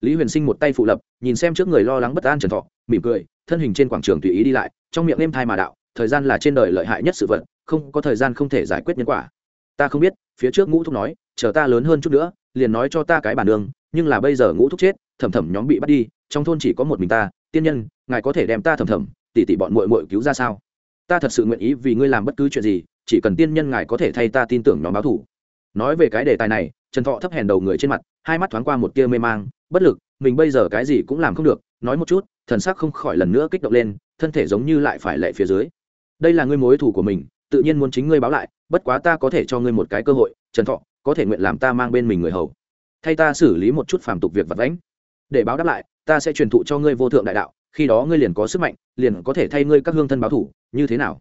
Lý huyền sinh một tay phụ lập, nhìn xem trước người lo lắng bất an trần thọ, mỉm cười, thân hình trên quảng trường tùy ý đi lại, trong miệng êm thai mà đạo, thời gian là trên đời lợi hại nhất sự vật không có thời gian không thể giải quyết nhân quả. Ta không biết, phía trước ngũ thúc nói, chờ ta lớn hơn chút nữa, liền nói cho ta cái bản đường, nhưng là bây giờ ngũ thúc chết, thầm thầm nhóm bị bắt đi, trong thôn chỉ có một mình ta, tiên nhân, ngài có thể đem ta thầm thầm tỉ tỉ bọn mội mội cứu ra sao? Ta thật sự nguyện ý vì ngươi làm bất cứ chuyện gì, chỉ cần tiên nhân ngài có thể thay ta tin tưởng nhóm báo thủ. Nói về cái đề tài này, trần thọ thấp hèn đầu người trên mặt, hai mắt thoáng qua một tia mê mang, bất lực, mình bây giờ cái gì cũng làm không được, nói một chút, thần sắc không khỏi lần nữa kích động lên, thân thể giống như lại phải lệ phía dưới. Đây là ngươi mối thủ của mình tự nhiên muốn chính ngươi báo lại, bất quá ta có thể cho ngươi một cái cơ hội, trần thọ, có thể nguyện làm ta mang bên mình người hầu. Thay ta xử lý một chút phàm tục việc vật lãnh để báo đáp lại, ta sẽ truyền thụ cho ngươi vô thượng đại đạo, khi đó ngươi liền có sức mạnh, liền có thể thay ngươi các hương thân báo thủ, như thế nào?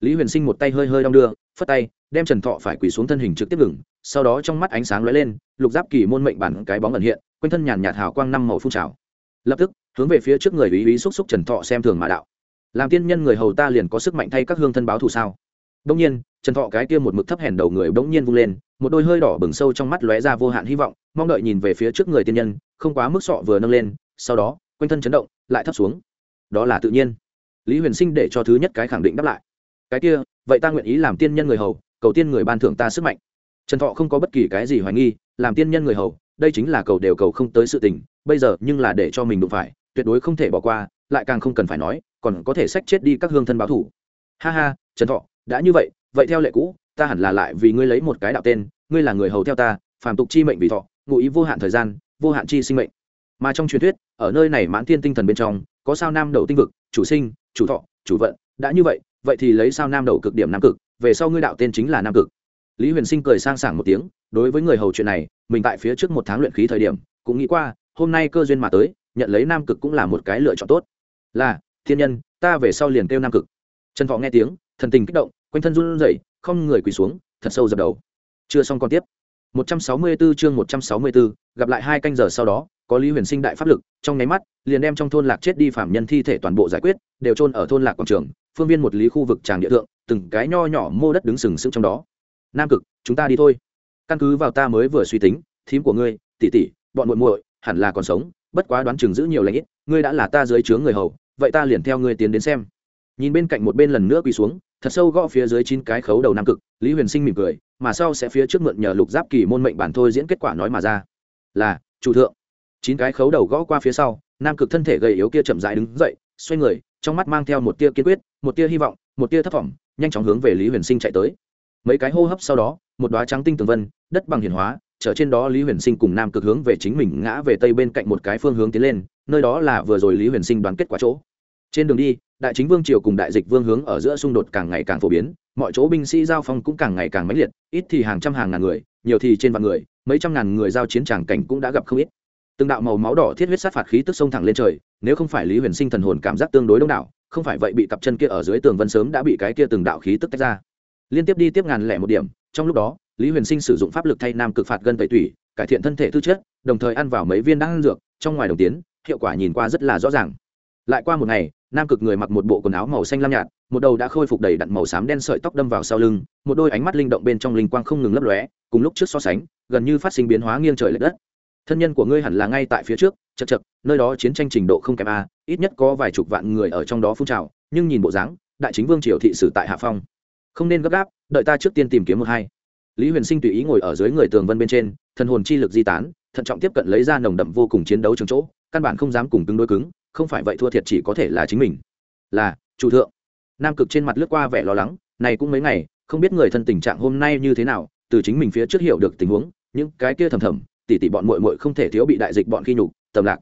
Lý huyền sinh một tay hơi hơi đong đưa, phất tay, đem trần thọ phải quỳ xuống thân hình trực tiếp ngừng, sau đó trong mắt ánh sáng lóe lên, lục giáp kỳ môn mệnh bản cái bóng ẩn hiện, quanh thân nhàn nhạt hào quang năm màu phun trào. Lập tức, hướng về phía trước người ý ý xúc xúc trần thọ xem thường mà đạo. Làm tiên nhân người hầu ta liền có sức mạnh thay các hương thân báo thù sao? Đông nhiên, trần thọ cái kia một mực thấp hèn đầu người bỗng nhiên vung lên, một đôi hơi đỏ bừng sâu trong mắt lóe ra vô hạn hy vọng, mong đợi nhìn về phía trước người tiên nhân, không quá mức sọ vừa nâng lên, sau đó, quanh thân chấn động, lại thấp xuống. Đó là tự nhiên. Lý huyền sinh để cho thứ nhất cái khẳng định đáp lại. Cái kia, vậy ta nguyện ý làm tiên nhân người hầu, cầu tiên người ban thưởng ta sức mạnh. Trần thọ không có bất kỳ cái gì hoài nghi, làm tiên nhân người hầu, đây chính là cầu đều cầu không tới sự tình, bây giờ nhưng là để cho mình đụng phải, tuyệt đối không thể bỏ qua, lại càng không cần phải nói, còn có thể sách chết đi các hương thân báo thủ. Ha ha, trần thọ đã như vậy vậy theo lệ cũ, ta hẳn là lại vì ngươi lấy một cái đạo tên, ngươi là người hầu theo ta, phàm tục chi mệnh vì thọ, ngụ ý vô hạn thời gian, vô hạn chi sinh mệnh. Mà trong truyền thuyết, ở nơi này mãn thiên tinh thần bên trong, có sao nam đầu tinh vực, chủ sinh, chủ thọ, chủ vận, đã như vậy vậy thì lấy sao nam đầu cực điểm nam cực, về sau ngươi đạo tên chính là nam cực. Lý huyền sinh cười sang sảng một tiếng, đối với người hầu chuyện này, mình tại phía trước một tháng luyện khí thời điểm, cũng nghĩ qua, hôm nay cơ duyên mà tới, nhận lấy nam cực cũng là một cái lựa chọn tốt. Là, thiên nhân, ta về sau liền kêu nam cực. Trần thọ nghe tiếng thần tình kích động quanh thân run rẩy không người quỳ xuống thật sâu dập đầu. Chưa xong còn tiếp. 164 chương 164, gặp lại hai canh giờ sau đó có lý huyền sinh đại pháp lực trong nháy mắt liền đem trong thôn lạc chết đi phạm nhân thi thể toàn bộ giải quyết đều chôn ở thôn lạc quảng trường phương viên một lý khu vực tràng địa thượng từng cái nho nhỏ mô đất đứng sừng sững trong đó. Nam cực chúng ta đi thôi. Căn cứ vào ta mới vừa suy tính thím của ngươi tỷ tỷ bọn muội muội hẳn là còn sống bất quá đoán chừng giữ nhiều lãnh ít ngươi đã là ta dưới trướng người hầu vậy ta liền theo ngươi tiến đến xem. Nhìn bên cạnh một bên lần nữa quỳ xuống thật sâu gõ phía dưới chín cái khấu đầu nam cực, lý huyền sinh mỉm cười, mà sau sẽ phía trước mượn nhờ lục giáp kỳ môn mệnh bản thôi diễn kết quả nói mà ra. Là, chủ thượng. Chín cái khấu đầu gõ qua phía sau, nam cực thân thể gầy yếu kia chậm rãi đứng dậy, xoay người, trong mắt mang theo một tia kiên quyết, một tia hy vọng, một tia thất vọng, nhanh chóng hướng về lý huyền sinh chạy tới. Mấy cái hô hấp sau đó, một đoá trắng tinh tường vân, đất bằng hiển hóa trở trên đó lý huyền sinh cùng nam cực hướng về chính mình ngã về tây bên cạnh một cái phương hướng tiến lên, nơi đó là vừa rồi lý huyền sinh đoán kết quả chỗ. Trên đường đi đại chính vương triều cùng đại dịch vương hướng ở giữa xung đột càng ngày càng phổ biến, mọi chỗ binh sĩ giao phong cũng càng ngày càng mãnh liệt, ít thì hàng trăm hàng ngàn người, nhiều thì trên vạn người, mấy trăm ngàn người giao chiến tràng cảnh cũng đã gặp không ít. Từng đạo màu máu đỏ thiết huyết sát phạt khí tức sông thẳng lên trời, nếu không phải lý huyền sinh thần hồn cảm giác tương đối đông đảo, không phải vậy bị cặp chân kia ở dưới tường vân sớm đã bị cái kia từng đạo khí tức tách ra. Liên tiếp đi tiếp ngàn lẻ một điểm, trong lúc đó, lý huyền sinh sử dụng pháp lực thay nam cực phạt gân tẩy tủy, cải thiện thân thể tư chất, đồng thời ăn vào mấy viên đan dược, trong ngoài đồng tiến, hiệu quả nhìn qua rất là rõ ràng. Lại qua một ngày nam cực người mặc một bộ quần áo màu xanh lam nhạt, một đầu đã khôi phục đầy đặn màu xám đen sợi tóc đâm vào sau lưng, một đôi ánh mắt linh động bên trong linh quang không ngừng lấp lóe, cùng lúc trước so sánh, gần như phát sinh biến hóa nghiêng trời l ệ đất. Thân nhân của ngươi hẳn là ngay tại phía trước chật chật nơi đó chiến tranh trình độ không kém a, ít nhất có vài chục vạn người ở trong đó phun trào, nhưng nhìn bộ dáng, đại chính vương triều thị sử tại hạ phong. Không nên gấp gáp, đợi ta trước tiên tìm kiếm một hai. Lý huyền sinh tùy ý ngồi ở dưới người tường vân bên trên, thần hồn chi lực di tán, thận trọng tiếp cận lấy ra nồng đậm vô cùng chiến đấu trường chỗ, căn bản không dám cùng cứng đối cứng không phải vậy thua thiệt chỉ có thể là chính mình. Là chủ thượng. Nam cực trên mặt lướt qua vẻ lo lắng này cũng mấy ngày không biết người thân tình trạng hôm nay như thế nào từ chính mình phía trước hiểu được tình huống những cái kia thầm thầm tỉ tỉ bọn mội mội không thể thiếu bị đại dịch bọn khi nhục tầm lạc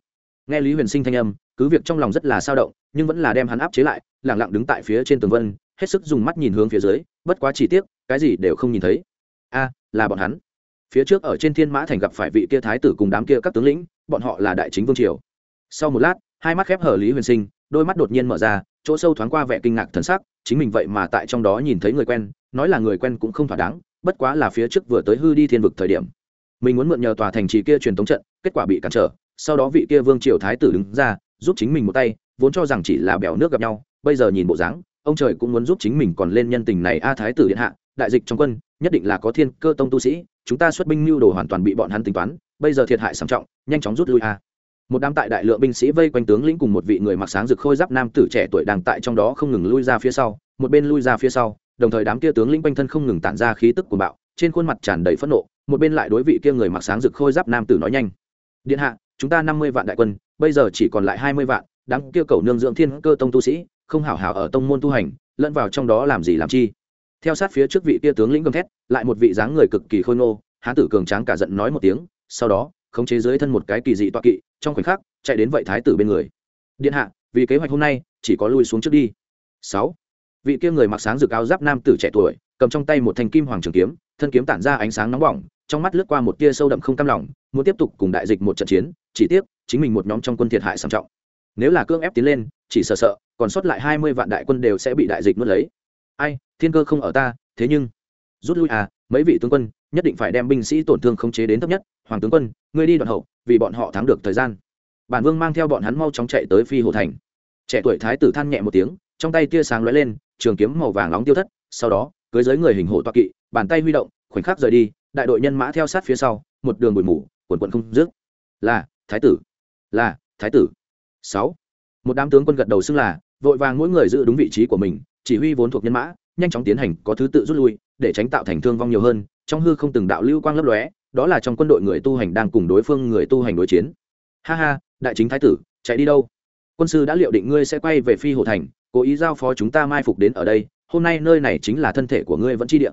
nghe lý huyền sinh thanh âm cứ việc trong lòng rất là sao động nhưng vẫn là đem hắn áp chế lại lẳng lặng đứng tại phía trên tường vân hết sức dùng mắt nhìn hướng phía dưới bất quá chi tiết, cái gì đều không nhìn thấy. A là bọn hắn. Phía trước ở trên thiên mã thành gặp phải vị kia thái tử cùng đám kia các tướng lĩnh bọn họ là đại chính vương triều. Sau một lát hai mắt khép hở lý huyền sinh, đôi mắt đột nhiên mở ra, chỗ sâu thoáng qua vẻ kinh ngạc thần sắc, chính mình vậy mà tại trong đó nhìn thấy người quen, nói là người quen cũng không thỏa đáng, bất quá là phía trước vừa tới hư đi thiên vực thời điểm. Mình muốn mượn nhờ tòa thành trì kia truyền thống trận, kết quả bị cản trở, sau đó vị kia vương triều thái tử đứng ra, giúp chính mình một tay, vốn cho rằng chỉ là bèo nước gặp nhau, bây giờ nhìn bộ dáng, ông trời cũng muốn giúp chính mình còn lên nhân tình này a thái tử điện hạ, đại dịch trong quân, nhất định là có thiên cơ tông tu sĩ, chúng ta xuất binh mưu đồ hoàn toàn bị bọn hắn tính toán, bây giờ thiệt hại sầm trọng, nhanh chóng rút lui a một đám tại đại lượng binh sĩ vây quanh tướng lĩnh cùng một vị người mặc sáng rực khôi giáp nam tử trẻ tuổi đang tại trong đó không ngừng lui ra phía sau, một bên lui ra phía sau, đồng thời đám kia tướng lĩnh quanh thân không ngừng tản ra khí tức của bạo, trên khuôn mặt tràn đầy phẫn nộ, một bên lại đối vị kia người mặc sáng rực khôi giáp nam tử nói nhanh. Điện hạ, chúng ta năm mươi vạn đại quân, bây giờ chỉ còn lại hai mươi vạn, đám kia cầu nương dưỡng thiên cơ tông tu sĩ, không hảo hảo ở tông môn tu hành, lẫn vào trong đó làm gì làm chi? Theo sát phía trước vị kia tướng lĩnh gầm thét, lại một vị dáng người cực kỳ khôi ngô, hán tử cường tráng cả giận nói một tiếng, sau đó, khống chế dưới thân một cái kỳ dị toa kỵ trong khoảnh khắc, chạy đến vậy thái tử bên người. Điện hạ, vì kế hoạch hôm nay, chỉ có lui xuống trước đi. Sáu. Vị kia người mặc sáng rực áo giáp nam tử trẻ tuổi, cầm trong tay một thanh kim hoàng trường kiếm, thân kiếm tản ra ánh sáng nóng bỏng, trong mắt lướt qua một tia sâu đậm không cam lòng, muốn tiếp tục cùng đại dịch một trận chiến, chỉ tiếc, chính mình một nhóm trong quân thiệt hại sầm trọng. Nếu là cương ép tiến lên, chỉ sợ sợ, còn sót lại hai mươi vạn đại quân đều sẽ bị đại dịch nuốt lấy. Ai, thiên cơ không ở ta, thế nhưng rút lui à mấy vị tướng quân nhất định phải đem binh sĩ tổn thương khống chế đến thấp nhất. Hoàng tướng quân, ngươi đi đoạn hậu, vì bọn họ thắng được thời gian. Bản vương mang theo bọn hắn mau chóng chạy tới phi hồ thành. Trẻ tuổi thái tử than nhẹ một tiếng, trong tay tia sáng lóe lên, trường kiếm màu vàng nóng tiêu thất, sau đó, cưới giới người hình hộ toa kỵ, bàn tay huy động, khoảnh khắc rời đi, đại đội nhân mã theo sát phía sau, một đường bụi mù, quần quận không dứt. Là, thái tử. Là, thái tử. Sáu. Một đám tướng quân gật đầu xưng là, vội vàng mỗi người giữ đúng vị trí của mình, chỉ huy vốn thuộc nhân mã, nhanh chóng tiến hành có thứ tự rút lui, để tránh tạo thành thương vong nhiều hơn trong hư không từng đạo lưu quang lấp lóe, đó là trong quân đội người tu hành đang cùng đối phương người tu hành đối chiến. Ha ha, đại chính thái tử, chạy đi đâu? Quân sư đã liệu định ngươi sẽ quay về phi hồ thành, cố ý giao phó chúng ta mai phục đến ở đây, hôm nay nơi này chính là thân thể của ngươi vẫn chi địa.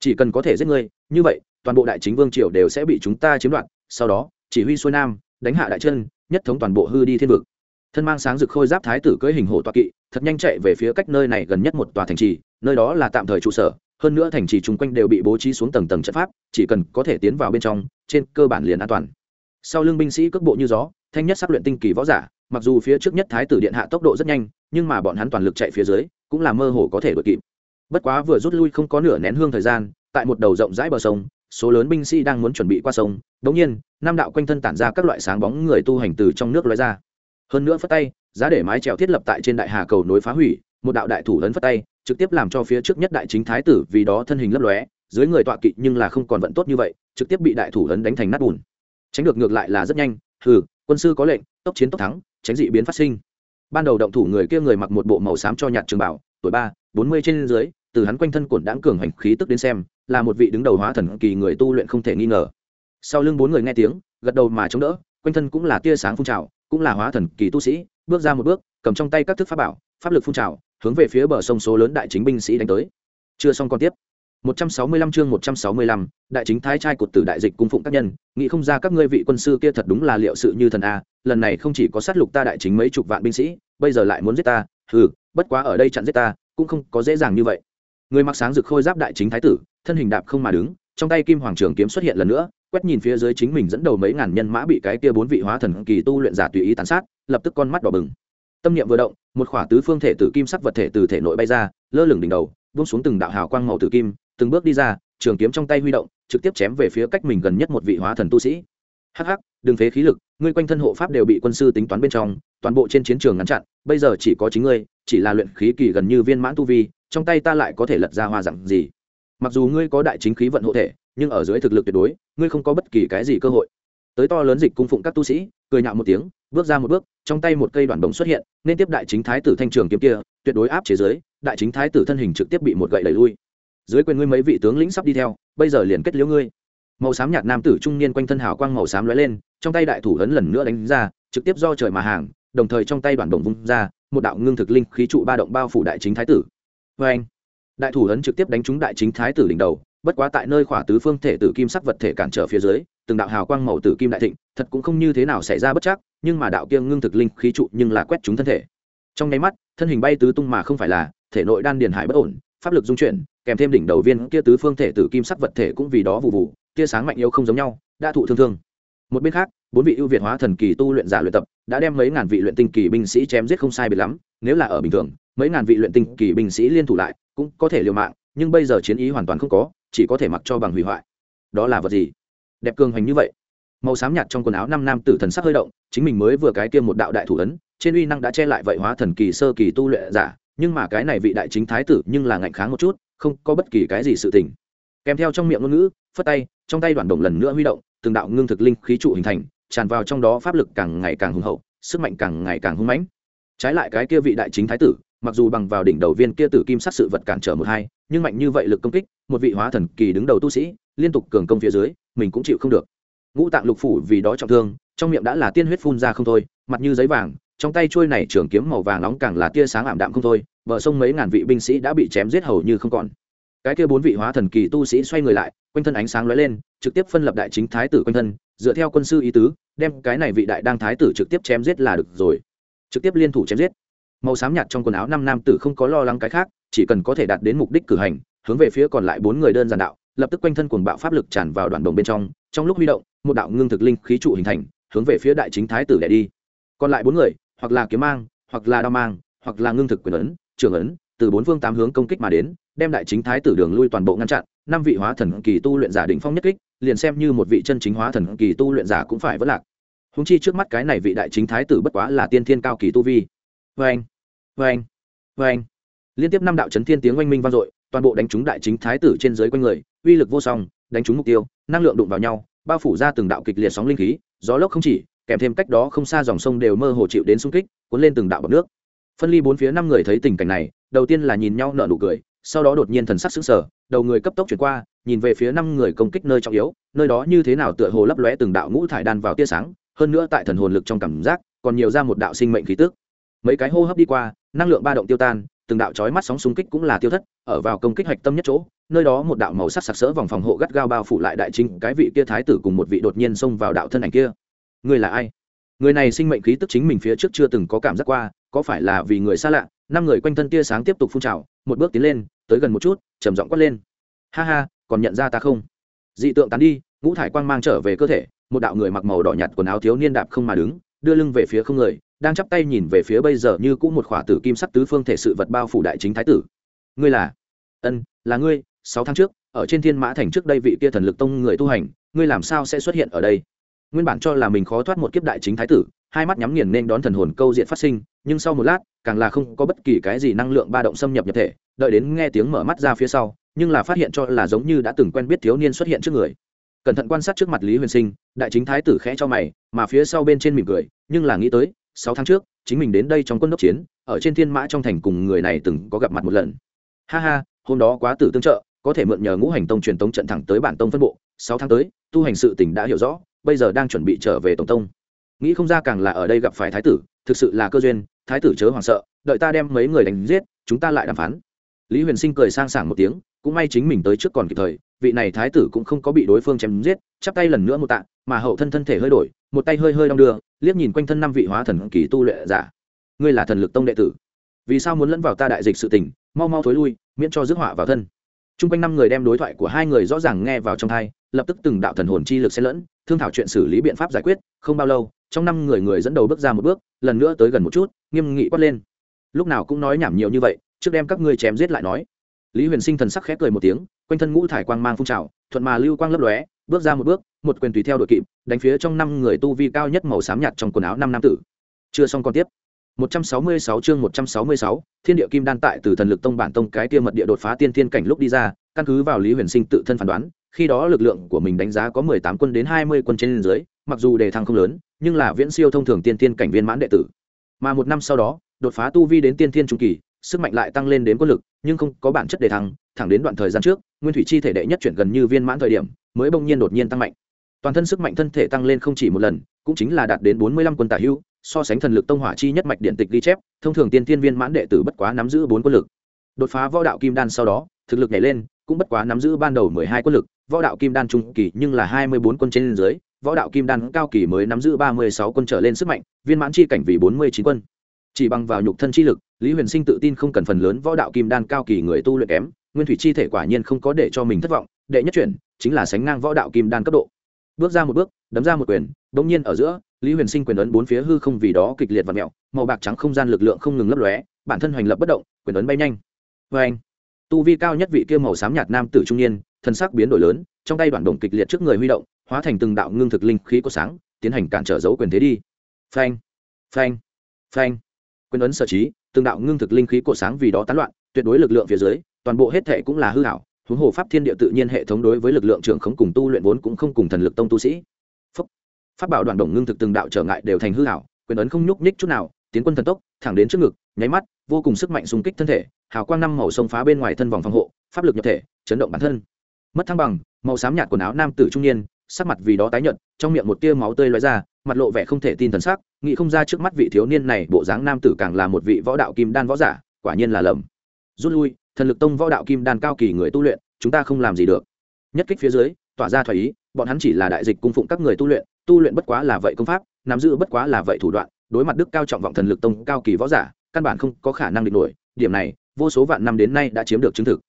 Chỉ cần có thể giết ngươi, như vậy, toàn bộ đại chính vương triều đều sẽ bị chúng ta chiếm đoạt, sau đó, chỉ huy xuôi nam, đánh hạ đại chân, nhất thống toàn bộ hư đi thiên vực. Thân mang sáng rực khôi giáp thái tử cưỡi hình hổ toa kỵ, thật nhanh chạy về phía cách nơi này gần nhất một tòa thành trì, nơi đó là tạm thời trụ sở hơn nữa thành trì chung quanh đều bị bố trí xuống tầng tầng trận pháp, chỉ cần có thể tiến vào bên trong, trên cơ bản liền an toàn. Sau lưng binh sĩ cước bộ như gió, thanh nhất sắp luyện tinh kỳ võ giả, mặc dù phía trước nhất thái tử điện hạ tốc độ rất nhanh, nhưng mà bọn hắn toàn lực chạy phía dưới, cũng là mơ hồ có thể đuổi kịp. Bất quá vừa rút lui không có nửa nén hương thời gian, tại một đầu rộng rãi bờ sông, số lớn binh sĩ đang muốn chuẩn bị qua sông đ ỗ n g nhiên nam đạo quanh thân tản ra các loại sáng bóng người tu hành từ trong nước loại ra. Hơn nữa phất tay, giá để mái trèo thiết lập tại trên đại hà cầu nối phá hủy, một đạo đại thủ lớn phất tay trực tiếp làm cho phía trước nhất đại chính thái tử vì đó thân hình lấp lóe, dưới người tọa kỵ nhưng là không còn vận tốt như vậy, trực tiếp bị đại thủ lớn đánh thành nát bùn. Tránh được ngược lại là rất nhanh, hừ, quân sư có lệnh, tốc chiến tốc thắng, tránh dị biến phát sinh. Ban đầu động thủ người kia người mặc một bộ màu xám cho nhạt trường bảo tuổi ba, bốn mươi trên dưới, từ hắn quanh thân cổn đãng cường hành khí tức đến xem, là một vị đứng đầu hóa thần kỳ người tu luyện không thể nghi ngờ. Sau lưng bốn người nghe tiếng, gật đầu mà chống đỡ, quanh thân cũng là tia sáng phun trào, cũng là hóa thần kỳ tu sĩ, bước ra một bước, cầm trong tay các thức pháp bảo pháp lực phun trào hướng về phía bờ sông số lớn đại chính binh sĩ đánh tới chưa xong còn tiếp 165 chương 165, đại chính thái trai cột tử đại dịch cung phụng các nhân, nghĩ không ra các ngươi vị quân sư kia thật đúng là liệu sự như thần a, lần này không chỉ có sát lục ta đại chính mấy chục vạn binh sĩ, bây giờ lại muốn giết ta, hừ, bất quá ở đây chặn giết ta, cũng không có dễ dàng như vậy. Người mặc sáng rực khôi giáp đại chính thái tử, thân hình đạp không mà đứng, trong tay kim hoàng trường kiếm xuất hiện lần nữa, quét nhìn phía dưới chính mình dẫn đầu mấy ngàn nhân mã bị cái kia bốn vị hóa thần kỳ tu luyện giả tùy ý tàn sát, lập tức con mắt đỏ bừng. Tâm niệm vừa động, một khỏa tứ phương thể tử kim sắc vật thể từ thể nội bay ra, lơ lửng đỉnh đầu, buông xuống từng đạo hào quang màu tử kim, từng bước đi ra trường kiếm trong tay huy động trực tiếp chém về phía cách mình gần nhất một vị hóa thần tu sĩ. Hắc hắc đừng phế khí lực ngươi quanh thân hộ pháp đều bị quân sư tính toán bên trong toàn bộ trên chiến trường ngăn chặn bây giờ chỉ có chính ngươi chỉ là luyện khí kỳ gần như viên mãn tu vi trong tay ta lại có thể lật ra hoa dặn gì? Mặc dù ngươi có đại chính khí vận hộ thể nhưng ở dưới thực lực tuyệt đối ngươi không có bất kỳ cái gì cơ hội. Tới to lớn dịch cung phụng các tu sĩ cười nhạo một tiếng, bước ra một bước, trong tay một cây đoạn đồng xuất hiện, nên tiếp đại chính thái tử thanh trường kiếm kia, tuyệt đối áp chế giới, đại chính thái tử thân hình trực tiếp bị một gậy đẩy lui. Dưới quyền ngươi mấy vị tướng lĩnh sắp đi theo, bây giờ liền kết liễu ngươi. Màu xám nhạt nam tử trung niên quanh thân hào quang màu xám lóe lên, trong tay đại thủ ấn lần nữa đánh ra, trực tiếp do trời mà hàng, đồng thời trong tay đoạn đồng vung ra, một đạo ngưng thực linh khí trụ ba động bao phủ đại chính thái tử. Vê anh, đại thủ ấn trực tiếp đánh trúng đại chính thái tử đỉnh đầu, bất quá tại nơi khỏa tứ phương thể tử kim sắc vật thể cản trở phía dưới, từng đạo hào quang màu tử kim đại thịnh thật cũng không như thế nào xảy ra bất chắc, nhưng mà đạo kiêng ngưng thực linh khí trụ nhưng là quét trúng thân thể. Trong nháy mắt, thân hình bay tứ tung mà không phải là, thể nội đan điền hải bất ổn, pháp lực dung chuyển, kèm thêm đỉnh đầu viên kia tứ phương thể tử kim sắc vật thể cũng vì đó vụ vụ, tia sáng mạnh yếu không giống nhau, đã thụ thương thương. Một bên khác, bốn vị ưu việt hóa thần kỳ tu luyện giả luyện tập, đã đem mấy ngàn vị luyện tinh kỳ binh sĩ chém giết không sai biệt lắm, nếu là ở bình thường, mấy ngàn vị luyện tinh kỳ binh sĩ liên thủ lại, cũng có thể liều mạng, nhưng bây giờ chiến ý hoàn toàn không có, chỉ có thể mặc cho bằng hủy hoại. Đó là vật gì? Đẹp cường hành như vậy màu xám nhạt trong quần áo năm nam tử thần sắc hơi động, chính mình mới vừa cái kia một đạo đại thủ ấn, trên uy năng đã che lại vậy hóa thần kỳ sơ kỳ tu luyện giả, nhưng mà cái này vị đại chính thái tử nhưng là ngạnh kháng một chút, không có bất kỳ cái gì sự tình. Kèm theo trong miệng ngôn ngữ, phất tay, trong tay đoàn đồng lần nữa huy động, từng đạo ngưng thực linh khí trụ hình thành, tràn vào trong đó pháp lực càng ngày càng hùng hậu, sức mạnh càng ngày càng hung mãnh. Trái lại cái kia vị đại chính thái tử, mặc dù bằng vào đỉnh đầu viên kia tử kim sát sự vật cản trở một hai, nhưng mạnh như vậy lực công kích, một vị hóa thần kỳ đứng đầu tu sĩ, liên tục cường công phía dưới, mình cũng chịu không được ngũ tạng lục phủ vì đó trọng thương, trong miệng đã là tiên huyết phun ra không thôi, mặt như giấy vàng, trong tay trôi này trường kiếm màu vàng nóng càng là tia sáng ảm đạm không thôi, bờ sông mấy ngàn vị binh sĩ đã bị chém giết hầu như không còn. Cái kia bốn vị hóa thần kỳ tu sĩ xoay người lại, quanh thân ánh sáng lóe lên, trực tiếp phân lập đại chính thái tử quanh thân, dựa theo quân sư ý tứ, đem cái này vị đại đang thái tử trực tiếp chém giết là được rồi. Trực tiếp liên thủ chém giết. Màu xám nhạt trong quần áo năm nam tử không có lo lắng cái khác, chỉ cần có thể đạt đến mục đích cử hành, hướng về phía còn lại bốn người đơn giản đạo, lập tức quanh thân cuồng bạo pháp lực tràn vào đoạn đồng bên trong trong lúc huy động một đạo ngưng thực linh khí trụ hình thành, hướng về phía đại chính thái tử để đi. Còn lại bốn người, hoặc là kiếm mang, hoặc là đao mang, hoặc là ngưng thực quyền ấn, trường ấn, từ bốn phương tám hướng công kích mà đến, đem đại chính thái tử đường lui toàn bộ ngăn chặn. Năm vị hóa thần kỳ tu luyện giả đỉnh phong nhất kích, liền xem như một vị chân chính hóa thần kỳ tu luyện giả cũng phải vất lạc. Húng chi trước mắt cái này vị đại chính thái tử bất quá là tiên thiên cao kỳ tu vi. Vê anh vê anh vê anh liên tiếp năm đạo chấn thiên tiếng oanh minh vang dội, toàn bộ đánh trúng đại chính thái tử trên dưới quanh người, uy lực vô song, đánh trúng mục tiêu, năng lượng đụng vào nhau bao phủ ra từng đạo kịch liệt sóng linh khí, gió lốc không chỉ, kèm thêm cách đó không xa dòng sông đều mơ hồ chịu đến xung kích, cuốn lên từng đạo bọc nước. Phân ly bốn phía năm người thấy tình cảnh này, đầu tiên là nhìn nhau nở nụ cười, sau đó đột nhiên thần sắc sững sờ, đầu người cấp tốc chuyển qua, nhìn về phía năm người công kích nơi trọng yếu, nơi đó như thế nào tựa hồ lấp lóe từng đạo ngũ thải đan vào tia sáng, hơn nữa tại thần hồn lực trong cảm giác, còn nhiều ra một đạo sinh mệnh khí tức. Mấy cái hô hấp đi qua, năng lượng ba động tiêu tan, từng đạo chói mắt sóng xung kích cũng là tiêu thất, ở vào công kích hạch tâm nhất chỗ nơi đó một đạo màu sắc sặc sỡ vòng phòng hộ gắt gao bao phủ lại đại chính cái vị kia thái tử cùng một vị đột nhiên xông vào đạo thân ảnh kia. Người là ai? Người này sinh mệnh khí tức chính mình phía trước chưa từng có cảm giác qua, có phải là vì người xa lạ? Năm người quanh thân tia sáng tiếp tục phun trào, một bước tiến lên, tới gần một chút, trầm giọng quát lên. Ha ha, còn nhận ra ta không? Dị tượng tán đi, ngũ thải quang mang trở về cơ thể, một đạo người mặc màu đỏ nhạt quần áo thiếu niên đạp không mà đứng, đưa lưng về phía không người, đang chắp tay nhìn về phía bây giờ như cũng một khỏa tử kim sắc tứ phương thể sự vật bao phủ đại chính thái tử. Ngươi là? Ân, là ngươi sáu tháng trước, ở trên thiên mã thành trước đây vị kia thần lực tông người tu hành, ngươi làm sao sẽ xuất hiện ở đây? Nguyên bản cho là mình khó thoát một kiếp đại chính thái tử, hai mắt nhắm nghiền nên đón thần hồn câu diện phát sinh, nhưng sau một lát, càng là không có bất kỳ cái gì năng lượng ba động xâm nhập nhập thể, đợi đến nghe tiếng mở mắt ra phía sau, nhưng là phát hiện cho là giống như đã từng quen biết thiếu niên xuất hiện trước người. Cẩn thận quan sát trước mặt lý huyền sinh, đại chính thái tử khẽ cho mày, mà phía sau bên trên mỉm cười, nhưng là nghĩ tới, sáu tháng trước, chính mình đến đây trong quân đốc chiến, ở trên thiên mã trong thành cùng người này từng có gặp mặt một lần. Ha ha, hôm đó quá tử tương trợ có thể mượn nhờ ngũ hành tông truyền tống trận thẳng tới bản tông phân bộ, sáu tháng tới, tu hành sự tỉnh đã hiểu rõ, bây giờ đang chuẩn bị trở về tổng tông. Nghĩ không ra càng là ở đây gặp phải thái tử, thực sự là cơ duyên, thái tử chớ hoảng sợ, đợi ta đem mấy người đánh giết, chúng ta lại đàm phán. Lý huyền sinh cười sang sảng một tiếng, cũng may chính mình tới trước còn kịp thời, vị này thái tử cũng không có bị đối phương chém giết, chắp tay lần nữa một tạ, mà hậu thân thân thể hơi đổi, một tay hơi hơi đong đưa, liếc nhìn quanh thân năm vị hóa thần kỳ tu luyện giả. Ngươi là thần lực tông đệ tử. Vì sao muốn lẫn vào ta đại dịch sự tình, mau mau thối lui, miễn cho rước họa vào thân t r u n g quanh năm người đem đối thoại của hai người rõ ràng nghe vào trong thai lập tức từng đạo thần hồn chi lực xen lẫn, thương thảo chuyện xử lý biện pháp giải quyết, không bao lâu, trong năm người người dẫn đầu bước ra một bước, lần nữa tới gần một chút, nghiêm nghị quát lên. Lúc nào cũng nói nhảm nhiều như vậy, trước đem các ngươi chém giết lại nói. Lý huyền sinh thần sắc khép cười một tiếng, quanh thân ngũ thải quang mang phun trào, thuận mà lưu quang lấp lóe, bước ra một bước, một quyền tùy theo đội kịp, đánh phía trong năm người tu vi cao nhất màu xám nhạt trong quần áo năm nam tử. Chưa xong còn tiếp. 166 chương 166, Thiên địa kim đan tại từ thần lực tông bản tông cái kia mật địa đột phá tiên thiên cảnh lúc đi ra, căn cứ vào Lý Huyền Sinh tự thân phán đoán, khi đó lực lượng của mình đánh giá có 18 quân đến 20 quân trên dưới, mặc dù đề thăng không lớn, nhưng là viễn siêu thông thường tiên thiên cảnh viên mãn đệ tử. Mà một năm sau đó, đột phá tu vi đến tiên thiên trung kỳ, sức mạnh lại tăng lên đến quân lực, nhưng không có bản chất đề thăng, thẳng đến đoạn thời gian trước, nguyên thủy chi thể đệ nhất chuyển gần như viên mãn thời điểm, mới bỗng nhiên đột nhiên tăng mạnh. Toàn thân sức mạnh thân thể tăng lên không chỉ một lần, cũng chính là đạt đến 45 quân tả hữu, so sánh thần lực tông hỏa chi nhất mạch điện tịch ghi chép, thông thường tiên tiên viên mãn đệ tử bất quá nắm giữ bốn quân lực. Đột phá võ đạo kim đan sau đó, thực lực nhảy lên, cũng bất quá nắm giữ ban đầu mười hai quân lực, võ đạo kim đan trung kỳ nhưng là hai mươi bốn quân trên dưới, võ đạo kim đan cao kỳ mới nắm giữ ba mươi sáu quân trở lên sức mạnh, viên mãn chi cảnh vì bốn mươi chín quân. Chỉ bằng vào nhục thân chi lực, lý huyền sinh tự tin không cần phần lớn võ đạo kim đan cao kỳ người tu luyện kém, nguyên thủy chi thể quả nhiên không có để cho mình thất vọng, đệ nhất chuyển chính là sánh ngang võ đạo kim đan cấp độ bước ra một bước, đấm ra một quyền, bỗng nhiên ở giữa, lý huyền sinh quyền ấn bốn phía hư không vì đó kịch liệt và mẹo, màu bạc trắng không gian lực lượng không ngừng lấp lóe, bản thân hoành lập bất động, quyền ấn bay nhanh. Vê anh, tu vi cao nhất vị kia màu xám nhạt nam tử trung niên, thân sắc biến đổi lớn, trong tay đoạn đồng kịch liệt trước người huy động, hóa thành từng đạo ngưng thực linh khí có sáng, tiến hành cản trở dấu quyền thế đi. Phanh phanh phanh quyền ấn sở trí, từng đạo ngưng thực linh khí cổ sáng vì đó tán loạn, tuyệt đối lực lượng phía dưới, toàn bộ hết thể cũng là hư hảo huống hồ pháp thiên địa tự nhiên hệ thống đối với lực lượng trưởng khống cùng tu luyện vốn cũng không cùng thần lực tông tu sĩ. Pháp bảo đoàn đồng ngưng thực từng đạo trở ngại đều thành hư hảo quyền ấn không nhúc nhích chút nào, tiến quân thần tốc, thẳng đến trước ngực, nháy mắt, vô cùng sức mạnh xung kích thân thể, hào quang năm màu sông phá bên ngoài thân vòng phòng hộ, pháp lực nhập thể, chấn động bản thân. Mất thăng bằng, màu xám nhạt quần áo nam tử trung niên, sắc mặt vì đó tái nhợt, trong miệng một tia máu tươi lóe ra, mặt lộ vẻ không thể tin thần sắc, nghĩ không ra trước mắt vị thiếu niên này bộ dáng nam tử càng là một vị võ đạo kim đan võ giả, quả nhiên là lầm. Rút lui thần lực tông võ đạo kim đan cao kỳ người tu luyện, chúng ta không làm gì được. Nhất kích phía dưới, tỏa ra thoải ý, bọn hắn chỉ là đại dịch cung phụng các người tu luyện tu luyện bất quá là vậy công pháp, nắm giữ bất quá là vậy thủ đoạn, đối mặt đức cao trọng vọng thần lực tông cao kỳ võ giả, căn bản không có khả năng địch nổi, điểm này, vô số vạn năm đến nay đã chiếm được chứng thực.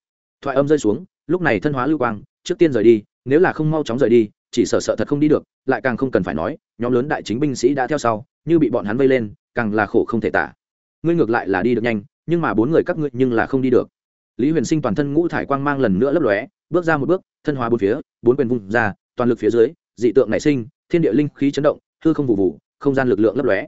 Thoại âm rơi xuống, lúc này thân hóa lưu quang, trước tiên rời đi, nếu là không mau chóng rời đi, chỉ sợ sợ thật không đi được, lại càng không cần phải nói, nhóm lớn đại chính binh sĩ đã theo sau, như bị bọn hắn vây lên, càng là khổ không thể tả. Ngươi ngược lại là đi được nhanh, nhưng mà bốn người các ngươi nhưng là không đi được lý huyền sinh toàn thân ngũ thải quang mang lần nữa lấp lóe, bước ra một bước, thân hóa bốn phía, bốn quyền vung ra, toàn lực phía dưới, dị tượng nảy sinh, thiên địa linh khí chấn động, hư không vụ vụ, không gian lực lượng lấp lóe.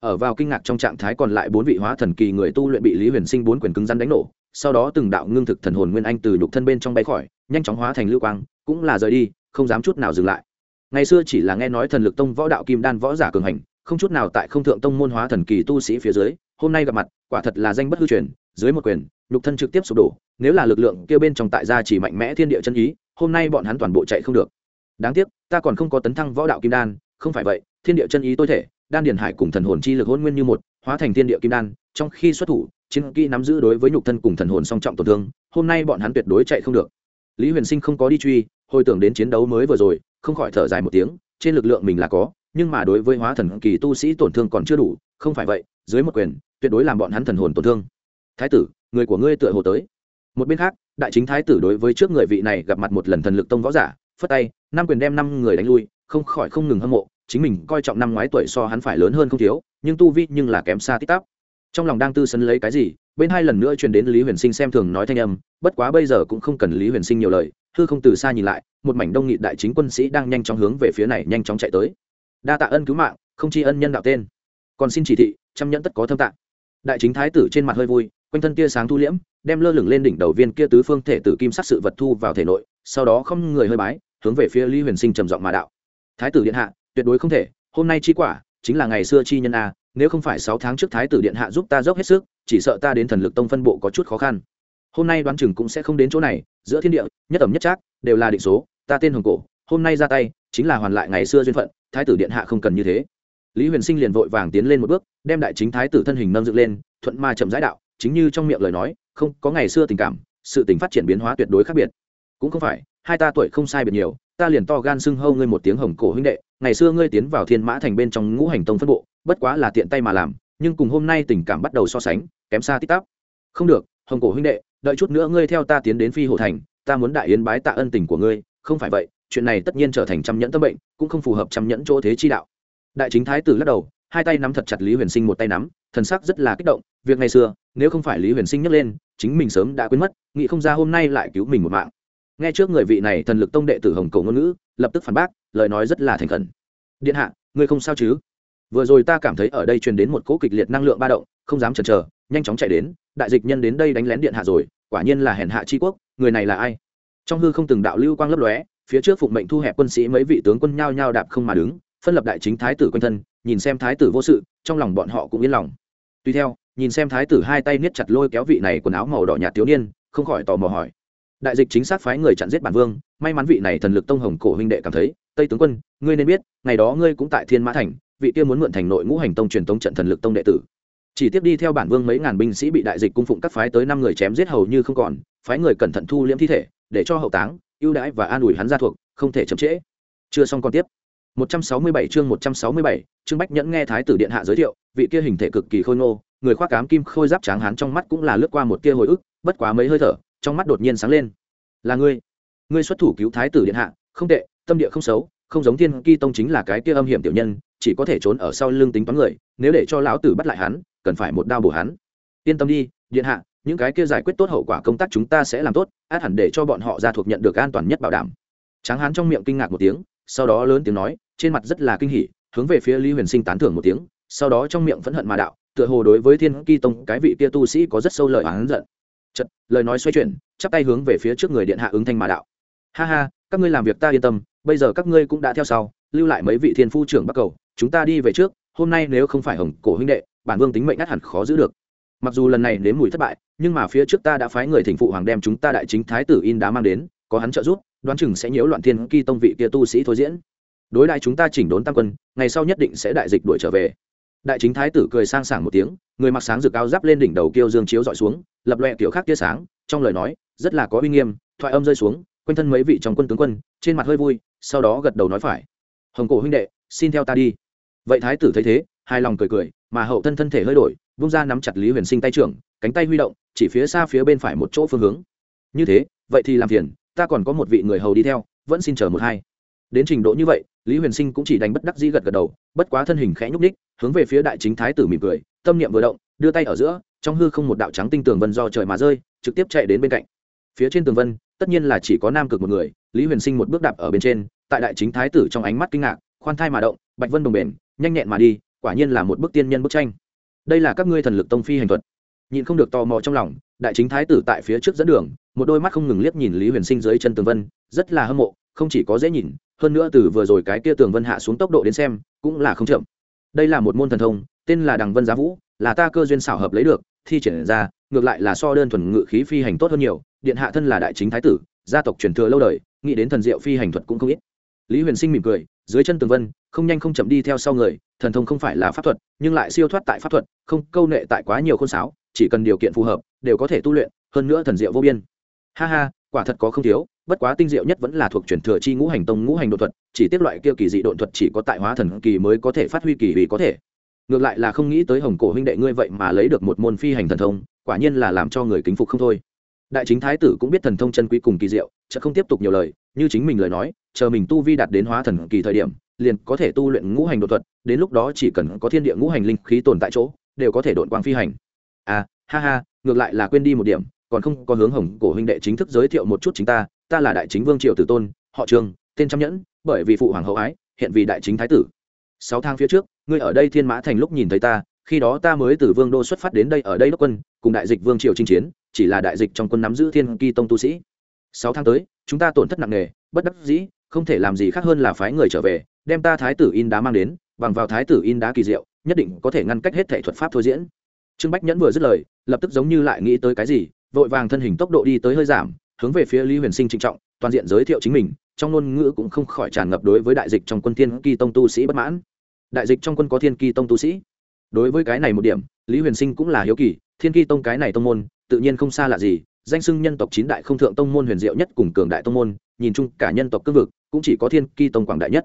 Ở vào kinh ngạc trong trạng thái còn lại bốn vị hóa thần kỳ người tu luyện bị lý huyền sinh bốn quyền cứng rắn đánh nổ, sau đó từng đạo ngưng thực thần hồn nguyên anh từ nhục thân bên trong bay khỏi, nhanh chóng hóa thành lưu quang, cũng là rời đi, không dám chút nào dừng lại. Ngày xưa chỉ là nghe nói thần lực tông võ đạo kim đan võ giả cường hành, không chút nào tại không thượng tông môn hóa thần kỳ tu sĩ phía dưới hôm nay gặp mặt, quả thật là danh bất hư truyền, dưới một quyền, nhục thân trực tiếp sụp đổ, nếu là lực lượng kia bên trong tại gia chỉ mạnh mẽ thiên địa chân ý, hôm nay bọn hắn toàn bộ chạy không được. Đáng tiếc, ta còn không có tấn thăng võ đạo kim đan, không phải vậy, thiên địa chân ý tôi thể, đan điền hải cùng thần hồn chi lực hôn nguyên như một, hóa thành thiên địa kim đan, trong khi xuất thủ, chiến kỹ nắm giữ đối với nhục thân cùng thần hồn song trọng tổn thương, hôm nay bọn hắn tuyệt đối chạy không được. Lý huyền sinh không có đi truy, hồi tưởng đến chiến đấu mới vừa rồi, không khỏi thở dài một tiếng, trên lực lượng mình là có, nhưng mà đối với hóa thần kỳ tu sĩ tổn thương còn chưa đủ, không phải vậy dưới một quyền, tuyệt đối làm bọn hắn thần hồn tổn thương. Thái tử, người của ngươi tựa hồ tới. Một bên khác, đại chính thái tử đối với trước người vị này gặp mặt một lần thần lực tông võ giả, phất tay, năm quyền đem năm người đánh lui, không khỏi không ngừng hâm mộ, chính mình coi trọng năm ngoái tuổi so hắn phải lớn hơn không thiếu, nhưng tu vi nhưng là kém xa tích tắp. Trong lòng đang tư sấn lấy cái gì, bên hai lần nữa truyền đến lý huyền sinh xem thường nói thanh âm, bất quá bây giờ cũng không cần lý huyền sinh nhiều lời, hư không từ xa nhìn lại, một mảnh đông nghị đại chính quân sĩ đang nhanh chóng hướng về phía này nhanh chóng chạy tới. Đa tạ ân cứu mạng, không tri ân nhân đạo tên. Còn xin chỉ thị trăm nhẫn tất có thâm tạng. Đại chính thái tử trên mặt hơi vui, quanh thân tia sáng thu liễm, đem lơ lửng lên đỉnh đầu viên kia tứ phương thể tử kim sắc sự vật thu vào thể nội, sau đó không người hơi bái, hướng về phía lý huyền sinh trầm giọng mà đạo. Thái tử điện hạ, tuyệt đối không thể, hôm nay chi quả, chính là ngày xưa chi nhân a, nếu không phải sáu tháng trước thái tử điện hạ giúp ta dốc hết sức, chỉ sợ ta đến thần lực tông phân bộ có chút khó khăn. Hôm nay đoán chừng cũng sẽ không đến chỗ này, giữa thiên địa, nhất ẩm nhất trác, đều là định số, ta tên hồng cổ, hôm nay ra tay, chính là hoàn lại ngày xưa duyên phận, thái tử điện hạ không cần như thế lý huyền sinh liền vội vàng tiến lên một bước, đem đại chính thái tử thân hình nâng dựng lên, thuận ma chậm giãi đạo, chính như trong miệng lời nói, không, có ngày xưa tình cảm, sự tình phát triển biến hóa tuyệt đối khác biệt. Cũng không phải, hai ta tuổi không sai biệt nhiều, ta liền to gan xưng hâu ngươi một tiếng hồng cổ huynh đệ, ngày xưa ngươi tiến vào thiên mã thành bên trong ngũ hành tông phân bộ, bất quá là tiện tay mà làm, nhưng cùng hôm nay tình cảm bắt đầu so sánh, kém xa tích tắp. Không được, hồng cổ huynh đệ, đợi chút nữa ngươi theo ta tiến đến phi hồ thành, ta muốn đại yến bái tạ ân tình của ngươi, không phải vậy, chuyện này tất nhiên trở thành trăm nhẫn tâm bệnh, cũng không phù hợp trăm nhẫn chỗ thế chi đạo đại chính thái tử lắc đầu, hai tay nắm thật chặt lý huyền sinh một tay nắm, thần sắc rất là kích động, việc ngày xưa, nếu không phải lý huyền sinh nhắc lên, chính mình sớm đã quên mất, nghĩ không ra hôm nay lại cứu mình một mạng. Nghe trước người vị này thần lực tông đệ tử hồng cầu ngôn ngữ, lập tức phản bác, lời nói rất là thành khẩn. Điện hạ, ngươi không sao chứ? Vừa rồi ta cảm thấy ở đây truyền đến một cỗ kịch liệt năng lượng ba động, không dám chần chờ, nhanh chóng chạy đến, đại dịch nhân đến đây đánh lén điện hạ rồi, quả nhiên là hèn hạ tri quốc, người này là ai? Trong hư không từng đạo lưu quang lấp lóe, phía trước phụng mệnh thu hẹp quân sĩ mấy vị tướng quân nhao nhao đạp không mà đứng phân lập đại chính thái tử quanh thân, nhìn xem thái tử vô sự, trong lòng bọn họ cũng yên lòng. Tuy theo, nhìn xem thái tử hai tay niết chặt lôi kéo vị này quần áo màu đỏ nhạt thiếu niên, không khỏi tò mò hỏi. Đại dịch chính xác phái người chặn giết bản vương, may mắn vị này thần lực tông hồng cổ huynh đệ cảm thấy, tây tướng quân, ngươi nên biết, ngày đó ngươi cũng tại thiên mã thành, vị kia muốn mượn thành nội ngũ hành tông truyền tống trận thần lực tông đệ tử. Chỉ tiếp đi theo bản vương mấy ngàn binh sĩ bị đại dịch cung phụng các phái tới năm người chém giết hầu như không còn, phái người cẩn thận thu liễm thi thể, để cho hậu táng, ưu đãi và an ủi hắn gia thuộc, không thể chậm trễ. Chưa xong còn tiếp. 167 chương 167, Trương Bách Nhẫn nghe thái tử điện hạ giới thiệu, vị kia hình thể cực kỳ khôi ngô, người khoác cám kim khôi giáp trắng hán trong mắt cũng là lướt qua một tia hồi ức, bất quá mấy hơi thở, trong mắt đột nhiên sáng lên. Là ngươi? Ngươi xuất thủ cứu thái tử điện hạ, không tệ, tâm địa không xấu, không giống Thiên Ki tông chính là cái kia âm hiểm tiểu nhân, chỉ có thể trốn ở sau lưng tính toán người, nếu để cho lão tử bắt lại hắn, cần phải một đao bổ hắn. Yên tâm đi, điện hạ, những cái kia giải quyết tốt hậu quả công tác chúng ta sẽ làm tốt, át hẳn để cho bọn họ ra thuộc nhận được an toàn nhất bảo đảm. Tráng hán trong miệng kinh ngạc một tiếng, sau đó lớn tiếng nói, trên mặt rất là kinh hỉ hướng về phía lý huyền sinh tán thưởng một tiếng sau đó trong miệng phẫn hận mà đạo tựa hồ đối với thiên kỳ tông cái vị kia tu sĩ có rất sâu lời oán giận. Chật lời nói xoay chuyển chắp tay hướng về phía trước người điện hạ ứng thanh mà đạo. Ha ha các ngươi làm việc ta yên tâm bây giờ các ngươi cũng đã theo sau lưu lại mấy vị thiên phu trưởng bắc cầu chúng ta đi về trước hôm nay nếu không phải hồng cổ huynh đệ bản vương tính mệnh ngắt hẳn khó giữ được. Mặc dù lần này nếm mùi thất bại nhưng mà phía trước ta đã phái người thỉnh phụ hoàng đem chúng ta đại chính thái tử in đá mang đến có hắn trợ giúp đoán chừng sẽ nhiễu loạn thiên kỳ tông vị kia tu sĩ thôi diễn. Đối đại chúng ta chỉnh đốn tam quân, ngày sau nhất định sẽ đại dịch đuổi trở về. Đại chính thái tử cười sang sảng một tiếng, người mặc sáng rực cao giáp lên đỉnh đầu kiêu dương chiếu dọi xuống, lập loẹ kiểu khác tia sáng, trong lời nói, rất là có uy nghiêm, thoại âm rơi xuống, quanh thân mấy vị trong quân tướng quân, trên mặt hơi vui, sau đó gật đầu nói phải. Hồng cổ huynh đệ, xin theo ta đi. Vậy thái tử thấy thế, hài lòng cười cười, mà hậu thân thân thể hơi đổi, vung ra nắm chặt lý huyền sinh tay trưởng, cánh tay huy động, chỉ phía xa phía bên phải một chỗ phương hướng. Như thế, vậy thì làm phiền ta còn có một vị người hầu đi theo, vẫn xin chờ một hai. Đến trình độ như vậy, lý huyền sinh cũng chỉ đánh bất đắc dĩ gật gật đầu, bất quá thân hình khẽ nhúc ních hướng về phía đại chính thái tử mỉm cười, tâm niệm vừa động, đưa tay ở giữa, trong hư không một đạo trắng tinh tường vân do trời mà rơi, trực tiếp chạy đến bên cạnh. Phía trên tường vân, tất nhiên là chỉ có nam cực một người, lý huyền sinh một bước đạp ở bên trên, tại đại chính thái tử trong ánh mắt kinh ngạc, khoan thai mà động, bạch vân đồng bền, nhanh nhẹn mà đi, quả nhiên là một bức tiên nhân bức tranh. Đây là các ngươi thần lực tông phi hành thuật. Nhìn không được tò mò trong lòng đại chính thái tử tại phía trước dẫn đường, một đôi mắt không ngừng liếc nhìn lý huyền sinh dưới chân tường vân, rất là hâm mộ, không chỉ có dễ nhìn, hơn nữa từ vừa rồi cái kia tường vân hạ xuống tốc độ đến xem, cũng là không chậm. Đây là một môn thần thông, tên là đằng vân giá vũ, là ta cơ duyên xảo hợp lấy được, thi triển ra, ngược lại là so đơn thuần ngự khí phi hành tốt hơn nhiều, điện hạ thân là đại chính thái tử, gia tộc truyền thừa lâu đời, nghĩ đến thần diệu phi hành thuật cũng không ít. Lý huyền sinh mỉm cười, dưới chân tường vân, không nhanh không chậm đi theo sau người, thần thông không phải là pháp thuật, nhưng lại siêu thoát tại pháp thuật, không câu nệ tại quá nhiều khôn sáo, chỉ cần điều kiện phù hợp đều có thể tu luyện, hơn nữa thần diệu vô biên. Ha ha, quả thật có không thiếu, bất quá tinh diệu nhất vẫn là thuộc truyền thừa chi ngũ hành tông ngũ hành đột thuật, chỉ tiếp loại kia kỳ dị đột thuật chỉ có tại hóa thần kỳ mới có thể phát huy kỳ vì có thể. Ngược lại là không nghĩ tới hồng cổ huynh đệ ngươi vậy mà lấy được một môn phi hành thần thông, quả nhiên là làm cho người kính phục không thôi. Đại chính thái tử cũng biết thần thông chân quý cùng kỳ diệu chợ không tiếp tục nhiều lời, như chính mình lời nói, chờ mình tu vi đạt đến hóa thần kỳ thời điểm, liền có thể tu luyện ngũ hành đột thuật, đến lúc đó chỉ cần có thiên địa ngũ hành linh khí tồn tại chỗ, đều có thể đội quang phi hành. À ha ha ngược lại là quên đi một điểm, còn không có hướng hồng cổ huynh đệ chính thức giới thiệu một chút chính ta ta là đại chính vương triều tử tôn, họ trường, tên trăm nhẫn, bởi vì phụ hoàng hậu ái, hiện vì đại chính thái tử. Sáu tháng phía trước, ngươi ở đây thiên mã thành lúc nhìn thấy ta, khi đó ta mới từ vương đô xuất phát đến đây ở đây đốc quân, cùng đại dịch vương triều chinh chiến, chỉ là đại dịch trong quân nắm giữ thiên kỳ tông tu sĩ. Sáu tháng tới, chúng ta tổn thất nặng nề, bất đắc dĩ, không thể làm gì khác hơn là phái người trở về, đem ta thái tử in đá mang đến, bằng vào thái tử in đá kỳ diệu, nhất định có thể ngăn cách hết thể thuật pháp thôi diễn trương bách nhẫn vừa dứt lời, lập tức giống như lại nghĩ tới cái gì, vội vàng thân hình tốc độ đi tới hơi giảm, hướng về phía lý huyền sinh trịnh trọng, toàn diện giới thiệu chính mình, trong ngôn ngữ cũng không khỏi tràn ngập đối với đại dịch trong quân thiên kỳ tông tu sĩ bất mãn. Đại dịch trong quân có thiên kỳ tông tu sĩ. Đối với cái này một điểm, lý huyền sinh cũng là hiếu kỳ, thiên kỳ tông cái này tông môn, tự nhiên không xa lạ gì, danh sưng nhân tộc chín đại không thượng tông môn huyền diệu nhất cùng cường đại tông môn, nhìn chung cả nhân tộc cương vực, cũng chỉ có thiên kỳ tông quảng đại nhất.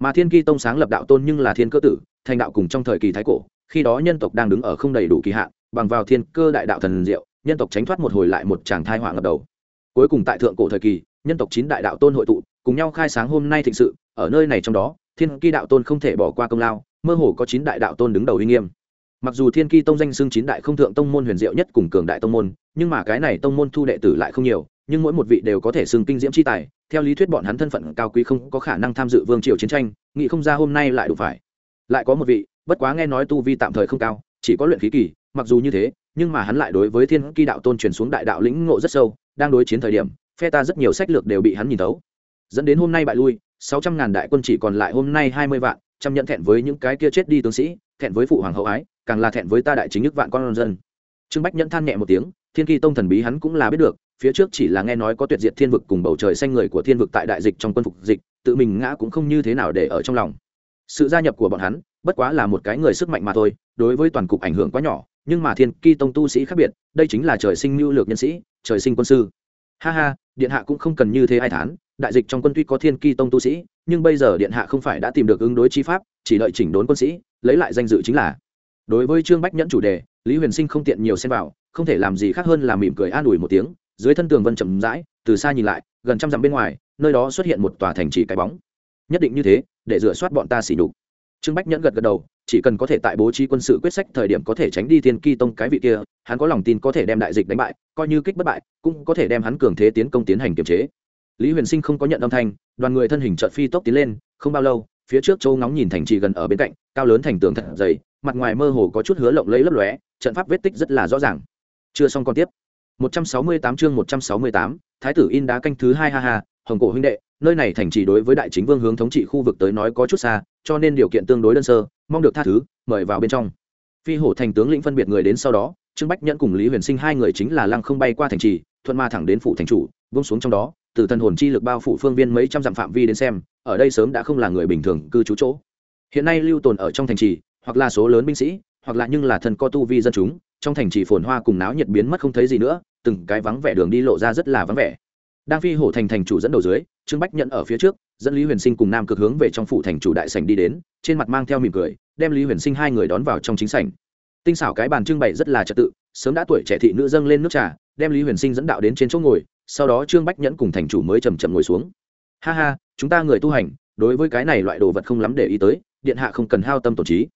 Mà thiên kỳ tông sáng lập đạo tôn nhưng là thiên cơ tử, thành đạo cùng trong thời kỳ thái cổ khi đó nhân tộc đang đứng ở không đầy đủ kỳ hạn, bằng vào thiên cơ đại đạo thần diệu, nhân tộc tránh thoát một hồi lại một tràng thai họa ngập đầu. Cuối cùng tại thượng cổ thời kỳ, nhân tộc chín đại đạo tôn hội tụ, cùng nhau khai sáng hôm nay thịnh sự, ở nơi này trong đó, thiên kỳ đạo tôn không thể bỏ qua công lao, mơ hồ có chín đại đạo tôn đứng đầu uy nghiêm. Mặc dù thiên kỳ tông danh xưng chín đại không thượng tông môn huyền diệu nhất cùng cường đại tông môn, nhưng mà cái này tông môn thu đệ tử lại không nhiều, nhưng mỗi một vị đều có thể xưng kinh diễm chi tài, theo lý thuyết bọn hắn thân phận cao quý không có khả năng tham dự vương triều chiến tranh, nghĩ không ra hôm nay lại đủ phải. Lại có một vị bất quá nghe nói tu vi tạm thời không cao, chỉ có luyện khí kỳ, mặc dù như thế, nhưng mà hắn lại đối với thiên kỳ đạo tôn truyền xuống đại đạo lĩnh ngộ rất sâu, đang đối chiến thời điểm, phe ta rất nhiều sách lược đều bị hắn nhìn thấu. Dẫn đến hôm nay bại lui, sáu trăm ngàn đại quân chỉ còn lại hôm nay hai mươi vạn, trăm nhận thẹn với những cái kia chết đi tướng sĩ, thẹn với phụ hoàng hậu ái, càng là thẹn với ta đại chính nước vạn con dân. Trương bách nhẫn than nhẹ một tiếng, thiên kỳ tông thần bí hắn cũng là biết được, phía trước chỉ là nghe nói có tuyệt diệt thiên vực cùng bầu trời xanh người của thiên vực tại đại dịch trong quân phục dịch, tự mình ngã cũng không như thế nào để ở trong lòng. Sự gia nhập của bọn hắn bất quá là một cái người sức mạnh mà thôi, đối với toàn cục ảnh hưởng quá nhỏ, nhưng mà thiên kỳ tông tu sĩ khác biệt, đây chính là trời sinh mưu lược nhân sĩ, trời sinh quân sư. Ha ha, điện hạ cũng không cần như thế ai thán, đại dịch trong quân tuy có thiên kỳ tông tu sĩ, nhưng bây giờ điện hạ không phải đã tìm được ứng đối chi pháp, chỉ đợi chỉnh đốn quân sĩ, lấy lại danh dự chính là. Đối với trương bách nhẫn chủ đề, lý huyền sinh không tiện nhiều xem vào, không thể làm gì khác hơn là mỉm cười an ủi một tiếng, dưới thân tường vân chậm rãi, từ xa nhìn lại, gần trăm dặm bên ngoài, nơi đó xuất hiện một tòa thành trì cái bóng. Nhất định như thế, để rửa soát bọn ta xỉ nhục trương bách nhẫn gật gật đầu chỉ cần có thể tại bố trí quân sự quyết sách thời điểm có thể tránh đi thiên ki tông cái vị kia hắn có lòng tin có thể đem đại dịch đánh bại coi như kích bất bại cũng có thể đem hắn cường thế tiến công tiến hành kiềm chế. Lý huyền sinh không có nhận âm thanh đoàn người thân hình trợt phi tốc tiến lên không bao lâu phía trước châu ngóng nhìn thành trì gần ở bên cạnh cao lớn thành tường thật dày mặt ngoài mơ hồ có chút hứa lộng lấy lấp lóe trận pháp vết tích rất là rõ ràng. Chưa xong còn tiếp. 168 chương 168, thái tử in đá canh thứ hai ha ha hồng cổ huynh đệ, nơi này thành trì đối với đại chính vương hướng thống trị khu vực tới nói có chút xa, cho nên điều kiện tương đối đơn sơ, mong được tha thứ, mời vào bên trong. Phi hổ thành tướng lĩnh phân biệt người đến sau đó, trương bách nhẫn cùng lý huyền sinh hai người chính là lăng không bay qua thành trì, thuận ma thẳng đến phủ thành chủ, vung xuống trong đó, từ thần hồn chi lực bao phủ phương viên mấy trăm dặm phạm vi đến xem, ở đây sớm đã không là người bình thường cư trú chỗ. Hiện nay lưu tồn ở trong thành trì, hoặc là số lớn binh sĩ, hoặc là nhưng là thần co tu vi dân chúng, trong thành trì phồn hoa cùng náo nhiệt biến mất không thấy gì nữa, từng cái vắng vẻ đường đi lộ ra rất là vắng vẻ đang phi hổ thành thành chủ dẫn đầu dưới, trương bách nhận ở phía trước, dẫn lý huyền sinh cùng nam cực hướng về trong phủ thành chủ đại sảnh đi đến, trên mặt mang theo mỉm cười, đem lý huyền sinh hai người đón vào trong chính sảnh. Tinh xảo cái bàn trưng bày rất là trật tự, sớm đã tuổi trẻ thị nữ dâng lên nước trà, đem lý huyền sinh dẫn đạo đến trên chỗ ngồi, sau đó trương bách nhẫn cùng thành chủ mới chầm chậm ngồi xuống. Ha ha, chúng ta người tu hành, đối với cái này loại đồ vật không lắm để ý tới, điện hạ không cần hao tâm tổ trí.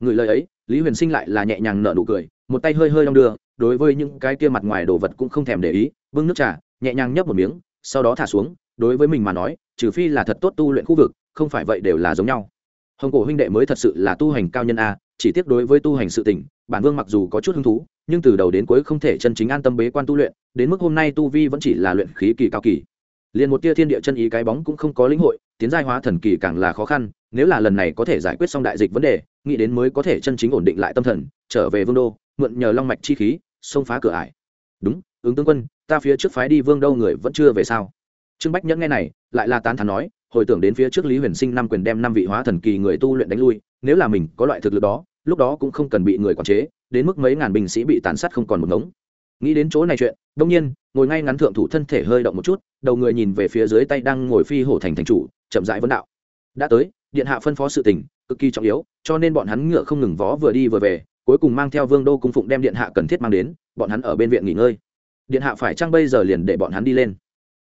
Người lời ấy, lý huyền sinh lại là nhẹ nhàng nở nụ cười, một tay hơi hơi đong đưa, đối với những cái kia mặt ngoài đồ vật cũng không thèm để ý, bưng nước trà nhẹ nhàng nhấp một miếng, sau đó thả xuống, đối với mình mà nói, trừ phi là thật tốt tu luyện khu vực, không phải vậy đều là giống nhau. Hồng cổ huynh đệ mới thật sự là tu hành cao nhân a, chỉ tiếc đối với tu hành sự tỉnh bản vương mặc dù có chút hứng thú, nhưng từ đầu đến cuối không thể chân chính an tâm bế quan tu luyện, đến mức hôm nay tu vi vẫn chỉ là luyện khí kỳ cao kỳ. Liền một tia thiên địa chân ý cái bóng cũng không có lĩnh hội, tiến giai hóa thần kỳ càng là khó khăn, nếu là lần này có thể giải quyết xong đại dịch vấn đề, nghĩ đến mới có thể chân chính ổn định lại tâm thần, trở về vương đô, mượn nhờ long mạch chi khí, xông phá cửa ải. Đúng, ứng tướng quân ta phía trước phái đi vương đâu người vẫn chưa về sao? Trương bách nhẫn nghe này, lại là tán thán nói, hồi tưởng đến phía trước lý huyền sinh năm quyền đem năm vị hóa thần kỳ người tu luyện đánh lui, nếu là mình có loại thực lực đó, lúc đó cũng không cần bị người quản chế, đến mức mấy ngàn binh sĩ bị tàn sát không còn một ngống. Nghĩ đến chỗ này chuyện, đông nhiên, ngồi ngay ngắn thượng thủ thân thể hơi động một chút, đầu người nhìn về phía dưới tay đang ngồi phi hổ thành thành chủ, chậm rãi vấn đạo. Đã tới, điện hạ phân phó sự tình, cực kỳ trọng yếu, cho nên bọn hắn ngựa không ngừng vó vừa đi vừa về, cuối cùng mang theo vương đô cung phụng đem điện hạ cần thiết mang đến, bọn hắn ở bên viện nghỉ ngơi điện hạ phải chăng bây giờ liền để bọn hắn đi lên?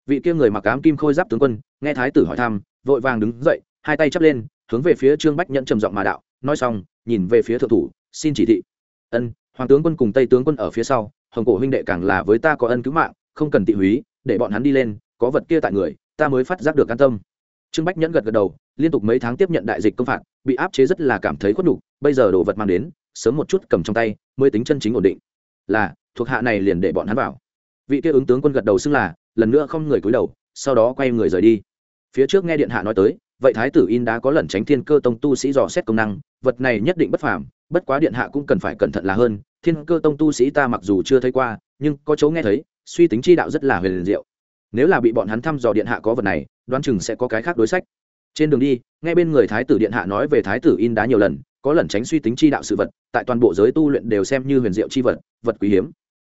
Vị kia người mặc ám kim khôi giáp tướng quân, nghe thái tử hỏi thăm, vội vàng đứng dậy, hai tay chắp lên, hướng về phía trương bách nhẫn trầm giọng mà đạo, nói xong, nhìn về phía thượng thủ, xin chỉ thị. Ân, hoàng tướng quân cùng tây tướng quân ở phía sau, hồng cổ huynh đệ càng là với ta có ân cứu mạng, không cần tị húy, để bọn hắn đi lên, có vật kia tại người, ta mới phát giác được an tâm. Trương bách nhẫn gật gật đầu, liên tục mấy tháng tiếp nhận đại dịch công phạt, bị áp chế rất là cảm thấy khuất nhục, bây giờ đồ vật mang đến, sớm một chút cầm trong tay, mới tính chân chính ổn định. Là, thuộc hạ này liền để bọn hắn vào vị kia ứng tướng quân gật đầu xưng là, lần nữa không người cúi đầu, sau đó quay người rời đi. Phía trước nghe điện hạ nói tới, vậy thái tử in đã có lần tránh thiên cơ tông tu sĩ dò xét công năng, vật này nhất định bất phàm, bất quá điện hạ cũng cần phải cẩn thận là hơn, thiên cơ tông tu sĩ ta mặc dù chưa thấy qua, nhưng có chỗ nghe thấy, suy tính chi đạo rất là huyền diệu. Nếu là bị bọn hắn thăm dò điện hạ có vật này, đoán chừng sẽ có cái khác đối sách. Trên đường đi, nghe bên người thái tử điện hạ nói về thái tử in đá nhiều lần, có lần tránh suy tính chi đạo sự vật, tại toàn bộ giới tu luyện đều xem như huyền diệu chi vật vật quý hiếm.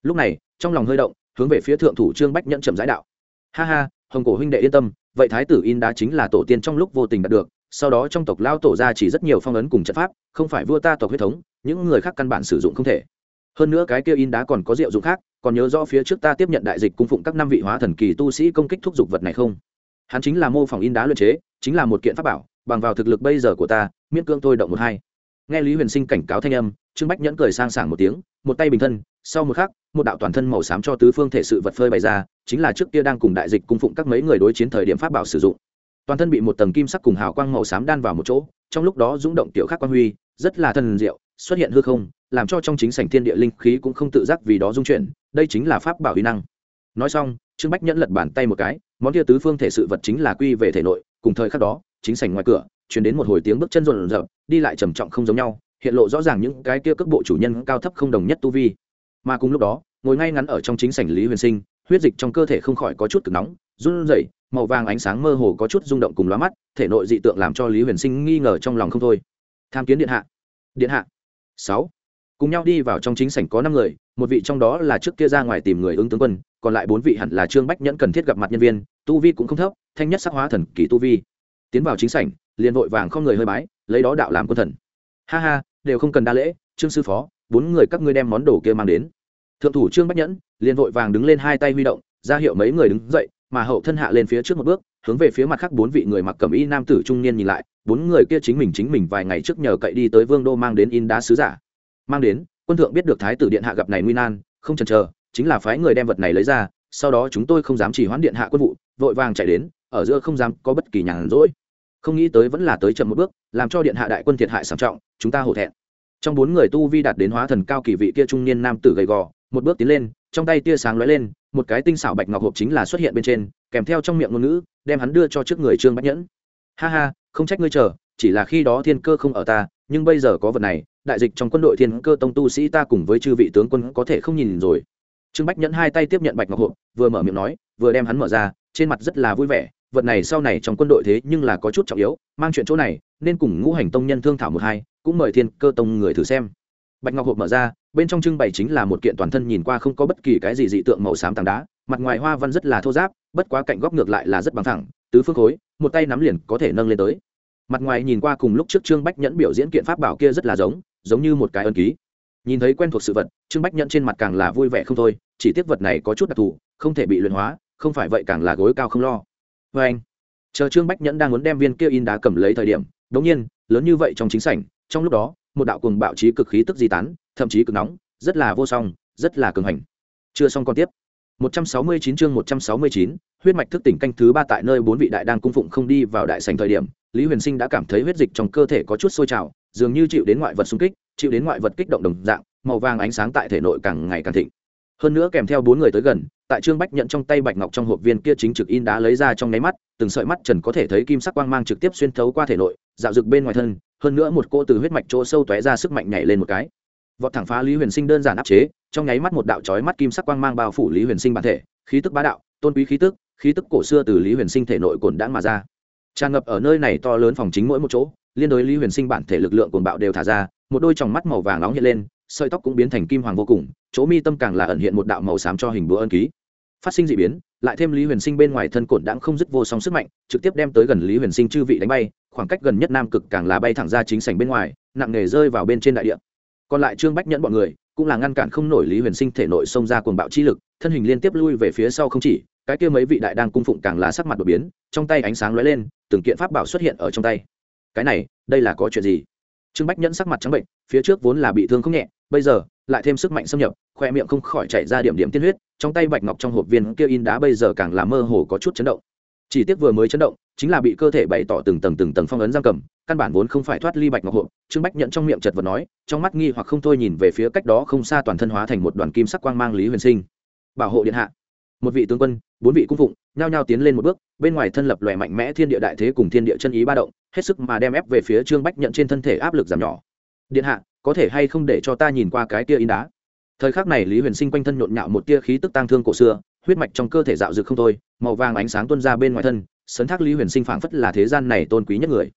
Lúc này, trong lòng hơi động hướng về phía thượng thủ trương bách nhẫn chậm giải đạo. Ha ha, hồng cổ huynh đệ yên tâm, vậy thái tử in đá chính là tổ tiên trong lúc vô tình đạt được, sau đó trong tộc lao tổ ra chỉ rất nhiều phong ấn cùng trận pháp, không phải vua ta tộc huyết thống, những người khác căn bản sử dụng không thể. Hơn nữa cái kia in đá còn có diệu dụng khác, còn nhớ rõ phía trước ta tiếp nhận đại dịch cung phụng các năm vị hóa thần kỳ tu sĩ công kích thúc giục vật này không? Hắn chính là mô phỏng in đá luyện chế, chính là một kiện pháp bảo, bằng vào thực lực bây giờ của ta, miễn cương tôi động một hai. Nghe lý huyền sinh cảnh cáo thanh âm trương bách nhẫn cười sang sảng một tiếng, một tay bình thân, sau một khắc, một đạo toàn thân màu xám cho tứ phương thể sự vật phơi bày ra, chính là trước kia đang cùng đại dịch cung phụng các mấy người đối chiến thời điểm pháp bảo sử dụng. Toàn thân bị một tầng kim sắc cùng hào quang màu xám đan vào một chỗ, trong lúc đó rung động tiểu khắc quang huy, rất là thần diệu, xuất hiện hư không, làm cho trong chính sảnh thiên địa linh khí cũng không tự giác vì đó dung chuyển, đây chính là pháp bảo uy năng. Nói xong, trương bách nhẫn lật bàn tay một cái, món kia tứ phương thể sự vật chính là quy về thể nội, cùng thời khắc đó, chính sảnh ngoài cửa chuyển đến một hồi tiếng bước chân rộn rợn đi lại trầm trọng không giống nhau hiện lộ rõ ràng những cái kia cước bộ chủ nhân cao thấp không đồng nhất tu vi. Mà cùng lúc đó, ngồi ngay ngắn ở trong chính sảnh lý huyền sinh, huyết dịch trong cơ thể không khỏi có chút cực nóng, run rẩy, màu vàng ánh sáng mơ hồ có chút rung động cùng lóa mắt, thể nội dị tượng làm cho lý huyền sinh nghi ngờ trong lòng không thôi. Tham kiến điện hạ. Điện hạ. Sáu. Cùng nhau đi vào trong chính sảnh có năm người, một vị trong đó là trước kia ra ngoài tìm người ứng tướng quân, còn lại bốn vị hẳn là trương bách nhẫn cần thiết gặp mặt nhân viên, tu vi cũng không thấp, thanh nhất sắc hóa thần kỳ tu vi. Tiến vào chính sảnh, liền vội vàng không người hơi bái, lấy đó đạo làm quân thần ha ha, đều không cần đa lễ, trương sư phó, bốn người các ngươi đem món đồ kia mang đến. Thượng thủ trương bách nhẫn liền vội vàng đứng lên hai tay huy động, ra hiệu mấy người đứng dậy, mà hậu thân hạ lên phía trước một bước, hướng về phía mặt khác bốn vị người mặc cẩm y nam tử trung niên nhìn lại, bốn người kia chính mình chính mình vài ngày trước nhờ cậy đi tới vương đô mang đến in đá sứ giả. Mang đến, quân thượng biết được thái tử điện hạ gặp này nguy nan, không chần chờ, chính là phái người đem vật này lấy ra, sau đó chúng tôi không dám chỉ hoãn điện hạ quân vụ, vội vàng chạy đến, ở giữa không dám có bất kỳ nhàn rỗi không nghĩ tới vẫn là tới chậm một bước, làm cho điện hạ đại quân thiệt hại sảm trọng, chúng ta hổ thẹn. Trong bốn người tu vi đạt đến hóa thần cao kỳ vị kia trung niên nam tử gầy gò, một bước tiến lên, trong tay tia sáng lóe lên, một cái tinh xảo bạch ngọc hộp chính là xuất hiện bên trên, kèm theo trong miệng ngôn ngữ, đem hắn đưa cho trước người trương bách nhẫn. Ha ha, không trách ngươi chờ, chỉ là khi đó thiên cơ không ở ta, nhưng bây giờ có vật này, đại dịch trong quân đội thiên cơ tông tu sĩ ta cùng với chư vị tướng quân có thể không nhìn rồi. Trương bách nhẫn hai tay tiếp nhận bạch ngọc hộp, vừa mở miệng nói, vừa đem hắn mở ra, trên mặt rất là vui vẻ vật này sau này trong quân đội thế nhưng là có chút trọng yếu, mang chuyện chỗ này, nên cùng ngũ hành tông nhân thương thảo một hai, cũng mời thiên cơ tông người thử xem. Bạch ngọc hộp mở ra, bên trong trưng bày chính là một kiện toàn thân nhìn qua không có bất kỳ cái gì dị tượng màu xám tảng đá, mặt ngoài hoa văn rất là thô giáp, bất quá cạnh góc ngược lại là rất bằng thẳng, tứ phương khối, một tay nắm liền có thể nâng lên tới. Mặt ngoài nhìn qua cùng lúc trước trương bách nhẫn biểu diễn kiện pháp bảo kia rất là giống giống như một cái ân ký. Nhìn thấy quen thuộc sự vật, trương bách nhẫn trên mặt càng là vui vẻ không thôi, chỉ tiếc vật này có chút đặc thù, không thể bị luyện hóa, không phải vậy càng là gối cao không lo vê anh chờ trương bách nhẫn đang muốn đem viên kia in đá cầm lấy thời điểm đ ỗ n g nhiên lớn như vậy trong chính sảnh trong lúc đó một đạo cùng bạo trí cực khí tức di tán thậm chí cực nóng rất là vô song rất là cường hành chưa xong còn tiếp 169 chương 169, huyết mạch thức tỉnh canh thứ ba tại nơi bốn vị đại đang cung phụng không đi vào đại sảnh thời điểm, Lý Huyền Sinh đã cảm thấy huyết dịch trong cơ thể có chút sôi trào, dường như chịu đến ngoại vật xung kích, chịu đến ngoại vật kích động đồng dạng, màu vàng ánh sáng tại thể nội càng ngày càng thịnh. Hơn nữa kèm theo bốn người tới gần, tại Trương Bách nhận trong tay bạch ngọc trong hộp viên kia chính trực in đá lấy ra trong nháy mắt, từng sợi mắt trần có thể thấy kim sắc quang mang trực tiếp xuyên thấu qua thể nội, dạo rực bên ngoài thân, hơn nữa một cô từ huyết mạch chỗ sâu tóe ra sức mạnh nhảy lên một cái. Vọt thẳng phá Lý Huyền Sinh đơn giản áp chế, trong nháy mắt một đạo chói mắt kim sắc quang mang bao phủ Lý Huyền Sinh bản thể, khí tức bá đạo, tôn quý khí tức, khí tức cổ xưa từ Lý Huyền Sinh thể nội cồn đãng mà ra. tràn ngập ở nơi này to lớn phòng chính mỗi một chỗ liên đối lý huyền sinh bản thể lực lượng cồn bạo đều thả ra một đôi tròng mắt màu vàng nóng hiện lên sợi tóc cũng biến thành kim hoàng vô cùng, chỗ mi tâm càng là ẩn hiện một đạo màu xám cho hình búa ân ký. Phát sinh d ị biến, lại thêm lý huyền sinh bên ngoài thân cổn đãng không dứt vô song sức mạnh, trực tiếp đem tới gần lý huyền sinh chư vị đánh bay, khoảng cách gần nhất nam cực càng là bay thẳng ra chính sảnh bên ngoài, nặng nề rơi vào bên trên đại địa. Còn lại trương bách nhẫn bọn người, cũng là ngăn cản không nổi lý huyền sinh thể nội xông ra cuồng bạo chi lực, thân hình liên tiếp lui về phía sau không chỉ, cái kia mấy vị đại đang cung phụng càng là sắc mặt đột biến, trong tay ánh sáng lóe lên, từng kiện pháp bảo xuất hiện ở trong tay. Cái này, đây là có chuyện gì? Trương bách nhẫn sắc mặt trắng bệnh, phía trước vốn là bị thương không nhẹ bây giờ, lại thêm sức mạnh xâm nhập, khoe miệng không khỏi chạy ra điểm điểm tiên huyết, trong tay bạch ngọc trong hộp viên kia in đá bây giờ càng là mơ hồ có chút chấn động. Chỉ tiếc vừa mới chấn động, chính là bị cơ thể bày tỏ từng tầng từng tầng phong ấn giam cầm, căn bản vốn không phải thoát ly bạch ngọc hộp, trương bách nhận trong miệng chật vật nói, trong mắt nghi hoặc không thôi nhìn về phía cách đó không xa toàn thân hóa thành một đoàn kim sắc quang mang lý huyền sinh. Bảo hộ điện hạ. Một vị tướng quân, bốn vị cung phụng, nhao nhao tiến lên một bước, bên ngoài thân lập lòe mạnh mẽ thiên địa đại thế cùng thiên địa chân ý ba động, hết sức mà đem ép về phía trương bách nhận trên thân thể áp lực giảm nhỏ. Điện hạ có thể hay không để cho ta nhìn qua cái tia in đá. Thời khắc này lý huyền sinh quanh thân nhộn nhạo một tia khí tức tang thương cổ xưa, huyết mạch trong cơ thể dạo dực không thôi, màu vàng ánh sáng tuôn ra bên ngoài thân, sấn thác lý huyền sinh phảng phất là thế gian này tôn quý nhất người.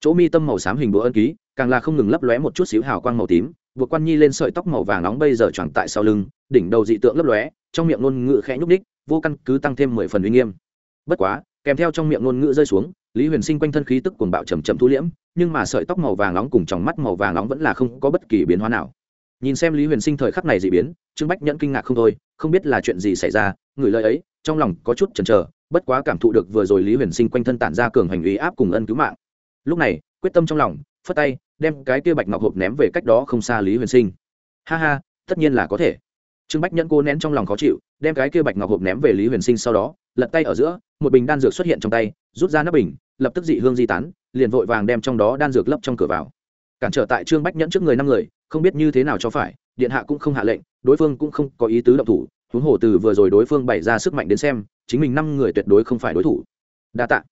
Chỗ mi tâm màu xám hình bộ ân ký, càng là không ngừng lấp lóe một chút xíu hào quang màu tím, buộc quan nhi lên sợi tóc màu vàng nóng bây giờ choàng tại sau lưng, đỉnh đầu dị tượng lấp lóe, trong miệng ngôn ngữ khẽ nhúc ních vô căn cứ tăng thêm mười phần uy nghiêm. Bất quá, kèm theo trong miệng ngôn ngữ rơi xuống lý huyền sinh quanh thân khí tức cuồng bạo chầm chậm thu liễm, nhưng mà sợi tóc màu vàng nóng cùng trong mắt màu vàng nóng vẫn là không có bất kỳ biến hóa nào. Nhìn xem lý huyền sinh thời khắc này dị biến, trương bách nhẫn kinh ngạc không thôi, không biết là chuyện gì xảy ra, người lời ấy, trong lòng có chút chần chờ, bất quá cảm thụ được vừa rồi lý huyền sinh quanh thân tản ra cường hành ý áp cùng ân cứu mạng. Lúc này, quyết tâm trong lòng, phất tay, đem cái kia bạch ngọc hộp ném về cách đó không xa lý huyền sinh. Ha ha, tất nhiên là có thể. Trương bách nhẫn cô nén trong lòng khó chịu, đem cái kia bạch ngọc hộp ném về lý huyền sinh sau đó, lật tay ở giữa, một bình đan dược xuất hiện trong tay, rút ra nắp bình lập tức dị hương di tán, liền vội vàng đem trong đó đan dược lấp trong cửa vào. Cản trở tại trương bách nhẫn trước người năm người, không biết như thế nào cho phải, điện hạ cũng không hạ lệnh, đối phương cũng không có ý tứ động thủ, huống hồ từ vừa rồi đối phương bày ra sức mạnh đến xem, chính mình năm người tuyệt đối không phải đối thủ. Đa tạ.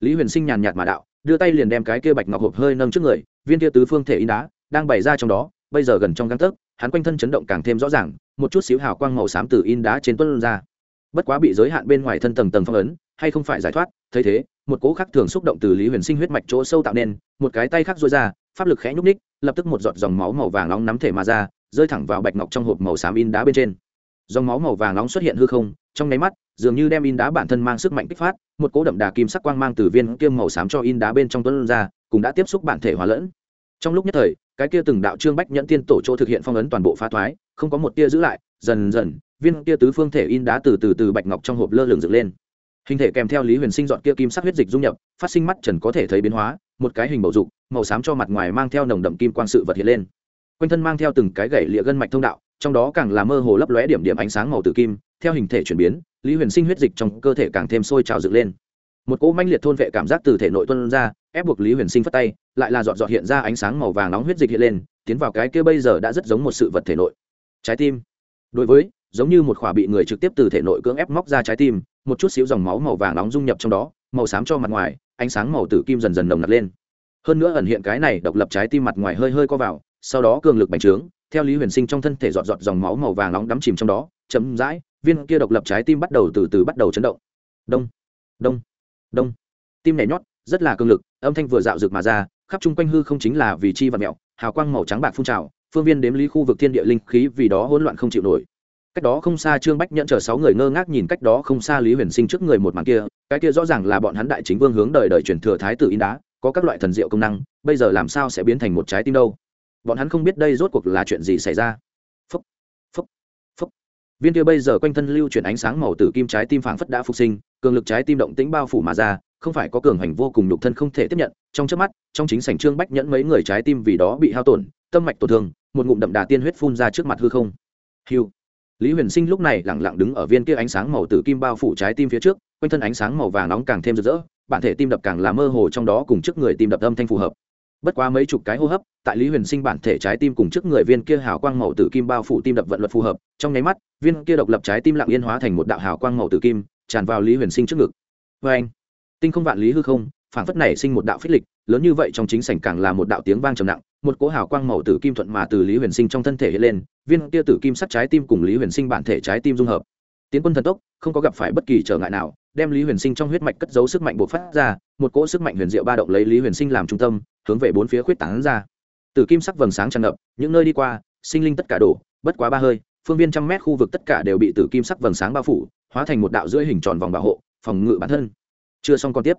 Lý huyền sinh nhàn nhạt mà đạo, đưa tay liền đem cái kia bạch ngọc hộp hơi nâng trước người, viên kia tứ phương thể in đá, đang bày ra trong đó, bây giờ gần trong găng tấc, hắn quanh thân chấn động càng thêm rõ ràng, một chút xíu hào quang màu xám từ in đá trên tuân ra. Bất quá bị giới hạn bên ngoài thân tầng tầng phong ấn, hay không phải giải thoát, thấy thế một cỗ khắc thường xúc động từ lý huyền sinh huyết mạch chỗ sâu tạo nên, một cái tay khác rối ra, pháp lực khẽ nhúc ních lập tức một giọt dòng máu màu vàng nóng nắm thể mà ra, rơi thẳng vào bạch ngọc trong hộp màu xám in đá bên trên. Dòng máu màu vàng nóng xuất hiện hư không, trong nháy mắt, dường như đem in đá bản thân mang sức mạnh kích phát, một cỗ đậm đà kim sắc quang mang từ viên kiêm màu xám cho in đá bên trong tuấn ra, cũng đã tiếp xúc bản thể hóa lẫn. Trong lúc nhất thời, cái kia từng đạo trương bách nhẫn tiên tổ chỗ thực hiện phong ấn toàn bộ phá thoái, không có một tia giữ lại, dần dần, viên kia tứ phương thể in đá từ từ từ bạch ngọc trong hộp lơ lửng dựng lên hình thể kèm theo lý huyền sinh dọn kia kim sắc huyết dịch dung nhập, phát sinh mắt trần có thể thấy biến hóa, một cái hình bầu dục, màu xám cho mặt ngoài mang theo nồng đậm kim quang sự vật hiện lên. Quanh thân mang theo từng cái gậy lịa gân mạch thông đạo, trong đó càng là mơ hồ lấp lóe điểm điểm ánh sáng màu tử kim. Theo hình thể chuyển biến, lý huyền sinh huyết dịch trong cơ thể càng thêm sôi trào dựng lên. Một cỗ manh liệt thôn vệ cảm giác từ thể nội tuân ra, ép buộc lý huyền sinh phất tay, lại là dọn dọn hiện ra ánh sáng màu vàng nóng huyết dịch hiện lên, tiến vào cái kia bây giờ đã rất giống một sự vật thể nội. Trái tim. Đối với giống như một khỏa bị người trực tiếp từ thể nội cưỡng ép móc ra trái tim, một chút xíu dòng máu màu vàng nóng dung nhập trong đó, màu xám cho mặt ngoài, ánh sáng màu tử kim dần dần nồng nặc lên. Hơn nữa ẩn hiện cái này độc lập trái tim mặt ngoài hơi hơi co vào, sau đó cường lực bành trướng, theo lý huyền sinh trong thân thể dọn dọn dòng máu màu vàng nóng đắm chìm trong đó chấm dãi viên kia độc lập trái tim bắt đầu từ từ bắt đầu chấn động. Đông đông đông. Tim nhảy nhót, rất là cường lực, âm thanh vừa dạo rực mà ra, khắp chung quanh hư không chính là vì chi và mẹo, hào quang màu trắng bạc phun trào, phương viên đếm lý khu vực thiên địa linh khí vì đó hỗn loạn không chịu nổi cách đó không xa trương bách nhẫn chờ sáu người ngơ ngác nhìn cách đó không xa lý huyền sinh trước người một màn kia, cái kia rõ ràng là bọn hắn đại chính vương hướng đời đời truyền thừa thái tử in đá, có các loại thần diệu công năng, bây giờ làm sao sẽ biến thành một trái tim đâu? Bọn hắn không biết đây rốt cuộc là chuyện gì xảy ra. Phúc phúc phúc. Viên kia bây giờ quanh thân lưu chuyển ánh sáng màu tử kim trái tim phảng phất đã phục sinh, cường lực trái tim động tĩnh bao phủ mà ra, không phải có cường hành vô cùng nhục thân không thể tiếp nhận, trong trước mắt, trong chính sảnh trương bách nhẫn mấy người trái tim vì đó bị hao tổn, tâm mạch tổn thương, một ngụm đậm đà tiên huyết phun ra trước mặt hư không. Hiu lý huyền sinh lúc này lẳng lặng đứng ở viên kia ánh sáng màu tử kim bao phủ trái tim phía trước, quanh thân ánh sáng màu vàng nóng càng thêm rực rỡ, bản thể tim đập càng là mơ hồ trong đó cùng trước người tim đập âm thanh phù hợp. Bất quá mấy chục cái hô hấp, tại lý huyền sinh bản thể trái tim cùng trước người viên kia hào quang màu tử kim bao phủ tim đập vận luật phù hợp, trong nháy mắt, viên kia độc lập trái tim lặng yên hóa thành một đạo hào quang màu tử kim, tràn vào lý huyền sinh trước ngực. Vê anh. Tinh không vạn lý hư không Phảng phất này sinh một đạo phích lịch, lớn như vậy trong chính sảnh càng là một đạo tiếng vang trầm nặng, một cỗ hào quang màu tử kim thuận mà từ lý huyền sinh trong thân thể hiện lên, viên tia tử kim sắt trái tim cùng lý huyền sinh bản thể trái tim dung hợp. Tiến quân thần tốc, không có gặp phải bất kỳ trở ngại nào, đem lý huyền sinh trong huyết mạch cất giấu sức mạnh bộc phát ra, một cỗ sức mạnh huyền diệu ba động lấy lý huyền sinh làm trung tâm, hướng về bốn phía khuyết tảng ra. Tử kim sắc vầng sáng tràn ngập, những nơi đi qua, sinh linh tất cả đổ, bất quá ba hơi, phương viên trăm mét khu vực tất cả đều bị tử kim sắc vầng sáng bao phủ, hóa thành một đạo rưỡi hình tròn vòng bảo hộ, phòng ngự bản thân. Chưa xong còn tiếp.